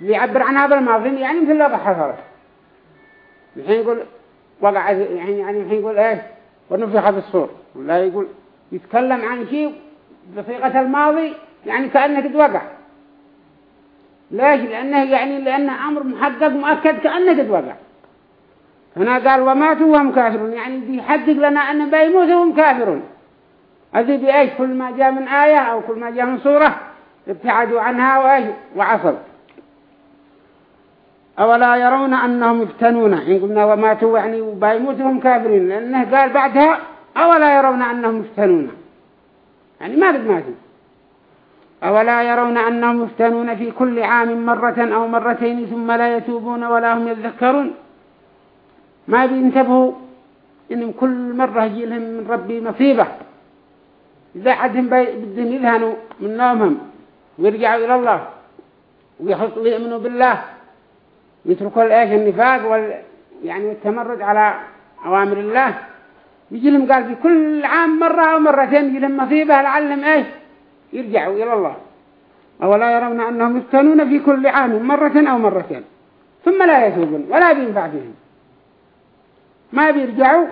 بيعبر عنها بالماضي يعني مثل لو حصلت الحين يقول وقع يعني يعني الحين يقول إيش؟ ونفخ في الصور. ولا يقول يتكلم عن شيء بصيغة الماضي يعني كأنه قد وقع ليش؟ لأنه يعني لأنه أمر محقق مؤكد كأنه قد وقع هنا قال وماتوا وهم كافرون. يعني بيحقق لنا أن بيموتوا وهم كافرون. هذه بإيش؟ كل ما جاء من آية أو كل ما جاء من صورة ابتعدوا عنها وإيش؟ وعصوا. أولا يرون أنهم يفتنون. إن قلنا وماتوا يعني وبيموتهم كافرين. لأنه قال بعدها أولا يرون أنهم يفتنون. يعني ما قد ماتوا أولا يرون أنهم يفتنون في كل عام مرة أو مرتين ثم لا يتوبون ولا هم يذكرون. ما بينتبهوا إنهم كل مرة يجي لهم من ربي مصيبة إذا عدهم بدهم يذهنوا من نومهم ويرجعوا إلى الله ويحطوا ويؤمنوا بالله. يتركوا الإيش النفاق وال يعني التمرد على أوامر الله. يجي لهم قال في كل عام مرة أو مرتين يجي لهم مصيبة لعلهم إيش؟ يرجعوا إلى الله. أولا يرون أنهم يفتنون في كل عام مرة أو مرتين. ثم لا يتوبون ولا بينفع فيهم. ما بيرجعوا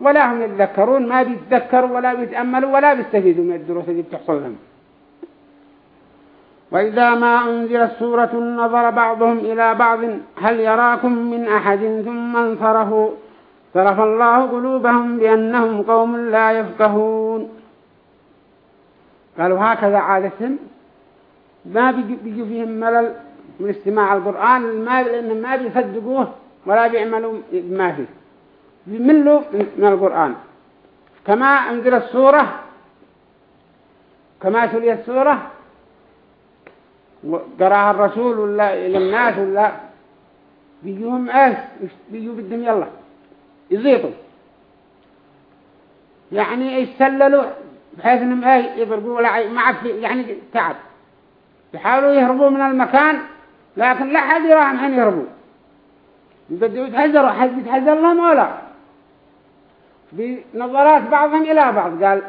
ولا هم يتذكرون ما بيتذكروا ولا بيتأملوا ولا بيستفيدوا من الدروس اللي بتحصل لهم. وإذا ما أنزلت سورة نظر بعضهم إلى بعض هل يراكم من أحد ثم انصرفوا؟ صرف الله قلوبهم بأنهم قوم لا يفقهون. قالوا هكذا عادتهم ما بيجوا فيهم ملل من استماع القرآن لأنهم ما بيصدقوه ولا بيعملوا ما فيه. بيملوا من القرآن. كما أنزل السورة كما تلي السورة قراها الرسول ولا للناس ولا بيجوهم إيه بيجوا بدهم يلا يزيطوا. يعني يسللوا بحيث إنهم إيه يضربوا ولا ما يعني تعب. يحاولوا يهربوا من المكان لكن لا حد يراهم حين يهربوا. يبدأوا يتحذروا حد يتحذر لهم ولا بنظرات بعضهم إلى بعض. قال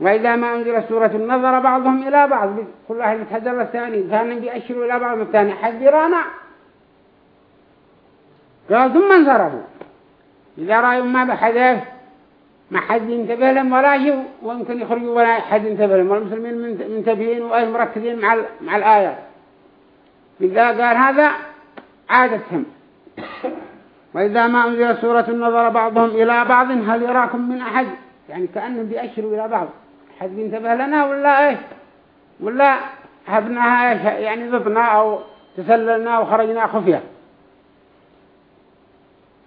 وإذا ما أنزل سورة نظر بعضهم إلى بعض. كل واحد يتحدر الثاني. كان بيأشروا إلى بعض الثاني حد يرانا. قال ثم انصرفوا. إذا رأيوا ما بحدث ما حد ينتبه لهم ولا شيء ويمكن يخرجوا ولا حد ينتبه لهم. والمسلمين منتبهين وأي مركزين مع مع الآيات إذا قال هذا عادتهم. وإذا ما أنزل سورة نظر بعضهم إلى بعض هل يراكم من أحد؟ يعني كأنهم بيأشروا إلى بعض. حد ينتبه لنا ولا إيه؟ ولا هبناها يعني ضدنا أو تسللنا وخرجنا خفية.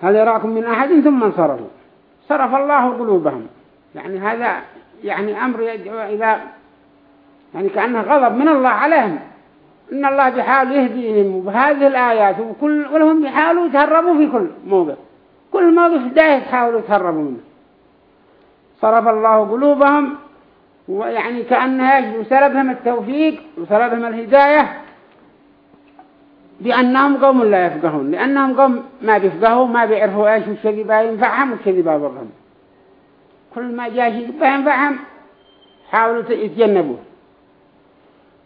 هل يراكم من أحد ثم انصرفوا. صرف الله قلوبهم. يعني هذا يعني أمر يدعو إلى يعني كأنه غضب من الله عليهم. إن الله بحال يهديهم. بهذه الآيات وكل ولهم بحالوا يتهربوا في كل موقف كل موقف دايه يحاولوا يتهربوا منه. صرف الله قلوبهم. ويعني كأنه يجب وسلبهم التوفيق. وسلبهم الهداية. بأنهم قوم لا يفقهون لأنهم قوم ما بيفقهوا ما بيعرفوا إيش والشيء ينفعهم والشيء يضرهم كل ما جاء شيء ينفعهم حاولوا يتجنبوه.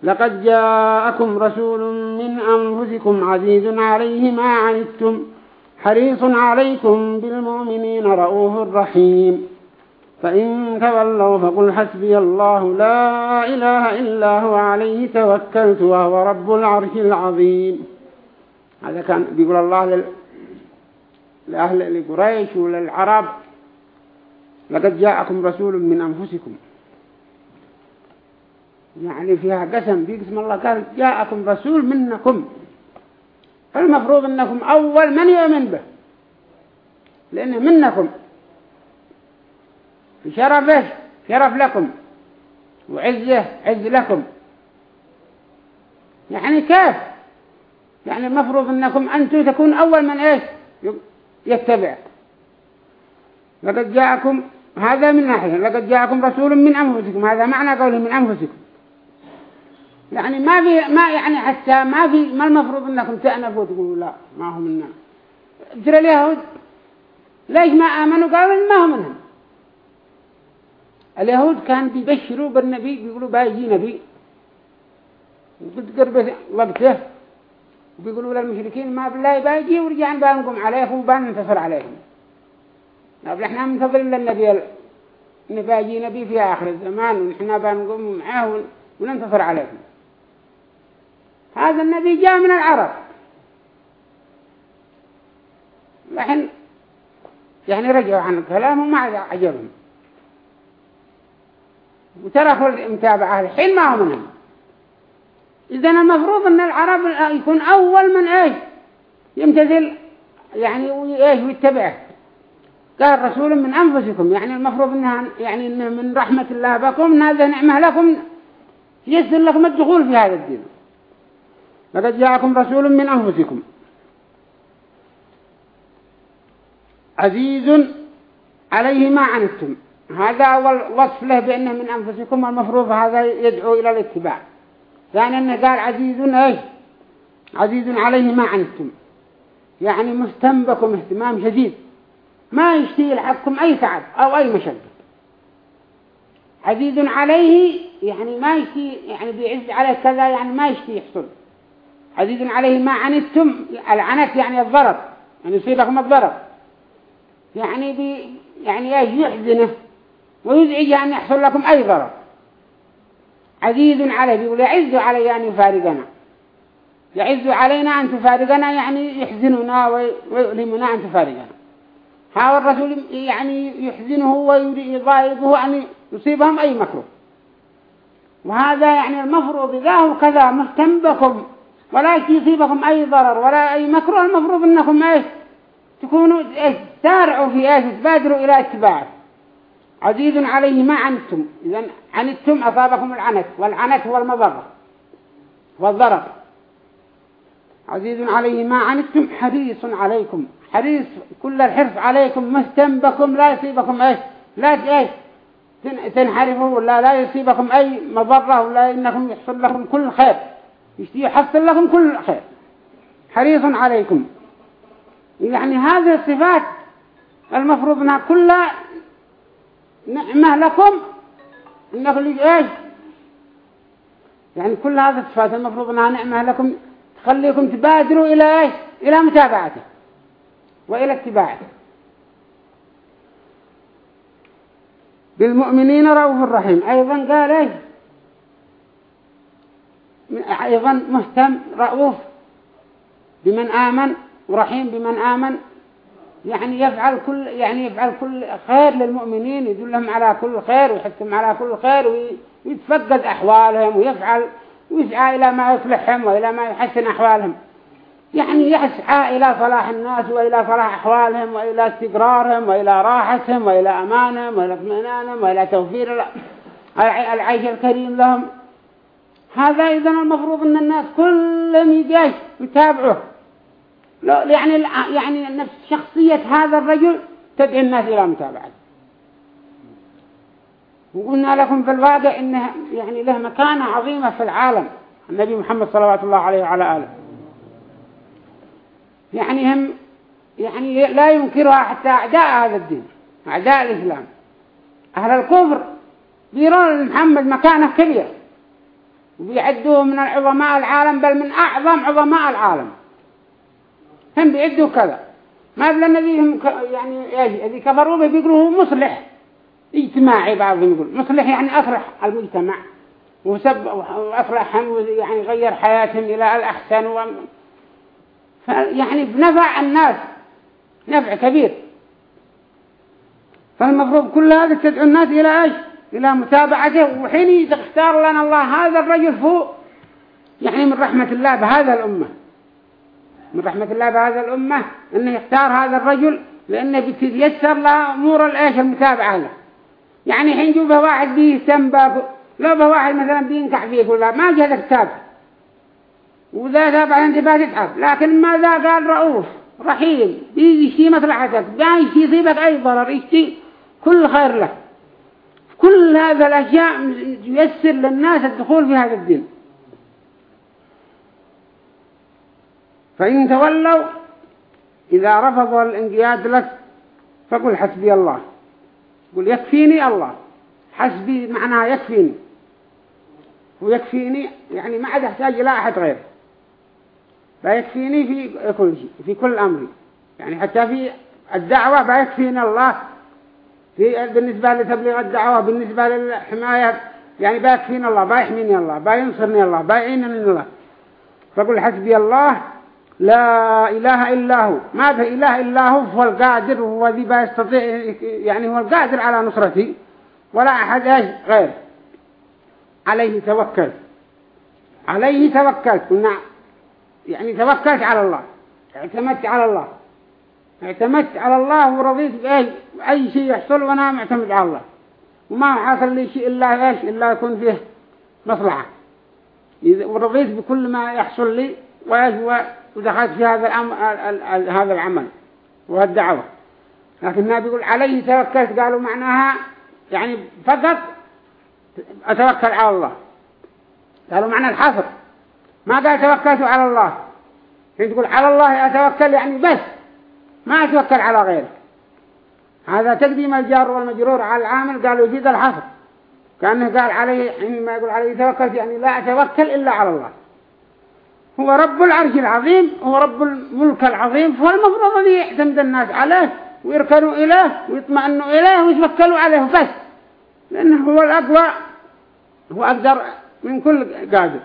لقد جاءكم رسول من أنفسكم عزيز عليه ما عنتم حريص عليكم بالمؤمنين رؤوف رحيم. فإن تولوا فقل حسبي الله لا إله إلا هو عليه توكلت وهو رب العرش العظيم. هذا كان بيقول الله لل... لأهل لقريش وللعرب لقد جاءكم رسول من أنفسكم. يعني فيها قسم بيقسم الله قال جاءكم رسول منكم. فالمفروض أنكم أول من يؤمن به لأنه منكم شرفه شرف لكم وعزة عز لكم. يعني كيف؟ يعني المفروض أنكم أنتم تكون أول من إيش؟ يتبع. لقد جاءكم هذا من ناحية. لقد جاءكم رسول من أنفسكم. هذا معنى قوله من أنفسكم. يعني ما في ما يعني حتى ما في ما المفروض أنكم تأنفوا وتقولوا لا ما هو منا ترى اليهود ليش ما آمنوا؟ قالوا ما هو منهم اليهود كان بيبشروا بالنبي بيقولوا بايجي نبي. وقد قرب وقته بيقولوا للمشركين ما بالله بايجي ورجعنا بانقم عليكم وبننتصر عليكم نقول إحنا منتظرين للنبي نباجي نبي في آخر الزمان ونحن بنقوم معاه وننتصر عليكم هذا النبي جاء من العرب. لحن يعني رجعوا عن الكلام وما عجبهم. وتركوا المتابعة الحين ما هو منهم. إذن المفروض أن العرب يكون أول من إيش؟ يمتثل يعني إيش؟ ويتبعه. قال رسول من أنفسكم يعني المفروض أنها يعني إنه من رحمة الله بكم إن هذا نعمة لكم يسر لكم الدخول في هذا الدين. لقد جاءكم رسول من أنفسكم. عزيز عليه ما عنتم. هذا أول وصف له بأنه من أنفسكم المفروض هذا يدعو إلى الاتباع. ثانيا قال عزيز إيش؟ عزيز عليه ما عنتم. يعني مهتم بكم اهتمام شديد ما يشتي لحقكم أي تعب أو أي مشقة. عزيز عليه يعني ما يشتي يعني بيعز عليه كذا يعني ما يشتي يحصل. عزيز عليه ما عنتم العنت يعني الضرر يعني يصيبكم الضرر. يعني بي يعني يحزنه ويزعج أن يحصل لكم أي ضرر. عزيز عليه بيقول يعز علي أن يفارقنا. يعز علينا أن تفارقنا يعني يحزننا ويؤلمنا أن تفارقنا. هذا الرسول يعني يحزنه ويضايقه أن يصيبهم أي مكروه. وهذا يعني المفروض إذا هو كذا مهتم بكم ولا يصيبكم أي ضرر ولا أي مكروه المفروض أنكم إيش؟ تكونوا إيش؟ تارعوا في إيش؟ تبادروا إلى اتباعه. عزيز عليه ما عنتم. إذا عنتم أصابكم العنت والعنت هو المضرة والضرر. عزيز عليه ما عنتم حريص عليكم حريص كل الحرص عليكم مهتم بكم لا يصيبكم إيش؟ لا إيش؟ تنحرفوا ولا لا يصيبكم أي مضرة ولا انكم يحصل لكم كل خير. يحصل لكم كل خير. حريص عليكم. يعني هذه الصفات المفروض أنها كلها نعمة لكم لي إيش؟ يعني كل هذه الصفات المفروض إنها نعمة لكم تخليكم تبادروا إلى إيش؟ إلى متابعته وإلى اتباعه. بالمؤمنين رؤوف الرحيم أيضا قال إيش؟ أيضا مهتم رؤوف بمن آمن ورحيم بمن آمن. يعني يفعل كل يعني يفعل كل خير للمؤمنين يدلهم على كل خير ويحثهم على كل خير ويتفقد أحوالهم ويفعل ويسعى إلى ما يصلحهم وإلى ما يحسن أحوالهم. يعني يسعى إلى صلاح الناس وإلى صلاح أحوالهم وإلى استقرارهم وإلى راحتهم وإلى أمانهم وإلى اطمئنانهم وإلى توفير العيش الكريم لهم. هذا إذا المفروض أن الناس كلهم يجيش يتابعوه. يعني يعني نفس شخصية هذا الرجل تدعي الناس إلى متابعته وقلنا لكم في الواقع إنه يعني له مكانة عظيمة في العالم النبي محمد صلوات الله عليه وعلى آله. يعني هم يعني لا ينكرها حتى أعداء هذا الدين أعداء الإسلام. أهل الكفر بيرون محمد مكانة كبير وبيعدوه من العظماء العالم بل من أعظم عظماء العالم. هم بيعدوا كذا. ما بل الذي هم يعني إيش الذي كفروا به بيقولوا هو مصلح. اجتماعي بعضهم يقول مصلح يعني أصلح المجتمع. وسب وأصلحهم يعني غير حياتهم إلى الأحسن و... يعني بنفع الناس. نفع كبير. فالمفروض كل هذا تدعو الناس إلى إيش؟ إلى متابعته. وحين تختار لنا الله هذا الرجل فوق يعني من رحمة الله بهذا الأمة. من رحمة الله بهذا الأمة أنه يختار هذا الرجل لأنه بتتيسر له أمور الإيش المتابعة له. يعني حين جوبه واحد بيهتم باب لو به واحد مثلا بينكح فيه ولا ما جاء كتاب وذا تابع أنت بتتعب لكن ماذا قال رؤوف؟ رحيم بيجي مصلحتك بيجي يصيبك أي ضرر يشتي كل خير له. كل هذا الأشياء ييسر للناس الدخول في هذا الدين. فإن تولوا إذا رفضوا الانقياد لك فقل حسبي الله. قل يكفيني الله. حسبي معناها يكفيني. ويكفيني يعني ما عاد أحتاج إلى أحد غيره. فيكفيني في كل شيء في كل أمري يعني حتى في الدعوة فيكفيني الله. في بالنسبة لتبليغ الدعوة بالنسبة للحماية يعني بيكفيني الله بيحميني الله بينصرني الله بيعينني الله. فقل حسبي الله. لا إله إلا هو. ما في إله إلا هو هو القادر وهو ذي بيستطيع يعني هو القادر على نصرتي ولا أحد إيش غير. عليه توكل. عليه توكلت يعني توكلت على الله. اعتمدت على الله. اعتمدت على الله ورضيت بأي أي شيء يحصل وأنا معتمد على الله. وما حصل لي شيء إلا إيش؟ إلا يكون فيه مصلحة. ورضيت بكل ما يحصل لي ودخلت في هذا الأمر هذا العمل والدعوة لكن النبي يقول عليه توكلت قالوا معناها يعني فقط أتوكل على الله. قالوا معنى الحصر. ما قال توكلت على الله. حين تقول على الله أتوكل يعني بس ما أتوكل على غيره. هذا تقديم الجار والمجرور على العامل قالوا يزيد الحصر. كأنه قال عليه حينما يقول عليه توكلت يعني لا أتوكل إلا على الله. هو رب العرش العظيم هو رب الملك العظيم فهو المفروض أن يعتمد الناس عليه ويركنوا إليه ويطمئنوا إليه ويتوكلوا عليه بس لأنه هو الأقوى هو أقدر من كل قادر.